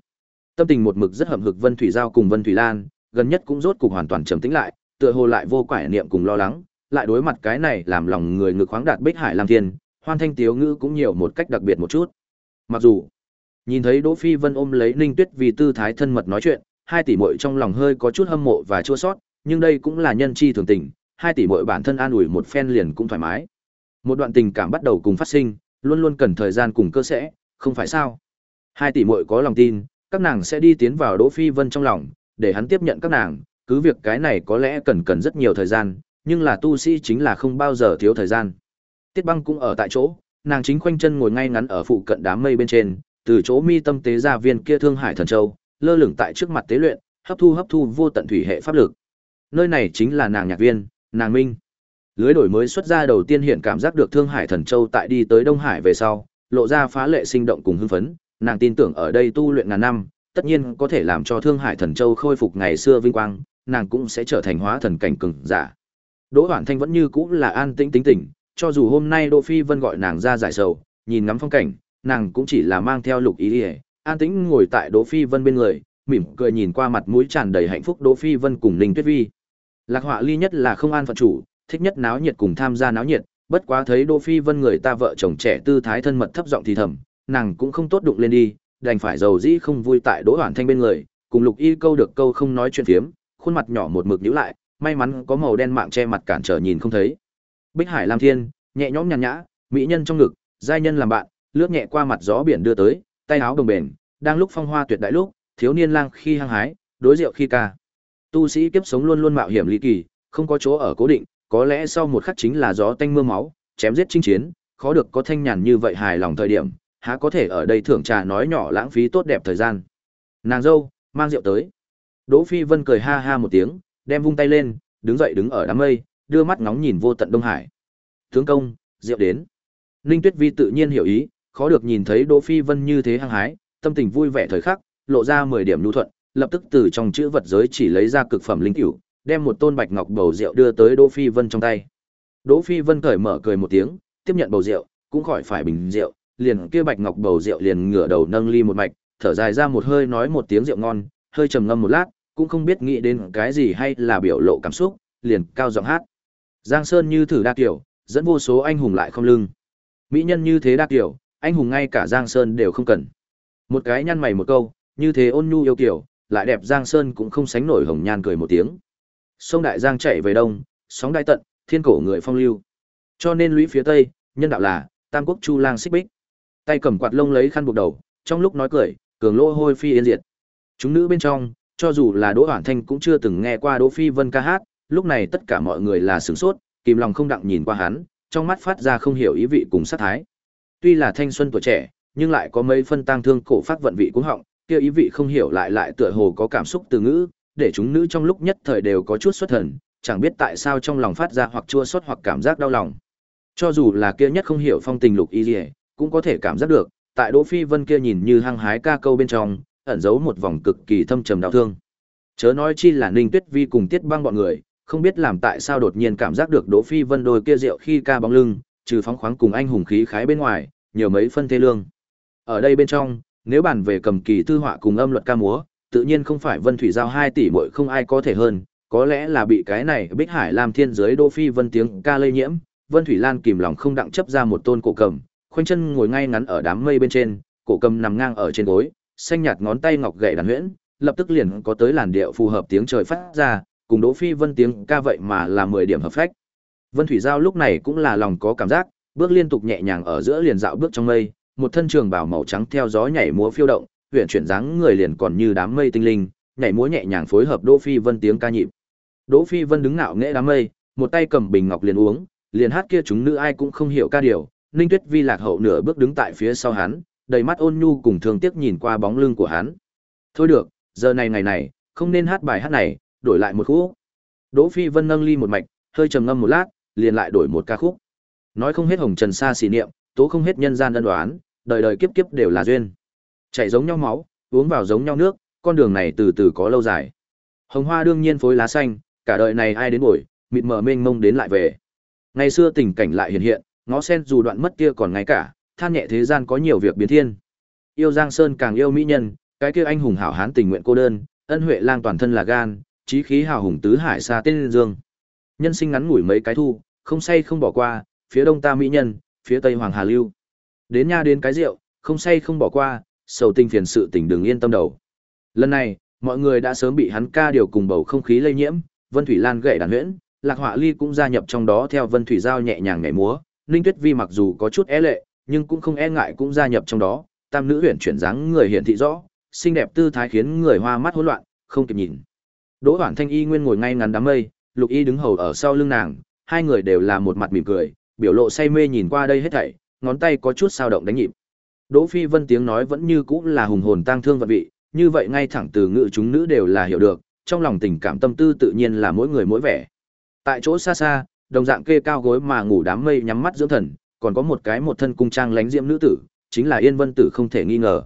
Tâm tình một mực rất hậm hực Vân Thủy Giao cùng Vân Thủy Lan, gần nhất cũng rốt cục hoàn toàn trầm tĩnh lại, tựa hồ lại vô quải niệm cùng lo lắng, lại đối mặt cái này làm lòng người ngực khoáng đạt Bích Hải Lam Thiên, Hoan Thanh Tiếu ngữ cũng nhiều một cách đặc biệt một chút. Mặc dù nhìn thấy Đỗ Phi Vân ôm lấy Ninh Tuyết vì tư thái thân mật nói chuyện, hai tỷ muội trong lòng hơi có chút hâm mộ và chua xót, nhưng đây cũng là nhân chi thường tình, hai tỷ muội bản thân an ủi một phen liền cũng thoải mái. Một đoạn tình cảm bắt đầu cùng phát sinh, luôn luôn cần thời gian cùng cơ sẽ, không phải sao? Hai tỷ muội có lòng tin, các nàng sẽ đi tiến vào Đỗ Phi Vân trong lòng, để hắn tiếp nhận các nàng, cứ việc cái này có lẽ cần cần rất nhiều thời gian, nhưng là tu sĩ chính là không bao giờ thiếu thời gian. Tiết Băng cũng ở tại chỗ, nàng chính khoanh chân ngồi ngay ngắn ở phụ cận đám mây bên trên, từ chỗ mi tâm tế ra viên kia Thương Hải Thần Châu, lơ lửng tại trước mặt tế luyện, hấp thu hấp thu vô tận thủy hệ pháp lực. Nơi này chính là nàng nhạc viên, nàng minh. Lưới đổi mới xuất ra đầu tiên hiện cảm giác được Thương Hải Thần Châu tại đi tới Đông Hải về sau, lộ ra phá lệ sinh động cùng hưng phấn, nàng tin tưởng ở đây tu luyện ngàn năm, tất nhiên có thể làm cho Thương Hải Thần Châu khôi phục ngày xưa vinh quang, nàng cũng sẽ trở thành hóa thần cảnh cường giả. Đỗ Hoản Thanh vẫn như cũ là an tĩnh tính tỉnh, cho dù hôm nay Đỗ Phi Vân gọi nàng ra giải sầu, nhìn ngắm phong cảnh, nàng cũng chỉ là mang theo lục ý đi, an tĩnh ngồi tại Đỗ Phi Vân bên người, mỉm cười nhìn qua mặt mũi tràn đầy hạnh phúc Đỗ Phi Vân cùng Ninh Tuyết Vi. Lạc Họa Ly nhất là không an phận chủ, thích nhất náo nhiệt cùng tham gia náo nhiệt, bất quá thấy Đỗ Phi Vân người ta vợ chồng trẻ tư thái thân mật thấp giọng thì thầm, nàng cũng không tốt đụng lên đi, đành phải giàu dĩ không vui tại Đỗ Hoản Thanh bên người, cùng Lục Y câu được câu không nói chuyện phiếm, khuôn mặt nhỏ một mực nhíu lại, may mắn có màu đen mạng che mặt cản trở nhìn không thấy. Bích Hải Lam Thiên, nhẹ nhõm nhàn nhã, mỹ nhân trong ngực, giai nhân làm bạn, lướt nhẹ qua mặt gió biển đưa tới, tay áo đồng bền, đang lúc phong hoa tuyệt đại lúc, thiếu niên lang khi hăng hái, đối rượu khi ca. Tu sĩ kiếp sống luôn luôn mạo hiểm ly kỳ, không có chỗ ở cố định, có lẽ sau một khắc chính là gió tanh mưa máu, chém giết chinh chiến, khó được có thanh nhàn như vậy hài lòng thời điểm, há có thể ở đây thưởng trà nói nhỏ lãng phí tốt đẹp thời gian. Nàng dâu, mang rượu tới. Đỗ Phi Vân cười ha ha một tiếng, đem vung tay lên, đứng dậy đứng ở đám mây, đưa mắt ngóng nhìn vô tận Đông Hải. Tướng công, rượu đến. Ninh Tuyết Vi tự nhiên hiểu ý, khó được nhìn thấy Đỗ Phi Vân như thế hăng hái, tâm tình vui vẻ thời khắc, lộ ra 10 điểm nhu thuận, lập tức từ trong chữ vật giới chỉ lấy ra cực phẩm linh cửu, đem một tôn bạch ngọc bầu rượu đưa tới Đỗ Phi Vân trong tay. Đỗ Phi Vân cởi mở cười một tiếng, tiếp nhận bầu rượu, cũng khỏi phải bình rượu, liền kia bạch ngọc bầu rượu liền ngửa đầu nâng ly một mạch, thở dài ra một hơi nói một tiếng rượu ngon, hơi trầm ngâm một lát, cũng không biết nghĩ đến cái gì hay là biểu lộ cảm xúc, liền cao giọng hát. Giang Sơn như thử đa kiểu, dẫn vô số anh hùng lại không lưng. Mỹ nhân như thế đa kiểu, anh hùng ngay cả Giang Sơn đều không cần. Một cái nhăn mày một câu, như thế ôn nhu yêu kiểu, lại đẹp Giang Sơn cũng không sánh nổi hồng nhan cười một tiếng. Sông Đại Giang chạy về đông, sóng đại tận, thiên cổ người phong lưu. Cho nên lũy phía tây, nhân đạo là Tam Quốc Chu Lang xích bích. Tay cầm quạt lông lấy khăn buộc đầu, trong lúc nói cười, cường lỗ hôi phi yên diệt. Chúng nữ bên trong, cho dù là Đỗ Hoản Thanh cũng chưa từng nghe qua Đỗ Phi Vân ca hát, lúc này tất cả mọi người là sửng sốt, kìm lòng không đặng nhìn qua hắn, trong mắt phát ra không hiểu ý vị cùng sát thái. Tuy là thanh xuân tuổi trẻ, nhưng lại có mấy phân tang thương cổ phát vận vị cũng họng, kia ý vị không hiểu lại lại tựa hồ có cảm xúc từ ngữ, để chúng nữ trong lúc nhất thời đều có chút xuất thần, chẳng biết tại sao trong lòng phát ra hoặc chua xót hoặc cảm giác đau lòng. Cho dù là kia nhất không hiểu phong tình lục y liễu, cũng có thể cảm giác được, tại Đỗ Phi Vân kia nhìn như hăng hái ca câu bên trong, ẩn giấu một vòng cực kỳ thâm trầm đau thương. Chớ nói chi là Ninh Tuyết Vi cùng Tiết Băng bọn người, không biết làm tại sao đột nhiên cảm giác được Đỗ Phi Vân đôi kia rượu khi ca bóng lưng, trừ phóng khoáng cùng anh hùng khí khái bên ngoài, nhiều mấy phân thê lương. Ở đây bên trong, nếu bàn về cầm kỳ thư họa cùng âm luật ca múa, tự nhiên không phải Vân Thủy giao 2 tỷ muội không ai có thể hơn, có lẽ là bị cái này Bích Hải làm Thiên giới Đỗ Phi Vân tiếng ca lây nhiễm, Vân Thủy Lan kìm lòng không đặng chấp ra một tôn cổ cầm, khoanh chân ngồi ngay ngắn ở đám mây bên trên, cổ cầm nằm ngang ở trên gối, xanh nhạt ngón tay ngọc gậy đàn huyễn, lập tức liền có tới làn điệu phù hợp tiếng trời phát ra, cùng Đỗ Phi Vân tiếng ca vậy mà là 10 điểm hợp phách. Vân Thủy Giao lúc này cũng là lòng có cảm giác, bước liên tục nhẹ nhàng ở giữa liền dạo bước trong mây, một thân trường bào màu trắng theo gió nhảy múa phiêu động, huyện chuyển dáng người liền còn như đám mây tinh linh, nhảy múa nhẹ nhàng phối hợp Đỗ Phi Vân tiếng ca nhịp. Đỗ Phi Vân đứng ngạo nghễ đám mây, một tay cầm bình ngọc liền uống, liền hát kia chúng nữ ai cũng không hiểu ca điều, Ninh Tuyết Vi lạc hậu nửa bước đứng tại phía sau hắn, đầy mắt ôn nhu cùng thương tiếc nhìn qua bóng lưng của hắn. Thôi được, giờ này ngày này, không nên hát bài hát này, đổi lại một khúc. Đỗ Phi Vân nâng ly một mạch, hơi trầm ngâm một lát, liền lại đổi một ca khúc. Nói không hết hồng trần xa xỉ niệm, tố không hết nhân gian ân đoán, đời đời kiếp kiếp đều là duyên. Chảy giống nhau máu, uống vào giống nhau nước, con đường này từ từ có lâu dài. Hồng hoa đương nhiên phối lá xanh, cả đời này ai đến buổi, mịt mờ mênh mông đến lại về. Ngày xưa tình cảnh lại hiện hiện, ngó sen dù đoạn mất kia còn ngay cả, than nhẹ thế gian có nhiều việc biến thiên. Yêu Giang Sơn càng yêu mỹ nhân, cái kia anh hùng hảo hán tình nguyện cô đơn, ân huệ lang toàn thân là gan, chí khí hào hùng tứ hải xa tên dương. Nhân sinh ngắn ngủi mấy cái thu, không say không bỏ qua, phía đông ta mỹ nhân, phía tây hoàng hà lưu. Đến nha đến cái rượu, không say không bỏ qua, sầu tình phiền sự tình đừng yên tâm đầu. Lần này, mọi người đã sớm bị hắn ca điều cùng bầu không khí lây nhiễm, Vân Thủy Lan gậy đàn huyễn, Lạc Họa Ly cũng gia nhập trong đó theo Vân Thủy Giao nhẹ nhàng nhảy múa, Ninh Tuyết Vi mặc dù có chút e lệ, nhưng cũng không e ngại cũng gia nhập trong đó, tam nữ huyền chuyển dáng người hiện thị rõ, xinh đẹp tư thái khiến người hoa mắt hỗn loạn, không kịp nhìn. Đỗ Hoản Thanh Y nguyên ngồi ngay ngắn đám mây, Lục Y đứng hầu ở sau lưng nàng, hai người đều là một mặt mỉm cười, biểu lộ say mê nhìn qua đây hết thảy, ngón tay có chút sao động đánh nhịp. Đỗ Phi Vân tiếng nói vẫn như cũ là hùng hồn tang thương vật vị, như vậy ngay thẳng từ ngữ chúng nữ đều là hiểu được, trong lòng tình cảm tâm tư tự nhiên là mỗi người mỗi vẻ. Tại chỗ xa xa, đồng dạng kê cao gối mà ngủ đám mây nhắm mắt dưỡng thần, còn có một cái một thân cung trang lánh diễm nữ tử, chính là Yên Vân tử không thể nghi ngờ.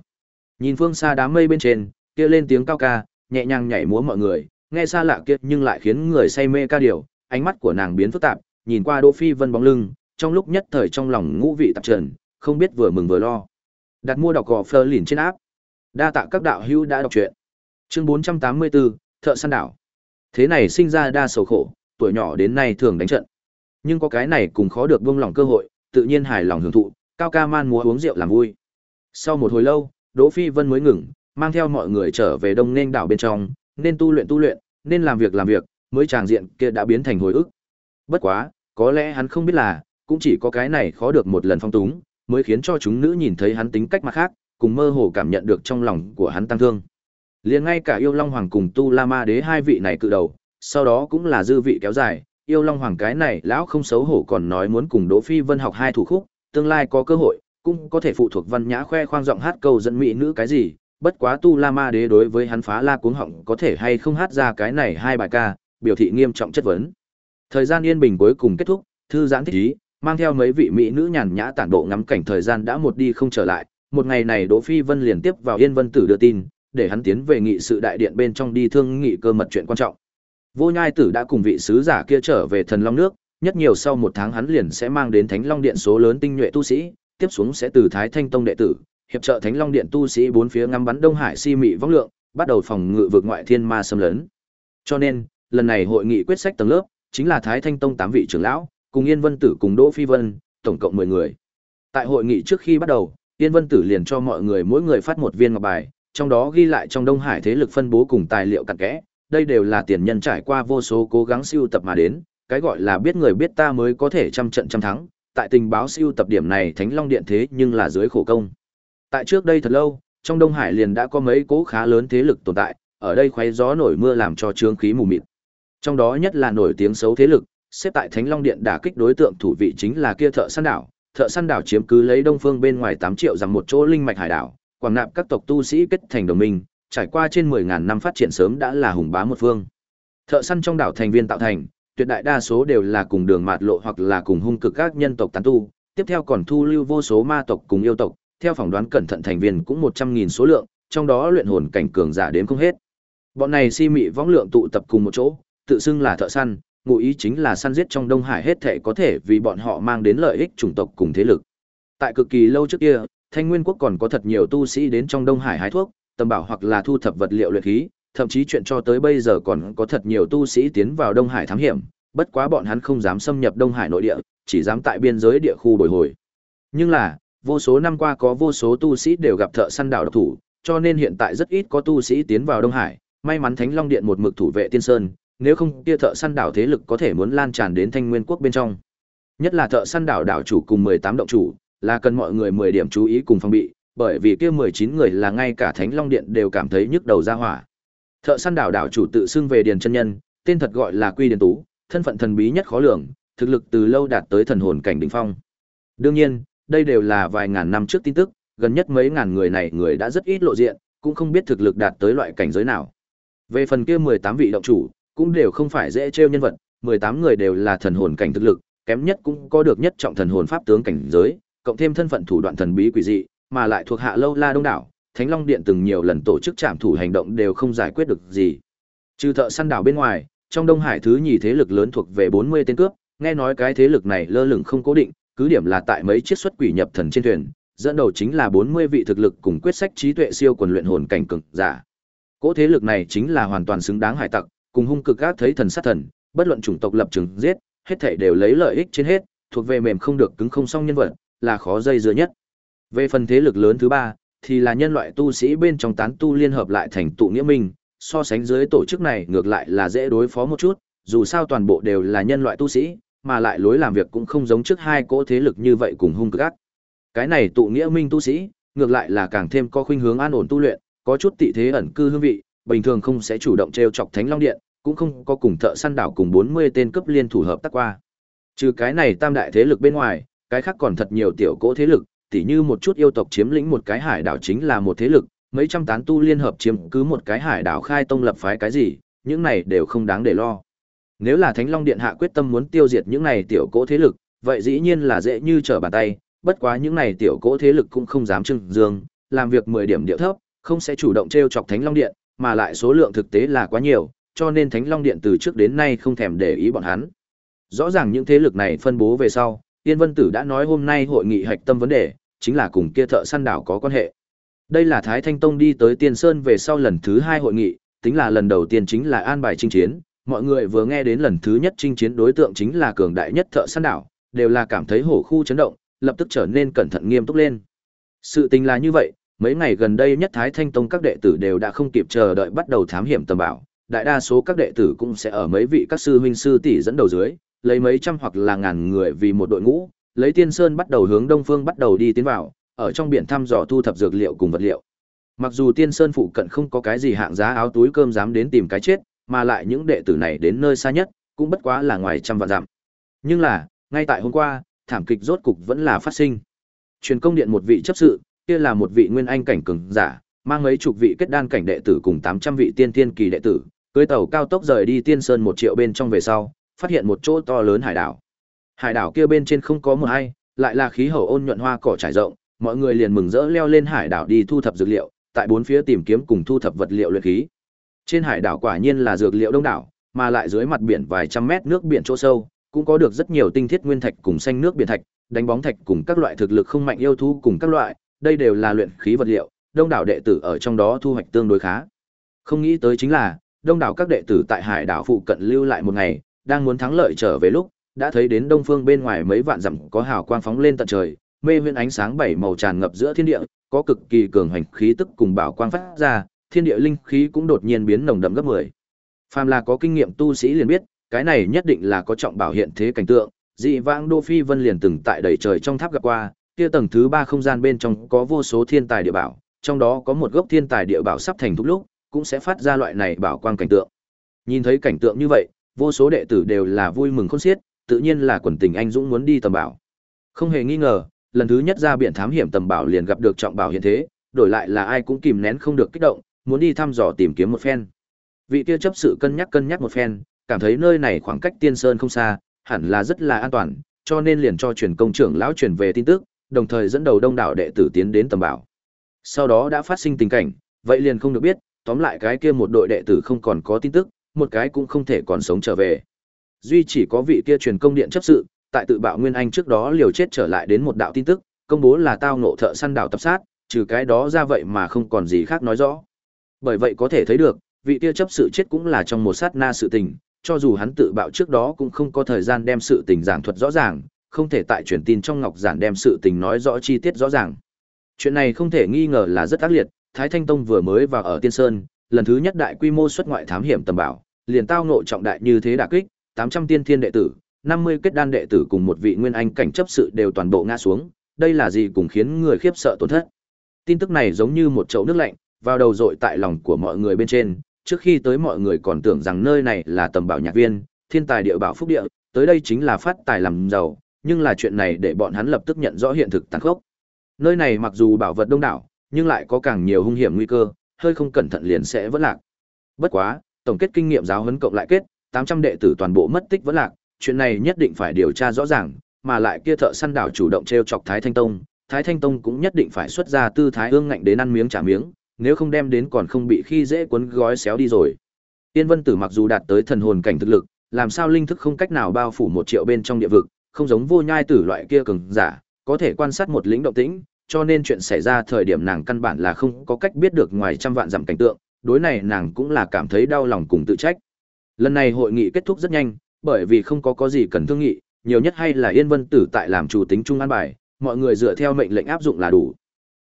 Nhìn phương xa đám mây bên trên, kia lên tiếng cao ca, nhẹ nhàng nhảy múa mọi người, nghe xa lạ kia nhưng lại khiến người say mê ca điều, ánh mắt của nàng biến phức tạp, nhìn qua Đỗ Phi Vân bóng lưng, trong lúc nhất thời trong lòng ngũ vị tạp trần, không biết vừa mừng vừa lo. Đặt mua đọc gò phơ lìn trên áp. Đa tạ các đạo hữu đã đọc truyện. Chương 484, Thợ săn đảo. Thế này sinh ra đa sầu khổ, tuổi nhỏ đến nay thường đánh trận. Nhưng có cái này cùng khó được buông lòng cơ hội, tự nhiên hài lòng hưởng thụ, cao ca man múa uống rượu làm vui. Sau một hồi lâu, Đỗ Phi Vân mới ngừng, mang theo mọi người trở về Đông Nên đảo bên trong, nên tu luyện tu luyện, nên làm việc làm việc, mới tràng diện kia đã biến thành hồi ức. Bất quá, có lẽ hắn không biết là, cũng chỉ có cái này khó được một lần phong túng, mới khiến cho chúng nữ nhìn thấy hắn tính cách mặt khác, cùng mơ hồ cảm nhận được trong lòng của hắn tăng thương. Liền ngay cả yêu Long Hoàng cùng Tu La Ma Đế hai vị này cự đầu, sau đó cũng là dư vị kéo dài, yêu Long Hoàng cái này lão không xấu hổ còn nói muốn cùng Đỗ Phi Vân học hai thủ khúc, tương lai có cơ hội, cũng có thể phụ thuộc văn nhã khoe khoang giọng hát câu dẫn mỹ nữ cái gì, bất quá Tu La Ma Đế đối với hắn phá la cuống họng có thể hay không hát ra cái này hai bài ca, biểu thị nghiêm trọng chất vấn. Thời gian yên bình cuối cùng kết thúc, thư giãn thích ý, mang theo mấy vị mỹ nữ nhàn nhã tản bộ ngắm cảnh thời gian đã một đi không trở lại, một ngày này Đỗ Phi Vân liền tiếp vào Yên Vân Tử đưa tin, để hắn tiến về nghị sự đại điện bên trong đi thương nghị cơ mật chuyện quan trọng. Vô Nhai Tử đã cùng vị sứ giả kia trở về Thần Long nước, nhất nhiều sau một tháng hắn liền sẽ mang đến Thánh Long Điện số lớn tinh nhuệ tu sĩ, tiếp xuống sẽ từ Thái Thanh Tông đệ tử, hiệp trợ Thánh Long Điện tu sĩ bốn phía ngắm bắn Đông Hải si mị vong lượng, bắt đầu phòng ngự vượt ngoại thiên ma xâm lấn. Cho nên, lần này hội nghị quyết sách tầng lớp chính là Thái Thanh Tông tám vị trưởng lão, cùng Yên Vân Tử cùng Đỗ Phi Vân, tổng cộng 10 người. Tại hội nghị trước khi bắt đầu, Yên Vân Tử liền cho mọi người mỗi người phát một viên ngọc bài, trong đó ghi lại trong Đông Hải thế lực phân bố cùng tài liệu cặn kẽ, đây đều là tiền nhân trải qua vô số cố gắng siêu tập mà đến, cái gọi là biết người biết ta mới có thể trăm trận trăm thắng, tại tình báo siêu tập điểm này Thánh Long Điện thế nhưng là dưới khổ công. Tại trước đây thật lâu, trong Đông Hải liền đã có mấy cố khá lớn thế lực tồn tại, ở đây khoé gió nổi mưa làm cho trướng khí mù mịt. Trong đó nhất là nổi tiếng xấu thế lực, xếp tại Thánh Long Điện đả kích đối tượng thủ vị chính là kia thợ săn đảo. Thợ săn đảo chiếm cứ lấy đông phương bên ngoài 8 triệu rằng một chỗ linh mạch hải đảo, quảng nạp các tộc tu sĩ kết thành đồng minh, trải qua trên 10.000 năm phát triển sớm đã là hùng bá một phương. Thợ săn trong đảo thành viên tạo thành, tuyệt đại đa số đều là cùng đường mạt lộ hoặc là cùng hung cực các nhân tộc tán tu, tiếp theo còn thu lưu vô số ma tộc cùng yêu tộc, theo phỏng đoán cẩn thận thành viên cũng 100.000 số lượng, trong đó luyện hồn cảnh cường giả đến không hết. Bọn này si mị võng lượng tụ tập cùng một chỗ, tự xưng là thợ săn, ngụ ý chính là săn giết trong Đông Hải hết thể có thể vì bọn họ mang đến lợi ích chủng tộc cùng thế lực. Tại cực kỳ lâu trước kia, Thanh Nguyên quốc còn có thật nhiều tu sĩ đến trong Đông Hải hái thuốc, tầm bảo hoặc là thu thập vật liệu luyện khí, thậm chí chuyện cho tới bây giờ còn có thật nhiều tu sĩ tiến vào Đông Hải thám hiểm, bất quá bọn hắn không dám xâm nhập Đông Hải nội địa, chỉ dám tại biên giới địa khu bồi hồi. Nhưng là, vô số năm qua có vô số tu sĩ đều gặp thợ săn đảo độc thủ, cho nên hiện tại rất ít có tu sĩ tiến vào Đông Hải, may mắn Thánh Long Điện một mực thủ vệ Tiên Sơn, nếu không kia thợ săn đảo thế lực có thể muốn lan tràn đến Thanh Nguyên quốc bên trong. Nhất là thợ săn đảo đảo chủ cùng 18 động chủ, là cần mọi người 10 điểm chú ý cùng phòng bị, bởi vì kia 19 người là ngay cả Thánh Long Điện đều cảm thấy nhức đầu ra hỏa. Thợ săn đảo đảo chủ tự xưng về Điền chân nhân, tên thật gọi là Quy Điền Tú, thân phận thần bí nhất khó lường, thực lực từ lâu đạt tới thần hồn cảnh đỉnh phong. Đương nhiên, đây đều là vài ngàn năm trước tin tức, gần nhất mấy ngàn người này người đã rất ít lộ diện, cũng không biết thực lực đạt tới loại cảnh giới nào. Về phần kia 18 vị động chủ, cũng đều không phải dễ trêu nhân vật, 18 người đều là thần hồn cảnh thực lực, kém nhất cũng có được nhất trọng thần hồn pháp tướng cảnh giới, cộng thêm thân phận thủ đoạn thần bí quỷ dị, mà lại thuộc hạ lâu la đông đảo, Thánh Long Điện từng nhiều lần tổ chức trạm thủ hành động đều không giải quyết được gì. Trừ thợ săn đảo bên ngoài, trong Đông Hải thứ nhì thế lực lớn thuộc về 40 tên cướp, nghe nói cái thế lực này lơ lửng không cố định, cứ điểm là tại mấy chiếc xuất quỷ nhập thần trên thuyền, dẫn đầu chính là 40 vị thực lực cùng quyết sách trí tuệ siêu quần luyện hồn cảnh cường giả. Cỗ thế lực này chính là hoàn toàn xứng đáng hải tặc, cùng hung cực ác thấy thần sát thần, bất luận chủng tộc lập trường giết, hết thảy đều lấy lợi ích trên hết, thuộc về mềm không được cứng không song nhân vật, là khó dây dưa nhất. Về phần thế lực lớn thứ ba, thì là nhân loại tu sĩ bên trong tán tu liên hợp lại thành tụ nghĩa minh, so sánh dưới tổ chức này ngược lại là dễ đối phó một chút, dù sao toàn bộ đều là nhân loại tu sĩ, mà lại lối làm việc cũng không giống trước hai cỗ thế lực như vậy cùng hung cực ác. Cái này tụ nghĩa minh tu sĩ, ngược lại là càng thêm có khuynh hướng an ổn tu luyện, có chút tị thế ẩn cư hương vị, bình thường không sẽ chủ động trêu chọc Thánh Long Điện, cũng không có cùng thợ săn đảo cùng 40 tên cấp liên thủ hợp tác qua. Trừ cái này tam đại thế lực bên ngoài, cái khác còn thật nhiều tiểu cỗ thế lực, tỉ như một chút yêu tộc chiếm lĩnh một cái hải đảo chính là một thế lực, mấy trăm tán tu liên hợp chiếm cứ một cái hải đảo khai tông lập phái cái gì, những này đều không đáng để lo. Nếu là Thánh Long Điện hạ quyết tâm muốn tiêu diệt những này tiểu cỗ thế lực, vậy dĩ nhiên là dễ như trở bàn tay, bất quá những này tiểu cỗ thế lực cũng không dám trưng dương, làm việc 10 điểm điệu thấp, không sẽ chủ động trêu chọc Thánh Long Điện, mà lại số lượng thực tế là quá nhiều, cho nên Thánh Long Điện từ trước đến nay không thèm để ý bọn hắn. Rõ ràng những thế lực này phân bố về sau, Yên Vân Tử đã nói hôm nay hội nghị hạch tâm vấn đề, chính là cùng kia thợ săn đảo có quan hệ. Đây là Thái Thanh Tông đi tới Tiên Sơn về sau lần thứ hai hội nghị, tính là lần đầu tiên chính là an bài chinh chiến, mọi người vừa nghe đến lần thứ nhất chinh chiến đối tượng chính là cường đại nhất thợ săn đảo, đều là cảm thấy hổ khu chấn động, lập tức trở nên cẩn thận nghiêm túc lên. Sự tình là như vậy, mấy ngày gần đây nhất Thái Thanh Tông các đệ tử đều đã không kịp chờ đợi bắt đầu thám hiểm tầm bảo, đại đa số các đệ tử cũng sẽ ở mấy vị các sư huynh sư tỷ dẫn đầu dưới, lấy mấy trăm hoặc là ngàn người vì một đội ngũ, lấy Tiên Sơn bắt đầu hướng đông phương bắt đầu đi tiến vào, ở trong biển thăm dò thu thập dược liệu cùng vật liệu. Mặc dù Tiên Sơn phụ cận không có cái gì hạng giá áo túi cơm dám đến tìm cái chết, mà lại những đệ tử này đến nơi xa nhất, cũng bất quá là ngoài trăm vạn dặm. Nhưng là, ngay tại hôm qua, thảm kịch rốt cục vẫn là phát sinh. Truyền công điện một vị chấp sự, kia là một vị nguyên anh cảnh cường giả, mang mấy chục vị kết đan cảnh đệ tử cùng 800 vị tiên tiên kỳ đệ tử, cưỡi tàu cao tốc rời đi Tiên Sơn một triệu bên trong về sau, phát hiện một chỗ to lớn hải đảo. Hải đảo kia bên trên không có mưa ai, lại là khí hậu ôn nhuận hoa cỏ trải rộng, mọi người liền mừng rỡ leo lên hải đảo đi thu thập dược liệu, tại bốn phía tìm kiếm cùng thu thập vật liệu luyện khí. Trên hải đảo quả nhiên là dược liệu đông đảo, mà lại dưới mặt biển vài trăm mét nước biển chỗ sâu, cũng có được rất nhiều tinh thiết nguyên thạch cùng xanh nước biển thạch, đánh bóng thạch cùng các loại thực lực không mạnh yêu thú cùng các loại, đây đều là luyện khí vật liệu, đông đảo đệ tử ở trong đó thu hoạch tương đối khá. Không nghĩ tới chính là, đông đảo các đệ tử tại hải đảo phụ cận lưu lại một ngày, đang muốn thắng lợi trở về lúc, đã thấy đến đông phương bên ngoài mấy vạn dặm có hào quang phóng lên tận trời, mê huyễn ánh sáng bảy màu tràn ngập giữa thiên địa, có cực kỳ cường hành khí tức cùng bảo quang phát ra, thiên địa linh khí cũng đột nhiên biến nồng đậm gấp 10. Phàm là có kinh nghiệm tu sĩ liền biết, cái này nhất định là có trọng bảo hiện thế cảnh tượng, dị vãng Đô Phi Vân liền từng tại đầy trời trong tháp gặp qua, kia tầng thứ ba không gian bên trong có vô số thiên tài địa bảo, trong đó có một gốc thiên tài địa bảo sắp thành thúc lúc, cũng sẽ phát ra loại này bảo quang cảnh tượng. Nhìn thấy cảnh tượng như vậy, vô số đệ tử đều là vui mừng khôn xiết, tự nhiên là quần tình anh dũng muốn đi tầm bảo. Không hề nghi ngờ, lần thứ nhất ra biển thám hiểm tầm bảo liền gặp được trọng bảo hiện thế, đổi lại là ai cũng kìm nén không được kích động, muốn đi thăm dò tìm kiếm một phen. Vị kia chấp sự cân nhắc cân nhắc một phen, cảm thấy nơi này khoảng cách Tiên Sơn không xa, hẳn là rất là an toàn, cho nên liền cho truyền công trưởng lão truyền về tin tức, đồng thời dẫn đầu đông đảo đệ tử tiến đến tầm bảo. Sau đó đã phát sinh tình cảnh, vậy liền không được biết, tóm lại cái kia một đội đệ tử không còn có tin tức, một cái cũng không thể còn sống trở về. Duy chỉ có vị kia truyền công điện chấp sự, tại tự bạo Nguyên Anh trước đó liều chết trở lại đến một đạo tin tức, công bố là tao ngộ thợ săn đảo tập sát, trừ cái đó ra vậy mà không còn gì khác nói rõ. Bởi vậy có thể thấy được, vị kia chấp sự chết cũng là trong một sát na sự tình, cho dù hắn tự bạo trước đó cũng không có thời gian đem sự tình giảng thuật rõ ràng, không thể tại truyền tin trong ngọc giản đem sự tình nói rõ chi tiết rõ ràng. Chuyện này không thể nghi ngờ là rất ác liệt, Thái Thanh Tông vừa mới vào ở Tiên Sơn, lần thứ nhất đại quy mô xuất ngoại thám hiểm tầm bảo, liền tao ngộ trọng đại như thế đả kích, 800 tiên thiên đệ tử, 50 kết đan đệ tử cùng một vị nguyên anh cảnh chấp sự đều toàn bộ ngã xuống, đây là gì cùng khiến người khiếp sợ tổn thất. Tin tức này giống như một chậu nước lạnh, vào đầu dội tại lòng của mọi người bên trên, trước khi tới mọi người còn tưởng rằng nơi này là tầm bảo nhạc viên, thiên tài địa bảo phúc địa, tới đây chính là phát tài làm giàu, nhưng là chuyện này để bọn hắn lập tức nhận rõ hiện thực tàn khốc. Nơi này mặc dù bảo vật đông đảo, nhưng lại có càng nhiều hung hiểm nguy cơ, hơi không cẩn thận liền sẽ vỡ lạc. Bất quá, tổng kết kinh nghiệm giáo huấn cộng lại kết, 800 đệ tử toàn bộ mất tích vỡ lạc, chuyện này nhất định phải điều tra rõ ràng, mà lại kia thợ săn đảo chủ động treo chọc Thái Thanh Tông, Thái Thanh Tông cũng nhất định phải xuất ra tư thái ương ngạnh đến ăn miếng trả miếng, nếu không đem đến còn không bị khi dễ cuốn gói xéo đi rồi. Tiên Vân Tử mặc dù đạt tới thần hồn cảnh thực lực, làm sao linh thức không cách nào bao phủ một triệu bên trong địa vực, không giống vô nhai tử loại kia cường giả, có thể quan sát một lĩnh động tĩnh, cho nên chuyện xảy ra thời điểm nàng căn bản là không có cách biết được ngoài trăm vạn dặm cảnh tượng, đối này nàng cũng là cảm thấy đau lòng cùng tự trách. Lần này hội nghị kết thúc rất nhanh, bởi vì không có có gì cần thương nghị, nhiều nhất hay là Yên Vân Tử tại làm chủ tính trung an bài, mọi người dựa theo mệnh lệnh áp dụng là đủ.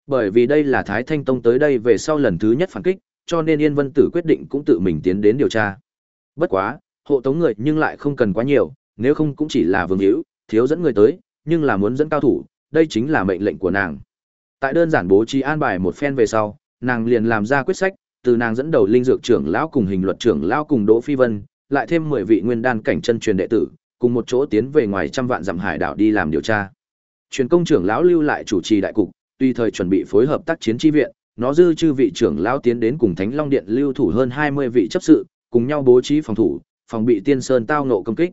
Bởi vì đây là Thái Thanh Tông tới đây về sau lần thứ nhất phản kích, cho nên Yên Vân Tử quyết định cũng tự mình tiến đến điều tra. Bất quá, hộ tống người nhưng lại không cần quá nhiều, nếu không cũng chỉ là vương hữu, thiếu dẫn người tới, nhưng là muốn dẫn cao thủ, đây chính là mệnh lệnh của nàng. Tại đơn giản bố trí an bài một phen về sau, nàng liền làm ra quyết sách, từ nàng dẫn đầu linh dược trưởng lão cùng hình luật trưởng lão cùng Đỗ Phi Vân, lại thêm 10 vị nguyên đan cảnh chân truyền đệ tử, cùng một chỗ tiến về ngoài trăm vạn dặm hải đảo đi làm điều tra. Truyền công trưởng lão lưu lại chủ trì đại cục, tùy thời chuẩn bị phối hợp tác chiến chi viện, nó dư chư vị trưởng lão tiến đến cùng Thánh Long Điện lưu thủ hơn 20 vị chấp sự, cùng nhau bố trí phòng thủ, phòng bị Tiên Sơn tao ngộ công kích.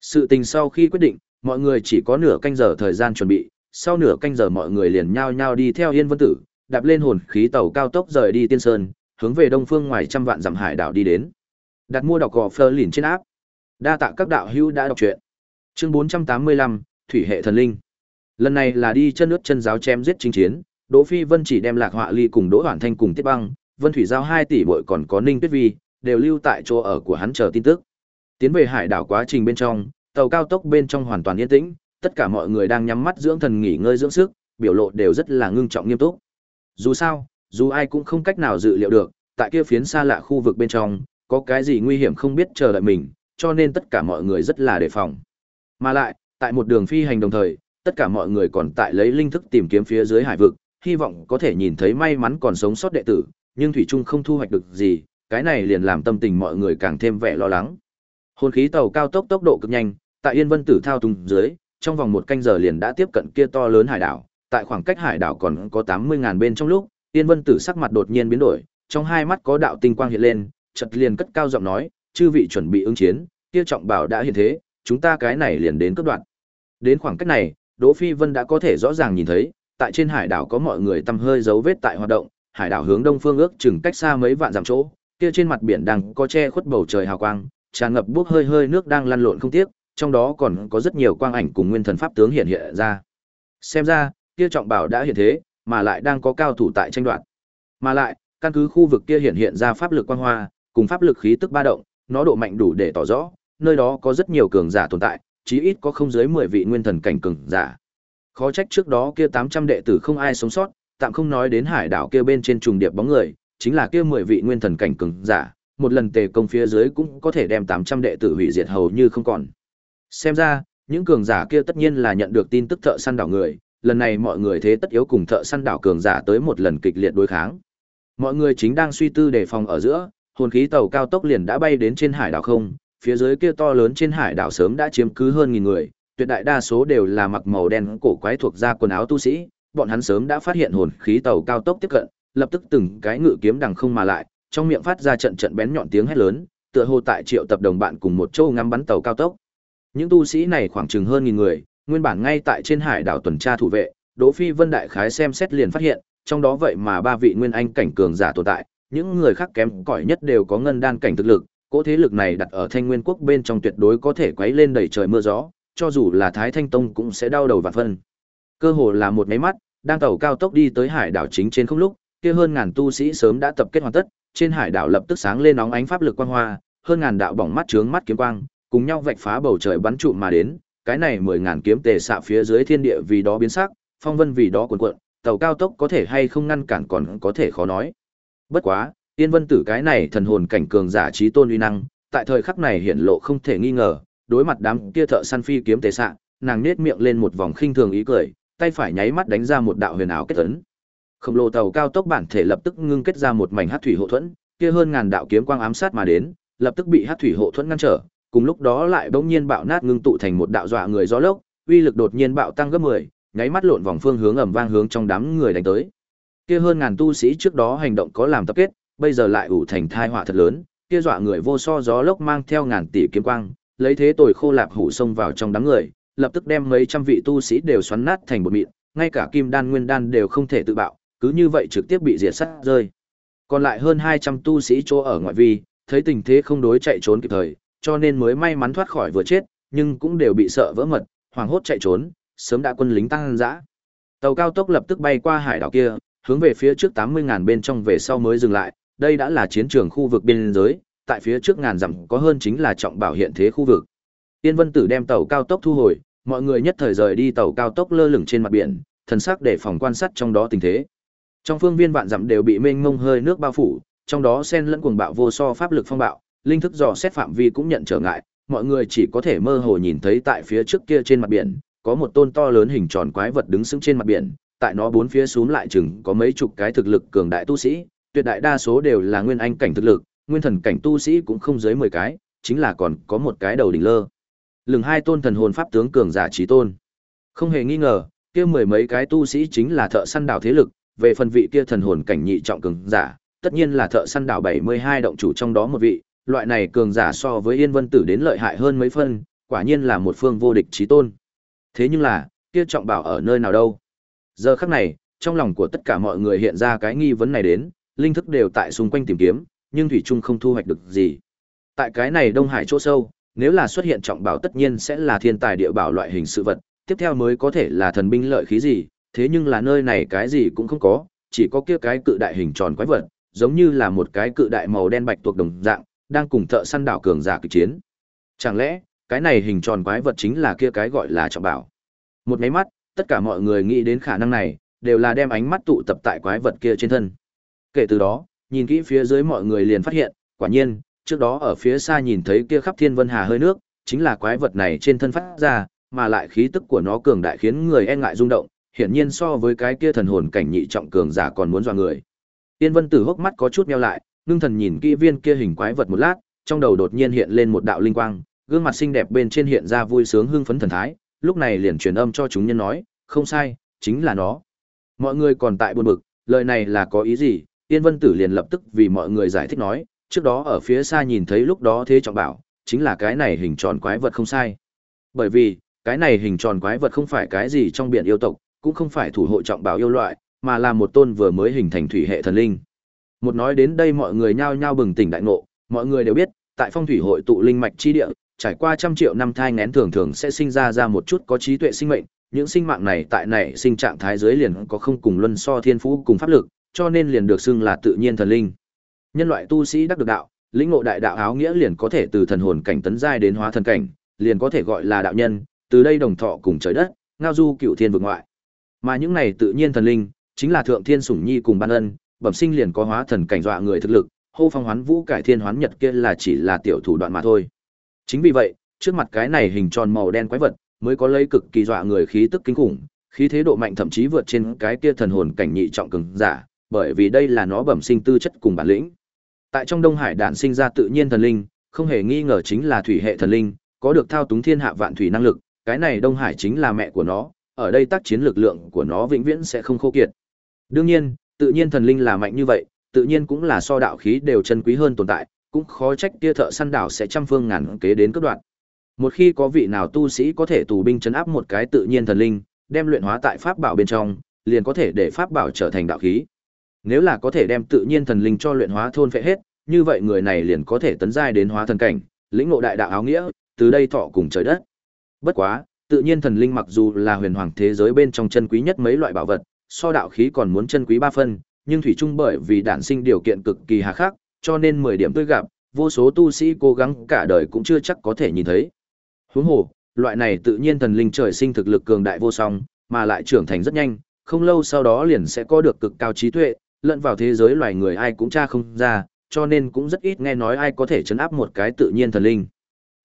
Sự tình sau khi quyết định, mọi người chỉ có nửa canh giờ thời gian chuẩn bị, sau nửa canh giờ mọi người liền nhao nhao đi theo Yên Vân Tử, đạp lên hồn khí tàu cao tốc rời đi Tiên Sơn, hướng về đông phương ngoài trăm vạn dặm hải đảo đi đến. Đặt mua đọc gò Fleur lìn trên áp. Đa tạ các đạo hữu đã đọc truyện. Chương 485, Thủy hệ thần linh. Lần này là đi chân nước chân giáo chém giết chính chiến, Đỗ Phi Vân chỉ đem Lạc Họa Ly cùng Đỗ Hoàn Thanh cùng Tiết Băng, Vân Thủy giao 2 tỷ muội còn có Ninh Tuyết Vi, đều lưu tại chỗ ở của hắn chờ tin tức. Tiến về hải đảo quá trình bên trong, tàu cao tốc bên trong hoàn toàn yên tĩnh, tất cả mọi người đang nhắm mắt dưỡng thần nghỉ ngơi dưỡng sức, biểu lộ đều rất là ngưng trọng nghiêm túc. Dù sao, dù ai cũng không cách nào dự liệu được, tại kia phiến xa lạ khu vực bên trong, có cái gì nguy hiểm không biết chờ đợi mình, cho nên tất cả mọi người rất là đề phòng. Mà lại, tại một đường phi hành đồng thời, tất cả mọi người còn tại lấy linh thức tìm kiếm phía dưới hải vực, hy vọng có thể nhìn thấy may mắn còn sống sót đệ tử, nhưng thủy trung không thu hoạch được gì, cái này liền làm tâm tình mọi người càng thêm vẻ lo lắng. Hồn khí tàu cao tốc tốc độ cực nhanh, tại Yên Vân Tử thao túng dưới, trong vòng một canh giờ liền đã tiếp cận kia to lớn hải đảo, tại khoảng cách hải đảo còn có 80.000 bên trong lúc, Tiên Vân Tử sắc mặt đột nhiên biến đổi, trong hai mắt có đạo tinh quang hiện lên, chợt liền cất cao giọng nói, "Chư vị chuẩn bị ứng chiến, kia trọng bảo đã hiện thế, chúng ta cái này liền đến cấp đoạn." Đến khoảng cách này, Đỗ Phi Vân đã có thể rõ ràng nhìn thấy, tại trên hải đảo có mọi người tăm hơi dấu vết tại hoạt động, hải đảo hướng đông phương ước chừng cách xa mấy vạn dặm chỗ, kia trên mặt biển đang có che khuất bầu trời hào quang, tràn ngập bốc hơi hơi nước đang lăn lộn không tiếc, trong đó còn có rất nhiều quang ảnh cùng nguyên thần pháp tướng hiện hiện ra. Xem ra, kia trọng bảo đã hiện thế, mà lại đang có cao thủ tại tranh đoạt. Mà lại, căn cứ khu vực kia hiện hiện ra pháp lực quang hoa, cùng pháp lực khí tức ba động, nó độ mạnh đủ để tỏ rõ, nơi đó có rất nhiều cường giả tồn tại, chí ít có không dưới 10 vị nguyên thần cảnh cường giả. Khó trách trước đó kia 800 đệ tử không ai sống sót, tạm không nói đến hải đảo kia bên trên trùng điệp bóng người, chính là kia 10 vị nguyên thần cảnh cường giả, một lần tề công phía dưới cũng có thể đem 800 đệ tử hủy diệt hầu như không còn. Xem ra, những cường giả kia tất nhiên là nhận được tin tức thợ săn đảo người, lần này mọi người thế tất yếu cùng thợ săn đảo cường giả tới một lần kịch liệt đối kháng. Mọi người chính đang suy tư đề phòng ở giữa, hồn khí tàu cao tốc liền đã bay đến trên hải đảo không, phía dưới kia to lớn trên hải đảo sớm đã chiếm cứ hơn nghìn người, tuyệt đại đa số đều là mặc màu đen cổ quái thuộc ra quần áo tu sĩ, bọn hắn sớm đã phát hiện hồn khí tàu cao tốc tiếp cận, lập tức từng cái ngự kiếm đằng không mà lại, trong miệng phát ra trận trận bén nhọn tiếng hét lớn, tựa hồ tại triệu tập đồng bạn cùng một chỗ ngắm bắn tàu cao tốc. Những tu sĩ này khoảng chừng hơn nghìn người, nguyên bản ngay tại trên hải đảo tuần tra thủ vệ, Đỗ Phi Vân đại khái xem xét liền phát hiện, trong đó vậy mà ba vị nguyên anh cảnh cường giả tồn tại, những người khác kém cỏi nhất đều có ngân đan cảnh thực lực, cỗ thế lực này đặt ở Thanh Nguyên quốc bên trong tuyệt đối có thể quấy lên đầy trời mưa gió, cho dù là Thái Thanh Tông cũng sẽ đau đầu và phân. Cơ hồ là một máy mắt, đang tàu cao tốc đi tới hải đảo chính trên không lúc, kia hơn ngàn tu sĩ sớm đã tập kết hoàn tất, trên hải đảo lập tức sáng lên nóng ánh pháp lực quang hoa, hơn ngàn đạo bỏng mắt trướng mắt kiếm quang, cùng nhau vạch phá bầu trời bắn trụ mà đến, cái này mười ngàn kiếm tề xạ phía dưới thiên địa vì đó biến sắc, phong vân vì đó cuồn cuộn, tàu cao tốc có thể hay không ngăn cản còn có thể khó nói. Bất quá, yên Vân Tử cái này thần hồn cảnh cường giả trí tôn uy năng, tại thời khắc này hiện lộ không thể nghi ngờ, đối mặt đám kia thợ săn phi kiếm tề xạ, nàng nhếch miệng lên một vòng khinh thường ý cười, tay phải nháy mắt đánh ra một đạo huyền ảo kết ấn. Khổng lồ tàu cao tốc bản thể lập tức ngưng kết ra một mảnh hắc thủy hộ thuẫn, kia hơn ngàn đạo kiếm quang ám sát mà đến, lập tức bị hắc thủy hộ thuẫn ngăn trở, cùng lúc đó lại bỗng nhiên bạo nát ngưng tụ thành một đạo dọa người gió lốc, uy lực đột nhiên bạo tăng gấp 10, nháy mắt lộn vòng phương hướng ầm vang hướng trong đám người đánh tới. Kia hơn ngàn tu sĩ trước đó hành động có làm tập kết, bây giờ lại ủ thành thai họa thật lớn, kia dọa người vô so gió lốc mang theo ngàn tỷ kiếm quang, lấy thế tồi khô lạp hủ xông vào trong đám người, lập tức đem mấy trăm vị tu sĩ đều xoắn nát thành bột mịn, ngay cả kim đan nguyên đan đều không thể tự bạo, cứ như vậy trực tiếp bị diệt sát rơi. Còn lại hơn 200 tu sĩ chỗ ở ngoại vi, thấy tình thế không đối chạy trốn kịp thời, cho nên mới may mắn thoát khỏi vừa chết, nhưng cũng đều bị sợ vỡ mật, hoảng hốt chạy trốn, sớm đã quân lính tăng dã. Tàu cao tốc lập tức bay qua hải đảo kia, hướng về phía trước 80.000 bên trong về sau mới dừng lại, đây đã là chiến trường khu vực biên giới, tại phía trước ngàn dặm có hơn chính là trọng bảo hiện thế khu vực. Tiên Vân Tử đem tàu cao tốc thu hồi, mọi người nhất thời rời đi tàu cao tốc lơ lửng trên mặt biển, thần sắc để phòng quan sát trong đó tình thế. Trong phương viên vạn dặm đều bị mênh mông hơi nước bao phủ, trong đó xen lẫn cuồng bạo vô so pháp lực phong bạo, linh thức dò xét phạm vi cũng nhận trở ngại, mọi người chỉ có thể mơ hồ nhìn thấy tại phía trước kia trên mặt biển, có một tôn to lớn hình tròn quái vật đứng sững trên mặt biển, tại nó bốn phía xuống lại chừng có mấy chục cái thực lực cường đại tu sĩ, tuyệt đại đa số đều là nguyên anh cảnh thực lực, nguyên thần cảnh tu sĩ cũng không dưới 10 cái, chính là còn có một cái đầu đỉnh lơ. Lừng hai tôn thần hồn pháp tướng cường giả trí tôn. Không hề nghi ngờ, kia mười mấy cái tu sĩ chính là thợ săn đảo thế lực, về phần vị kia thần hồn cảnh nhị trọng cường giả, tất nhiên là thợ săn đảo 72 động chủ trong đó một vị, loại này cường giả so với Yên Vân Tử đến lợi hại hơn mấy phân, quả nhiên là một phương vô địch chí tôn. Thế nhưng là, kia trọng bảo ở nơi nào đâu? Giờ khắc này, trong lòng của tất cả mọi người hiện ra cái nghi vấn này đến, linh thức đều tại xung quanh tìm kiếm, nhưng thủy chung không thu hoạch được gì. Tại cái này Đông Hải chỗ sâu, nếu là xuất hiện trọng bảo tất nhiên sẽ là thiên tài địa bảo loại hình sự vật, tiếp theo mới có thể là thần binh lợi khí gì, thế nhưng là nơi này cái gì cũng không có, chỉ có kia cái cự đại hình tròn quái vật, giống như là một cái cự đại màu đen bạch tuộc đồng dạng, đang cùng thợ săn đảo cường giả kịch chiến. Chẳng lẽ, cái này hình tròn quái vật chính là kia cái gọi là trọng bảo? Một máy mắt, tất cả mọi người nghĩ đến khả năng này, đều là đem ánh mắt tụ tập tại quái vật kia trên thân. Kể từ đó, nhìn kỹ phía dưới mọi người liền phát hiện, quả nhiên, trước đó ở phía xa nhìn thấy kia khắp thiên vân hà hơi nước, chính là quái vật này trên thân phát ra, mà lại khí tức của nó cường đại khiến người e ngại rung động, hiển nhiên so với cái kia thần hồn cảnh nhị trọng cường giả còn muốn dọa người. Tiên Vân Tử hốc mắt có chút nheo lại, ngưng thần nhìn kỹ viên kia hình quái vật một lát, trong đầu đột nhiên hiện lên một đạo linh quang, gương mặt xinh đẹp bên trên hiện ra vui sướng hưng phấn thần thái, lúc này liền truyền âm cho chúng nhân nói, không sai, chính là nó. Mọi người còn tại buồn bực, lời này là có ý gì? yên Vân Tử liền lập tức vì mọi người giải thích nói, trước đó ở phía xa nhìn thấy lúc đó thế trọng bảo, chính là cái này hình tròn quái vật không sai. Bởi vì, cái này hình tròn quái vật không phải cái gì trong biển yêu tộc, cũng không phải thủ hộ trọng bảo yêu loại, mà là một tôn vừa mới hình thành thủy hệ thần linh. Một nói đến đây mọi người nhao nhao bừng tỉnh đại ngộ, mọi người đều biết, tại phong thủy hội tụ linh mạch chi địa, trải qua trăm triệu năm thai ngén thường thường sẽ sinh ra ra một chút có trí tuệ sinh mệnh, những sinh mạng này tại này sinh trạng thái dưới liền có không cùng luân so thiên phú cùng pháp lực, cho nên liền được xưng là tự nhiên thần linh. Nhân loại tu sĩ đắc được đạo, lĩnh ngộ đại đạo áo nghĩa liền có thể từ thần hồn cảnh tấn giai đến hóa thần cảnh, liền có thể gọi là đạo nhân, từ đây đồng thọ cùng trời đất, ngao du cựu thiên vực ngoại. Mà những này tự nhiên thần linh, chính là thượng thiên sủng nhi cùng ban ân, bẩm sinh liền có hóa thần cảnh dọa người thực lực, hô phong hoán vũ cải thiên hoán nhật kia là chỉ là tiểu thủ đoạn mà thôi. Chính vì vậy, trước mặt cái này hình tròn màu đen quái vật, mới có lấy cực kỳ dọa người khí tức kinh khủng, khí thế độ mạnh thậm chí vượt trên cái kia thần hồn cảnh nhị trọng cường giả, bởi vì đây là nó bẩm sinh tư chất cùng bản lĩnh. Tại trong Đông Hải đản sinh ra tự nhiên thần linh, không hề nghi ngờ chính là thủy hệ thần linh, có được thao túng thiên hạ vạn thủy năng lực, cái này Đông Hải chính là mẹ của nó, ở đây tác chiến lực lượng của nó vĩnh viễn sẽ không khô kiệt. Đương nhiên, tự nhiên thần linh là mạnh như vậy, tự nhiên cũng là so đạo khí đều chân quý hơn tồn tại, cũng khó trách kia thợ săn đảo sẽ trăm phương ngàn kế đến cấp đoạn. Một khi có vị nào tu sĩ có thể tù binh chấn áp một cái tự nhiên thần linh, đem luyện hóa tại pháp bảo bên trong, liền có thể để pháp bảo trở thành đạo khí. Nếu là có thể đem tự nhiên thần linh cho luyện hóa thôn phệ hết, như vậy người này liền có thể tấn giai đến hóa thần cảnh, lĩnh ngộ đại đạo áo nghĩa, từ đây thọ cùng trời đất. Bất quá, tự nhiên thần linh mặc dù là huyền hoàng thế giới bên trong chân quý nhất mấy loại bảo vật, so đạo khí còn muốn chân quý ba phân, nhưng thủy chung bởi vì đản sinh điều kiện cực kỳ hà khắc, cho nên 10 điểm tươi gặp, vô số tu sĩ cố gắng cả đời cũng chưa chắc có thể nhìn thấy. Huống hồ, loại này tự nhiên thần linh trời sinh thực lực cường đại vô song, mà lại trưởng thành rất nhanh, không lâu sau đó liền sẽ có được cực cao trí tuệ, lẫn vào thế giới loài người ai cũng tra không ra, cho nên cũng rất ít nghe nói ai có thể chấn áp một cái tự nhiên thần linh.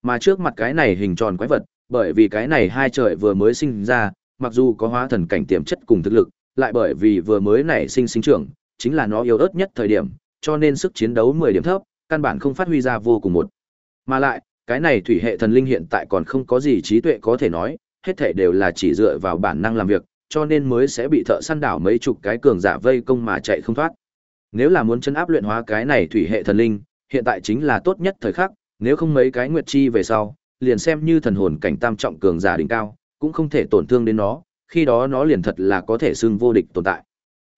Mà trước mặt cái này hình tròn quái vật, bởi vì cái này hai trời vừa mới sinh ra, mặc dù có hóa thần cảnh tiềm chất cùng thực lực, lại bởi vì vừa mới nảy sinh sinh trưởng, chính là nó yếu ớt nhất thời điểm, cho nên sức chiến đấu 10 điểm thấp, căn bản không phát huy ra vô cùng một. Mà lại, cái này thủy hệ thần linh hiện tại còn không có gì trí tuệ có thể nói, hết thảy đều là chỉ dựa vào bản năng làm việc, cho nên mới sẽ bị thợ săn đảo mấy chục cái cường giả vây công mà chạy không thoát. Nếu là muốn chấn áp luyện hóa cái này thủy hệ thần linh, hiện tại chính là tốt nhất thời khắc, nếu không mấy cái nguyệt chi về sau, liền xem như thần hồn cảnh tam trọng cường giả đỉnh cao, cũng không thể tổn thương đến nó, khi đó nó liền thật là có thể xưng vô địch tồn tại.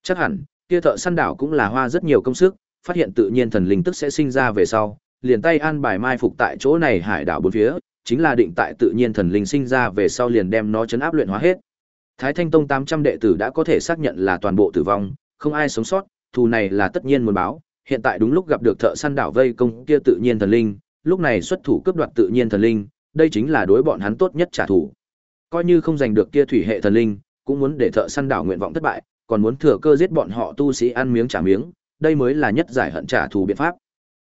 Chắc hẳn, kia thợ săn đảo cũng là hoa rất nhiều công sức, phát hiện tự nhiên thần linh tức sẽ sinh ra về sau, liền tay an bài mai phục tại chỗ này hải đảo bốn phía, chính là định tại tự nhiên thần linh sinh ra về sau liền đem nó chấn áp luyện hóa hết. Thái Thanh Tông 800 đệ tử đã có thể xác nhận là toàn bộ tử vong, không ai sống sót, thù này là tất nhiên muốn báo, hiện tại đúng lúc gặp được thợ săn đảo vây công kia tự nhiên thần linh, lúc này xuất thủ cướp đoạt tự nhiên thần linh, đây chính là đối bọn hắn tốt nhất trả thù. Coi như không giành được kia thủy hệ thần linh, cũng muốn để thợ săn đảo nguyện vọng thất bại, còn muốn thừa cơ giết bọn họ tu sĩ ăn miếng trả miếng, đây mới là nhất giải hận trả thù biện pháp.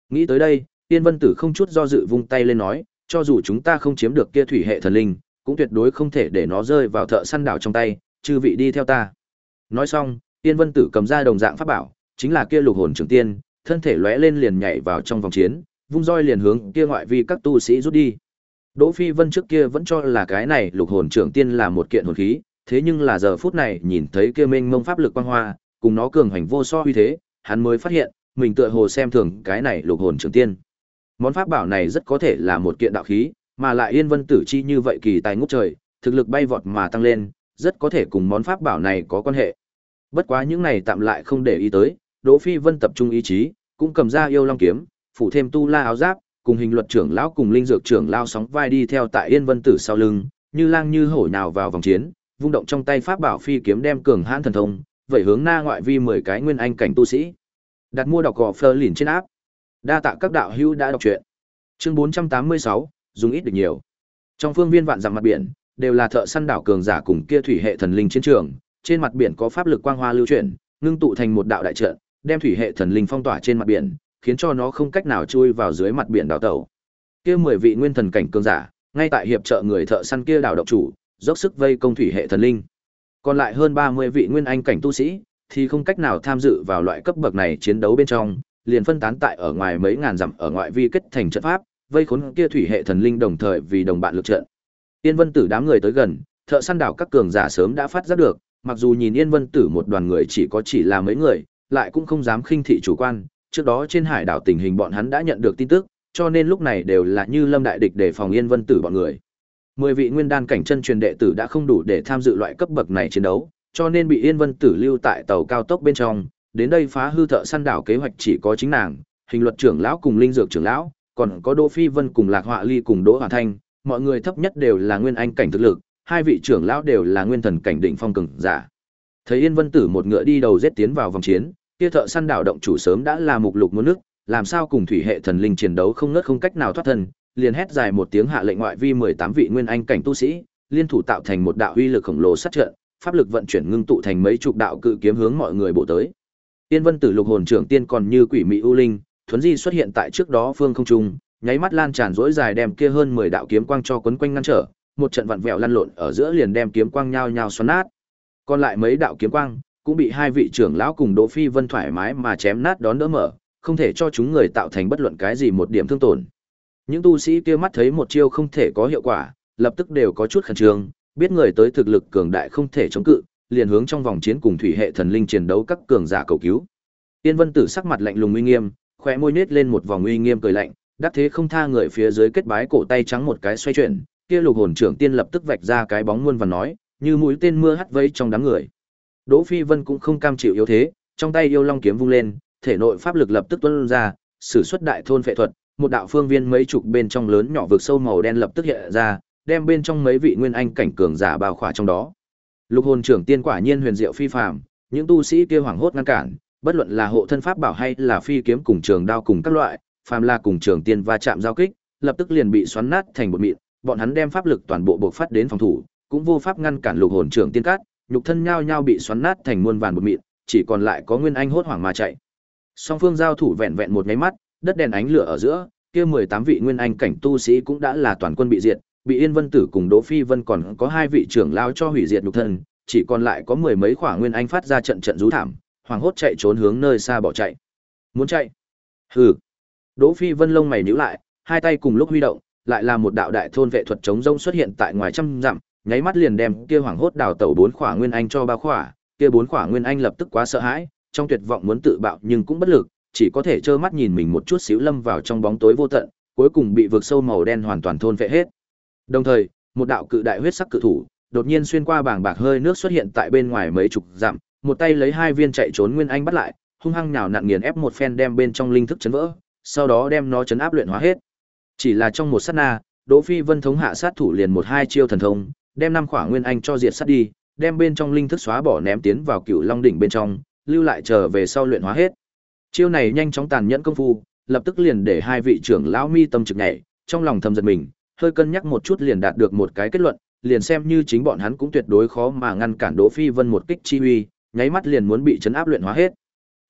Nghĩ tới đây, Tiên Vân Tử không chút do dự vung tay lên nói, cho dù chúng ta không chiếm được kia thủy hệ thần linh, cũng tuyệt đối không thể để nó rơi vào thợ săn đảo trong tay, chư vị đi theo ta. Nói xong, Tiên Vân Tử cầm ra đồng dạng pháp bảo, chính là kia lục hồn trưởng tiên, thân thể lóe lên liền nhảy vào trong vòng chiến, vung roi liền hướng kia ngoại vi các tu sĩ rút đi. Đỗ Phi Vân trước kia vẫn cho là cái này lục hồn trưởng tiên là một kiện hồn khí, thế nhưng là giờ phút này nhìn thấy kia mênh mông pháp lực quang hoa, cùng nó cường hành vô so uy thế, hắn mới phát hiện, mình tựa hồ xem thường cái này lục hồn trưởng tiên. Món pháp bảo này rất có thể là một kiện đạo khí, mà lại Yên Vân Tử chi như vậy kỳ tài ngút trời, thực lực bay vọt mà tăng lên, rất có thể cùng món pháp bảo này có quan hệ. Bất quá những này tạm lại không để ý tới, Đỗ Phi Vân tập trung ý chí, cũng cầm ra yêu long kiếm, phủ thêm tu la áo giáp, cùng hình luật trưởng lão cùng linh dược trưởng lao sóng vai đi theo tại Yên Vân Tử sau lưng, như lang như hổ nhào vào vòng chiến, vung động trong tay pháp bảo phi kiếm đem cường hãn thần thông, vậy hướng na ngoại vi 10 cái nguyên anh cảnh tu sĩ. Đặt mua đọc gò Fleur lìn trên áp. Đa tạ các đạo hữu đã đọc truyện. Chương 486, dùng ít được nhiều. Trong phương viên vạn dặm mặt biển, đều là thợ săn đảo cường giả cùng kia thủy hệ thần linh chiến trường, trên mặt biển có pháp lực quang hoa lưu chuyển, ngưng tụ thành một đạo đại trận, đem thủy hệ thần linh phong tỏa trên mặt biển, khiến cho nó không cách nào chui vào dưới mặt biển đảo tàu. Kia mười vị nguyên thần cảnh cường giả, ngay tại hiệp trợ người thợ săn kia đảo độc chủ, dốc sức vây công thủy hệ thần linh. Còn lại hơn 30 vị nguyên anh cảnh tu sĩ thì không cách nào tham dự vào loại cấp bậc này chiến đấu bên trong, liền phân tán tại ở ngoài mấy ngàn dặm ở ngoại vi kết thành trận pháp, vây khốn kia thủy hệ thần linh đồng thời vì đồng bạn lực trận. Yên Vân Tử đám người tới gần, thợ săn đảo các cường giả sớm đã phát giác được, mặc dù nhìn Yên Vân Tử một đoàn người chỉ có chỉ là mấy người, lại cũng không dám khinh thị chủ quan, trước đó trên hải đảo tình hình bọn hắn đã nhận được tin tức, cho nên lúc này đều là như lâm đại địch để phòng Yên Vân Tử bọn người. Mười vị nguyên đan cảnh chân truyền đệ tử đã không đủ để tham dự loại cấp bậc này chiến đấu, cho nên bị Yên Vân Tử lưu tại tàu cao tốc bên trong, đến đây phá hư thợ săn đảo kế hoạch chỉ có chính nàng, hình luật trưởng lão cùng linh dược trưởng lão, còn có Đỗ Phi Vân cùng Lạc Họa Ly cùng Đỗ Hoàn Thanh, mọi người thấp nhất đều là nguyên anh cảnh thực lực, hai vị trưởng lão đều là nguyên thần cảnh đỉnh phong cường giả. Thấy Yên Vân Tử một ngựa đi đầu giết tiến vào vòng chiến, kia thợ săn đảo động chủ sớm đã là mục lục muốn nước, làm sao cùng thủy hệ thần linh chiến đấu không ngớt không cách nào thoát thân, liền hét dài một tiếng hạ lệnh ngoại vi 18 vị nguyên anh cảnh tu sĩ, liên thủ tạo thành một đạo uy lực khổng lồ sát trận, pháp lực vận chuyển ngưng tụ thành mấy chục đạo cự kiếm hướng mọi người bổ tới. Tiên Vân Tử Lục Hồn Trưởng Tiên còn như quỷ mị u linh, thuấn di xuất hiện tại trước đó phương không trung, nháy mắt lan tràn rỗi dài đem kia hơn 10 đạo kiếm quang cho quấn quanh ngăn trở, một trận vặn vẹo lăn lộn ở giữa liền đem kiếm quang nhao nhao xoắn nát. Còn lại mấy đạo kiếm quang cũng bị hai vị trưởng lão cùng Đỗ Phi Vân thoải mái mà chém nát đón đỡ mở, không thể cho chúng người tạo thành bất luận cái gì một điểm thương tổn. Những tu sĩ kia mắt thấy một chiêu không thể có hiệu quả, lập tức đều có chút khẩn trương, biết người tới thực lực cường đại không thể chống cự, liền hướng trong vòng chiến cùng thủy hệ thần linh chiến đấu các cường giả cầu cứu. Tiên Vân Tử sắc mặt lạnh lùng uy nghiêm, khóe môi nhếch lên một vòng uy nghiêm cười lạnh, đắc thế không tha người phía dưới kết bái cổ tay trắng một cái xoay chuyển, kia lục hồn trưởng tiên lập tức vạch ra cái bóng muôn và nói, như mũi tên mưa hắt vây trong đám người. Đỗ Phi Vân cũng không cam chịu yếu thế, trong tay yêu long kiếm vung lên, thể nội pháp lực lập tức tuôn ra, sử xuất đại thôn phệ thuật, một đạo phương viên mấy chục bên trong lớn nhỏ vực sâu màu đen lập tức hiện ra, đem bên trong mấy vị nguyên anh cảnh cường giả bao khỏa trong đó. Lục hồn trưởng tiên quả nhiên huyền diệu phi phàm, những tu sĩ kia hoảng hốt ngăn cản, bất luận là hộ thân pháp bảo hay là phi kiếm cùng trường đao cùng các loại, phàm là cùng trường tiên va chạm giao kích, lập tức liền bị xoắn nát thành bột mịn, bọn hắn đem pháp lực toàn bộ bộc phát đến phòng thủ, cũng vô pháp ngăn cản lục hồn trưởng tiên cát, nhục thân nhao nhao bị xoắn nát thành muôn vàn bột mịn, chỉ còn lại có Nguyên Anh hốt hoảng mà chạy. Song phương giao thủ vẹn vẹn một mấy mắt, đất đèn ánh lửa ở giữa, kia 18 vị Nguyên Anh cảnh tu sĩ cũng đã là toàn quân bị diệt, bị Yên Vân Tử cùng Đỗ Phi Vân còn có hai vị trưởng lao cho hủy diệt nhục thân, chỉ còn lại có mười mấy khỏa Nguyên Anh phát ra trận trận rú thảm, hoàng hốt chạy trốn hướng nơi xa bỏ chạy. Muốn chạy? Hừ. Đỗ Phi Vân lông mày nhíu lại, hai tay cùng lúc huy động, lại là một đạo đại thôn vệ thuật chống rông xuất hiện tại ngoài trăm dặm, nháy mắt liền đem kia hoàng hốt đào tẩu bốn khỏa nguyên anh cho ba khỏa, kia bốn khỏa nguyên anh lập tức quá sợ hãi, trong tuyệt vọng muốn tự bạo nhưng cũng bất lực, chỉ có thể trơ mắt nhìn mình một chút xíu lâm vào trong bóng tối vô tận, cuối cùng bị vực sâu màu đen hoàn toàn thôn vệ hết. Đồng thời, một đạo cự đại huyết sắc cự thủ, đột nhiên xuyên qua bảng bạc hơi nước xuất hiện tại bên ngoài mấy chục dặm, một tay lấy hai viên chạy trốn nguyên anh bắt lại, hung hăng nhào nặn nghiền ép một phen đem bên trong linh thức chấn vỡ, sau đó đem nó chấn áp luyện hóa hết. Chỉ là trong một sát na, Đỗ Phi Vân thống hạ sát thủ liền một hai chiêu thần thông, đem năm khỏa nguyên anh cho diệt sát đi, đem bên trong linh thức xóa bỏ ném tiến vào Cựu Long đỉnh bên trong, lưu lại chờ về sau luyện hóa hết. Chiêu này nhanh chóng tàn nhẫn công phu, lập tức liền để hai vị trưởng lão mi tâm trực nhảy, trong lòng thầm giật mình, hơi cân nhắc một chút liền đạt được một cái kết luận, liền xem như chính bọn hắn cũng tuyệt đối khó mà ngăn cản Đỗ Phi Vân một kích chi uy, nháy mắt liền muốn bị chấn áp luyện hóa hết.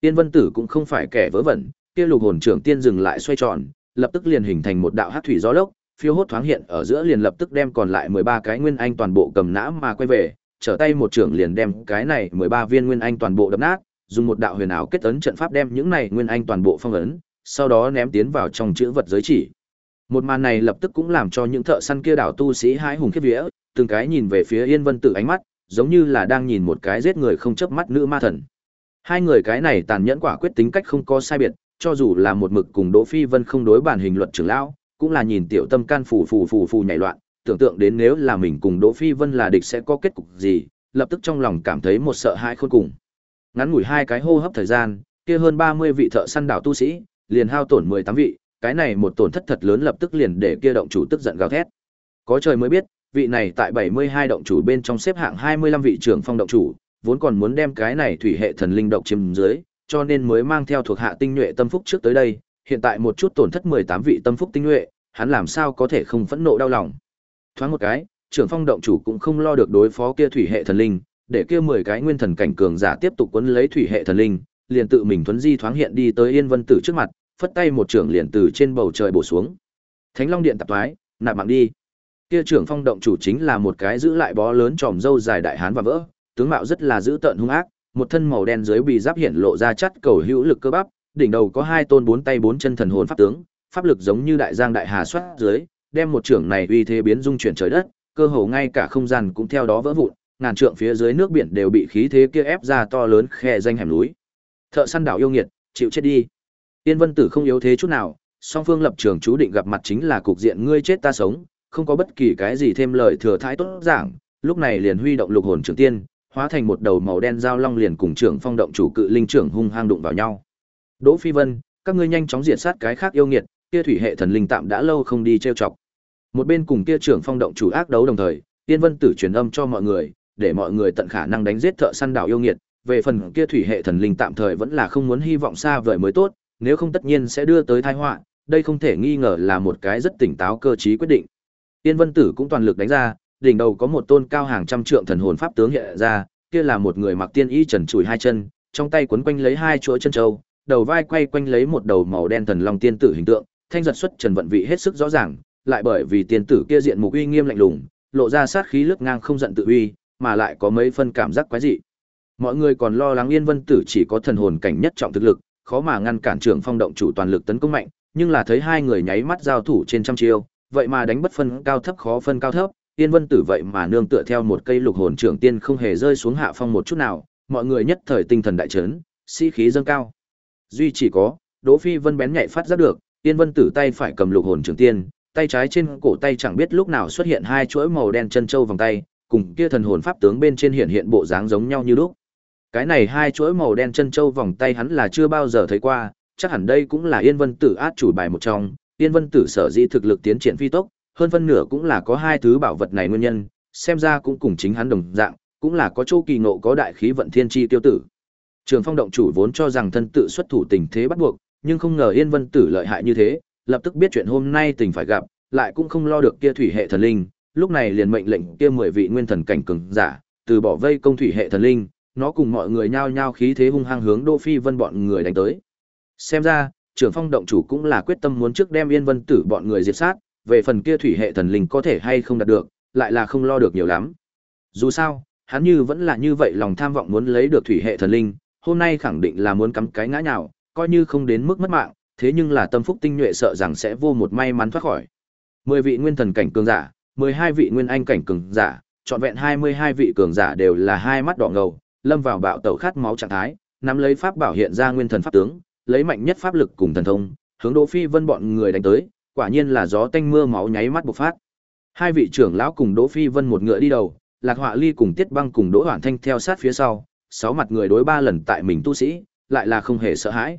Tiên Vân Tử cũng không phải kẻ vớ vẩn, kia lục hồn trưởng tiên dừng lại xoay tròn, lập tức liền hình thành một đạo hắc thủy gió lốc, phiêu hốt thoáng hiện ở giữa liền lập tức đem còn lại 13 cái nguyên anh toàn bộ cầm nã mà quay về, trở tay một trưởng liền đem cái này 13 viên nguyên anh toàn bộ đập nát, dùng một đạo huyền ảo kết ấn trận pháp đem những này nguyên anh toàn bộ phong ấn, sau đó ném tiến vào trong chữ vật giới chỉ. Một màn này lập tức cũng làm cho những thợ săn kia đảo tu sĩ hãi hùng khiếp vía, từng cái nhìn về phía Yên Vân Tử ánh mắt, giống như là đang nhìn một cái giết người không chớp mắt nữ ma thần. Hai người cái này tàn nhẫn quả quyết tính cách không có sai biệt, cho dù là một mực cùng Đỗ Phi Vân không đối bản hình luật trưởng lão, cũng là nhìn tiểu tâm can phù phù phù phù nhảy loạn, tưởng tượng đến nếu là mình cùng Đỗ Phi Vân là địch sẽ có kết cục gì, lập tức trong lòng cảm thấy một sợ hãi khôn cùng. Ngắn ngủi hai cái hô hấp thời gian, kia hơn 30 vị thợ săn đảo tu sĩ, liền hao tổn 18 vị, cái này một tổn thất thật lớn lập tức liền để kia động chủ tức giận gào thét. Có trời mới biết, vị này tại 72 động chủ bên trong xếp hạng 25 vị trưởng phong động chủ, vốn còn muốn đem cái này thủy hệ thần linh độc chiếm dưới, cho nên mới mang theo thuộc hạ tinh nhuệ tâm phúc trước tới đây, hiện tại một chút tổn thất 18 vị tâm phúc tinh nhuệ, hắn làm sao có thể không phẫn nộ đau lòng. Thoáng một cái, trưởng phong động chủ cũng không lo được đối phó kia thủy hệ thần linh, để kia 10 cái nguyên thần cảnh cường giả tiếp tục quấn lấy thủy hệ thần linh, liền tự mình thuấn di thoáng hiện đi tới Yên Vân Tử trước mặt, phất tay một trưởng liền từ trên bầu trời bổ xuống. Thánh Long Điện tập toái, nạp mạng đi. Kia trưởng phong động chủ chính là một cái giữ lại bó lớn tròm râu dài đại hán và vỡ, tướng mạo rất là dữ tợn hung ác, một thân màu đen dưới bị giáp hiện lộ ra chất cầu hữu lực cơ bắp, đỉnh đầu có hai tôn bốn tay bốn chân thần hồn pháp tướng, pháp lực giống như đại giang đại hà xoát dưới, đem một trưởng này uy thế biến dung chuyển trời đất, cơ hồ ngay cả không gian cũng theo đó vỡ vụn, ngàn trượng phía dưới nước biển đều bị khí thế kia ép ra to lớn khe danh hẻm núi. Thợ săn đảo yêu nghiệt, chịu chết đi. Tiên Vân Tử không yếu thế chút nào, song phương lập trường chú định gặp mặt chính là cục diện ngươi chết ta sống, không có bất kỳ cái gì thêm lời thừa thái tốt giảng, lúc này liền huy động lục hồn trưởng tiên, hóa thành một đầu màu đen dao long liền cùng trưởng phong động chủ cự linh trưởng hung hăng đụng vào nhau. Đỗ Phi Vân, các ngươi nhanh chóng diệt sát cái khác yêu nghiệt, kia thủy hệ thần linh tạm đã lâu không đi trêu chọc. Một bên cùng kia trưởng phong động chủ ác đấu đồng thời, Tiên Vân Tử truyền âm cho mọi người, để mọi người tận khả năng đánh giết thợ săn đảo yêu nghiệt, về phần kia thủy hệ thần linh tạm thời vẫn là không muốn hy vọng xa vời mới tốt, nếu không tất nhiên sẽ đưa tới tai họa, đây không thể nghi ngờ là một cái rất tỉnh táo cơ trí quyết định. Tiên Vân Tử cũng toàn lực đánh ra, đỉnh đầu có một tôn cao hàng trăm trượng thần hồn pháp tướng hiện ra, kia là một người mặc tiên y trần trụi hai chân, trong tay quấn quanh lấy hai chuỗi chân châu, đầu vai quay quanh lấy một đầu màu đen thần long tiên tử hình tượng, thanh giật xuất trần vận vị hết sức rõ ràng, lại bởi vì tiên tử kia diện mục uy nghiêm lạnh lùng, lộ ra sát khí lướt ngang không giận tự uy, mà lại có mấy phân cảm giác quái dị. Mọi người còn lo lắng Yên Vân Tử chỉ có thần hồn cảnh nhất trọng thực lực, khó mà ngăn cản trưởng phong động chủ toàn lực tấn công mạnh, nhưng là thấy hai người nháy mắt giao thủ trên trăm chiêu, vậy mà đánh bất phân cao thấp khó phân cao thấp, Yên Vân Tử vậy mà nương tựa theo một cây lục hồn trưởng tiên không hề rơi xuống hạ phong một chút nào, mọi người nhất thời tinh thần đại chấn, sĩ khí dâng cao. Duy chỉ có, Đỗ Phi Vân bén nhạy phát giác được, Yên Vân Tử tay phải cầm lục hồn trưởng tiên, tay trái trên cổ tay chẳng biết lúc nào xuất hiện hai chuỗi màu đen chân châu vòng tay, cùng kia thần hồn pháp tướng bên trên hiện hiện bộ dáng giống nhau như lúc. Cái này hai chuỗi màu đen chân châu vòng tay hắn là chưa bao giờ thấy qua, chắc hẳn đây cũng là Yên Vân Tử át chủ bài một trong, Yên Vân Tử sở dĩ thực lực tiến triển phi tốc, hơn phân nửa cũng là có hai thứ bảo vật này nguyên nhân, xem ra cũng cùng chính hắn đồng dạng, cũng là có chỗ kỳ ngộ có đại khí vận thiên chi tiêu tử. Trường Phong động chủ vốn cho rằng thân tự xuất thủ tình thế bắt buộc, nhưng không ngờ Yên Vân Tử lợi hại như thế, lập tức biết chuyện hôm nay tình phải gặp, lại cũng không lo được kia thủy hệ thần linh, lúc này liền mệnh lệnh kia mười vị nguyên thần cảnh cường giả, từ bỏ vây công thủy hệ thần linh, nó cùng mọi người nhao nhao khí thế hung hăng hướng Đỗ Phi Vân bọn người đánh tới. Xem ra, trưởng phong động chủ cũng là quyết tâm muốn trước đem Yên Vân Tử bọn người diệt sát, về phần kia thủy hệ thần linh có thể hay không đạt được, lại là không lo được nhiều lắm. Dù sao, hắn như vẫn là như vậy lòng tham vọng muốn lấy được thủy hệ thần linh, hôm nay khẳng định là muốn cắm cái ngã nhào, coi như không đến mức mất mạng, thế nhưng là tâm phúc tinh nhuệ sợ rằng sẽ vô một may mắn thoát khỏi. Mười vị nguyên thần cảnh cường giả, mười hai vị nguyên anh cảnh cường giả, trọn vẹn hai mươi hai vị cường giả đều là hai mắt đỏ ngầu, lâm vào bạo tẩu khát máu trạng thái, nắm lấy pháp bảo hiện ra nguyên thần pháp tướng, lấy mạnh nhất pháp lực cùng thần thông, hướng Đỗ Phi Vân bọn người đánh tới, quả nhiên là gió tanh mưa máu nháy mắt bộc phát. Hai vị trưởng lão cùng Đỗ Phi Vân một ngựa đi đầu, Lạc Họa Ly cùng Tiết Băng cùng Đỗ Hoản Thanh theo sát phía sau, sáu mặt người đối ba lần tại mình tu sĩ, lại là không hề sợ hãi.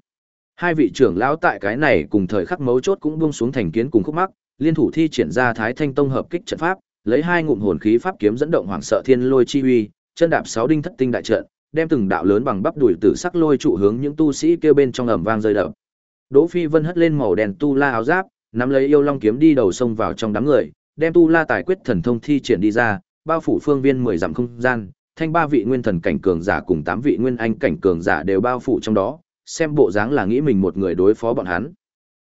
Hai vị trưởng lão tại cái này cùng thời khắc mấu chốt cũng buông xuống thành kiến cùng khúc mắc, liên thủ thi triển ra Thái Thanh Tông hợp kích trận pháp, lấy hai ngụm hồn khí pháp kiếm dẫn động hoàng sợ thiên lôi chi uy, chân đạp sáu đinh thất tinh đại trận, đem từng đạo lớn bằng bắp đùi tử sắc lôi trụ hướng những tu sĩ kia bên trong ầm vang rơi đập. Đỗ Phi Vân hất lên màu đèn tu la áo giáp, nắm lấy yêu long kiếm đi đầu sông vào trong đám người, đem tu la tài quyết thần thông thi triển đi ra, bao phủ phương viên mười dặm không gian, thanh ba vị nguyên thần cảnh cường giả cùng tám vị nguyên anh cảnh cường giả đều bao phủ trong đó, xem bộ dáng là nghĩ mình một người đối phó bọn hắn.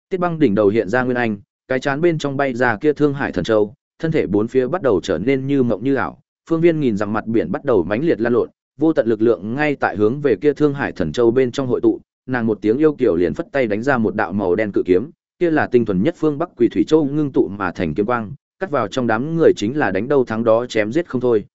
Tiết Băng đỉnh đầu hiện ra nguyên anh, cái chán bên trong bay ra kia thương hải thần châu, thân thể bốn phía bắt đầu trở nên như mộng như ảo, phương viên nhìn rằng mặt biển bắt đầu mãnh liệt lan lộn, vô tận lực lượng ngay tại hướng về kia thương hải thần châu bên trong hội tụ, nàng một tiếng yêu kiều liền phất tay đánh ra một đạo màu đen cự kiếm, kia là tinh thuần nhất phương Bắc Quỷ Thủy Châu ngưng tụ mà thành kiếm quang, cắt vào trong đám người chính là đánh đâu thắng đó chém giết không thôi.